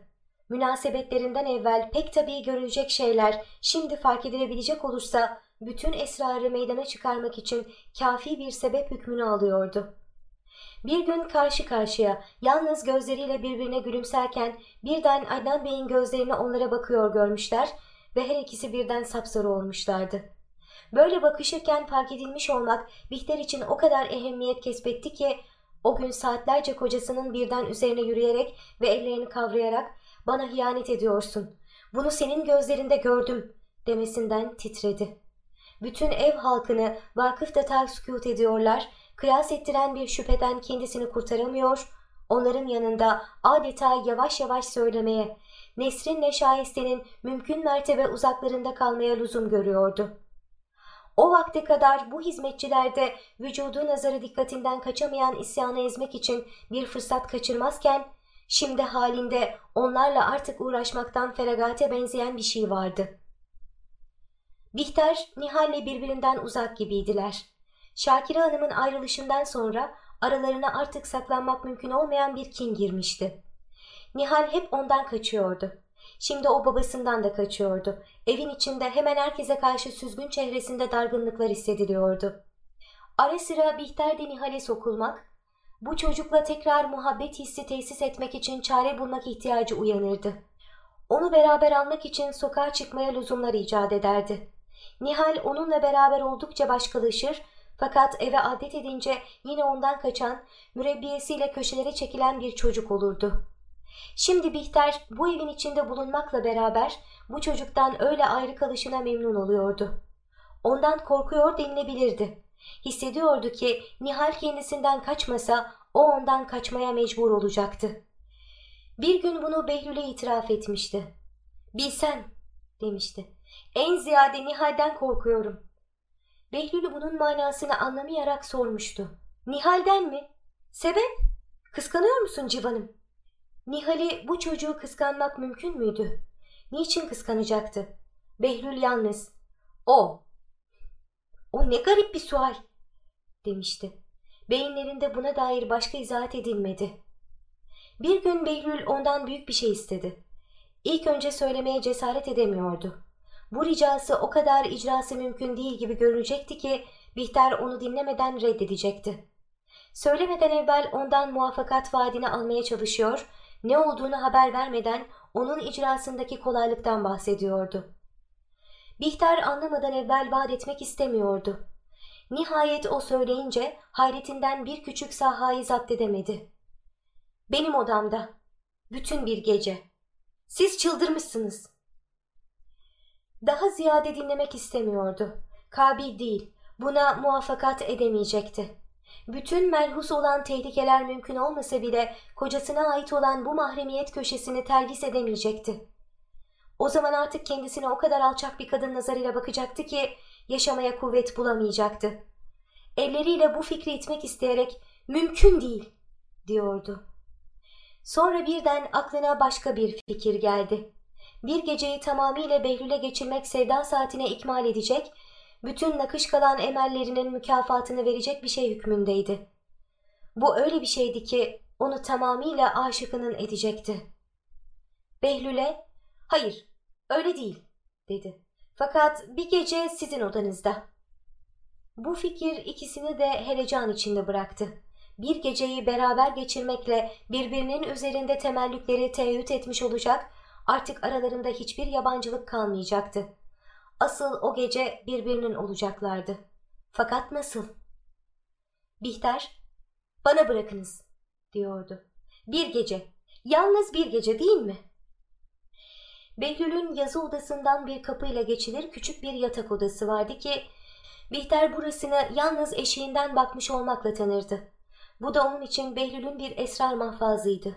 Münasebetlerinden evvel pek tabii görülecek şeyler şimdi fark edilebilecek olursa bütün esrarı meydana çıkarmak için kafi bir sebep hükmünü alıyordu. Bir gün karşı karşıya yalnız gözleriyle birbirine gülümserken birden Adnan Bey'in gözlerine onlara bakıyor görmüşler ve her ikisi birden sapsarı olmuşlardı. Böyle bakışırken fark edilmiş olmak Bihter için o kadar ehemmiyet kesbetti ki o gün saatlerce kocasının birden üzerine yürüyerek ve ellerini kavrayarak bana hiyanet ediyorsun. Bunu senin gözlerinde gördüm demesinden titredi. Bütün ev halkını vakıfta tavsükut ediyorlar kıyas ettiren bir şüpheden kendisini kurtaramıyor, onların yanında adeta yavaş yavaş söylemeye, Nesrin'le Şahiste'nin mümkün mertebe uzaklarında kalmaya lüzum görüyordu. O vakte kadar bu hizmetçilerde vücudu nazarı dikkatinden kaçamayan isyanı ezmek için bir fırsat kaçırmazken, şimdi halinde onlarla artık uğraşmaktan feragate benzeyen bir şey vardı. Bihter, Nihal'le birbirinden uzak gibiydiler. Şakire Hanım'ın ayrılışından sonra aralarına artık saklanmak mümkün olmayan bir kin girmişti. Nihal hep ondan kaçıyordu. Şimdi o babasından da kaçıyordu. Evin içinde hemen herkese karşı süzgün çehresinde dargınlıklar hissediliyordu. Ara sıra Bihter de Nihal'e sokulmak, bu çocukla tekrar muhabbet hissi tesis etmek için çare bulmak ihtiyacı uyanırdı. Onu beraber almak için sokağa çıkmaya lüzumlar icat ederdi. Nihal onunla beraber oldukça başkalaşır, fakat eve adet edince yine ondan kaçan, mürebbiyesiyle köşelere çekilen bir çocuk olurdu. Şimdi Bihter bu evin içinde bulunmakla beraber bu çocuktan öyle ayrı kalışına memnun oluyordu. Ondan korkuyor denilebilirdi. Hissediyordu ki Nihal kendisinden kaçmasa o ondan kaçmaya mecbur olacaktı. Bir gün bunu Behlül'e itiraf etmişti. Bilsen demişti. En ziyade Nihal'den korkuyorum. Behlül bunun manasını anlamayarak sormuştu. Nihal'den mi? Sebep? Kıskanıyor musun civanım? Nihal'i bu çocuğu kıskanmak mümkün müydü? Niçin kıskanacaktı? Behlül yalnız. O. O ne garip bir sual demişti. Beyinlerinde buna dair başka izahat edilmedi. Bir gün Behlül ondan büyük bir şey istedi. İlk önce söylemeye cesaret edemiyordu. Bu ricası o kadar icrası mümkün değil gibi görünecekti ki Bihter onu dinlemeden reddedecekti. Söylemeden evvel ondan muvaffakat vaadini almaya çalışıyor, ne olduğunu haber vermeden onun icrasındaki kolaylıktan bahsediyordu. Bihter anlamadan evvel vaat etmek istemiyordu. Nihayet o söyleyince hayretinden bir küçük sahayı zapt edemedi. Benim odamda. Bütün bir gece. Siz çıldırmışsınız. Daha ziyade dinlemek istemiyordu. Kabil değil. Buna muvaffakat edemeyecekti. Bütün melhus olan tehlikeler mümkün olmasa bile kocasına ait olan bu mahremiyet köşesini tervis edemeyecekti. O zaman artık kendisine o kadar alçak bir kadın nazarıyla bakacaktı ki yaşamaya kuvvet bulamayacaktı. Elleriyle bu fikri itmek isteyerek mümkün değil diyordu. Sonra birden aklına başka bir fikir geldi. Bir geceyi tamamıyla Behlül'e geçirmek sevda saatine ikmal edecek, bütün nakış kalan emellerinin mükafatını verecek bir şey hükmündeydi. Bu öyle bir şeydi ki onu tamamıyla aşıkının edecekti. Behlül'e, hayır öyle değil dedi. Fakat bir gece sizin odanızda. Bu fikir ikisini de helecan içinde bıraktı bir geceyi beraber geçirmekle birbirinin üzerinde temellükleri teğüt etmiş olacak, artık aralarında hiçbir yabancılık kalmayacaktı. Asıl o gece birbirinin olacaklardı. Fakat nasıl? Bihter, bana bırakınız, diyordu. Bir gece, yalnız bir gece değil mi? Behlül'ün yazı odasından bir kapıyla geçilir küçük bir yatak odası vardı ki, Bihter burasını yalnız eşiğinden bakmış olmakla tanırdı. Bu da onun için Behlül'ün bir esrar mahfazıydı.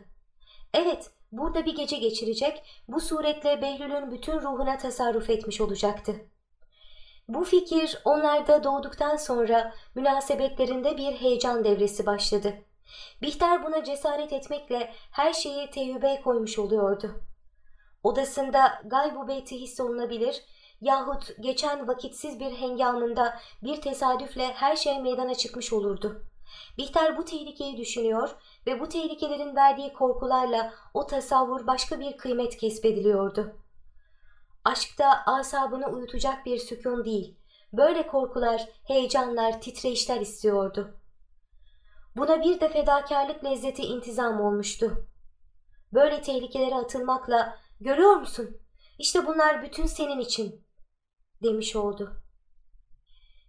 Evet, burada bir gece geçirecek, bu suretle Behlül'ün bütün ruhuna tasarruf etmiş olacaktı. Bu fikir onlarda doğduktan sonra münasebetlerinde bir heyecan devresi başladı. Bihter buna cesaret etmekle her şeyi teyübe koymuş oluyordu. Odasında gaybubeti hissolunabilir yahut geçen vakitsiz bir hengamında bir tesadüfle her şey meydana çıkmış olurdu. Bihter bu tehlikeyi düşünüyor ve bu tehlikelerin verdiği korkularla o tasavvur başka bir kıymet kesbediliyordu. Aşkta asabını uyutacak bir sükun değil, böyle korkular, heyecanlar, titreyişler istiyordu. Buna bir de fedakarlık lezzeti intizam olmuştu. Böyle tehlikelere atılmakla, görüyor musun? İşte bunlar bütün senin için, demiş oldu.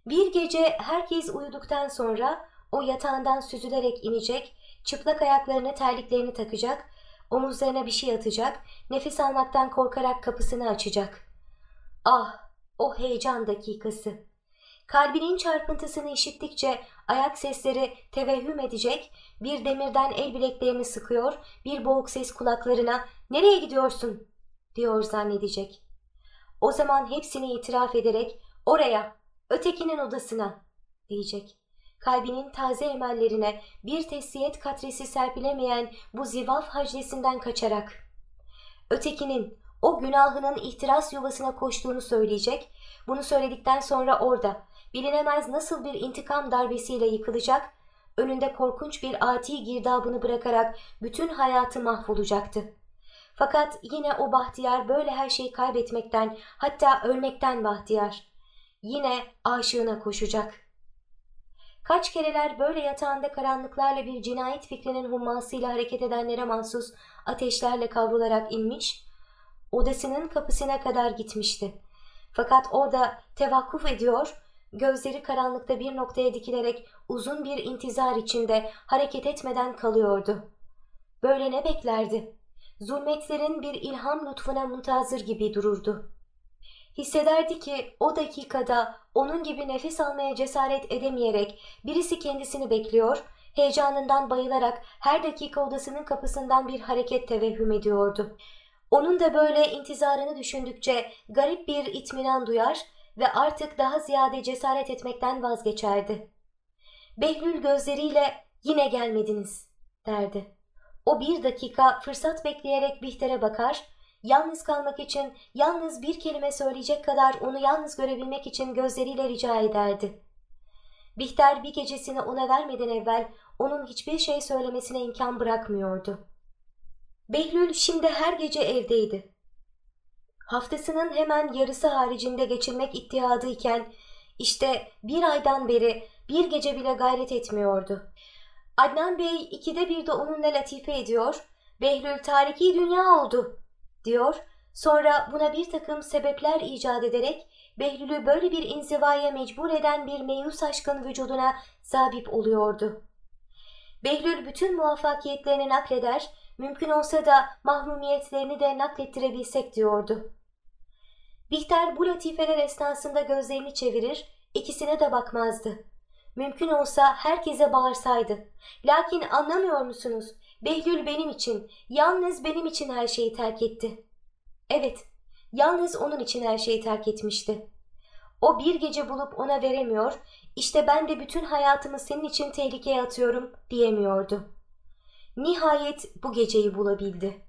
Bir gece herkes uyuduktan sonra o yatağından süzülerek inecek, çıplak ayaklarına terliklerini takacak, omuzlarına bir şey atacak, nefes almaktan korkarak kapısını açacak. Ah, o heyecan dakikası. Kalbinin çarpıntısını işittikçe ayak sesleri tevehhüm edecek, bir demirden el bileklerini sıkıyor, bir boğuk ses kulaklarına ''Nereye gidiyorsun?'' diyor zannedecek. O zaman hepsini itiraf ederek ''Oraya, ötekinin odasına'' diyecek kalbinin taze emellerine bir tesiyet katresi serpilemeyen bu zivaf haclesinden kaçarak. Ötekinin o günahının ihtiras yuvasına koştuğunu söyleyecek, bunu söyledikten sonra orada bilinemez nasıl bir intikam darbesiyle yıkılacak, önünde korkunç bir ati girdabını bırakarak bütün hayatı mahvolacaktı. Fakat yine o bahtiyar böyle her şeyi kaybetmekten hatta ölmekten bahtiyar. Yine aşığına koşacak.'' Kaç kereler böyle yatağında karanlıklarla bir cinayet fikrinin hummasıyla hareket edenlere mahsus ateşlerle kavrularak inmiş, odasının kapısına kadar gitmişti. Fakat orada tevakkuf ediyor, gözleri karanlıkta bir noktaya dikilerek uzun bir intizar içinde hareket etmeden kalıyordu. Böyle ne beklerdi? Zulmetlerin bir ilham lütfuna muntazır gibi dururdu. Hissederdi ki o dakikada onun gibi nefes almaya cesaret edemeyerek birisi kendisini bekliyor, Heyecanından bayılarak her dakika odasının kapısından bir hareket tevehhüm ediyordu. Onun da böyle intizarını düşündükçe garip bir itminan duyar ve artık daha ziyade cesaret etmekten vazgeçerdi. Behlül gözleriyle yine gelmediniz derdi. O bir dakika fırsat bekleyerek Bihter'e bakar, yalnız kalmak için yalnız bir kelime söyleyecek kadar onu yalnız görebilmek için gözleriyle rica ederdi. Bihter bir gecesini ona vermeden evvel onun hiçbir şey söylemesine imkan bırakmıyordu. Behlül şimdi her gece evdeydi. Haftasının hemen yarısı haricinde geçirmek ittihadıyken işte bir aydan beri bir gece bile gayret etmiyordu. Adnan Bey ikide bir de onunla latife ediyor, Behlül tariki dünya oldu diyor, sonra buna bir takım sebepler icat ederek Behlül'ü böyle bir inzivaya mecbur eden bir meyus aşkın vücuduna zabip oluyordu. Behlül bütün muvaffakiyetlerini nakleder, mümkün olsa da mahrumiyetlerini de naklettirebilsek diyordu. Bihter bu latifeler esnasında gözlerini çevirir, ikisine de bakmazdı. Mümkün olsa herkese bağırsaydı. Lakin anlamıyor musunuz? Behlül benim için, yalnız benim için her şeyi terk etti. Evet, yalnız onun için her şeyi terk etmişti. O bir gece bulup ona veremiyor, işte ben de bütün hayatımı senin için tehlikeye atıyorum diyemiyordu. Nihayet bu geceyi bulabildi.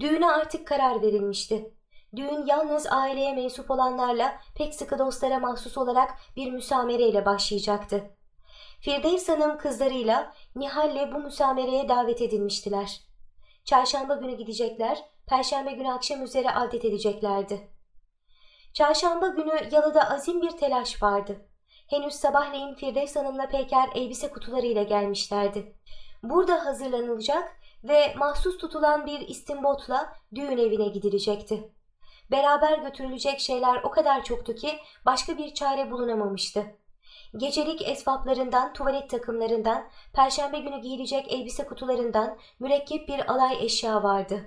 Düğüne artık karar verilmişti. Düğün yalnız aileye mensup olanlarla pek sıkı dostlara mahsus olarak bir müsamereyle başlayacaktı. Firdevs Hanım kızlarıyla Nihal'le bu müsamereye davet edilmiştiler. Çarşamba günü gidecekler, perşembe günü akşam üzere adet edeceklerdi. Çarşamba günü yalıda azim bir telaş vardı. Henüz sabahleyin Firdevs Hanım'la Peker elbise kutularıyla gelmişlerdi. Burada hazırlanılacak ve mahsus tutulan bir istimbotla düğün evine gidilecekti. Beraber götürülecek şeyler o kadar çoktu ki başka bir çare bulunamamıştı. Gecelik esvaplarından, tuvalet takımlarından, perşembe günü giyilecek elbise kutularından mürekkep bir alay eşya vardı.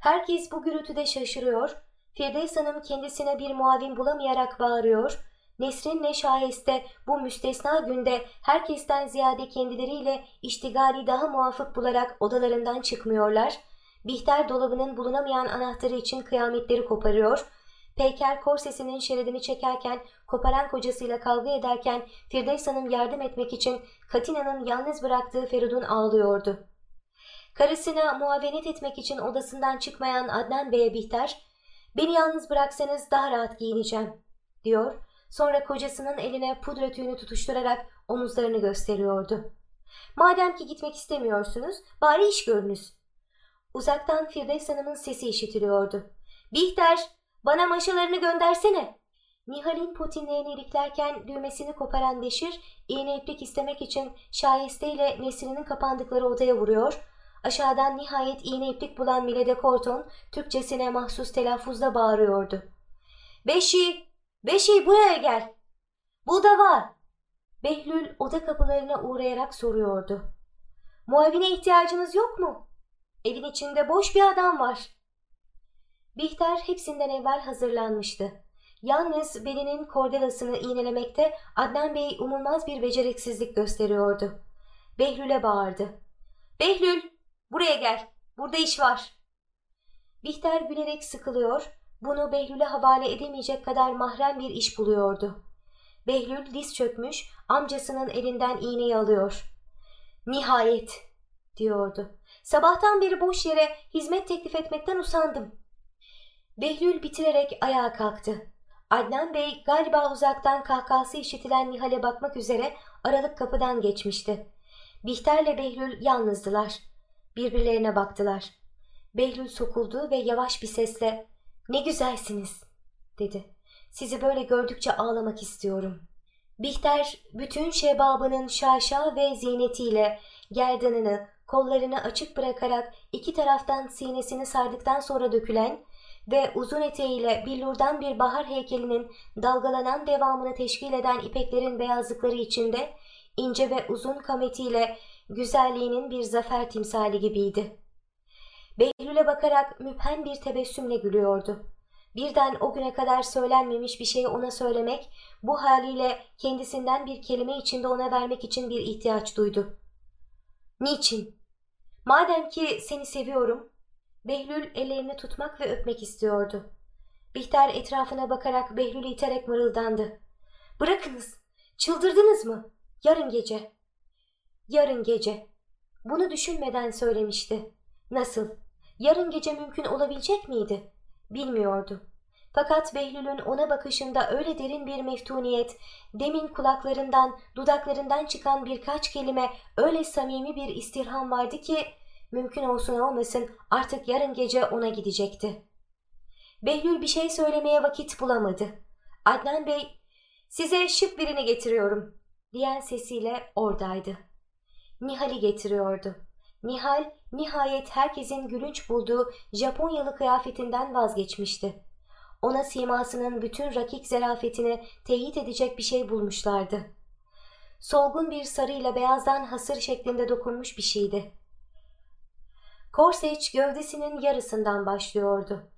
Herkes bu gürültüde şaşırıyor, Firdevs Hanım kendisine bir muavin bulamayarak bağırıyor, Nesrin'le Şahiste bu müstesna günde herkesten ziyade kendileriyle iştigali daha muafık bularak odalarından çıkmıyorlar, Bihter dolabının bulunamayan anahtarı için kıyametleri koparıyor, Peyker korsesinin şeridini çekerken, koparan kocasıyla kavga ederken Firdevs Hanım yardım etmek için Katina'nın yalnız bıraktığı Feridun ağlıyordu. Karısına muavenet etmek için odasından çıkmayan Adnan Bey'e Bihter, ''Beni yalnız bıraksanız daha rahat giyineceğim.'' diyor. Sonra kocasının eline pudra tüyünü tutuşturarak omuzlarını gösteriyordu. ''Madem ki gitmek istemiyorsunuz, bari iş görünüz. Uzaktan Firdevs Hanım'ın sesi işitiliyordu. Bihter, bana maşalarını göndersene. Nihal'in potinlerini iliklerken düğmesini koparan Beşir, iğne iplik istemek için Şayeste ile Nesrin'in kapandıkları odaya vuruyor. Aşağıdan nihayet iğne iplik bulan Milede Korton, Türkçesine mahsus telaffuzla bağırıyordu. Beşi, Beşi buraya gel. Bu da var. Behlül oda kapılarına uğrayarak soruyordu. Muavine ihtiyacınız yok mu? Evin içinde boş bir adam var. Bihter hepsinden evvel hazırlanmıştı. Yalnız belinin kordelasını iğnelemekte Adnan Bey umulmaz bir beceriksizlik gösteriyordu. Behlül'e bağırdı. Behlül, buraya gel. Burada iş var. Bihter gülerek sıkılıyor, bunu Behlül'e havale edemeyecek kadar mahrem bir iş buluyordu. Behlül diz çökmüş, amcasının elinden iğneyi alıyor. Nihayet, diyordu. Sabahtan beri boş yere hizmet teklif etmekten usandım. Behlül bitirerek ayağa kalktı. Adnan Bey galiba uzaktan kahkahası işitilen Nihal'e bakmak üzere aralık kapıdan geçmişti. Bihter'le Behlül yalnızdılar. Birbirlerine baktılar. Behlül sokuldu ve yavaş bir sesle ''Ne güzelsiniz'' dedi. ''Sizi böyle gördükçe ağlamak istiyorum.'' Bihter bütün şebabının şaşa ve ziynetiyle gerdanını, kollarını açık bırakarak iki taraftan sinesini sardıktan sonra dökülen ve uzun eteğiyle billurdan bir bahar heykelinin dalgalanan devamını teşkil eden ipeklerin beyazlıkları içinde ince ve uzun kametiyle güzelliğinin bir zafer timsali gibiydi. Behlül'e bakarak müphen bir tebessümle gülüyordu. Birden o güne kadar söylenmemiş bir şeyi ona söylemek, bu haliyle kendisinden bir kelime içinde ona vermek için bir ihtiyaç duydu. Niçin? Madem ki seni seviyorum. Behlül ellerini tutmak ve öpmek istiyordu. Bihter etrafına bakarak Behlül'ü iterek mırıldandı. Bırakınız. Çıldırdınız mı? Yarın gece. Yarın gece. Bunu düşünmeden söylemişti. Nasıl? Yarın gece mümkün olabilecek miydi? Bilmiyordu. Fakat Behlül'ün ona bakışında öyle derin bir meftuniyet, demin kulaklarından, dudaklarından çıkan birkaç kelime öyle samimi bir istirham vardı ki mümkün olsun olmasın artık yarın gece ona gidecekti. Behlül bir şey söylemeye vakit bulamadı. Adnan Bey, size şık birini getiriyorum diyen sesiyle oradaydı. Nihal'i getiriyordu. Nihal nihayet herkesin gülünç bulduğu Japonyalı kıyafetinden vazgeçmişti. Ona simasının bütün rakik zerafetini teyit edecek bir şey bulmuşlardı. Solgun bir sarıyla beyazdan hasır şeklinde dokunmuş bir şeydi. Korseç gövdesinin yarısından başlıyordu.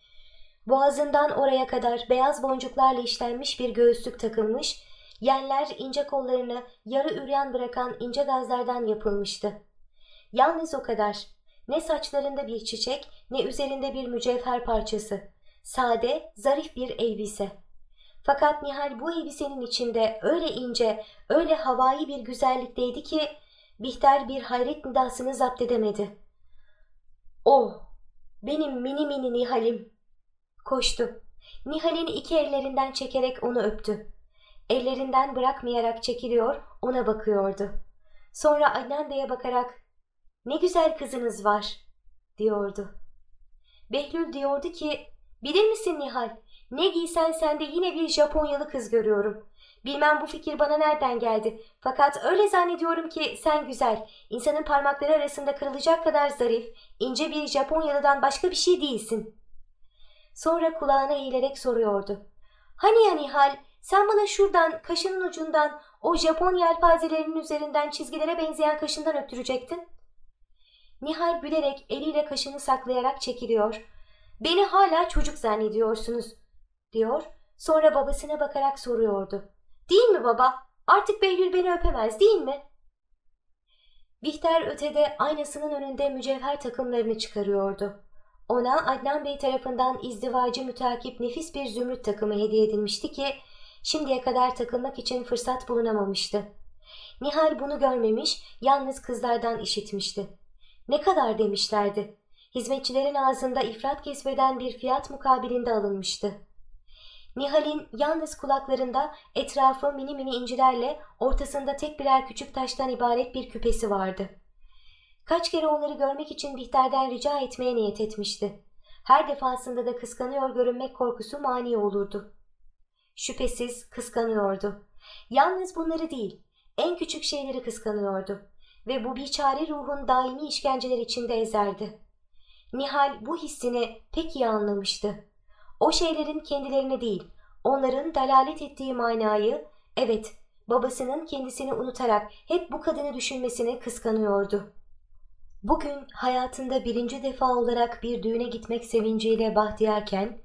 Boğazından oraya kadar beyaz boncuklarla işlenmiş bir göğüslük takılmış, yenler ince kollarını yarı üryan bırakan ince gazlardan yapılmıştı. Yalnız o kadar. Ne saçlarında bir çiçek ne üzerinde bir mücevher parçası. Sade, zarif bir elbise. Fakat Nihal bu elbisenin içinde öyle ince, öyle havai bir güzellikteydi ki Bihter bir hayret nidasını zapt edemedi. Oh, benim mini mini Nihal'im. Koştu. Nihal'in iki ellerinden çekerek onu öptü. Ellerinden bırakmayarak çekiliyor, ona bakıyordu. Sonra Adnan Bey'e bakarak ''Ne güzel kızınız var.'' diyordu. Behlül diyordu ki ''Bilir misin Nihal, ne giysen sende yine bir Japonyalı kız görüyorum. Bilmem bu fikir bana nereden geldi. Fakat öyle zannediyorum ki sen güzel, insanın parmakları arasında kırılacak kadar zarif, ince bir Japonyalıdan başka bir şey değilsin.'' Sonra kulağına eğilerek soruyordu. ''Hani ya Nihal, sen bana şuradan, kaşının ucundan, o Japon yelpazelerinin üzerinden çizgilere benzeyen kaşından öptürecektin. Nihal gülerek eliyle kaşını saklayarak çekiliyor. Beni hala çocuk zannediyorsunuz, diyor. Sonra babasına bakarak soruyordu. Değil mi baba? Artık Behlül beni öpemez değil mi? Bihter ötede aynasının önünde mücevher takımlarını çıkarıyordu. Ona Adnan Bey tarafından izdivacı mütakip nefis bir zümrüt takımı hediye edilmişti ki Şimdiye kadar takılmak için fırsat bulunamamıştı. Nihal bunu görmemiş, yalnız kızlardan işitmişti. Ne kadar demişlerdi. Hizmetçilerin ağzında ifrat kesbeden bir fiyat mukabilinde alınmıştı. Nihal'in yalnız kulaklarında etrafı mini mini incilerle ortasında tek birer küçük taştan ibaret bir küpesi vardı. Kaç kere onları görmek için Bihter'den rica etmeye niyet etmişti. Her defasında da kıskanıyor görünmek korkusu mani olurdu. Şüphesiz kıskanıyordu. Yalnız bunları değil, en küçük şeyleri kıskanıyordu ve bu biçare ruhun daimi işkenceler içinde ezerdi. Nihal bu hissini pek iyi anlamıştı. O şeylerin kendilerini değil, onların dalalet ettiği manayı, evet babasının kendisini unutarak hep bu kadını düşünmesini kıskanıyordu. Bugün hayatında birinci defa olarak bir düğüne gitmek sevinciyle bahtiyarken,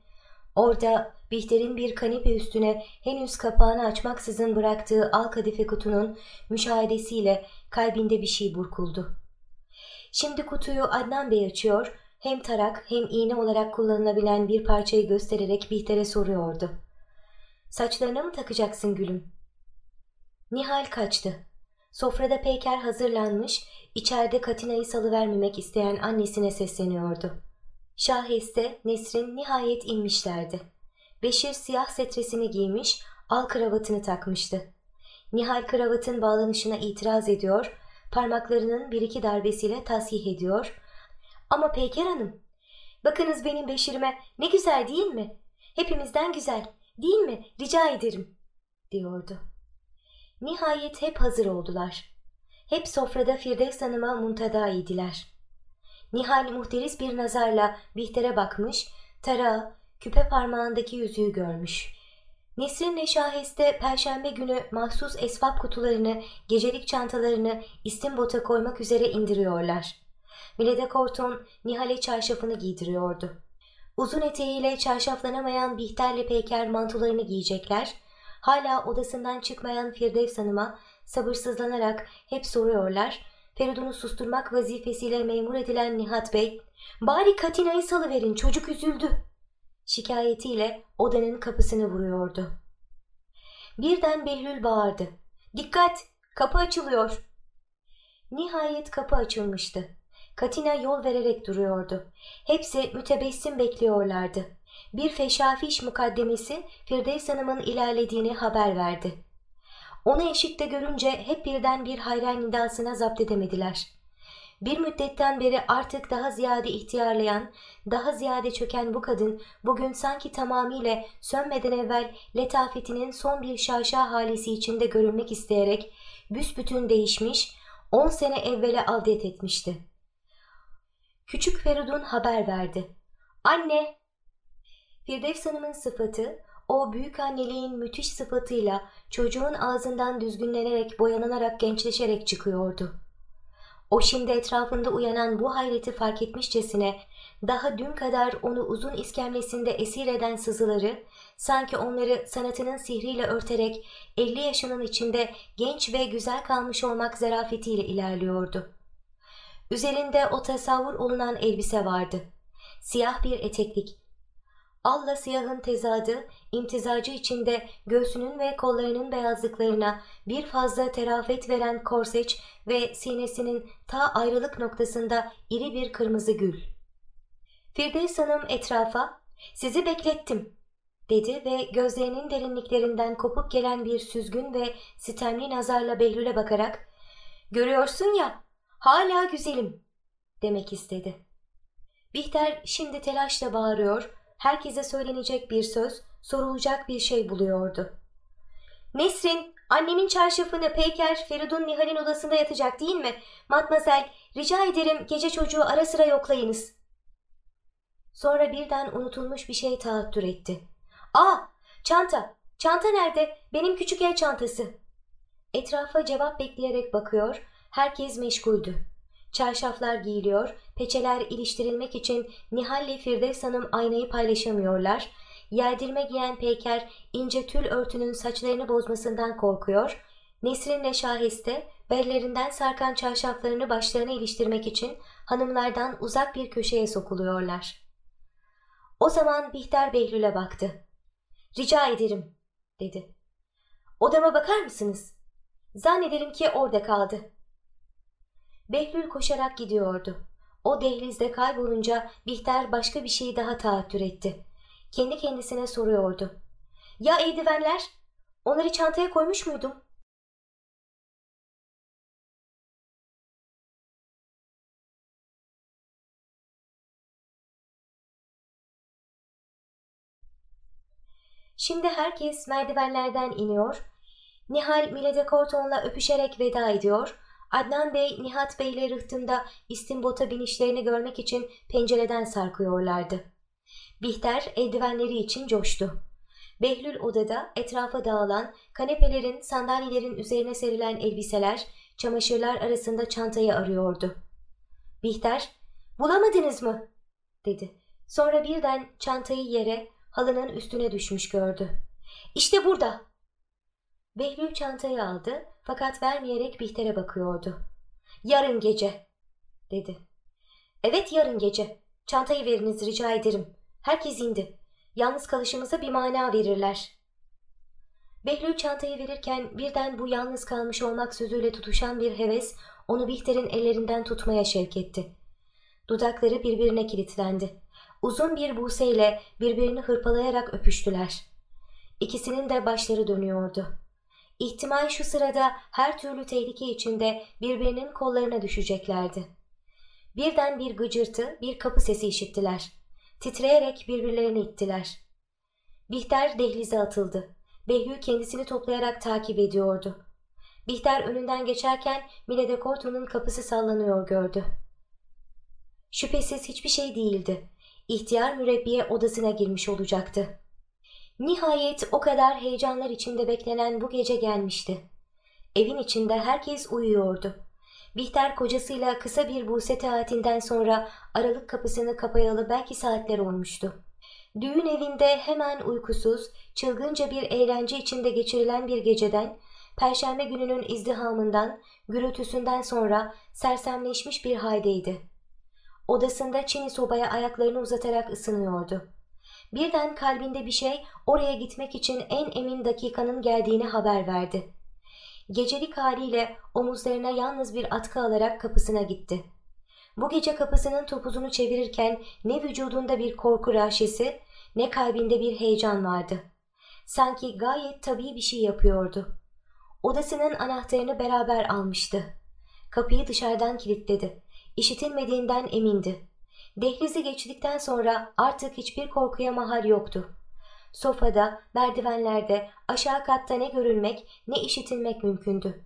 orada Bihter'in bir kanepe üstüne henüz kapağını açmaksızın bıraktığı al kadife kutunun müşahedesiyle kalbinde bir şey burkuldu. Şimdi kutuyu Adnan Bey açıyor, hem tarak hem iğne olarak kullanılabilen bir parçayı göstererek Bihter'e soruyordu. Saçlarına mı takacaksın gülüm? Nihal kaçtı. Sofrada peyker hazırlanmış, içeride Katina'yı salıvermemek isteyen annesine sesleniyordu. Şahiste Nesrin nihayet inmişlerdi. Beşir siyah setresini giymiş, al kravatını takmıştı. Nihal kravatın bağlanışına itiraz ediyor, parmaklarının bir iki darbesiyle tasih ediyor. Ama Peyker Hanım, bakınız benim Beşir'ime ne güzel değil mi? Hepimizden güzel, değil mi? Rica ederim, diyordu. Nihayet hep hazır oldular. Hep sofrada Firdevs Hanım'a muntada idiler. Nihal muhteris bir nazarla Bihter'e bakmış, tarağı, küpe parmağındaki yüzüğü görmüş. Nesrin ve Şaheste perşembe günü mahsus esvap kutularını, gecelik çantalarını istimbota koymak üzere indiriyorlar. Milede Korton Nihal'e çarşafını giydiriyordu. Uzun eteğiyle çarşaflanamayan Bihter'le Peyker mantolarını giyecekler. Hala odasından çıkmayan Firdevs Hanım'a sabırsızlanarak hep soruyorlar. Feridun'u susturmak vazifesiyle memur edilen Nihat Bey, ''Bari Katina'yı salıverin, çocuk üzüldü.'' şikayetiyle odanın kapısını vuruyordu. Birden Behlül bağırdı. ''Dikkat! Kapı açılıyor!'' Nihayet kapı açılmıştı. Katina yol vererek duruyordu. Hepsi mütebessim bekliyorlardı. Bir feşafiş mukaddemesi Firdevs Hanım'ın ilerlediğini haber verdi. Onu eşikte görünce hep birden bir hayran nidasına zapt edemediler. Bir müddetten beri artık daha ziyade ihtiyarlayan, daha ziyade çöken bu kadın bugün sanki tamamıyla sönmeden evvel letafetinin son bir şaşa halisi içinde görünmek isteyerek büsbütün değişmiş, on sene evvele adet etmişti. Küçük Feridun haber verdi. Anne! Firdevs Hanım'ın sıfatı o büyük anneliğin müthiş sıfatıyla çocuğun ağzından düzgünlenerek boyananarak gençleşerek çıkıyordu. O şimdi etrafında uyanan bu hayreti fark etmişçesine daha dün kadar onu uzun iskemlesinde esir eden sızıları sanki onları sanatının sihriyle örterek elli yaşının içinde genç ve güzel kalmış olmak zarafetiyle ilerliyordu. Üzerinde o tasavvur olunan elbise vardı. Siyah bir eteklik, Alla siyahın tezadı, imtizacı içinde göğsünün ve kollarının beyazlıklarına bir fazla terafet veren korseç ve sinesinin ta ayrılık noktasında iri bir kırmızı gül. Firdevs Hanım etrafa, sizi beklettim, dedi ve gözlerinin derinliklerinden kopup gelen bir süzgün ve sitemli nazarla Behlül'e bakarak, görüyorsun ya, hala güzelim, demek istedi. Bihter şimdi telaşla bağırıyor, herkese söylenecek bir söz, sorulacak bir şey buluyordu. Nesrin, annemin çarşafını Peyker, Feridun Nihal'in odasında yatacak değil mi? Matmazel, rica ederim gece çocuğu ara sıra yoklayınız. Sonra birden unutulmuş bir şey tahattür etti. Aa, çanta, çanta nerede? Benim küçük el çantası. Etrafa cevap bekleyerek bakıyor, herkes meşguldü. Çarşaflar giyiliyor, peçeler iliştirilmek için Nihal ile Firdevs Hanım aynayı paylaşamıyorlar. Yerdirme giyen Peyker ince tül örtünün saçlarını bozmasından korkuyor. Nesrin ile Şahiste bellerinden sarkan çarşaflarını başlarına iliştirmek için hanımlardan uzak bir köşeye sokuluyorlar. O zaman Bihter Behlül'e baktı. Rica ederim dedi. Odama bakar mısınız? Zannederim ki orada kaldı. Behlül koşarak gidiyordu. O dehlizde kaybolunca Bihter başka bir şeyi daha taattür etti. Kendi kendisine soruyordu. Ya eldivenler? Onları çantaya koymuş muydum? Şimdi herkes merdivenlerden iniyor. Nihal Milede Korton'la öpüşerek veda ediyor. Adnan Bey, Nihat Bey ile rıhtımda istimbota binişlerini görmek için pencereden sarkıyorlardı. Bihter eldivenleri için coştu. Behlül odada etrafa dağılan kanepelerin, sandalyelerin üzerine serilen elbiseler, çamaşırlar arasında çantayı arıyordu. Bihter, bulamadınız mı? dedi. Sonra birden çantayı yere, halının üstüne düşmüş gördü. İşte burada. Behlül çantayı aldı fakat vermeyerek Bihter'e bakıyordu. Yarın gece, dedi. Evet yarın gece. Çantayı veriniz rica ederim. Herkes indi. Yalnız kalışımıza bir mana verirler. Behlül çantayı verirken birden bu yalnız kalmış olmak sözüyle tutuşan bir heves onu Bihter'in ellerinden tutmaya şevk etti. Dudakları birbirine kilitlendi. Uzun bir buseyle birbirini hırpalayarak öpüştüler. İkisinin de başları dönüyordu. İhtimal şu sırada her türlü tehlike içinde birbirinin kollarına düşeceklerdi. Birden bir gıcırtı, bir kapı sesi işittiler. Titreyerek birbirlerini ittiler. Bihter dehlize atıldı. Behlül kendisini toplayarak takip ediyordu. Bihter önünden geçerken Mine de Corto'nun kapısı sallanıyor gördü. Şüphesiz hiçbir şey değildi. İhtiyar mürebbiye odasına girmiş olacaktı. Nihayet o kadar heyecanlar içinde beklenen bu gece gelmişti. Evin içinde herkes uyuyordu. Bihter kocasıyla kısa bir bu seyahatinden sonra aralık kapısını kapayalı belki saatler olmuştu. Düğün evinde hemen uykusuz, çılgınca bir eğlence içinde geçirilen bir geceden, Perşembe gününün izdihamından, gürültüsünden sonra sersemleşmiş bir haldeydi. Odasında çini sobaya ayaklarını uzatarak ısınıyordu. Birden kalbinde bir şey oraya gitmek için en emin dakikanın geldiğini haber verdi. Gecelik haliyle omuzlarına yalnız bir atkı alarak kapısına gitti. Bu gece kapısının topuzunu çevirirken ne vücudunda bir korku raşesi ne kalbinde bir heyecan vardı. Sanki gayet tabii bir şey yapıyordu. Odasının anahtarını beraber almıştı. Kapıyı dışarıdan kilitledi. İşitilmediğinden emindi. Dehlizi geçtikten sonra artık hiçbir korkuya mahal yoktu. Sofada, merdivenlerde, aşağı katta ne görülmek ne işitilmek mümkündü.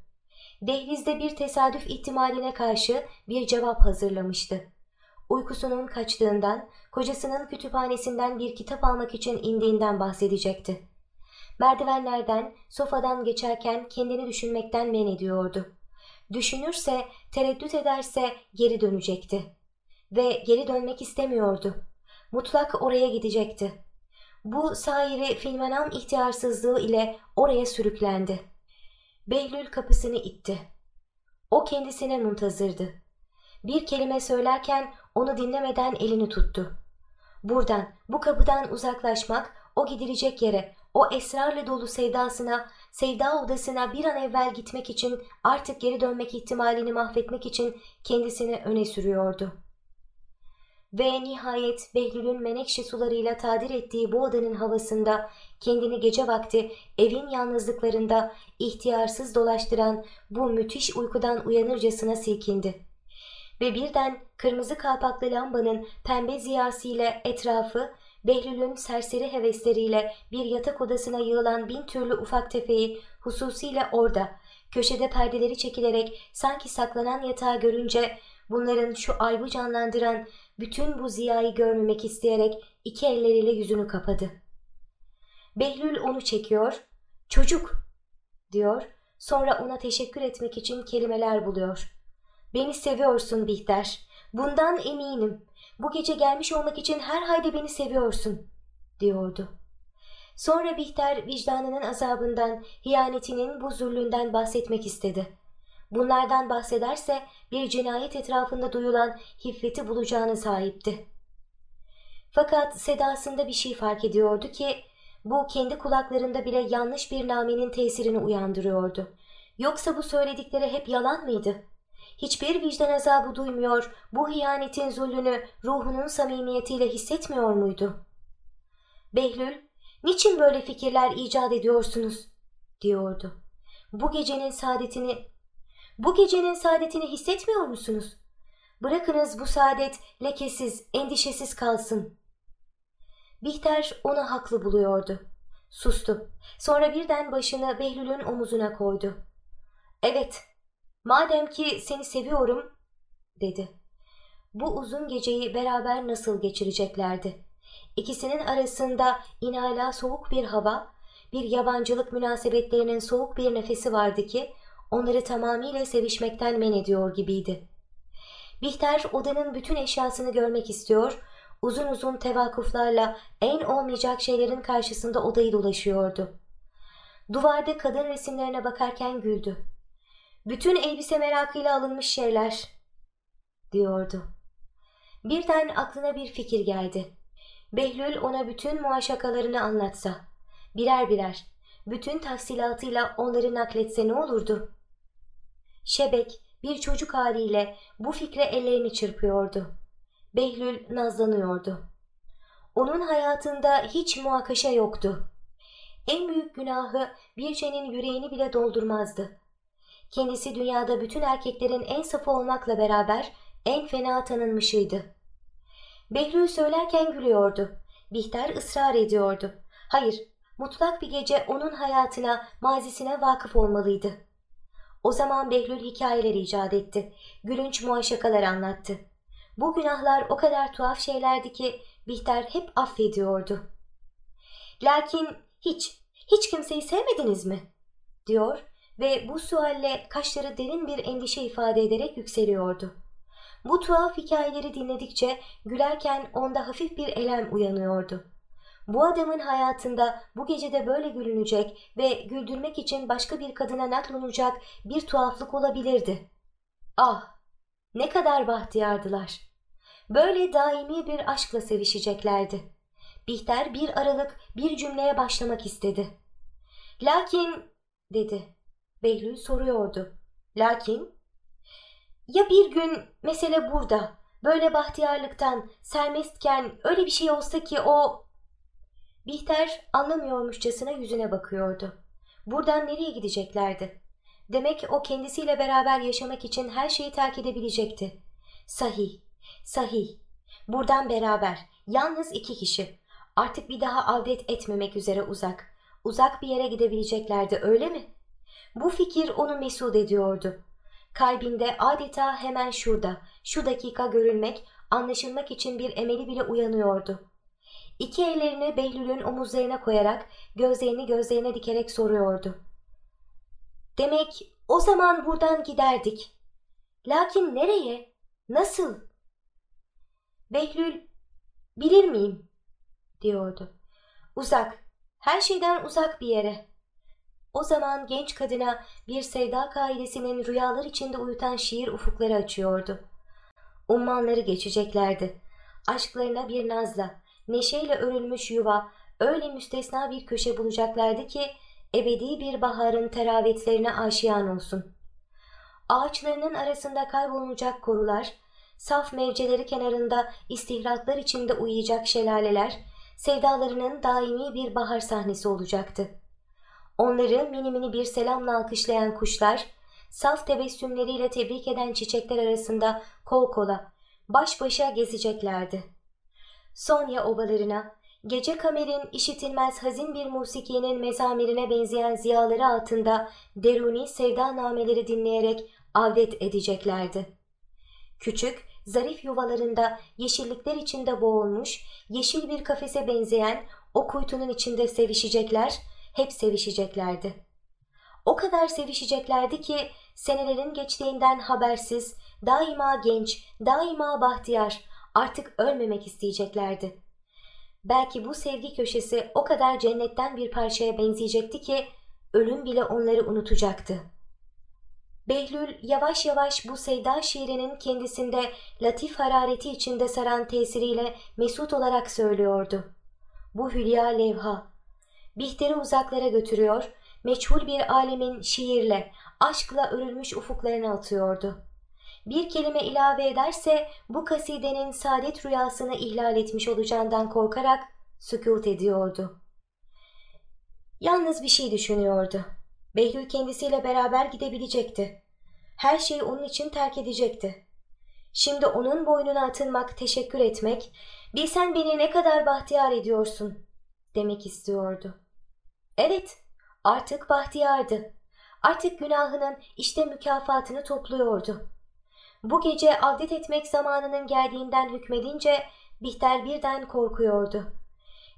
Dehlizde bir tesadüf ihtimaline karşı bir cevap hazırlamıştı. Uykusunun kaçtığından, kocasının kütüphanesinden bir kitap almak için indiğinden bahsedecekti. Merdivenlerden, sofadan geçerken kendini düşünmekten men ediyordu. Düşünürse, tereddüt ederse geri dönecekti. Ve geri dönmek istemiyordu. Mutlak oraya gidecekti. Bu sairi filmenam ihtiyarsızlığı ile oraya sürüklendi. Behlül kapısını itti. O kendisine muntazırdı. Bir kelime söylerken onu dinlemeden elini tuttu. Buradan, bu kapıdan uzaklaşmak, o gidilecek yere, o esrarla dolu sevdasına, sevda odasına bir an evvel gitmek için, artık geri dönmek ihtimalini mahvetmek için kendisini öne sürüyordu. Ve nihayet Behlül'ün menekşe sularıyla tadir ettiği bu odanın havasında kendini gece vakti evin yalnızlıklarında ihtiyarsız dolaştıran bu müthiş uykudan uyanırcasına silkindi. Ve birden kırmızı kalpaklı lambanın pembe ziyasıyla etrafı Behlül'ün serseri hevesleriyle bir yatak odasına yığılan bin türlü ufak tefeği hususiyle orada, köşede perdeleri çekilerek sanki saklanan yatağı görünce bunların şu aybu canlandıran bütün bu ziyayı görmemek isteyerek iki elleriyle yüzünü kapadı. Behlül onu çekiyor, çocuk diyor, sonra ona teşekkür etmek için kelimeler buluyor. Beni seviyorsun Bihter, bundan eminim. Bu gece gelmiş olmak için herhalde beni seviyorsun, diyordu. Sonra Bihter vicdanının azabından, hiyanetinin bu zulünden bahsetmek istedi. Bunlardan bahsederse bir cinayet etrafında duyulan hifreti bulacağını sahipti. Fakat sedasında bir şey fark ediyordu ki bu kendi kulaklarında bile yanlış bir namenin tesirini uyandırıyordu. Yoksa bu söyledikleri hep yalan mıydı? hiçbir vicdan azabı duymuyor, bu hiyanetin zulünü ruhunun samimiyetiyle hissetmiyor muydu? Behlül, niçin böyle fikirler icat ediyorsunuz? diyordu. Bu gecenin saadetini, bu gecenin saadetini hissetmiyor musunuz? Bırakınız bu saadet lekesiz, endişesiz kalsın. Bihter onu haklı buluyordu. Sustu. Sonra birden başını Behlül'ün omuzuna koydu. Evet, Madem ki seni seviyorum, dedi. Bu uzun geceyi beraber nasıl geçireceklerdi? İkisinin arasında inala soğuk bir hava, bir yabancılık münasebetlerinin soğuk bir nefesi vardı ki onları tamamıyla sevişmekten men ediyor gibiydi. Bihter odanın bütün eşyasını görmek istiyor, uzun uzun tevakuflarla en olmayacak şeylerin karşısında odayı dolaşıyordu. Duvarda kadın resimlerine bakarken güldü. Bütün elbise merakıyla alınmış şeyler, diyordu. Birden aklına bir fikir geldi. Behlül ona bütün muaşakalarını anlatsa, birer birer, bütün taksilatıyla onları nakletse ne olurdu? Şebek bir çocuk haliyle bu fikre ellerini çırpıyordu. Behlül nazlanıyordu. Onun hayatında hiç muakaşa yoktu. En büyük günahı bir cenin yüreğini bile doldurmazdı. Kendisi dünyada bütün erkeklerin en safı olmakla beraber en fena tanınmışıydı. Behlül söylerken gülüyordu. Bihter ısrar ediyordu. Hayır, mutlak bir gece onun hayatına, mazisine vakıf olmalıydı. O zaman Behlül hikayeler icat etti. Gülünç muaşakalar anlattı. Bu günahlar o kadar tuhaf şeylerdi ki Bihter hep affediyordu. Lakin hiç, hiç kimseyi sevmediniz mi? diyor ve bu sualle kaşları derin bir endişe ifade ederek yükseliyordu. Bu tuhaf hikayeleri dinledikçe gülerken onda hafif bir elem uyanıyordu. Bu adamın hayatında bu gecede böyle gülünecek ve güldürmek için başka bir kadına naklolunacak bir tuhaflık olabilirdi. Ah! Ne kadar bahtiyardılar. Böyle daimi bir aşkla sevişeceklerdi. Bihter bir aralık bir cümleye başlamak istedi. Lakin, dedi. Behlül soruyordu. Lakin? Ya bir gün mesele burada, böyle bahtiyarlıktan, sermestken öyle bir şey olsa ki o... Bihter anlamıyormuşçasına yüzüne bakıyordu. Buradan nereye gideceklerdi? Demek o kendisiyle beraber yaşamak için her şeyi terk edebilecekti. Sahih, sahih. Buradan beraber, yalnız iki kişi. Artık bir daha avdet etmemek üzere uzak. Uzak bir yere gidebileceklerdi öyle mi? Bu fikir onu mesut ediyordu. Kalbinde adeta hemen şurada, şu dakika görülmek, anlaşılmak için bir emeli bile uyanıyordu. İki ellerini Behlül'ün omuzlarına koyarak, gözlerini gözlerine dikerek soruyordu. Demek o zaman buradan giderdik. Lakin nereye? Nasıl? Behlül, bilir miyim? diyordu. Uzak, her şeyden uzak bir yere. O zaman genç kadına bir sevda kaidesinin rüyalar içinde uyutan şiir ufukları açıyordu. Ummanları geçeceklerdi. Aşklarına bir nazla, neşeyle örülmüş yuva, öyle müstesna bir köşe bulacaklardı ki ebedi bir baharın teravetlerine aşiyan olsun. Ağaçlarının arasında kaybolacak korular, saf mevceleri kenarında istihratlar içinde uyuyacak şelaleler, sevdalarının daimi bir bahar sahnesi olacaktı. Onları mini mini bir selamla alkışlayan kuşlar, saf tebessümleriyle tebrik eden çiçekler arasında kol kola, baş başa gezeceklerdi. Sonya obalarına, gece kamerin işitilmez hazin bir musikiyenin mezamirine benzeyen ziyaları altında deruni sevda nameleri dinleyerek avdet edeceklerdi. Küçük, zarif yuvalarında yeşillikler içinde boğulmuş, yeşil bir kafese benzeyen o kuytunun içinde sevişecekler, hep sevişeceklerdi. O kadar sevişeceklerdi ki senelerin geçtiğinden habersiz, daima genç, daima bahtiyar, artık ölmemek isteyeceklerdi. Belki bu sevgi köşesi o kadar cennetten bir parçaya benzeyecekti ki ölüm bile onları unutacaktı. Behlül yavaş yavaş bu sevda şiirinin kendisinde latif harareti içinde saran tesiriyle mesut olarak söylüyordu. Bu hülya levha. Bihter'i uzaklara götürüyor, meçhul bir alemin şiirle, aşkla örülmüş ufuklarına atıyordu. Bir kelime ilave ederse bu kasidenin saadet rüyasını ihlal etmiş olacağından korkarak sükut ediyordu. Yalnız bir şey düşünüyordu. Behlül kendisiyle beraber gidebilecekti. Her şeyi onun için terk edecekti. Şimdi onun boynuna atılmak, teşekkür etmek, bilsen beni ne kadar bahtiyar ediyorsun demek istiyordu. Evet, artık bahtiyardı. Artık günahının işte mükafatını topluyordu. Bu gece avdet etmek zamanının geldiğinden hükmedince Bihter birden korkuyordu.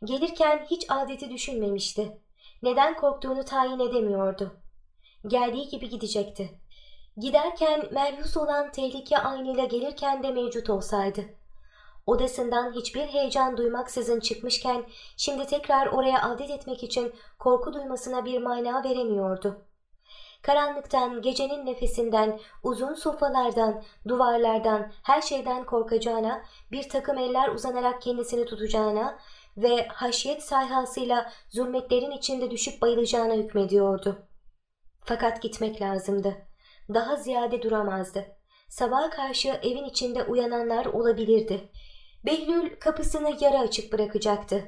Gelirken hiç adeti düşünmemişti. Neden korktuğunu tayin edemiyordu. Geldiği gibi gidecekti. Giderken merhus olan tehlike aynıyla gelirken de mevcut olsaydı. Odasından hiçbir heyecan duymaksızın çıkmışken şimdi tekrar oraya adet etmek için korku duymasına bir mana veremiyordu. Karanlıktan, gecenin nefesinden, uzun sofalardan, duvarlardan, her şeyden korkacağına, bir takım eller uzanarak kendisini tutacağına ve haşiyet sayhasıyla zulmetlerin içinde düşüp bayılacağına hükmediyordu. Fakat gitmek lazımdı. Daha ziyade duramazdı. Sabaha karşı evin içinde uyananlar olabilirdi. Behlül kapısını yarı açık bırakacaktı.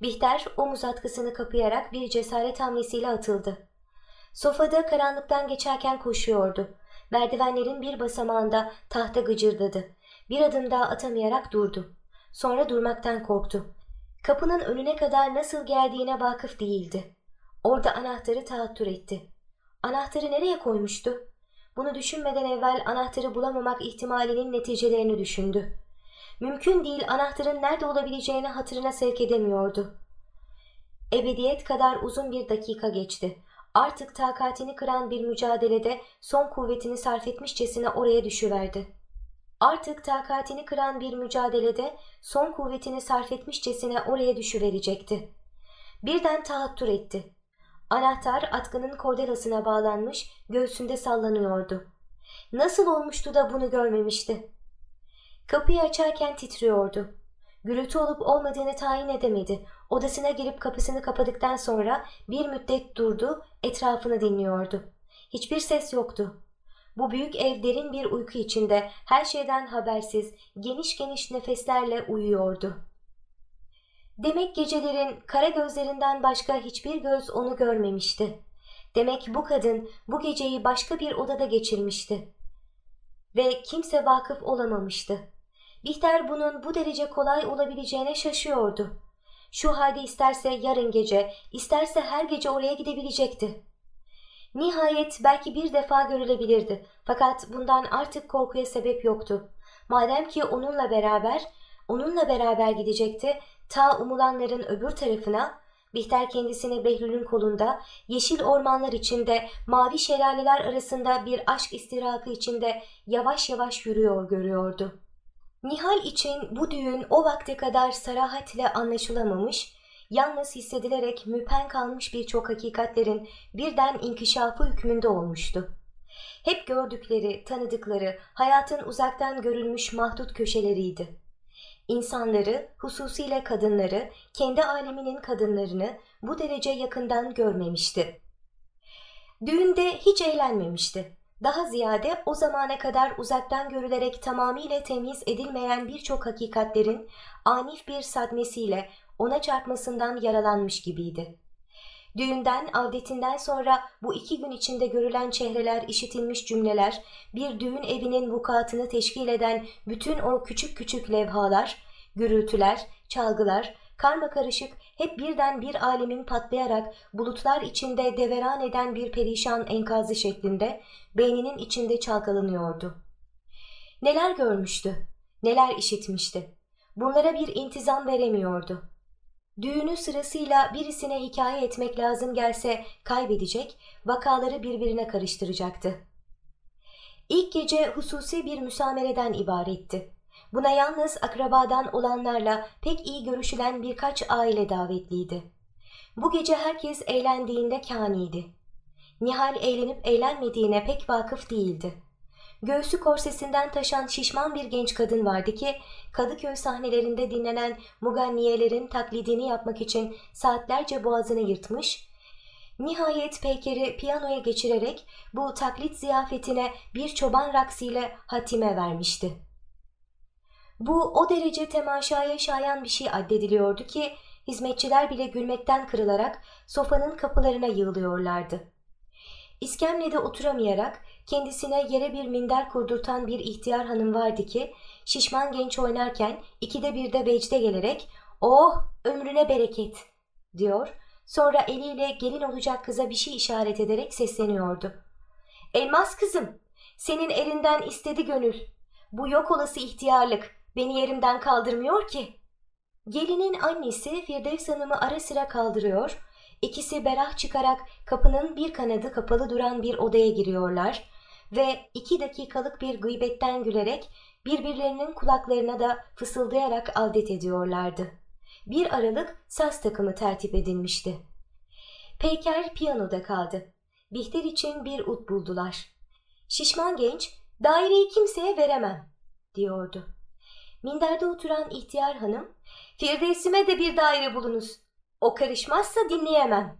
Bihter omuz atkısını kapayarak bir cesaret hamlesiyle atıldı. Sofada karanlıktan geçerken koşuyordu. Merdivenlerin bir basamağında tahta gıcırdadı. Bir adım daha atamayarak durdu. Sonra durmaktan korktu. Kapının önüne kadar nasıl geldiğine vakıf değildi. Orada anahtarı tahattür etti. Anahtarı nereye koymuştu? Bunu düşünmeden evvel anahtarı bulamamak ihtimalinin neticelerini düşündü. Mümkün değil anahtarın nerede olabileceğini hatırına sevk edemiyordu. Ebediyet kadar uzun bir dakika geçti. Artık takatini kıran bir mücadelede son kuvvetini sarf etmişçesine oraya düşüverdi. Artık takatini kıran bir mücadelede son kuvvetini sarf etmişçesine oraya düşüverecekti. Birden tahattür etti. Anahtar atkının kordelasına bağlanmış, göğsünde sallanıyordu. Nasıl olmuştu da bunu görmemişti? Kapıyı açarken titriyordu. Gürültü olup olmadığını tayin edemedi. Odasına girip kapısını kapadıktan sonra bir müddet durdu, etrafını dinliyordu. Hiçbir ses yoktu. Bu büyük ev derin bir uyku içinde her şeyden habersiz, geniş geniş nefeslerle uyuyordu. Demek gecelerin kara gözlerinden başka hiçbir göz onu görmemişti. Demek bu kadın bu geceyi başka bir odada geçirmişti. Ve kimse vakıf olamamıştı. Bihter bunun bu derece kolay olabileceğine şaşıyordu. Şu halde isterse yarın gece, isterse her gece oraya gidebilecekti. Nihayet belki bir defa görülebilirdi. Fakat bundan artık korkuya sebep yoktu. Madem ki onunla beraber, onunla beraber gidecekti, ta umulanların öbür tarafına, Bihter kendisini Behlül'ün kolunda, yeşil ormanlar içinde, mavi şelaleler arasında bir aşk istirakı içinde yavaş yavaş yürüyor görüyordu. Nihal için bu düğün o vakte kadar sarahatle anlaşılamamış, yalnız hissedilerek müpen kalmış birçok hakikatlerin birden inkişafı hükmünde olmuştu. Hep gördükleri, tanıdıkları, hayatın uzaktan görülmüş mahdut köşeleriydi. İnsanları, hususiyle kadınları, kendi aleminin kadınlarını bu derece yakından görmemişti. Düğünde hiç eğlenmemişti. Daha ziyade o zamana kadar uzaktan görülerek tamamıyla temiz edilmeyen birçok hakikatlerin anif bir sadmesiyle ona çarpmasından yaralanmış gibiydi. Düğünden, avdetinden sonra bu iki gün içinde görülen çehreler, işitilmiş cümleler, bir düğün evinin vukuatını teşkil eden bütün o küçük küçük levhalar, gürültüler, çalgılar, karma karışık hep birden bir alemin patlayarak bulutlar içinde deveran eden bir perişan enkazı şeklinde beyninin içinde çalkalanıyordu. Neler görmüştü, neler işitmişti. Bunlara bir intizam veremiyordu. Düğünü sırasıyla birisine hikaye etmek lazım gelse kaybedecek, vakaları birbirine karıştıracaktı. İlk gece hususi bir müsamereden ibaretti. Buna yalnız akrabadan olanlarla pek iyi görüşülen birkaç aile davetliydi. Bu gece herkes eğlendiğinde kaniydi. Nihal eğlenip eğlenmediğine pek vakıf değildi. Göğsü korsesinden taşan şişman bir genç kadın vardı ki Kadıköy sahnelerinde dinlenen muganniyelerin taklidini yapmak için saatlerce boğazını yırtmış, nihayet Peyker'i piyanoya geçirerek bu taklit ziyafetine bir çoban raksiyle hatime vermişti. Bu o derece temaşaya şayan bir şey addediliyordu ki hizmetçiler bile gülmekten kırılarak sofanın kapılarına yığılıyorlardı. İskemlede oturamayarak kendisine yere bir minder kurdurtan bir ihtiyar hanım vardı ki şişman genç oynarken ikide birde becde gelerek ''Oh ömrüne bereket'' diyor. Sonra eliyle gelin olacak kıza bir şey işaret ederek sesleniyordu. ''Elmas kızım, senin elinden istedi gönül. Bu yok olası ihtiyarlık beni yerimden kaldırmıyor ki.'' Gelinin annesi Firdevs Hanım'ı ara sıra kaldırıyor, İkisi berah çıkarak kapının bir kanadı kapalı duran bir odaya giriyorlar ve iki dakikalık bir gıybetten gülerek birbirlerinin kulaklarına da fısıldayarak aldet ediyorlardı. Bir aralık saz takımı tertip edilmişti. Peyker piyanoda kaldı. Bihter için bir ut buldular. Şişman genç, daireyi kimseye veremem, diyordu. Minderde oturan ihtiyar hanım, Firdevsime de bir daire bulunuz. O karışmazsa dinleyemem,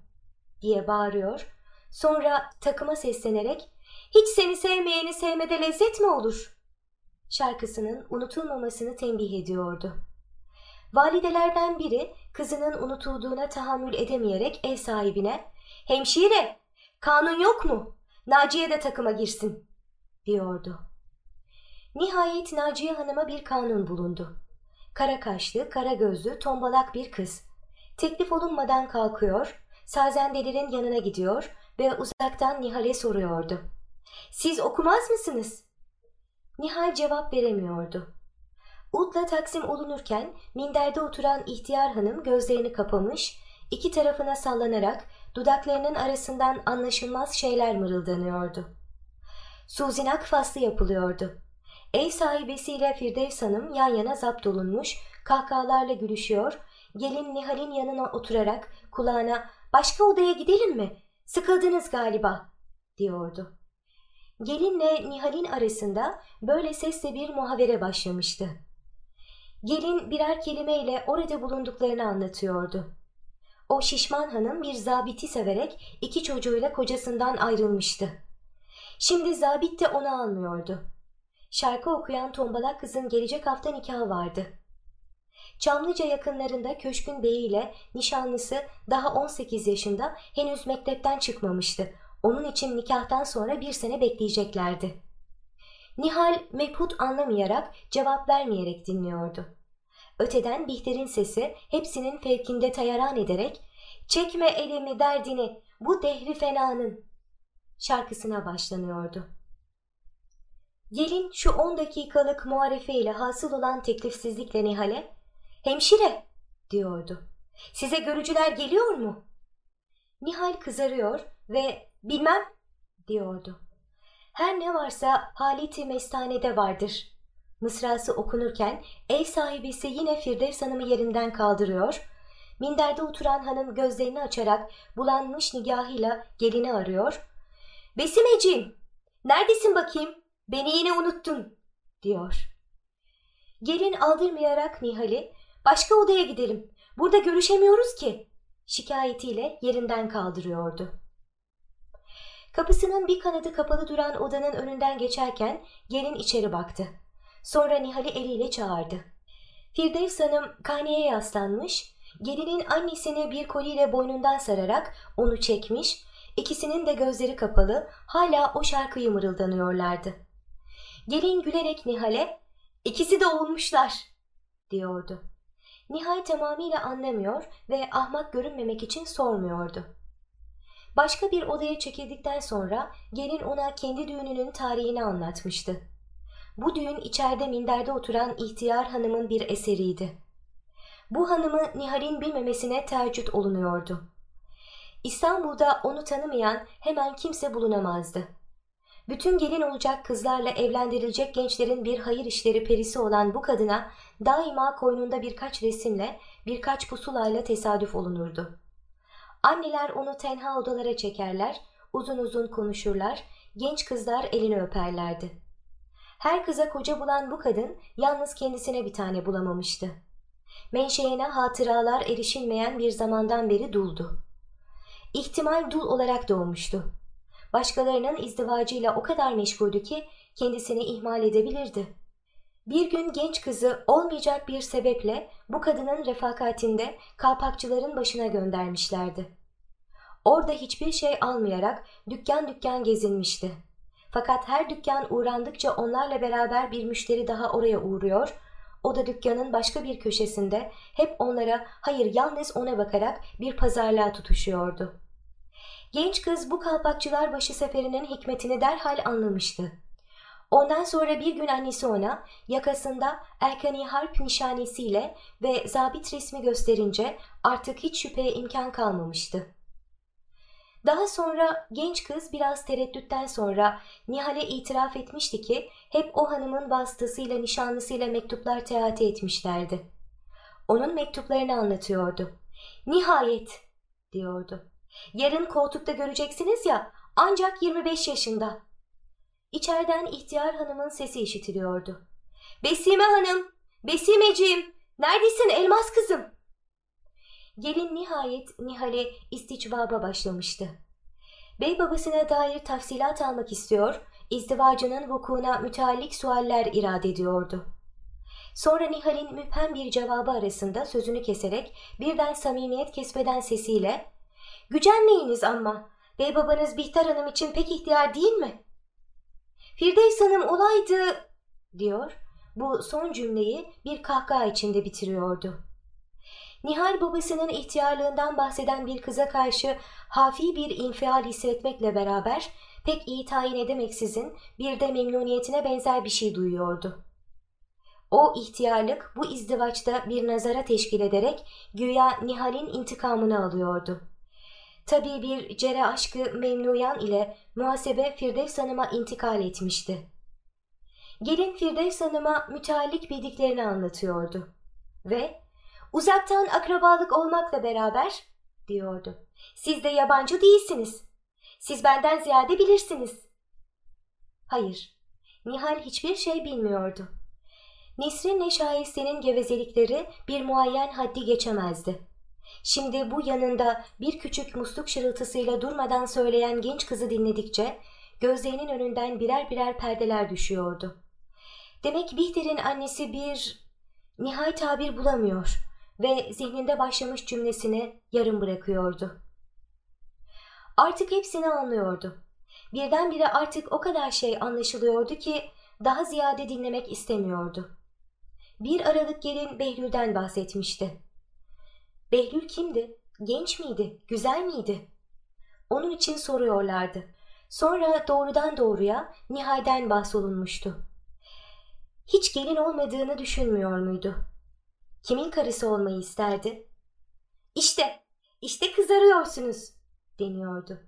diye bağırıyor. Sonra takıma seslenerek, hiç seni sevmeyeni sevmede lezzet mi olur? Şarkısının unutulmamasını tembih ediyordu. Validelerden biri kızının unutulduğuna tahammül edemeyerek ev sahibine ''Hemşire, kanun yok mu? Naciye de takıma girsin.'' diyordu. Nihayet Naciye Hanım'a bir kanun bulundu. Kara kaşlı, kara gözlü, tombalak bir kız. Teklif olunmadan kalkıyor, sazendelerin yanına gidiyor ve uzaktan Nihal'e soruyordu. ''Siz okumaz mısınız?'' Nihal cevap veremiyordu. Udla taksim olunurken minderde oturan ihtiyar hanım gözlerini kapamış, iki tarafına sallanarak dudaklarının arasından anlaşılmaz şeyler mırıldanıyordu. Suzinak faslı yapılıyordu. Ev sahibesiyle Firdevs Hanım yan yana zapt olunmuş, kahkahalarla gülüşüyor, gelin Nihal'in yanına oturarak kulağına ''Başka odaya gidelim mi? Sıkıldınız galiba.'' diyordu. Gelinle Nihal'in arasında böyle sesle bir muhavere başlamıştı. Gelin birer kelimeyle orada bulunduklarını anlatıyordu. O şişman hanım bir zabiti severek iki çocuğuyla kocasından ayrılmıştı. Şimdi zabit de onu almıyordu. Şarkı okuyan tombalak kızın gelecek hafta nikahı vardı. Çamlıca yakınlarında köşkün beyiyle nişanlısı daha 18 yaşında henüz mektepten çıkmamıştı. Onun için nikahtan sonra bir sene bekleyeceklerdi. Nihal mephut anlamayarak, cevap vermeyerek dinliyordu. Öteden Bihter'in sesi hepsinin fevkinde tayaran ederek ''Çekme elimi derdini, bu dehri fenanın'' şarkısına başlanıyordu. Gelin şu on dakikalık muharefe ile hasıl olan teklifsizlikle Nihal'e ''Hemşire'' diyordu. ''Size görücüler geliyor mu?'' Nihal kızarıyor ve ''Bilmem'' diyordu. Her ne varsa haleti mestanede vardır. Mısrası okunurken ev sahibesi yine Firdevs Hanım'ı yerinden kaldırıyor. Minderde oturan hanım gözlerini açarak bulanmış nigahıyla gelini arıyor. ''Besimeciğim, neredesin bakayım? Beni yine unuttun.'' diyor. Gelin aldırmayarak Nihal'i ''Başka odaya gidelim, burada görüşemiyoruz ki.'' şikayetiyle yerinden kaldırıyordu. Kapısının bir kanadı kapalı duran odanın önünden geçerken gelin içeri baktı. Sonra Nihal'i eliyle çağırdı. Firdevs Hanım kaneye yaslanmış, gelinin annesini bir koliyle boynundan sararak onu çekmiş, ikisinin de gözleri kapalı hala o şarkıyı mırıldanıyorlardı. Gelin gülerek Nihal'e ikisi de olmuşlar diyordu. Nihal tamamıyla anlamıyor ve ahmak görünmemek için sormuyordu. Başka bir odaya çekildikten sonra gelin ona kendi düğününün tarihini anlatmıştı. Bu düğün içeride minderde oturan ihtiyar hanımın bir eseriydi. Bu hanımı Nihal'in bilmemesine tercüt olunuyordu. İstanbul'da onu tanımayan hemen kimse bulunamazdı. Bütün gelin olacak kızlarla evlendirilecek gençlerin bir hayır işleri perisi olan bu kadına daima koynunda birkaç resimle, birkaç pusulayla tesadüf olunurdu. Anneler onu tenha odalara çekerler, uzun uzun konuşurlar, genç kızlar elini öperlerdi. Her kıza koca bulan bu kadın yalnız kendisine bir tane bulamamıştı. Menşeine hatıralar erişilmeyen bir zamandan beri duldu. İhtimal dul olarak doğmuştu. Başkalarının izdivacıyla o kadar meşguldü ki kendisini ihmal edebilirdi. Bir gün genç kızı olmayacak bir sebeple bu kadının refakatinde kalpakçıların başına göndermişlerdi. Orada hiçbir şey almayarak dükkan dükkan gezinmişti. Fakat her dükkan uğrandıkça onlarla beraber bir müşteri daha oraya uğruyor, o da dükkanın başka bir köşesinde hep onlara hayır yalnız ona bakarak bir pazarlığa tutuşuyordu. Genç kız bu kalpakçılar başı seferinin hikmetini derhal anlamıştı. Ondan sonra bir gün annesi ona yakasında Erkani Harp nişanesiyle ve zabit resmi gösterince artık hiç şüpheye imkan kalmamıştı. Daha sonra genç kız biraz tereddütten sonra Nihal'e itiraf etmişti ki hep o hanımın vasıtasıyla nişanlısıyla mektuplar teati etmişlerdi. Onun mektuplarını anlatıyordu. Nihayet diyordu. Yarın koltukta göreceksiniz ya ancak 25 yaşında. İçeriden ihtiyar hanımın sesi işitiliyordu. Besime hanım, Besimeciğim, neredesin elmas kızım? Gelin nihayet Nihal'e isticvaba başlamıştı. Bey babasına dair tafsilat almak istiyor, izdivacının vukuuna müteallik sualler irade ediyordu. Sonra Nihal'in müphem bir cevabı arasında sözünü keserek birden samimiyet kesmeden sesiyle ''Gücenmeyiniz ama, bey babanız Bihter Hanım için pek ihtiyar değil mi?'' ''Firdevs Hanım olaydı'' diyor. Bu son cümleyi bir kahkaha içinde bitiriyordu. Nihal babasının ihtiyarlığından bahseden bir kıza karşı hafi bir infial hissetmekle beraber pek iyi tayin edemeksizin bir de memnuniyetine benzer bir şey duyuyordu. O ihtiyarlık bu izdivaçta bir nazara teşkil ederek güya Nihal'in intikamını alıyordu. Tabii bir cere aşkı Memnuyan ile muhasebe Firdevs Hanım'a intikal etmişti. Gelin Firdevs Hanım'a müteallik bildiklerini anlatıyordu. Ve uzaktan akrabalık olmakla beraber diyordu. Siz de yabancı değilsiniz. Siz benden ziyade bilirsiniz. Hayır, Nihal hiçbir şey bilmiyordu. Nisrin neşayesinin gevezelikleri bir muayyen haddi geçemezdi. Şimdi bu yanında bir küçük musluk şırıltısıyla durmadan söyleyen genç kızı dinledikçe gözlerinin önünden birer birer perdeler düşüyordu. Demek Bihter'in annesi bir nihai tabir bulamıyor ve zihninde başlamış cümlesini yarım bırakıyordu. Artık hepsini anlıyordu. Birdenbire artık o kadar şey anlaşılıyordu ki daha ziyade dinlemek istemiyordu. Bir aralık gelin Behlül'den bahsetmişti. Behlül kimdi? Genç miydi? Güzel miydi? Onun için soruyorlardı. Sonra doğrudan doğruya Nihal'den bahsolunmuştu. Hiç gelin olmadığını düşünmüyor muydu? Kimin karısı olmayı isterdi? İşte, işte kızarıyorsunuz deniyordu.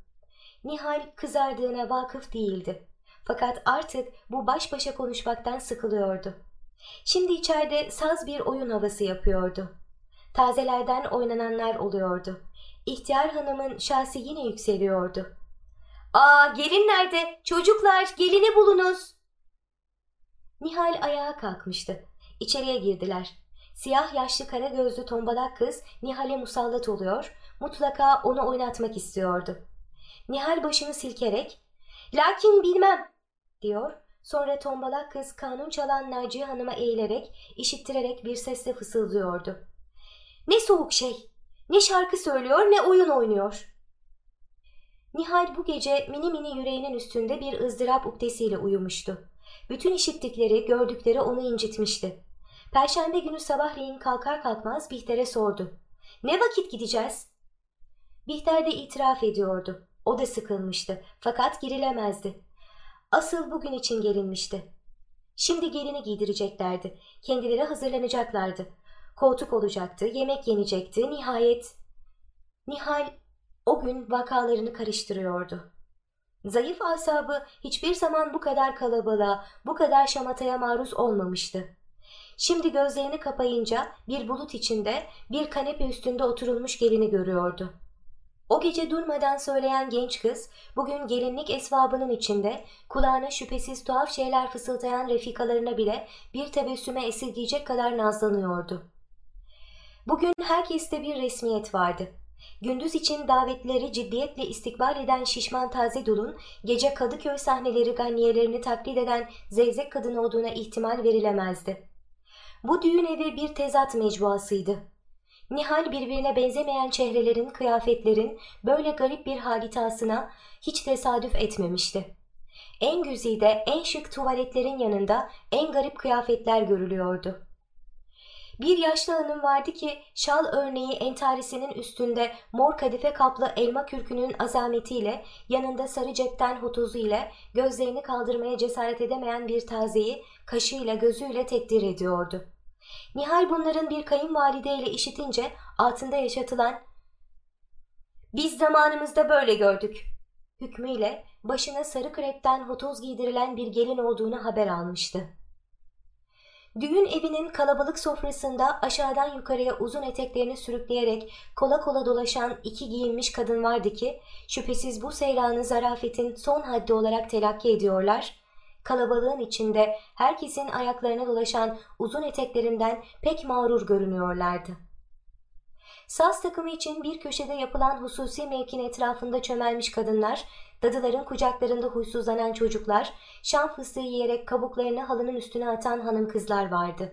Nihal kızardığına vakıf değildi. Fakat artık bu baş başa konuşmaktan sıkılıyordu. Şimdi içeride saz bir oyun havası yapıyordu. Tazelerden oynananlar oluyordu. İhtiyar hanımın şahsi yine yükseliyordu. ''Aa gelin nerede? Çocuklar gelini bulunuz!'' Nihal ayağa kalkmıştı. İçeriye girdiler. Siyah yaşlı kara gözlü tombalak kız Nihal'e musallat oluyor, mutlaka onu oynatmak istiyordu. Nihal başını silkerek ''Lakin bilmem'' diyor. Sonra tombalak kız kanun çalan Naciye Hanım'a eğilerek, işittirerek bir sesle fısıldıyordu. Ne soğuk şey, ne şarkı söylüyor ne oyun oynuyor. Nihal bu gece mini mini yüreğinin üstünde bir ızdırap uktesiyle uyumuştu. Bütün işittikleri, gördükleri onu incitmişti. Perşembe günü sabahleyin kalkar kalkmaz Bihter'e sordu. Ne vakit gideceğiz? Bihter de itiraf ediyordu. O da sıkılmıştı fakat girilemezdi. Asıl bugün için gelinmişti. Şimdi gelini giydireceklerdi. Kendileri hazırlanacaklardı. Koltuk olacaktı, yemek yenecekti. Nihayet Nihal o gün vakalarını karıştırıyordu. Zayıf asabı hiçbir zaman bu kadar kalabalığa, bu kadar şamataya maruz olmamıştı. Şimdi gözlerini kapayınca bir bulut içinde bir kanepe üstünde oturulmuş gelini görüyordu. O gece durmadan söyleyen genç kız bugün gelinlik esvabının içinde kulağına şüphesiz tuhaf şeyler fısıldayan refikalarına bile bir tebessüme esirgeyecek kadar nazlanıyordu. Bugün herkeste bir resmiyet vardı. Gündüz için davetleri ciddiyetle istikbal eden şişman taze dulun, gece Kadıköy sahneleri ganniyelerini taklit eden zevzek kadın olduğuna ihtimal verilemezdi. Bu düğün evi bir tezat mecmuasıydı. Nihal birbirine benzemeyen çehrelerin, kıyafetlerin böyle garip bir halitasına hiç tesadüf etmemişti. En güzide, en şık tuvaletlerin yanında en garip kıyafetler görülüyordu. Bir yaşlı hanım vardı ki şal örneği entarisinin üstünde mor kadife kaplı elma kürkünün azametiyle yanında sarı cepten hutuzu ile gözlerini kaldırmaya cesaret edemeyen bir tazeyi kaşıyla gözüyle tekdir ediyordu. Nihal bunların bir kayınvalideyle işitince altında yaşatılan ''Biz zamanımızda böyle gördük'' hükmüyle başına sarı krepten hotuz giydirilen bir gelin olduğunu haber almıştı. Düğün evinin kalabalık sofrasında aşağıdan yukarıya uzun eteklerini sürükleyerek kola kola dolaşan iki giyinmiş kadın vardı ki şüphesiz bu seyranı zarafetin son haddi olarak telakki ediyorlar. Kalabalığın içinde herkesin ayaklarına dolaşan uzun eteklerinden pek mağrur görünüyorlardı. Saz takımı için bir köşede yapılan hususi mevkin etrafında çömelmiş kadınlar Dadıların kucaklarında huysuzlanan çocuklar, şan fıstığı yiyerek kabuklarını halının üstüne atan hanım kızlar vardı.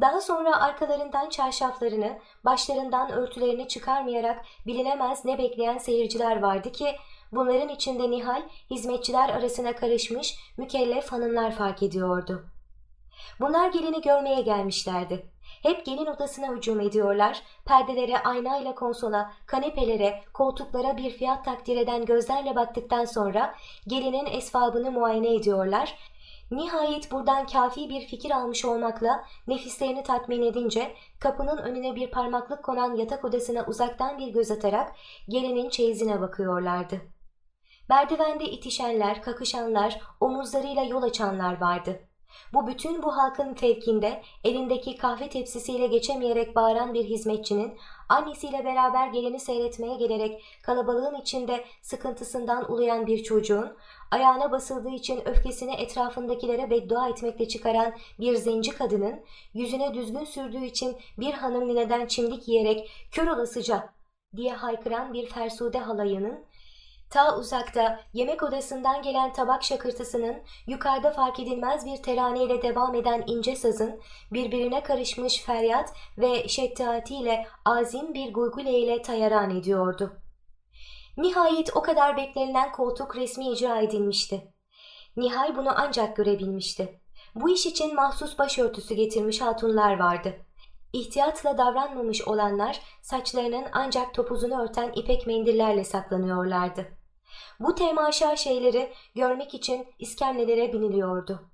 Daha sonra arkalarından çarşaflarını, başlarından örtülerini çıkarmayarak bilinemez ne bekleyen seyirciler vardı ki bunların içinde Nihal hizmetçiler arasına karışmış mükellef hanımlar fark ediyordu. Bunlar gelini görmeye gelmişlerdi. Hep gelin odasına hücum ediyorlar, perdelere, aynayla konsola, kanepelere, koltuklara bir fiyat takdir eden gözlerle baktıktan sonra gelinin esvabını muayene ediyorlar. Nihayet buradan kafi bir fikir almış olmakla nefislerini tatmin edince kapının önüne bir parmaklık konan yatak odasına uzaktan bir göz atarak gelinin çeyizine bakıyorlardı. Merdivende itişenler, kakışanlar, omuzlarıyla yol açanlar vardı. Bu bütün bu halkın fevkinde elindeki kahve tepsisiyle geçemeyerek bağıran bir hizmetçinin annesiyle beraber geleni seyretmeye gelerek kalabalığın içinde sıkıntısından uluyan bir çocuğun ayağına basıldığı için öfkesini etrafındakilere beddua etmekle çıkaran bir zenci kadının yüzüne düzgün sürdüğü için bir hanım nineden çimdik yiyerek kör olasıca! diye haykıran bir fersude halayının Ta uzakta yemek odasından gelen tabak şakırtısının, yukarıda fark edilmez bir teraneyle devam eden ince sazın, birbirine karışmış feryat ve şeddatiyle azim bir gulgule ile tayaran ediyordu. Nihayet o kadar beklenilen koltuk resmi icra edilmişti. Nihal bunu ancak görebilmişti. Bu iş için mahsus başörtüsü getirmiş hatunlar vardı. İhtiyatla davranmamış olanlar saçlarının ancak topuzunu örten ipek mendillerle saklanıyorlardı. Bu temaşa şeyleri görmek için iskemlelere biniliyordu.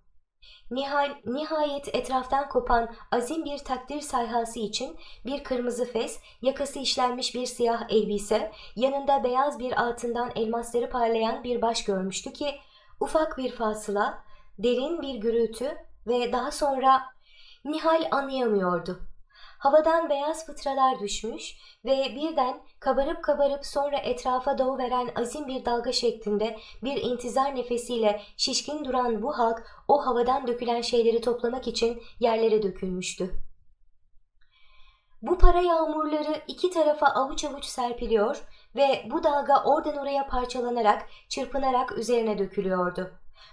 Nihal, nihayet etraftan kopan azim bir takdir sayhası için bir kırmızı fes, yakası işlenmiş bir siyah elbise, yanında beyaz bir altından elmasları parlayan bir baş görmüştü ki ufak bir fasıla, derin bir gürültü ve daha sonra Nihal anlayamıyordu. Havadan beyaz fıtralar düşmüş ve birden kabarıp kabarıp sonra etrafa doğu veren azim bir dalga şeklinde bir intizar nefesiyle şişkin duran bu halk o havadan dökülen şeyleri toplamak için yerlere dökülmüştü. Bu para yağmurları iki tarafa avuç avuç serpiliyor ve bu dalga oradan oraya parçalanarak, çırpınarak üzerine dökülüyordu.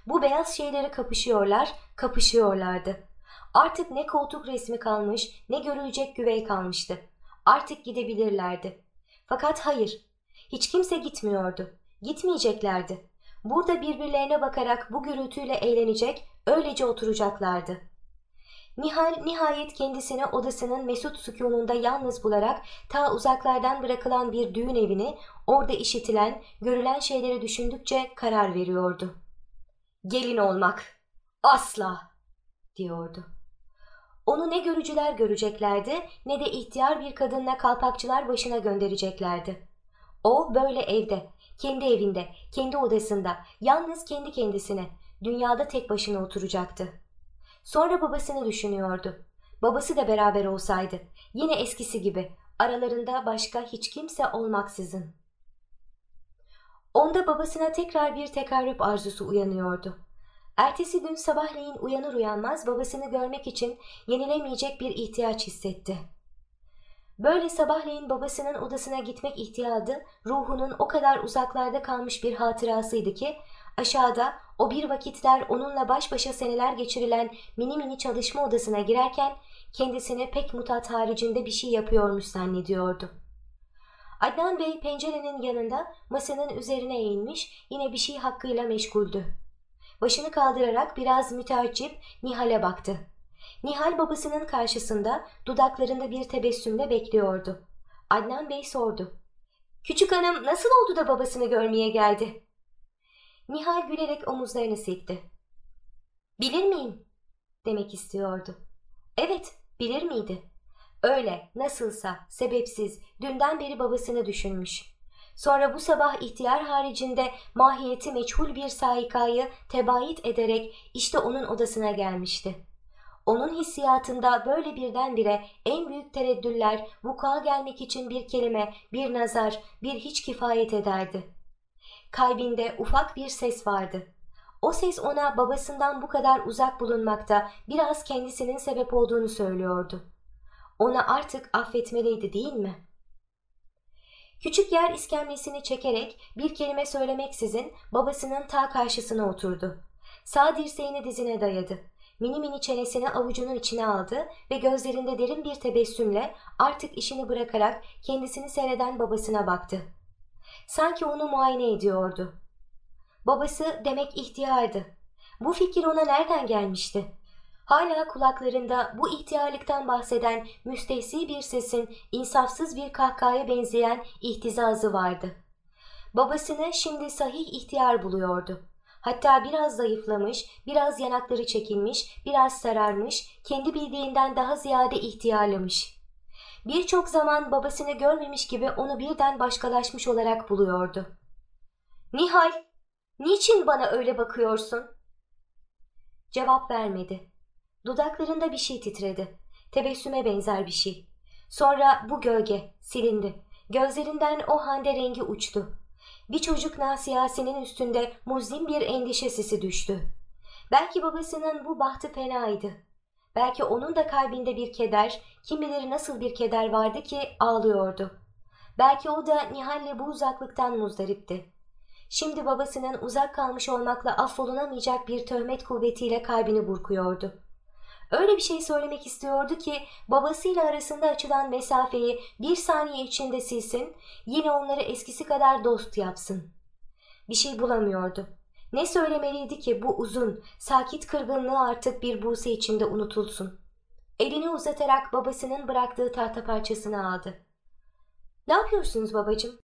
Bu beyaz şeyleri kapışıyorlar, kapışıyorlardı. Artık ne koltuk resmi kalmış ne görülecek güvey kalmıştı. Artık gidebilirlerdi. Fakat hayır, hiç kimse gitmiyordu. Gitmeyeceklerdi. Burada birbirlerine bakarak bu gürültüyle eğlenecek, öylece oturacaklardı. Nihal nihayet kendisini odasının mesut sükununda yalnız bularak ta uzaklardan bırakılan bir düğün evini orada işitilen, görülen şeyleri düşündükçe karar veriyordu. Gelin olmak. Asla diyordu. Onu ne görücüler göreceklerdi ne de ihtiyar bir kadınla kalpakçılar başına göndereceklerdi. O böyle evde, kendi evinde, kendi odasında, yalnız kendi kendisine, dünyada tek başına oturacaktı. Sonra babasını düşünüyordu. Babası da beraber olsaydı, yine eskisi gibi, aralarında başka hiç kimse olmaksızın. Onda babasına tekrar bir tekarrüp arzusu uyanıyordu. Ertesi gün sabahleyin uyanır uyanmaz babasını görmek için yenilemeyecek bir ihtiyaç hissetti. Böyle sabahleyin babasının odasına gitmek ihtiyadı ruhunun o kadar uzaklarda kalmış bir hatırasıydı ki aşağıda o bir vakitler onunla baş başa seneler geçirilen mini mini çalışma odasına girerken kendisini pek mutat haricinde bir şey yapıyormuş zannediyordu. Adnan Bey pencerenin yanında masanın üzerine eğilmiş yine bir şey hakkıyla meşguldü. Başını kaldırarak biraz müteaccip Nihal'e baktı. Nihal babasının karşısında dudaklarında bir tebessümle bekliyordu. Adnan Bey sordu. Küçük hanım nasıl oldu da babasını görmeye geldi? Nihal gülerek omuzlarını silkti. Bilir miyim? demek istiyordu. Evet, bilir miydi? Öyle, nasılsa, sebepsiz, dünden beri babasını düşünmüş. Sonra bu sabah ihtiyar haricinde mahiyeti meçhul bir saikayı tebayit ederek işte onun odasına gelmişti. Onun hissiyatında böyle birdenbire en büyük tereddüller vuku'a gelmek için bir kelime, bir nazar, bir hiç kifayet ederdi. Kalbinde ufak bir ses vardı. O ses ona babasından bu kadar uzak bulunmakta biraz kendisinin sebep olduğunu söylüyordu. Ona artık affetmeliydi değil mi?'' Küçük yer iskemlesini çekerek bir kelime söylemeksizin babasının ta karşısına oturdu. Sağ dirseğini dizine dayadı. Mini mini çenesini avucunun içine aldı ve gözlerinde derin bir tebessümle artık işini bırakarak kendisini seyreden babasına baktı. Sanki onu muayene ediyordu. Babası demek ihtiyardı. Bu fikir ona nereden gelmişti? Hala kulaklarında bu ihtiyarlıktan bahseden müstehsi bir sesin insafsız bir kahkahaya benzeyen ihtizazı vardı. Babasını şimdi sahih ihtiyar buluyordu. Hatta biraz zayıflamış, biraz yanakları çekilmiş, biraz sararmış, kendi bildiğinden daha ziyade ihtiyarlamış. Birçok zaman babasını görmemiş gibi onu birden başkalaşmış olarak buluyordu. Nihal, niçin bana öyle bakıyorsun? Cevap vermedi. Dudaklarında bir şey titredi. Tebessüme benzer bir şey. Sonra bu gölge silindi. Gözlerinden o hande rengi uçtu. Bir çocuk nasiyasinin üstünde muzlim bir endişe sesi düştü. Belki babasının bu bahtı fenaydı. Belki onun da kalbinde bir keder, kim bilir nasıl bir keder vardı ki ağlıyordu. Belki o da Nihal'le bu uzaklıktan muzdaripti. Şimdi babasının uzak kalmış olmakla affolunamayacak bir töhmet kuvvetiyle kalbini burkuyordu. Öyle bir şey söylemek istiyordu ki babasıyla arasında açılan mesafeyi bir saniye içinde silsin, yine onları eskisi kadar dost yapsın. Bir şey bulamıyordu. Ne söylemeliydi ki bu uzun, sakit kırgınlığı artık bir buse içinde unutulsun. Elini uzatarak babasının bıraktığı tahta parçasını aldı. ''Ne yapıyorsunuz babacığım?''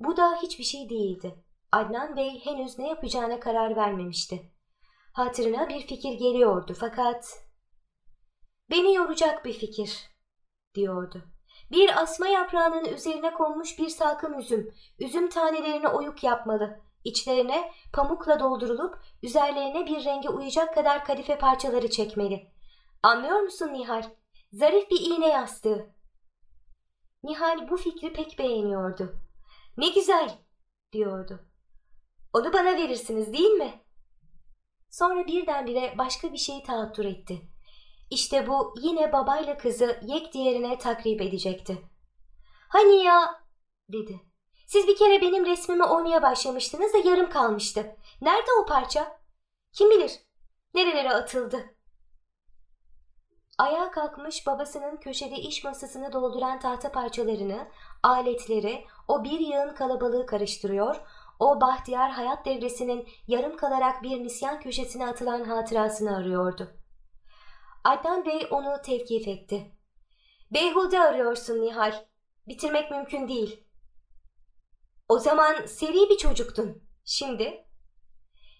Bu da hiçbir şey değildi. Adnan Bey henüz ne yapacağına karar vermemişti. Hatırına bir fikir geliyordu fakat... Beni yoracak bir fikir, diyordu. Bir asma yaprağının üzerine konmuş bir salkım üzüm, üzüm tanelerini oyuk yapmalı. İçlerine pamukla doldurulup üzerlerine bir renge uyacak kadar kadife parçaları çekmeli. Anlıyor musun Nihal? Zarif bir iğne yastığı. Nihal bu fikri pek beğeniyordu. Ne güzel diyordu. Onu bana verirsiniz değil mi? Sonra birdenbire başka bir şey tahattür etti. İşte bu yine babayla kızı yek diğerine takrip edecekti. Hani ya dedi. Siz bir kere benim resmimi oynaya başlamıştınız da yarım kalmıştı. Nerede o parça? Kim bilir nerelere atıldı? Ayağa kalkmış babasının köşede iş masasını dolduran tahta parçalarını, aletleri, o bir yığın kalabalığı karıştırıyor, o bahtiyar hayat devresinin yarım kalarak bir nisyan köşesine atılan hatırasını arıyordu. Adnan Bey onu tevkif etti. Beyhude arıyorsun Nihal. Bitirmek mümkün değil. O zaman seri bir çocuktun. Şimdi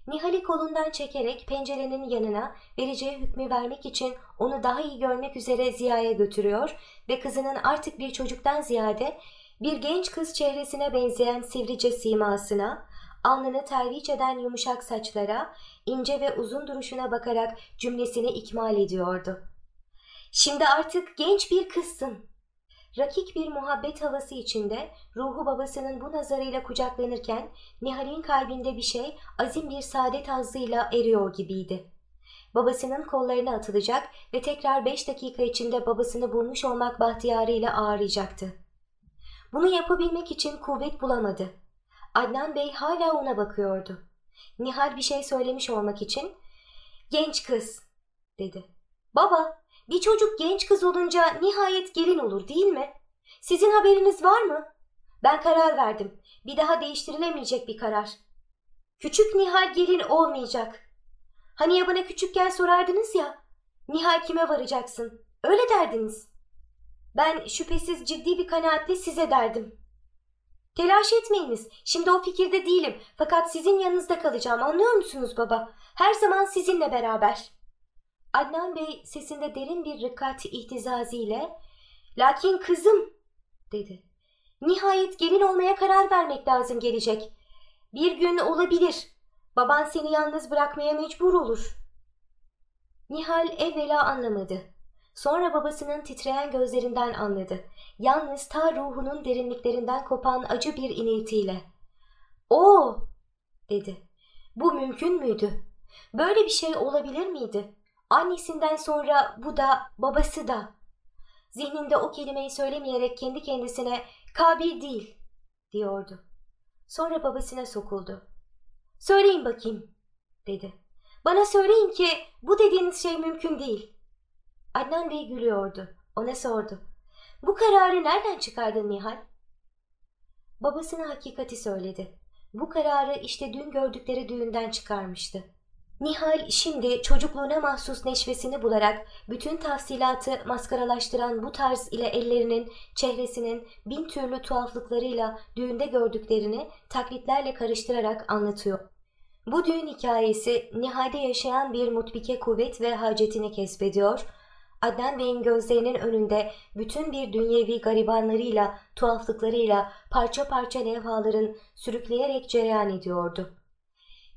Nihal'i kolundan çekerek pencerenin yanına vereceği hükmü vermek için onu daha iyi görmek üzere Ziya'ya götürüyor ve kızının artık bir çocuktan ziyade bir genç kız çehresine benzeyen sivrice simasına, alnını terviç eden yumuşak saçlara, ince ve uzun duruşuna bakarak cümlesini ikmal ediyordu. Şimdi artık genç bir kızsın. Rakik bir muhabbet havası içinde ruhu babasının bu nazarıyla kucaklanırken Nihal'in kalbinde bir şey azim bir saadet hazzıyla eriyor gibiydi. Babasının kollarına atılacak ve tekrar beş dakika içinde babasını bulmuş olmak bahtiyarıyla ağırlayacaktı. Bunu yapabilmek için kuvvet bulamadı. Adnan Bey hala ona bakıyordu. Nihal bir şey söylemiş olmak için ''Genç kız'' dedi. ''Baba, bir çocuk genç kız olunca nihayet gelin olur değil mi? Sizin haberiniz var mı? Ben karar verdim. Bir daha değiştirilemeyecek bir karar. Küçük Nihal gelin olmayacak. Hani ya bana küçükken sorardınız ya, Nihal kime varacaksın? Öyle derdiniz. Ben şüphesiz ciddi bir kanaatle size derdim. Telaş etmeyiniz. Şimdi o fikirde değilim. Fakat sizin yanınızda kalacağım. Anlıyor musunuz baba? Her zaman sizinle beraber. Adnan Bey sesinde derin bir rıkat ihtizaziyle ''Lakin kızım'' dedi. ''Nihayet gelin olmaya karar vermek lazım gelecek. Bir gün olabilir. Baban seni yalnız bırakmaya mecbur olur.'' Nihal evvela anlamadı. Sonra babasının titreyen gözlerinden anladı. Yalnız ta ruhunun derinliklerinden kopan acı bir iniltiyle. ''O!'' dedi. ''Bu mümkün müydü? Böyle bir şey olabilir miydi? Annesinden sonra bu da babası da. Zihninde o kelimeyi söylemeyerek kendi kendisine kabil değil diyordu. Sonra babasına sokuldu. Söyleyin bakayım dedi. Bana söyleyin ki bu dediğiniz şey mümkün değil. Adnan Bey gülüyordu. Ona sordu. Bu kararı nereden çıkardın Nihal? Babasına hakikati söyledi. Bu kararı işte dün gördükleri düğünden çıkarmıştı. Nihal şimdi çocukluğuna mahsus neşvesini bularak bütün tafsilatı maskaralaştıran bu tarz ile ellerinin, çehresinin bin türlü tuhaflıklarıyla düğünde gördüklerini taklitlerle karıştırarak anlatıyor. Bu düğün hikayesi Nihal'de yaşayan bir mutbike kuvvet ve hacetini kesbediyor. Adnan Bey'in gözlerinin önünde bütün bir dünyevi garibanlarıyla, tuhaflıklarıyla parça parça levhaların sürükleyerek cereyan ediyordu.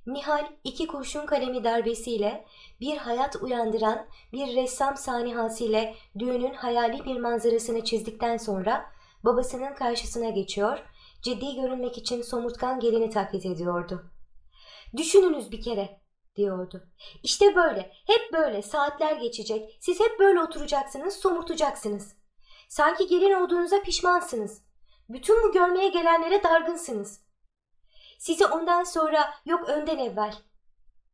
Nihal iki kurşun kalemi darbesiyle bir hayat uyandıran bir ressam sanihasıyla düğünün hayali bir manzarasını çizdikten sonra babasının karşısına geçiyor, ciddi görünmek için somurtkan gelini taklit ediyordu. Düşününüz bir kere diyordu. İşte böyle, hep böyle saatler geçecek, siz hep böyle oturacaksınız, somurtacaksınız. Sanki gelin olduğunuza pişmansınız. Bütün bu görmeye gelenlere dargınsınız. Sizi ondan sonra yok önden evvel.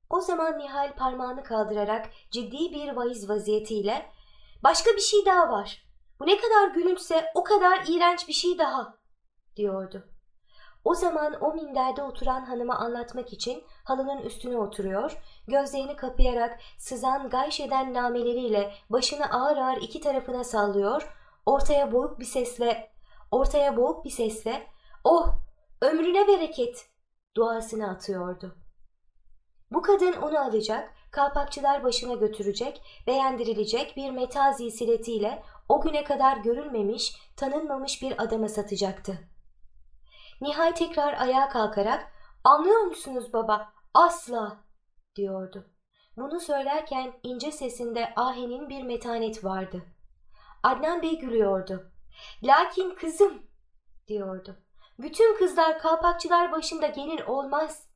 O zaman Nihal parmağını kaldırarak ciddi bir vaiz vaziyetiyle başka bir şey daha var. Bu ne kadar gülünçse o kadar iğrenç bir şey daha diyordu. O zaman o minderde oturan hanıma anlatmak için halının üstüne oturuyor, gözlerini kapayarak sızan gayş eden nameleriyle başını ağır ağır iki tarafına sallıyor, ortaya boğuk bir sesle, ortaya boğuk bir sesle, oh ömrüne bereket duasını atıyordu. Bu kadın onu alacak, kalpakçılar başına götürecek, beğendirilecek bir metazi siletiyle o güne kadar görülmemiş, tanınmamış bir adama satacaktı. Nihal tekrar ayağa kalkarak ''Anlıyor musunuz baba? Asla!'' diyordu. Bunu söylerken ince sesinde ahinin bir metanet vardı. Adnan Bey gülüyordu. ''Lakin kızım!'' diyordu. Bütün kızlar kalpakçılar başında gelin olmaz.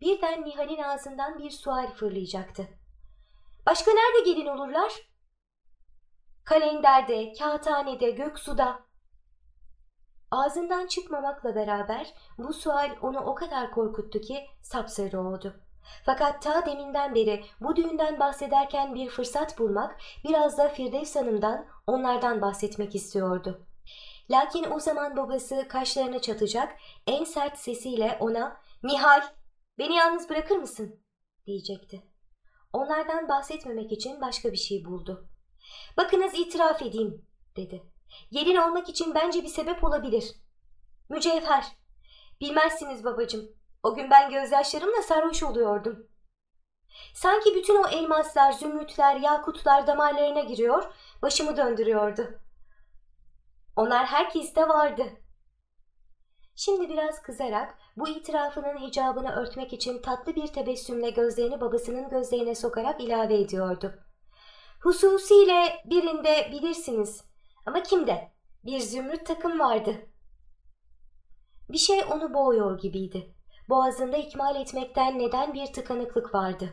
Birden Nihal'in ağzından bir sual fırlayacaktı. Başka nerede gelin olurlar? Kalenderde, kağıthanede, göksuda. Ağzından çıkmamakla beraber bu sual onu o kadar korkuttu ki sapsarı oldu. Fakat ta deminden beri bu düğünden bahsederken bir fırsat bulmak, biraz da Firdevs Hanım'dan, onlardan bahsetmek istiyordu. Lakin o zaman babası kaşlarını çatacak, en sert sesiyle ona ''Nihal, beni yalnız bırakır mısın?'' diyecekti. Onlardan bahsetmemek için başka bir şey buldu. ''Bakınız itiraf edeyim.'' dedi. ''Gelin olmak için bence bir sebep olabilir. Mücevher. Bilmezsiniz babacığım. O gün ben gözyaşlarımla sarhoş oluyordum. Sanki bütün o elmaslar, zümrütler, yakutlar damarlarına giriyor, başımı döndürüyordu.'' Onlar herkeste vardı. Şimdi biraz kızarak bu itirafının hicabını örtmek için tatlı bir tebessümle gözlerini babasının gözlerine sokarak ilave ediyordu. Hususiyle birinde bilirsiniz ama kimde? Bir zümrüt takım vardı. Bir şey onu boğuyor gibiydi. Boğazında ikmal etmekten neden bir tıkanıklık vardı.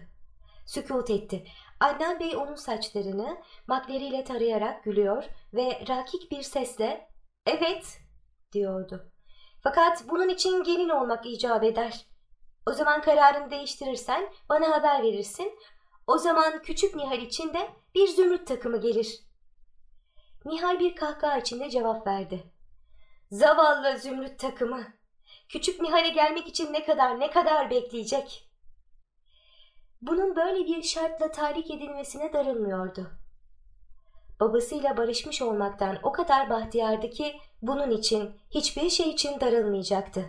Sükut etti. Adnan Bey onun saçlarını makleriyle tarayarak gülüyor ve rakik bir sesle ''Evet'' diyordu. ''Fakat bunun için gelin olmak icap eder. O zaman kararını değiştirirsen bana haber verirsin. O zaman küçük Nihal için de bir zümrüt takımı gelir.'' Nihal bir kahkaha içinde cevap verdi. ''Zavallı zümrüt takımı. Küçük Nihal'e gelmek için ne kadar ne kadar bekleyecek?'' Bunun böyle bir şartla tahrik edilmesine darılmıyordu. Babasıyla barışmış olmaktan o kadar bahtiyardı ki bunun için hiçbir şey için darılmayacaktı.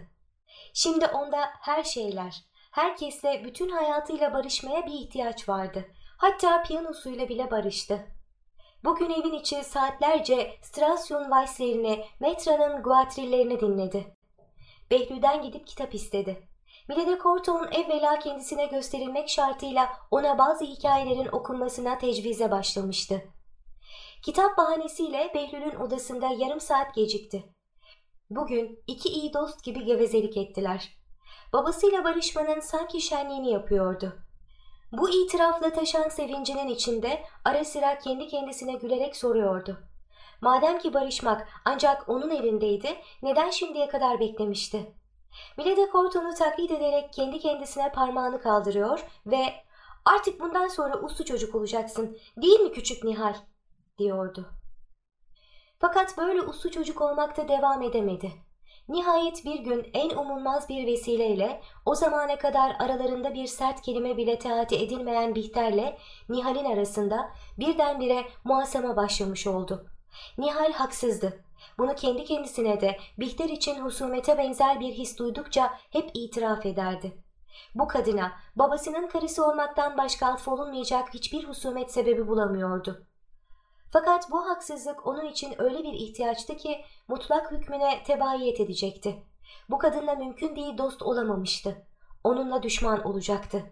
Şimdi onda her şeyler, herkesle bütün hayatıyla barışmaya bir ihtiyaç vardı. Hatta piyanosuyla bile barıştı. Bugün evin içi saatlerce Strauss'un Weiss'lerini, Metra'nın Guatrillerini dinledi. Behlül'den gidip kitap istedi. Milede Corto'nun evvela kendisine gösterilmek şartıyla ona bazı hikayelerin okunmasına tecvize başlamıştı. Kitap bahanesiyle Behlül'ün odasında yarım saat gecikti. Bugün iki iyi dost gibi gevezelik ettiler. Babasıyla barışmanın sanki şenliğini yapıyordu. Bu itirafla taşan sevincinin içinde ara sıra kendi kendisine gülerek soruyordu. Madem ki barışmak ancak onun elindeydi, neden şimdiye kadar beklemişti? Milede Corton'u taklit ederek kendi kendisine parmağını kaldırıyor ve ''Artık bundan sonra uslu çocuk olacaksın, değil mi küçük Nihal?'' diyordu. Fakat böyle uslu çocuk olmakta devam edemedi. Nihayet bir gün en umulmaz bir vesileyle o zamana kadar aralarında bir sert kelime bile teati edilmeyen Bihter'le Nihal'in arasında birdenbire muhasama başlamış oldu. Nihal haksızdı. Bunu kendi kendisine de Bihter için husumete benzer bir his duydukça hep itiraf ederdi. Bu kadına babasının karısı olmaktan başka affolunmayacak hiçbir husumet sebebi bulamıyordu. Fakat bu haksızlık onun için öyle bir ihtiyaçtı ki mutlak hükmüne tebayiyet edecekti. Bu kadınla mümkün değil dost olamamıştı. Onunla düşman olacaktı.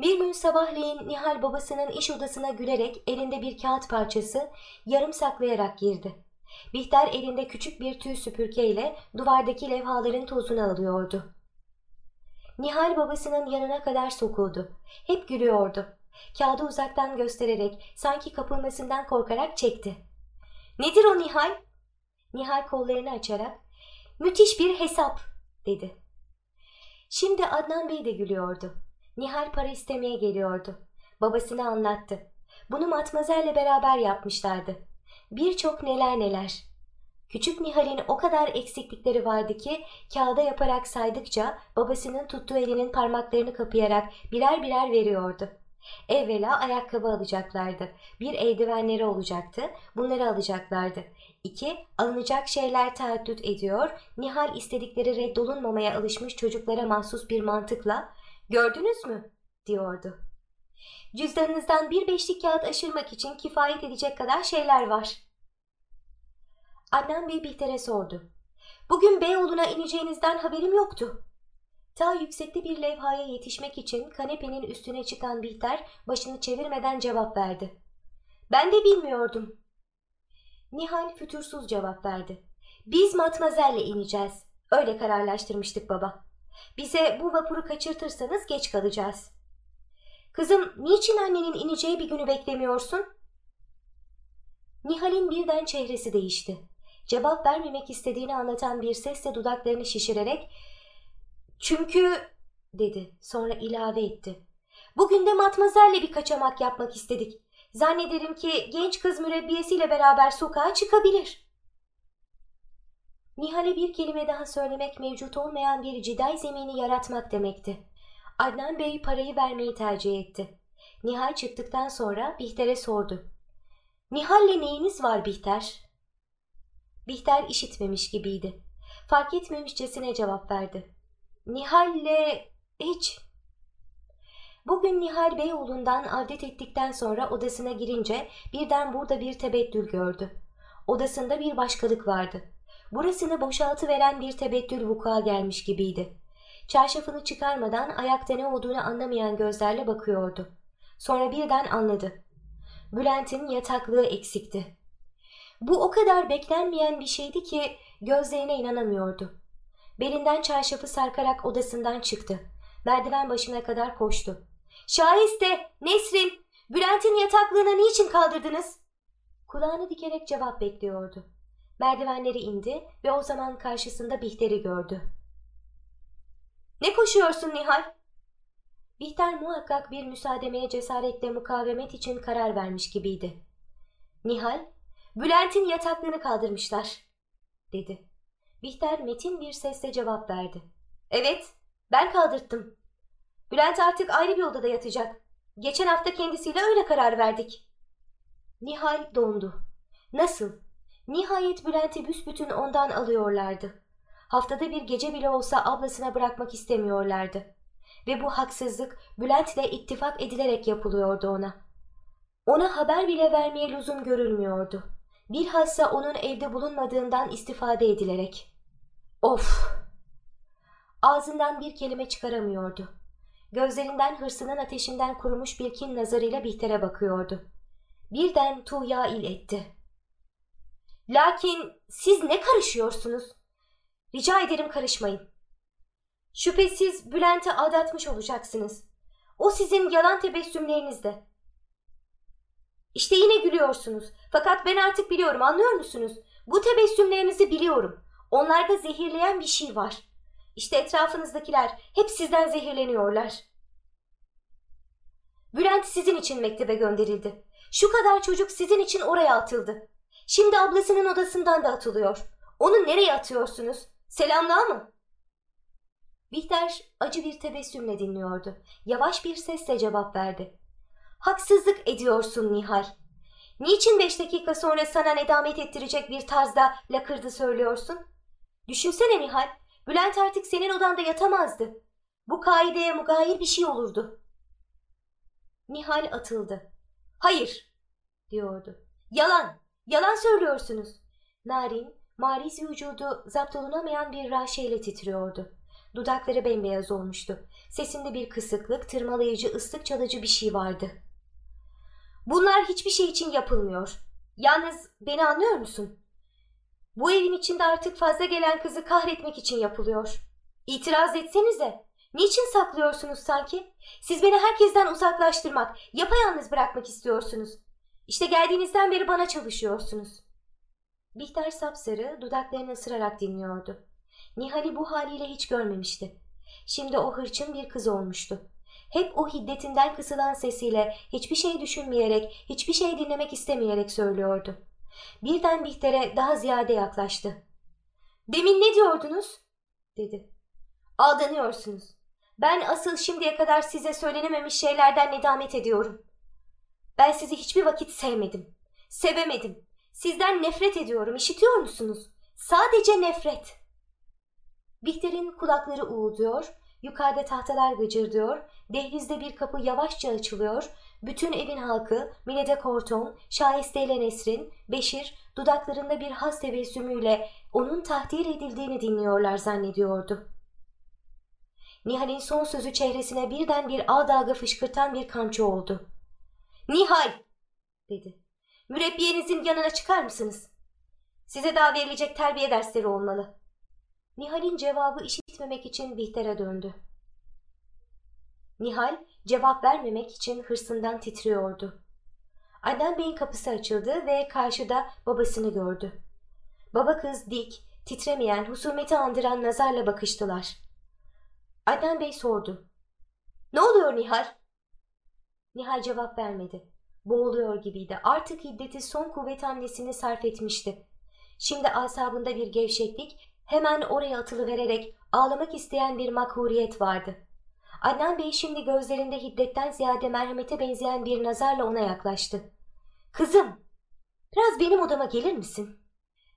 Bir gün sabahleyin Nihal babasının iş odasına gülerek elinde bir kağıt parçası yarım saklayarak girdi. Bihter elinde küçük bir tüy süpürgeyle duvardaki levhaların tozunu alıyordu. Nihal babasının yanına kadar sokuldu. Hep gülüyordu. Kağıdı uzaktan göstererek sanki kapılmasından korkarak çekti. Nedir o Nihal? Nihal kollarını açarak müthiş bir hesap dedi. Şimdi Adnan Bey de gülüyordu. Nihal para istemeye geliyordu. Babasına anlattı. Bunu Matmazel'le beraber yapmışlardı. Birçok neler neler. Küçük Nihal'in o kadar eksiklikleri vardı ki kağıda yaparak saydıkça babasının tuttuğu elinin parmaklarını kapayarak birer birer veriyordu. Evvela ayakkabı alacaklardı. Bir eldivenleri olacaktı. Bunları alacaklardı. İki, alınacak şeyler tereddüt ediyor. Nihal istedikleri reddolunmamaya alışmış çocuklara mahsus bir mantıkla ''Gördünüz mü?'' diyordu. Cüzdanınızdan bir beşlik kağıt aşırmak için kifayet edecek kadar şeyler var. Adnan Bey Bihter'e sordu. Bugün Beyoğlu'na ineceğinizden haberim yoktu. Ta yüksekte bir levhaya yetişmek için kanepenin üstüne çıkan Bihter başını çevirmeden cevap verdi. Ben de bilmiyordum. Nihal fütursuz cevap verdi. Biz Matmazel'le ineceğiz. Öyle kararlaştırmıştık baba. Bize bu vapuru kaçırtırsanız geç kalacağız. Kızım niçin annenin ineceği bir günü beklemiyorsun? Nihal'in birden çehresi değişti. Cevap vermemek istediğini anlatan bir sesle dudaklarını şişirerek çünkü dedi sonra ilave etti. Bugün de matmazelle bir kaçamak yapmak istedik. Zannederim ki genç kız mürebbiyesiyle beraber sokağa çıkabilir. Nihal'e bir kelime daha söylemek mevcut olmayan bir ciday zemini yaratmak demekti. Adnan Bey parayı vermeyi tercih etti. Nihal çıktıktan sonra Bihter'e sordu. Nihal'le neyiniz var Bihter? Bihter işitmemiş gibiydi. Fark etmemişçesine cevap verdi. Nihal'le hiç. Bugün Nihal Beyoğlu'ndan avdet ettikten sonra odasına girince birden burada bir tebettül gördü. Odasında bir başkalık vardı. Burasını boşaltı veren bir tebettül vuku'a gelmiş gibiydi. Çarşafını çıkarmadan ayakta ne olduğunu anlamayan gözlerle bakıyordu. Sonra birden anladı. Bülent'in yataklığı eksikti. Bu o kadar beklenmeyen bir şeydi ki gözlerine inanamıyordu. Belinden çarşafı sarkarak odasından çıktı. Merdiven başına kadar koştu. Şahiste, Nesrin, Bülent'in yataklığını niçin kaldırdınız? Kulağını dikerek cevap bekliyordu. Merdivenleri indi ve o zaman karşısında Bihter'i gördü. Ne koşuyorsun Nihal? Bihter muhakkak bir müsaademeye cesaretle mukavemet için karar vermiş gibiydi. Nihal, Bülent'in yataklığını kaldırmışlar, dedi. Bihter metin bir sesle cevap verdi. Evet, ben kaldırttım. Bülent artık ayrı bir odada yatacak. Geçen hafta kendisiyle öyle karar verdik. Nihal dondu. Nasıl? Nihayet Bülent'i büsbütün ondan alıyorlardı. Haftada bir gece bile olsa ablasına bırakmak istemiyorlardı. Ve bu haksızlık Bülent'le ittifak edilerek yapılıyordu ona. Ona haber bile vermeye lüzum görülmüyordu. Bilhassa onun evde bulunmadığından istifade edilerek. Of! Ağzından bir kelime çıkaramıyordu. Gözlerinden hırsının ateşinden kurumuş bir kin nazarıyla Bihter'e bakıyordu. Birden Tuğya il etti. Lakin siz ne karışıyorsunuz? Rica ederim karışmayın. Şüphesiz Bülent'i aldatmış olacaksınız. O sizin yalan tebessümlerinizde. İşte yine gülüyorsunuz. Fakat ben artık biliyorum anlıyor musunuz? Bu tebessümlerinizi biliyorum. Onlarda zehirleyen bir şey var. İşte etrafınızdakiler hep sizden zehirleniyorlar. Bülent sizin için mektebe gönderildi. Şu kadar çocuk sizin için oraya atıldı. Şimdi ablasının odasından da atılıyor. Onu nereye atıyorsunuz? Selamlığa mı? Bihter acı bir tebessümle dinliyordu. Yavaş bir sesle cevap verdi. Haksızlık ediyorsun Nihal. Niçin beş dakika sonra sana nedamet ettirecek bir tarzda lakırdı söylüyorsun? Düşünsene Nihal, Bülent artık senin odanda yatamazdı. Bu kaideye mugayir bir şey olurdu. Nihal atıldı. Hayır, diyordu. Yalan, yalan söylüyorsunuz. Narin, mariz vücudu zapt olunamayan bir raşeyle titriyordu. Dudakları bembeyaz olmuştu. Sesinde bir kısıklık, tırmalayıcı, ıslık çalıcı bir şey vardı. Bunlar hiçbir şey için yapılmıyor. Yalnız beni anlıyor musun? Bu evin içinde artık fazla gelen kızı kahretmek için yapılıyor. İtiraz etsenize. Niçin saklıyorsunuz sanki? Siz beni herkesten uzaklaştırmak, yapayalnız bırakmak istiyorsunuz. İşte geldiğinizden beri bana çalışıyorsunuz. Bihter sapsarı dudaklarını ısırarak dinliyordu. Nihal'i bu haliyle hiç görmemişti. Şimdi o hırçın bir kız olmuştu. Hep o hiddetinden kısılan sesiyle hiçbir şey düşünmeyerek, hiçbir şey dinlemek istemeyerek söylüyordu. Birden Bihter'e daha ziyade yaklaştı. ''Demin ne diyordunuz?'' dedi. ''Aldanıyorsunuz. Ben asıl şimdiye kadar size söylenememiş şeylerden nedamet ediyorum. Ben sizi hiçbir vakit sevmedim. Sevemedim. Sizden nefret ediyorum. İşitiyor musunuz? Sadece nefret.'' Bihter'in kulakları uğulduyor, yukarıda tahtalar gıcırdıyor, dehlizde bir kapı yavaşça açılıyor, bütün evin halkı Milede Korton, Şahiste ile Nesrin, Beşir dudaklarında bir has tebessümüyle onun tahdir edildiğini dinliyorlar zannediyordu. Nihal'in son sözü çehresine birden bir ağ dalga fışkırtan bir kamçı oldu. Nihal! dedi. Mürebbiyenizin yanına çıkar mısınız? Size daha verilecek terbiye dersleri olmalı. Nihal'in cevabı işitmemek için Bihter'e döndü. Nihal cevap vermemek için hırsından titriyordu. Adnan Bey'in kapısı açıldı ve karşıda babasını gördü. Baba kız dik, titremeyen, husumeti andıran nazarla bakıştılar. Adnan Bey sordu. Ne oluyor Nihal? Nihal cevap vermedi. Boğuluyor gibiydi. Artık hiddeti son kuvvet hamlesini sarf etmişti. Şimdi asabında bir gevşeklik, hemen oraya atılı vererek ağlamak isteyen bir makhuriyet vardı. Adnan Bey şimdi gözlerinde hiddetten ziyade merhamete benzeyen bir nazarla ona yaklaştı. Kızım, biraz benim odama gelir misin?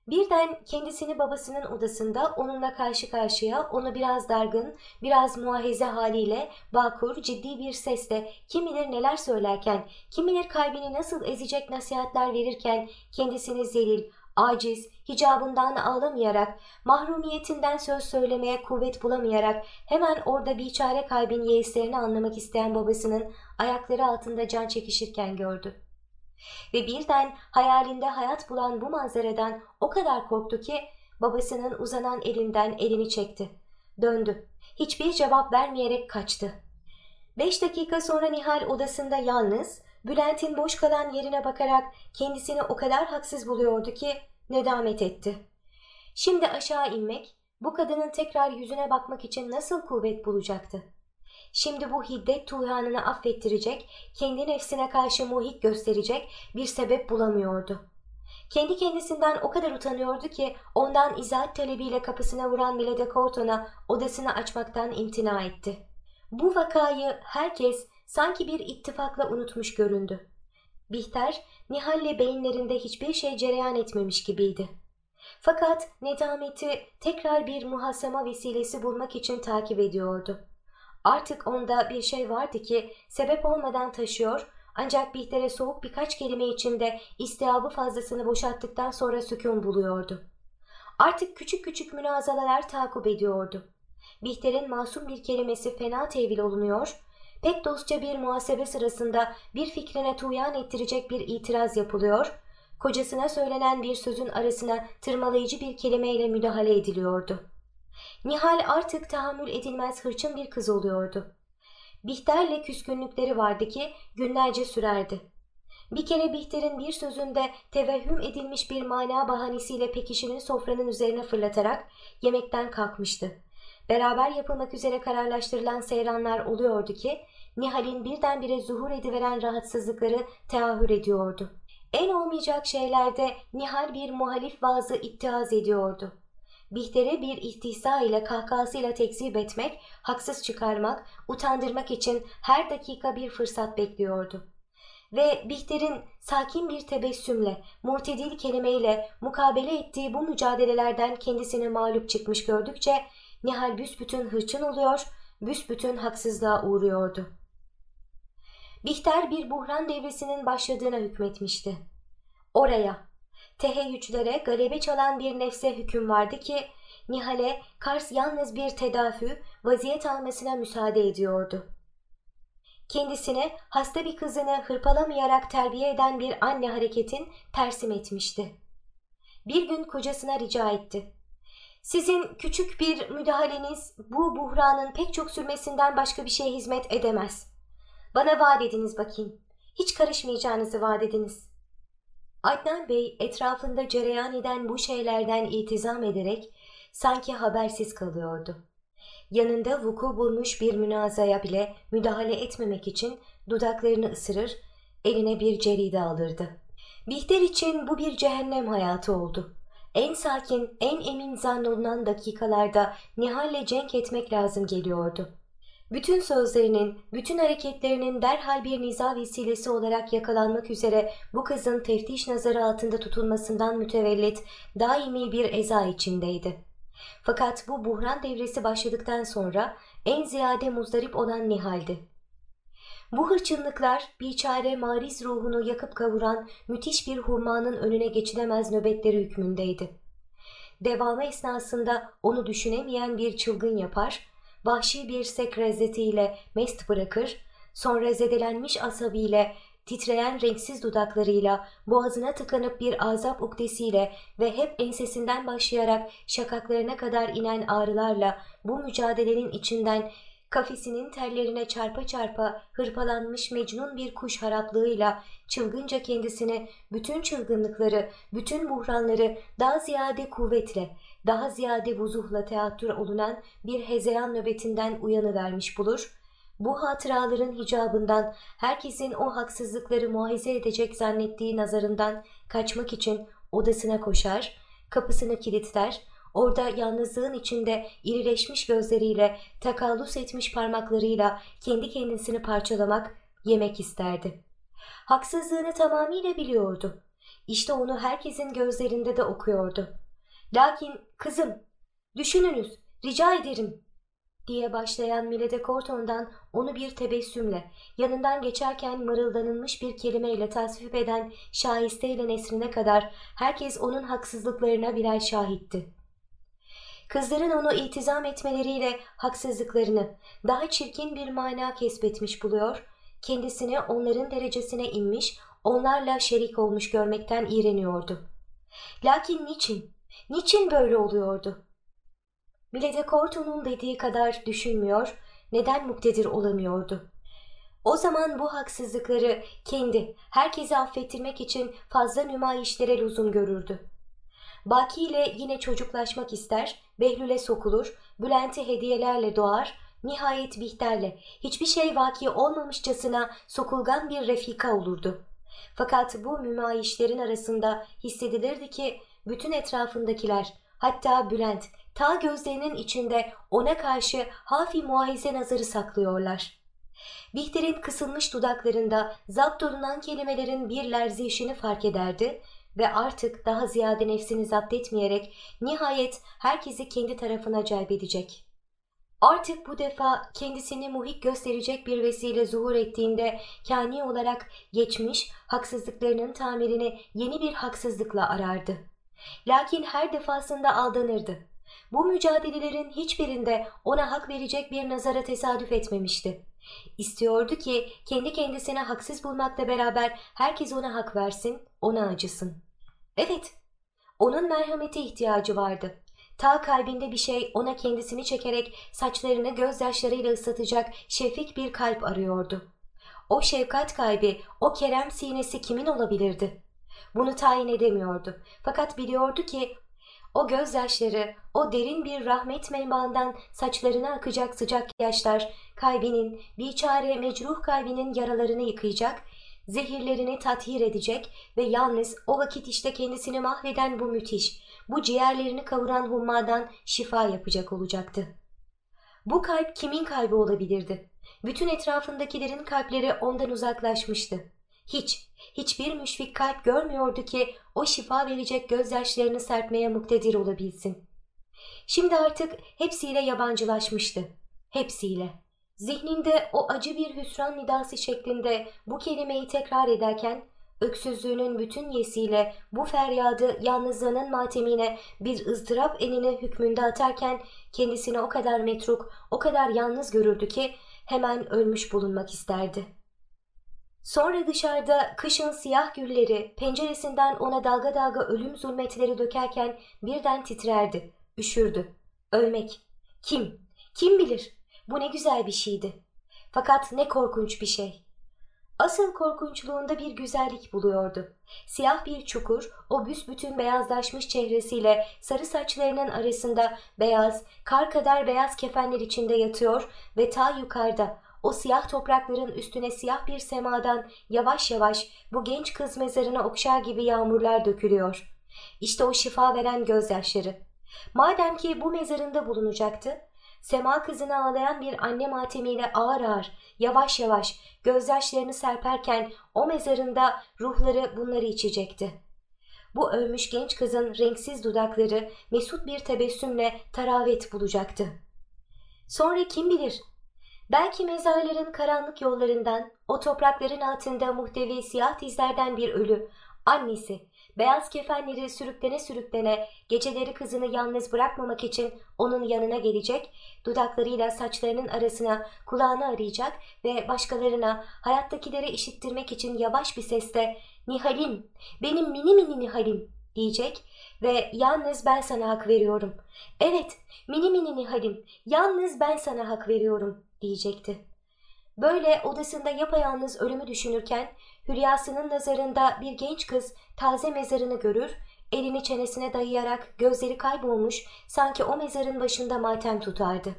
Birden kendisini babasının odasında onunla karşı karşıya onu biraz dargın, biraz muahize haliyle vakur, ciddi bir sesle kim neler söylerken, kim kalbini nasıl ezecek nasihatler verirken kendisini zelil, aciz, hicabından ağlamayarak, mahrumiyetinden söz söylemeye kuvvet bulamayarak hemen orada biçare kalbin yeislerini anlamak isteyen babasının ayakları altında can çekişirken gördü. Ve birden hayalinde hayat bulan bu manzaradan o kadar korktu ki babasının uzanan elinden elini çekti. Döndü. Hiçbir cevap vermeyerek kaçtı. Beş dakika sonra Nihal odasında yalnız, Bülent'in boş kalan yerine bakarak kendisini o kadar haksız buluyordu ki nedamet etti. Şimdi aşağı inmek, bu kadının tekrar yüzüne bakmak için nasıl kuvvet bulacaktı? Şimdi bu hiddet tuğyanını affettirecek, kendi nefsine karşı muhik gösterecek bir sebep bulamıyordu. Kendi kendisinden o kadar utanıyordu ki ondan izahat talebiyle kapısına vuran Milede Corton'a odasını açmaktan imtina etti. Bu vakayı herkes sanki bir ittifakla unutmuş göründü. Bihter, Nihal'le beyinlerinde hiçbir şey cereyan etmemiş gibiydi. Fakat nedameti tekrar bir muhasama vesilesi bulmak için takip ediyordu. Artık onda bir şey vardı ki sebep olmadan taşıyor ancak Bihter'e soğuk birkaç kelime içinde istiabı fazlasını boşalttıktan sonra sükun buluyordu. Artık küçük küçük münazalalar takip ediyordu. Bihter'in masum bir kelimesi fena tevil olunuyor, pek dostça bir muhasebe sırasında bir fikrine tuyan ettirecek bir itiraz yapılıyor, kocasına söylenen bir sözün arasına tırmalayıcı bir kelimeyle müdahale ediliyordu. Nihal artık tahammül edilmez hırçın bir kız oluyordu. Bihter'le küskünlükleri vardı ki günlerce sürerdi. Bir kere Bihter'in bir sözünde tevehhüm edilmiş bir mana bahanesiyle pekişini sofranın üzerine fırlatarak yemekten kalkmıştı. Beraber yapılmak üzere kararlaştırılan seyranlar oluyordu ki Nihal'in birdenbire zuhur ediveren rahatsızlıkları teahür ediyordu. En olmayacak şeylerde Nihal bir muhalif vaazı ittiaz ediyordu. Bihter'e bir istihza ile kahkahasıyla tekzip etmek, haksız çıkarmak, utandırmak için her dakika bir fırsat bekliyordu. Ve Bihter'in sakin bir tebessümle, mutedil kelimeyle mukabele ettiği bu mücadelelerden kendisine mağlup çıkmış gördükçe Nihal büsbütün hırçın oluyor, büsbütün haksızlığa uğruyordu. Bihter bir buhran devresinin başladığına hükmetmişti. Oraya, teheyyüclere galebe çalan bir nefse hüküm vardı ki Nihal'e Kars yalnız bir tedafü, vaziyet almasına müsaade ediyordu. Kendisine hasta bir kızını hırpalamayarak terbiye eden bir anne hareketin tersim etmişti. Bir gün kocasına rica etti. Sizin küçük bir müdahaleniz bu buhranın pek çok sürmesinden başka bir şeye hizmet edemez. Bana vaat ediniz bakayım. Hiç karışmayacağınızı vaat ediniz. Adnan Bey etrafında cereyan eden bu şeylerden itizam ederek sanki habersiz kalıyordu. Yanında vuku bulmuş bir münazaya bile müdahale etmemek için dudaklarını ısırır, eline bir ceride alırdı. Bihter için bu bir cehennem hayatı oldu. En sakin, en emin zannolunan dakikalarda Nihal'le cenk etmek lazım geliyordu. Bütün sözlerinin, bütün hareketlerinin derhal bir niza vesilesi olarak yakalanmak üzere bu kızın teftiş nazarı altında tutulmasından mütevellit daimi bir eza içindeydi. Fakat bu buhran devresi başladıktan sonra en ziyade muzdarip olan Nihal'di. Bu hırçınlıklar biçare mariz ruhunu yakıp kavuran müthiş bir hurmanın önüne geçilemez nöbetleri hükmündeydi. Devamı esnasında onu düşünemeyen bir çılgın yapar, vahşi bir sek lezzetiyle mest bırakır, sonra zedelenmiş asabiyle, titreyen renksiz dudaklarıyla, boğazına tıkanıp bir azap ukdesiyle ve hep ensesinden başlayarak şakaklarına kadar inen ağrılarla bu mücadelenin içinden kafesinin tellerine çarpa çarpa hırpalanmış mecnun bir kuş haraplığıyla çılgınca kendisine bütün çılgınlıkları, bütün buhranları daha ziyade kuvvetle, daha ziyade vuzuhla teatür olunan bir hezeyan nöbetinden uyanıvermiş bulur. Bu hatıraların hicabından herkesin o haksızlıkları muahize edecek zannettiği nazarından kaçmak için odasına koşar, kapısını kilitler, orada yalnızlığın içinde irileşmiş gözleriyle, takallus etmiş parmaklarıyla kendi kendisini parçalamak, yemek isterdi. Haksızlığını tamamıyla biliyordu. İşte onu herkesin gözlerinde de okuyordu. Lakin kızım, düşününüz, rica ederim diye başlayan Milede Korton'dan onu bir tebessümle, yanından geçerken mırıldanılmış bir kelimeyle tasvip eden Şahiste ile Nesrin'e kadar herkes onun haksızlıklarına birer şahitti. Kızların onu itizam etmeleriyle haksızlıklarını daha çirkin bir mana kesbetmiş buluyor, kendisini onların derecesine inmiş, onlarla şerik olmuş görmekten iğreniyordu. Lakin niçin? Niçin böyle oluyordu? Milede Corto'nun dediği kadar düşünmüyor, neden muktedir olamıyordu? O zaman bu haksızlıkları kendi, herkesi affettirmek için fazla nümayişlere lüzum görürdü. Baki ile yine çocuklaşmak ister, Behlül'e sokulur, Bülent'i hediyelerle doğar, nihayet Bihter'le hiçbir şey vaki olmamışçasına sokulgan bir refika olurdu. Fakat bu mümayişlerin arasında hissedilirdi ki bütün etrafındakiler, hatta Bülent, ta gözlerinin içinde ona karşı hafi muahize nazarı saklıyorlar. Bihter'in kısılmış dudaklarında zapt olunan kelimelerin bir lerzişini fark ederdi ve artık daha ziyade nefsini zapt etmeyerek nihayet herkesi kendi tarafına celbedecek. Artık bu defa kendisini muhik gösterecek bir vesile zuhur ettiğinde kani olarak geçmiş haksızlıklarının tamirini yeni bir haksızlıkla arardı. Lakin her defasında aldanırdı. Bu mücadelelerin hiçbirinde ona hak verecek bir nazara tesadüf etmemişti. İstiyordu ki kendi kendisine haksız bulmakla beraber herkes ona hak versin, ona acısın. Evet, onun merhamete ihtiyacı vardı. Ta kalbinde bir şey ona kendisini çekerek saçlarını gözyaşlarıyla ıslatacak şefik bir kalp arıyordu. O şefkat kalbi, o kerem sinesi kimin olabilirdi? Bunu tayin edemiyordu. Fakat biliyordu ki o gözyaşları, o derin bir rahmet menbaından saçlarına akacak sıcak yaşlar, kalbinin, biçare mecruh kalbinin yaralarını yıkayacak, zehirlerini tathir edecek ve yalnız o vakit işte kendisini mahveden bu müthiş, bu ciğerlerini kavuran hummadan şifa yapacak olacaktı. Bu kalp kimin kalbi olabilirdi? Bütün etrafındakilerin kalpleri ondan uzaklaşmıştı. Hiç, hiçbir müşfik kalp görmüyordu ki o şifa verecek gözyaşlarını serpmeye muktedir olabilsin. Şimdi artık hepsiyle yabancılaşmıştı. Hepsiyle. Zihninde o acı bir hüsran nidası şeklinde bu kelimeyi tekrar ederken öksüzlüğünün bütün yesiyle bu feryadı yalnızlığının matemine bir ızdırap enine hükmünde atarken kendisini o kadar metruk, o kadar yalnız görürdü ki hemen ölmüş bulunmak isterdi. Sonra dışarıda kışın siyah gülleri penceresinden ona dalga dalga ölüm zulmetleri dökerken birden titrerdi, üşürdü. Ölmek. Kim? Kim bilir? Bu ne güzel bir şeydi. Fakat ne korkunç bir şey. Asıl korkunçluğunda bir güzellik buluyordu. Siyah bir çukur, o büsbütün beyazlaşmış çehresiyle sarı saçlarının arasında beyaz, kar kadar beyaz kefenler içinde yatıyor ve ta yukarıda, o siyah toprakların üstüne siyah bir semadan yavaş yavaş bu genç kız mezarına okşar gibi yağmurlar dökülüyor. İşte o şifa veren gözyaşları. Madem ki bu mezarında bulunacaktı, Sema kızını ağlayan bir anne matemiyle ağır ağır, yavaş yavaş gözyaşlarını serperken o mezarında ruhları bunları içecekti. Bu ölmüş genç kızın renksiz dudakları mesut bir tebessümle taravet bulacaktı. Sonra kim bilir, belki mezarların karanlık yollarından, o toprakların altında muhtevi siyah dizlerden bir ölü, annesi, Beyaz kefenleri sürüklene sürüklene geceleri kızını yalnız bırakmamak için onun yanına gelecek, dudaklarıyla saçlarının arasına kulağını arayacak ve başkalarına hayattakilere işittirmek için yavaş bir sesle ''Nihal'im, benim mini mini Nihal'im'' diyecek ve yalnız ben sana hak veriyorum. Evet, mini mini Nihal'im, yalnız ben sana hak veriyorum diyecekti. Böyle odasında yapayalnız ölümü düşünürken Hülyasının nazarında bir genç kız taze mezarını görür, elini çenesine dayayarak gözleri kaybolmuş sanki o mezarın başında matem tutardı.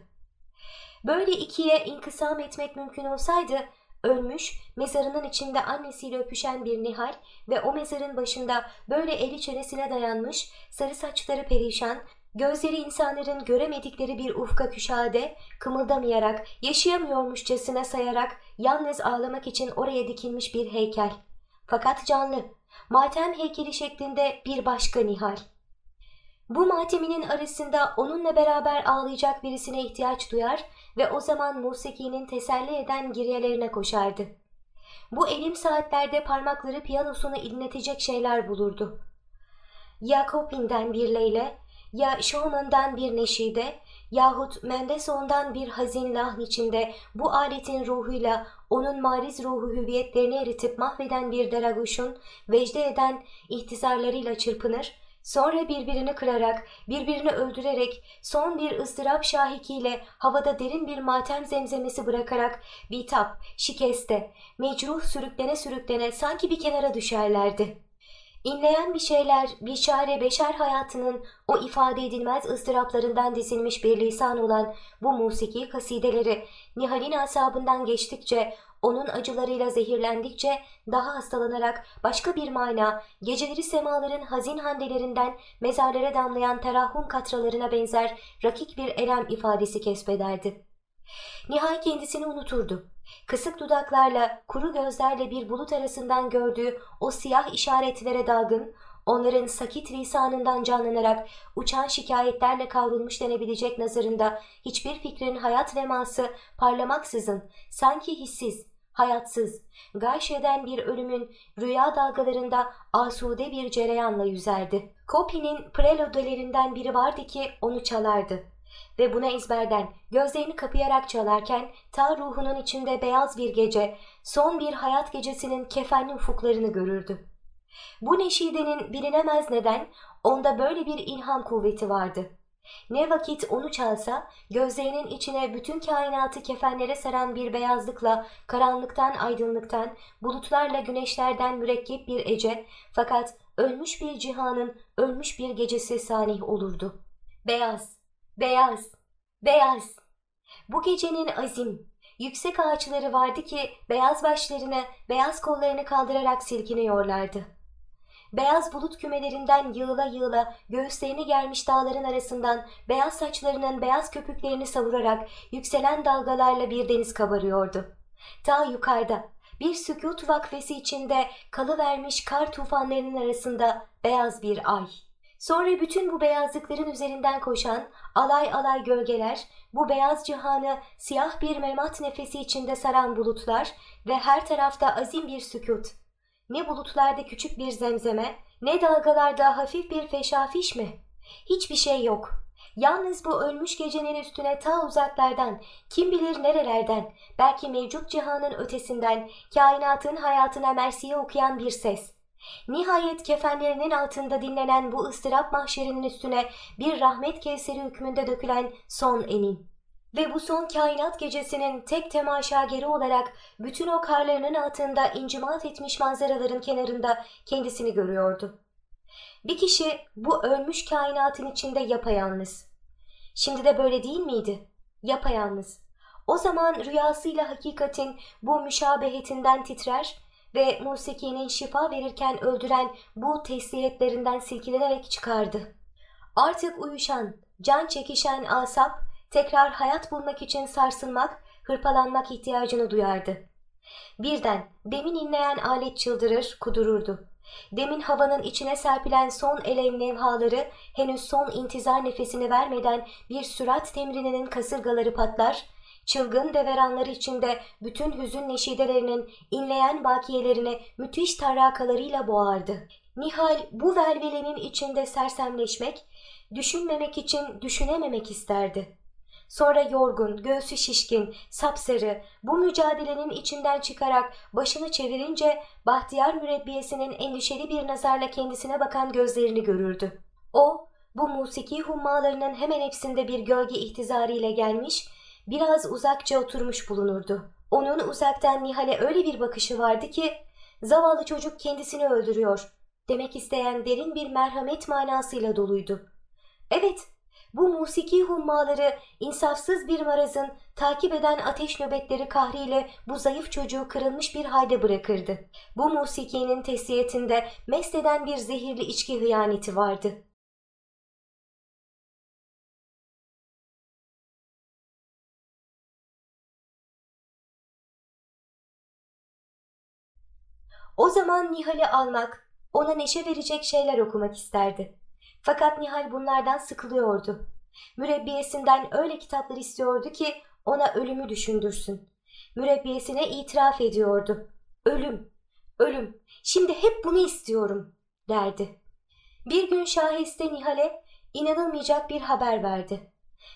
Böyle ikiye inkısam etmek mümkün olsaydı ölmüş, mezarının içinde annesiyle öpüşen bir Nihal ve o mezarın başında böyle eli çenesine dayanmış, sarı saçları perişan, Gözleri insanların göremedikleri bir ufka küşade, kımıldamayarak, yaşayamıyormuşçasına sayarak yalnız ağlamak için oraya dikilmiş bir heykel. Fakat canlı, matem heykeli şeklinde bir başka Nihal. Bu mateminin arasında onunla beraber ağlayacak birisine ihtiyaç duyar ve o zaman musiki'nin teselli eden giryelerine koşardı. Bu elim saatlerde parmakları piyanosunu inletecek şeyler bulurdu. Ya Kopin'den bir Leyle ya Schumann'dan bir neşide yahut Mendelssohn'dan bir hazin lahn içinde bu aletin ruhuyla onun mariz ruhu hüviyetlerini eritip mahveden bir deraguşun vecde eden ihtisarlarıyla çırpınır, sonra birbirini kırarak, birbirini öldürerek, son bir ıstırap şahikiyle havada derin bir matem zemzemesi bırakarak bitap, şikeste, mecruh sürüklene sürüklene sanki bir kenara düşerlerdi.'' İnleyen bir şeyler, bir çare beşer hayatının o ifade edilmez ıstıraplarından dizilmiş bir lisan olan bu musiki kasideleri Nihal'in asabından geçtikçe, onun acılarıyla zehirlendikçe daha hastalanarak başka bir mana, geceleri semaların hazin handelerinden mezarlara damlayan terahhum katralarına benzer rakik bir elem ifadesi kesbederdi. Nihal kendisini unuturdu. Kısık dudaklarla, kuru gözlerle bir bulut arasından gördüğü o siyah işaretlere dalgın, onların sakit lisanından canlanarak uçan şikayetlerle kavrulmuş denebilecek nazarında hiçbir fikrin hayat leması parlamaksızın, sanki hissiz, hayatsız, gayş eden bir ölümün rüya dalgalarında asude bir cereyanla yüzerdi. Kopi'nin prelodolerinden biri vardı ki onu çalardı ve buna ezberden gözlerini kapayarak çalarken ta ruhunun içinde beyaz bir gece, son bir hayat gecesinin kefenli ufuklarını görürdü. Bu neşidenin bilinemez neden onda böyle bir ilham kuvveti vardı. Ne vakit onu çalsa gözlerinin içine bütün kainatı kefenlere saran bir beyazlıkla, karanlıktan aydınlıktan, bulutlarla güneşlerden mürekkep bir ece fakat ölmüş bir cihanın ölmüş bir gecesi sanih olurdu. Beyaz, Beyaz, beyaz. Bu gecenin azim, Yüksek ağaçları vardı ki beyaz başlarını, beyaz kollarını kaldırarak silkiniyorlardı. Beyaz bulut kümelerinden yığıla yığıla göğüslerini germiş dağların arasından beyaz saçlarının beyaz köpüklerini savurarak yükselen dalgalarla bir deniz kabarıyordu. Ta yukarıda bir sükut vakfesi içinde kalıvermiş kar tufanlarının arasında beyaz bir ay. Sonra bütün bu beyazlıkların üzerinden koşan alay alay gölgeler, bu beyaz cihanı siyah bir memat nefesi içinde saran bulutlar ve her tarafta azim bir sükut. Ne bulutlarda küçük bir zemzeme, ne dalgalarda hafif bir feşafiş mi? Hiçbir şey yok. Yalnız bu ölmüş gecenin üstüne ta uzaklardan, kim bilir nerelerden, belki mevcut cihanın ötesinden, kainatın hayatına mersiye okuyan bir ses. Nihayet kefenlerinin altında dinlenen bu ıstırap mahşerinin üstüne bir rahmet kevseri hükmünde dökülen son enin. Ve bu son kainat gecesinin tek temaşageri olarak bütün o karlarının altında incimat etmiş manzaraların kenarında kendisini görüyordu. Bir kişi bu ölmüş kainatın içinde yapayalnız. Şimdi de böyle değil miydi? Yapayalnız. O zaman rüyasıyla hakikatin bu müşabehetinden titrer ve musikinin şifa verirken öldüren bu tesliyetlerinden silkilenerek çıkardı. Artık uyuşan, can çekişen asap tekrar hayat bulmak için sarsılmak, hırpalanmak ihtiyacını duyardı. Birden demin inleyen alet çıldırır, kudururdu. Demin havanın içine serpilen son elev nevhaları henüz son intizar nefesini vermeden bir sürat temrininin kasırgaları patlar, çılgın deveranları içinde bütün hüzün neşidelerinin inleyen bakiyelerini müthiş tarrakalarıyla boğardı. Nihal bu velvelenin içinde sersemleşmek, düşünmemek için düşünememek isterdi. Sonra yorgun, göğsü şişkin, sapsarı bu mücadelenin içinden çıkarak başını çevirince Bahtiyar mürebbiyesinin endişeli bir nazarla kendisine bakan gözlerini görürdü. O, bu musiki hummalarının hemen hepsinde bir gölge ihtizarıyla gelmiş, biraz uzakça oturmuş bulunurdu. Onun uzaktan Nihal'e öyle bir bakışı vardı ki, zavallı çocuk kendisini öldürüyor demek isteyen derin bir merhamet manasıyla doluydu. Evet, bu musiki hummaları insafsız bir marazın takip eden ateş nöbetleri kahriyle bu zayıf çocuğu kırılmış bir halde bırakırdı. Bu musikinin tesiyetinde mest bir zehirli içki hıyaneti vardı. O zaman Nihal'i almak, ona neşe verecek şeyler okumak isterdi. Fakat Nihal bunlardan sıkılıyordu. Mürebbiyesinden öyle kitaplar istiyordu ki ona ölümü düşündürsün. Mürebbiyesine itiraf ediyordu. Ölüm, ölüm, şimdi hep bunu istiyorum derdi. Bir gün Şahiste Nihal'e inanılmayacak bir haber verdi.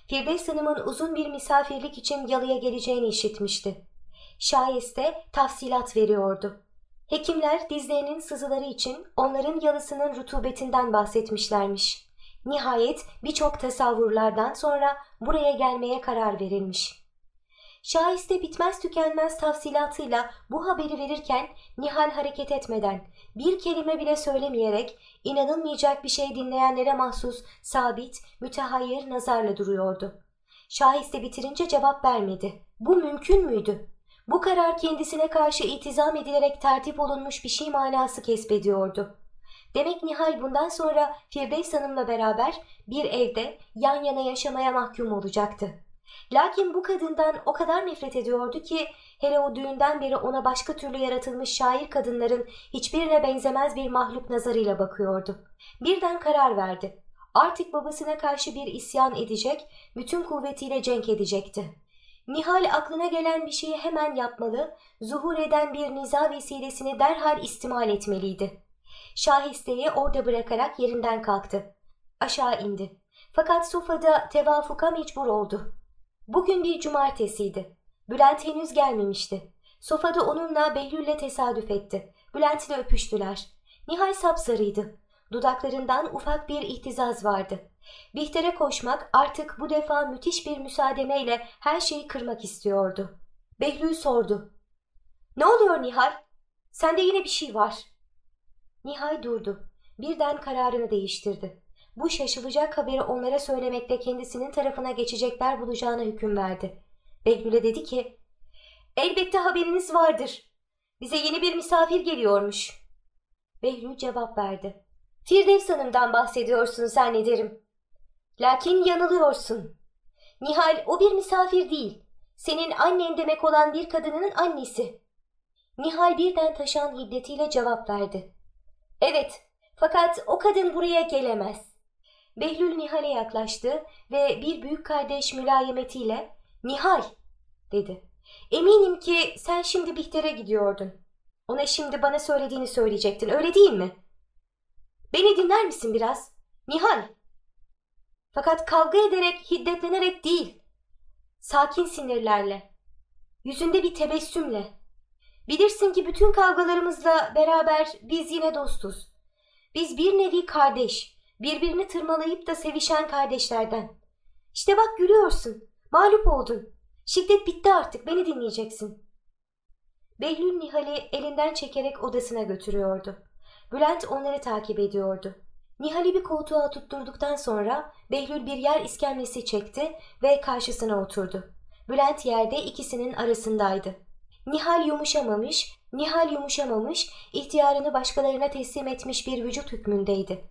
Firdevs Hanım'ın uzun bir misafirlik için yalıya geleceğini işitmişti. Şahiste tafsilat veriyordu. Hekimler dizlerinin sızıları için onların yalısının rutubetinden bahsetmişlermiş. Nihayet birçok tasavvurlardan sonra buraya gelmeye karar verilmiş. Şahiste bitmez tükenmez tafsilatıyla bu haberi verirken Nihal hareket etmeden, bir kelime bile söylemeyerek inanılmayacak bir şey dinleyenlere mahsus sabit, mütehayyir nazarla duruyordu. Şahiste bitirince cevap vermedi. Bu mümkün müydü? Bu karar kendisine karşı itizam edilerek tertip olunmuş bir şey manası kesbediyordu. Demek Nihal bundan sonra Firdevs Hanım'la beraber bir evde yan yana yaşamaya mahkum olacaktı. Lakin bu kadından o kadar nefret ediyordu ki hele o düğünden beri ona başka türlü yaratılmış şair kadınların hiçbirine benzemez bir mahluk nazarıyla bakıyordu. Birden karar verdi. Artık babasına karşı bir isyan edecek, bütün kuvvetiyle cenk edecekti. Nihal aklına gelen bir şeyi hemen yapmalı, zuhur eden bir niza vesilesini derhal istimal etmeliydi. Şahisteyi orada bırakarak yerinden kalktı. Aşağı indi. Fakat sofada tevafuka mecbur oldu. Bugün bir cumartesiydi. Bülent henüz gelmemişti. Sofada onunla Behlül'le tesadüf etti. Bülent ile öpüştüler. Nihal sapsarıydı. Dudaklarından ufak bir ihtizaz vardı. Bihter'e koşmak artık bu defa müthiş bir müsaademeyle her şeyi kırmak istiyordu. Behlül sordu. Ne oluyor Nihal? Sende yine bir şey var. Nihal durdu. Birden kararını değiştirdi. Bu şaşılacak haberi onlara söylemekte kendisinin tarafına geçecekler bulacağına hüküm verdi. Behlül'e dedi ki, Elbette haberiniz vardır. Bize yeni bir misafir geliyormuş. Behlül cevap verdi. Firdevs Hanım'dan bahsediyorsun zannederim. Lakin yanılıyorsun. Nihal o bir misafir değil. Senin annen demek olan bir kadının annesi. Nihal birden taşan hiddetiyle cevap verdi. Evet, fakat o kadın buraya gelemez. Behlül Nihal'e yaklaştı ve bir büyük kardeş mülayemetiyle Nihal dedi. Eminim ki sen şimdi Bihter'e gidiyordun. Ona şimdi bana söylediğini söyleyecektin öyle değil mi? Beni dinler misin biraz? Nihal. Fakat kavga ederek, hiddetlenerek değil. Sakin sinirlerle. Yüzünde bir tebessümle. Bilirsin ki bütün kavgalarımızla beraber biz yine dostuz. Biz bir nevi kardeş, birbirini tırmalayıp da sevişen kardeşlerden. İşte bak gülüyorsun, mağlup oldun. Şiddet bitti artık, beni dinleyeceksin. Behlül Nihal'i elinden çekerek odasına götürüyordu. Bülent onları takip ediyordu. Nihal'i bir koltuğa tutturduktan sonra Behlül bir yer iskemlesi çekti ve karşısına oturdu. Bülent yerde ikisinin arasındaydı. Nihal yumuşamamış, Nihal yumuşamamış, ihtiyarını başkalarına teslim etmiş bir vücut hükmündeydi.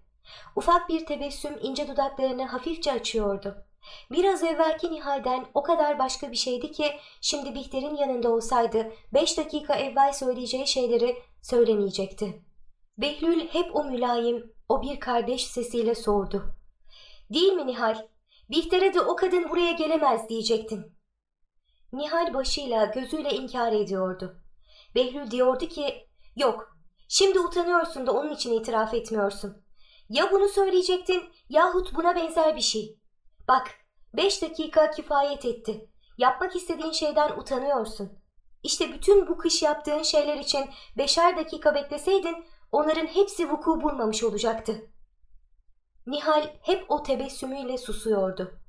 Ufak bir tebessüm ince dudaklarını hafifçe açıyordu. Biraz evvelki Nihal'den o kadar başka bir şeydi ki şimdi Bihter'in yanında olsaydı beş dakika evvel söyleyeceği şeyleri söylemeyecekti. Behlül hep o mülayim, o bir kardeş sesiyle sordu. Değil mi Nihal? Bihter'e de o kadın buraya gelemez diyecektin. Nihal başıyla gözüyle inkar ediyordu. Behlül diyordu ki yok şimdi utanıyorsun da onun için itiraf etmiyorsun. Ya bunu söyleyecektin yahut buna benzer bir şey. Bak beş dakika kifayet etti. Yapmak istediğin şeyden utanıyorsun. İşte bütün bu kış yaptığın şeyler için beşer dakika bekleseydin onların hepsi vuku bulmamış olacaktı. Nihal hep o tebessümüyle susuyordu.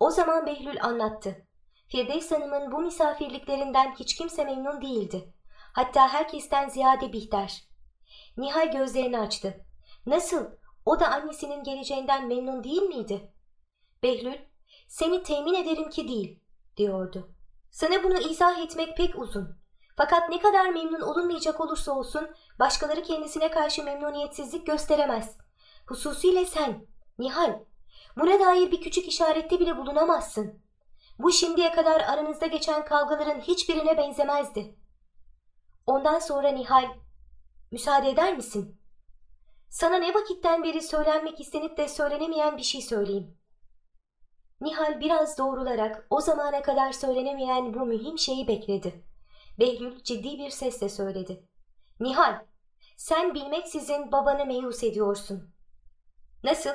O zaman Behlül anlattı. Firdevs Hanım'ın bu misafirliklerinden hiç kimse memnun değildi. Hatta herkesten ziyade Bihter. Nihal gözlerini açtı. Nasıl? O da annesinin geleceğinden memnun değil miydi? Behlül, seni temin ederim ki değil, diyordu. Sana bunu izah etmek pek uzun. Fakat ne kadar memnun olunmayacak olursa olsun başkaları kendisine karşı memnuniyetsizlik gösteremez. Hususiyle sen, Nihal. Buna dair bir küçük işarette bile bulunamazsın. Bu şimdiye kadar aranızda geçen kavgaların hiçbirine benzemezdi. Ondan sonra Nihal, müsaade eder misin? Sana ne vakitten beri söylenmek istenip de söylenemeyen bir şey söyleyeyim. Nihal biraz doğrularak o zamana kadar söylenemeyen bu mühim şeyi bekledi. Behlül ciddi bir sesle söyledi. Nihal, sen bilmeksizin babanı meyus ediyorsun. Nasıl?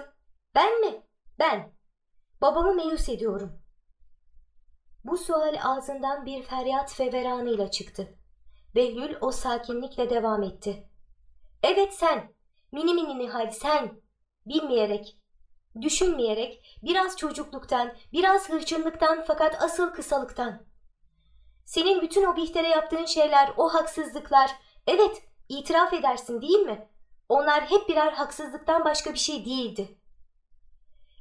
Ben mi? Ben. Babamı meyus ediyorum. Bu sual ağzından bir feryat feveranıyla çıktı. Behlül o sakinlikle devam etti. Evet sen, mini mini Nihal sen, bilmeyerek, düşünmeyerek, biraz çocukluktan, biraz hırçınlıktan fakat asıl kısalıktan. Senin bütün o Bihter'e yaptığın şeyler, o haksızlıklar, evet itiraf edersin değil mi? Onlar hep birer haksızlıktan başka bir şey değildi.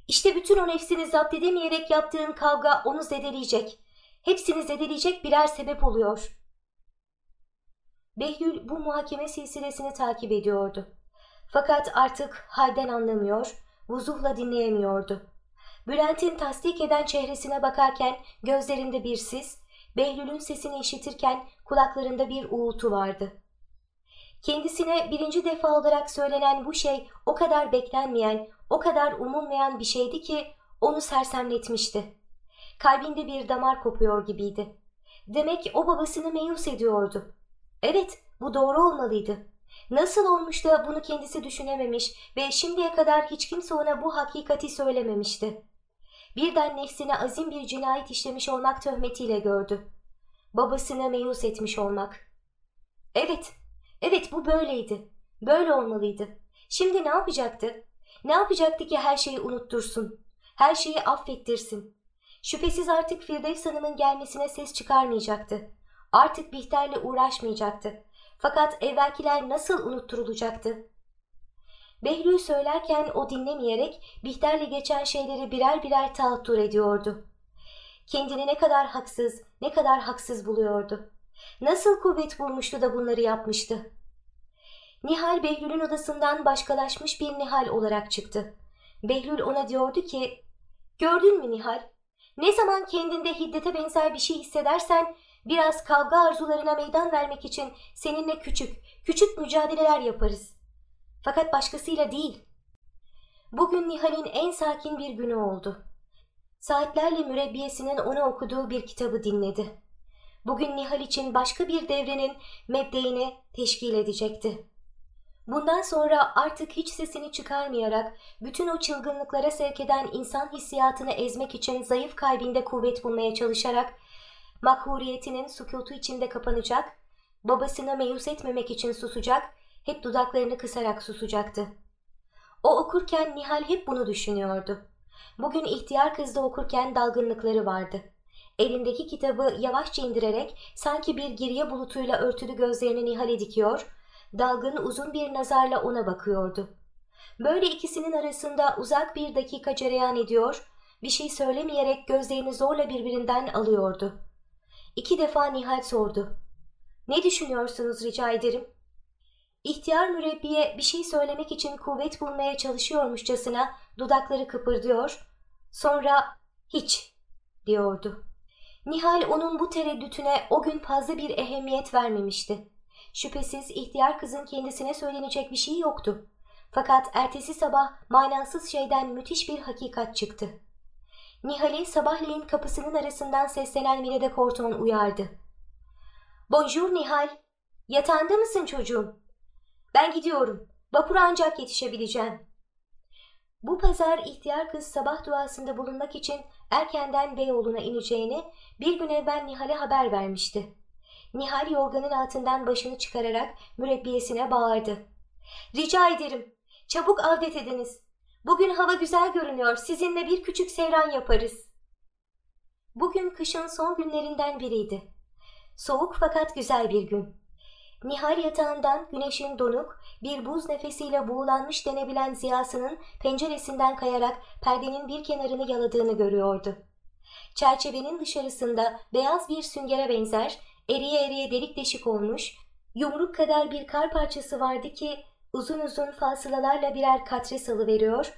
İşte bütün o nefsini zapt edemeyerek yaptığın kavga onu zedeleyecek. Hepsini zedeleyecek birer sebep oluyor. Behlül bu muhakeme silsilesini takip ediyordu. Fakat artık halden anlamıyor, vuzuhla dinleyemiyordu. Bülent'in tasdik eden çehresine bakarken gözlerinde bir sis, Behlül'ün sesini işitirken kulaklarında bir uğultu vardı. Kendisine birinci defa olarak söylenen bu şey o kadar beklenmeyen, o kadar umulmayan bir şeydi ki onu sersemletmişti. Kalbinde bir damar kopuyor gibiydi. Demek o babasını meyus ediyordu. Evet, bu doğru olmalıydı. Nasıl olmuş da bunu kendisi düşünememiş ve şimdiye kadar hiç kimse ona bu hakikati söylememişti. Birden nefsine azim bir cinayet işlemiş olmak töhmetiyle gördü. Babasını meyus etmiş olmak. Evet, evet bu böyleydi. Böyle olmalıydı. Şimdi ne yapacaktı? Ne yapacaktı ki her şeyi unuttursun? Her şeyi affettirsin? Şüphesiz artık Firdevs Hanım'ın gelmesine ses çıkarmayacaktı. Artık Bihter'le uğraşmayacaktı. Fakat evvelkiler nasıl unutturulacaktı? Behlül söylerken o dinlemeyerek Bihter'le geçen şeyleri birer birer taattur ediyordu. Kendini ne kadar haksız, ne kadar haksız buluyordu. Nasıl kuvvet bulmuştu da bunları yapmıştı? Nihal Behlül'ün odasından başkalaşmış bir Nihal olarak çıktı. Behlül ona diyordu ki, ''Gördün mü Nihal? Ne zaman kendinde hiddete benzer bir şey hissedersen biraz kavga arzularına meydan vermek için seninle küçük, küçük mücadeleler yaparız. Fakat başkasıyla değil. Bugün Nihal'in en sakin bir günü oldu. Saatlerle mürebbiyesinin ona okuduğu bir kitabı dinledi. Bugün Nihal için başka bir devrenin mebdeini teşkil edecekti. Bundan sonra artık hiç sesini çıkarmayarak bütün o çılgınlıklara sevk eden insan hissiyatını ezmek için zayıf kalbinde kuvvet bulmaya çalışarak makhuriyetinin sükutu içinde kapanacak, babasına meyus etmemek için susacak, hep dudaklarını kısarak susacaktı. O okurken Nihal hep bunu düşünüyordu. Bugün ihtiyar kızda okurken dalgınlıkları vardı. Elindeki kitabı yavaşça indirerek sanki bir geriye bulutuyla örtülü gözlerini Nihal'e dikiyor, dalgın uzun bir nazarla ona bakıyordu. Böyle ikisinin arasında uzak bir dakika cereyan ediyor, bir şey söylemeyerek gözlerini zorla birbirinden alıyordu. İki defa Nihal sordu. Ne düşünüyorsunuz rica ederim? İhtiyar mürebbiye bir şey söylemek için kuvvet bulmaya çalışıyormuşçasına dudakları kıpırdıyor, sonra hiç diyordu. Nihal onun bu tereddütüne o gün fazla bir ehemmiyet vermemişti. Şüphesiz ihtiyar kızın kendisine söylenecek bir şey yoktu. Fakat ertesi sabah manasız şeyden müthiş bir hakikat çıktı. Nihal'i sabahleyin kapısının arasından seslenen Mine Korton uyardı. Bonjour Nihal. Yatağında mısın çocuğum? Ben gidiyorum. Vapura ancak yetişebileceğim. Bu pazar ihtiyar kız sabah duasında bulunmak için erkenden Beyoğlu'na ineceğini bir gün evvel Nihal'e haber vermişti. Nihal yorganın altından başını çıkararak mürebbiyesine bağırdı. Rica ederim, çabuk avdet ediniz. Bugün hava güzel görünüyor, sizinle bir küçük seyran yaparız. Bugün kışın son günlerinden biriydi. Soğuk fakat güzel bir gün. Nihal yatağından güneşin donuk, bir buz nefesiyle buğulanmış denebilen ziyasının penceresinden kayarak perdenin bir kenarını yaladığını görüyordu. Çerçevenin dışarısında beyaz bir süngere benzer, eriye eriye delik deşik olmuş, yumruk kadar bir kar parçası vardı ki uzun uzun fasılalarla birer katre salı veriyor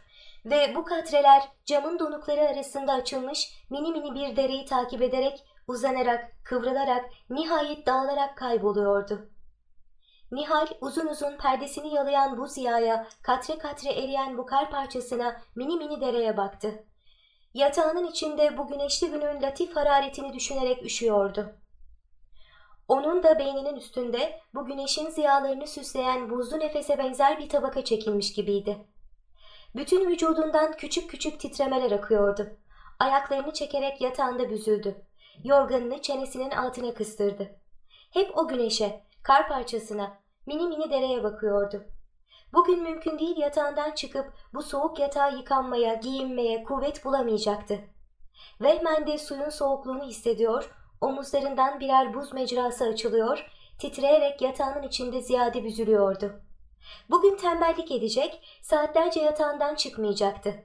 ve bu katreler camın donukları arasında açılmış mini mini bir dereyi takip ederek uzanarak, kıvrılarak, nihayet dağılarak kayboluyordu. Nihal uzun uzun perdesini yalayan bu ziyaya, katre katre eriyen bu kar parçasına mini mini dereye baktı. Yatağının içinde bu güneşli günün latif hararetini düşünerek üşüyordu. Onun da beyninin üstünde bu güneşin ziyalarını süsleyen buzlu nefese benzer bir tabaka çekilmiş gibiydi. Bütün vücudundan küçük küçük titremeler akıyordu. Ayaklarını çekerek yatağında büzüldü. Yorganını çenesinin altına kıstırdı. Hep o güneşe, kar parçasına, mini mini dereye bakıyordu. Bugün mümkün değil yatağından çıkıp bu soğuk yatağa yıkanmaya, giyinmeye kuvvet bulamayacaktı. Vehmen de suyun soğukluğunu hissediyor, omuzlarından birer buz mecrası açılıyor, titreyerek yatağının içinde ziyade büzülüyordu. Bugün tembellik edecek, saatlerce yatağından çıkmayacaktı.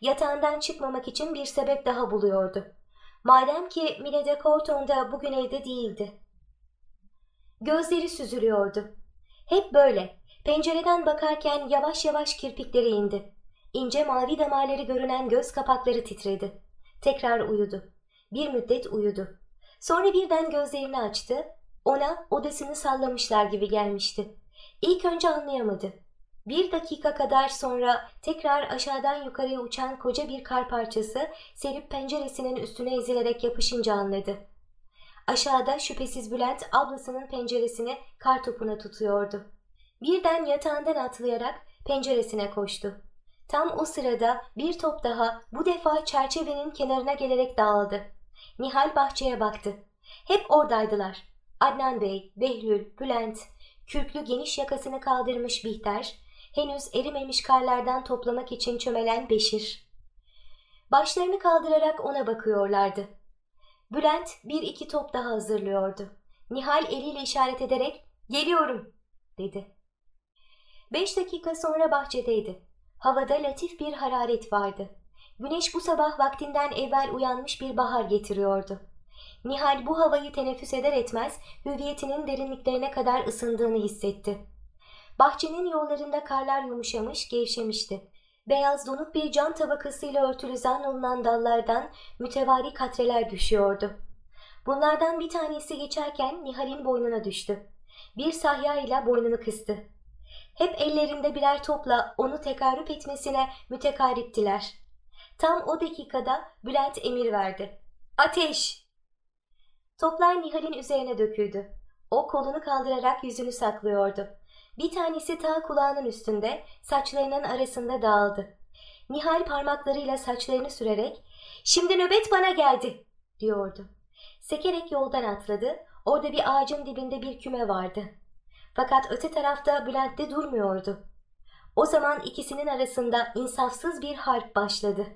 Yatağından çıkmamak için bir sebep daha buluyordu. Madem ki Mine de Corton da bugün evde değildi. Gözleri süzülüyordu. Hep böyle. Pencereden bakarken yavaş yavaş kirpikleri indi. İnce mavi damarları görünen göz kapakları titredi. Tekrar uyudu. Bir müddet uyudu. Sonra birden gözlerini açtı. Ona odasını sallamışlar gibi gelmişti. İlk önce anlayamadı. Bir dakika kadar sonra tekrar aşağıdan yukarıya uçan koca bir kar parçası serip penceresinin üstüne ezilerek yapışınca anladı. Aşağıda şüphesiz Bülent ablasının penceresini kar topuna tutuyordu. Birden yatağından atlayarak penceresine koştu. Tam o sırada bir top daha bu defa çerçevenin kenarına gelerek dağıldı. Nihal bahçeye baktı. Hep oradaydılar. Adnan Bey, Behlül, Bülent, kürklü geniş yakasını kaldırmış Bihter, henüz erimemiş karlardan toplamak için çömelen Beşir. Başlarını kaldırarak ona bakıyorlardı. Bülent bir iki top daha hazırlıyordu. Nihal eliyle işaret ederek ''Geliyorum'' dedi. Beş dakika sonra bahçedeydi. Havada latif bir hararet vardı. Güneş bu sabah vaktinden evvel uyanmış bir bahar getiriyordu. Nihal bu havayı teneffüs eder etmez hüviyetinin derinliklerine kadar ısındığını hissetti. Bahçenin yollarında karlar yumuşamış, gevşemişti. Beyaz donuk bir cam tabakasıyla örtülü zannolunan dallardan mütevari katreler düşüyordu. Bunlardan bir tanesi geçerken Nihal'in boynuna düştü. Bir sahya ile boynunu kıstı. Hep ellerinde birer topla onu tekarüp etmesine mütekariptiler. Tam o dakikada Bülent emir verdi. Ateş! Toplar Nihal'in üzerine döküldü. O kolunu kaldırarak yüzünü saklıyordu. Bir tanesi ta kulağının üstünde, saçlarının arasında dağıldı. Nihal parmaklarıyla saçlarını sürerek ''Şimdi nöbet bana geldi.'' diyordu. Sekerek yoldan atladı. Orada bir ağacın dibinde bir küme vardı. Fakat öte tarafta Bülent de durmuyordu. O zaman ikisinin arasında insafsız bir harp başladı.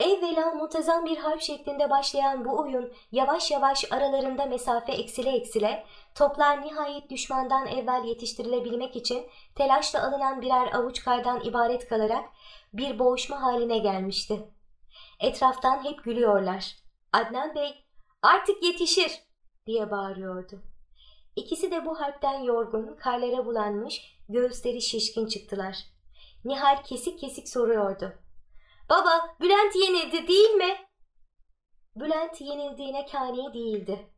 Evvela muntazam bir harp şeklinde başlayan bu oyun yavaş yavaş aralarında mesafe eksile eksile toplar nihayet düşmandan evvel yetiştirilebilmek için telaşla alınan birer avuç kardan ibaret kalarak bir boğuşma haline gelmişti. Etraftan hep gülüyorlar. Adnan Bey artık yetişir diye bağırıyordu. İkisi de bu harpten yorgun, karlara bulanmış, göğüsleri şişkin çıktılar. Nihal kesik kesik soruyordu. Baba, Bülent yenildi değil mi? Bülent yenildiğine kani değildi.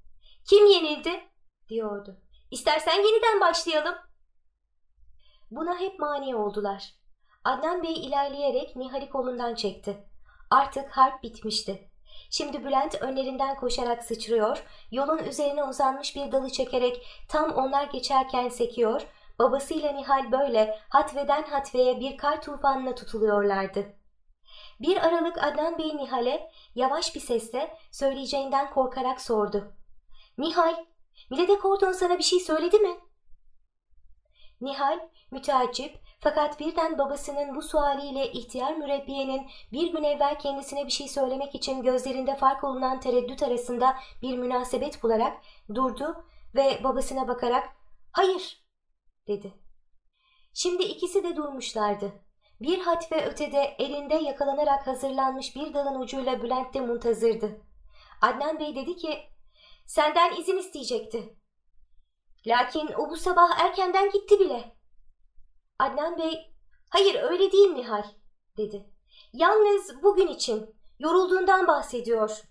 Kim yenildi? diyordu. İstersen yeniden başlayalım. Buna hep mani oldular. Adnan Bey ilerleyerek Nihal'i kolundan çekti. Artık harp bitmişti. Şimdi Bülent önlerinden koşarak sıçrıyor, yolun üzerine uzanmış bir dalı çekerek tam onlar geçerken sekiyor, babasıyla Nihal böyle hatveden hatveye bir kar tufanına tutuluyorlardı. Bir aralık Adnan Bey Nihal'e yavaş bir sesle söyleyeceğinden korkarak sordu. Nihal, Milede Korton sana bir şey söyledi mi? Nihal müteacip fakat birden babasının bu sualiyle ihtiyar mürebbiyenin bir gün evvel kendisine bir şey söylemek için gözlerinde fark olunan tereddüt arasında bir münasebet bularak durdu ve babasına bakarak ''Hayır'' dedi. Şimdi ikisi de durmuşlardı. Bir hat ve ötede elinde yakalanarak hazırlanmış bir dalın ucuyla Bülent de muntazırdı. Adnan Bey dedi ki ''Senden izin isteyecekti.'' Lakin o bu sabah erkenden gitti bile. Adnan Bey, hayır öyle değil Nihal, dedi. Yalnız bugün için, yorulduğundan bahsediyor.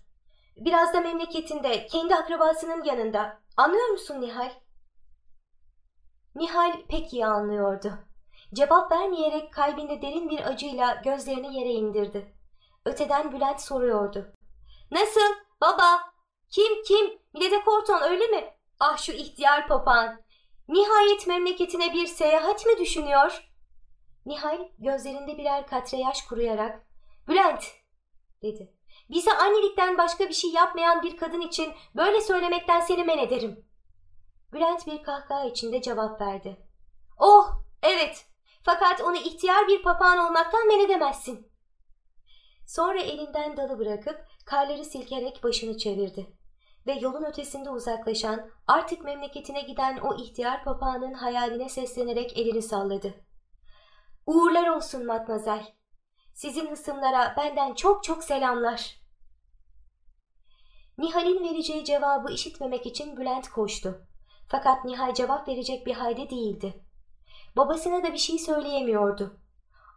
Biraz da memleketinde, kendi akrabasının yanında. Anlıyor musun Nihal? Nihal pek iyi anlıyordu. Cevap vermeyerek kalbinde derin bir acıyla gözlerini yere indirdi. Öteden Bülent soruyordu. Nasıl? Baba? Kim kim? Milede Korton öyle mi? Ah şu ihtiyar papağan. Nihayet memleketine bir seyahat mi düşünüyor? Nihal gözlerinde birer katre yaş kuruyarak Bülent dedi. Bize annelikten başka bir şey yapmayan bir kadın için böyle söylemekten seni men ederim. Bülent bir kahkaha içinde cevap verdi. Oh evet fakat onu ihtiyar bir papağan olmaktan men edemezsin. Sonra elinden dalı bırakıp karları silkerek başını çevirdi ve yolun ötesinde uzaklaşan, artık memleketine giden o ihtiyar papağanın hayaline seslenerek elini salladı. Uğurlar olsun matmazel. Sizin hısımlara benden çok çok selamlar. Nihal'in vereceği cevabı işitmemek için Bülent koştu. Fakat Nihal cevap verecek bir halde değildi. Babasına da bir şey söyleyemiyordu.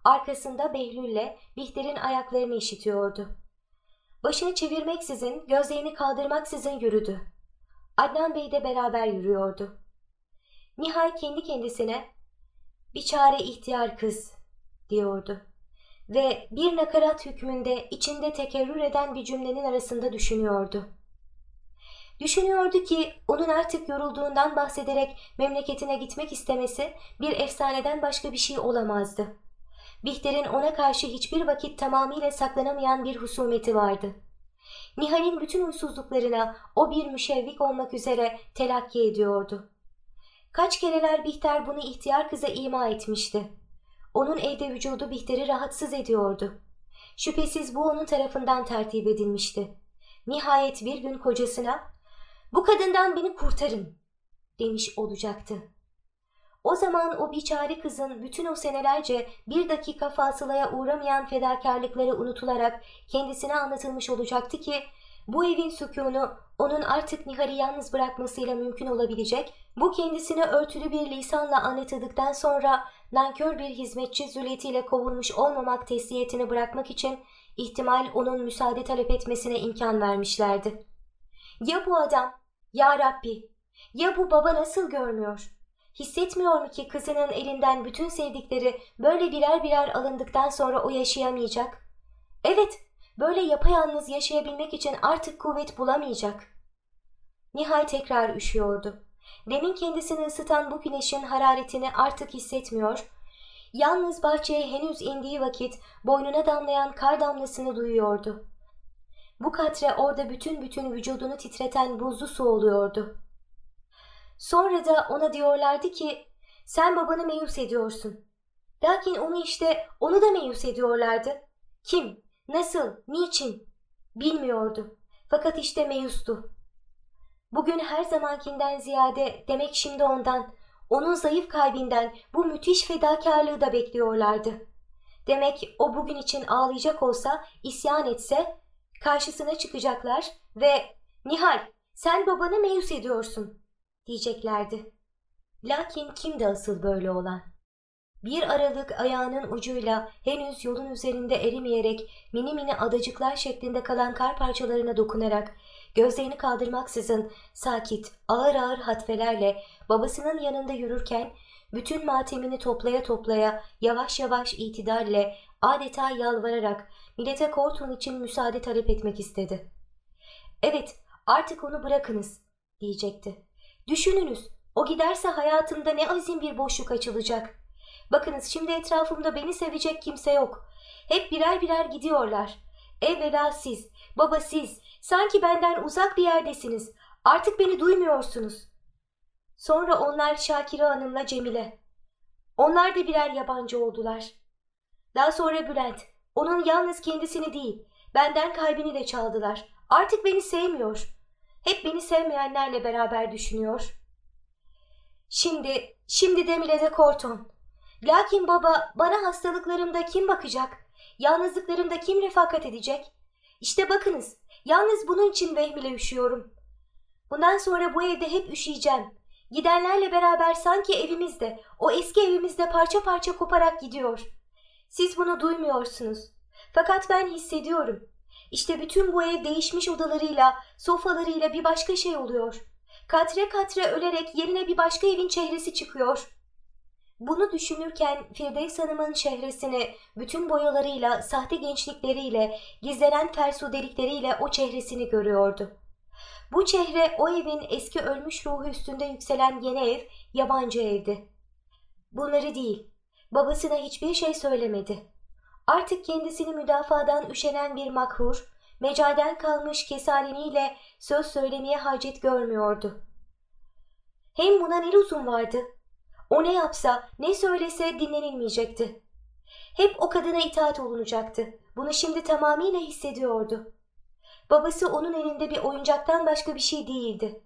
Arkasında Behlül'le Bihter'in ayaklarını işitiyordu. Başını çevirmeksizin, gözlerini kaldırmaksızın yürüdü. Adnan Bey de beraber yürüyordu. Nihal kendi kendisine bir çare ihtiyar kız diyordu. Ve bir nakarat hükmünde içinde tekerrür eden bir cümlenin arasında düşünüyordu. Düşünüyordu ki onun artık yorulduğundan bahsederek memleketine gitmek istemesi bir efsaneden başka bir şey olamazdı. Bihter'in ona karşı hiçbir vakit tamamıyla saklanamayan bir husumeti vardı. Nihal'in bütün huysuzluklarına o bir müşevvik olmak üzere telakki ediyordu. Kaç kereler Bihter bunu ihtiyar kıza ima etmişti. Onun evde vücudu Bihter'i rahatsız ediyordu. Şüphesiz bu onun tarafından tertip edilmişti. Nihayet bir gün kocasına ''Bu kadından beni kurtarın'' demiş olacaktı. o zaman o biçare kızın bütün o senelerce bir dakika fasılaya uğramayan fedakarlıkları unutularak kendisine anlatılmış olacaktı ki bu evin sükûnu onun artık Nihal'i yalnız bırakmasıyla mümkün olabilecek, bu kendisine örtülü bir lisanla anlatıldıktan sonra nankör bir hizmetçi züliyetiyle kovulmuş olmamak tesliyetini bırakmak için ihtimal onun müsaade talep etmesine imkan vermişlerdi. Ya bu adam, ya Rabbi, ya bu baba nasıl görmüyor? Hissetmiyor mu ki kızının elinden bütün sevdikleri böyle birer birer alındıktan sonra o yaşayamayacak? Evet, böyle yapayalnız yaşayabilmek için artık kuvvet bulamayacak. Nihal tekrar üşüyordu. Demin kendisini ısıtan bu güneşin hararetini artık hissetmiyor, yalnız bahçeye henüz indiği vakit boynuna damlayan kar damlasını duyuyordu. Bu katre orada bütün bütün vücudunu titreten buzlu su oluyordu. Sonra da ona diyorlardı ki sen babanı meyus ediyorsun. Lakin onu işte onu da meyus ediyorlardı. Kim, nasıl, niçin bilmiyordu. Fakat işte meyustu. Bugün her zamankinden ziyade demek şimdi ondan, onun zayıf kalbinden bu müthiş fedakarlığı da bekliyorlardı. Demek o bugün için ağlayacak olsa, isyan etse, karşısına çıkacaklar ve ''Nihal, sen babanı meyus ediyorsun.'' diyeceklerdi. Lakin kimdi asıl böyle olan? Bir aralık ayağının ucuyla henüz yolun üzerinde erimeyerek mini mini adacıklar şeklinde kalan kar parçalarına dokunarak gözlerini kaldırmaksızın sakit, ağır ağır hatfelerle babasının yanında yürürken bütün matemini toplaya toplaya yavaş yavaş itidalle adeta yalvararak millete Korton için müsaade talep etmek istedi. Evet artık onu bırakınız diyecekti. Düşününüz o giderse hayatımda ne azim bir boşluk açılacak. Bakınız şimdi etrafımda beni sevecek kimse yok. Hep birer birer gidiyorlar. Evvela siz, baba siz, sanki benden uzak bir yerdesiniz. Artık beni duymuyorsunuz. Sonra onlar Şakire Hanım'la Cemile. Onlar da birer yabancı oldular. Daha sonra Bülent. Onun yalnız kendisini değil, benden kalbini de çaldılar. Artık beni sevmiyor. Hep beni sevmeyenlerle beraber düşünüyor. Şimdi, şimdi Demile de Korton. Lakin baba bana hastalıklarımda kim bakacak? Yalnızlıklarımda kim refakat edecek? İşte bakınız, yalnız bunun için vehmile üşüyorum. Bundan sonra bu evde hep üşüyeceğim. Gidenlerle beraber sanki evimizde, o eski evimizde parça parça koparak gidiyor. Siz bunu duymuyorsunuz. Fakat ben hissediyorum. İşte bütün bu ev değişmiş odalarıyla, sofalarıyla bir başka şey oluyor. Katre katre ölerek yerine bir başka evin çehresi çıkıyor. Bunu düşünürken Firdevs Hanım'ın çehresini bütün boyalarıyla, sahte gençlikleriyle, gizlenen fersu delikleriyle o çehresini görüyordu. Bu çehre o evin eski ölmüş ruhu üstünde yükselen yeni ev, yabancı evdi. Bunları değil, babasına hiçbir şey söylemedi. Artık kendisini müdafadan üşenen bir makhur, mecalden kalmış kesaleniyle söz söylemeye hacet görmüyordu. Hem buna ne lüzum vardı? O ne yapsa, ne söylese dinlenilmeyecekti. Hep o kadına itaat olunacaktı. Bunu şimdi tamamıyla hissediyordu. Babası onun elinde bir oyuncaktan başka bir şey değildi.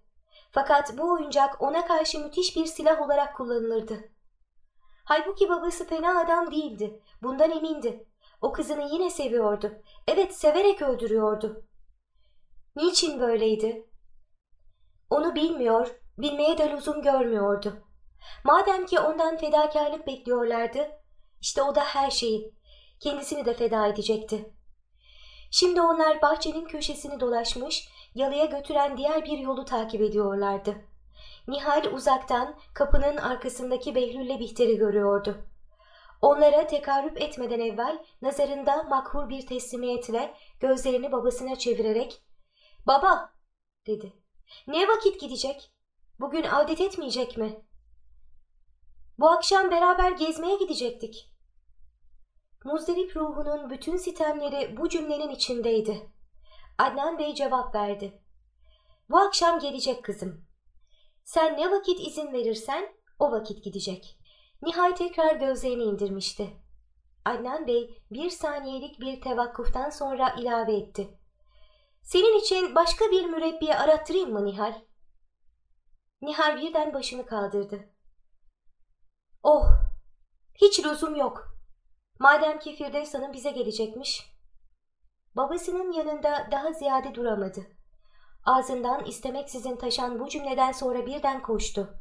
Fakat bu oyuncak ona karşı müthiş bir silah olarak kullanılırdı. Halbuki babası fena adam değildi. Bundan emindi. O kızını yine seviyordu. Evet severek öldürüyordu. Niçin böyleydi? Onu bilmiyor, bilmeye de lüzum görmüyordu. Madem ki ondan fedakarlık bekliyorlardı, işte o da her şeyi, kendisini de feda edecekti. Şimdi onlar bahçenin köşesini dolaşmış, yalıya götüren diğer bir yolu takip ediyorlardı. Nihal uzaktan kapının arkasındaki Behlül'le Bihter'i görüyordu. Onlara tekarrüp etmeden evvel nazarında makhur bir teslimiyetle gözlerini babasına çevirerek ''Baba'' dedi. ''Ne vakit gidecek? Bugün adet etmeyecek mi?'' ''Bu akşam beraber gezmeye gidecektik.'' Muzdarip ruhunun bütün sitemleri bu cümlenin içindeydi. Adnan Bey cevap verdi. ''Bu akşam gelecek kızım. Sen ne vakit izin verirsen o vakit gidecek.'' Nihal tekrar gözlerini indirmişti. Adnan Bey bir saniyelik bir tevakkuftan sonra ilave etti. Senin için başka bir mürebbiye arattırayım mı Nihal? Nihal birden başını kaldırdı. Oh, hiç lüzum yok. Madem ki Firdevs Hanım bize gelecekmiş. Babasının yanında daha ziyade duramadı. Ağzından istemeksizin taşan bu cümleden sonra birden koştu.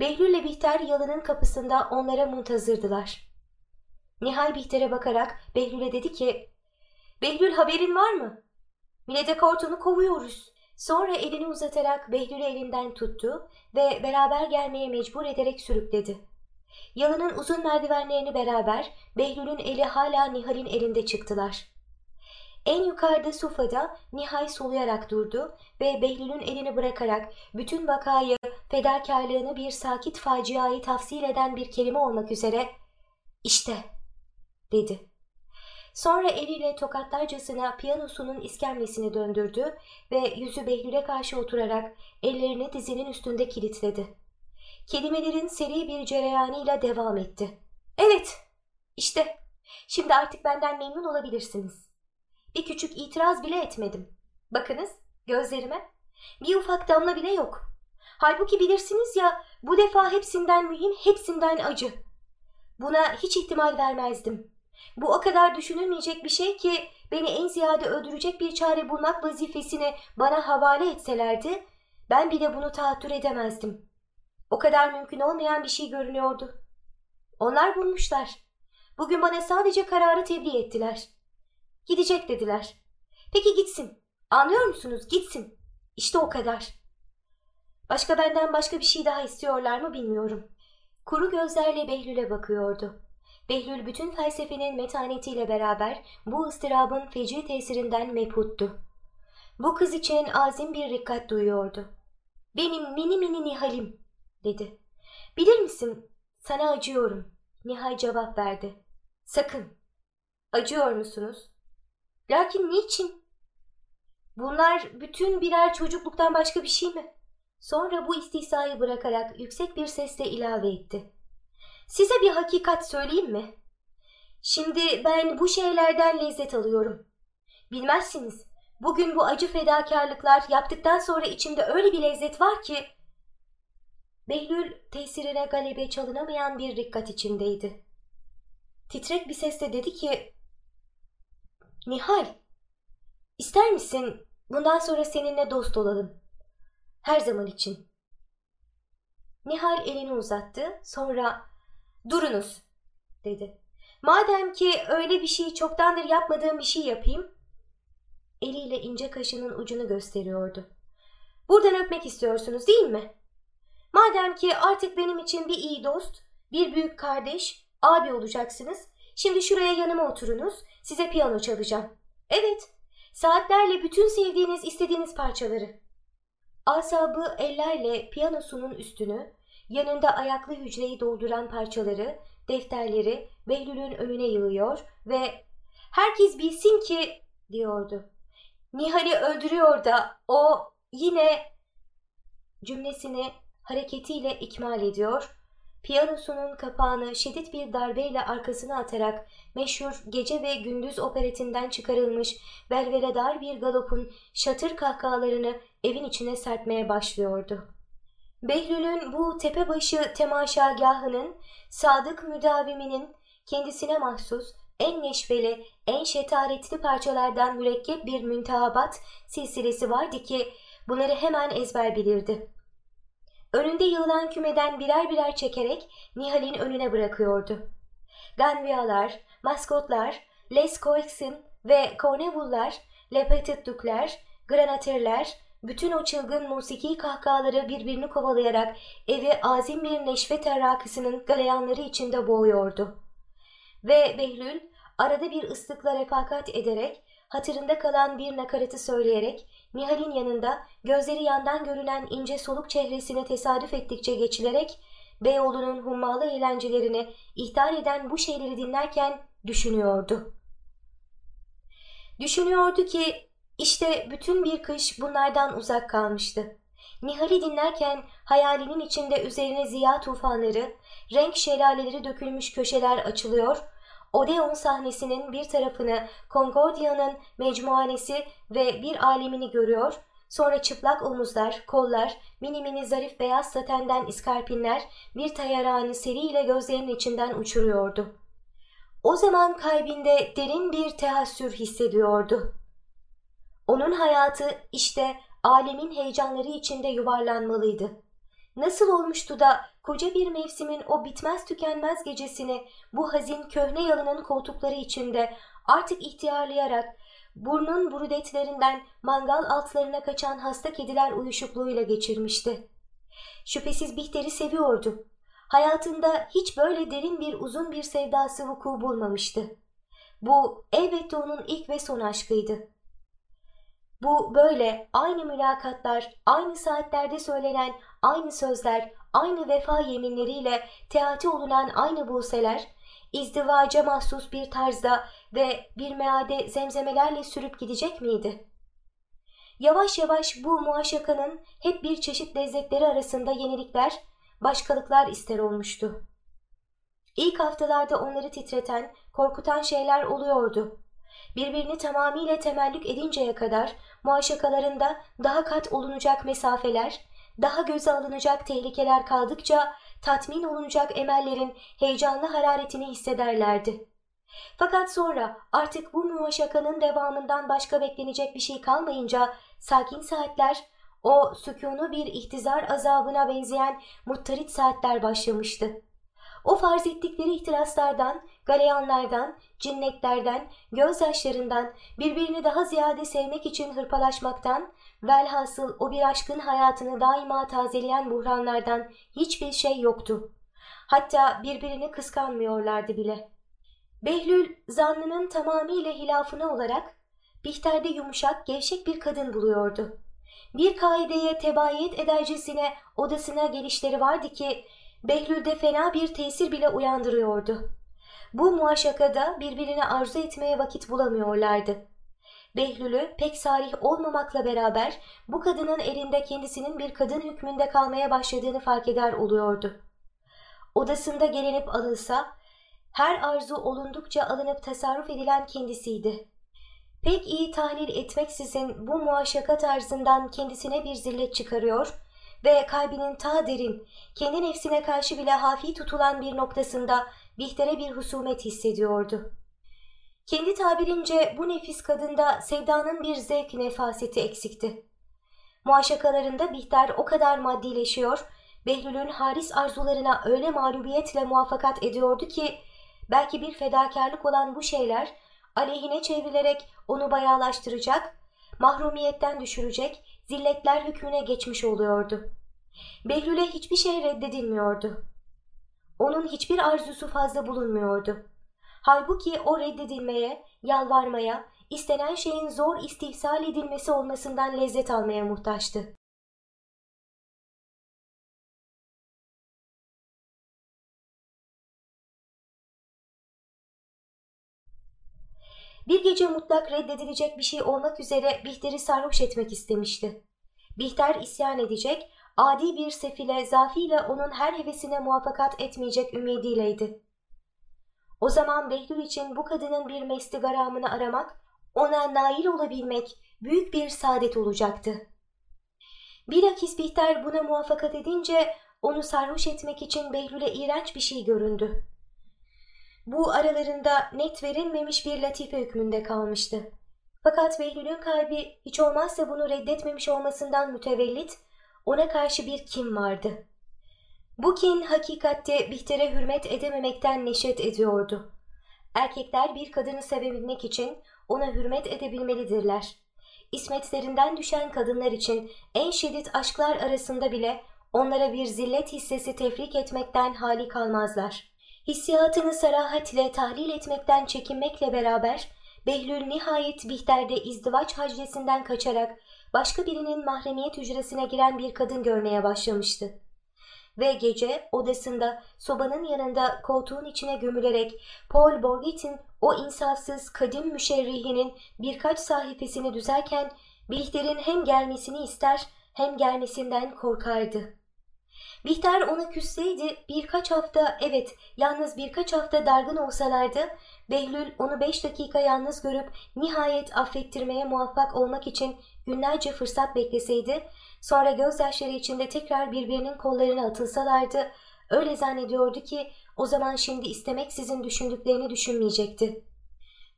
Behlül ile Bihter yalının kapısında onlara muntazırdılar. Nihal Bihter'e bakarak Behlül'e dedi ki, Behlül haberin var mı? Milede Korton'u kovuyoruz. Sonra elini uzatarak Behlül'ü elinden tuttu ve beraber gelmeye mecbur ederek sürükledi. Yalının uzun merdivenlerini beraber Behlül'ün eli hala Nihal'in elinde çıktılar. En yukarıda sofada Nihal soluyarak durdu ve Behlül'ün elini bırakarak bütün vakayı, fedakarlığını bir sakit faciayı tafsil eden bir kelime olmak üzere işte dedi. Sonra eliyle tokatlarcasına piyanosunun iskemlesini döndürdü ve yüzü Behlül'e karşı oturarak ellerini dizinin üstünde kilitledi. Kelimelerin seri bir cereyanıyla devam etti. Evet, işte şimdi artık benden memnun olabilirsiniz. Bir küçük itiraz bile etmedim. Bakınız gözlerime bir ufak damla bile yok. Halbuki bilirsiniz ya bu defa hepsinden mühim, hepsinden acı. Buna hiç ihtimal vermezdim. Bu o kadar düşünülmeyecek bir şey ki beni en ziyade öldürecek bir çare bulmak vazifesini bana havale etselerdi ben bile bunu tahattür edemezdim. O kadar mümkün olmayan bir şey görünüyordu. Onlar bulmuşlar. Bugün bana sadece kararı tebliğ ettiler. Gidecek dediler. Peki gitsin. Anlıyor musunuz? Gitsin. İşte o kadar. Başka benden başka bir şey daha istiyorlar mı bilmiyorum. Kuru gözlerle Behlül'e bakıyordu. Behlül bütün felsefenin metanetiyle beraber bu ıstırabın feci tesirinden mebhuttu. Bu kız için azim bir rikkat duyuyordu. Benim mini mini Nihal'im dedi. Bilir misin sana acıyorum. Nihal cevap verdi. Sakın. Acıyor musunuz? Lakin niçin? Bunlar bütün birer çocukluktan başka bir şey mi? Sonra bu istihzayı bırakarak yüksek bir sesle ilave etti. Size bir hakikat söyleyeyim mi? Şimdi ben bu şeylerden lezzet alıyorum. Bilmezsiniz. Bugün bu acı fedakarlıklar yaptıktan sonra içimde öyle bir lezzet var ki... Behlül tesirine galebe çalınamayan bir dikkat içindeydi. Titrek bir sesle dedi ki... Nihal, ister misin bundan sonra seninle dost olalım? Her zaman için. Nihal elini uzattı, sonra Durunuz dedi. Madem ki öyle bir şey çoktandır yapmadığım bir şey yapayım. Eliyle ince kaşının ucunu gösteriyordu. Buradan öpmek istiyorsunuz değil mi? Madem ki artık benim için bir iyi dost, bir büyük kardeş, abi olacaksınız. Şimdi şuraya yanıma oturunuz. Size piyano çalacağım. Evet, saatlerle bütün sevdiğiniz, istediğiniz parçaları. Asabı ellerle piyanosunun üstünü, yanında ayaklı hücreyi dolduran parçaları, defterleri Behlül'ün önüne yığıyor ve ''Herkes bilsin ki'' diyordu. ''Nihal'i öldürüyor da o yine'' cümlesini hareketiyle ikmal ediyor. Piyanosunun kapağını şiddet bir darbeyle arkasına atarak meşhur gece ve gündüz operetinden çıkarılmış velveledar bir galopun şatır kahkahalarını evin içine serpmeye başlıyordu. Behlül'ün bu tepebaşı temaşagahının sadık müdaviminin kendisine mahsus en neşveli, en şetaretli parçalardan mürekkep bir müntehabat silsilesi vardı ki bunları hemen ezber bilirdi. Önünde yığılan kümeden birer birer çekerek Nihal'in önüne bırakıyordu. Ganvialar, maskotlar, Les Coix'in ve Cornevullar, Le Petit Duc'ler, Granatierler, bütün o çılgın musiki kahkahaları birbirini kovalayarak evi azim bir neşve terrakısının galeyanları içinde boğuyordu. Ve Behlül arada bir ıslıkla refakat ederek, hatırında kalan bir nakaratı söyleyerek, Nihal'in yanında gözleri yandan görünen ince soluk çehresine tesadüf ettikçe geçilerek, Beyoğlu'nun hummalı eğlencelerini ihtar eden bu şeyleri dinlerken düşünüyordu. Düşünüyordu ki işte bütün bir kış bunlardan uzak kalmıştı. Nihal'i dinlerken hayalinin içinde üzerine ziya tufanları, renk şelaleleri dökülmüş köşeler açılıyor, Odeon sahnesinin bir tarafını Concordia'nın mecmuanesi ve bir alemini görüyor, Sonra çıplak omuzlar, kollar, mini mini zarif beyaz satenden iskarpinler bir tayaranı seriyle gözlerinin içinden uçuruyordu. O zaman kalbinde derin bir tehassür hissediyordu. Onun hayatı işte alemin heyecanları içinde yuvarlanmalıydı. Nasıl olmuştu da koca bir mevsimin o bitmez tükenmez gecesini bu hazin köhne yalının koltukları içinde artık ihtiyarlayarak burnun burudetlerinden mangal altlarına kaçan hasta kediler uyuşukluğuyla geçirmişti. Şüphesiz Bihter'i seviyordu. Hayatında hiç böyle derin bir uzun bir sevdası vuku bulmamıştı. Bu elbette onun ilk ve son aşkıydı. Bu böyle aynı mülakatlar, aynı saatlerde söylenen aynı sözler, aynı vefa yeminleriyle teati olunan aynı buseler, izdivaca mahsus bir tarzda ve bir meade zemzemelerle sürüp gidecek miydi? Yavaş yavaş bu muaşakanın hep bir çeşit lezzetleri arasında yenilikler, başkalıklar ister olmuştu. İlk haftalarda onları titreten, korkutan şeyler oluyordu. Birbirini tamamıyla temellük edinceye kadar muaşakalarında daha kat olunacak mesafeler, daha göze alınacak tehlikeler kaldıkça tatmin olunacak emellerin heyecanlı hararetini hissederlerdi. Fakat sonra artık bu muvaşakanın devamından başka beklenecek bir şey kalmayınca sakin saatler, o sükunu bir ihtizar azabına benzeyen muttarit saatler başlamıştı. O farz ettikleri ihtiraslardan, galeyanlardan, cinnetlerden, gözyaşlarından, birbirini daha ziyade sevmek için hırpalaşmaktan, velhasıl o bir aşkın hayatını daima tazeleyen buhranlardan hiçbir şey yoktu. Hatta birbirini kıskanmıyorlardı bile. Behlül zannının tamamıyla hilafına olarak Bihter'de yumuşak, gevşek bir kadın buluyordu. Bir kaideye tebayet edercesine odasına gelişleri vardı ki Behlül'de fena bir tesir bile uyandırıyordu. Bu muaşakada birbirini arzu etmeye vakit bulamıyorlardı. Behlül'ü pek sarih olmamakla beraber bu kadının elinde kendisinin bir kadın hükmünde kalmaya başladığını fark eder oluyordu. Odasında gelenip alınsa her arzu olundukça alınıp tasarruf edilen kendisiydi. Pek iyi tahlil etmeksizin bu muaşaka tarzından kendisine bir zillet çıkarıyor ve kalbinin ta derin, kendi nefsine karşı bile hafi tutulan bir noktasında Bihter'e bir husumet hissediyordu. Kendi tabirince bu nefis kadında sevdanın bir zevk nefaseti eksikti. Muaşakalarında Bihter o kadar maddileşiyor, Behlül'ün haris arzularına öyle mağlubiyetle muvaffakat ediyordu ki belki bir fedakarlık olan bu şeyler aleyhine çevrilerek onu bayağılaştıracak, mahrumiyetten düşürecek, zilletler hükmüne geçmiş oluyordu. Behlül'e hiçbir şey reddedilmiyordu. Onun hiçbir arzusu fazla bulunmuyordu. Halbuki o reddedilmeye, yalvarmaya, istenen şeyin zor istihsal edilmesi olmasından lezzet almaya muhtaçtı. Bir gece mutlak reddedilecek bir şey olmak üzere Bihter'i sarhoş etmek istemişti. Bihter isyan edecek, adi bir sefile zafiyle onun her hevesine muvaffakat etmeyecek ümidiyleydi. O zaman Behlül için bu kadının bir mesli garamını aramak, ona nail olabilmek büyük bir saadet olacaktı. Bilakis Bihter buna muvaffakat edince onu sarhoş etmek için Behlül'e iğrenç bir şey göründü. Bu aralarında net verilmemiş bir latife hükmünde kalmıştı. Fakat Behlül'ün kalbi hiç olmazsa bunu reddetmemiş olmasından mütevellit ona karşı bir kin vardı. Bu kin hakikatte Bihter'e hürmet edememekten neşet ediyordu. Erkekler bir kadını sevebilmek için ona hürmet edebilmelidirler. İsmetlerinden düşen kadınlar için en şiddet aşklar arasında bile onlara bir zillet hissesi tefrik etmekten hali kalmazlar. Hissiyatını sarahat tahlil etmekten çekinmekle beraber Behlül nihayet Bihter'de izdivaç haclesinden kaçarak başka birinin mahremiyet hücresine giren bir kadın görmeye başlamıştı. Ve gece odasında sobanın yanında koltuğun içine gömülerek Paul Borget'in o insafsız kadim müşerrihinin birkaç sahifesini düzerken Bihter'in hem gelmesini ister hem gelmesinden korkardı. Bihter ona küsseydi birkaç hafta evet yalnız birkaç hafta dargın olsalardı Behlül onu beş dakika yalnız görüp nihayet affettirmeye muvaffak olmak için günlerce fırsat bekleseydi, sonra gözyaşları içinde tekrar birbirinin kollarına atılsalardı, öyle zannediyordu ki o zaman şimdi istemek sizin düşündüklerini düşünmeyecekti.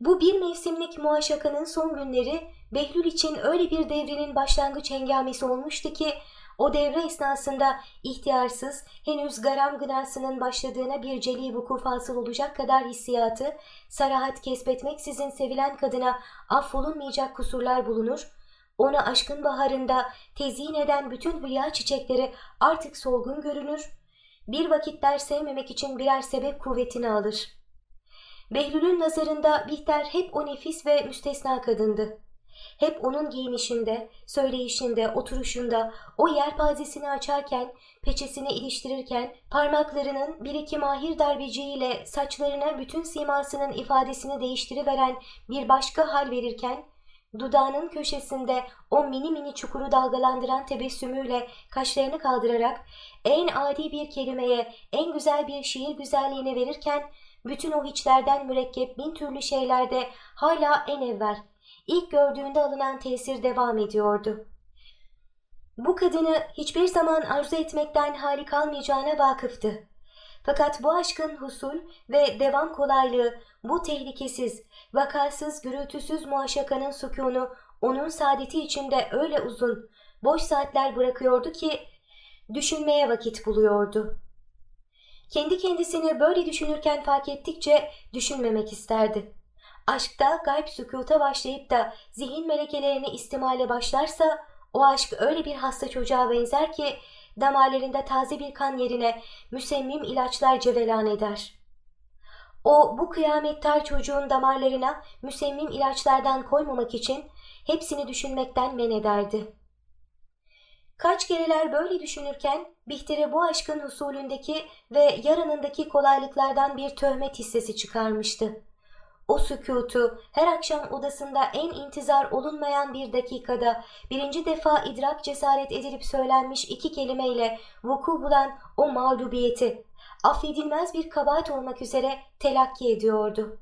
Bu bir mevsimlik muaşakanın son günleri Behlül için öyle bir devrinin başlangıç hengamesi olmuştu ki o devre esnasında ihtiyarsız henüz garam gıdasının başladığına bir celi vuku fasıl olacak kadar hissiyatı sarahat kesbetmeksizin sevilen kadına affolunmayacak kusurlar bulunur, onu aşkın baharında tezyin eden bütün hülya çiçekleri artık solgun görünür, bir vakitler sevmemek için birer sebep kuvvetini alır. Behlül'ün nazarında Bihter hep o nefis ve müstesna kadındı. Hep onun giyinişinde, söyleyişinde, oturuşunda, o yelpazesini açarken, peçesini iliştirirken, parmaklarının bir iki mahir darbeciyle saçlarına bütün simasının ifadesini değiştiriveren bir başka hal verirken, dudağının köşesinde o mini mini çukuru dalgalandıran tebessümüyle kaşlarını kaldırarak en adi bir kelimeye, en güzel bir şiir güzelliğini verirken, bütün o hiçlerden mürekkep bin türlü şeylerde hala en evvel, ilk gördüğünde alınan tesir devam ediyordu. Bu kadını hiçbir zaman arzu etmekten hali kalmayacağına vakıftı. Fakat bu aşkın husul ve devam kolaylığı, bu tehlikesiz, vakasız, gürültüsüz muaşakanın sükunu onun saadeti içinde öyle uzun, boş saatler bırakıyordu ki düşünmeye vakit buluyordu. Kendi kendisini böyle düşünürken fark ettikçe düşünmemek isterdi. Aşkta gayb sükuta başlayıp da zihin melekelerini istimale başlarsa o aşk öyle bir hasta çocuğa benzer ki damarlarında taze bir kan yerine müsemmim ilaçlar cevelan eder. O bu kıyamettar çocuğun damarlarına müsemmim ilaçlardan koymamak için hepsini düşünmekten men ederdi. Kaç kereler böyle düşünürken Bihter'e bu aşkın husulündeki ve yarınındaki kolaylıklardan bir töhmet hissesi çıkarmıştı. O sükutu her akşam odasında en intizar olunmayan bir dakikada birinci defa idrak cesaret edilip söylenmiş iki kelimeyle vuku bulan o mağlubiyeti affedilmez bir kabahat olmak üzere telakki ediyordu.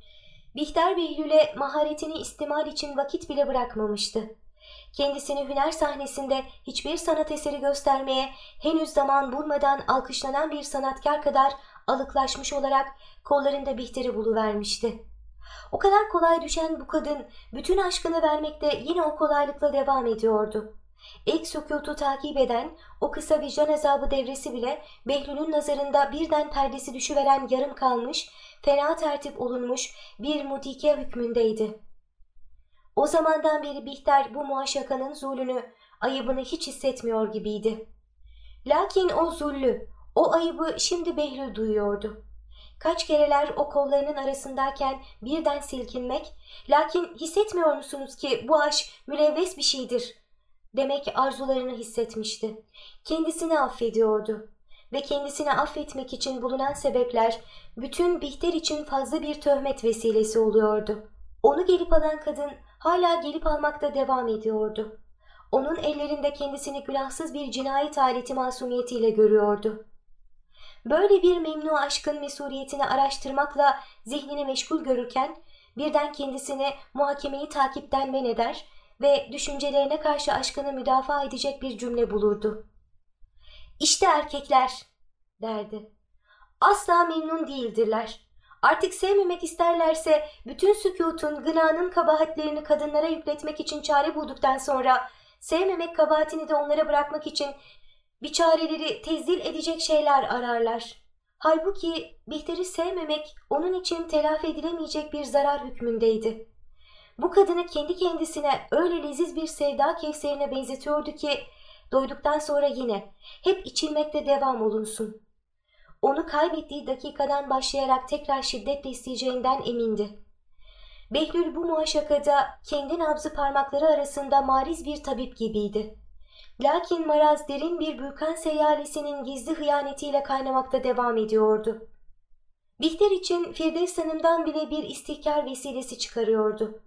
Bihter Behlül'e maharetini istimal için vakit bile bırakmamıştı. Kendisini hüner sahnesinde hiçbir sanat eseri göstermeye henüz zaman bulmadan alkışlanan bir sanatkar kadar alıklaşmış olarak kollarında Bihter'i buluvermişti. O kadar kolay düşen bu kadın bütün aşkını vermekte yine o kolaylıkla devam ediyordu. İlk sükutu takip eden o kısa vicdan azabı devresi bile Behlül'ün nazarında birden perdesi düşüveren yarım kalmış, fena tertip olunmuş bir mutike hükmündeydi. O zamandan beri Bihter bu muaşakanın zulünü, ayıbını hiç hissetmiyor gibiydi. Lakin o zullü, o ayıbı şimdi Behlül duyuyordu. Kaç kereler o kollarının arasındayken birden silkinmek, lakin hissetmiyor musunuz ki bu aşk mülevves bir şeydir demek arzularını hissetmişti. Kendisini affediyordu ve kendisini affetmek için bulunan sebepler bütün Bihter için fazla bir töhmet vesilesi oluyordu. Onu gelip alan kadın hala gelip almakta devam ediyordu. Onun ellerinde kendisini günahsız bir cinayet aleti masumiyetiyle görüyordu. Böyle bir memnu aşkın mesuliyetini araştırmakla zihnini meşgul görürken birden kendisini muhakemeyi takipten men eder ve düşüncelerine karşı aşkını müdafaa edecek bir cümle bulurdu. İşte erkekler derdi. Asla memnun değildirler. Artık sevmemek isterlerse bütün sükutun, gınanın kabahatlerini kadınlara yükletmek için çare bulduktan sonra sevmemek kabahatini de onlara bırakmak için bir çareleri tezdil edecek şeyler ararlar. Halbuki Bihter'i sevmemek onun için telafi edilemeyecek bir zarar hükmündeydi. Bu kadını kendi kendisine öyle leziz bir sevda kevserine benzetiyordu ki doyduktan sonra yine hep içilmekte devam olunsun. Onu kaybettiği dakikadan başlayarak tekrar şiddetle isteyeceğinden emindi. Behlül bu muaşakada kendi nabzı parmakları arasında mariz bir tabip gibiydi. Lakin maraz derin bir bülkan seyyalesinin gizli hıyanetiyle kaynamakta devam ediyordu. Bihter için Firdevs Hanım'dan bile bir istihkar vesilesi çıkarıyordu.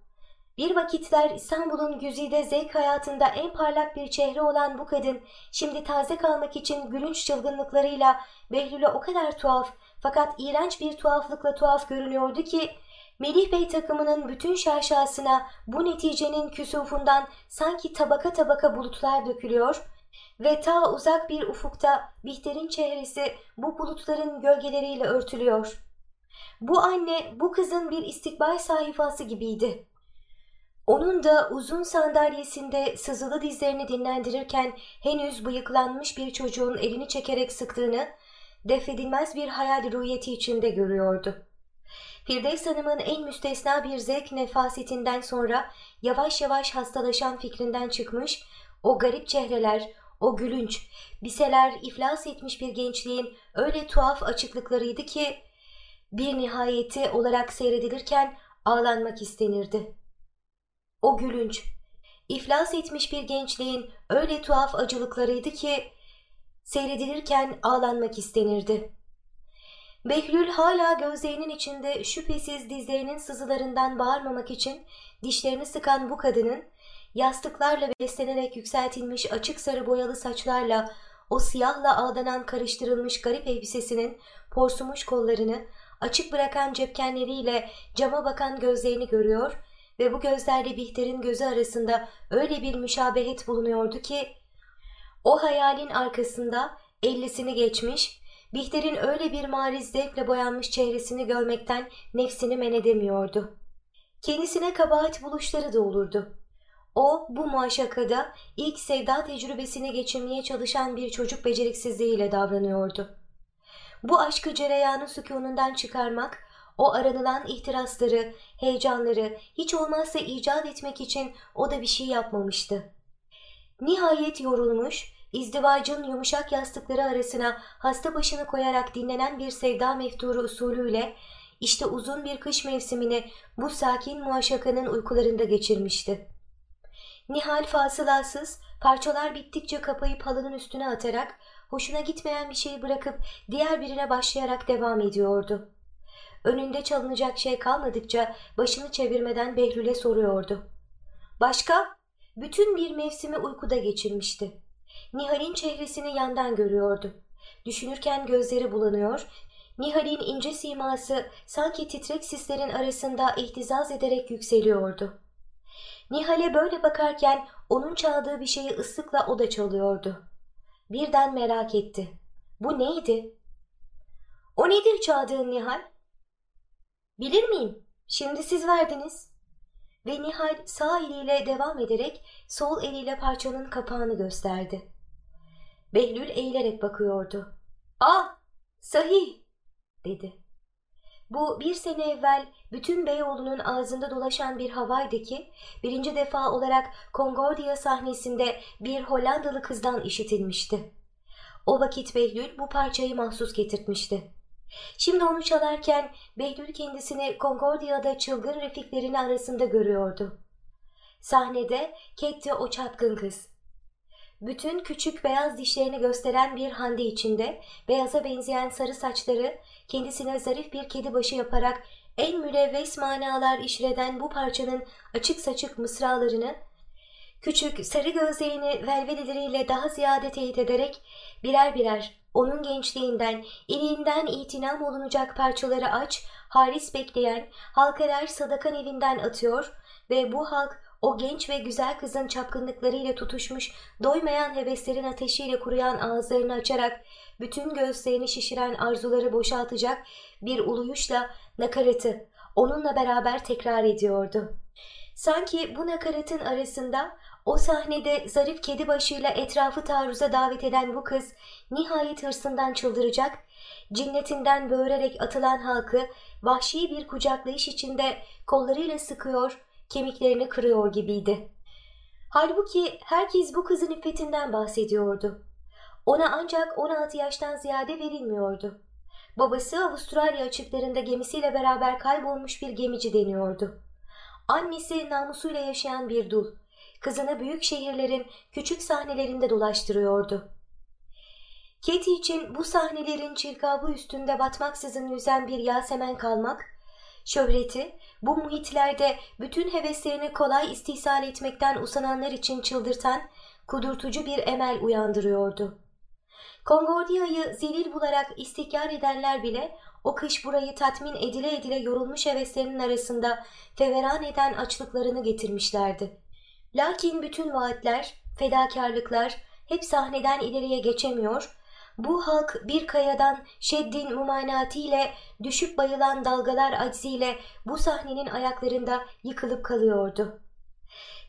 Bir vakitler İstanbul'un güzide zevk hayatında en parlak bir çehre olan bu kadın şimdi taze kalmak için gülünç çılgınlıklarıyla Behlül'e o kadar tuhaf fakat iğrenç bir tuhaflıkla tuhaf görünüyordu ki Melih Bey takımının bütün şaşasına bu neticenin küsufundan sanki tabaka tabaka bulutlar dökülüyor ve ta uzak bir ufukta Bihter'in çehresi bu bulutların gölgeleriyle örtülüyor. Bu anne bu kızın bir istikbal sayfası gibiydi. Onun da uzun sandalyesinde sızılı dizlerini dinlendirirken henüz bıyıklanmış bir çocuğun elini çekerek sıktığını defedilmez bir hayal rüyeti içinde görüyordu. Firdevs Hanım'ın en müstesna bir zevk nefasetinden sonra yavaş yavaş hastalaşan fikrinden çıkmış, o garip çehreler, o gülünç, biseler iflas etmiş bir gençliğin öyle tuhaf açıklıklarıydı ki bir nihayeti olarak seyredilirken ağlanmak istenirdi. O gülünç, iflas etmiş bir gençliğin öyle tuhaf acılıklarıydı ki seyredilirken ağlanmak istenirdi. Behlül hala gözlerinin içinde şüphesiz dizlerinin sızılarından bağırmamak için dişlerini sıkan bu kadının yastıklarla beslenerek yükseltilmiş açık sarı boyalı saçlarla o siyahla aldanan karıştırılmış garip elbisesinin porsumuş kollarını açık bırakan cepkenleriyle cama bakan gözlerini görüyor ve bu gözlerle Bihter'in gözü arasında öyle bir müşabehet bulunuyordu ki o hayalin arkasında ellisini geçmiş, Bihter'in öyle bir mariz zevkle boyanmış çehresini görmekten nefsini men edemiyordu. Kendisine kabahat buluşları da olurdu. O bu muaşakada ilk sevda tecrübesini geçirmeye çalışan bir çocuk beceriksizliğiyle davranıyordu. Bu aşkı cereyanın sükunundan çıkarmak, o aranılan ihtirasları, heyecanları hiç olmazsa icat etmek için o da bir şey yapmamıştı. Nihayet yorulmuş, izdivacın yumuşak yastıkları arasına hasta başını koyarak dinlenen bir sevda mefturu usulüyle işte uzun bir kış mevsimini bu sakin muaşakanın uykularında geçirmişti. Nihal fasılasız parçalar bittikçe kapayıp halının üstüne atarak hoşuna gitmeyen bir şeyi bırakıp diğer birine başlayarak devam ediyordu. Önünde çalınacak şey kalmadıkça başını çevirmeden Behlül'e soruyordu. Başka? Bütün bir mevsimi uykuda geçirmişti. Nihal'in çehresini yandan görüyordu. Düşünürken gözleri bulanıyor, Nihal'in ince siması sanki titrek sislerin arasında ihtizaz ederek yükseliyordu. Nihal'e böyle bakarken onun çaldığı bir şeyi ıslıkla o da çalıyordu. Birden merak etti. Bu neydi? O nedir çaldığın Nihal? Bilir miyim? Şimdi siz verdiniz. Ve Nihal sağ eliyle devam ederek sol eliyle parçanın kapağını gösterdi. Behlül eğilerek bakıyordu. Ah, sahih, dedi. Bu bir sene evvel bütün Beyoğlu'nun ağzında dolaşan bir havaydı ki birinci defa olarak Concordia sahnesinde bir Hollandalı kızdan işitilmişti. O vakit Behlül bu parçayı mahsus getirtmişti. Şimdi onu çalarken Behlül kendisini Concordia'da çılgın refiklerin arasında görüyordu. Sahnede Ketty o çapkın kız. Bütün küçük beyaz dişlerini gösteren bir hande içinde beyaza benzeyen sarı saçları kendisine zarif bir kedi başı yaparak en mürevves manalar işleden bu parçanın açık saçık mısralarını küçük sarı gözlerini velvelileriyle daha ziyade teyit ederek birer birer onun gençliğinden, iliğinden itinam olunacak parçaları aç, haris bekleyen halkalar sadakan evinden atıyor ve bu halk o genç ve güzel kızın çapkınlıklarıyla tutuşmuş, doymayan heveslerin ateşiyle kuruyan ağızlarını açarak bütün göğüslerini şişiren arzuları boşaltacak bir uluyuşla nakaratı onunla beraber tekrar ediyordu. Sanki bu nakaratın arasında o sahnede zarif kedi başıyla etrafı taarruza davet eden bu kız nihayet hırsından çıldıracak, cinnetinden böğürerek atılan halkı vahşi bir kucaklayış içinde kollarıyla sıkıyor, kemiklerini kırıyor gibiydi. Halbuki herkes bu kızın iffetinden bahsediyordu. Ona ancak 16 yaştan ziyade verilmiyordu. Babası Avustralya açıklarında gemisiyle beraber kaybolmuş bir gemici deniyordu. Annesi namusuyla yaşayan bir dul. Kızını büyük şehirlerin küçük sahnelerinde dolaştırıyordu. Katie için bu sahnelerin çirkabı üstünde batmaksızın yüzen bir yasemen kalmak, şöhreti, bu muhitlerde bütün heveslerini kolay istihsal etmekten usananlar için çıldırtan, kudurtucu bir emel uyandırıyordu. Concordia'yı zelil bularak istihkar edenler bile o kış burayı tatmin edile edile yorulmuş heveslerinin arasında feveran eden açlıklarını getirmişlerdi. Lakin bütün vaatler, fedakarlıklar hep sahneden ileriye geçemiyor, bu halk bir kayadan şeddin mumanatiyle düşüp bayılan dalgalar acziyle bu sahnenin ayaklarında yıkılıp kalıyordu.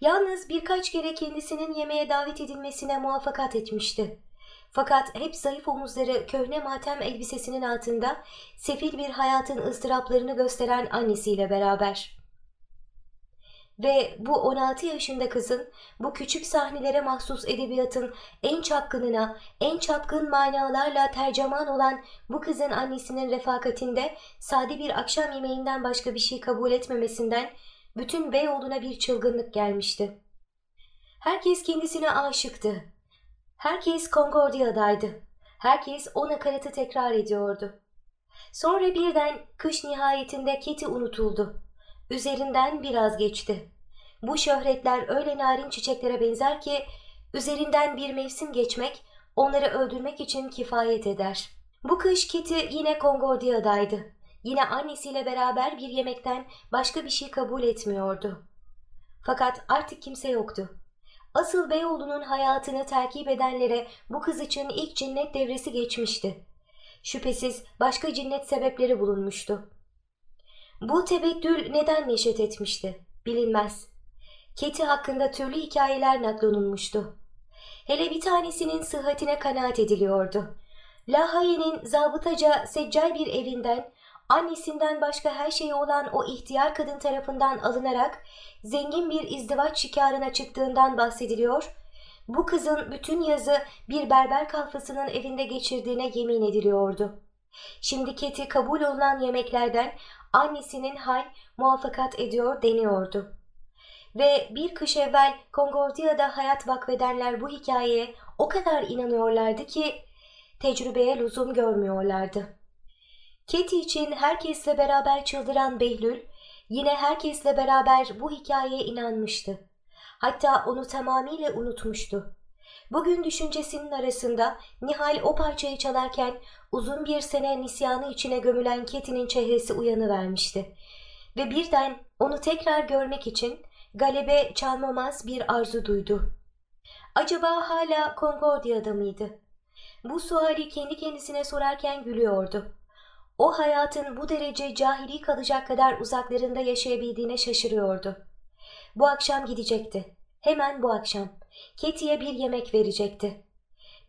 Yalnız birkaç kere kendisinin yemeğe davet edilmesine muvaffakat etmişti. Fakat hep zayıf omuzları köhne matem elbisesinin altında sefil bir hayatın ızdıraplarını gösteren annesiyle beraber. Ve bu 16 yaşında kızın bu küçük sahnelere mahsus edebiyatın en çapkınına, en çapkın manalarla tercüman olan bu kızın annesinin refakatinde sade bir akşam yemeğinden başka bir şey kabul etmemesinden bütün Beyoğlu'na bir çılgınlık gelmişti. Herkes kendisine aşıktı. Herkes Concordia'daydı. Herkes o nakaratı tekrar ediyordu. Sonra birden kış nihayetinde Keti unutuldu. Üzerinden biraz geçti. Bu şöhretler öyle narin çiçeklere benzer ki üzerinden bir mevsim geçmek onları öldürmek için kifayet eder. Bu kış Keti yine Concordia'daydı. Yine annesiyle beraber bir yemekten başka bir şey kabul etmiyordu. Fakat artık kimse yoktu. Asıl Beyoğlu'nun hayatını takip edenlere bu kız için ilk cinnet devresi geçmişti. Şüphesiz başka cinnet sebepleri bulunmuştu. Bu tebeddül neden neşet etmişti? Bilinmez. Keti hakkında türlü hikayeler naklonulmuştu. Hele bir tanesinin sıhhatine kanaat ediliyordu. Lahaye'nin zabıtaca seccay bir evinden annesinden başka her şeyi olan o ihtiyar kadın tarafından alınarak zengin bir izdivaç şikarına çıktığından bahsediliyor. Bu kızın bütün yazı bir berber kalfasının evinde geçirdiğine yemin ediliyordu. Şimdi Keti kabul olunan yemeklerden annesinin hal muvaffakat ediyor deniyordu. Ve bir kış evvel Concordia'da hayat vakfedenler bu hikayeye o kadar inanıyorlardı ki tecrübeye lüzum görmüyorlardı. Keti için herkesle beraber çıldıran Behlül yine herkesle beraber bu hikayeye inanmıştı. Hatta onu tamamıyla unutmuştu. Bugün düşüncesinin arasında Nihal o parçayı çalarken uzun bir sene nisyanı içine gömülen Keti'nin çehresi uyanıvermişti. Ve birden onu tekrar görmek için galebe çalmamaz bir arzu duydu. Acaba hala Concordia'da mıydı? Bu suali kendi kendisine sorarken gülüyordu. O hayatın bu derece cahili kalacak kadar uzaklarında yaşayabildiğine şaşırıyordu. Bu akşam gidecekti. Hemen bu akşam. Keti'ye bir yemek verecekti.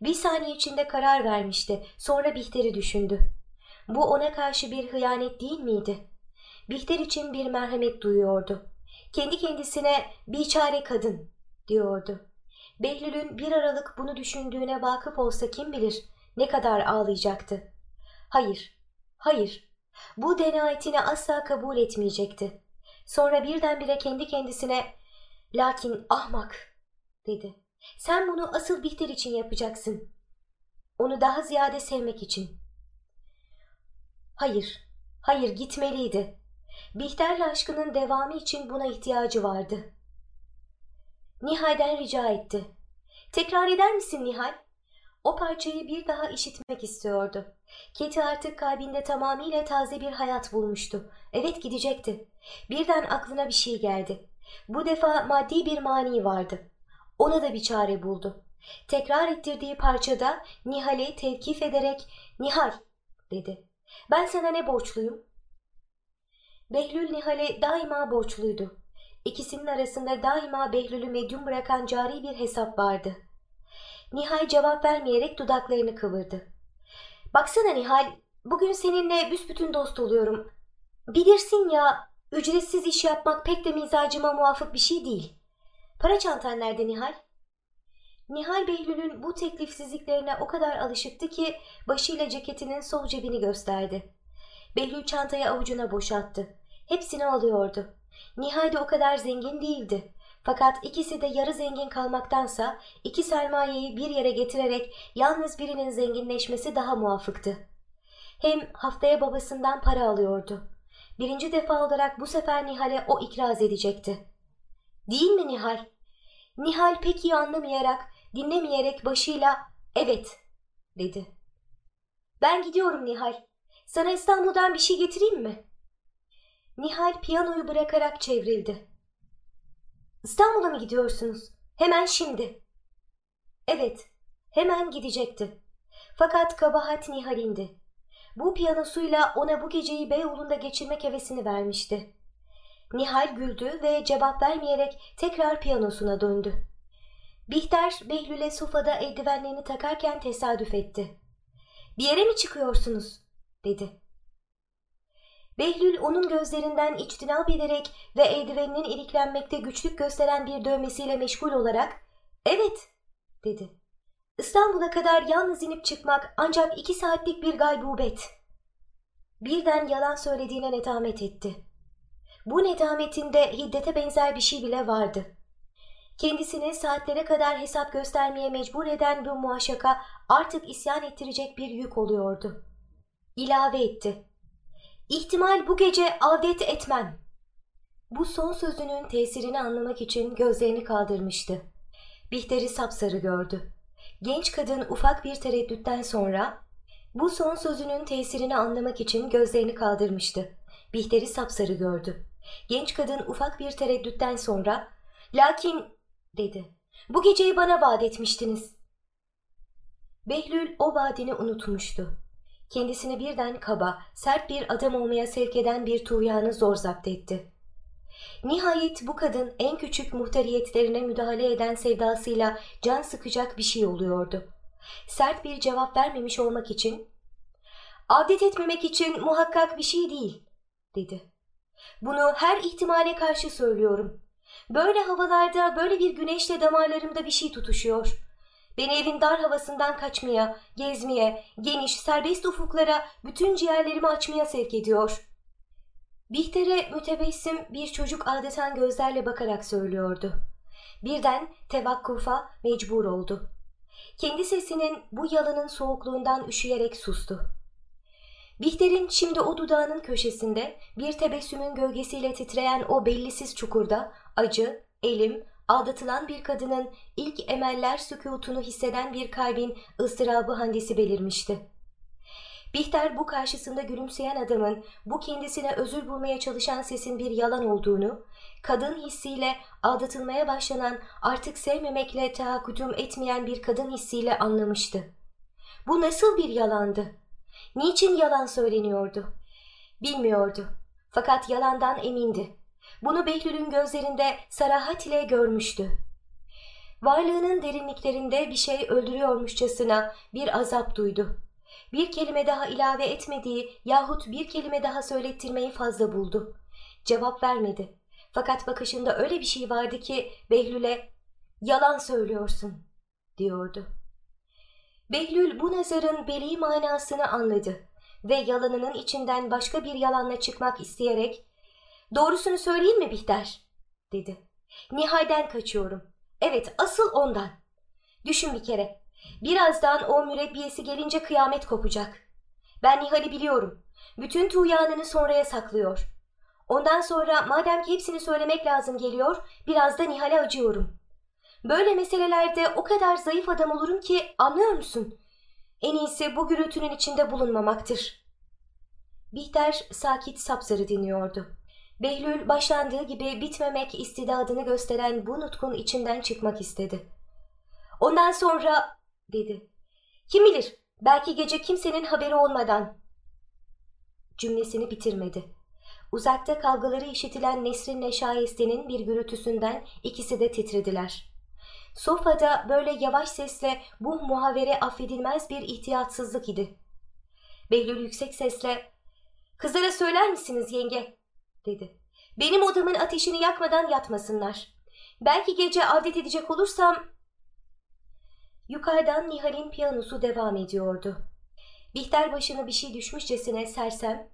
Bir saniye içinde karar vermişti. Sonra Bihter'i düşündü. Bu ona karşı bir hıyanet değil miydi? Bihter için bir merhamet duyuyordu. Kendi kendisine bir çare kadın diyordu. Behlül'ün bir aralık bunu düşündüğüne vakıf olsa kim bilir ne kadar ağlayacaktı. Hayır, hayır, bu denayetini asla kabul etmeyecekti. Sonra birdenbire kendi kendisine lakin ahmak dedi. Sen bunu asıl Bihter için yapacaksın. Onu daha ziyade sevmek için. Hayır, hayır gitmeliydi. Bihter'le aşkının devamı için buna ihtiyacı vardı. Nihal'den rica etti. Tekrar eder misin Nihal? O parçayı bir daha işitmek istiyordu. Keti artık kalbinde tamamıyla taze bir hayat bulmuştu. Evet gidecekti. Birden aklına bir şey geldi. Bu defa maddi bir mani vardı. Ona da bir çare buldu. Tekrar ettirdiği parçada Nihal'i tevkif ederek Nihal dedi. Ben sana ne borçluyum? Behlül Nihal'e daima borçluydu. İkisinin arasında daima Behlül'ü medyum bırakan cari bir hesap vardı. Nihal cevap vermeyerek dudaklarını kıvırdı. Baksana Nihal, bugün seninle büsbütün dost oluyorum. Bilirsin ya, ücretsiz iş yapmak pek de mizacıma muvafık bir şey değil. Para çantan nerede Nihal? Nihal Behlül'ün bu teklifsizliklerine o kadar alışıktı ki başıyla ceketinin sol cebini gösterdi. Behlül çantayı avucuna boşalttı. Hepsini alıyordu. Nihal de o kadar zengin değildi. Fakat ikisi de yarı zengin kalmaktansa iki sermayeyi bir yere getirerek yalnız birinin zenginleşmesi daha muafıktı. Hem haftaya babasından para alıyordu. Birinci defa olarak bu sefer Nihal'e o ikraz edecekti. Değil mi Nihal? Nihal pek iyi anlamayarak, dinlemeyerek başıyla evet dedi. Ben gidiyorum Nihal. sana İstanbul'dan bir şey getireyim mi? Nihal piyanoyu bırakarak çevrildi. İstanbul'a mı gidiyorsunuz? Hemen şimdi. Evet, hemen gidecekti. Fakat kabahat Nihal'indi. Bu piyanosuyla ona bu geceyi Beyoğlu'nda geçirmek hevesini vermişti. Nihal güldü ve cevap vermeyerek tekrar piyanosuna döndü. Bihter Behlül'e sofada eldivenlerini takarken tesadüf etti. Bir yere mi çıkıyorsunuz? dedi. Behlül onun gözlerinden içtinap ederek ve eldiveninin iliklenmekte güçlük gösteren bir dövmesiyle meşgul olarak ''Evet'' dedi. İstanbul'a kadar yalnız inip çıkmak ancak iki saatlik bir gaybubet. Birden yalan söylediğine nedamet etti. Bu nedametinde hiddete benzer bir şey bile vardı. Kendisini saatlere kadar hesap göstermeye mecbur eden bu muaşaka artık isyan ettirecek bir yük oluyordu. İlave etti. İhtimal bu gece avdet etmem. Bu son sözünün tesirini anlamak için gözlerini kaldırmıştı. Bihter'i sapsarı gördü. Genç kadın ufak bir tereddütten sonra bu son sözünün tesirini anlamak için gözlerini kaldırmıştı. Bihter'i sapsarı gördü. Genç kadın ufak bir tereddütten sonra ''Lakin'' dedi. ''Bu geceyi bana vaat etmiştiniz.'' Behlül o vaadini unutmuştu. Kendisini birden kaba, sert bir adam olmaya sevk eden bir tuğyanı zor zapt etti. Nihayet bu kadın en küçük muhtariyetlerine müdahale eden sevdasıyla can sıkacak bir şey oluyordu. Sert bir cevap vermemiş olmak için, ''Avdet etmemek için muhakkak bir şey değil.'' dedi. ''Bunu her ihtimale karşı söylüyorum. Böyle havalarda böyle bir güneşle damarlarımda bir şey tutuşuyor. Beni evin dar havasından kaçmaya, gezmeye, geniş, serbest ufuklara, bütün ciğerlerimi açmaya sevk ediyor.'' Bihter'e mütebessim bir çocuk adeten gözlerle bakarak söylüyordu. Birden tevakkufa mecbur oldu. Kendi sesinin bu yalanın soğukluğundan üşüyerek sustu. Bihter'in şimdi o dudağının köşesinde bir tebessümün gölgesiyle titreyen o bellisiz çukurda acı, elim, aldatılan bir kadının ilk emeller sükutunu hisseden bir kalbin ıstırabı handisi belirmişti. Bihter bu karşısında gülümseyen adamın bu kendisine özür bulmaya çalışan sesin bir yalan olduğunu, kadın hissiyle aldatılmaya başlanan artık sevmemekle tahakküdüm etmeyen bir kadın hissiyle anlamıştı. Bu nasıl bir yalandı? Niçin yalan söyleniyordu? Bilmiyordu. Fakat yalandan emindi. Bunu Behlül'ün gözlerinde sarahat ile görmüştü. Varlığının derinliklerinde bir şey öldürüyormuşçasına bir azap duydu bir kelime daha ilave etmediği yahut bir kelime daha söylettirmeyi fazla buldu. Cevap vermedi. Fakat bakışında öyle bir şey vardı ki Behlül'e yalan söylüyorsun diyordu. Behlül bu nazarın beli manasını anladı ve yalanının içinden başka bir yalanla çıkmak isteyerek ''Doğrusunu söyleyeyim mi Bihter?'' dedi. ''Nihal'den kaçıyorum. Evet asıl ondan. Düşün bir kere Birazdan o mürebbiyesi gelince kıyamet kopacak. Ben Nihal'i biliyorum. Bütün tuğyanını sonraya saklıyor. Ondan sonra madem ki hepsini söylemek lazım geliyor, biraz da Nihal'e acıyorum. Böyle meselelerde o kadar zayıf adam olurum ki anlıyor musun? En iyisi bu gürültünün içinde bulunmamaktır. Bihter sakit sapsarı dinliyordu. Behlül başlandığı gibi bitmemek istidadını gösteren bu nutkun içinden çıkmak istedi. Ondan sonra dedi. Kim bilir belki gece kimsenin haberi olmadan. Cümlesini bitirmedi. Uzakta kavgaları işitilen Nesrin'le Şayeste'nin bir gürültüsünden ikisi de titrediler. Sofada böyle yavaş sesle bu muhavere affedilmez bir ihtiyatsızlık idi. Behlül yüksek sesle ''Kızlara söyler misiniz yenge?'' dedi. ''Benim odamın ateşini yakmadan yatmasınlar. Belki gece avdet edecek olursam Yukarıdan Nihal'in piyanosu devam ediyordu. Bihter başına bir şey düşmüşçesine sersem,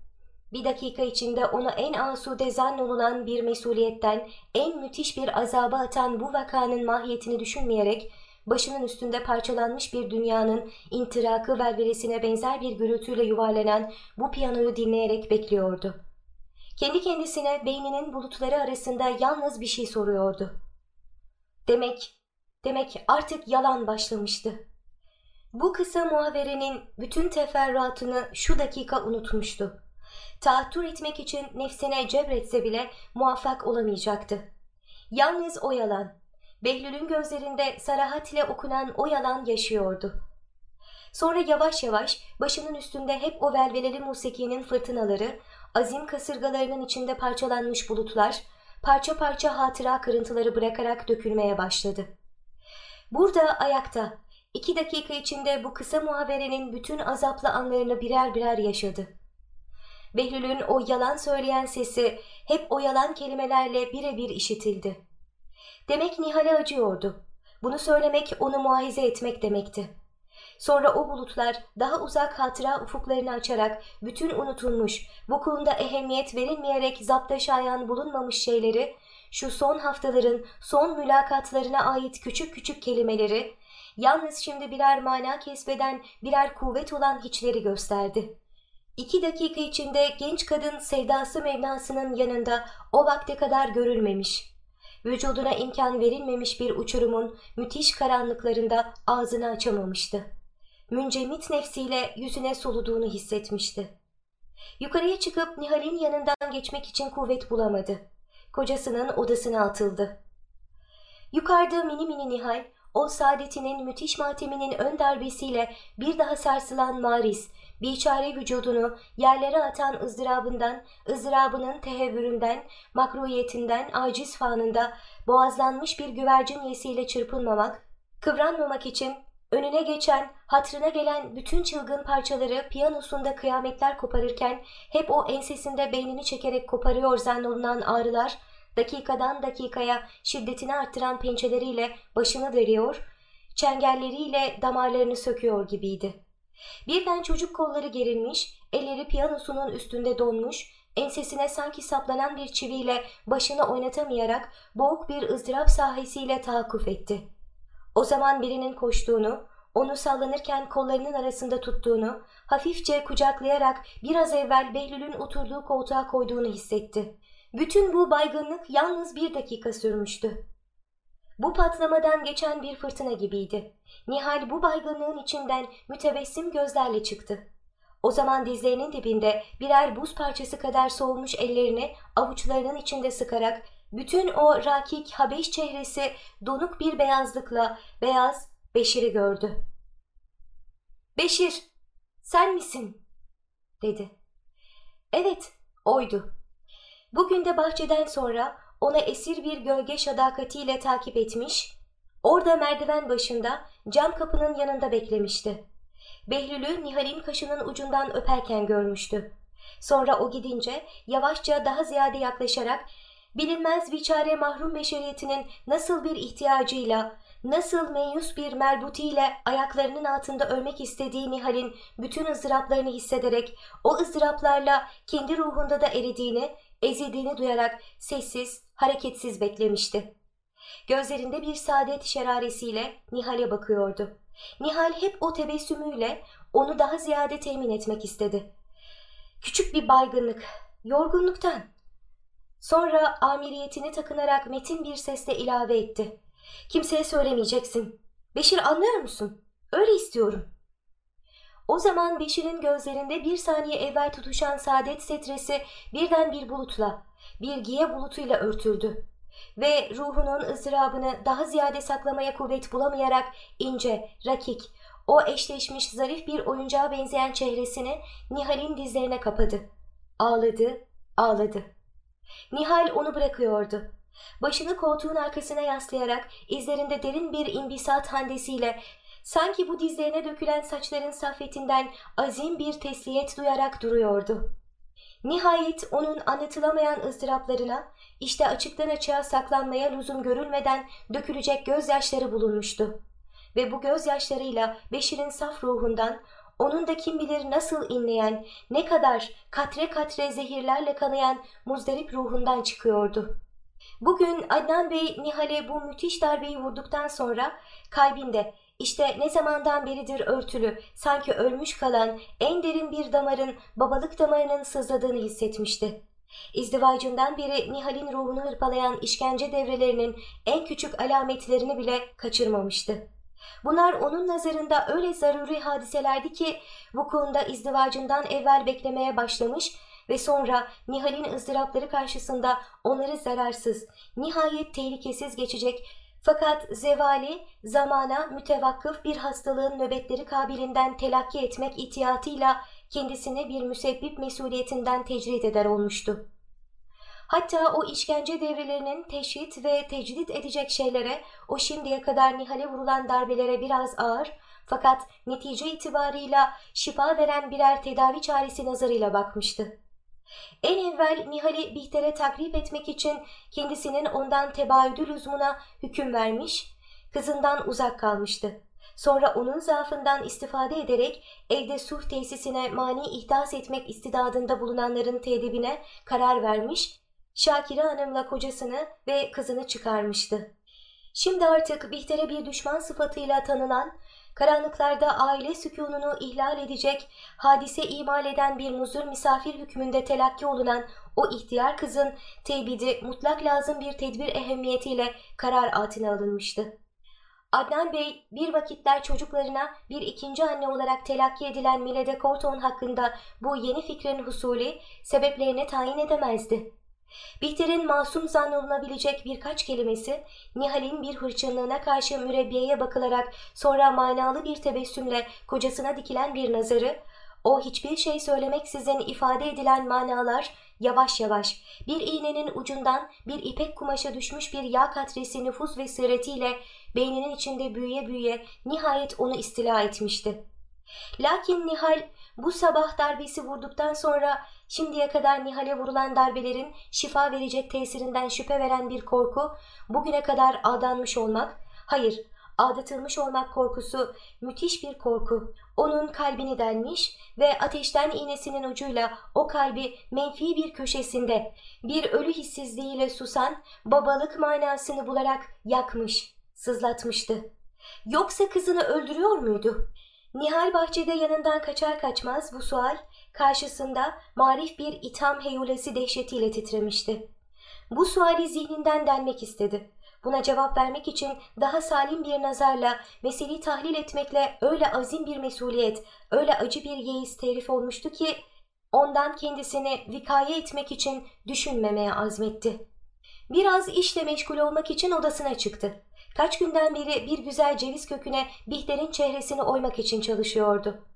bir dakika içinde onu en asude zannolunan bir mesuliyetten, en müthiş bir azaba atan bu vakanın mahiyetini düşünmeyerek, başının üstünde parçalanmış bir dünyanın intirakı velvelesine benzer bir gürültüyle yuvarlanan bu piyanoyu dinleyerek bekliyordu. Kendi kendisine beyninin bulutları arasında yalnız bir şey soruyordu. Demek Demek artık yalan başlamıştı. Bu kısa muhaberenin bütün teferruatını şu dakika unutmuştu. Tahattür etmek için nefsine cebretse bile muvaffak olamayacaktı. Yalnız o yalan, Behlül'ün gözlerinde sarahatle okunan o yalan yaşıyordu. Sonra yavaş yavaş başının üstünde hep o velveleli musikinin fırtınaları, azim kasırgalarının içinde parçalanmış bulutlar, parça parça hatıra kırıntıları bırakarak dökülmeye başladı. Burada ayakta, iki dakika içinde bu kısa muhaberenin bütün azaplı anlarını birer birer yaşadı. Behlül'ün o yalan söyleyen sesi hep o yalan kelimelerle birebir işitildi. Demek Nihal'e acıyordu. Bunu söylemek onu muahize etmek demekti. Sonra o bulutlar daha uzak hatıra ufuklarını açarak bütün unutulmuş, vukuunda ehemmiyet verilmeyerek zapta şayan bulunmamış şeyleri, şu son haftaların son mülakatlarına ait küçük küçük kelimeleri, yalnız şimdi birer mana kesbeden birer kuvvet olan hiçleri gösterdi. İki dakika içinde genç kadın sevdası Mevlasının yanında o vakte kadar görülmemiş. Vücuduna imkan verilmemiş bir uçurumun müthiş karanlıklarında ağzını açamamıştı. Müncemit nefsiyle yüzüne soluduğunu hissetmişti. Yukarıya çıkıp Nihal'in yanından geçmek için kuvvet bulamadı. Kocasının odasına atıldı. Yukarıda mini mini Nihal, o saadetinin müthiş mateminin ön darbesiyle bir daha sarsılan Maris, biçare vücudunu yerlere atan ızdırabından, ızdırabının tehevvüründen, makruyetinden, aciz fanında boğazlanmış bir güvercin yesiyle çırpınmamak, kıvranmamak için önüne geçen, hatrına gelen bütün çılgın parçaları piyanosunda kıyametler koparırken hep o ensesinde beynini çekerek koparıyor zannolunan ağrılar, dakikadan dakikaya şiddetini arttıran pençeleriyle başını veriyor, çengelleriyle damarlarını söküyor gibiydi. Birden çocuk kolları gerilmiş, elleri piyanosunun üstünde donmuş, ensesine sanki saplanan bir çiviyle başını oynatamayarak boğuk bir ızdırap sahisiyle tahakkuf etti. O zaman birinin koştuğunu, onu sallanırken kollarının arasında tuttuğunu, hafifçe kucaklayarak biraz evvel Behlül'ün oturduğu koltuğa koyduğunu hissetti. Bütün bu baygınlık yalnız bir dakika sürmüştü. Bu patlamadan geçen bir fırtına gibiydi. Nihal bu baygınlığın içinden mütebessim gözlerle çıktı. O zaman dizlerinin dibinde birer buz parçası kadar soğumuş ellerini avuçlarının içinde sıkarak bütün o rakik Habeş çehresi donuk bir beyazlıkla beyaz Beşir'i gördü. Beşir, sen misin? dedi. Evet, oydu. Bugün de bahçeden sonra ona esir bir gölge şadakatiyle takip etmiş, orada merdiven başında cam kapının yanında beklemişti. Behlül'ü Nihal'in kaşının ucundan öperken görmüştü. Sonra o gidince yavaşça daha ziyade yaklaşarak bilinmez viçare mahrum beşeriyetinin nasıl bir ihtiyacıyla, nasıl meyus bir melbutiyle ayaklarının altında ölmek istediği Nihal'in bütün ızdıraplarını hissederek o ızdıraplarla kendi ruhunda da eridiğini, ezildiğini duyarak sessiz, hareketsiz beklemişti. Gözlerinde bir saadet şeraresiyle Nihal'e bakıyordu. Nihal hep o tebessümüyle onu daha ziyade temin etmek istedi. Küçük bir baygınlık, yorgunluktan. Sonra amiriyetini takınarak metin bir sesle ilave etti. Kimseye söylemeyeceksin. Beşir anlıyor musun? Öyle istiyorum. O zaman Beşir'in gözlerinde bir saniye evvel tutuşan saadet setresi birden bir bulutla, bir giye bulutuyla örtüldü ve ruhunun ızdırabını daha ziyade saklamaya kuvvet bulamayarak ince, rakik, o eşleşmiş zarif bir oyuncağa benzeyen çehresini Nihal'in dizlerine kapadı. Ağladı, ağladı. Nihal onu bırakıyordu. Başını koltuğun arkasına yaslayarak izlerinde derin bir imbisat handesiyle sanki bu dizlerine dökülen saçların saffetinden azim bir tesliyet duyarak duruyordu. Nihayet onun anlatılamayan ızdıraplarına, işte açıktan açığa saklanmaya lüzum görülmeden dökülecek gözyaşları bulunmuştu. Ve bu gözyaşlarıyla Beşir'in saf ruhundan, onun da kim bilir nasıl inleyen, ne kadar katre katre zehirlerle kanayan muzdarip ruhundan çıkıyordu. Bugün Adnan Bey Nihal'e bu müthiş darbeyi vurduktan sonra kalbinde işte ne zamandan beridir örtülü, sanki ölmüş kalan en derin bir damarın babalık damarının sızladığını hissetmişti. İzdivacından beri Nihal'in ruhunu hırpalayan işkence devrelerinin en küçük alametlerini bile kaçırmamıştı. Bunlar onun nazarında öyle zaruri hadiselerdi ki vukuunda izdivacından evvel beklemeye başlamış ve sonra Nihal'in ızdırapları karşısında onları zararsız, nihayet tehlikesiz geçecek fakat zevali zamana mütevakkıf bir hastalığın nöbetleri kabilinden telakki etmek ihtiyatıyla kendisini bir müsebbip mesuliyetinden tecrid eder olmuştu. Hatta o işkence devrelerinin teşhit ve tecdit edecek şeylere, o şimdiye kadar Nihal'e vurulan darbelere biraz ağır fakat netice itibarıyla şifa veren birer tedavi çaresi nazarıyla bakmıştı. En evvel Nihal'i Bihter'e takrip etmek için kendisinin ondan tebaüdü lüzumuna hüküm vermiş, kızından uzak kalmıştı. Sonra onun zaafından istifade ederek evde sulh tesisine mani ihdas etmek istidadında bulunanların tedibine karar vermiş, Şakire Hanım'la kocasını ve kızını çıkarmıştı. Şimdi artık Bihter'e bir düşman sıfatıyla tanınan, karanlıklarda aile sükununu ihlal edecek, hadise imal eden bir muzur misafir hükmünde telakki olunan o ihtiyar kızın tebidi mutlak lazım bir tedbir ehemmiyetiyle karar altına alınmıştı. Adnan Bey bir vakitler çocuklarına bir ikinci anne olarak telakki edilen Milede Korton hakkında bu yeni fikrin husuli sebeplerini tayin edemezdi. Bihter'in masum zannolunabilecek birkaç kelimesi Nihal'in bir hırçınlığına karşı mürebbiyeye bakılarak sonra manalı bir tebessümle kocasına dikilen bir nazarı, o hiçbir şey söylemeksizin ifade edilen manalar yavaş yavaş bir iğnenin ucundan bir ipek kumaşa düşmüş bir yağ katresi nüfus ve sırretiyle beyninin içinde büyüye büyüye nihayet onu istila etmişti. Lakin Nihal bu sabah darbesi vurduktan sonra şimdiye kadar Nihal'e vurulan darbelerin şifa verecek tesirinden şüphe veren bir korku, bugüne kadar aldanmış olmak, hayır aldatılmış olmak korkusu müthiş bir korku. Onun kalbini delmiş ve ateşten iğnesinin ucuyla o kalbi menfi bir köşesinde bir ölü hissizliğiyle susan babalık manasını bularak yakmış, sızlatmıştı. Yoksa kızını öldürüyor muydu? Nihal bahçede yanından kaçar kaçmaz bu sual karşısında marif bir itham heyulesi dehşetiyle titremişti. Bu suali zihninden delmek istedi. Buna cevap vermek için daha salim bir nazarla meseleyi tahlil etmekle öyle azim bir mesuliyet, öyle acı bir yeis terif olmuştu ki ondan kendisini vikaye etmek için düşünmemeye azmetti. Biraz işle meşgul olmak için odasına çıktı. Kaç günden beri bir güzel ceviz köküne Bihter'in çehresini oymak için çalışıyordu.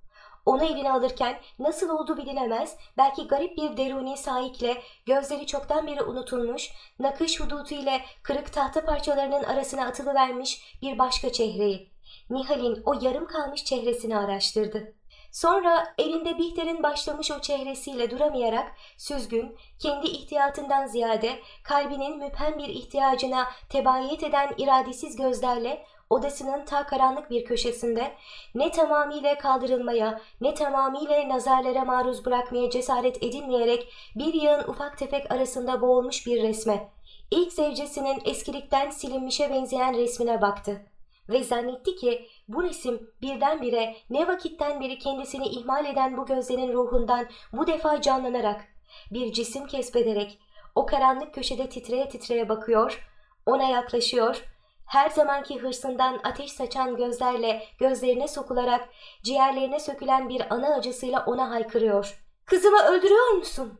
Onu eline alırken nasıl oldu bilinemez, belki garip bir deruni sahikle gözleri çoktan beri unutulmuş, nakış hudutu ile kırık tahta parçalarının arasına atılıvermiş bir başka çehreyi. Nihal'in o yarım kalmış çehresini araştırdı. Sonra elinde Bihter'in başlamış o çehresiyle duramayarak süzgün, kendi ihtiyatından ziyade kalbinin müphem bir ihtiyacına tebayet eden iradesiz gözlerle odasının ta karanlık bir köşesinde ne tamamıyla kaldırılmaya ne tamamıyla nazarlara maruz bırakmaya cesaret edinmeyerek bir yağın ufak tefek arasında boğulmuş bir resme, ilk zevcesinin eskilikten silinmişe benzeyen resmine baktı ve zannetti ki bu resim birdenbire ne vakitten beri kendisini ihmal eden bu gözlerin ruhundan bu defa canlanarak, bir cisim kesbederek o karanlık köşede titreye titreye bakıyor, ona yaklaşıyor, her zamanki hırsından ateş saçan gözlerle gözlerine sokularak ciğerlerine sökülen bir ana acısıyla ona haykırıyor. Kızımı öldürüyor musun?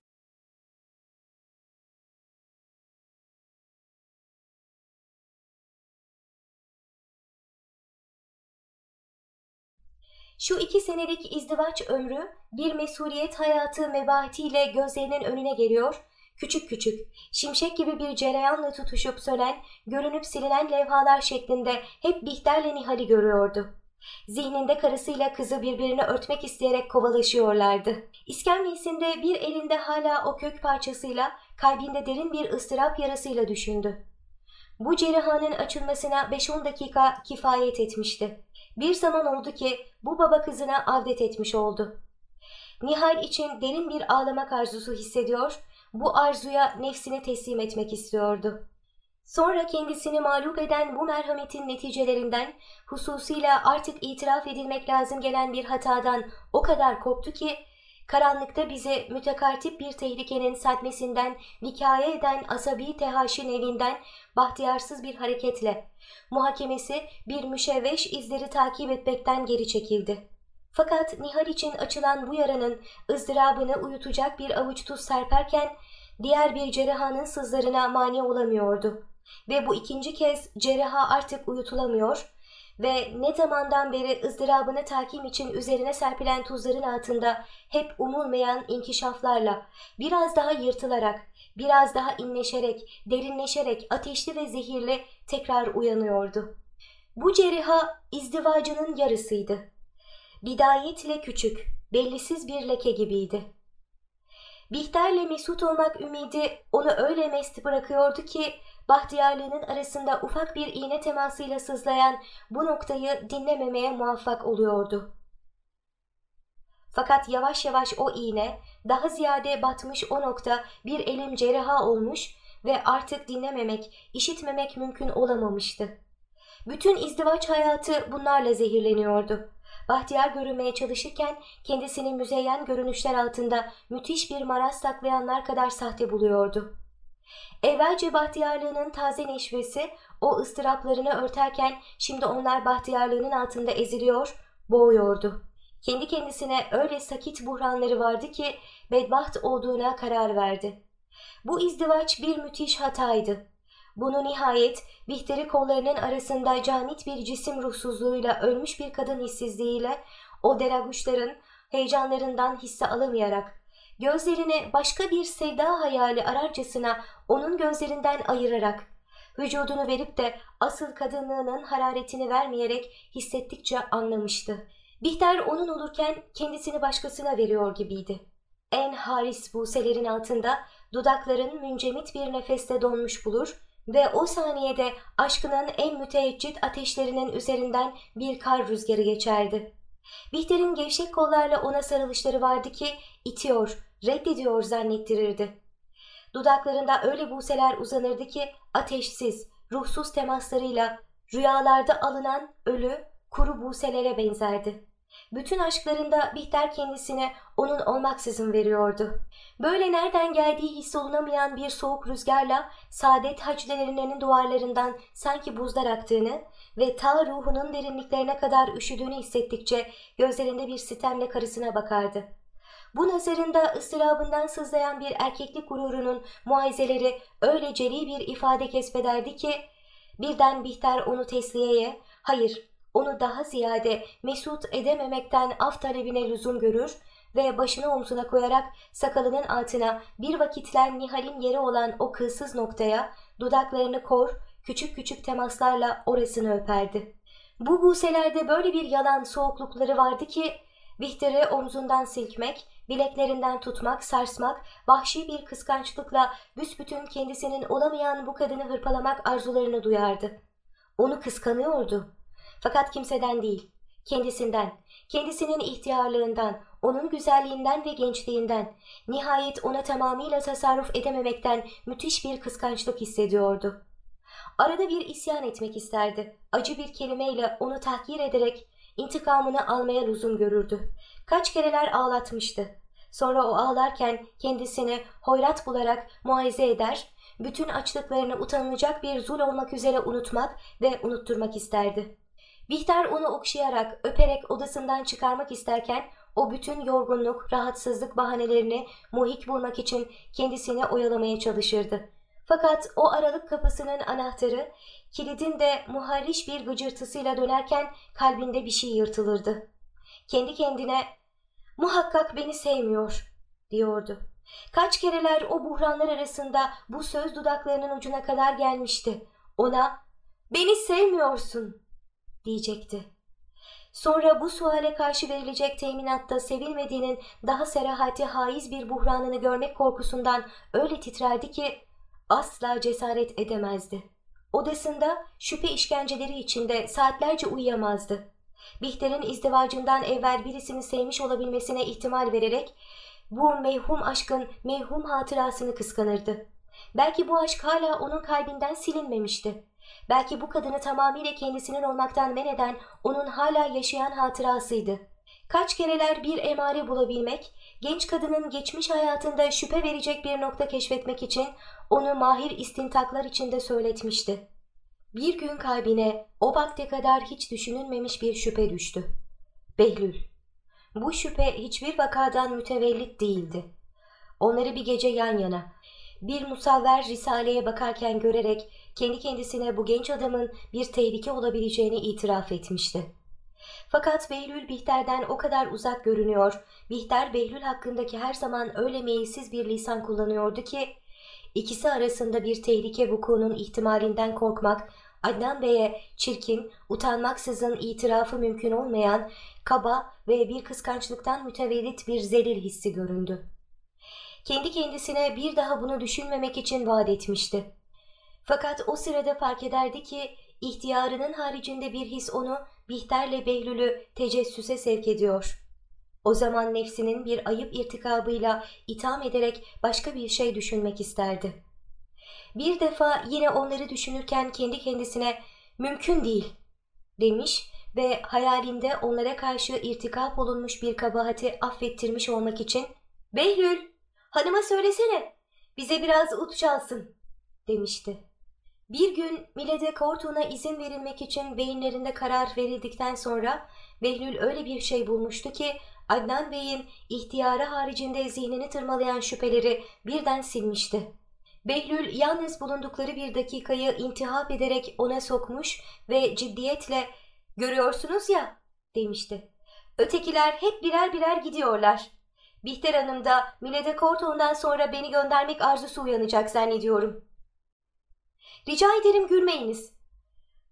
Şu iki senelik izdivaç ömrü bir mesuliyet hayatı mebahatiyle gözlerinin önüne geliyor, küçük küçük, şimşek gibi bir cereyanla tutuşup sönen, görünüp silinen levhalar şeklinde hep Bihter'le Nihal'i görüyordu. Zihninde karısıyla kızı birbirini örtmek isteyerek kovalaşıyorlardı. İskemlesinde bir elinde hala o kök parçasıyla, kalbinde derin bir ıstırap yarasıyla düşündü. Bu cerihanın açılmasına 5-10 dakika kifayet etmişti. Bir zaman oldu ki bu baba kızına avdet etmiş oldu. Nihal için derin bir ağlamak arzusu hissediyor, bu arzuya nefsini teslim etmek istiyordu. Sonra kendisini mağlup eden bu merhametin neticelerinden, hususuyla artık itiraf edilmek lazım gelen bir hatadan o kadar korktu ki, karanlıkta bizi mütekartip bir tehlikenin sadmesinden, vikaye eden asabi tehaşin evinden bahtiyarsız bir hareketle, muhakemesi bir müşevveş izleri takip etmekten geri çekildi. Fakat Nihal için açılan bu yaranın ızdırabını uyutacak bir avuç tuz serperken, diğer bir cerrahanın sızlarına mani olamıyordu. Ve bu ikinci kez cerraha artık uyutulamıyor ve ne zamandan beri ızdırabını takim için üzerine serpilen tuzların altında hep umulmayan inkişaflarla, biraz daha yırtılarak, biraz daha inleşerek, derinleşerek ateşli ve zehirli tekrar uyanıyordu. Bu ceriha izdivacının yarısıydı. Bidayetle küçük, bellisiz bir leke gibiydi. Bihter'le mesut olmak ümidi onu öyle mest bırakıyordu ki bahtiyarlığının arasında ufak bir iğne temasıyla sızlayan bu noktayı dinlememeye muvaffak oluyordu. Fakat yavaş yavaş o iğne daha ziyade batmış o nokta bir elim cerraha olmuş ve artık dinlememek, işitmemek mümkün olamamıştı. Bütün izdivaç hayatı bunlarla zehirleniyordu. Bahtiyar görünmeye çalışırken kendisini müzeyyen görünüşler altında müthiş bir maraz saklayanlar kadar sahte buluyordu. Evvelce bahtiyarlığının taze neşvesi o ıstıraplarını örterken şimdi onlar bahtiyarlığının altında eziliyor, boğuyordu. Kendi kendisine öyle sakit buhranları vardı ki bedbaht olduğuna karar verdi. Bu izdivaç bir müthiş hataydı. Bunu nihayet Bihter'i kollarının arasında canit bir cisim ruhsuzluğuyla ölmüş bir kadın hissizliğiyle o deraguşların heyecanlarından hisse alamayarak gözlerini başka bir sevda hayali ararcasına onun gözlerinden ayırarak vücudunu verip de asıl kadınlığının hararetini vermeyerek hissettikçe anlamıştı. Bihter onun olurken kendisini başkasına veriyor gibiydi. En haris buselerin altında dudakların müncemit bir nefeste donmuş bulur ve o saniyede aşkının en müteeccit ateşlerinin üzerinden bir kar rüzgarı geçerdi. Bihter'in gevşek kollarla ona sarılışları vardı ki itiyor, reddediyor zannettirirdi. Dudaklarında öyle buseler uzanırdı ki ateşsiz, ruhsuz temaslarıyla rüyalarda alınan ölü, kuru buselere benzerdi. Bütün aşklarında Bihter kendisine onun olmaksızın veriyordu. Böyle nereden geldiği hissolunamayan bir soğuk rüzgarla saadet hacdelerinin duvarlarından sanki buzlar aktığını ve ta ruhunun derinliklerine kadar üşüdüğünü hissettikçe gözlerinde bir sitemle karısına bakardı. Bu nazarında ıstırabından sızlayan bir erkeklik gururunun muayizeleri öyle celi bir ifade kesbederdi ki birden Bihter onu tesliyeye, hayır onu daha ziyade mesut edememekten af talebine lüzum görür ve başını omzuna koyarak sakalının altına bir vakitler Nihal'in yeri olan o kılsız noktaya dudaklarını kor, küçük küçük temaslarla orasını öperdi. Bu buselerde böyle bir yalan soğuklukları vardı ki Bihter'i omzundan silkmek, bileklerinden tutmak, sarsmak, vahşi bir kıskançlıkla büsbütün kendisinin olamayan bu kadını hırpalamak arzularını duyardı. Onu kıskanıyordu. Fakat kimseden değil, kendisinden, kendisinin ihtiyarlığından, onun güzelliğinden ve gençliğinden, nihayet ona tamamıyla tasarruf edememekten müthiş bir kıskançlık hissediyordu. Arada bir isyan etmek isterdi. Acı bir kelimeyle onu tahkir ederek intikamını almaya lüzum görürdü. Kaç kereler ağlatmıştı. Sonra o ağlarken kendisini hoyrat bularak muayize eder, bütün açlıklarını utanılacak bir zul olmak üzere unutmak ve unutturmak isterdi. Bihter onu okşayarak, öperek odasından çıkarmak isterken o bütün yorgunluk, rahatsızlık bahanelerini muhik bulmak için kendisini oyalamaya çalışırdı. Fakat o aralık kapısının anahtarı kilidin de muharriş bir gıcırtısıyla dönerken kalbinde bir şey yırtılırdı. Kendi kendine muhakkak beni sevmiyor diyordu. Kaç kereler o buhranlar arasında bu söz dudaklarının ucuna kadar gelmişti. Ona beni sevmiyorsun diyecekti. Sonra bu suale karşı verilecek teminatta sevilmediğinin daha serahati haiz bir buhranını görmek korkusundan öyle titrerdi ki asla cesaret edemezdi. Odasında şüphe işkenceleri içinde saatlerce uyuyamazdı. Bihter'in izdivacından evvel birisini sevmiş olabilmesine ihtimal vererek bu mevhum aşkın mevhum hatırasını kıskanırdı. Belki bu aşk hala onun kalbinden silinmemişti. Belki bu kadını tamamıyla kendisinin olmaktan men eden onun hala yaşayan hatırasıydı. kaç kereler bir emare bulabilmek, genç kadının geçmiş hayatında şüphe verecek bir nokta keşfetmek için onu mahir istintaklar içinde söyletmişti. Bir gün kalbine o vakte kadar hiç düşünülmemiş bir şüphe düştü. Behlül. Bu şüphe hiçbir vakadan mütevellit değildi. Onları bir gece yan yana, bir musavver risaleye bakarken görerek kendi kendisine bu genç adamın bir tehlike olabileceğini itiraf etmişti. Fakat Behlül Bihter'den o kadar uzak görünüyor, Bihter Behlül hakkındaki her zaman öyle meyilsiz bir lisan kullanıyordu ki, ikisi arasında bir tehlike vukuunun ihtimalinden korkmak, Adnan Bey'e çirkin, utanmaksızın itirafı mümkün olmayan, kaba ve bir kıskançlıktan mütevellit bir zelil hissi göründü. Kendi kendisine bir daha bunu düşünmemek için vaat etmişti. Fakat o sırada fark ederdi ki ihtiyarının haricinde bir his onu Bihter'le Behlül'ü tecessüse sevk ediyor. O zaman nefsinin bir ayıp irtikabıyla itham ederek başka bir şey düşünmek isterdi. Bir defa yine onları düşünürken kendi kendisine mümkün değil demiş ve hayalinde onlara karşı irtikap olunmuş bir kabahati affettirmiş olmak için Behlül hanıma söylesene bize biraz ut çalsın demişti. Bir gün Milede Kortun'a izin verilmek için beyinlerinde karar verildikten sonra Behlül öyle bir şey bulmuştu ki Adnan Bey'in ihtiyarı haricinde zihnini tırmalayan şüpheleri birden silmişti. Behlül yalnız bulundukları bir dakikayı intihap ederek ona sokmuş ve ciddiyetle ''Görüyorsunuz ya'' demişti. ''Ötekiler hep birer birer gidiyorlar. Bihter Hanım da Milede Korton'dan sonra beni göndermek arzusu uyanacak zannediyorum.'' Rica ederim gülmeyiniz.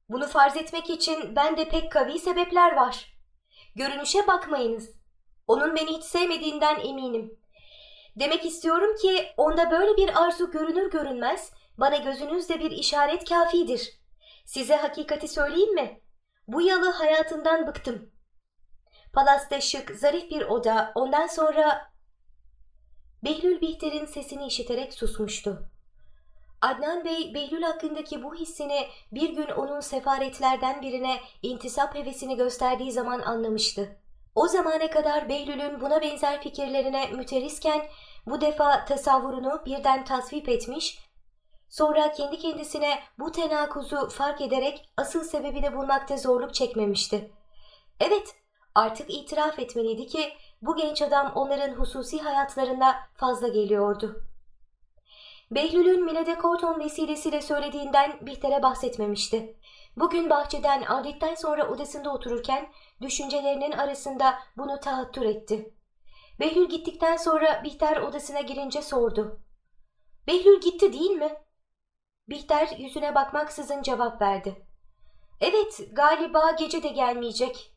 Bunu farz etmek için bende pek kavi sebepler var. Görünüşe bakmayınız. Onun beni hiç sevmediğinden eminim. Demek istiyorum ki onda böyle bir arzu görünür görünmez bana gözünüzde bir işaret kafidir. Size hakikati söyleyeyim mi? Bu yalı hayatından bıktım. Palasta şık, zarif bir oda, ondan sonra... Behlül Bihter'in sesini işiterek susmuştu. Adnan Bey, Behlül hakkındaki bu hissini bir gün onun sefaretlerden birine intisap hevesini gösterdiği zaman anlamıştı. O zamana kadar Behlül'ün buna benzer fikirlerine müterisken bu defa tasavvurunu birden tasvip etmiş, sonra kendi kendisine bu tenakuzu fark ederek asıl sebebini bulmakta zorluk çekmemişti. Evet, artık itiraf etmeliydi ki bu genç adam onların hususi hayatlarında fazla geliyordu. Behlül'ün Milede Korton vesilesiyle söylediğinden Bihter'e bahsetmemişti. Bugün bahçeden adetten sonra odasında otururken düşüncelerinin arasında bunu tahattür etti. Behlül gittikten sonra Bihter odasına girince sordu. Behlül gitti değil mi? Bihter yüzüne bakmaksızın cevap verdi. Evet galiba gece de gelmeyecek.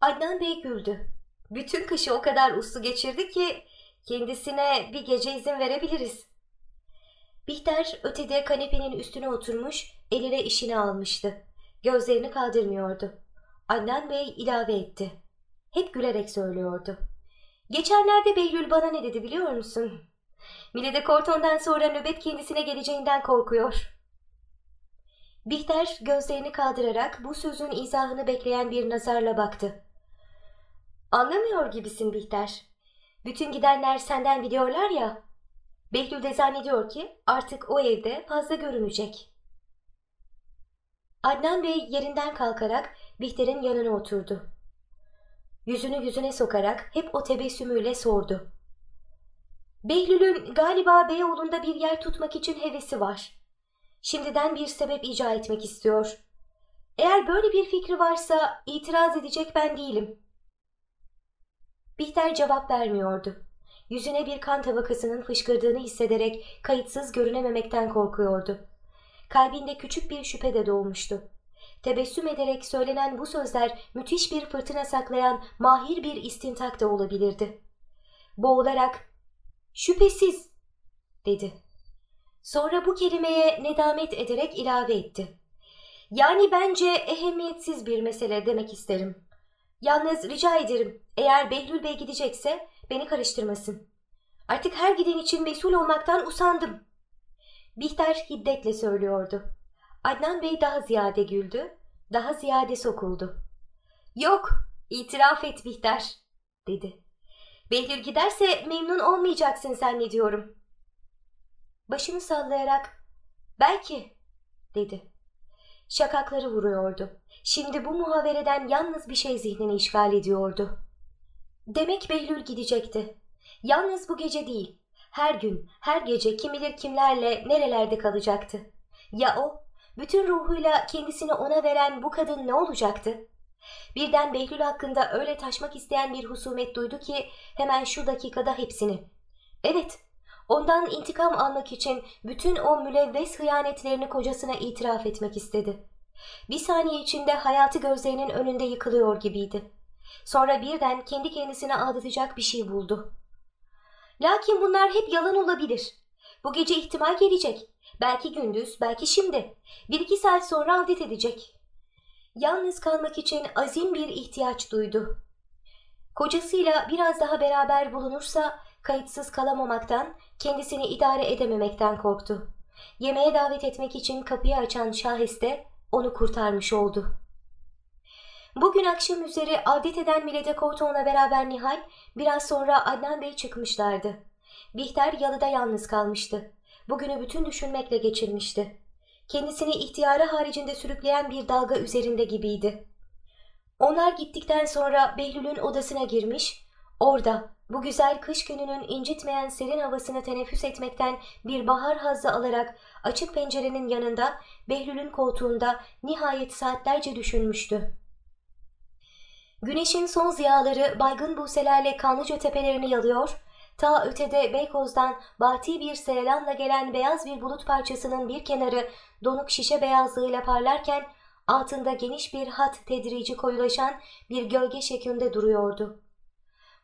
Adnan Bey güldü. Bütün kışı o kadar uslu geçirdi ki kendisine bir gece izin verebiliriz. Bihter ötede kanepenin üstüne oturmuş, eline işini almıştı. Gözlerini kaldırmıyordu. Adnan Bey ilave etti. Hep gülerek söylüyordu. Geçenlerde Behlül bana ne dedi biliyor musun? Milede Korton'dan sonra nöbet kendisine geleceğinden korkuyor. Bihter gözlerini kaldırarak bu sözün izahını bekleyen bir nazarla baktı. Anlamıyor gibisin Bihter. Bütün gidenler senden biliyorlar ya, Behlül de zannediyor ki artık o evde fazla görünecek. Adnan Bey yerinden kalkarak Bihter'in yanına oturdu. Yüzünü yüzüne sokarak hep o tebessümüyle sordu. Behlül'ün galiba Beyoğlu'nda bir yer tutmak için hevesi var. Şimdiden bir sebep icat etmek istiyor. Eğer böyle bir fikri varsa itiraz edecek ben değilim. Bihter cevap vermiyordu. Yüzüne bir kan tabakasının fışkırdığını hissederek kayıtsız görünememekten korkuyordu. Kalbinde küçük bir şüphe de doğmuştu. Tebessüm ederek söylenen bu sözler müthiş bir fırtına saklayan mahir bir istintak da olabilirdi. Boğularak ''Şüphesiz'' dedi. Sonra bu kelimeye nedamet ederek ilave etti. Yani bence ehemmiyetsiz bir mesele demek isterim. Yalnız rica ederim eğer Behlül Bey gidecekse Beni karıştırmasın. Artık her giden için mesul olmaktan usandım. Bihter hiddetle söylüyordu. Adnan Bey daha ziyade güldü, daha ziyade sokuldu. Yok, itiraf et Bihter. dedi. Behlül giderse memnun olmayacaksın zannediyorum. Başını sallayarak belki dedi. Şakakları vuruyordu. Şimdi bu muhavereden yalnız bir şey zihnini işgal ediyordu. Demek Behlül gidecekti. Yalnız bu gece değil, her gün, her gece kim bilir kimlerle nerelerde kalacaktı. Ya o? Bütün ruhuyla kendisini ona veren bu kadın ne olacaktı? Birden Behlül hakkında öyle taşmak isteyen bir husumet duydu ki hemen şu dakikada hepsini. Evet, ondan intikam almak için bütün o mülevves hıyanetlerini kocasına itiraf etmek istedi. Bir saniye içinde hayatı gözlerinin önünde yıkılıyor gibiydi. Sonra birden kendi kendisine aldatacak bir şey buldu. Lakin bunlar hep yalan olabilir. Bu gece ihtimal gelecek. Belki gündüz, belki şimdi. Bir iki saat sonra adet edecek. Yalnız kalmak için azim bir ihtiyaç duydu. Kocasıyla biraz daha beraber bulunursa kayıtsız kalamamaktan, kendisini idare edememekten korktu. Yemeğe davet etmek için kapıyı açan Şahiste onu kurtarmış oldu. Bugün akşam üzeri adet eden Milede Korton'la beraber Nihal biraz sonra Adnan Bey çıkmışlardı. Bihter yalıda yalnız kalmıştı. Bugünü bütün düşünmekle geçirmişti. Kendisini ihtiyarı haricinde sürükleyen bir dalga üzerinde gibiydi. Onlar gittikten sonra Behlül'ün odasına girmiş, orada bu güzel kış gününün incitmeyen serin havasını teneffüs etmekten bir bahar hazzı alarak açık pencerenin yanında Behlül'ün koltuğunda nihayet saatlerce düşünmüştü. Güneşin son ziyaları baygın buselerle Kanlıca tepelerini yalıyor, ta ötede Beykoz'dan bati bir seylanla gelen beyaz bir bulut parçasının bir kenarı donuk şişe beyazlığıyla parlarken altında geniş bir hat tedrici koyulaşan bir gölge şeklinde duruyordu.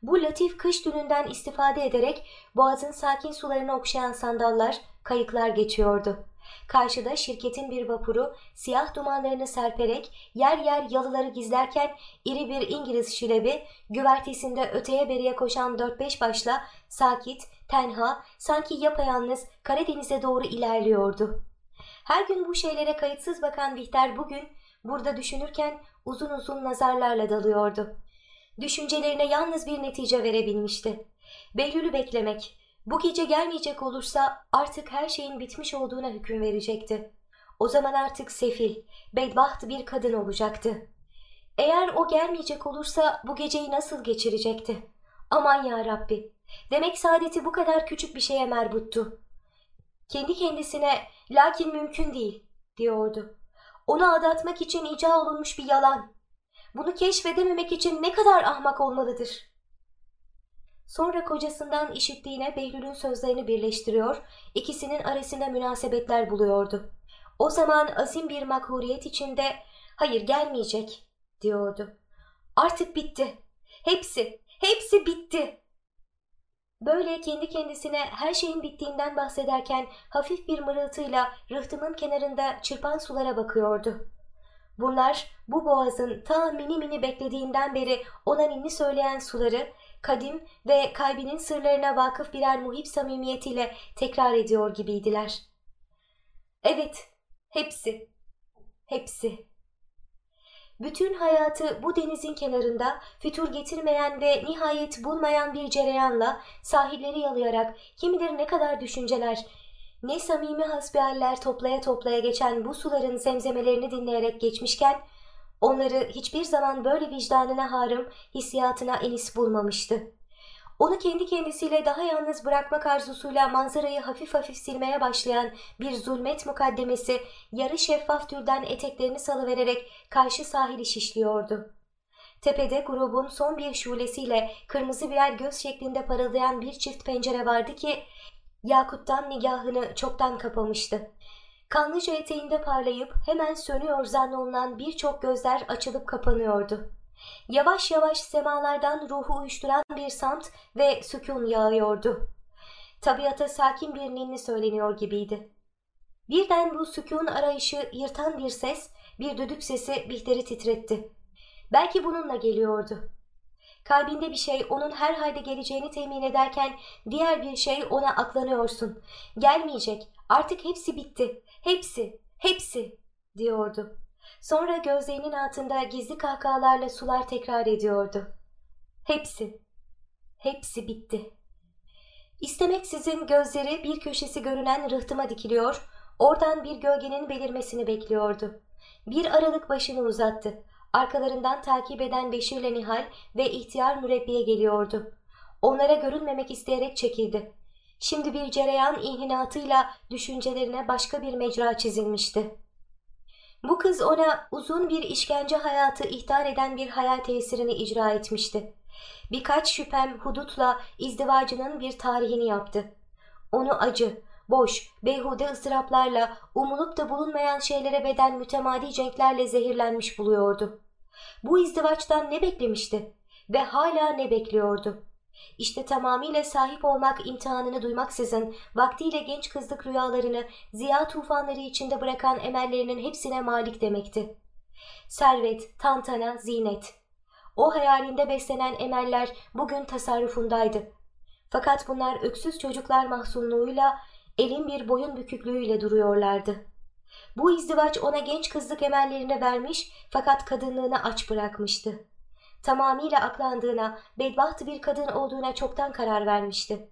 Bu latif kış dününden istifade ederek boğazın sakin sularını okşayan sandallar, kayıklar geçiyordu. Karşıda şirketin bir vapuru siyah dumanlarını serperek yer yer yalıları gizlerken iri bir İngiliz şilebi güvertesinde öteye beriye koşan dört beş başla sakit, tenha, sanki yapayalnız Karadeniz'e doğru ilerliyordu. Her gün bu şeylere kayıtsız bakan Bihter bugün burada düşünürken uzun uzun nazarlarla dalıyordu. Düşüncelerine yalnız bir netice verebilmişti. Behlül'ü beklemek, bu gece gelmeyecek olursa artık her şeyin bitmiş olduğuna hüküm verecekti. O zaman artık sefil, bedbaht bir kadın olacaktı. Eğer o gelmeyecek olursa bu geceyi nasıl geçirecekti? Aman ya Rabbi, demek saadeti bu kadar küçük bir şeye merbuttu. Kendi kendisine lakin mümkün değil diyordu. Onu aldatmak için ica olunmuş bir yalan. Bunu keşfedememek için ne kadar ahmak olmalıdır.'' Sonra kocasından işittiğine Behlül'ün sözlerini birleştiriyor, ikisinin arasında münasebetler buluyordu. O zaman azim bir makhuriyet içinde hayır gelmeyecek diyordu. Artık bitti. Hepsi, hepsi bitti. Böyle kendi kendisine her şeyin bittiğinden bahsederken hafif bir mırıltıyla rıhtımın kenarında çırpan sulara bakıyordu. Bunlar bu boğazın ta mini mini beklediğinden beri ona ninni söyleyen suları kadim ve kalbinin sırlarına vakıf birer muhip samimiyetiyle tekrar ediyor gibiydiler. Evet, hepsi, hepsi. Bütün hayatı bu denizin kenarında fütur getirmeyen ve nihayet bulmayan bir cereyanla sahilleri yalayarak kim bilir ne kadar düşünceler, ne samimi hasbihaller toplaya toplaya geçen bu suların zemzemelerini dinleyerek geçmişken Onları hiçbir zaman böyle vicdanına harım, hissiyatına enis bulmamıştı. Onu kendi kendisiyle daha yalnız bırakmak arzusuyla manzarayı hafif hafif silmeye başlayan bir zulmet mukaddemesi yarı şeffaf türden eteklerini salıvererek karşı sahili şişliyordu. Tepede grubun son bir şulesiyle kırmızı birer göz şeklinde parıldayan bir çift pencere vardı ki Yakut'tan nigahını çoktan kapamıştı. Kanlıca eteğinde parlayıp hemen sönüyor zannolunan birçok gözler açılıp kapanıyordu. Yavaş yavaş semalardan ruhu uyuşturan bir samt ve sükun yağıyordu. Tabiata sakin bir ninni söyleniyor gibiydi. Birden bu sükun arayışı yırtan bir ses, bir düdük sesi Bihter'i titretti. Belki bununla geliyordu. Kalbinde bir şey onun herhalde geleceğini temin ederken diğer bir şey ona aklanıyorsun. Gelmeyecek, artık hepsi bitti. Hepsi, hepsi diyordu. Sonra gözlerinin altında gizli kahkahalarla sular tekrar ediyordu. Hepsi, hepsi bitti. İstemeksizin gözleri bir köşesi görünen rıhtıma dikiliyor, oradan bir gölgenin belirmesini bekliyordu. Bir aralık başını uzattı. Arkalarından takip eden Beşir'le Nihal ve ihtiyar mürebbiye geliyordu. Onlara görünmemek isteyerek çekildi. Şimdi bir cereyan ihinatıyla düşüncelerine başka bir mecra çizilmişti. Bu kız ona uzun bir işkence hayatı ihtar eden bir hayal tesirini icra etmişti. Birkaç şüphem hudutla izdivacının bir tarihini yaptı. Onu acı, boş, beyhude ıstıraplarla, umulup da bulunmayan şeylere beden mütemadi cenklerle zehirlenmiş buluyordu. Bu izdivaçtan ne beklemişti ve hala ne bekliyordu? İşte tamamıyla sahip olmak imtihanını duymaksızın vaktiyle genç kızlık rüyalarını ziya tufanları içinde bırakan emellerinin hepsine malik demekti. Servet, tantana, zinet. O hayalinde beslenen emeller bugün tasarrufundaydı. Fakat bunlar öksüz çocuklar mahzunluğuyla, elin bir boyun büküklüğüyle duruyorlardı. Bu izdivaç ona genç kızlık emellerini vermiş fakat kadınlığını aç bırakmıştı tamamıyla aklandığına, bedbaht bir kadın olduğuna çoktan karar vermişti.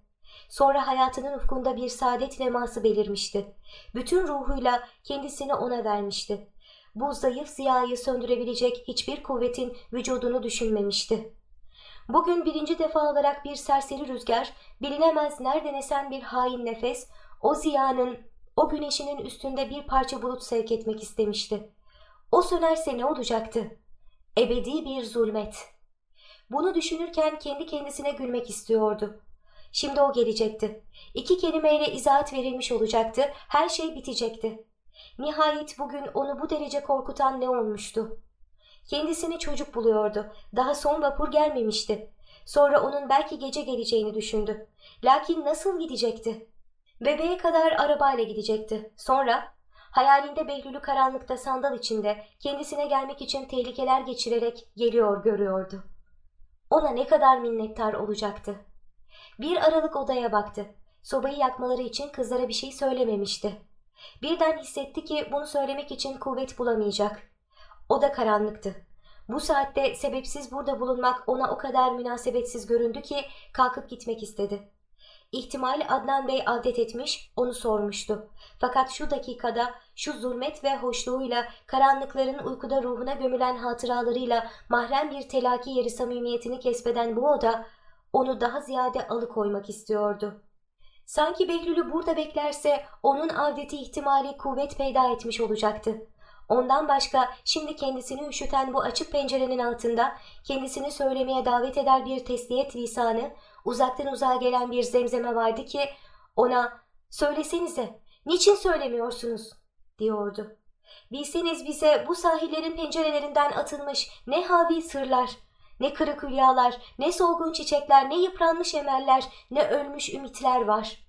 Sonra hayatının ufkunda bir saadet leması belirmişti. Bütün ruhuyla kendisini ona vermişti. Bu zayıf ziyayı söndürebilecek hiçbir kuvvetin vücudunu düşünmemişti. Bugün birinci defa olarak bir serseri rüzgar, bilinemez nereden esen bir hain nefes, o ziyanın, o güneşinin üstünde bir parça bulut sevk etmek istemişti. O sönerse ne olacaktı? Ebedi bir zulmet. Bunu düşünürken kendi kendisine gülmek istiyordu. Şimdi o gelecekti. İki kelimeyle izahat verilmiş olacaktı. Her şey bitecekti. Nihayet bugün onu bu derece korkutan ne olmuştu? Kendisini çocuk buluyordu. Daha son vapur gelmemişti. Sonra onun belki gece geleceğini düşündü. Lakin nasıl gidecekti? Bebeğe kadar arabayla gidecekti. Sonra hayalinde Behlül'ü karanlıkta sandal içinde kendisine gelmek için tehlikeler geçirerek geliyor görüyordu. Ona ne kadar minnettar olacaktı. Bir aralık odaya baktı. Sobayı yakmaları için kızlara bir şey söylememişti. Birden hissetti ki bunu söylemek için kuvvet bulamayacak. Oda karanlıktı. Bu saatte sebepsiz burada bulunmak ona o kadar münasebetsiz göründü ki kalkıp gitmek istedi. İhtimal Adnan Bey adet etmiş, onu sormuştu. Fakat şu dakikada şu zulmet ve hoşluğuyla, karanlıkların uykuda ruhuna gömülen hatıralarıyla mahrem bir telaki yeri samimiyetini kesbeden bu oda, onu daha ziyade alıkoymak istiyordu. Sanki Behlül'ü burada beklerse onun avdeti ihtimali kuvvet peyda etmiş olacaktı. Ondan başka şimdi kendisini üşüten bu açık pencerenin altında kendisini söylemeye davet eder bir tesliyet lisanı, uzaktan uzağa gelen bir zemzeme vardı ki ona ''Söylesenize, niçin söylemiyorsunuz?'' diyordu. Bilseniz bize bu sahillerin pencerelerinden atılmış ne havi sırlar, ne kırık hülyalar, ne solgun çiçekler, ne yıpranmış emeller, ne ölmüş ümitler var.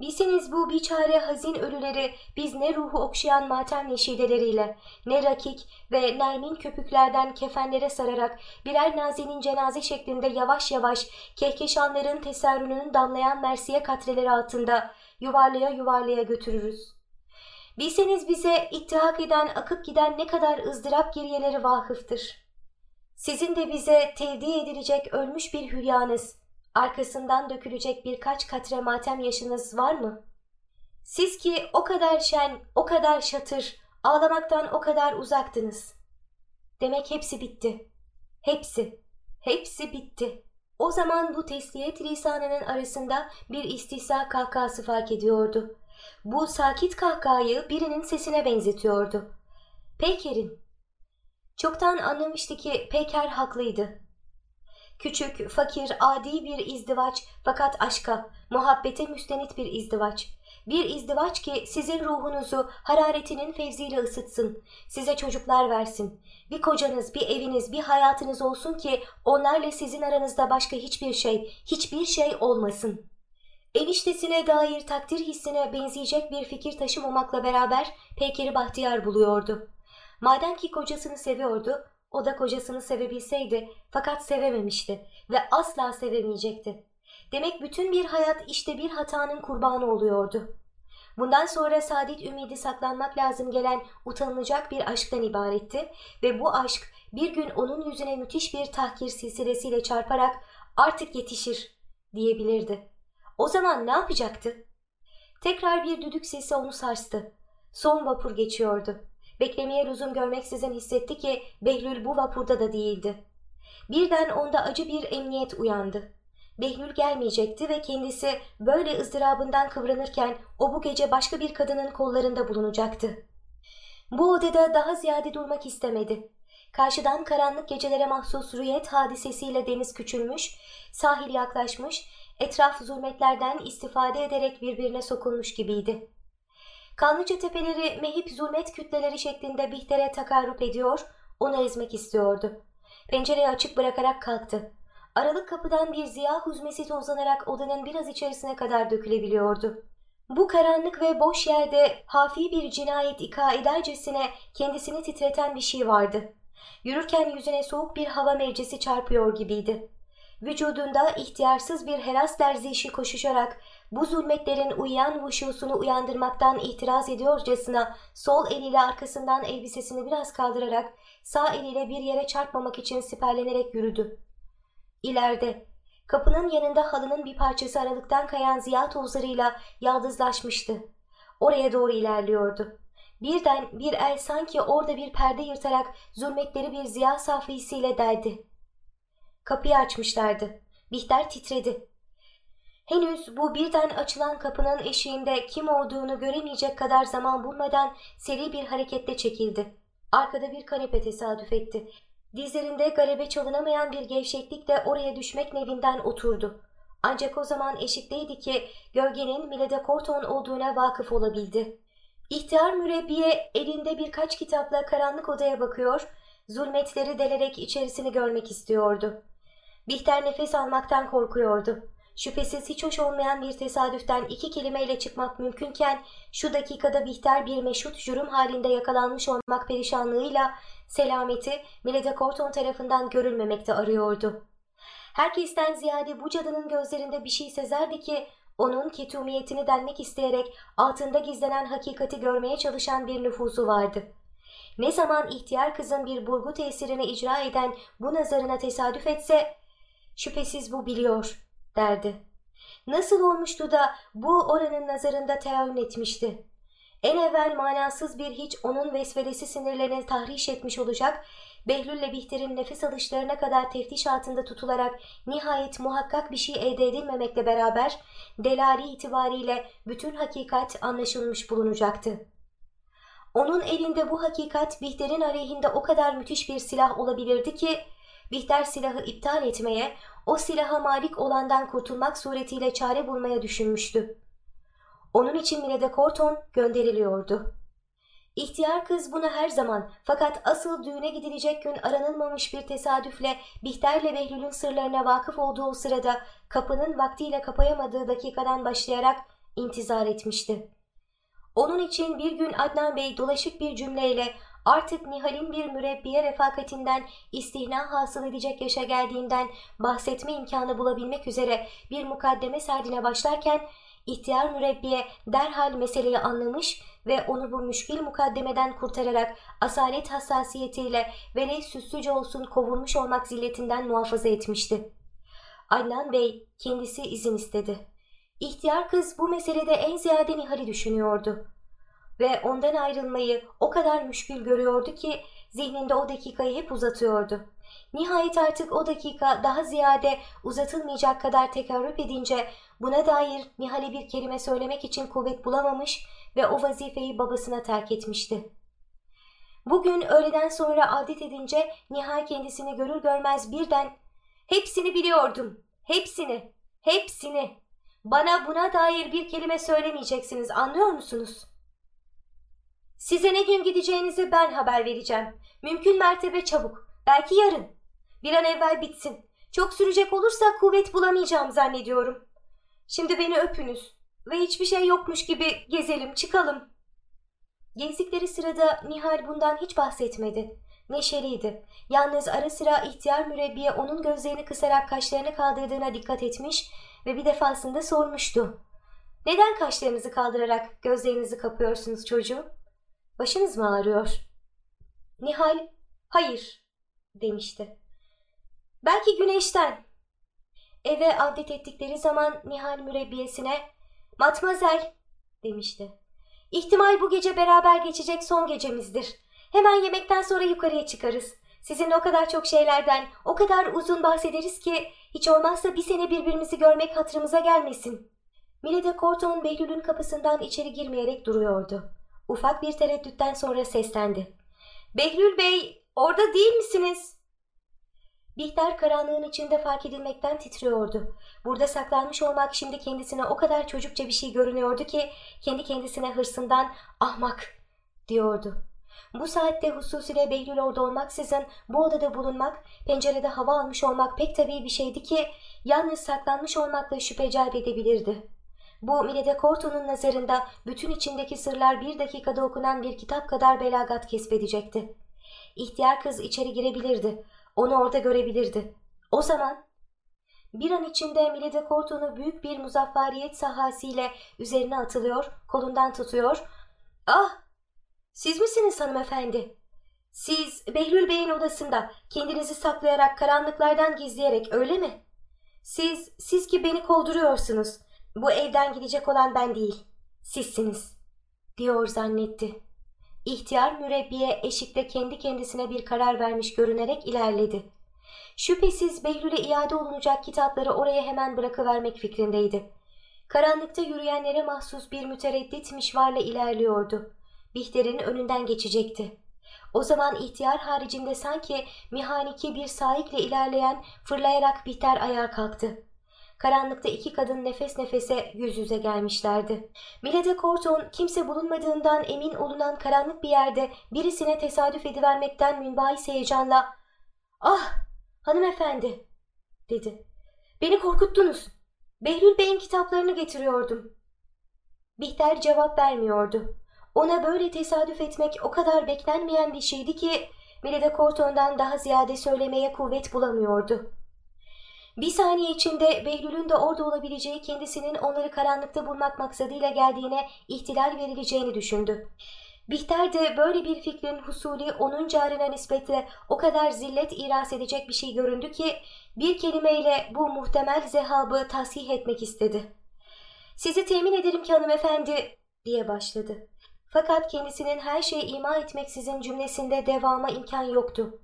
Bilseniz bu biçare hazin ölüleri biz ne ruhu okşayan matem neşideleriyle, ne rakik ve nermin köpüklerden kefenlere sararak birer nazinin cenaze şeklinde yavaş yavaş kehkeşanların tesarrünün damlayan mersiye katreleri altında yuvarlaya yuvarlaya götürürüz. Bilseniz bize ittihak eden akıp giden ne kadar ızdırap geriyeleri vakıftır. Sizin de bize tevdi edilecek ölmüş bir hülyanız, arkasından dökülecek birkaç katre matem yaşınız var mı? Siz ki o kadar şen, o kadar şatır, ağlamaktan o kadar uzaktınız. Demek hepsi bitti. Hepsi, hepsi bitti. O zaman bu tesliyet lisanının arasında bir istihza kahkahası fark ediyordu. Bu sakit kahkahayı birinin sesine benzetiyordu. Peyker'in. Çoktan anlamıştı ki Peyker haklıydı. Küçük, fakir, adi bir izdivaç fakat aşka, muhabbete müstenit bir izdivaç. Bir izdivaç ki sizin ruhunuzu hararetinin fevziyle ısıtsın, size çocuklar versin. Bir kocanız, bir eviniz, bir hayatınız olsun ki onlarla sizin aranızda başka hiçbir şey, hiçbir şey olmasın. Eniştesine dair takdir hissine benzeyecek bir fikir taşımamakla beraber Peyker'i bahtiyar buluyordu. Madem ki kocasını seviyordu, o da kocasını sevebilseydi fakat sevememişti ve asla sevemeyecekti. Demek bütün bir hayat işte bir hatanın kurbanı oluyordu. Bundan sonra saadet ümidi saklanmak lazım gelen utanılacak bir aşktan ibaretti ve bu aşk bir gün onun yüzüne müthiş bir tahkir silsilesiyle çarparak artık yetişir, diyebilirdi. O zaman ne yapacaktı? Tekrar bir düdük sesi onu sarstı. Son vapur geçiyordu. Beklemeye lüzum görmeksizin hissetti ki Behlül bu vapurda da değildi. Birden onda acı bir emniyet uyandı. Behlül gelmeyecekti ve kendisi böyle ızdırabından kıvranırken o bu gece başka bir kadının kollarında bulunacaktı. Bu odada daha ziyade durmak istemedi. Karşıdan karanlık gecelere mahsus rüyet hadisesiyle deniz küçülmüş, sahil yaklaşmış, etraf zulmetlerden istifade ederek birbirine sokulmuş gibiydi. Kanlıca tepeleri mehip zulmet kütleleri şeklinde Bihter'e takarrup ediyor, onu ezmek istiyordu. Pencereyi açık bırakarak kalktı. Aralık kapıdan bir ziya huzmesi tozlanarak odanın biraz içerisine kadar dökülebiliyordu. Bu karanlık ve boş yerde hafi bir cinayet ika edercesine kendisini titreten bir şey vardı. Yürürken yüzüne soğuk bir hava mevcesi çarpıyor gibiydi. Vücudunda ihtiyarsız bir heras derzişi koşuşarak bu zulmetlerin uyuyan vuşusunu uyandırmaktan itiraz ediyorcasına sol eliyle arkasından elbisesini biraz kaldırarak sağ eliyle bir yere çarpmamak için siperlenerek yürüdü. İleride kapının yanında halının bir parçası aralıktan kayan ziya tozlarıyla yaldızlaşmıştı. Oraya doğru ilerliyordu. Birden bir el sanki orada bir perde yırtarak zulmetleri bir ziya safisiyle deldi. Kapıyı açmışlardı. Bihter titredi. Henüz bu birden açılan kapının eşiğinde kim olduğunu göremeyecek kadar zaman bulmadan seri bir hareketle çekildi. Arkada bir kanepe tesadüf etti. Dizlerinde galebe çalınamayan bir gevşeklikle oraya düşmek nevinden oturdu. Ancak o zaman eşikteydi ki gölgenin Milede Korton olduğuna vakıf olabildi. İhtiyar mürebbiye elinde birkaç kitapla karanlık odaya bakıyor, zulmetleri delerek içerisini görmek istiyordu. Bihter nefes almaktan korkuyordu. Şüphesiz hiç hoş olmayan bir tesadüften iki kelimeyle çıkmak mümkünken şu dakikada Bihter bir meşhut jürüm halinde yakalanmış olmak perişanlığıyla selameti Milede Korton tarafından görülmemekte arıyordu. Herkesten ziyade bu cadının gözlerinde bir şey sezerdi ki onun ketumiyetini denmek isteyerek altında gizlenen hakikati görmeye çalışan bir nüfusu vardı. Ne zaman ihtiyar kızın bir burgu tesirini icra eden bu nazarına tesadüf etse, şüphesiz bu biliyor derdi. Nasıl olmuştu da bu oranın nazarında teayün etmişti? En evvel manasız bir hiç onun vesvelesi sinirlerini tahriş etmiş olacak, Behlül'le Bihter'in nefes alışlarına kadar teftiş altında tutularak nihayet muhakkak bir şey elde edilmemekle beraber delali itibariyle bütün hakikat anlaşılmış bulunacaktı. Onun elinde bu hakikat Bihter'in aleyhinde o kadar müthiş bir silah olabilirdi ki Bihter silahı iptal etmeye, o silaha malik olandan kurtulmak suretiyle çare bulmaya düşünmüştü. Onun için Mine Korton gönderiliyordu. İhtiyar kız bunu her zaman fakat asıl düğüne gidilecek gün aranılmamış bir tesadüfle Bihter'le Behlül'ün sırlarına vakıf olduğu sırada kapının vaktiyle kapayamadığı dakikadan başlayarak intizar etmişti. Onun için bir gün Adnan Bey dolaşık bir cümleyle artık Nihal'in bir mürebbiye refakatinden istihna hasıl edecek yaşa geldiğinden bahsetme imkanı bulabilmek üzere bir mukaddeme serdine başlarken ihtiyar mürebbiye derhal meseleyi anlamış ve onu bu müşkil mukaddemeden kurtararak asalet hassasiyetiyle velev süslüce olsun kovulmuş olmak zilletinden muhafaza etmişti. Adnan Bey kendisi izin istedi. İhtiyar kız bu meselede en ziyade Nihal'i düşünüyordu. Ve ondan ayrılmayı o kadar müşkül görüyordu ki zihninde o dakikayı hep uzatıyordu. Nihayet artık o dakika daha ziyade uzatılmayacak kadar tekerrüp edince buna dair Nihal'e bir kelime söylemek için kuvvet bulamamış ve o vazifeyi babasına terk etmişti. Bugün öğleden sonra adet edince Nihal kendisini görür görmez birden ''Hepsini biliyordum, hepsini, hepsini. Bana buna dair bir kelime söylemeyeceksiniz anlıyor musunuz?'' Size ne gün gideceğinizi ben haber vereceğim. Mümkün mertebe çabuk. Belki yarın. Bir an evvel bitsin. Çok sürecek olursa kuvvet bulamayacağım zannediyorum. Şimdi beni öpünüz ve hiçbir şey yokmuş gibi gezelim, çıkalım. Gezdikleri sırada Nihal bundan hiç bahsetmedi. Neşeliydi. Yalnız ara sıra ihtiyar mürebbiye onun gözlerini kısarak kaşlarını kaldırdığına dikkat etmiş ve bir defasında sormuştu. Neden kaşlarınızı kaldırarak gözlerinizi kapıyorsunuz çocuğum? Başınız mı ağrıyor? Nihal, hayır demişti. Belki güneşten. Eve adet ettikleri zaman Nihal mürebbiyesine ''Matmazel'' demişti. ''İhtimal bu gece beraber geçecek son gecemizdir. Hemen yemekten sonra yukarıya çıkarız. Sizinle o kadar çok şeylerden, o kadar uzun bahsederiz ki hiç olmazsa bir sene birbirimizi görmek hatırımıza gelmesin.'' Milede Corton Behlül'ün kapısından içeri girmeyerek duruyordu. Ufak bir tereddütten sonra seslendi. ''Behlül Bey, orada değil misiniz?'' Bihter karanlığın içinde fark edilmekten titriyordu. Burada saklanmış olmak şimdi kendisine o kadar çocukça bir şey görünüyordu ki kendi kendisine hırsından ahmak diyordu. Bu saatte hususiyle Behlül orada olmaksızın bu odada bulunmak, pencerede hava almış olmak pek tabii bir şeydi ki yalnız saklanmış olmakla şüphe celp edebilirdi. Bu Milede Corto'nun nazarında bütün içindeki sırlar bir dakikada okunan bir kitap kadar belagat kesbedecekti. İhtiyar kız içeri girebilirdi. Onu orada görebilirdi. O zaman bir an içinde Milede Corto'nu büyük bir muzaffariyet sahasiyle üzerine atılıyor, kolundan tutuyor. ''Ah, siz misiniz hanımefendi? Siz Behlül Bey'in odasında kendinizi saklayarak karanlıklardan gizleyerek öyle mi? Siz, siz ki beni kovduruyorsunuz. Bu evden gidecek olan ben değil, sizsiniz, diyor zannetti. İhtiyar mürebbiye eşikte kendi kendisine bir karar vermiş görünerek ilerledi. Şüphesiz Behlül'e iade olunacak kitapları oraya hemen bırakıvermek fikrindeydi. Karanlıkta yürüyenlere mahsus bir mütereddit mişvarla ilerliyordu. Bihter'in önünden geçecekti. O zaman ihtiyar haricinde sanki mihaniki bir saikle ilerleyen fırlayarak Bihter ayağa kalktı. Karanlıkta iki kadın nefes nefese yüz yüze gelmişlerdi. Milede Corton kimse bulunmadığından emin olunan karanlık bir yerde birisine tesadüf edivermekten münbahis heyecanla ''Ah hanımefendi'' dedi. ''Beni korkuttunuz. Behlül Bey'in kitaplarını getiriyordum.'' Bihter cevap vermiyordu. Ona böyle tesadüf etmek o kadar beklenmeyen bir şeydi ki Milede Corton'dan daha ziyade söylemeye kuvvet bulamıyordu. Bir saniye içinde Behlül'ün de orada olabileceği kendisinin onları karanlıkta bulmak maksadıyla geldiğine ihtilal verileceğini düşündü. Bihter de böyle bir fikrin husuli onun carine nispetle o kadar zillet iras edecek bir şey göründü ki bir kelimeyle bu muhtemel zehabı tasih etmek istedi. ''Sizi temin ederim ki hanımefendi'' diye başladı. Fakat kendisinin her şeyi ima etmeksizin cümlesinde devama imkan yoktu.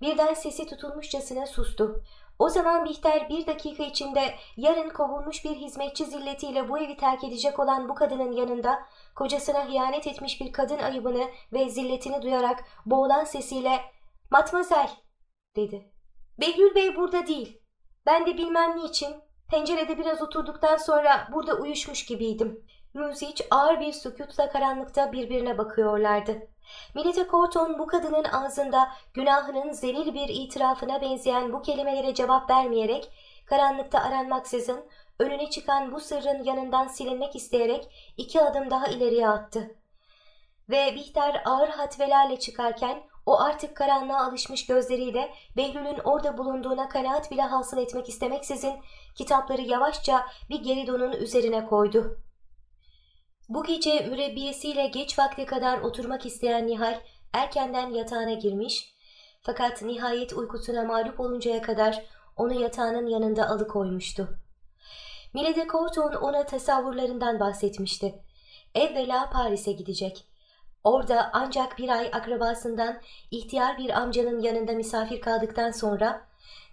Birden sesi tutulmuşçasına sustu. O zaman Bihter bir dakika içinde yarın kovulmuş bir hizmetçi zilletiyle bu evi terk edecek olan bu kadının yanında kocasına hıyanet etmiş bir kadın ayıbını ve zilletini duyarak boğulan sesiyle ''Matmazel'' dedi. ''Behlül Bey burada değil. Ben de bilmem niçin pencerede biraz oturduktan sonra burada uyuşmuş gibiydim.'' Müziç ağır bir sükutla karanlıkta birbirine bakıyorlardı. Milite Corton bu kadının ağzında günahının zelil bir itirafına benzeyen bu kelimelere cevap vermeyerek karanlıkta aranmaksızın önüne çıkan bu sırrın yanından silinmek isteyerek iki adım daha ileriye attı. Ve Bihter ağır hatvelerle çıkarken o artık karanlığa alışmış gözleriyle Behlül'ün orada bulunduğuna kanaat bile hasıl etmek istemeksizin kitapları yavaşça bir geridonun üzerine koydu. Bu gece mürebbiyesiyle geç vakte kadar oturmak isteyen Nihal erkenden yatağına girmiş fakat nihayet uykusuna mağlup oluncaya kadar onu yatağının yanında alıkoymuştu. Milede Corton ona tasavvurlarından bahsetmişti. Evvela Paris'e gidecek. Orada ancak bir ay akrabasından ihtiyar bir amcanın yanında misafir kaldıktan sonra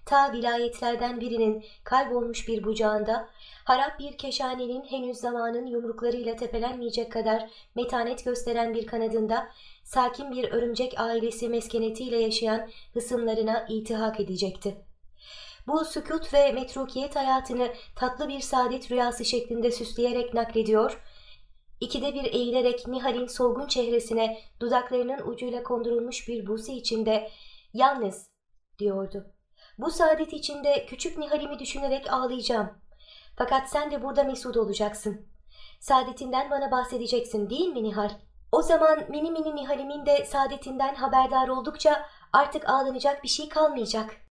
ta vilayetlerden birinin kaybolmuş bir bucağında harap bir keşanenin henüz zamanın yumruklarıyla tepelenmeyecek kadar metanet gösteren bir kanadında sakin bir örümcek ailesi meskenetiyle yaşayan hısımlarına itihak edecekti. Bu sükut ve metrukiyet hayatını tatlı bir saadet rüyası şeklinde süsleyerek naklediyor, ikide bir eğilerek Nihal'in solgun çehresine dudaklarının ucuyla kondurulmuş bir busi içinde yalnız diyordu. Bu saadet içinde küçük Nihal'imi düşünerek ağlayacağım. Fakat sen de burada mesut olacaksın. Saadetinden bana bahsedeceksin değil mi Nihal? O zaman mini mini Nihal'imin de saadetinden haberdar oldukça artık ağlanacak bir şey kalmayacak.''